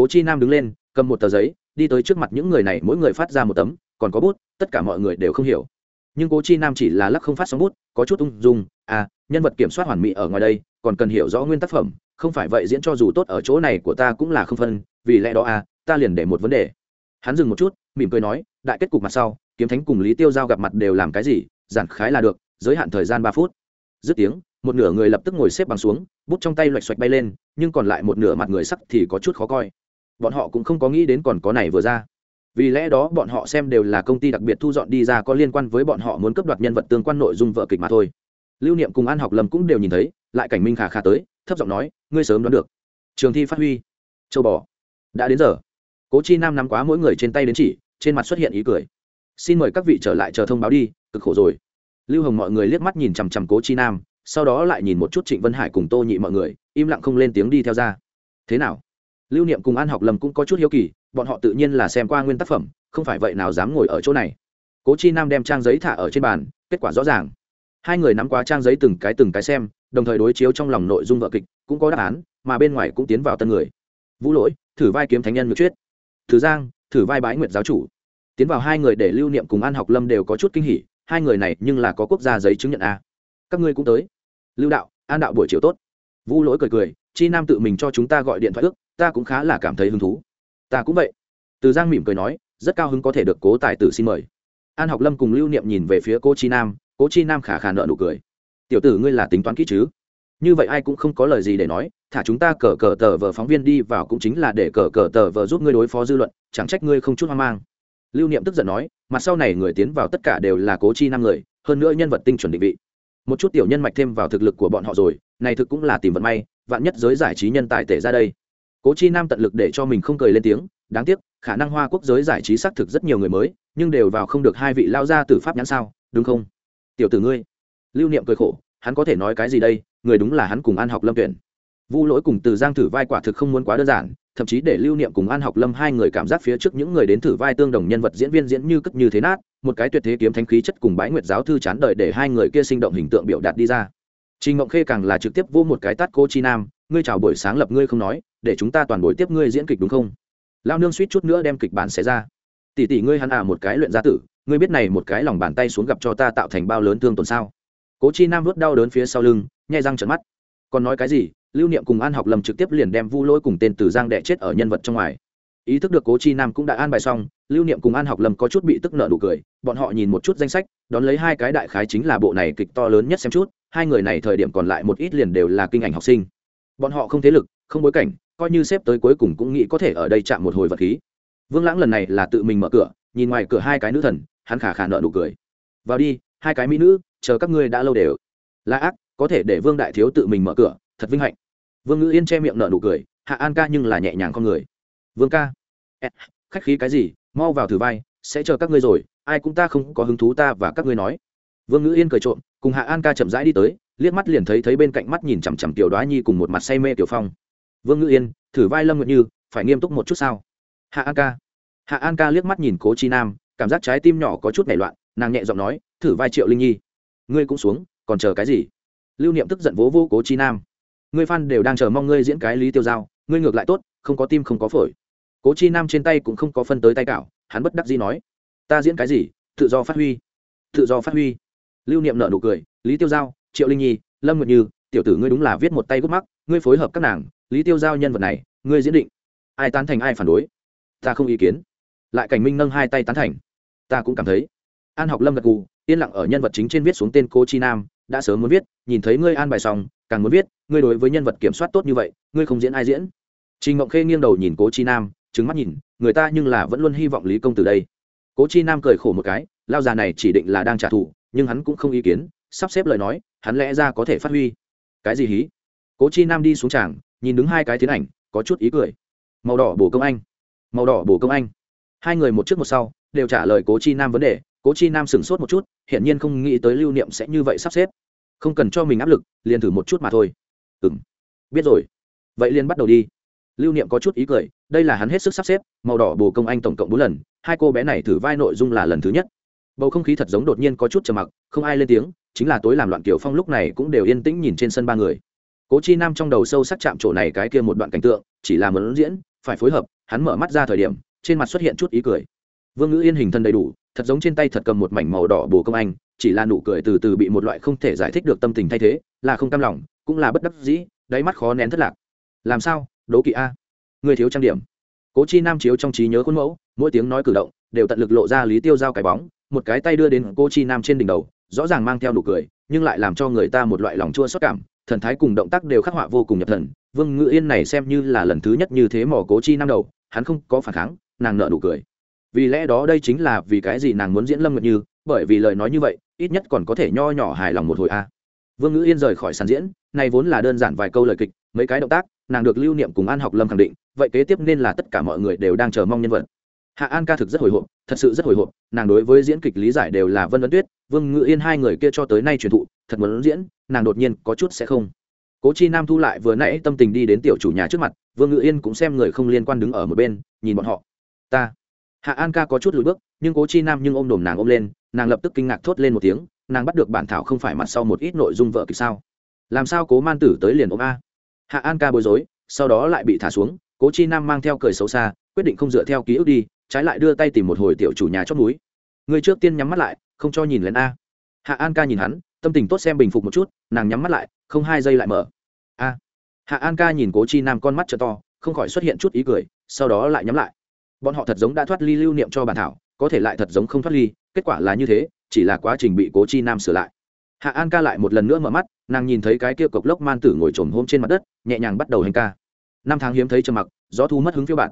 cố chi nam đứng lên, cầm một tờ giấy, đi tới trước mặt những người này, mỗi người phát ra một tấm, còn có bút, tất cả mọi người đều không hiểu. Nhưng cố chi nam chỉ là lắc không phát sóng bút, có chút ung dung à nhân vật kiểm soát hoàn mỹ ở ngoài đây, còn cần hiểu rõ nguyên tác phẩm, không phải vậy diễn cho dù tốt ở chỗ này của ta cũng là không phân, vì lẽ đó à ta liền để một vấn đề. Hắn dừng một chút, mỉm cười nói, đại kết cục mặt sau, kiếm thánh cùng lý tiêu giao gặp mặt đều làm cái gì, giản khái là được, giới hạn thời gian ba phút. Dứt tiếng, một nửa người lập tức ngồi xếp bằng xuống, bút trong tay loạch xoạch bay lên, nhưng còn lại một nửa mặt người sắc thì có chút khó coi bọn họ cũng không có nghĩ đến còn có này vừa ra. Vì lẽ đó, bọn họ xem đều là công ty đặc biệt thu dọn đi ra có liên quan với bọn họ muốn cấp đoạt nhân vật tương quan nội dung vợ kịch mà thôi. Lưu niệm cùng an học lầm cũng đều nhìn thấy, lại cảnh minh khả khả tới, thấp giọng nói, ngươi sớm đoán được. Trường thi phát huy, châu bò, đã đến giờ. Cố chi nam nắm quá mỗi người trên tay đến chỉ, trên mặt xuất hiện ý cười. Xin mời các vị trở lại chờ thông báo đi, cực khổ rồi. Lưu hồng mọi người liếc mắt nhìn chằm chằm cố chi nam, sau đó lại nhìn một chút trịnh vân hải cùng tô nhị mọi người, im lặng không lên tiếng đi theo ra. Thế nào? Lưu niệm cùng an học lâm cũng có chút hiếu kỳ, bọn họ tự nhiên là xem qua nguyên tác phẩm, không phải vậy nào dám ngồi ở chỗ này. Cố chi nam đem trang giấy thả ở trên bàn, kết quả rõ ràng. Hai người nắm qua trang giấy từng cái từng cái xem, đồng thời đối chiếu trong lòng nội dung vợ kịch, cũng có đáp án, mà bên ngoài cũng tiến vào tân người. Vũ lỗi, thử vai kiếm thánh nhân ngược chuyết thử giang, thử vai bái nguyệt giáo chủ. Tiến vào hai người để lưu niệm cùng an học lâm đều có chút kinh hỉ, hai người này nhưng là có quốc gia giấy chứng nhận a. Các ngươi cũng tới. Lưu đạo, an đạo buổi chiều tốt. Vũ lỗi cười cười, chi nam tự mình cho chúng ta gọi điện thoại ước ta cũng khá là cảm thấy hứng thú. Ta cũng vậy. Từ giang mỉm cười nói, rất cao hứng có thể được cố tài tử xin mời. An học lâm cùng lưu niệm nhìn về phía cô chi nam, cố chi nam khả khả nợ nụ cười. Tiểu tử ngươi là tính toán kỹ chứ? Như vậy ai cũng không có lời gì để nói, thả chúng ta cờ cờ tờ vờ phóng viên đi vào cũng chính là để cờ cờ tờ vờ giúp ngươi đối phó dư luận, chẳng trách ngươi không chút hoang mang. Lưu niệm tức giận nói mặt sau này người tiến vào tất cả đều là cố chi năm người, hơn nữa nhân vật tinh chuẩn định vị. Một chút tiểu nhân mạch thêm vào thực lực của bọn họ rồi, này thực cũng là tìm vận may, vạn nhất giới giải trí nhân tài tể ra đây cố chi nam tận lực để cho mình không cười lên tiếng, đáng tiếc, khả năng hoa quốc giới giải trí xác thực rất nhiều người mới, nhưng đều vào không được hai vị lao ra từ pháp nhãn sao, đúng không? Tiểu tử ngươi. Lưu niệm cười khổ, hắn có thể nói cái gì đây, người đúng là hắn cùng an học lâm tuyển. Vu lỗi cùng từ giang thử vai quả thực không muốn quá đơn giản, thậm chí để lưu niệm cùng an học lâm hai người cảm giác phía trước những người đến thử vai tương đồng nhân vật diễn viên diễn như cất như thế nát, một cái tuyệt thế kiếm thanh khí chất cùng bái nguyệt giáo thư chán đợi để hai người kia sinh động hình tượng biểu đạt đi ra. Trình ngộng khê càng là trực tiếp vô một cái tát cô chi nam, ngươi chào buổi sáng lập, ngươi không nói để chúng ta toàn buổi tiếp ngươi diễn kịch đúng không? Lao nương suýt chút nữa đem kịch bản xé ra. Tỷ tỷ ngươi hắn à một cái luyện gia tử, ngươi biết này một cái lòng bàn tay xuống gặp cho ta tạo thành bao lớn thương tổn sao? Cố chi nam vớt đau đớn phía sau lưng nhai răng trận mắt. Còn nói cái gì, lưu niệm cùng an học lâm trực tiếp liền đem vu lỗi cùng tên từ giang đệ chết ở nhân vật trong ngoài. Ý thức được cố chi nam cũng đã an bài xong, lưu niệm cùng an học lâm có chút bị tức nợ nụ cười, bọn họ nhìn một chút danh sách, đón lấy hai cái đại khái chính là bộ này kịch to lớn nhất xem chút, hai người này thời điểm còn lại một ít liền đều là kinh ảnh học sinh. Bọn họ không thế lực, không bối cảnh coi như xếp tới cuối cùng cũng nghĩ có thể ở đây chạm một hồi vật khí. Vương lãng lần này là tự mình mở cửa, nhìn ngoài cửa hai cái nữ thần, hắn khả khả nợ nụ cười. Vào đi, hai cái mỹ nữ, chờ các ngươi đã lâu đều. Là ác, có thể để vương đại thiếu tự mình mở cửa, thật vinh hạnh. Vương ngữ yên che miệng nợ nụ cười, hạ an ca nhưng là nhẹ nhàng con người. Vương ca. Khách khí cái gì, mau vào thử vai, sẽ chờ các ngươi rồi, ai cũng ta không có hứng thú ta và các ngươi nói. Vương ngữ yên cười trộm, cùng hạ an ca chậm rãi đi tới, liếc mắt liền thấy thấy bên cạnh mắt nhìn chằm chằm tiểu đoá nhi cùng một mặt say mê tiểu phong vương ngự yên, thử vai lâm nguyện như, phải nghiêm túc một chút sao? Hạ an ca. Hạ an ca liếc mắt nhìn cố chi nam, cảm giác trái tim nhỏ có chút nảy loạn, nàng nhẹ giọng nói, thử vai triệu linh nhi. Ngươi cũng xuống, còn chờ cái gì? Lưu niệm tức giận vố vô cố chi nam. Ngươi phan đều đang chờ mong ngươi diễn cái lý tiêu giao, ngươi ngược lại tốt, không có tim không có phổi. Cố chi nam trên tay cũng không có phân tới tay cạo hắn bất đắc dĩ nói, ta diễn cái gì? Tự do phát huy. Tự do phát huy. Lưu niệm nợ nụ cười, lý tiêu giao, triệu linh nhi, lâm nguyệt như, tiểu tử ngươi đúng là viết một tay gốc mắc ngươi phối hợp các nàng lý tiêu giao nhân vật này, ngươi diễn định. Ai tán thành, ai phản đối? Ta không ý kiến. Lại cảnh minh nâng hai tay tán thành. Ta cũng cảm thấy. An học lâm gật gù, yên lặng ở nhân vật chính trên viết xuống tên cô chi nam, đã sớm muốn viết, nhìn thấy ngươi an bài xong, càng muốn viết, ngươi đối với nhân vật kiểm soát tốt như vậy, ngươi không diễn ai diễn. Trình ngộng khê nghiêng đầu nhìn cố chi nam trứng mắt nhìn, người ta nhưng là vẫn luôn hy vọng lý công từ đây. Cố chi nam cười khổ một cái, lao già này chỉ định là đang trả thù, nhưng hắn cũng không ý kiến, sắp xếp lời nói, hắn lẽ ra có thể phát huy. Cái gì hí? Cố chi nam đi xuống tràng nhìn đứng hai cái tiến ảnh, có chút ý cười. Màu đỏ bổ công anh. Màu đỏ bổ công anh. Hai người một trước một sau, đều trả lời cố chi nam vấn đề. Cố chi nam sửng sốt một chút, hiển nhiên không nghĩ tới lưu niệm sẽ như vậy sắp xếp. Không cần cho mình áp lực, liền thử một chút mà thôi. Ừ m biết rồi. Vậy liền bắt đầu đi. Lưu niệm có chút ý cười, đây là hắn hết sức sắp xếp, màu đỏ bồ công anh tổng cộng bốn lần, hai cô bé này thử vai nội dung là lần thứ nhất. Bầu không khí thật giống đột nhiên có chút trầm mặc, không ai lên tiếng, chính là tối làm loạn kiểu phong lúc này cũng đều yên tĩnh nhìn trên sân ba người cố chi nam trong đầu sâu sắc chạm chỗ này cái kia một đoạn cảnh tượng, chỉ là muốn diễn, phải phối hợp, hắn mở mắt ra thời điểm, trên mặt xuất hiện chút ý cười. Vương ngữ yên hình thân đầy đủ, thật giống trên tay thật cầm một mảnh màu đỏ bồ công anh, chỉ là nụ cười từ từ bị một loại không thể giải thích được tâm tình thay thế, là không cam lòng, cũng là bất đắc dĩ, đáy mắt khó nén thất lạc. Làm sao đố kỵ a? Người thiếu trang điểm. Cố chi nam chiếu trong trí nhớ khuôn mẫu, mỗi tiếng nói cử động, đều tận lực lộ ra lý tiêu giao cái bóng, một cái tay đưa đến cô chi nam trên đỉnh đầu, rõ ràng mang theo nụ cười, nhưng lại làm cho người ta một loại lòng chua xót cảm thần thái cùng động tác đều khắc họa vô cùng nhập thần. Vương ngự yên này xem như là lần thứ nhất như thế mỏ cố chi năm đầu, hắn không có phản kháng, nàng nợ nụ cười. Vì lẽ đó đây chính là vì cái gì nàng muốn diễn lâm nguyệt như, bởi vì lời nói như vậy, ít nhất còn có thể nho nhỏ hài lòng một hồi a. Vương ngữ yên rời khỏi sàn diễn, này vốn là đơn giản vài câu lời kịch, mấy cái động tác, nàng được lưu niệm cùng an học lâm khẳng định, vậy kế tiếp nên là tất cả mọi người đều đang chờ mong nhân vật hạ an ca thực rất hồi hộp, thật sự rất hồi hộp, nàng đối với diễn kịch lý giải đều là vân vân tuyết, vương Ngự yên hai người kia cho tới nay truyền thụ, thật muốn diễn, nàng đột nhiên có chút sẽ không. Cố chi nam thu lại vừa nãy tâm tình đi đến tiểu chủ nhà trước mặt, vương Ngự yên cũng xem người không liên quan đứng ở một bên, nhìn bọn họ. Ta. Hạ an ca có chút lùi bước, nhưng cố chi nam nhưng ôm đồm nàng ôm lên, nàng lập tức kinh ngạc thốt lên một tiếng, nàng bắt được bản thảo không phải mặt sau một ít nội dung vợ kịch sao? Làm sao cố man tử tới liền ôm a? Hạ an ca bối rối, sau đó lại bị thả xuống, cố chi nam mang theo cười xấu xa, quyết định không dựa theo ký ức đi trái lại đưa tay tìm một hồi tiểu chủ nhà chót núi. Người trước tiên nhắm mắt lại, không cho nhìn lên a. Hạ an ca nhìn hắn, tâm tình tốt xem bình phục một chút, nàng nhắm mắt lại, không hai giây lại mở. A. Hạ an ca nhìn cố chi nam con mắt t to, không khỏi xuất hiện chút ý cười, sau đó lại nhắm lại. Bọn họ thật giống đã thoát ly lưu niệm cho bản thảo, có thể lại thật giống không thoát ly, kết quả là như thế, chỉ là quá trình bị cố chi nam sửa lại. Hạ an ca lại một lần nữa mở mắt, nàng nhìn thấy cái kia cộc lốc man tử ngồi trồm hôm trên mặt đất, nhẹ nhàng bắt đầu hành ca. Năm tháng hiếm thấy trầm mặc, gió thu mất hứng phiêu bạn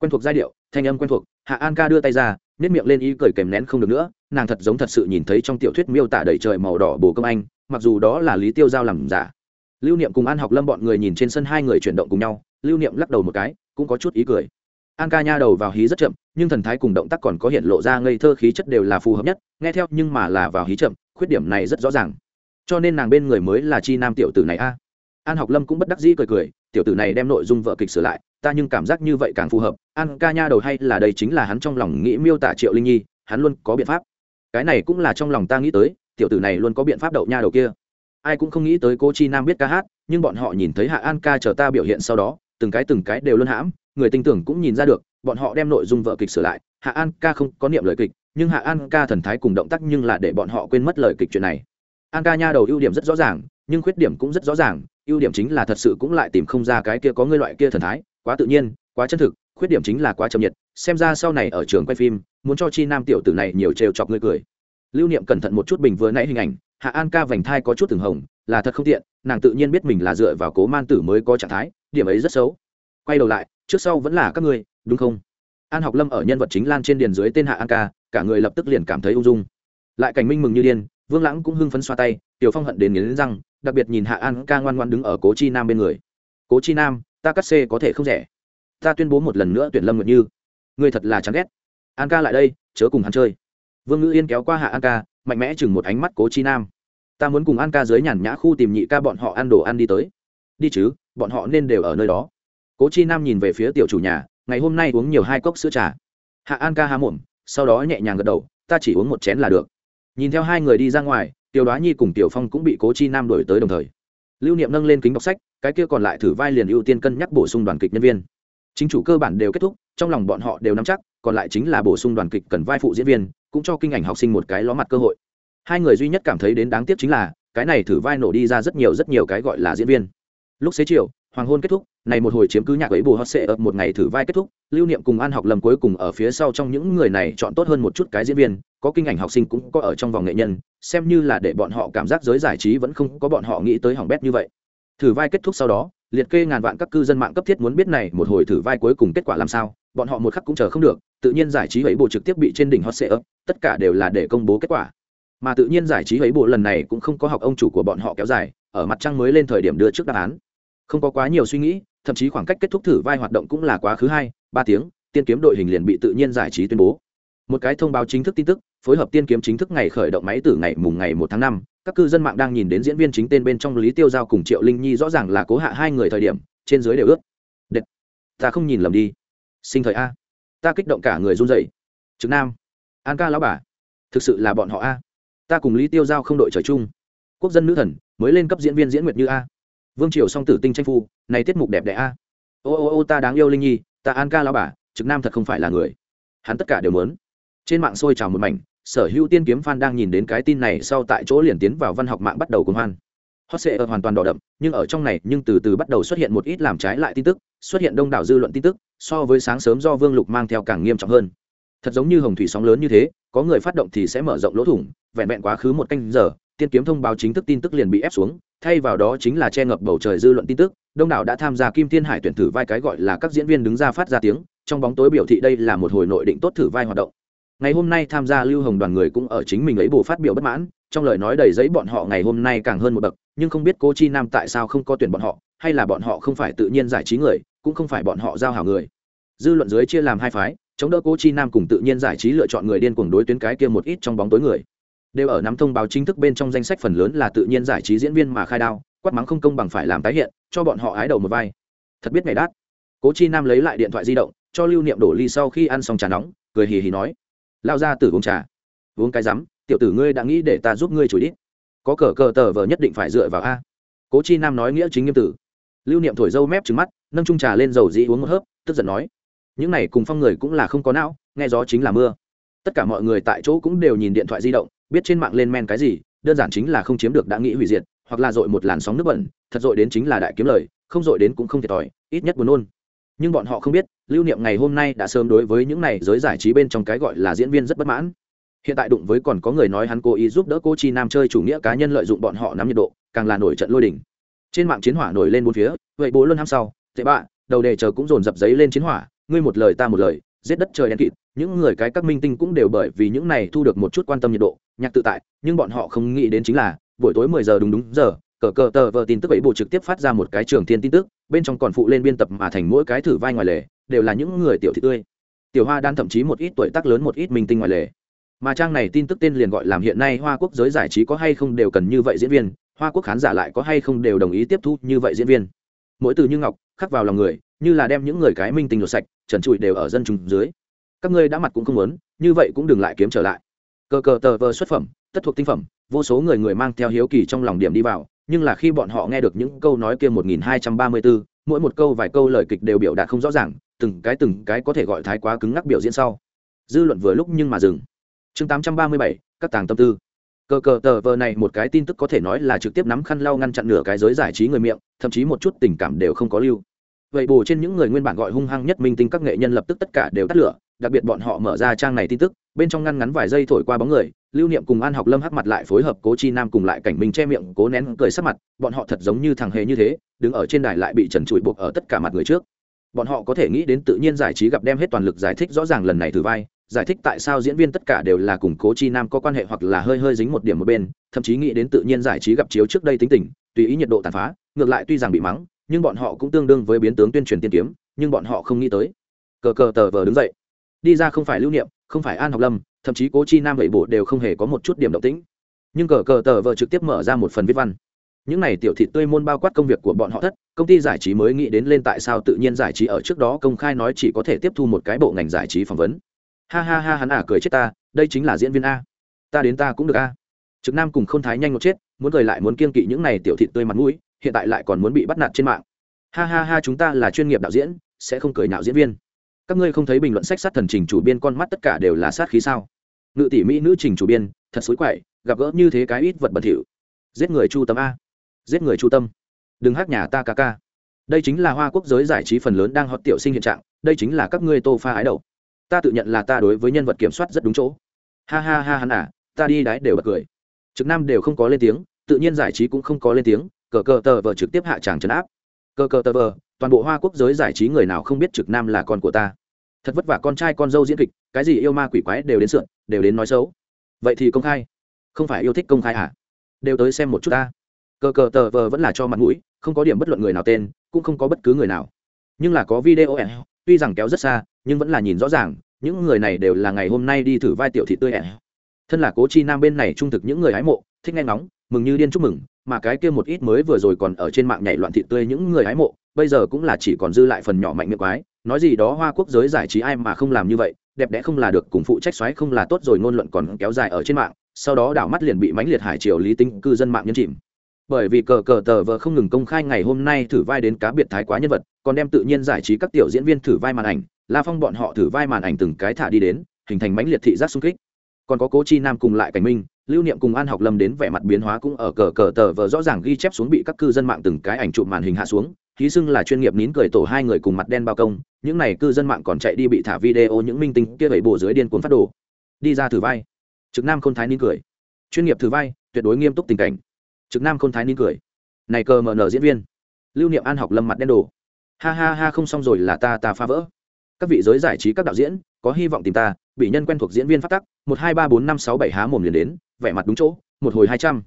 quen thuộc giai điệu, thanh âm quen thuộc hạ an ca đưa tay ra nếp miệng lên ý cười kèm nén không được nữa, nàng thật giống thật sự nhìn thấy trong tiểu thuyết miêu tả đầy trời màu đỏ bồ công anh, mặc dù đó là lý tiêu giao làm giả. Lưu niệm cùng an học lâm bọn người nhìn trên sân hai người chuyển động cùng nhau, lưu niệm lắc đầu một cái, cũng có chút ý cười. An ca nha đầu vào hí rất chậm, nhưng thần thái cùng động tác còn có hiện lộ ra ngây thơ khí chất đều là phù hợp nhất, nghe theo nhưng mà là vào hí chậm, khuyết điểm này rất rõ ràng. Cho nên nàng bên người mới là chi nam tiểu tử này a an học lâm cũng bất đắc dĩ cười cười, tiểu tử này đem nội dung vợ kịch sửa lại, ta nhưng cảm giác như vậy càng phù hợp, an ca nha đầu hay là đây chính là hắn trong lòng nghĩ miêu tả triệu linh nhi, hắn luôn có biện pháp. Cái này cũng là trong lòng ta nghĩ tới, tiểu tử này luôn có biện pháp đậu nha đầu kia. Ai cũng không nghĩ tới cô chi nam biết ca hát, nhưng bọn họ nhìn thấy hạ an ca chờ ta biểu hiện sau đó, từng cái từng cái đều luôn hãm, người tinh tưởng cũng nhìn ra được, bọn họ đem nội dung vợ kịch sửa lại, hạ an ca không có niệm lời kịch, nhưng hạ an ca thần thái cùng động tác nhưng là để bọn họ quên mất lời kịch chuyện này. An ca nha đầu ưu điểm rất rõ ràng, nhưng khuyết điểm cũng rất rõ ràng ưu điểm chính là thật sự cũng lại tìm không ra cái kia có ngươi loại kia thần thái, quá tự nhiên, quá chân thực, khuyết điểm chính là quá chậm nhiệt, xem ra sau này ở trường quay phim, muốn cho chi nam tiểu tử này nhiều trêu chọc ngươi cười. Lưu niệm cẩn thận một chút bình vừa nãy hình ảnh, hạ an ca vành thai có chút từng hồng, là thật không tiện, nàng tự nhiên biết mình là dựa vào cố man tử mới có trạng thái, điểm ấy rất xấu. Quay đầu lại, trước sau vẫn là các ngươi, đúng không? An học lâm ở nhân vật chính lan trên điền dưới tên hạ an ca, cả người lập tức liền cảm thấy ung dung. Lại cảnh minh mừng như điên, vương lãng cũng hưng phấn xoa tay, tiểu phong hận đến nghiến răng đặc biệt nhìn hạ an ca ngoan ngoan đứng ở cố chi nam bên người. Cố chi nam, ta cắt xê có thể không rẻ. Ta tuyên bố một lần nữa tuyển lâm nguyệt như. Ngươi thật là chán ghét. An ca lại đây, chớ cùng hắn chơi. Vương ngữ yên kéo qua hạ an ca, mạnh mẽ chừng một ánh mắt cố chi nam. Ta muốn cùng an ca dưới nhàn nhã khu tìm nhị ca bọn họ ăn đồ ăn đi tới. Đi chứ, bọn họ nên đều ở nơi đó. Cố chi nam nhìn về phía tiểu chủ nhà, ngày hôm nay uống nhiều hai cốc sữa trà. Hạ an ca há mồm, sau đó nhẹ nhàng gật đầu, ta chỉ uống một chén là được. Nhìn theo hai người đi ra ngoài tiểu đoá nhi cùng tiểu phong cũng bị cố chi nam đổi tới đồng thời. Lưu niệm nâng lên kính đọc sách, cái kia còn lại thử vai liền ưu tiên cân nhắc bổ sung đoàn kịch nhân viên. Chính chủ cơ bản đều kết thúc, trong lòng bọn họ đều nắm chắc, còn lại chính là bổ sung đoàn kịch cần vai phụ diễn viên, cũng cho kinh ảnh học sinh một cái ló mặt cơ hội. Hai người duy nhất cảm thấy đến đáng tiếc chính là, cái này thử vai nổ đi ra rất nhiều rất nhiều cái gọi là diễn viên. Lúc xế chiều hoàng hôn kết thúc, này một hồi chiếm cứ nhạc ấy bù hot sệ ập một ngày thử vai kết thúc, lưu niệm cùng an học lầm cuối cùng ở phía sau trong những người này chọn tốt hơn một chút cái diễn viên, có kinh ảnh học sinh cũng có ở trong vòng nghệ nhân, xem như là để bọn họ cảm giác giới giải trí vẫn không có bọn họ nghĩ tới hỏng bét như vậy. Thử vai kết thúc sau đó, liệt kê ngàn vạn các cư dân mạng cấp thiết muốn biết này một hồi thử vai cuối cùng kết quả làm sao, bọn họ một khắc cũng chờ không được, tự nhiên giải trí ấy bộ trực tiếp bị trên đỉnh hot sệ ấp tất cả đều là để công bố kết quả. Mà tự nhiên giải trí ấy bộ lần này cũng không có học ông chủ của bọn họ kéo dài, ở mặt trăng mới lên thời điểm đưa trước đáp án không có quá nhiều suy nghĩ, thậm chí khoảng cách kết thúc thử vai hoạt động cũng là quá khứ hai, ba tiếng, tiên kiếm đội hình liền bị tự nhiên giải trí tuyên bố. Một cái thông báo chính thức tin tức, phối hợp tiên kiếm chính thức ngày khởi động máy từ ngày mùng ngày một tháng năm, các cư dân mạng đang nhìn đến diễn viên chính tên bên trong lý tiêu giao cùng triệu linh nhi rõ ràng là cố hạ hai người thời điểm, trên dưới đều ướt Đệt. ta không nhìn lầm đi. Sinh thời a. Ta kích động cả người run rẩy. Trực nam. An ca lão bà. Thực sự là bọn họ a. Ta cùng lý tiêu giao không đội trời chung. Quốc dân nữ thần, mới lên cấp diễn viên diễn nguyệt như a vương triều song tử tinh tranh phu, này tiết mục đẹp đẽ a. Ô ô ô, ta đáng yêu linh nhi, ta an ca lão bà, trực nam thật không phải là người. Hắn tất cả đều muốn. Trên mạng sôi trào một mảnh, sở hữu tiên kiếm fan đang nhìn đến cái tin này sau tại chỗ liền tiến vào văn học mạng bắt đầu cùng hoan. Hot sệ hoàn toàn đỏ đậm, nhưng ở trong này nhưng từ từ bắt đầu xuất hiện một ít làm trái lại tin tức, xuất hiện đông đảo dư luận tin tức, so với sáng sớm do vương lục mang theo càng nghiêm trọng hơn. Thật giống như hồng thủy sóng lớn như thế, có người phát động thì sẽ mở rộng lỗ thủng, vẹn vẹn quá khứ một canh giờ tiên kiếm thông báo chính thức tin tức liền bị ép xuống, thay vào đó chính là che ngập bầu trời dư luận tin tức, đông đảo đã tham gia kim thiên hải tuyển thử vai cái gọi là các diễn viên đứng ra phát ra tiếng, trong bóng tối biểu thị đây là một hồi nội định tốt thử vai hoạt động. Ngày hôm nay tham gia lưu hồng đoàn người cũng ở chính mình ấy bù phát biểu bất mãn, trong lời nói đầy giấy bọn họ ngày hôm nay càng hơn một bậc, nhưng không biết cô chi nam tại sao không có tuyển bọn họ, hay là bọn họ không phải tự nhiên giải trí người, cũng không phải bọn họ giao hảo người. Dư luận dưới chia làm hai phái, chống đỡ cô chi nam cùng tự nhiên giải trí lựa chọn người điên cuồng đối tuyến cái kia một ít trong bóng tối người đều ở nắm thông báo chính thức bên trong danh sách phần lớn là tự nhiên giải trí diễn viên mà khai đao, quát mắng không công bằng phải làm tái hiện, cho bọn họ ái đầu một vai. Thật biết ngày đát. Cố chi nam lấy lại điện thoại di động, cho lưu niệm đổ ly sau khi ăn xong trà nóng, cười hì hì nói lao ra tử uống trà. Uống cái rắm, tiểu tử ngươi đã nghĩ để ta giúp ngươi chửi đít. Có cờ cờ tờ vờ nhất định phải dựa vào a. Cố chi nam nói nghĩa chính nghiêm tử. Lưu niệm thổi dâu mép trứng mắt, nâng trung trà lên dầu dĩ uống một hớp, tức giận nói, những này cùng phong người cũng là không có não, nghe gió chính là mưa tất cả mọi người tại chỗ cũng đều nhìn điện thoại di động, biết trên mạng lên men cái gì, đơn giản chính là không chiếm được đã nghĩ hủy diệt, hoặc là dội một làn sóng nước bẩn, thật dội đến chính là đại kiếm lời, không dội đến cũng không thiệt thòi, ít nhất buồn nôn nhưng bọn họ không biết, lưu niệm ngày hôm nay đã sớm đối với những này giới giải trí bên trong cái gọi là diễn viên rất bất mãn hiện tại đụng với còn có người nói hắn cố ý giúp đỡ cô chi nam chơi chủ nghĩa cá nhân lợi dụng bọn họ nắm nhiệt độ, càng là nổi trận lôi đình. trên mạng chiến hỏa nổi lên bốn phía, vậy bố luôn ham sau Thế bạ, đầu đề chờ cũng dồn dập giấy lên chiến hỏa, ngươi một lời ta một lời giết đất trời đen kịt, những người cái các minh tinh cũng đều bởi vì những này thu được một chút quan tâm nhiệt độ, nhạc tự tại, nhưng bọn họ không nghĩ đến chính là, buổi tối mười giờ đúng đúng giờ, cờ cờ tờ vờ tin tức ấy bộ trực tiếp phát ra một cái trường thiên tin tức, bên trong còn phụ lên biên tập mà thành mỗi cái thử vai ngoài lề, đều là những người tiểu thị tươi. Tiểu hoa đan thậm chí một ít tuổi tác lớn một ít minh tinh ngoài lề. Mà trang này tin tức tên liền gọi làm hiện nay hoa quốc giới giải trí có hay không đều cần như vậy diễn viên, hoa quốc khán giả lại có hay không đều đồng ý tiếp thu như vậy diễn viên. Mỗi từ như ngọc, khắc vào lòng người như là đem những người cái minh tinh lột sạch, trần trụi đều ở dân chúng dưới. Các ngươi đã mặt cũng không muốn, như vậy cũng đừng lại kiếm trở lại. Cờ cờ tờ vờ xuất phẩm, tất thuộc tinh phẩm, vô số người người mang theo hiếu kỳ trong lòng điểm đi vào, nhưng là khi bọn họ nghe được những câu nói kia một nghìn hai trăm ba mươi bốn mỗi một câu vài câu lời kịch đều biểu đạt không rõ ràng, từng cái từng cái có thể gọi thái quá cứng ngắc biểu diễn sau. Dư luận vừa lúc nhưng mà dừng. Chương tám trăm ba mươi bảy, các tàng tâm tư. Cờ cờ tờ vờ này một cái tin tức có thể nói là trực tiếp nắm khăn lau ngăn chặn nửa cái giới giải trí người miệng, thậm chí một chút tình cảm đều không có lưu vậy bù trên những người nguyên bản gọi hung hăng nhất minh tinh các nghệ nhân lập tức tất cả đều tắt lửa, đặc biệt bọn họ mở ra trang này tin tức, bên trong ngăn ngắn vài giây thổi qua bóng người, lưu niệm cùng an học lâm hắc mặt lại phối hợp cố chi nam cùng lại cảnh minh che miệng, cố nén cười sắc mặt, bọn họ thật giống như thằng hề như thế, đứng ở trên đài lại bị trần trụi buộc ở tất cả mặt người trước. Bọn họ có thể nghĩ đến tự nhiên giải trí gặp đem hết toàn lực giải thích rõ ràng lần này thử vai, giải thích tại sao diễn viên tất cả đều là cùng cố chi nam có quan hệ hoặc là hơi hơi dính một điểm một bên, thậm chí nghĩ đến tự nhiên giải trí gặp chiếu trước đây tính tình, tùy ý nhiệt độ tàn phá, ngược lại tuy rằng bị mắng nhưng bọn họ cũng tương đương với biến tướng tuyên truyền tiên kiếm, nhưng bọn họ không nghĩ tới. Cờ cờ tờ vờ đứng dậy. Đi ra không phải lưu niệm, không phải an học lâm, thậm chí cố chi nam vậy bộ đều không hề có một chút điểm động tĩnh. Nhưng cờ cờ tờ vờ trực tiếp mở ra một phần viết văn. Những này tiểu thị tươi môn bao quát công việc của bọn họ thất, công ty giải trí mới nghĩ đến lên tại sao tự nhiên giải trí ở trước đó công khai nói chỉ có thể tiếp thu một cái bộ ngành giải trí phỏng vấn. Ha ha ha, hắn à cười chết ta, đây chính là diễn viên a. Ta đến ta cũng được a. Trực nam cùng không thái nhanh một chết, muốn cười lại muốn kiên kỵ những này tiểu thị tươi mặt mũi hiện tại lại còn muốn bị bắt nạt trên mạng. Ha ha ha, chúng ta là chuyên nghiệp đạo diễn, sẽ không cười nhạo diễn viên. Các ngươi không thấy bình luận sách sát thần trình chủ biên con mắt tất cả đều là sát khí sao? Ngự tỷ mỹ nữ trình chủ biên, thật xối quậy, gặp gỡ như thế cái ít vật bẩn thỉu. Giết người chu tâm a. Giết người chu tâm. Đừng hát nhà ta ca ca. Đây chính là hoa quốc giới giải trí phần lớn đang hot tiểu sinh hiện trạng, đây chính là các ngươi tô pha ái đầu ta tự nhận là ta đối với nhân vật kiểm soát rất đúng chỗ. Ha ha ha hắn à ta đi đái đều bật cười. Trực nam đều không có lên tiếng, tự nhiên giải trí cũng không có lên tiếng cờ cờ tờ vờ trực tiếp hạ tràng trấn áp. Cờ cờ tờ vờ, toàn bộ hoa quốc giới giải trí người nào không biết trực nam là con của ta. Thật vất vả con trai con dâu diễn kịch, cái gì yêu ma quỷ quái đều đến sượn, đều đến nói xấu. Vậy thì công khai. Không phải yêu thích công khai à đều tới xem một chút ta. Cờ cờ tờ vờ vẫn là cho mặt mũi, không có điểm bất luận người nào tên, cũng không có bất cứ người nào. Nhưng là có video ẻn, tuy rằng kéo rất xa, nhưng vẫn là nhìn rõ ràng, những người này đều là ngày hôm nay đi thử vai tiểu thị tươi ẻn. Thân là cố chi nam bên này trung thực những người hái mộ, thích nghe ngóng, mừng như điên chúc mừng mà cái kia một ít mới vừa rồi còn ở trên mạng nhảy loạn thị tươi những người hái mộ, bây giờ cũng là chỉ còn dư lại phần nhỏ mạnh miệng quái. Nói gì đó hoa quốc giới giải trí ai mà không làm như vậy, đẹp đẽ không là được, cùng phụ trách xoáy không là tốt rồi, ngôn luận còn kéo dài ở trên mạng, sau đó đảo mắt liền bị mãnh liệt hải triều lý tính cư dân mạng nhấn chìm. Bởi vì cờ cờ tờ vờ không ngừng công khai ngày hôm nay thử vai đến cá biệt thái quá nhân vật, còn đem tự nhiên giải trí các tiểu diễn viên thử vai màn ảnh, la phong bọn họ thử vai màn ảnh từng cái thả đi đến, hình thành mãnh liệt thị giác xung kích. Còn có cố chi nam cùng lại cảnh minh lưu niệm cùng an học lâm đến vẻ mặt biến hóa cũng ở cờ cờ tờ vờ rõ ràng ghi chép xuống bị các cư dân mạng từng cái ảnh chụp màn hình hạ xuống, ký xưng là chuyên nghiệp nín cười tổ hai người cùng mặt đen bao công, những này cư dân mạng còn chạy đi bị thả video những minh tinh kia vẩy bổ dưới điên cuốn phát đồ. Đi ra thử vai. Trực nam khôn thái nín cười. Chuyên nghiệp thử vai, tuyệt đối nghiêm túc tình cảnh. Trực nam khôn thái nín cười. Này cờ mở nở diễn viên. Lưu niệm an học lâm mặt đen đồ. Ha ha ha không xong rồi là ta ta phá vỡ. Các vị giới giải trí các đạo diễn, có hy vọng tìm ta, bị nhân quen thuộc diễn viên phát tắc, một hai ba bốn năm sáu bảy há mồm liền đến vẻ mặt đúng chỗ, một hồi hai trăm.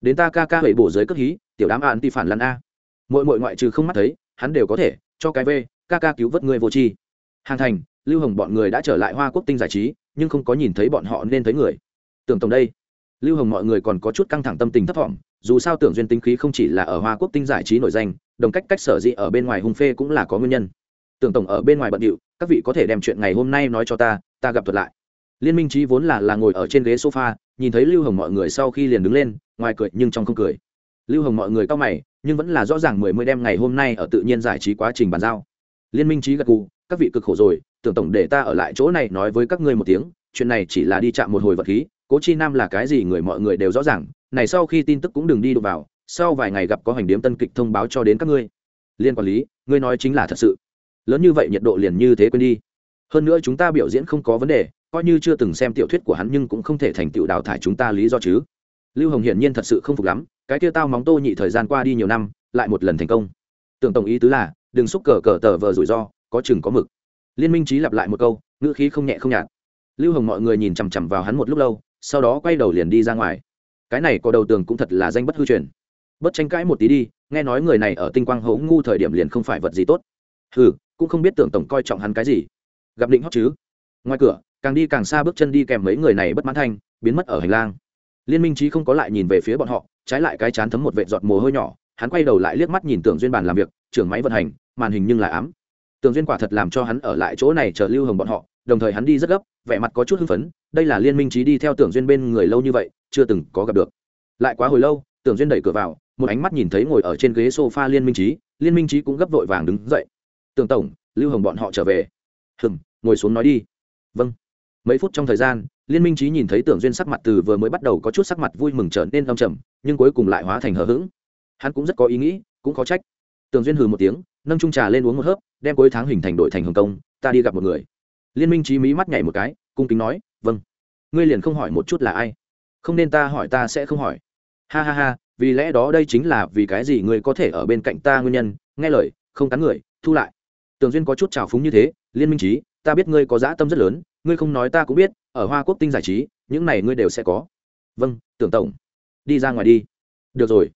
Đến ta ca ca hẩy bổ giới cất hí, tiểu đám an ti phản lăn a. Mỗi mỗi ngoại trừ không mắt thấy, hắn đều có thể, cho cái v, ca ca cứu vớt người vô tri. Hàng thành, lưu hồng bọn người đã trở lại hoa quốc tinh giải trí, nhưng không có nhìn thấy bọn họ nên thấy người. Tưởng tổng đây. Lưu hồng mọi người còn có chút căng thẳng tâm tình thấp thỏm, dù sao tưởng duyên tinh khí không chỉ là ở hoa quốc tinh giải trí nổi danh, đồng cách cách sở dĩ ở bên ngoài hung phê cũng là có nguyên nhân. Tưởng tổng ở bên ngoài bận điệu, các vị có thể đem chuyện ngày hôm nay nói cho ta ta gặp thuật lại liên minh trí vốn là là ngồi ở trên ghế sofa, nhìn thấy lưu hồng mọi người sau khi liền đứng lên, ngoài cười nhưng trong không cười. Lưu hồng mọi người cao mày, nhưng vẫn là rõ ràng mười mươi đêm ngày hôm nay ở tự nhiên giải trí quá trình bàn giao. Liên minh trí gật gù, các vị cực khổ rồi, tưởng tổng để ta ở lại chỗ này nói với các ngươi một tiếng, chuyện này chỉ là đi chạm một hồi vật khí, cố chi nam là cái gì người mọi người đều rõ ràng, này sau khi tin tức cũng đừng đi đụng vào, sau vài ngày gặp có hành điếm tân kịch thông báo cho đến các ngươi. Liên quản lý, ngươi nói chính là thật sự. Lớn như vậy nhiệt độ liền như thế quên đi. Hơn nữa chúng ta biểu diễn không có vấn đề coi như chưa từng xem tiểu thuyết của hắn nhưng cũng không thể thành tựu đào thải chúng ta lý do chứ. Lưu hồng hiển nhiên thật sự không phục lắm, cái kia tao móng tô nhị thời gian qua đi nhiều năm, lại một lần thành công. Tưởng tổng ý tứ là, đừng xúc cờ cờ tờ vờ rủi ro, có chừng có mực. Liên minh trí lặp lại một câu, ngữ khí không nhẹ không nhạt. Lưu hồng mọi người nhìn chằm chằm vào hắn một lúc lâu, sau đó quay đầu liền đi ra ngoài. Cái này có đầu tường cũng thật là danh bất hư truyền. Bất tranh cãi một tí đi, nghe nói người này ở tinh quang hấu ngu thời điểm liền không phải vật gì tốt. Ừ cũng không biết tưởng tổng coi trọng hắn cái gì. Gặp định hót chứ? Ngoài cửa càng đi càng xa bước chân đi kèm mấy người này bất mãn thanh, biến mất ở hành lang. Liên minh trí không có lại nhìn về phía bọn họ, trái lại cái chán thấm một vệ giọt mồ hôi nhỏ, hắn quay đầu lại liếc mắt nhìn tưởng duyên bàn làm việc, trưởng máy vận hành, màn hình nhưng là ám. Tưởng duyên quả thật làm cho hắn ở lại chỗ này chờ lưu hồng bọn họ, đồng thời hắn đi rất gấp, vẻ mặt có chút hưng phấn, đây là liên minh trí đi theo tưởng duyên bên người lâu như vậy, chưa từng có gặp được. Lại quá hồi lâu, tưởng duyên đẩy cửa vào, một ánh mắt nhìn thấy ngồi ở trên ghế sofa liên minh trí liên minh trí cũng gấp vội vàng đứng dậy. Tưởng tổng, lưu hồng bọn họ trở về. Hừng ngồi xuống nói đi. Vâng mấy phút trong thời gian, liên minh trí nhìn thấy tưởng duyên sắc mặt từ vừa mới bắt đầu có chút sắc mặt vui mừng trở nên âm trầm, nhưng cuối cùng lại hóa thành hờ hững. Hắn cũng rất có ý nghĩ, cũng có trách. Tưởng duyên hừ một tiếng, nâng trung trà lên uống một hớp, đem cuối tháng hình thành đội thành hồng công, ta đi gặp một người. Liên minh trí mí mắt nhảy một cái, cung kính nói vâng. Ngươi liền không hỏi một chút là ai? Không nên ta hỏi ta sẽ không hỏi. Ha ha ha, vì lẽ đó đây chính là vì cái gì ngươi có thể ở bên cạnh ta nguyên nhân? Nghe lời, không tán người, thu lại. Tường duyên có chút trào phúng như thế, liên minh trí ta biết ngươi có dã tâm rất lớn ngươi không nói ta cũng biết, ở hoa quốc tinh giải trí, những này ngươi đều sẽ có. Vâng tưởng tổng. Đi ra ngoài đi. Được rồi.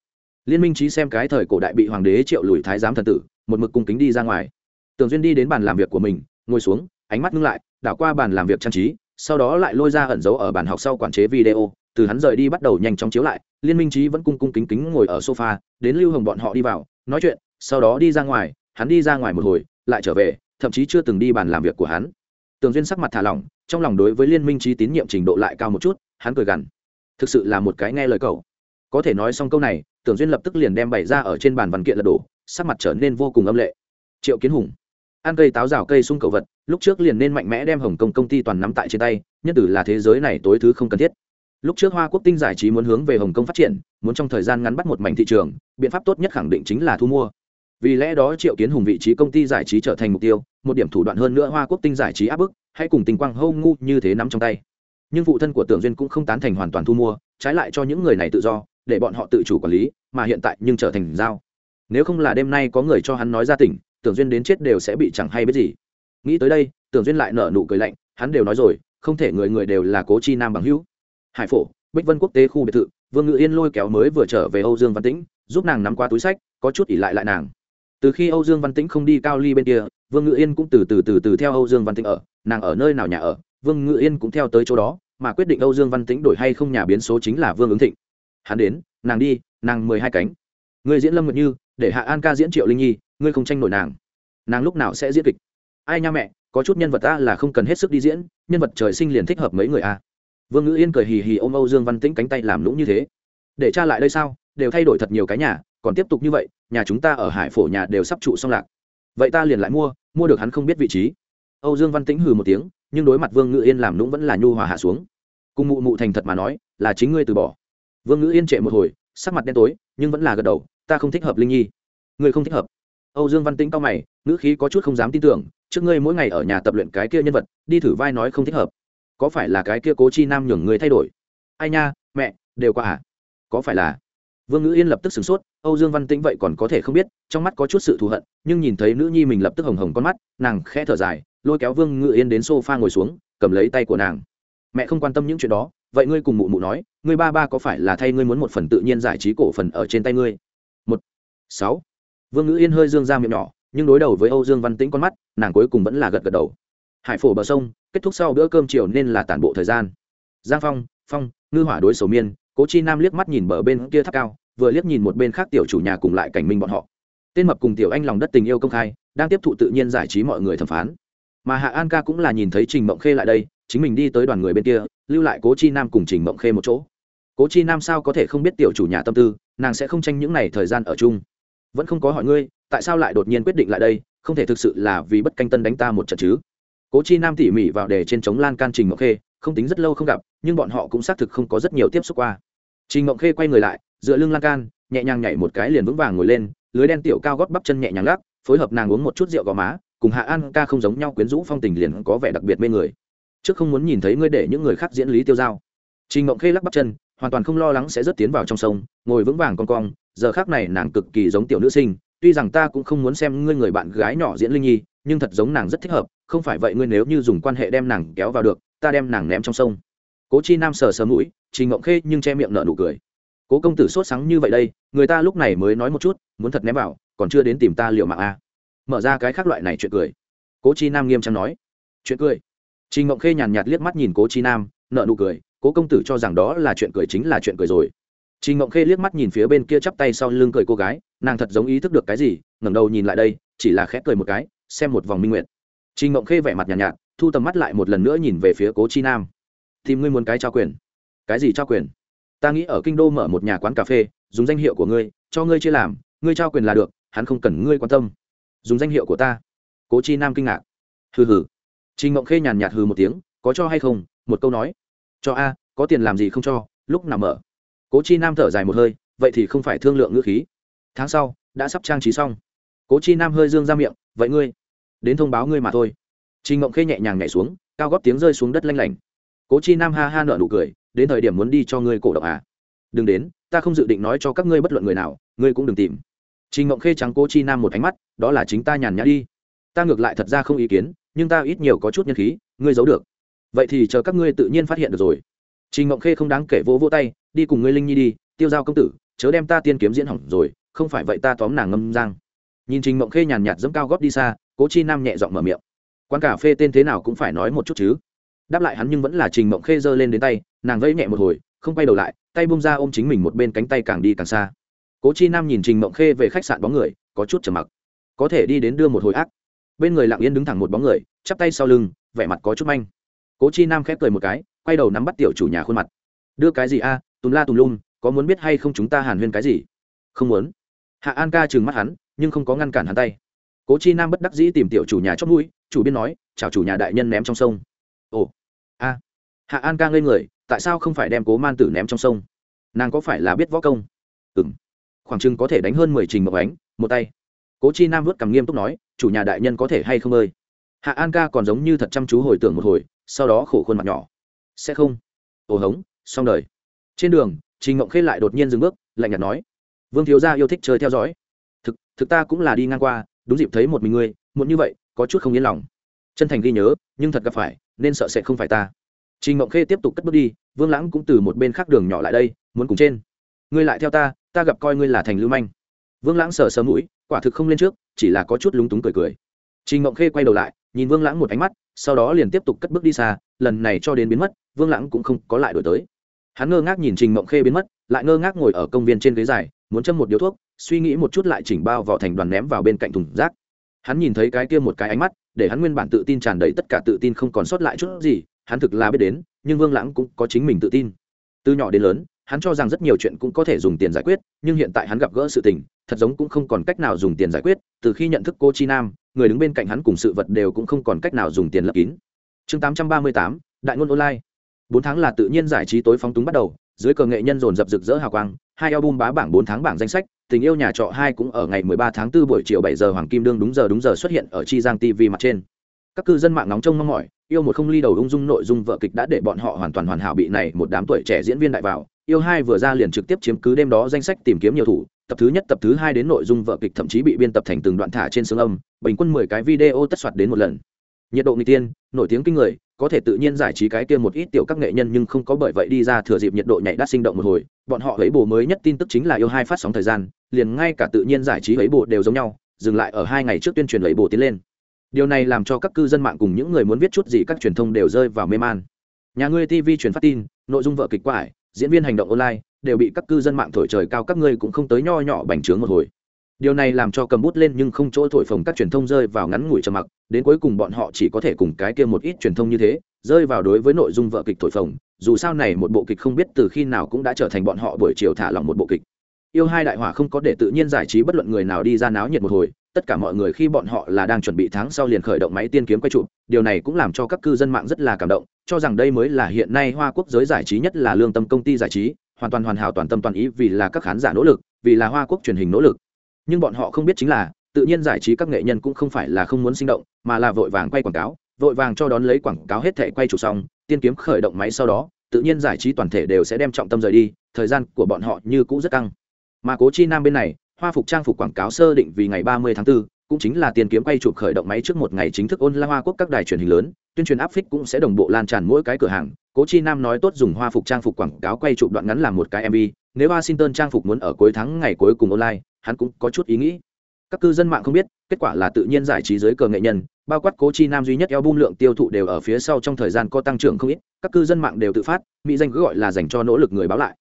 Liên minh trí xem cái thời cổ đại bị hoàng đế triệu lùi thái giám thần tử, một mực cung kính đi ra ngoài. Tường duyên đi đến bàn làm việc của mình, ngồi xuống, ánh mắt ngưng lại, đảo qua bàn làm việc trang trí, sau đó lại lôi ra ẩn giấu ở bàn học sau quản chế video, từ hắn rời đi bắt đầu nhanh chóng chiếu lại, liên minh trí vẫn cung cung kính kính ngồi ở sofa, đến lưu hồng bọn họ đi vào, nói chuyện, sau đó đi ra ngoài, hắn đi ra ngoài một hồi, lại trở về, thậm chí chưa từng đi bàn làm việc của hắn tường duyên sắc mặt thả lỏng, trong lòng đối với liên minh trí tín nhiệm trình độ lại cao một chút, hắn cười gằn. Thực sự là một cái nghe lời cậu. Có thể nói xong câu này tưởng duyên lập tức liền đem bày ra ở trên bàn văn kiện lật đổ, sắc mặt trở nên vô cùng âm lệ. Triệu kiến hùng. Ăn cây táo rào cây sung cầu vật, lúc trước liền nên mạnh mẽ đem hồng kông công ty toàn nắm tại trên tay nhất tử là thế giới này tối thứ không cần thiết. Lúc trước hoa quốc tinh giải trí muốn hướng về hồng kông phát triển, muốn trong thời gian ngắn bắt một mảnh thị trường, biện pháp tốt nhất khẳng định chính là thu mua vì lẽ đó triệu kiến hùng vị trí công ty giải trí trở thành mục tiêu, một điểm thủ đoạn hơn nữa hoa quốc tinh giải trí áp bức, hãy cùng tình quang hâu ngu như thế nắm trong tay. Nhưng phụ thân của tưởng duyên cũng không tán thành hoàn toàn thu mua, trái lại cho những người này tự do, để bọn họ tự chủ quản lý, mà hiện tại nhưng trở thành giao. Nếu không là đêm nay có người cho hắn nói ra tỉnh, tưởng duyên đến chết đều sẽ bị chẳng hay biết gì. Nghĩ tới đây, tưởng duyên lại nở nụ cười lạnh, hắn đều nói rồi, không thể người người đều là cố chi nam bằng hữu. Hải phổ, bích vân quốc tế khu biệt thự, vương ngự yên lôi kéo mới vừa trở về âu dương văn tĩnh, giúp nàng nắm qua túi sách, có chút ỉ lại lại nàng từ khi âu dương văn tĩnh không đi cao ly bên kia, vương ngự yên cũng từ từ từ từ theo âu dương văn tĩnh ở, nàng ở nơi nào nhà ở, vương ngự yên cũng theo tới chỗ đó, mà quyết định âu dương văn tĩnh đổi hay không nhà biến số chính là vương ứng thịnh. Hắn đến, nàng đi, nàng mười hai cánh. Người diễn lâm nguyệt như, để hạ an ca diễn triệu linh nhi, ngươi không tranh nổi nàng. Nàng lúc nào sẽ diễn kịch? Ai nha mẹ, có chút nhân vật ta là không cần hết sức đi diễn, nhân vật trời sinh liền thích hợp mấy người a vương ngữ yên cười hì hì ôm âu dương văn tĩnh cánh tay làm lũng như thế. Để cha lại đây sao? Đều thay đổi thật nhiều cái nhà còn tiếp tục như vậy, nhà chúng ta ở hải phổ nhà đều sắp trụ xong lạc. Vậy ta liền lại mua mua được hắn không biết vị trí. Âu dương văn tĩnh hừ một tiếng, nhưng đối mặt vương ngữ yên làm nũng vẫn là nhu hòa hạ xuống. Cùng mụ mụ thành thật mà nói, là chính ngươi từ bỏ. Vương ngữ yên trệ một hồi, sắc mặt đen tối, nhưng vẫn là gật đầu, ta không thích hợp linh nhi. Ngươi không thích hợp. Âu dương văn tĩnh cao mày, ngữ khí có chút không dám tin tưởng, trước ngươi mỗi ngày ở nhà tập luyện cái kia nhân vật, đi thử vai nói không thích hợp. Có phải là cái kia cố chi nam nhường người thay đổi? Ai nha, mẹ, đều qua à? Có phải là? Vương ngữ yên lập tức sửng sốt, âu dương văn tĩnh vậy còn có thể không biết, trong mắt có chút sự thù hận, nhưng nhìn thấy nữ nhi mình lập tức hồng hồng con mắt, nàng khẽ thở dài, lôi kéo vương ngữ yên đến s o f a ngồi xuống, cầm lấy tay của nàng. Mẹ không quan tâm những chuyện đó, vậy ngươi cùng mụ mụ nói, ngươi ba ba có phải là thay ngươi muốn một phần tự nhiên giải trí cổ phần ở trên tay ngươi? Một, sáu. Vương ngữ yên hơi dương ra miệng nhỏ, nhưng đối đầu với âu dương văn tĩnh con mắt, nàng cuối cùng vẫn là gật gật đầu. Hải phổ bờ sông, kết thúc sau bữa cơm chiều nên là tản bộ thời gian. Giang phong phong, ngư hỏa đối sầu miên. Cố chi nam liếc mắt nhìn bờ bên kia tháp cao vừa liếc nhìn một bên khác tiểu chủ nhà cùng lại cảnh minh bọn họ. Tên mập cùng tiểu anh lòng đất tình yêu công khai, đang tiếp thụ tự nhiên giải trí mọi người thẩm phán. Mà hạ an ca cũng là nhìn thấy trình mộng khê lại đây, chính mình đi tới đoàn người bên kia, lưu lại cố chi nam cùng trình mộng khê một chỗ. Cố chi nam sao có thể không biết tiểu chủ nhà tâm tư, nàng sẽ không tranh những n à y thời gian ở chung. Vẫn không có hỏi ngươi, tại sao lại đột nhiên quyết định lại đây, không thể thực sự là vì bất canh tân đánh ta một trận chứ? Cố chi nam tỉ mỉ vào đề trên chống lan can trình mộng khê, không tính rất lâu không gặp, nhưng bọn họ cũng xác thực không có rất nhiều tiếp xúc qua. Trình mộng khê quay người lại dựa lưng lan can, nhẹ nhàng nhảy một cái liền vững vàng ngồi lên, lưới đen tiểu cao gót bắp chân nhẹ nhàng lắc, phối hợp nàng uống một chút rượu gò má, cùng hạ an ca không giống nhau quyến rũ phong tình liền có vẻ đặc biệt mê người. Trước không muốn nhìn thấy ngươi để những người khác diễn lý tiêu dao. Trình mộng khê lắc bắp chân, hoàn toàn không lo lắng sẽ rớt tiến vào trong sông, ngồi vững vàng con cong, giờ khác này nàng cực kỳ giống tiểu nữ sinh, tuy rằng ta cũng không muốn xem ngươi người bạn gái nhỏ diễn linh nhi, nhưng thật giống nàng rất thích hợp, không phải vậy ngươi nếu như dùng quan hệ đem nàng kéo vào được, ta đem nàng ném trong sông. Cố chi nam sờ sờ mũi, trình ngộng khê nhưng che miệng nở nụ cười cố công tử sốt sáng như vậy đây người ta lúc này mới nói một chút muốn thật ném vào còn chưa đến tìm ta liệu mạng a mở ra cái khác loại này chuyện cười. Cố chi nam nghiêm trang nói. Chuyện cười? Trình ngộng khê nhàn nhạt liếc mắt nhìn cố chi nam nợ nụ cười cố công tử cho rằng đó là chuyện cười chính là chuyện cười rồi. Trình ngộng khê liếc mắt nhìn phía bên kia chắp tay sau lưng cười cô gái nàng thật giống ý thức được cái gì ngẩng đầu nhìn lại đây chỉ là khẽ cười một cái xem một vòng minh nguyện trình ngộng khê vẻ mặt nhàn nhạt, nhạt thu tầm mắt lại một lần nữa nhìn về phía cố chi nam. Tìm ngươi muốn cái trao quyền. Cái gì trao quyền? Ta nghĩ ở kinh đô mở một nhà quán cà phê, dùng danh hiệu của ngươi, cho ngươi chia làm, ngươi trao quyền là được, hắn không cần ngươi quan tâm. Dùng danh hiệu của ta. Cố chi nam kinh ngạc. Hừ hừ. Trình mộng khê nhàn nhạt hừ một tiếng, có cho hay không? Một câu nói. Cho a, có tiền làm gì không cho, lúc nào mở? Cố chi nam thở dài một hơi, vậy thì không phải thương lượng ngữ khí. Tháng sau, đã sắp trang trí xong. Cố chi nam hơi dương ra miệng, vậy ngươi, đến thông báo ngươi mà thôi. Trình mộng khê nhẹ nhàng nhảy xuống, cao góp tiếng rơi xuống đất lanh lảnh. Cố chi nam ha ha nợ nụ cười đến thời điểm muốn đi cho ngươi cổ động à? Đừng đến, ta không dự định nói cho các ngươi bất luận người nào, ngươi cũng đừng tìm. Trình ngộng khê trắng cố chi nam một ánh mắt, đó là chính ta nhàn nhã đi. Ta ngược lại thật ra không ý kiến, nhưng ta ít nhiều có chút nhân khí, ngươi giấu được. Vậy thì chờ các ngươi tự nhiên phát hiện được rồi. Trình ngộng khê không đáng kể vỗ vỗ tay, đi cùng ngươi linh nhi đi, tiêu giao công tử, chớ đem ta tiên kiếm diễn hỏng rồi, không phải vậy ta tóm nàng ngâm giang nhìn trình ngộng khê nhàn nhạt dẫm cao góp đi xa, cố chi nam nhẹ giọng mở miệng. Quán cà phê tên thế nào cũng phải nói một chút chứ. Đáp lại hắn nhưng vẫn là trình mộng khê giơ lên đến tay nàng vẫy nhẹ một hồi không quay đầu lại tay bung ra ôm chính mình một bên cánh tay càng đi càng xa. Cố chi nam nhìn trình mộng khê về khách sạn bóng người có chút trầm mặc. Có thể đi đến đưa một hồi ác. Bên người lặng yên đứng thẳng một bóng người chắp tay sau lưng vẻ mặt có chút manh. Cố chi nam khép cười một cái quay đầu nắm bắt tiểu chủ nhà khuôn mặt. Đưa cái gì a? À, tùm la tùm lum có muốn biết hay không chúng ta hàn huyên cái gì? Không muốn. Hạ an ca trừng mắt hắn nhưng không có ngăn cản hắn tay. Cố chi nam bất đắc dĩ tìm tiểu chủ nhà chót mũi chủ biên nói chào chủ nhà đại nhân ném trong sông. Ồ a. Hạ an ca ngây người tại sao không phải đem cố man tử ném trong sông? Nàng có phải là biết võ công? Ừ m khoảng chừng có thể đánh hơn mười trình mộc ánh, một tay. Cố chi nam vớt cằm nghiêm túc nói, chủ nhà đại nhân có thể hay không ơi? Hạ an ca còn giống như thật chăm chú hồi tưởng một hồi, sau đó khổ khuôn mặt nhỏ. Sẽ không. Ồ hống, xong đời. Trên đường, trình ngộng khê lại đột nhiên dừng bước, lạnh nhạt nói, vương thiếu gia yêu thích chơi theo dõi. Thực thực ta cũng là đi ngang qua, đúng dịp thấy một mình ngươi, muộn như vậy, có chút không yên lòng. Chân thành ghi nhớ, nhưng thật gặp phải, nên sợ sẽ không phải ta trình mộng khê tiếp tục cất bước đi, vương lãng cũng từ một bên khác đường nhỏ lại đây, muốn cùng trên. Ngươi lại theo ta ta gặp coi ngươi là thành lưu manh. Vương lãng sờ sờ mũi, quả thực không lên trước, chỉ là có chút lúng túng cười cười. Trình mộng khê quay đầu lại, nhìn vương lãng một ánh mắt, sau đó liền tiếp tục cất bước đi xa, lần này cho đến biến mất, vương lãng cũng không có lại đuổi tới. Hắn ngơ ngác nhìn trình mộng khê biến mất, lại ngơ ngác ngồi ở công viên trên ghế dài, muốn châm một điếu thuốc, suy nghĩ một chút lại chỉnh bao vỏ thành đoàn ném vào bên cạnh thùng rác. Hắn nhìn thấy cái kia một cái ánh mắt, để hắn nguyên bản tự tin tràn đầy tất cả tự tin không còn sót lại chút gì hắn thực là biết đến nhưng vương lãng cũng có chính mình tự tin. Từ nhỏ đến lớn hắn cho rằng rất nhiều chuyện cũng có thể dùng tiền giải quyết nhưng hiện tại hắn gặp gỡ sự tình thật giống cũng không còn cách nào dùng tiền giải quyết từ khi nhận thức cô chi nam người đứng bên cạnh hắn cùng sự vật đều cũng không còn cách nào dùng tiền lấp kín. Chương 838, đại ngôn online. Bốn tháng là tự nhiên giải trí tối phóng túng bắt đầu dưới cờ nghệ nhân dồn dập rực rỡ hào quang hai album bá bảng bốn tháng bảng danh sách tình yêu nhà trọ hai cũng ở ngày 13 tháng 4 buổi chiều 7 giờ hoàng kim đương đúng giờ đúng giờ xuất hiện ở chi giang tv mặt trên. Các cư dân mạng nóng trông mong mỏi yêu một không ly đầu ung dung nội dung vợ kịch đã để bọn họ hoàn toàn hoàn hảo bị này một đám tuổi trẻ diễn viên đại vào. Yêu hai vừa ra liền trực tiếp chiếm cứ đêm đó danh sách tìm kiếm nhiều thủ. Tập thứ nhất, tập thứ hai đến nội dung vợ kịch thậm chí bị biên tập thành từng đoạn thả trên xương âm, bình quân mười cái video tất soạt đến một lần. Nhiệt độ người tiên, nổi tiếng kinh người, có thể tự nhiên giải trí cái kia một ít tiểu các nghệ nhân nhưng không có bởi vậy đi ra thừa dịp nhiệt độ nhảy đắt sinh động một hồi. Bọn họ lấy bồ mới nhất tin tức chính là yêu hai phát sóng thời gian, liền ngay cả tự nhiên giải trí lấy bồ đều giống nhau, dừng lại ở hai ngày trước tuyên truyền lấy bồ tiến lên điều này làm cho các cư dân mạng cùng những người muốn viết chút gì các truyền thông đều rơi vào mê man. Nhà ngươi tv truyền phát tin, nội dung vợ kịch quải, diễn viên hành động online, đều bị các cư dân mạng thổi trời cao, các ngươi cũng không tới nho nhỏ bành trướng một hồi. Điều này làm cho cầm bút lên nhưng không chỗ thổi phồng các truyền thông rơi vào ngắn ngủi trầm mặc, đến cuối cùng bọn họ chỉ có thể cùng cái kia một ít truyền thông như thế, rơi vào đối với nội dung vợ kịch thổi phồng. Dù sao này một bộ kịch không biết từ khi nào cũng đã trở thành bọn họ buổi chiều thả lỏng một bộ kịch. Yêu hai đại hỏa không có để tự nhiên giải trí bất luận người nào đi ra náo nhiệt một hồi tất cả mọi người khi bọn họ là đang chuẩn bị tháng sau liền khởi động máy tiên kiếm quay trụ, điều này cũng làm cho các cư dân mạng rất là cảm động, cho rằng đây mới là hiện nay hoa quốc giới giải trí nhất là lương tâm công ty giải trí, hoàn toàn hoàn hảo toàn tâm toàn ý vì là các khán giả nỗ lực, vì là hoa quốc truyền hình nỗ lực. Nhưng bọn họ không biết chính là, tự nhiên giải trí các nghệ nhân cũng không phải là không muốn sinh động, mà là vội vàng quay quảng cáo, vội vàng cho đón lấy quảng cáo hết thể quay chủ xong, tiên kiếm khởi động máy sau đó, tự nhiên giải trí toàn thể đều sẽ đem trọng tâm rời đi, thời gian của bọn họ như cũ rất căng. Mà cố chi nam bên này hoa phục trang phục quảng cáo sơ định vì ngày ba mươi tháng 4, cũng chính là tiền kiếm quay chụp khởi động máy trước một ngày chính thức ôn la hoa quốc các đài truyền hình lớn tuyên truyền áp phích cũng sẽ đồng bộ lan tràn mỗi cái cửa hàng. Cố chi nam nói tốt dùng hoa phục trang phục quảng cáo quay chụp đoạn ngắn làm một cái mv nếu washington trang phục muốn ở cuối tháng ngày cuối cùng online hắn cũng có chút ý nghĩ. Các cư dân mạng không biết kết quả là tự nhiên giải trí dưới cờ nghệ nhân bao quát cố chi nam duy nhất eo bung lượng tiêu thụ đều ở phía sau trong thời gian có tăng trưởng không ít các cư dân mạng đều tự phát mỹ danh cứ gọi là dành cho nỗ lực người báo lại.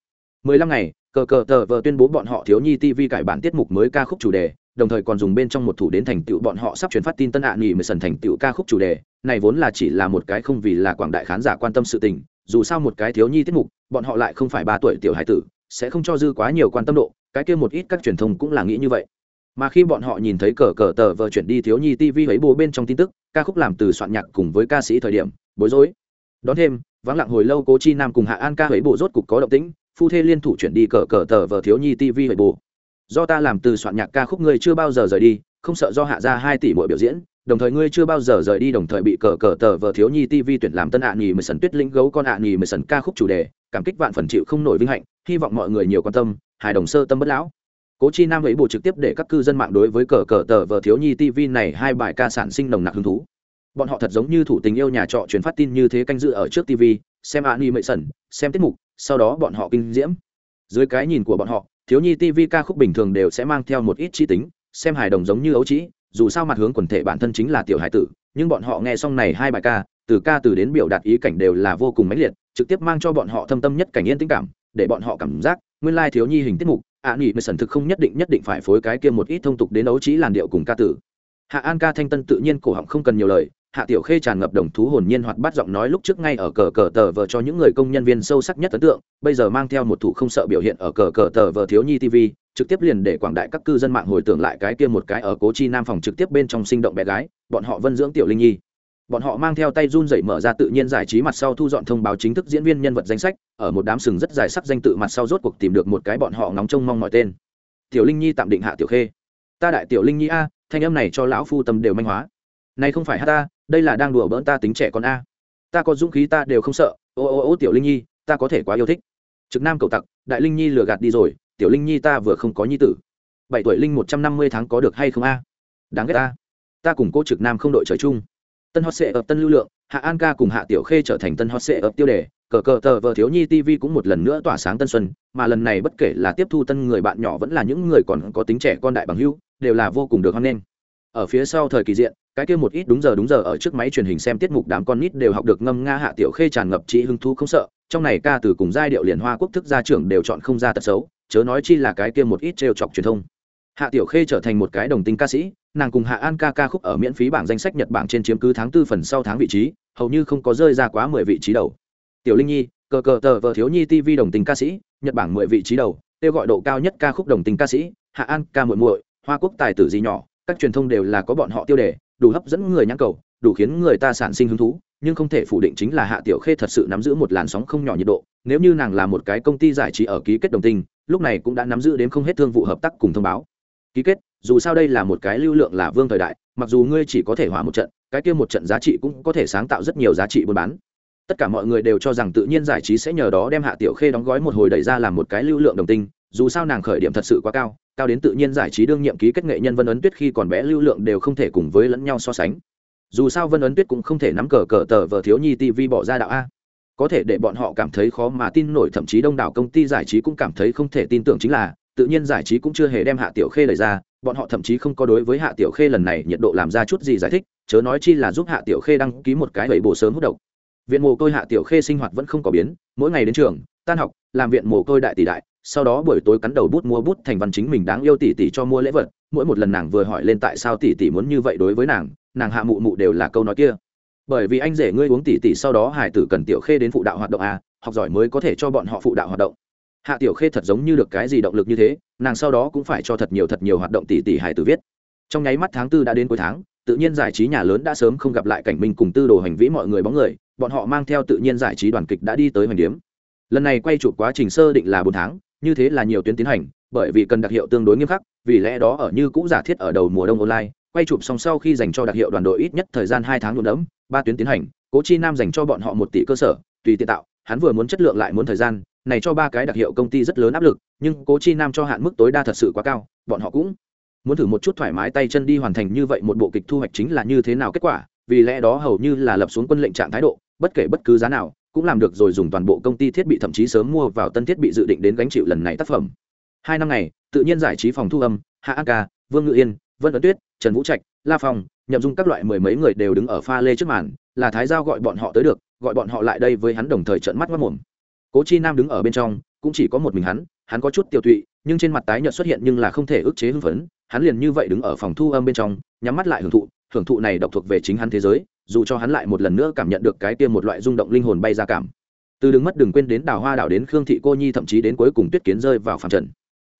15 ngày cờ cờ tờ vờ tuyên bố bọn họ thiếu nhi tv cải bản tiết mục mới ca khúc chủ đề, đồng thời còn dùng bên trong một thủ đến thành tựu bọn họ sắp truyền phát tin tân ạ nghỉ mười sần thành tựu ca khúc chủ đề. Này vốn là chỉ là một cái không vì là quảng đại khán giả quan tâm sự tình, dù sao một cái thiếu nhi tiết mục, bọn họ lại không phải ba tuổi tiểu hải tử, sẽ không cho dư quá nhiều quan tâm độ, cái kia một ít các truyền thông cũng là nghĩ như vậy. Mà khi bọn họ nhìn thấy cờ cờ tờ vờ chuyển đi thiếu nhi tv ấy bố bên trong tin tức, ca khúc làm từ soạn nhạc cùng với ca sĩ thời điểm, bối rối. Đón thêm, vắng lặng hồi lâu cố chi nam cùng hạ an ca ấy bộ rốt cục có động tĩnh phu thê liên thủ chuyển đi cờ cờ tờ vờ thiếu nhi tv hội bù do ta làm từ soạn nhạc ca khúc ngươi chưa bao giờ rời đi, không sợ do hạ ra hai tỷ mỗi biểu diễn, đồng thời ngươi chưa bao giờ rời đi đồng thời bị cờ cờ tờ vờ thiếu nhi tv tuyển làm tân ạ nghỉ mười sần tuyết lĩnh gấu con ạ nghỉ mười sần ca khúc chủ đề, cảm kích vạn phần chịu không nổi vinh hạnh, hy vọng mọi người nhiều quan tâm, hài đồng sơ tâm bất lão. Cố chi nam ấy bộ trực tiếp để các cư dân mạng đối với cờ cờ tờ vờ thiếu nhi tv này hai bài ca sản sinh nồng nặc hứng thú. Bọn họ thật giống như thủ tình yêu nhà trọ truyền phát tin như thế canh dự ở trước tv xem ạ nghỉ mười sần, xem tiết mục sau đó bọn họ kinh diễm. Dưới cái nhìn của bọn họ thiếu nhi tv ca khúc bình thường đều sẽ mang theo một ít trí tính xem hài đồng giống như ấu trĩ dù sao mặt hướng quần thể bản thân chính là tiểu hải tử nhưng bọn họ nghe xong này hai bài ca từ ca từ đến biểu đạt ý cảnh đều là vô cùng mãnh liệt trực tiếp mang cho bọn họ thâm tâm nhất cảnh yên tĩnh cảm để bọn họ cảm giác nguyên lai thiếu nhi hình tiết mục ạ à, nghỉ mười sần thực không nhất định nhất định phải phối cái kia một ít thông tục đến ấu trĩ làn điệu cùng ca tử. Hạ an ca thanh tân tự nhiên cổ họng không cần nhiều lời hạ tiểu khê tràn ngập đồng thú hồn nhiên hoạt bát giọng nói lúc trước ngay ở cờ cờ tờ vờ cho những người công nhân viên sâu sắc nhất ấn tượng, bây giờ mang theo một thủ không sợ biểu hiện ở cờ cờ tờ vờ thiếu nhi tv trực tiếp liền để quảng đại các cư dân mạng hồi tưởng lại cái kia một cái ở cố chi nam phòng trực tiếp bên trong sinh động bé gái, bọn họ vân dưỡng tiểu linh nhi. Bọn họ mang theo tay run dậy mở ra tự nhiên giải trí mặt sau thu dọn thông báo chính thức diễn viên nhân vật danh sách, ở một đám sừng rất dài sắc danh tự mặt sau rốt cuộc tìm được một cái bọn họ ngóng trông mong mọi tên. Tiểu linh nhi tạm định hạ tiểu khê. Ta đại tiểu linh nhi a, thanh âm này cho lão phu tâm đều manh hóa. Này không phải hát ta đây là đang đùa bỡn ta tính trẻ con a. Ta có dũng khí ta đều không sợ. Ô ô ô, tiểu linh nhi, ta có thể quá yêu thích. Trực nam cầu tặc, đại linh nhi lừa gạt đi rồi, tiểu linh nhi ta vừa không có nhi tử. Bảy tuổi linh một trăm năm mươi tháng có được hay không a? Đáng ghét ta. Ta cùng cô trực nam không đội trời chung. Tân hot sệ ập tân lưu lượng, hạ an ca cùng hạ tiểu khê trở thành tân hot sệ ập tiêu đề, cờ cờ tờ vờ thiếu nhi tv cũng một lần nữa tỏa sáng tân xuân, mà lần này bất kể là tiếp thu tân người bạn nhỏ vẫn là những người còn có tính trẻ con đại bằng hưu đều là vô cùng được hoan nghênh. Ở phía sau thời kỳ diện cái kia một ít đúng giờ đúng giờ ở trước máy truyền hình xem tiết mục đám con nít đều học được ngâm nga hạ tiểu khê tràn ngập trí hứng thú không sợ, trong này ca từ cùng giai điệu liền hoa quốc thức gia trưởng đều chọn không ra tật xấu, chớ nói chi là cái kia một ít trêu chọc truyền thông. Hạ tiểu khê trở thành một cái đồng tính ca sĩ, nàng cùng hạ an ca ca khúc ở miễn phí bảng danh sách nhật bản trên chiếm cứ tháng tư phần sau tháng vị trí, hầu như không có rơi ra quá mười vị trí đầu. Tiểu linh nhi, cờ cờ tờ vợ thiếu nhi tv đồng tình ca sĩ, nhật bản mười vị trí đầu, kêu gọi độ cao nhất ca khúc đồng tình ca sĩ, hạ an ca muội muội, hoa quốc tài tử gì nhỏ, các truyền thông đều là có bọn họ tiêu đề đủ hấp dẫn người nhãn cầu, đủ khiến người ta sản sinh hứng thú, nhưng không thể phủ định chính là hạ tiểu khê thật sự nắm giữ một làn sóng không nhỏ nhiệt độ, nếu như nàng là một cái công ty giải trí ở ký kết đồng tình, lúc này cũng đã nắm giữ đến không hết thương vụ hợp tác cùng thông báo. Ký kết, dù sao đây là một cái lưu lượng là vương thời đại, mặc dù ngươi chỉ có thể hỏa một trận, cái kia một trận giá trị cũng có thể sáng tạo rất nhiều giá trị buôn bán. Tất cả mọi người đều cho rằng tự nhiên giải trí sẽ nhờ đó đem hạ tiểu khê đóng gói một hồi đẩy ra làm một cái lưu lượng đồng tinh dù sao nàng khởi điểm thật sự quá cao cao đến tự nhiên giải trí đương nhiệm ký kết nghệ nhân vân ấn tuyết khi còn bé lưu lượng đều không thể cùng với lẫn nhau so sánh. Dù sao vân ấn tuyết cũng không thể nắm cờ cờ tờ vờ thiếu nhi tv bỏ ra đạo a. Có thể để bọn họ cảm thấy khó mà tin nổi, thậm chí đông đảo công ty giải trí cũng cảm thấy không thể tin tưởng chính là, tự nhiên giải trí cũng chưa hề đem hạ tiểu khê lời ra, bọn họ thậm chí không có đối với hạ tiểu khê lần này nhiệt độ làm ra chút gì giải thích, chớ nói chi là giúp hạ tiểu khê đăng ký một cái bẫy bổ sớm hút độc. Viện mồ côi hạ tiểu khê sinh hoạt vẫn không có biến, mỗi ngày đến trường, tan học, làm viện mồ côi đại tỷ đại sau đó buổi tối cắn đầu bút mua bút thành văn chính mình đáng yêu tỷ tỷ cho mua lễ vật, mỗi một lần nàng vừa hỏi lên tại sao tỷ tỷ muốn như vậy đối với nàng nàng hạ mụ mụ đều là câu nói kia. Bởi vì anh rể ngươi uống tỷ tỷ sau đó hải tử cần tiểu khê đến phụ đạo hoạt động à học giỏi mới có thể cho bọn họ phụ đạo hoạt động. Hạ tiểu khê thật giống như được cái gì động lực như thế, nàng sau đó cũng phải cho thật nhiều thật nhiều hoạt động tỷ tỷ hải tử viết. Trong nháy mắt tháng tư đã đến cuối tháng, tự nhiên giải trí nhà lớn đã sớm không gặp lại cảnh minh cùng tư đồ hành vĩ mọi người bóng người, bọn họ mang theo tự nhiên giải trí đoàn kịch đã đi tới hoành điếm. Lần này quay chụp quá trình sơ định là bốn tháng như thế là nhiều tuyến tiến hành, bởi vì cần đặc hiệu tương đối nghiêm khắc, vì lẽ đó ở như cũ giả thiết ở đầu mùa đông online, quay chụp xong sau khi dành cho đặc hiệu đoàn đội ít nhất thời gian hai tháng nhuộm đẫm, ba tuyến tiến hành, cố chi nam dành cho bọn họ một tỷ cơ sở, tùy tiện tạo, hắn vừa muốn chất lượng lại muốn thời gian, này cho ba cái đặc hiệu công ty rất lớn áp lực, nhưng cố chi nam cho hạn mức tối đa thật sự quá cao, bọn họ cũng muốn thử một chút thoải mái tay chân đi hoàn thành như vậy một bộ kịch thu hoạch chính là như thế nào kết quả, vì lẽ đó hầu như là lập xuống quân lệnh trạng thái độ, bất kể bất cứ giá nào cũng làm được rồi dùng toàn bộ công ty thiết bị thậm chí sớm mua vào tân thiết bị dự định đến gánh chịu lần này tác phẩm. Hai năm này, tự nhiên giải trí phòng thu âm, hạ an ca, vương ngự yên, vân ấn tuyết, trần vũ trạch, la phong, nhậm dung các loại mười mấy người đều đứng ở pha lê trước màn, là thái giao gọi bọn họ tới được, gọi bọn họ lại đây với hắn đồng thời trợn mắt mất mồm cố chi nam đứng ở bên trong, cũng chỉ có một mình hắn hắn có chút tiêu tụy, nhưng trên mặt tái nhợt xuất hiện nhưng là không thể ức chế hưng phấn, hắn liền như vậy đứng ở phòng thu âm bên trong, nhắm mắt lại hưởng thụ hưởng thụ này độc thuộc về chính hắn thế giới dù cho hắn lại một lần nữa cảm nhận được cái kia một loại rung động linh hồn bay ra cảm. Từ đứng mất đừng quên đến đào hoa đảo đến khương thị cô nhi, thậm chí đến cuối cùng tuyết kiến rơi vào phạm trần.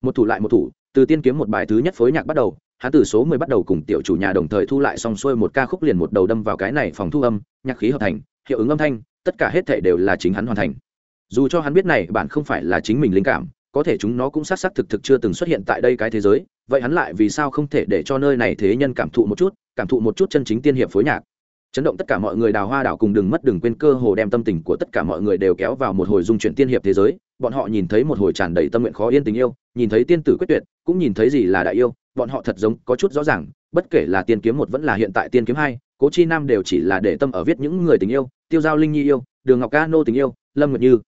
Một thủ lại một thủ, từ tiên kiếm một bài thứ nhất phối nhạc bắt đầu, hắn từ số mười bắt đầu cùng tiểu chủ nhà đồng thời thu lại xong xuôi một ca khúc liền một đầu đâm vào cái này phòng thu âm, nhạc khí hợp thành, hiệu ứng âm thanh, tất cả hết thể đều là chính hắn hoàn thành. Dù cho hắn biết này bạn không phải là chính mình linh cảm, có thể chúng nó cũng xác xác thực thực chưa từng xuất hiện tại đây cái thế giới, vậy hắn lại vì sao không thể để cho nơi này thế nhân cảm thụ một chút, cảm thụ một chút chân chính tiên hiệp phối nhạc? Chấn động tất cả mọi người đào hoa đảo cùng đừng mất, đừng quên cơ hồ đem tâm tình của tất cả mọi người đều kéo vào một hồi dung chuyển tiên hiệp thế giới. Bọn họ nhìn thấy một hồi tràn đầy tâm nguyện khó yên tình yêu, nhìn thấy tiên tử quyết tuyệt, cũng nhìn thấy gì là đại yêu. Bọn họ thật giống có chút rõ ràng, bất kể là tiên kiếm một vẫn là hiện tại tiên kiếm hai, cố chi nam đều chỉ là để tâm ở viết những người tình yêu, tiêu giao linh nhi yêu, đường ngọc ca nô tình yêu, lâm nguyệt như.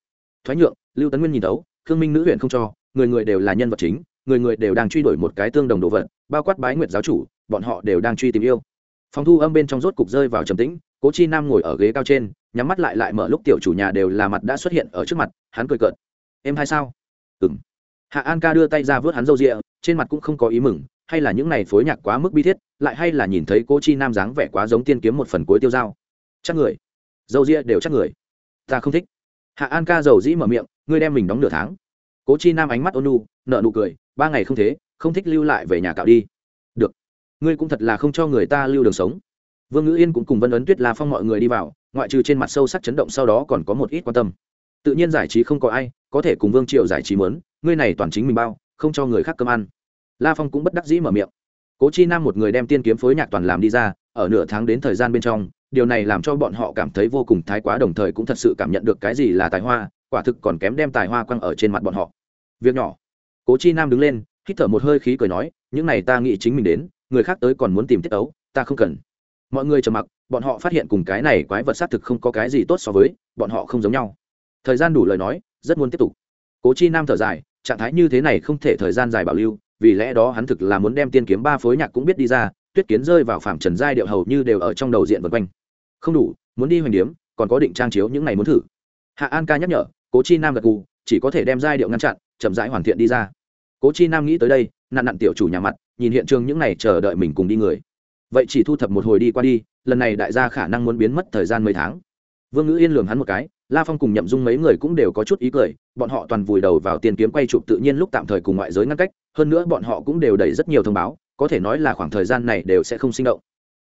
Thoái nhượng, lưu tấn nguyên nhìn tấu, khương minh nữ huyện không cho, người người đều là nhân vật chính, người người đều đang truy đuổi một cái tương đồng đồ vật, bao quát bái nguyệt giáo chủ, bọn họ đều đang truy tìm yêu phòng thu âm bên trong rốt cục rơi vào trầm tĩnh, cố chi nam ngồi ở ghế cao trên, nhắm mắt lại lại mở lúc tiểu chủ nhà đều là mặt đã xuất hiện ở trước mặt, hắn cười cợt. Em hay sao? Ừng hạ an ca đưa tay ra vớt hắn râu rịa, trên mặt cũng không có ý mừng, hay là những này phối nhạc quá mức bi thiết, lại hay là nhìn thấy cố chi nam dáng vẻ quá giống tiên kiếm một phần cuối tiêu dao. Chắc người. Râu rịa đều chắc người. Ta không thích. Hạ an ca dầu dĩ mở miệng, ngươi đem mình đóng nửa tháng. Cố chi nam ánh mắt ôn nu nợ nụ cười, ba ngày không thế, không thích lưu lại về nhà cạo đi ngươi cũng thật là không cho người ta lưu đường sống. Vương ngữ yên cũng cùng vân ấn tuyết la phong mọi người đi vào, ngoại trừ trên mặt sâu sắc chấn động sau đó còn có một ít quan tâm. Tự nhiên giải trí không có ai, có thể cùng vương triệu giải trí mớn ngươi này toàn chính mình bao, không cho người khác cơm ăn. La phong cũng bất đắc dĩ mở miệng. Cố chi nam một người đem tiên kiếm phối nhạc toàn làm đi ra, ở nửa tháng đến thời gian bên trong, điều này làm cho bọn họ cảm thấy vô cùng thái quá đồng thời cũng thật sự cảm nhận được cái gì là tài hoa, quả thực còn kém đem tài hoa quăng ở trên mặt bọn họ. Việc nhỏ. Cố chi nam đứng lên, hít thở một hơi khí cười nói, những này ta nghĩ chính mình đến người khác tới còn muốn tìm tiết ấu, ta không cần. Mọi người trầm mặc, bọn họ phát hiện cùng cái này quái vật xác thực không có cái gì tốt so với, bọn họ không giống nhau. Thời gian đủ lời nói, rất muốn tiếp tục. Cố chi nam thở dài, trạng thái như thế này không thể thời gian dài bảo lưu, vì lẽ đó hắn thực là muốn đem tiên kiếm ba phối nhạc cũng biết đi ra, tuyết kiến rơi vào phạm trần giai điệu hầu như đều ở trong đầu diện vân quanh. Không đủ, muốn đi hoành điếm, còn có định trang chiếu những ngày muốn thử. Hạ an ca nhắc nhở, cố chi nam gật gù, chỉ có thể đem giai điệu ngăn chặn, chậm rãi hoàn thiện đi ra. Cố chi nam nghĩ tới đây nạn nặn tiểu chủ nhà mặt nhìn hiện trường những này chờ đợi mình cùng đi người. Vậy chỉ thu thập một hồi đi qua đi, lần này đại gia khả năng muốn biến mất thời gian mấy tháng. Vương ngữ yên lường hắn một cái, la phong cùng nhậm dung mấy người cũng đều có chút ý cười, bọn họ toàn vùi đầu vào tiền kiếm quay chụp tự nhiên lúc tạm thời cùng ngoại giới ngăn cách, hơn nữa bọn họ cũng đều đầy rất nhiều thông báo, có thể nói là khoảng thời gian này đều sẽ không sinh động.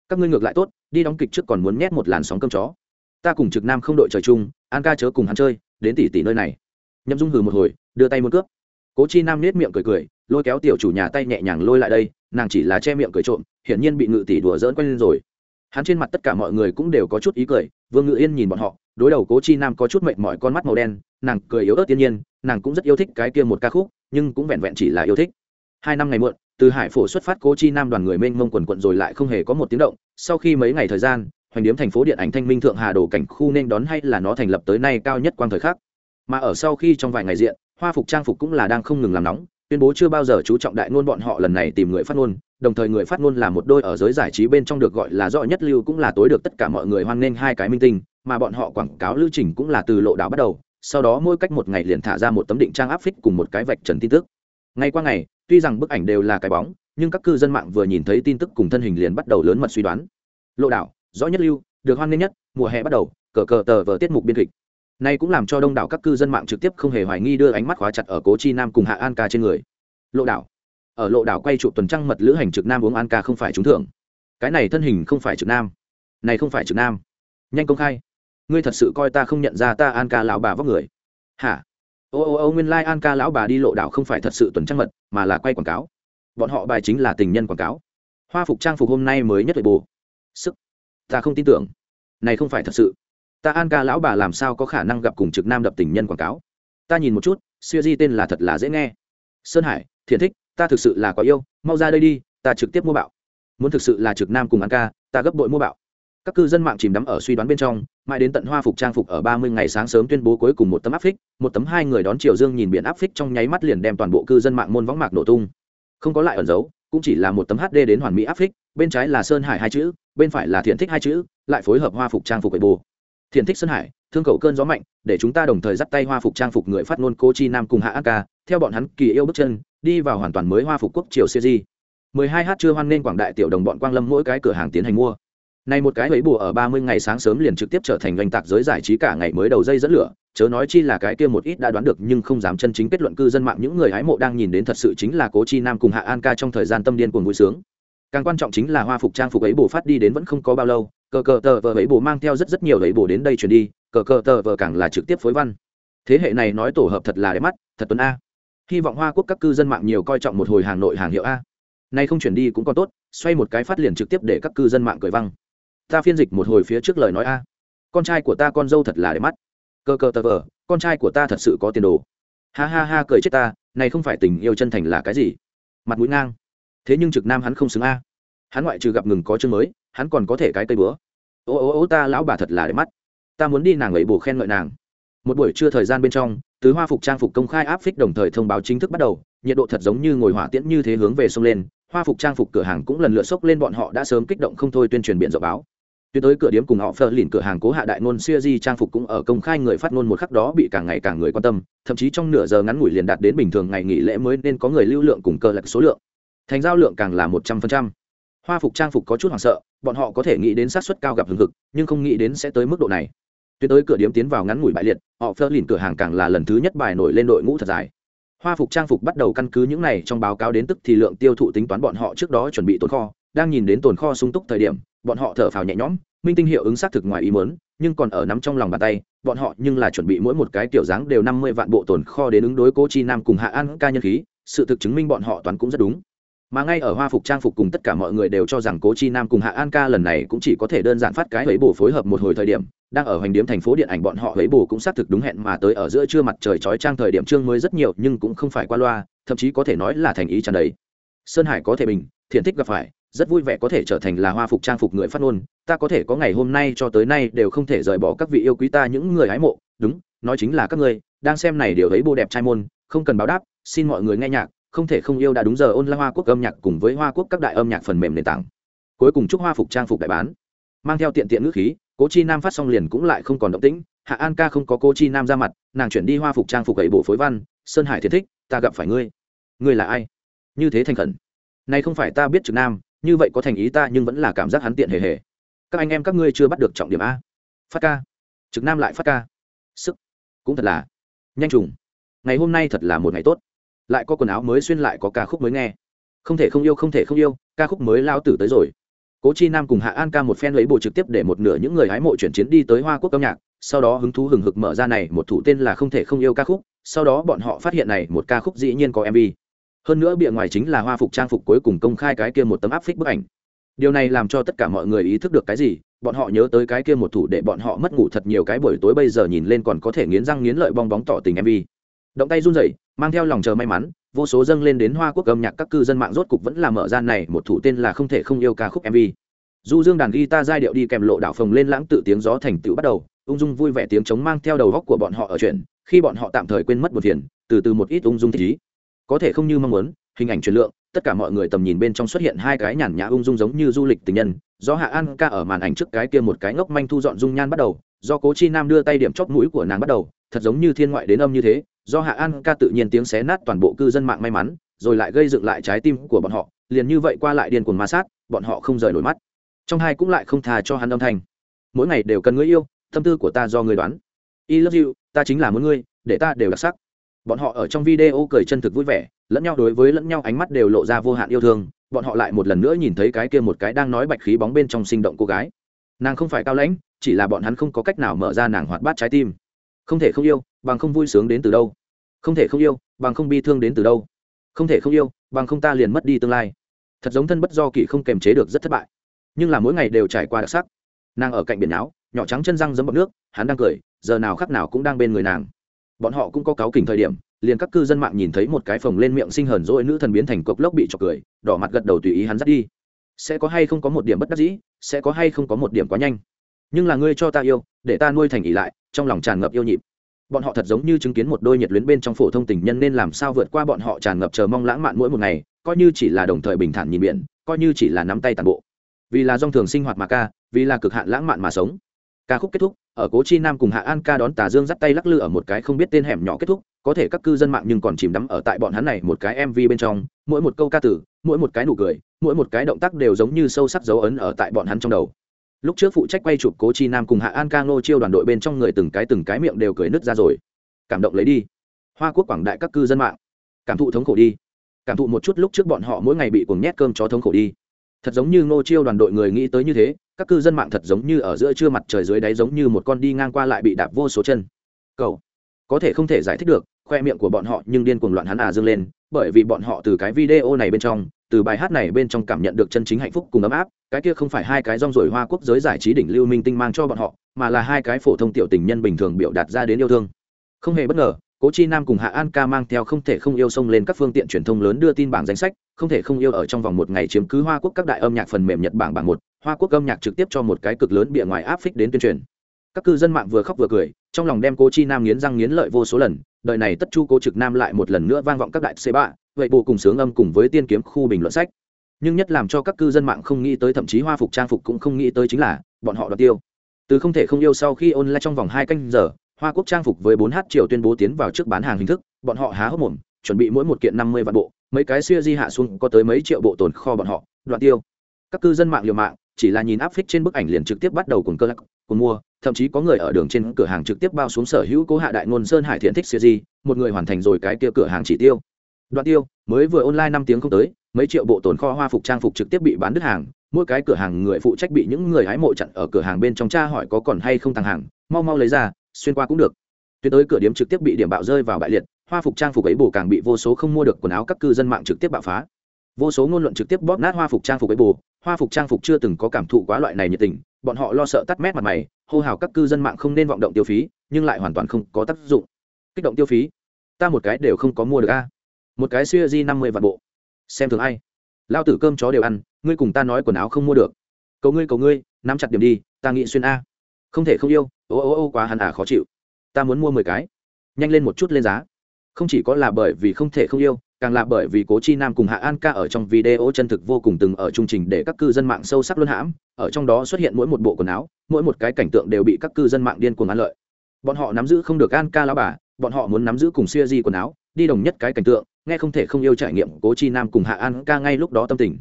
Các ngươi ngược lại tốt, đi đóng kịch trước còn muốn nhét một làn sóng cơm chó. Ta cùng trực nam không đội trời chung, an ca chớ cùng hắn chơi, đến tỷ tỷ nơi này. Nhậm dung hừ một hồi, đưa tay muốn cướp. Cố chi nam nết miệng cười cười lôi kéo tiểu chủ nhà tay nhẹ nhàng lôi lại đây, nàng chỉ là che miệng cười trộm, hiển nhiên bị ngự tỷ đùa dỡn quen lên rồi. Hắn trên mặt tất cả mọi người cũng đều có chút ý cười, vương ngự yên nhìn bọn họ, đối đầu cố chi nam có chút mệt mỏi con mắt màu đen, nàng cười yếu ớt tiên nhiên, nàng cũng rất yêu thích cái kia một ca khúc, nhưng cũng vẹn vẹn chỉ là yêu thích. Hai năm ngày muộn, từ hải phổ xuất phát, cố chi nam đoàn người mênh mông quần quận rồi lại không hề có một tiếng động, sau khi mấy ngày thời gian, hoành điếm thành phố điện ảnh thanh minh thượng hà đồ cảnh khu nên đón hay là nó thành lập tới nay cao nhất quang thời khắc. Mà ở sau khi trong vài ngày diện, hoa phục trang phục cũng là đang không ngừng làm nóng tuyên bố chưa bao giờ chú trọng đại ngôn bọn họ lần này tìm người phát ngôn, đồng thời người phát ngôn là một đôi ở giới giải trí bên trong được gọi là rõ nhất lưu cũng là tối được tất cả mọi người hoan nghênh hai cái minh tinh, mà bọn họ quảng cáo lưu trình cũng là từ lộ đảo bắt đầu, sau đó mỗi cách một ngày liền thả ra một tấm định trang áp phích cùng một cái vạch trần tin tức. Ngay qua ngày, tuy rằng bức ảnh đều là cái bóng, nhưng các cư dân mạng vừa nhìn thấy tin tức cùng thân hình liền bắt đầu lớn mật suy đoán. Lộ đảo, rõ nhất lưu, được hoan nghênh nhất, mùa hè bắt đầu, cờ cờ tờ vờ tiết mục biên kịch này cũng làm cho đông đảo các cư dân mạng trực tiếp không hề hoài nghi đưa ánh mắt khóa chặt ở cố chi nam cùng hạ an ca trên người. Lộ đảo. Ở lộ đảo quay trụ tuần trăng mật lữ hành trực nam uống an ca không phải trúng thưởng. Cái này thân hình không phải trực nam. Này không phải trực nam. Nhanh công khai. Ngươi thật sự coi ta không nhận ra ta an ca lão bà vóc người. Hả? Ô ô ô, nguyên an ca lão bà đi lộ đảo không phải thật sự tuần trăng mật, mà là quay quảng cáo. Bọn họ bài chính là tình nhân quảng cáo. Hoa phục trang phục hôm nay mới nhất về bù. Sức. Ta không tin tưởng. Này không phải thật sự ta an ca lão bà làm sao có khả năng gặp cùng trực nam đập tình nhân quảng cáo? Ta nhìn một chút siêu di tên là thật là dễ nghe. Sơn hải, thiện thích, ta thực sự là có yêu, mau ra đây đi, ta trực tiếp mua bạo. Muốn thực sự là trực nam cùng an ca, ta gấp bội mua bạo. Các cư dân mạng chìm đắm ở suy đoán bên trong, mãi đến tận hoa phục trang phục ở ba mươi ngày sáng sớm tuyên bố cuối cùng một tấm áp phích, một tấm hai người đón triều dương nhìn biển áp phích trong nháy mắt liền đem toàn bộ cư dân mạng môn võng mạc nổ tung. Không có lại ẩn giấu, cũng chỉ là một tấm hd đến hoàn mỹ áp phích, bên trái là sơn hải hai chữ, bên phải là thiện thích hai chữ, lại phối hợp hoa phục trang phục bệ bồ thiện thích sơn hải thương cầu cơn gió mạnh để chúng ta đồng thời dắt tay hoa phục trang phục người phát ngôn cô chi nam cùng hạ an ca theo bọn hắn kỳ yêu bước chân đi vào hoàn toàn mới hoa phục quốc triều siêu di mười hai h chưa hoan nên quảng đại tiểu đồng bọn quang lâm mỗi cái cửa hàng tiến hành mua này một cái ấy bùa ở ba mươi ngày sáng sớm liền trực tiếp trở thành doanh tạc giới giải trí cả ngày mới đầu dây dẫn lửa, chớ nói chi là cái kia một ít đã đoán được nhưng không dám chân chính kết luận cư dân mạng những người hái mộ đang nhìn đến thật sự chính là Cố Chi Nam cùng Hạ An ca trong thời gian tâm điên cuồng vui sướng. Càng quan trọng chính là hoa phục trang phục ấy bổ phát đi đến vẫn không có bao lâu, cờ cờ tờ vờ ấy bồ mang theo rất rất nhiều ấy bồ đến đây chuyển đi, cờ cờ tờ vờ càng là trực tiếp phối văn. Thế hệ này nói tổ hợp thật là đẹp mắt, thật tuấn a. Hy vọng Hoa Quốc các cư dân mạng nhiều coi trọng một hồi hàng nội hàng hiệu a. Nay không chuyển đi cũng còn tốt, xoay một cái phát liền trực tiếp để các cư dân mạng cười văng. Ta phiên dịch một hồi phía trước lời nói a. Con trai của ta con dâu thật là đẹp mắt. Cơ cơ tờ vờ con trai của ta thật sự có tiền đồ. Ha ha ha cười chết ta này không phải tình yêu chân thành là cái gì? Mặt mũi ngang. Thế nhưng trực nam hắn không xứng a. Hắn ngoại trừ gặp ngừng có chương mới hắn còn có thể cái cây búa ô ô ô, ta lão bà thật là đẹp mắt. Ta muốn đi nàng ấy bổ khen ngợi nàng. Một buổi trưa thời gian bên trong, tứ hoa phục trang phục công khai áp phích đồng thời thông báo chính thức bắt đầu, nhiệt độ thật giống như ngồi hỏa tiễn như thế hướng về sông lên, hoa phục trang phục cửa hàng cũng lần lượt sốc lên bọn họ đã sớm kích động không thôi tuyên truyền biện dọ báo. Tuyến tới cửa điếm cùng họ phờ lìn cửa hàng cố hạ đại ngôn siêu di trang phục cũng ở công khai người phát ngôn một khắc đó bị càng ngày càng người quan tâm, thậm chí trong nửa giờ ngắn ngủi liền đạt đến bình thường ngày nghỉ lễ mới nên có người lưu lượng cùng cơ lệch số lượng. Thành giao lượng càng là một trăm phần trăm hoa phục trang phục có chút hoảng sợ, bọn họ có thể nghĩ đến sát suất cao gặp hừng hực, nhưng không nghĩ đến sẽ tới mức độ này. Tuyến tới cửa điếm tiến vào ngắn ngủi bại liệt, họ phơ lìn cửa hàng càng là lần thứ nhất bài nổi lên đội ngũ thật dài. Hoa phục trang phục bắt đầu căn cứ những này trong báo cáo đến tức thì lượng tiêu thụ tính toán bọn họ trước đó chuẩn bị tồn kho, đang nhìn đến tồn kho sung túc thời điểm, bọn họ thở phào nhẹ nhõm, minh tinh hiệu ứng xác thực ngoài ý muốn, nhưng còn ở nắm trong lòng bàn tay, bọn họ nhưng là chuẩn bị mỗi một cái kiểu dáng đều năm mươi vạn bộ tồn kho đến ứng đối cố chi nam cùng hạ an ca nhân khí, sự thực chứng minh bọn họ toàn cũng rất đúng mà ngay ở hoa phục trang phục cùng tất cả mọi người đều cho rằng cố chi nam cùng hạ an ca lần này cũng chỉ có thể đơn giản phát cái lấy bổ phối hợp một hồi thời điểm, đang ở hoành điếm thành phố điện ảnh bọn họ lấy bổ cũng xác thực đúng hẹn mà tới ở giữa trưa mặt trời chói trang thời điểm trương mới rất nhiều nhưng cũng không phải qua loa, thậm chí có thể nói là thành ý tràn đầy. Sơn hải có thể bình, thiện thích gặp phải, rất vui vẻ có thể trở thành là hoa phục trang phục người phát ngôn, ta có thể có ngày hôm nay cho tới nay đều không thể rời bỏ các vị yêu quý ta những người hái mộ, đúng, nói chính là các ngươi, đang xem này điều thấy bô đẹp trai môn, không cần báo đáp, xin mọi người nghe nhạc không thể không yêu đã đúng giờ ôn la hoa quốc âm nhạc cùng với hoa quốc các đại âm nhạc phần mềm nền tảng. Cuối cùng chúc hoa phục trang phục đại bán. Mang theo tiện tiện ngữ khí, cố chi nam phát xong liền cũng lại không còn động tĩnh. Hạ an ca không có cô chi nam ra mặt, nàng chuyển đi hoa phục trang phục gậy bộ phối văn. Sơn hải thiết thích, ta gặp phải ngươi. Ngươi là ai? Như thế thành khẩn. Nay không phải ta biết trực nam, như vậy có thành ý ta nhưng vẫn là cảm giác hắn tiện hề hề. Các anh em các ngươi chưa bắt được trọng điểm a. Phát ca. Trực nam lại phát ca. Sức. Cũng thật là. Nhanh trùng. Ngày hôm nay thật là một ngày tốt lại có quần áo mới xuyên lại có ca khúc mới nghe. Không thể không yêu, không thể không yêu, ca khúc mới lao tử tới rồi. Cố chi nam cùng hạ an ca một phen lấy bộ trực tiếp để một nửa những người hái mộ chuyển chiến đi tới hoa quốc âm nhạc, sau đó hứng thú hừng hực mở ra này một thủ tên là không thể không yêu ca khúc, sau đó bọn họ phát hiện này một ca khúc dĩ nhiên có mv hơn nữa bìa ngoài chính là hoa phục trang phục cuối cùng công khai cái kia một tấm áp phích bức ảnh. Điều này làm cho tất cả mọi người ý thức được cái gì, bọn họ nhớ tới cái kia một thủ để bọn họ mất ngủ thật nhiều cái buổi tối bây giờ nhìn lên còn có thể nghiến răng nghiến lợi bong bóng tỏ tình mv động tay run rẩy, mang theo lòng chờ may mắn, vô số dâng lên đến hoa quốc âm nhạc các cư dân mạng rốt cục vẫn là mở ra này một thủ tên là không thể không yêu ca khúc mv du dương đàn guitar giai điệu đi kèm lộ đảo phồng lên lãng tự tiếng gió thành tựu bắt đầu, ung dung vui vẻ tiếng chống mang theo đầu góc của bọn họ ở chuyện, khi bọn họ tạm thời quên mất một phiền, từ từ một ít ung dung thích ý. Có thể không như mong muốn, hình ảnh chuyển lượng, tất cả mọi người tầm nhìn bên trong xuất hiện hai cái nhàn nhã ung dung giống như du lịch tình nhân, do hạ an ca ở màn ảnh trước cái kia một cái ngốc manh thu dọn dung nhan bắt đầu, do cố chi nam đưa tay điểm chóp mũi của nàng bắt đầu, thật giống như thiên ngoại đến âm như thế do hạ an ca tự nhiên tiếng xé nát toàn bộ cư dân mạng may mắn, rồi lại gây dựng lại trái tim của bọn họ, liền như vậy qua lại điên cuồng ma sát, bọn họ không rời nổi mắt. Trong hai cũng lại không thà cho hắn âm thanh. Mỗi ngày đều cần người yêu, tâm tư của ta do người đoán. I love you, ta chính là muốn ngươi, để ta đều đặc sắc. Bọn họ ở trong video cười chân thực vui vẻ, lẫn nhau đối với lẫn nhau ánh mắt đều lộ ra vô hạn yêu thương, bọn họ lại một lần nữa nhìn thấy cái kia một cái đang nói bạch khí bóng bên trong sinh động cô gái. Nàng không phải cao lãnh, chỉ là bọn hắn không có cách nào mở ra nàng hoạt bát trái tim không thể không yêu, bằng không vui sướng đến từ đâu? Không thể không yêu, bằng không bi thương đến từ đâu? Không thể không yêu, bằng không ta liền mất đi tương lai. Thật giống thân bất do kỳ không kềm chế được rất thất bại. Nhưng là mỗi ngày đều trải qua đặc sắc. Nàng ở cạnh biển áo, nhỏ trắng chân răng giấm bọc nước, hắn đang cười, giờ nào khắc nào cũng đang bên người nàng. Bọn họ cũng có cáo kỉnh thời điểm, liền các cư dân mạng nhìn thấy một cái phồng lên miệng sinh hờn dỗi nữ thần biến thành cộc lốc bị chọc cười, đỏ mặt gật đầu tùy ý hắn dắt đi. Sẽ có hay không có một điểm bất đắc dĩ, sẽ có hay không có một điểm quá nhanh. Nhưng là ngươi cho ta yêu, để ta nuôi thành ỷ lại trong lòng tràn ngập yêu nhịp. Bọn họ thật giống như chứng kiến một đôi nhiệt luyến bên trong phổ thông tình nhân nên làm sao vượt qua bọn họ tràn ngập chờ mong lãng mạn mỗi một ngày, coi như chỉ là đồng thời bình thản nhìn biển, coi như chỉ là nắm tay tàn bộ. Vì là dòng thường sinh hoạt mà ca, vì là cực hạn lãng mạn mà sống. Ca khúc kết thúc, ở cố chi nam cùng hạ an ca đón tà dương dắt tay lắc lư ở một cái không biết tên hẻm nhỏ kết thúc, có thể các cư dân mạng nhưng còn chìm đắm ở tại bọn hắn này một cái mv bên trong, mỗi một câu ca tử mỗi một cái nụ cười, mỗi một cái động tác đều giống như sâu sắc dấu ấn ở tại bọn hắn trong đầu lúc trước phụ trách quay chụp cố chi nam cùng hạ an ca ngô chiêu đoàn đội bên trong người từng cái từng cái miệng đều cười nứt ra rồi. Cảm động lấy đi. Hoa quốc quảng đại các cư dân mạng. Cảm thụ thống khổ đi. Cảm thụ một chút lúc trước bọn họ mỗi ngày bị cuồng nhét cơm chó thống khổ đi. Thật giống như ngô chiêu đoàn đội người nghĩ tới như thế, các cư dân mạng thật giống như ở giữa trưa mặt trời dưới đáy giống như một con đi ngang qua lại bị đạp vô số chân. Cậu có thể không thể giải thích được, khoe miệng của bọn họ nhưng điên cuồng loạn hắn à dâng lên bởi vì bọn họ từ cái video này bên trong, từ bài hát này bên trong cảm nhận được chân chính hạnh phúc cùng ấm áp, cái kia không phải hai cái rong rổi hoa quốc giới giải trí đỉnh lưu minh tinh mang cho bọn họ, mà là hai cái phổ thông tiểu tình nhân bình thường biểu đạt ra đến yêu thương. Không hề bất ngờ, cố chi nam cùng hạ an ca mang theo không thể không yêu xông lên các phương tiện truyền thông lớn đưa tin bảng danh sách, không thể không yêu ở trong vòng một ngày chiếm cứ hoa quốc các đại âm nhạc phần mềm nhật bảng bảng một, hoa quốc âm nhạc trực tiếp cho một cái cực lớn bịa ngoài áp phích đến tuyên truyền. Các cư dân mạng vừa khóc vừa cười, trong lòng đem cố chi nam nghiến răng nghiến lợi vô số lần đời này tất chu cố trực nam lại một lần nữa vang vọng các đại c ba vậy bộ cùng sướng âm cùng với tiên kiếm khu bình luận sách. Nhưng nhất làm cho các cư dân mạng không nghĩ tới thậm chí hoa phục trang phục cũng không nghĩ tới chính là, bọn họ đoạt tiêu. Từ không thể không yêu sau khi ôn lại trong vòng hai canh giờ, hoa quốc trang phục với 4 h triệu tuyên bố tiến vào trước bán hàng hình thức, bọn họ há hốc mồm, chuẩn bị mỗi một kiện năm mươi vạn bộ, mấy cái xuya di hạ xuống có tới mấy triệu bộ tồn kho bọn họ đoạn tiêu. Các cư dân mạng liều mạng, chỉ là nhìn áp phích trên bức ảnh liền trực tiếp bắt đầu cùng cơ lắc cùng mua thậm chí có người ở đường trên cửa hàng trực tiếp bao xuống sở hữu cố hạ đại ngôn sơn hải thiện thích xuya di, một người hoàn thành rồi cái kia cửa hàng chỉ tiêu. Đoạn tiêu, mới vừa online năm tiếng không tới, mấy triệu bộ tồn kho hoa phục trang phục trực tiếp bị bán đứt hàng, mỗi cái cửa hàng người phụ trách bị những người hái mộ chặn ở cửa hàng bên trong tra hỏi có còn hay không tăng hàng, mau mau lấy ra, xuyên qua cũng được. Tuyến tới cửa điểm trực tiếp bị điểm bạo rơi vào bại liệt, hoa phục trang phục ấy bù càng bị vô số không mua được quần áo các cư dân mạng trực tiếp bạo phá. Vô số ngôn luận trực tiếp bóp nát hoa phục trang phục ấy bù hoa phục trang phục chưa từng có cảm thụ quá loại này nhiệt tình, bọn họ lo sợ tắt mét mặt mày, hô hào các cư dân mạng không nên vọng động tiêu phí, nhưng lại hoàn toàn không có tác dụng. Kích động tiêu phí? Ta một cái đều không có mua được a. Một cái xuya di năm mươi vạn bộ. Xem thường ai? Lao tử cơm chó đều ăn, ngươi cùng ta nói quần áo không mua được. Cầu ngươi cầu ngươi, nắm chặt điểm đi, ta nghĩ xuyên a. Không thể không yêu, ô ô ô quá hẳn à khó chịu. Ta muốn mua mười cái. Nhanh lên một chút lên giá. Không chỉ có là bởi vì không thể không yêu càng là bởi vì cố chi nam cùng hạ an ca ở trong video chân thực vô cùng từng ở trung trình để các cư dân mạng sâu sắc luân hãm, ở trong đó xuất hiện mỗi một bộ quần áo, mỗi một cái cảnh tượng đều bị các cư dân mạng điên cuồng ăn lợi. Bọn họ nắm giữ không được an ca lao bà, bọn họ muốn nắm giữ cùng xuya di quần áo, đi đồng nhất cái cảnh tượng, nghe không thể không yêu trải nghiệm cố chi nam cùng hạ an ca ngay lúc đó tâm tình.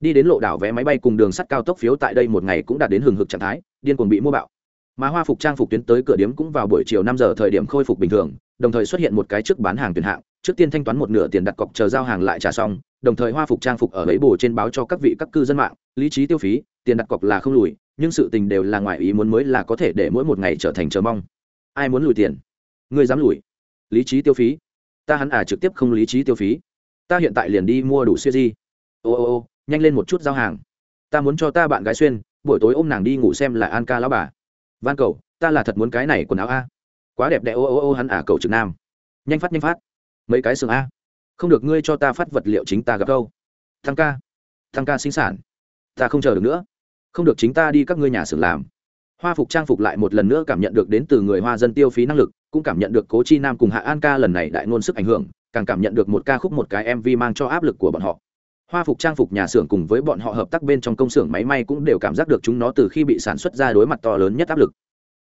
Đi đến lộ đảo vé máy bay cùng đường sắt cao tốc phiếu tại đây một ngày cũng đạt đến hừng hực trạng thái, điên cuồng bị mua bạo. Mà hoa phục trang phục tuyến tới cửa điếm cũng vào buổi chiều năm giờ thời điểm khôi phục bình thường, đồng thời xuất hiện một cái trước bán hàng tuyển hạng trước tiên thanh toán một nửa tiền đặt cọc chờ giao hàng lại trả xong, đồng thời hoa phục trang phục ở lấy bồ trên báo cho các vị các cư dân mạng, lý trí tiêu phí, tiền đặt cọc là không lùi, nhưng sự tình đều là ngoài ý muốn mới là có thể để mỗi một ngày trở thành chờ mong. Ai muốn lùi tiền? Người dám lùi. Lý trí tiêu phí. Ta hắn à trực tiếp không lý trí tiêu phí. Ta hiện tại liền đi mua đủ siêu di. Ô ô ô, nhanh lên một chút giao hàng. Ta muốn cho ta bạn gái xuyên, buổi tối ôm nàng đi ngủ xem là an ca lão bà. Van cầu, ta là thật muốn cái này quần áo a. Quá đẹp đẽ, ô ô ô, hắn à cầu trực nam. Nhanh phát nhanh phát mấy cái sừng a. Không được, ngươi cho ta phát vật liệu chính ta gặp câu thăng ca. Thăng ca sinh sản. Ta không chờ được nữa. Không được, chính ta đi các ngươi nhà xưởng làm. Hoa phục trang phục lại một lần nữa cảm nhận được đến từ người hoa dân tiêu phí năng lực, cũng cảm nhận được cố chi nam cùng hạ an ca lần này đại ngôn sức ảnh hưởng, càng cảm nhận được một ca khúc một cái mv mang cho áp lực của bọn họ. Hoa phục trang phục nhà xưởng cùng với bọn họ hợp tác bên trong công xưởng máy may cũng đều cảm giác được chúng nó từ khi bị sản xuất ra đối mặt to lớn nhất áp lực.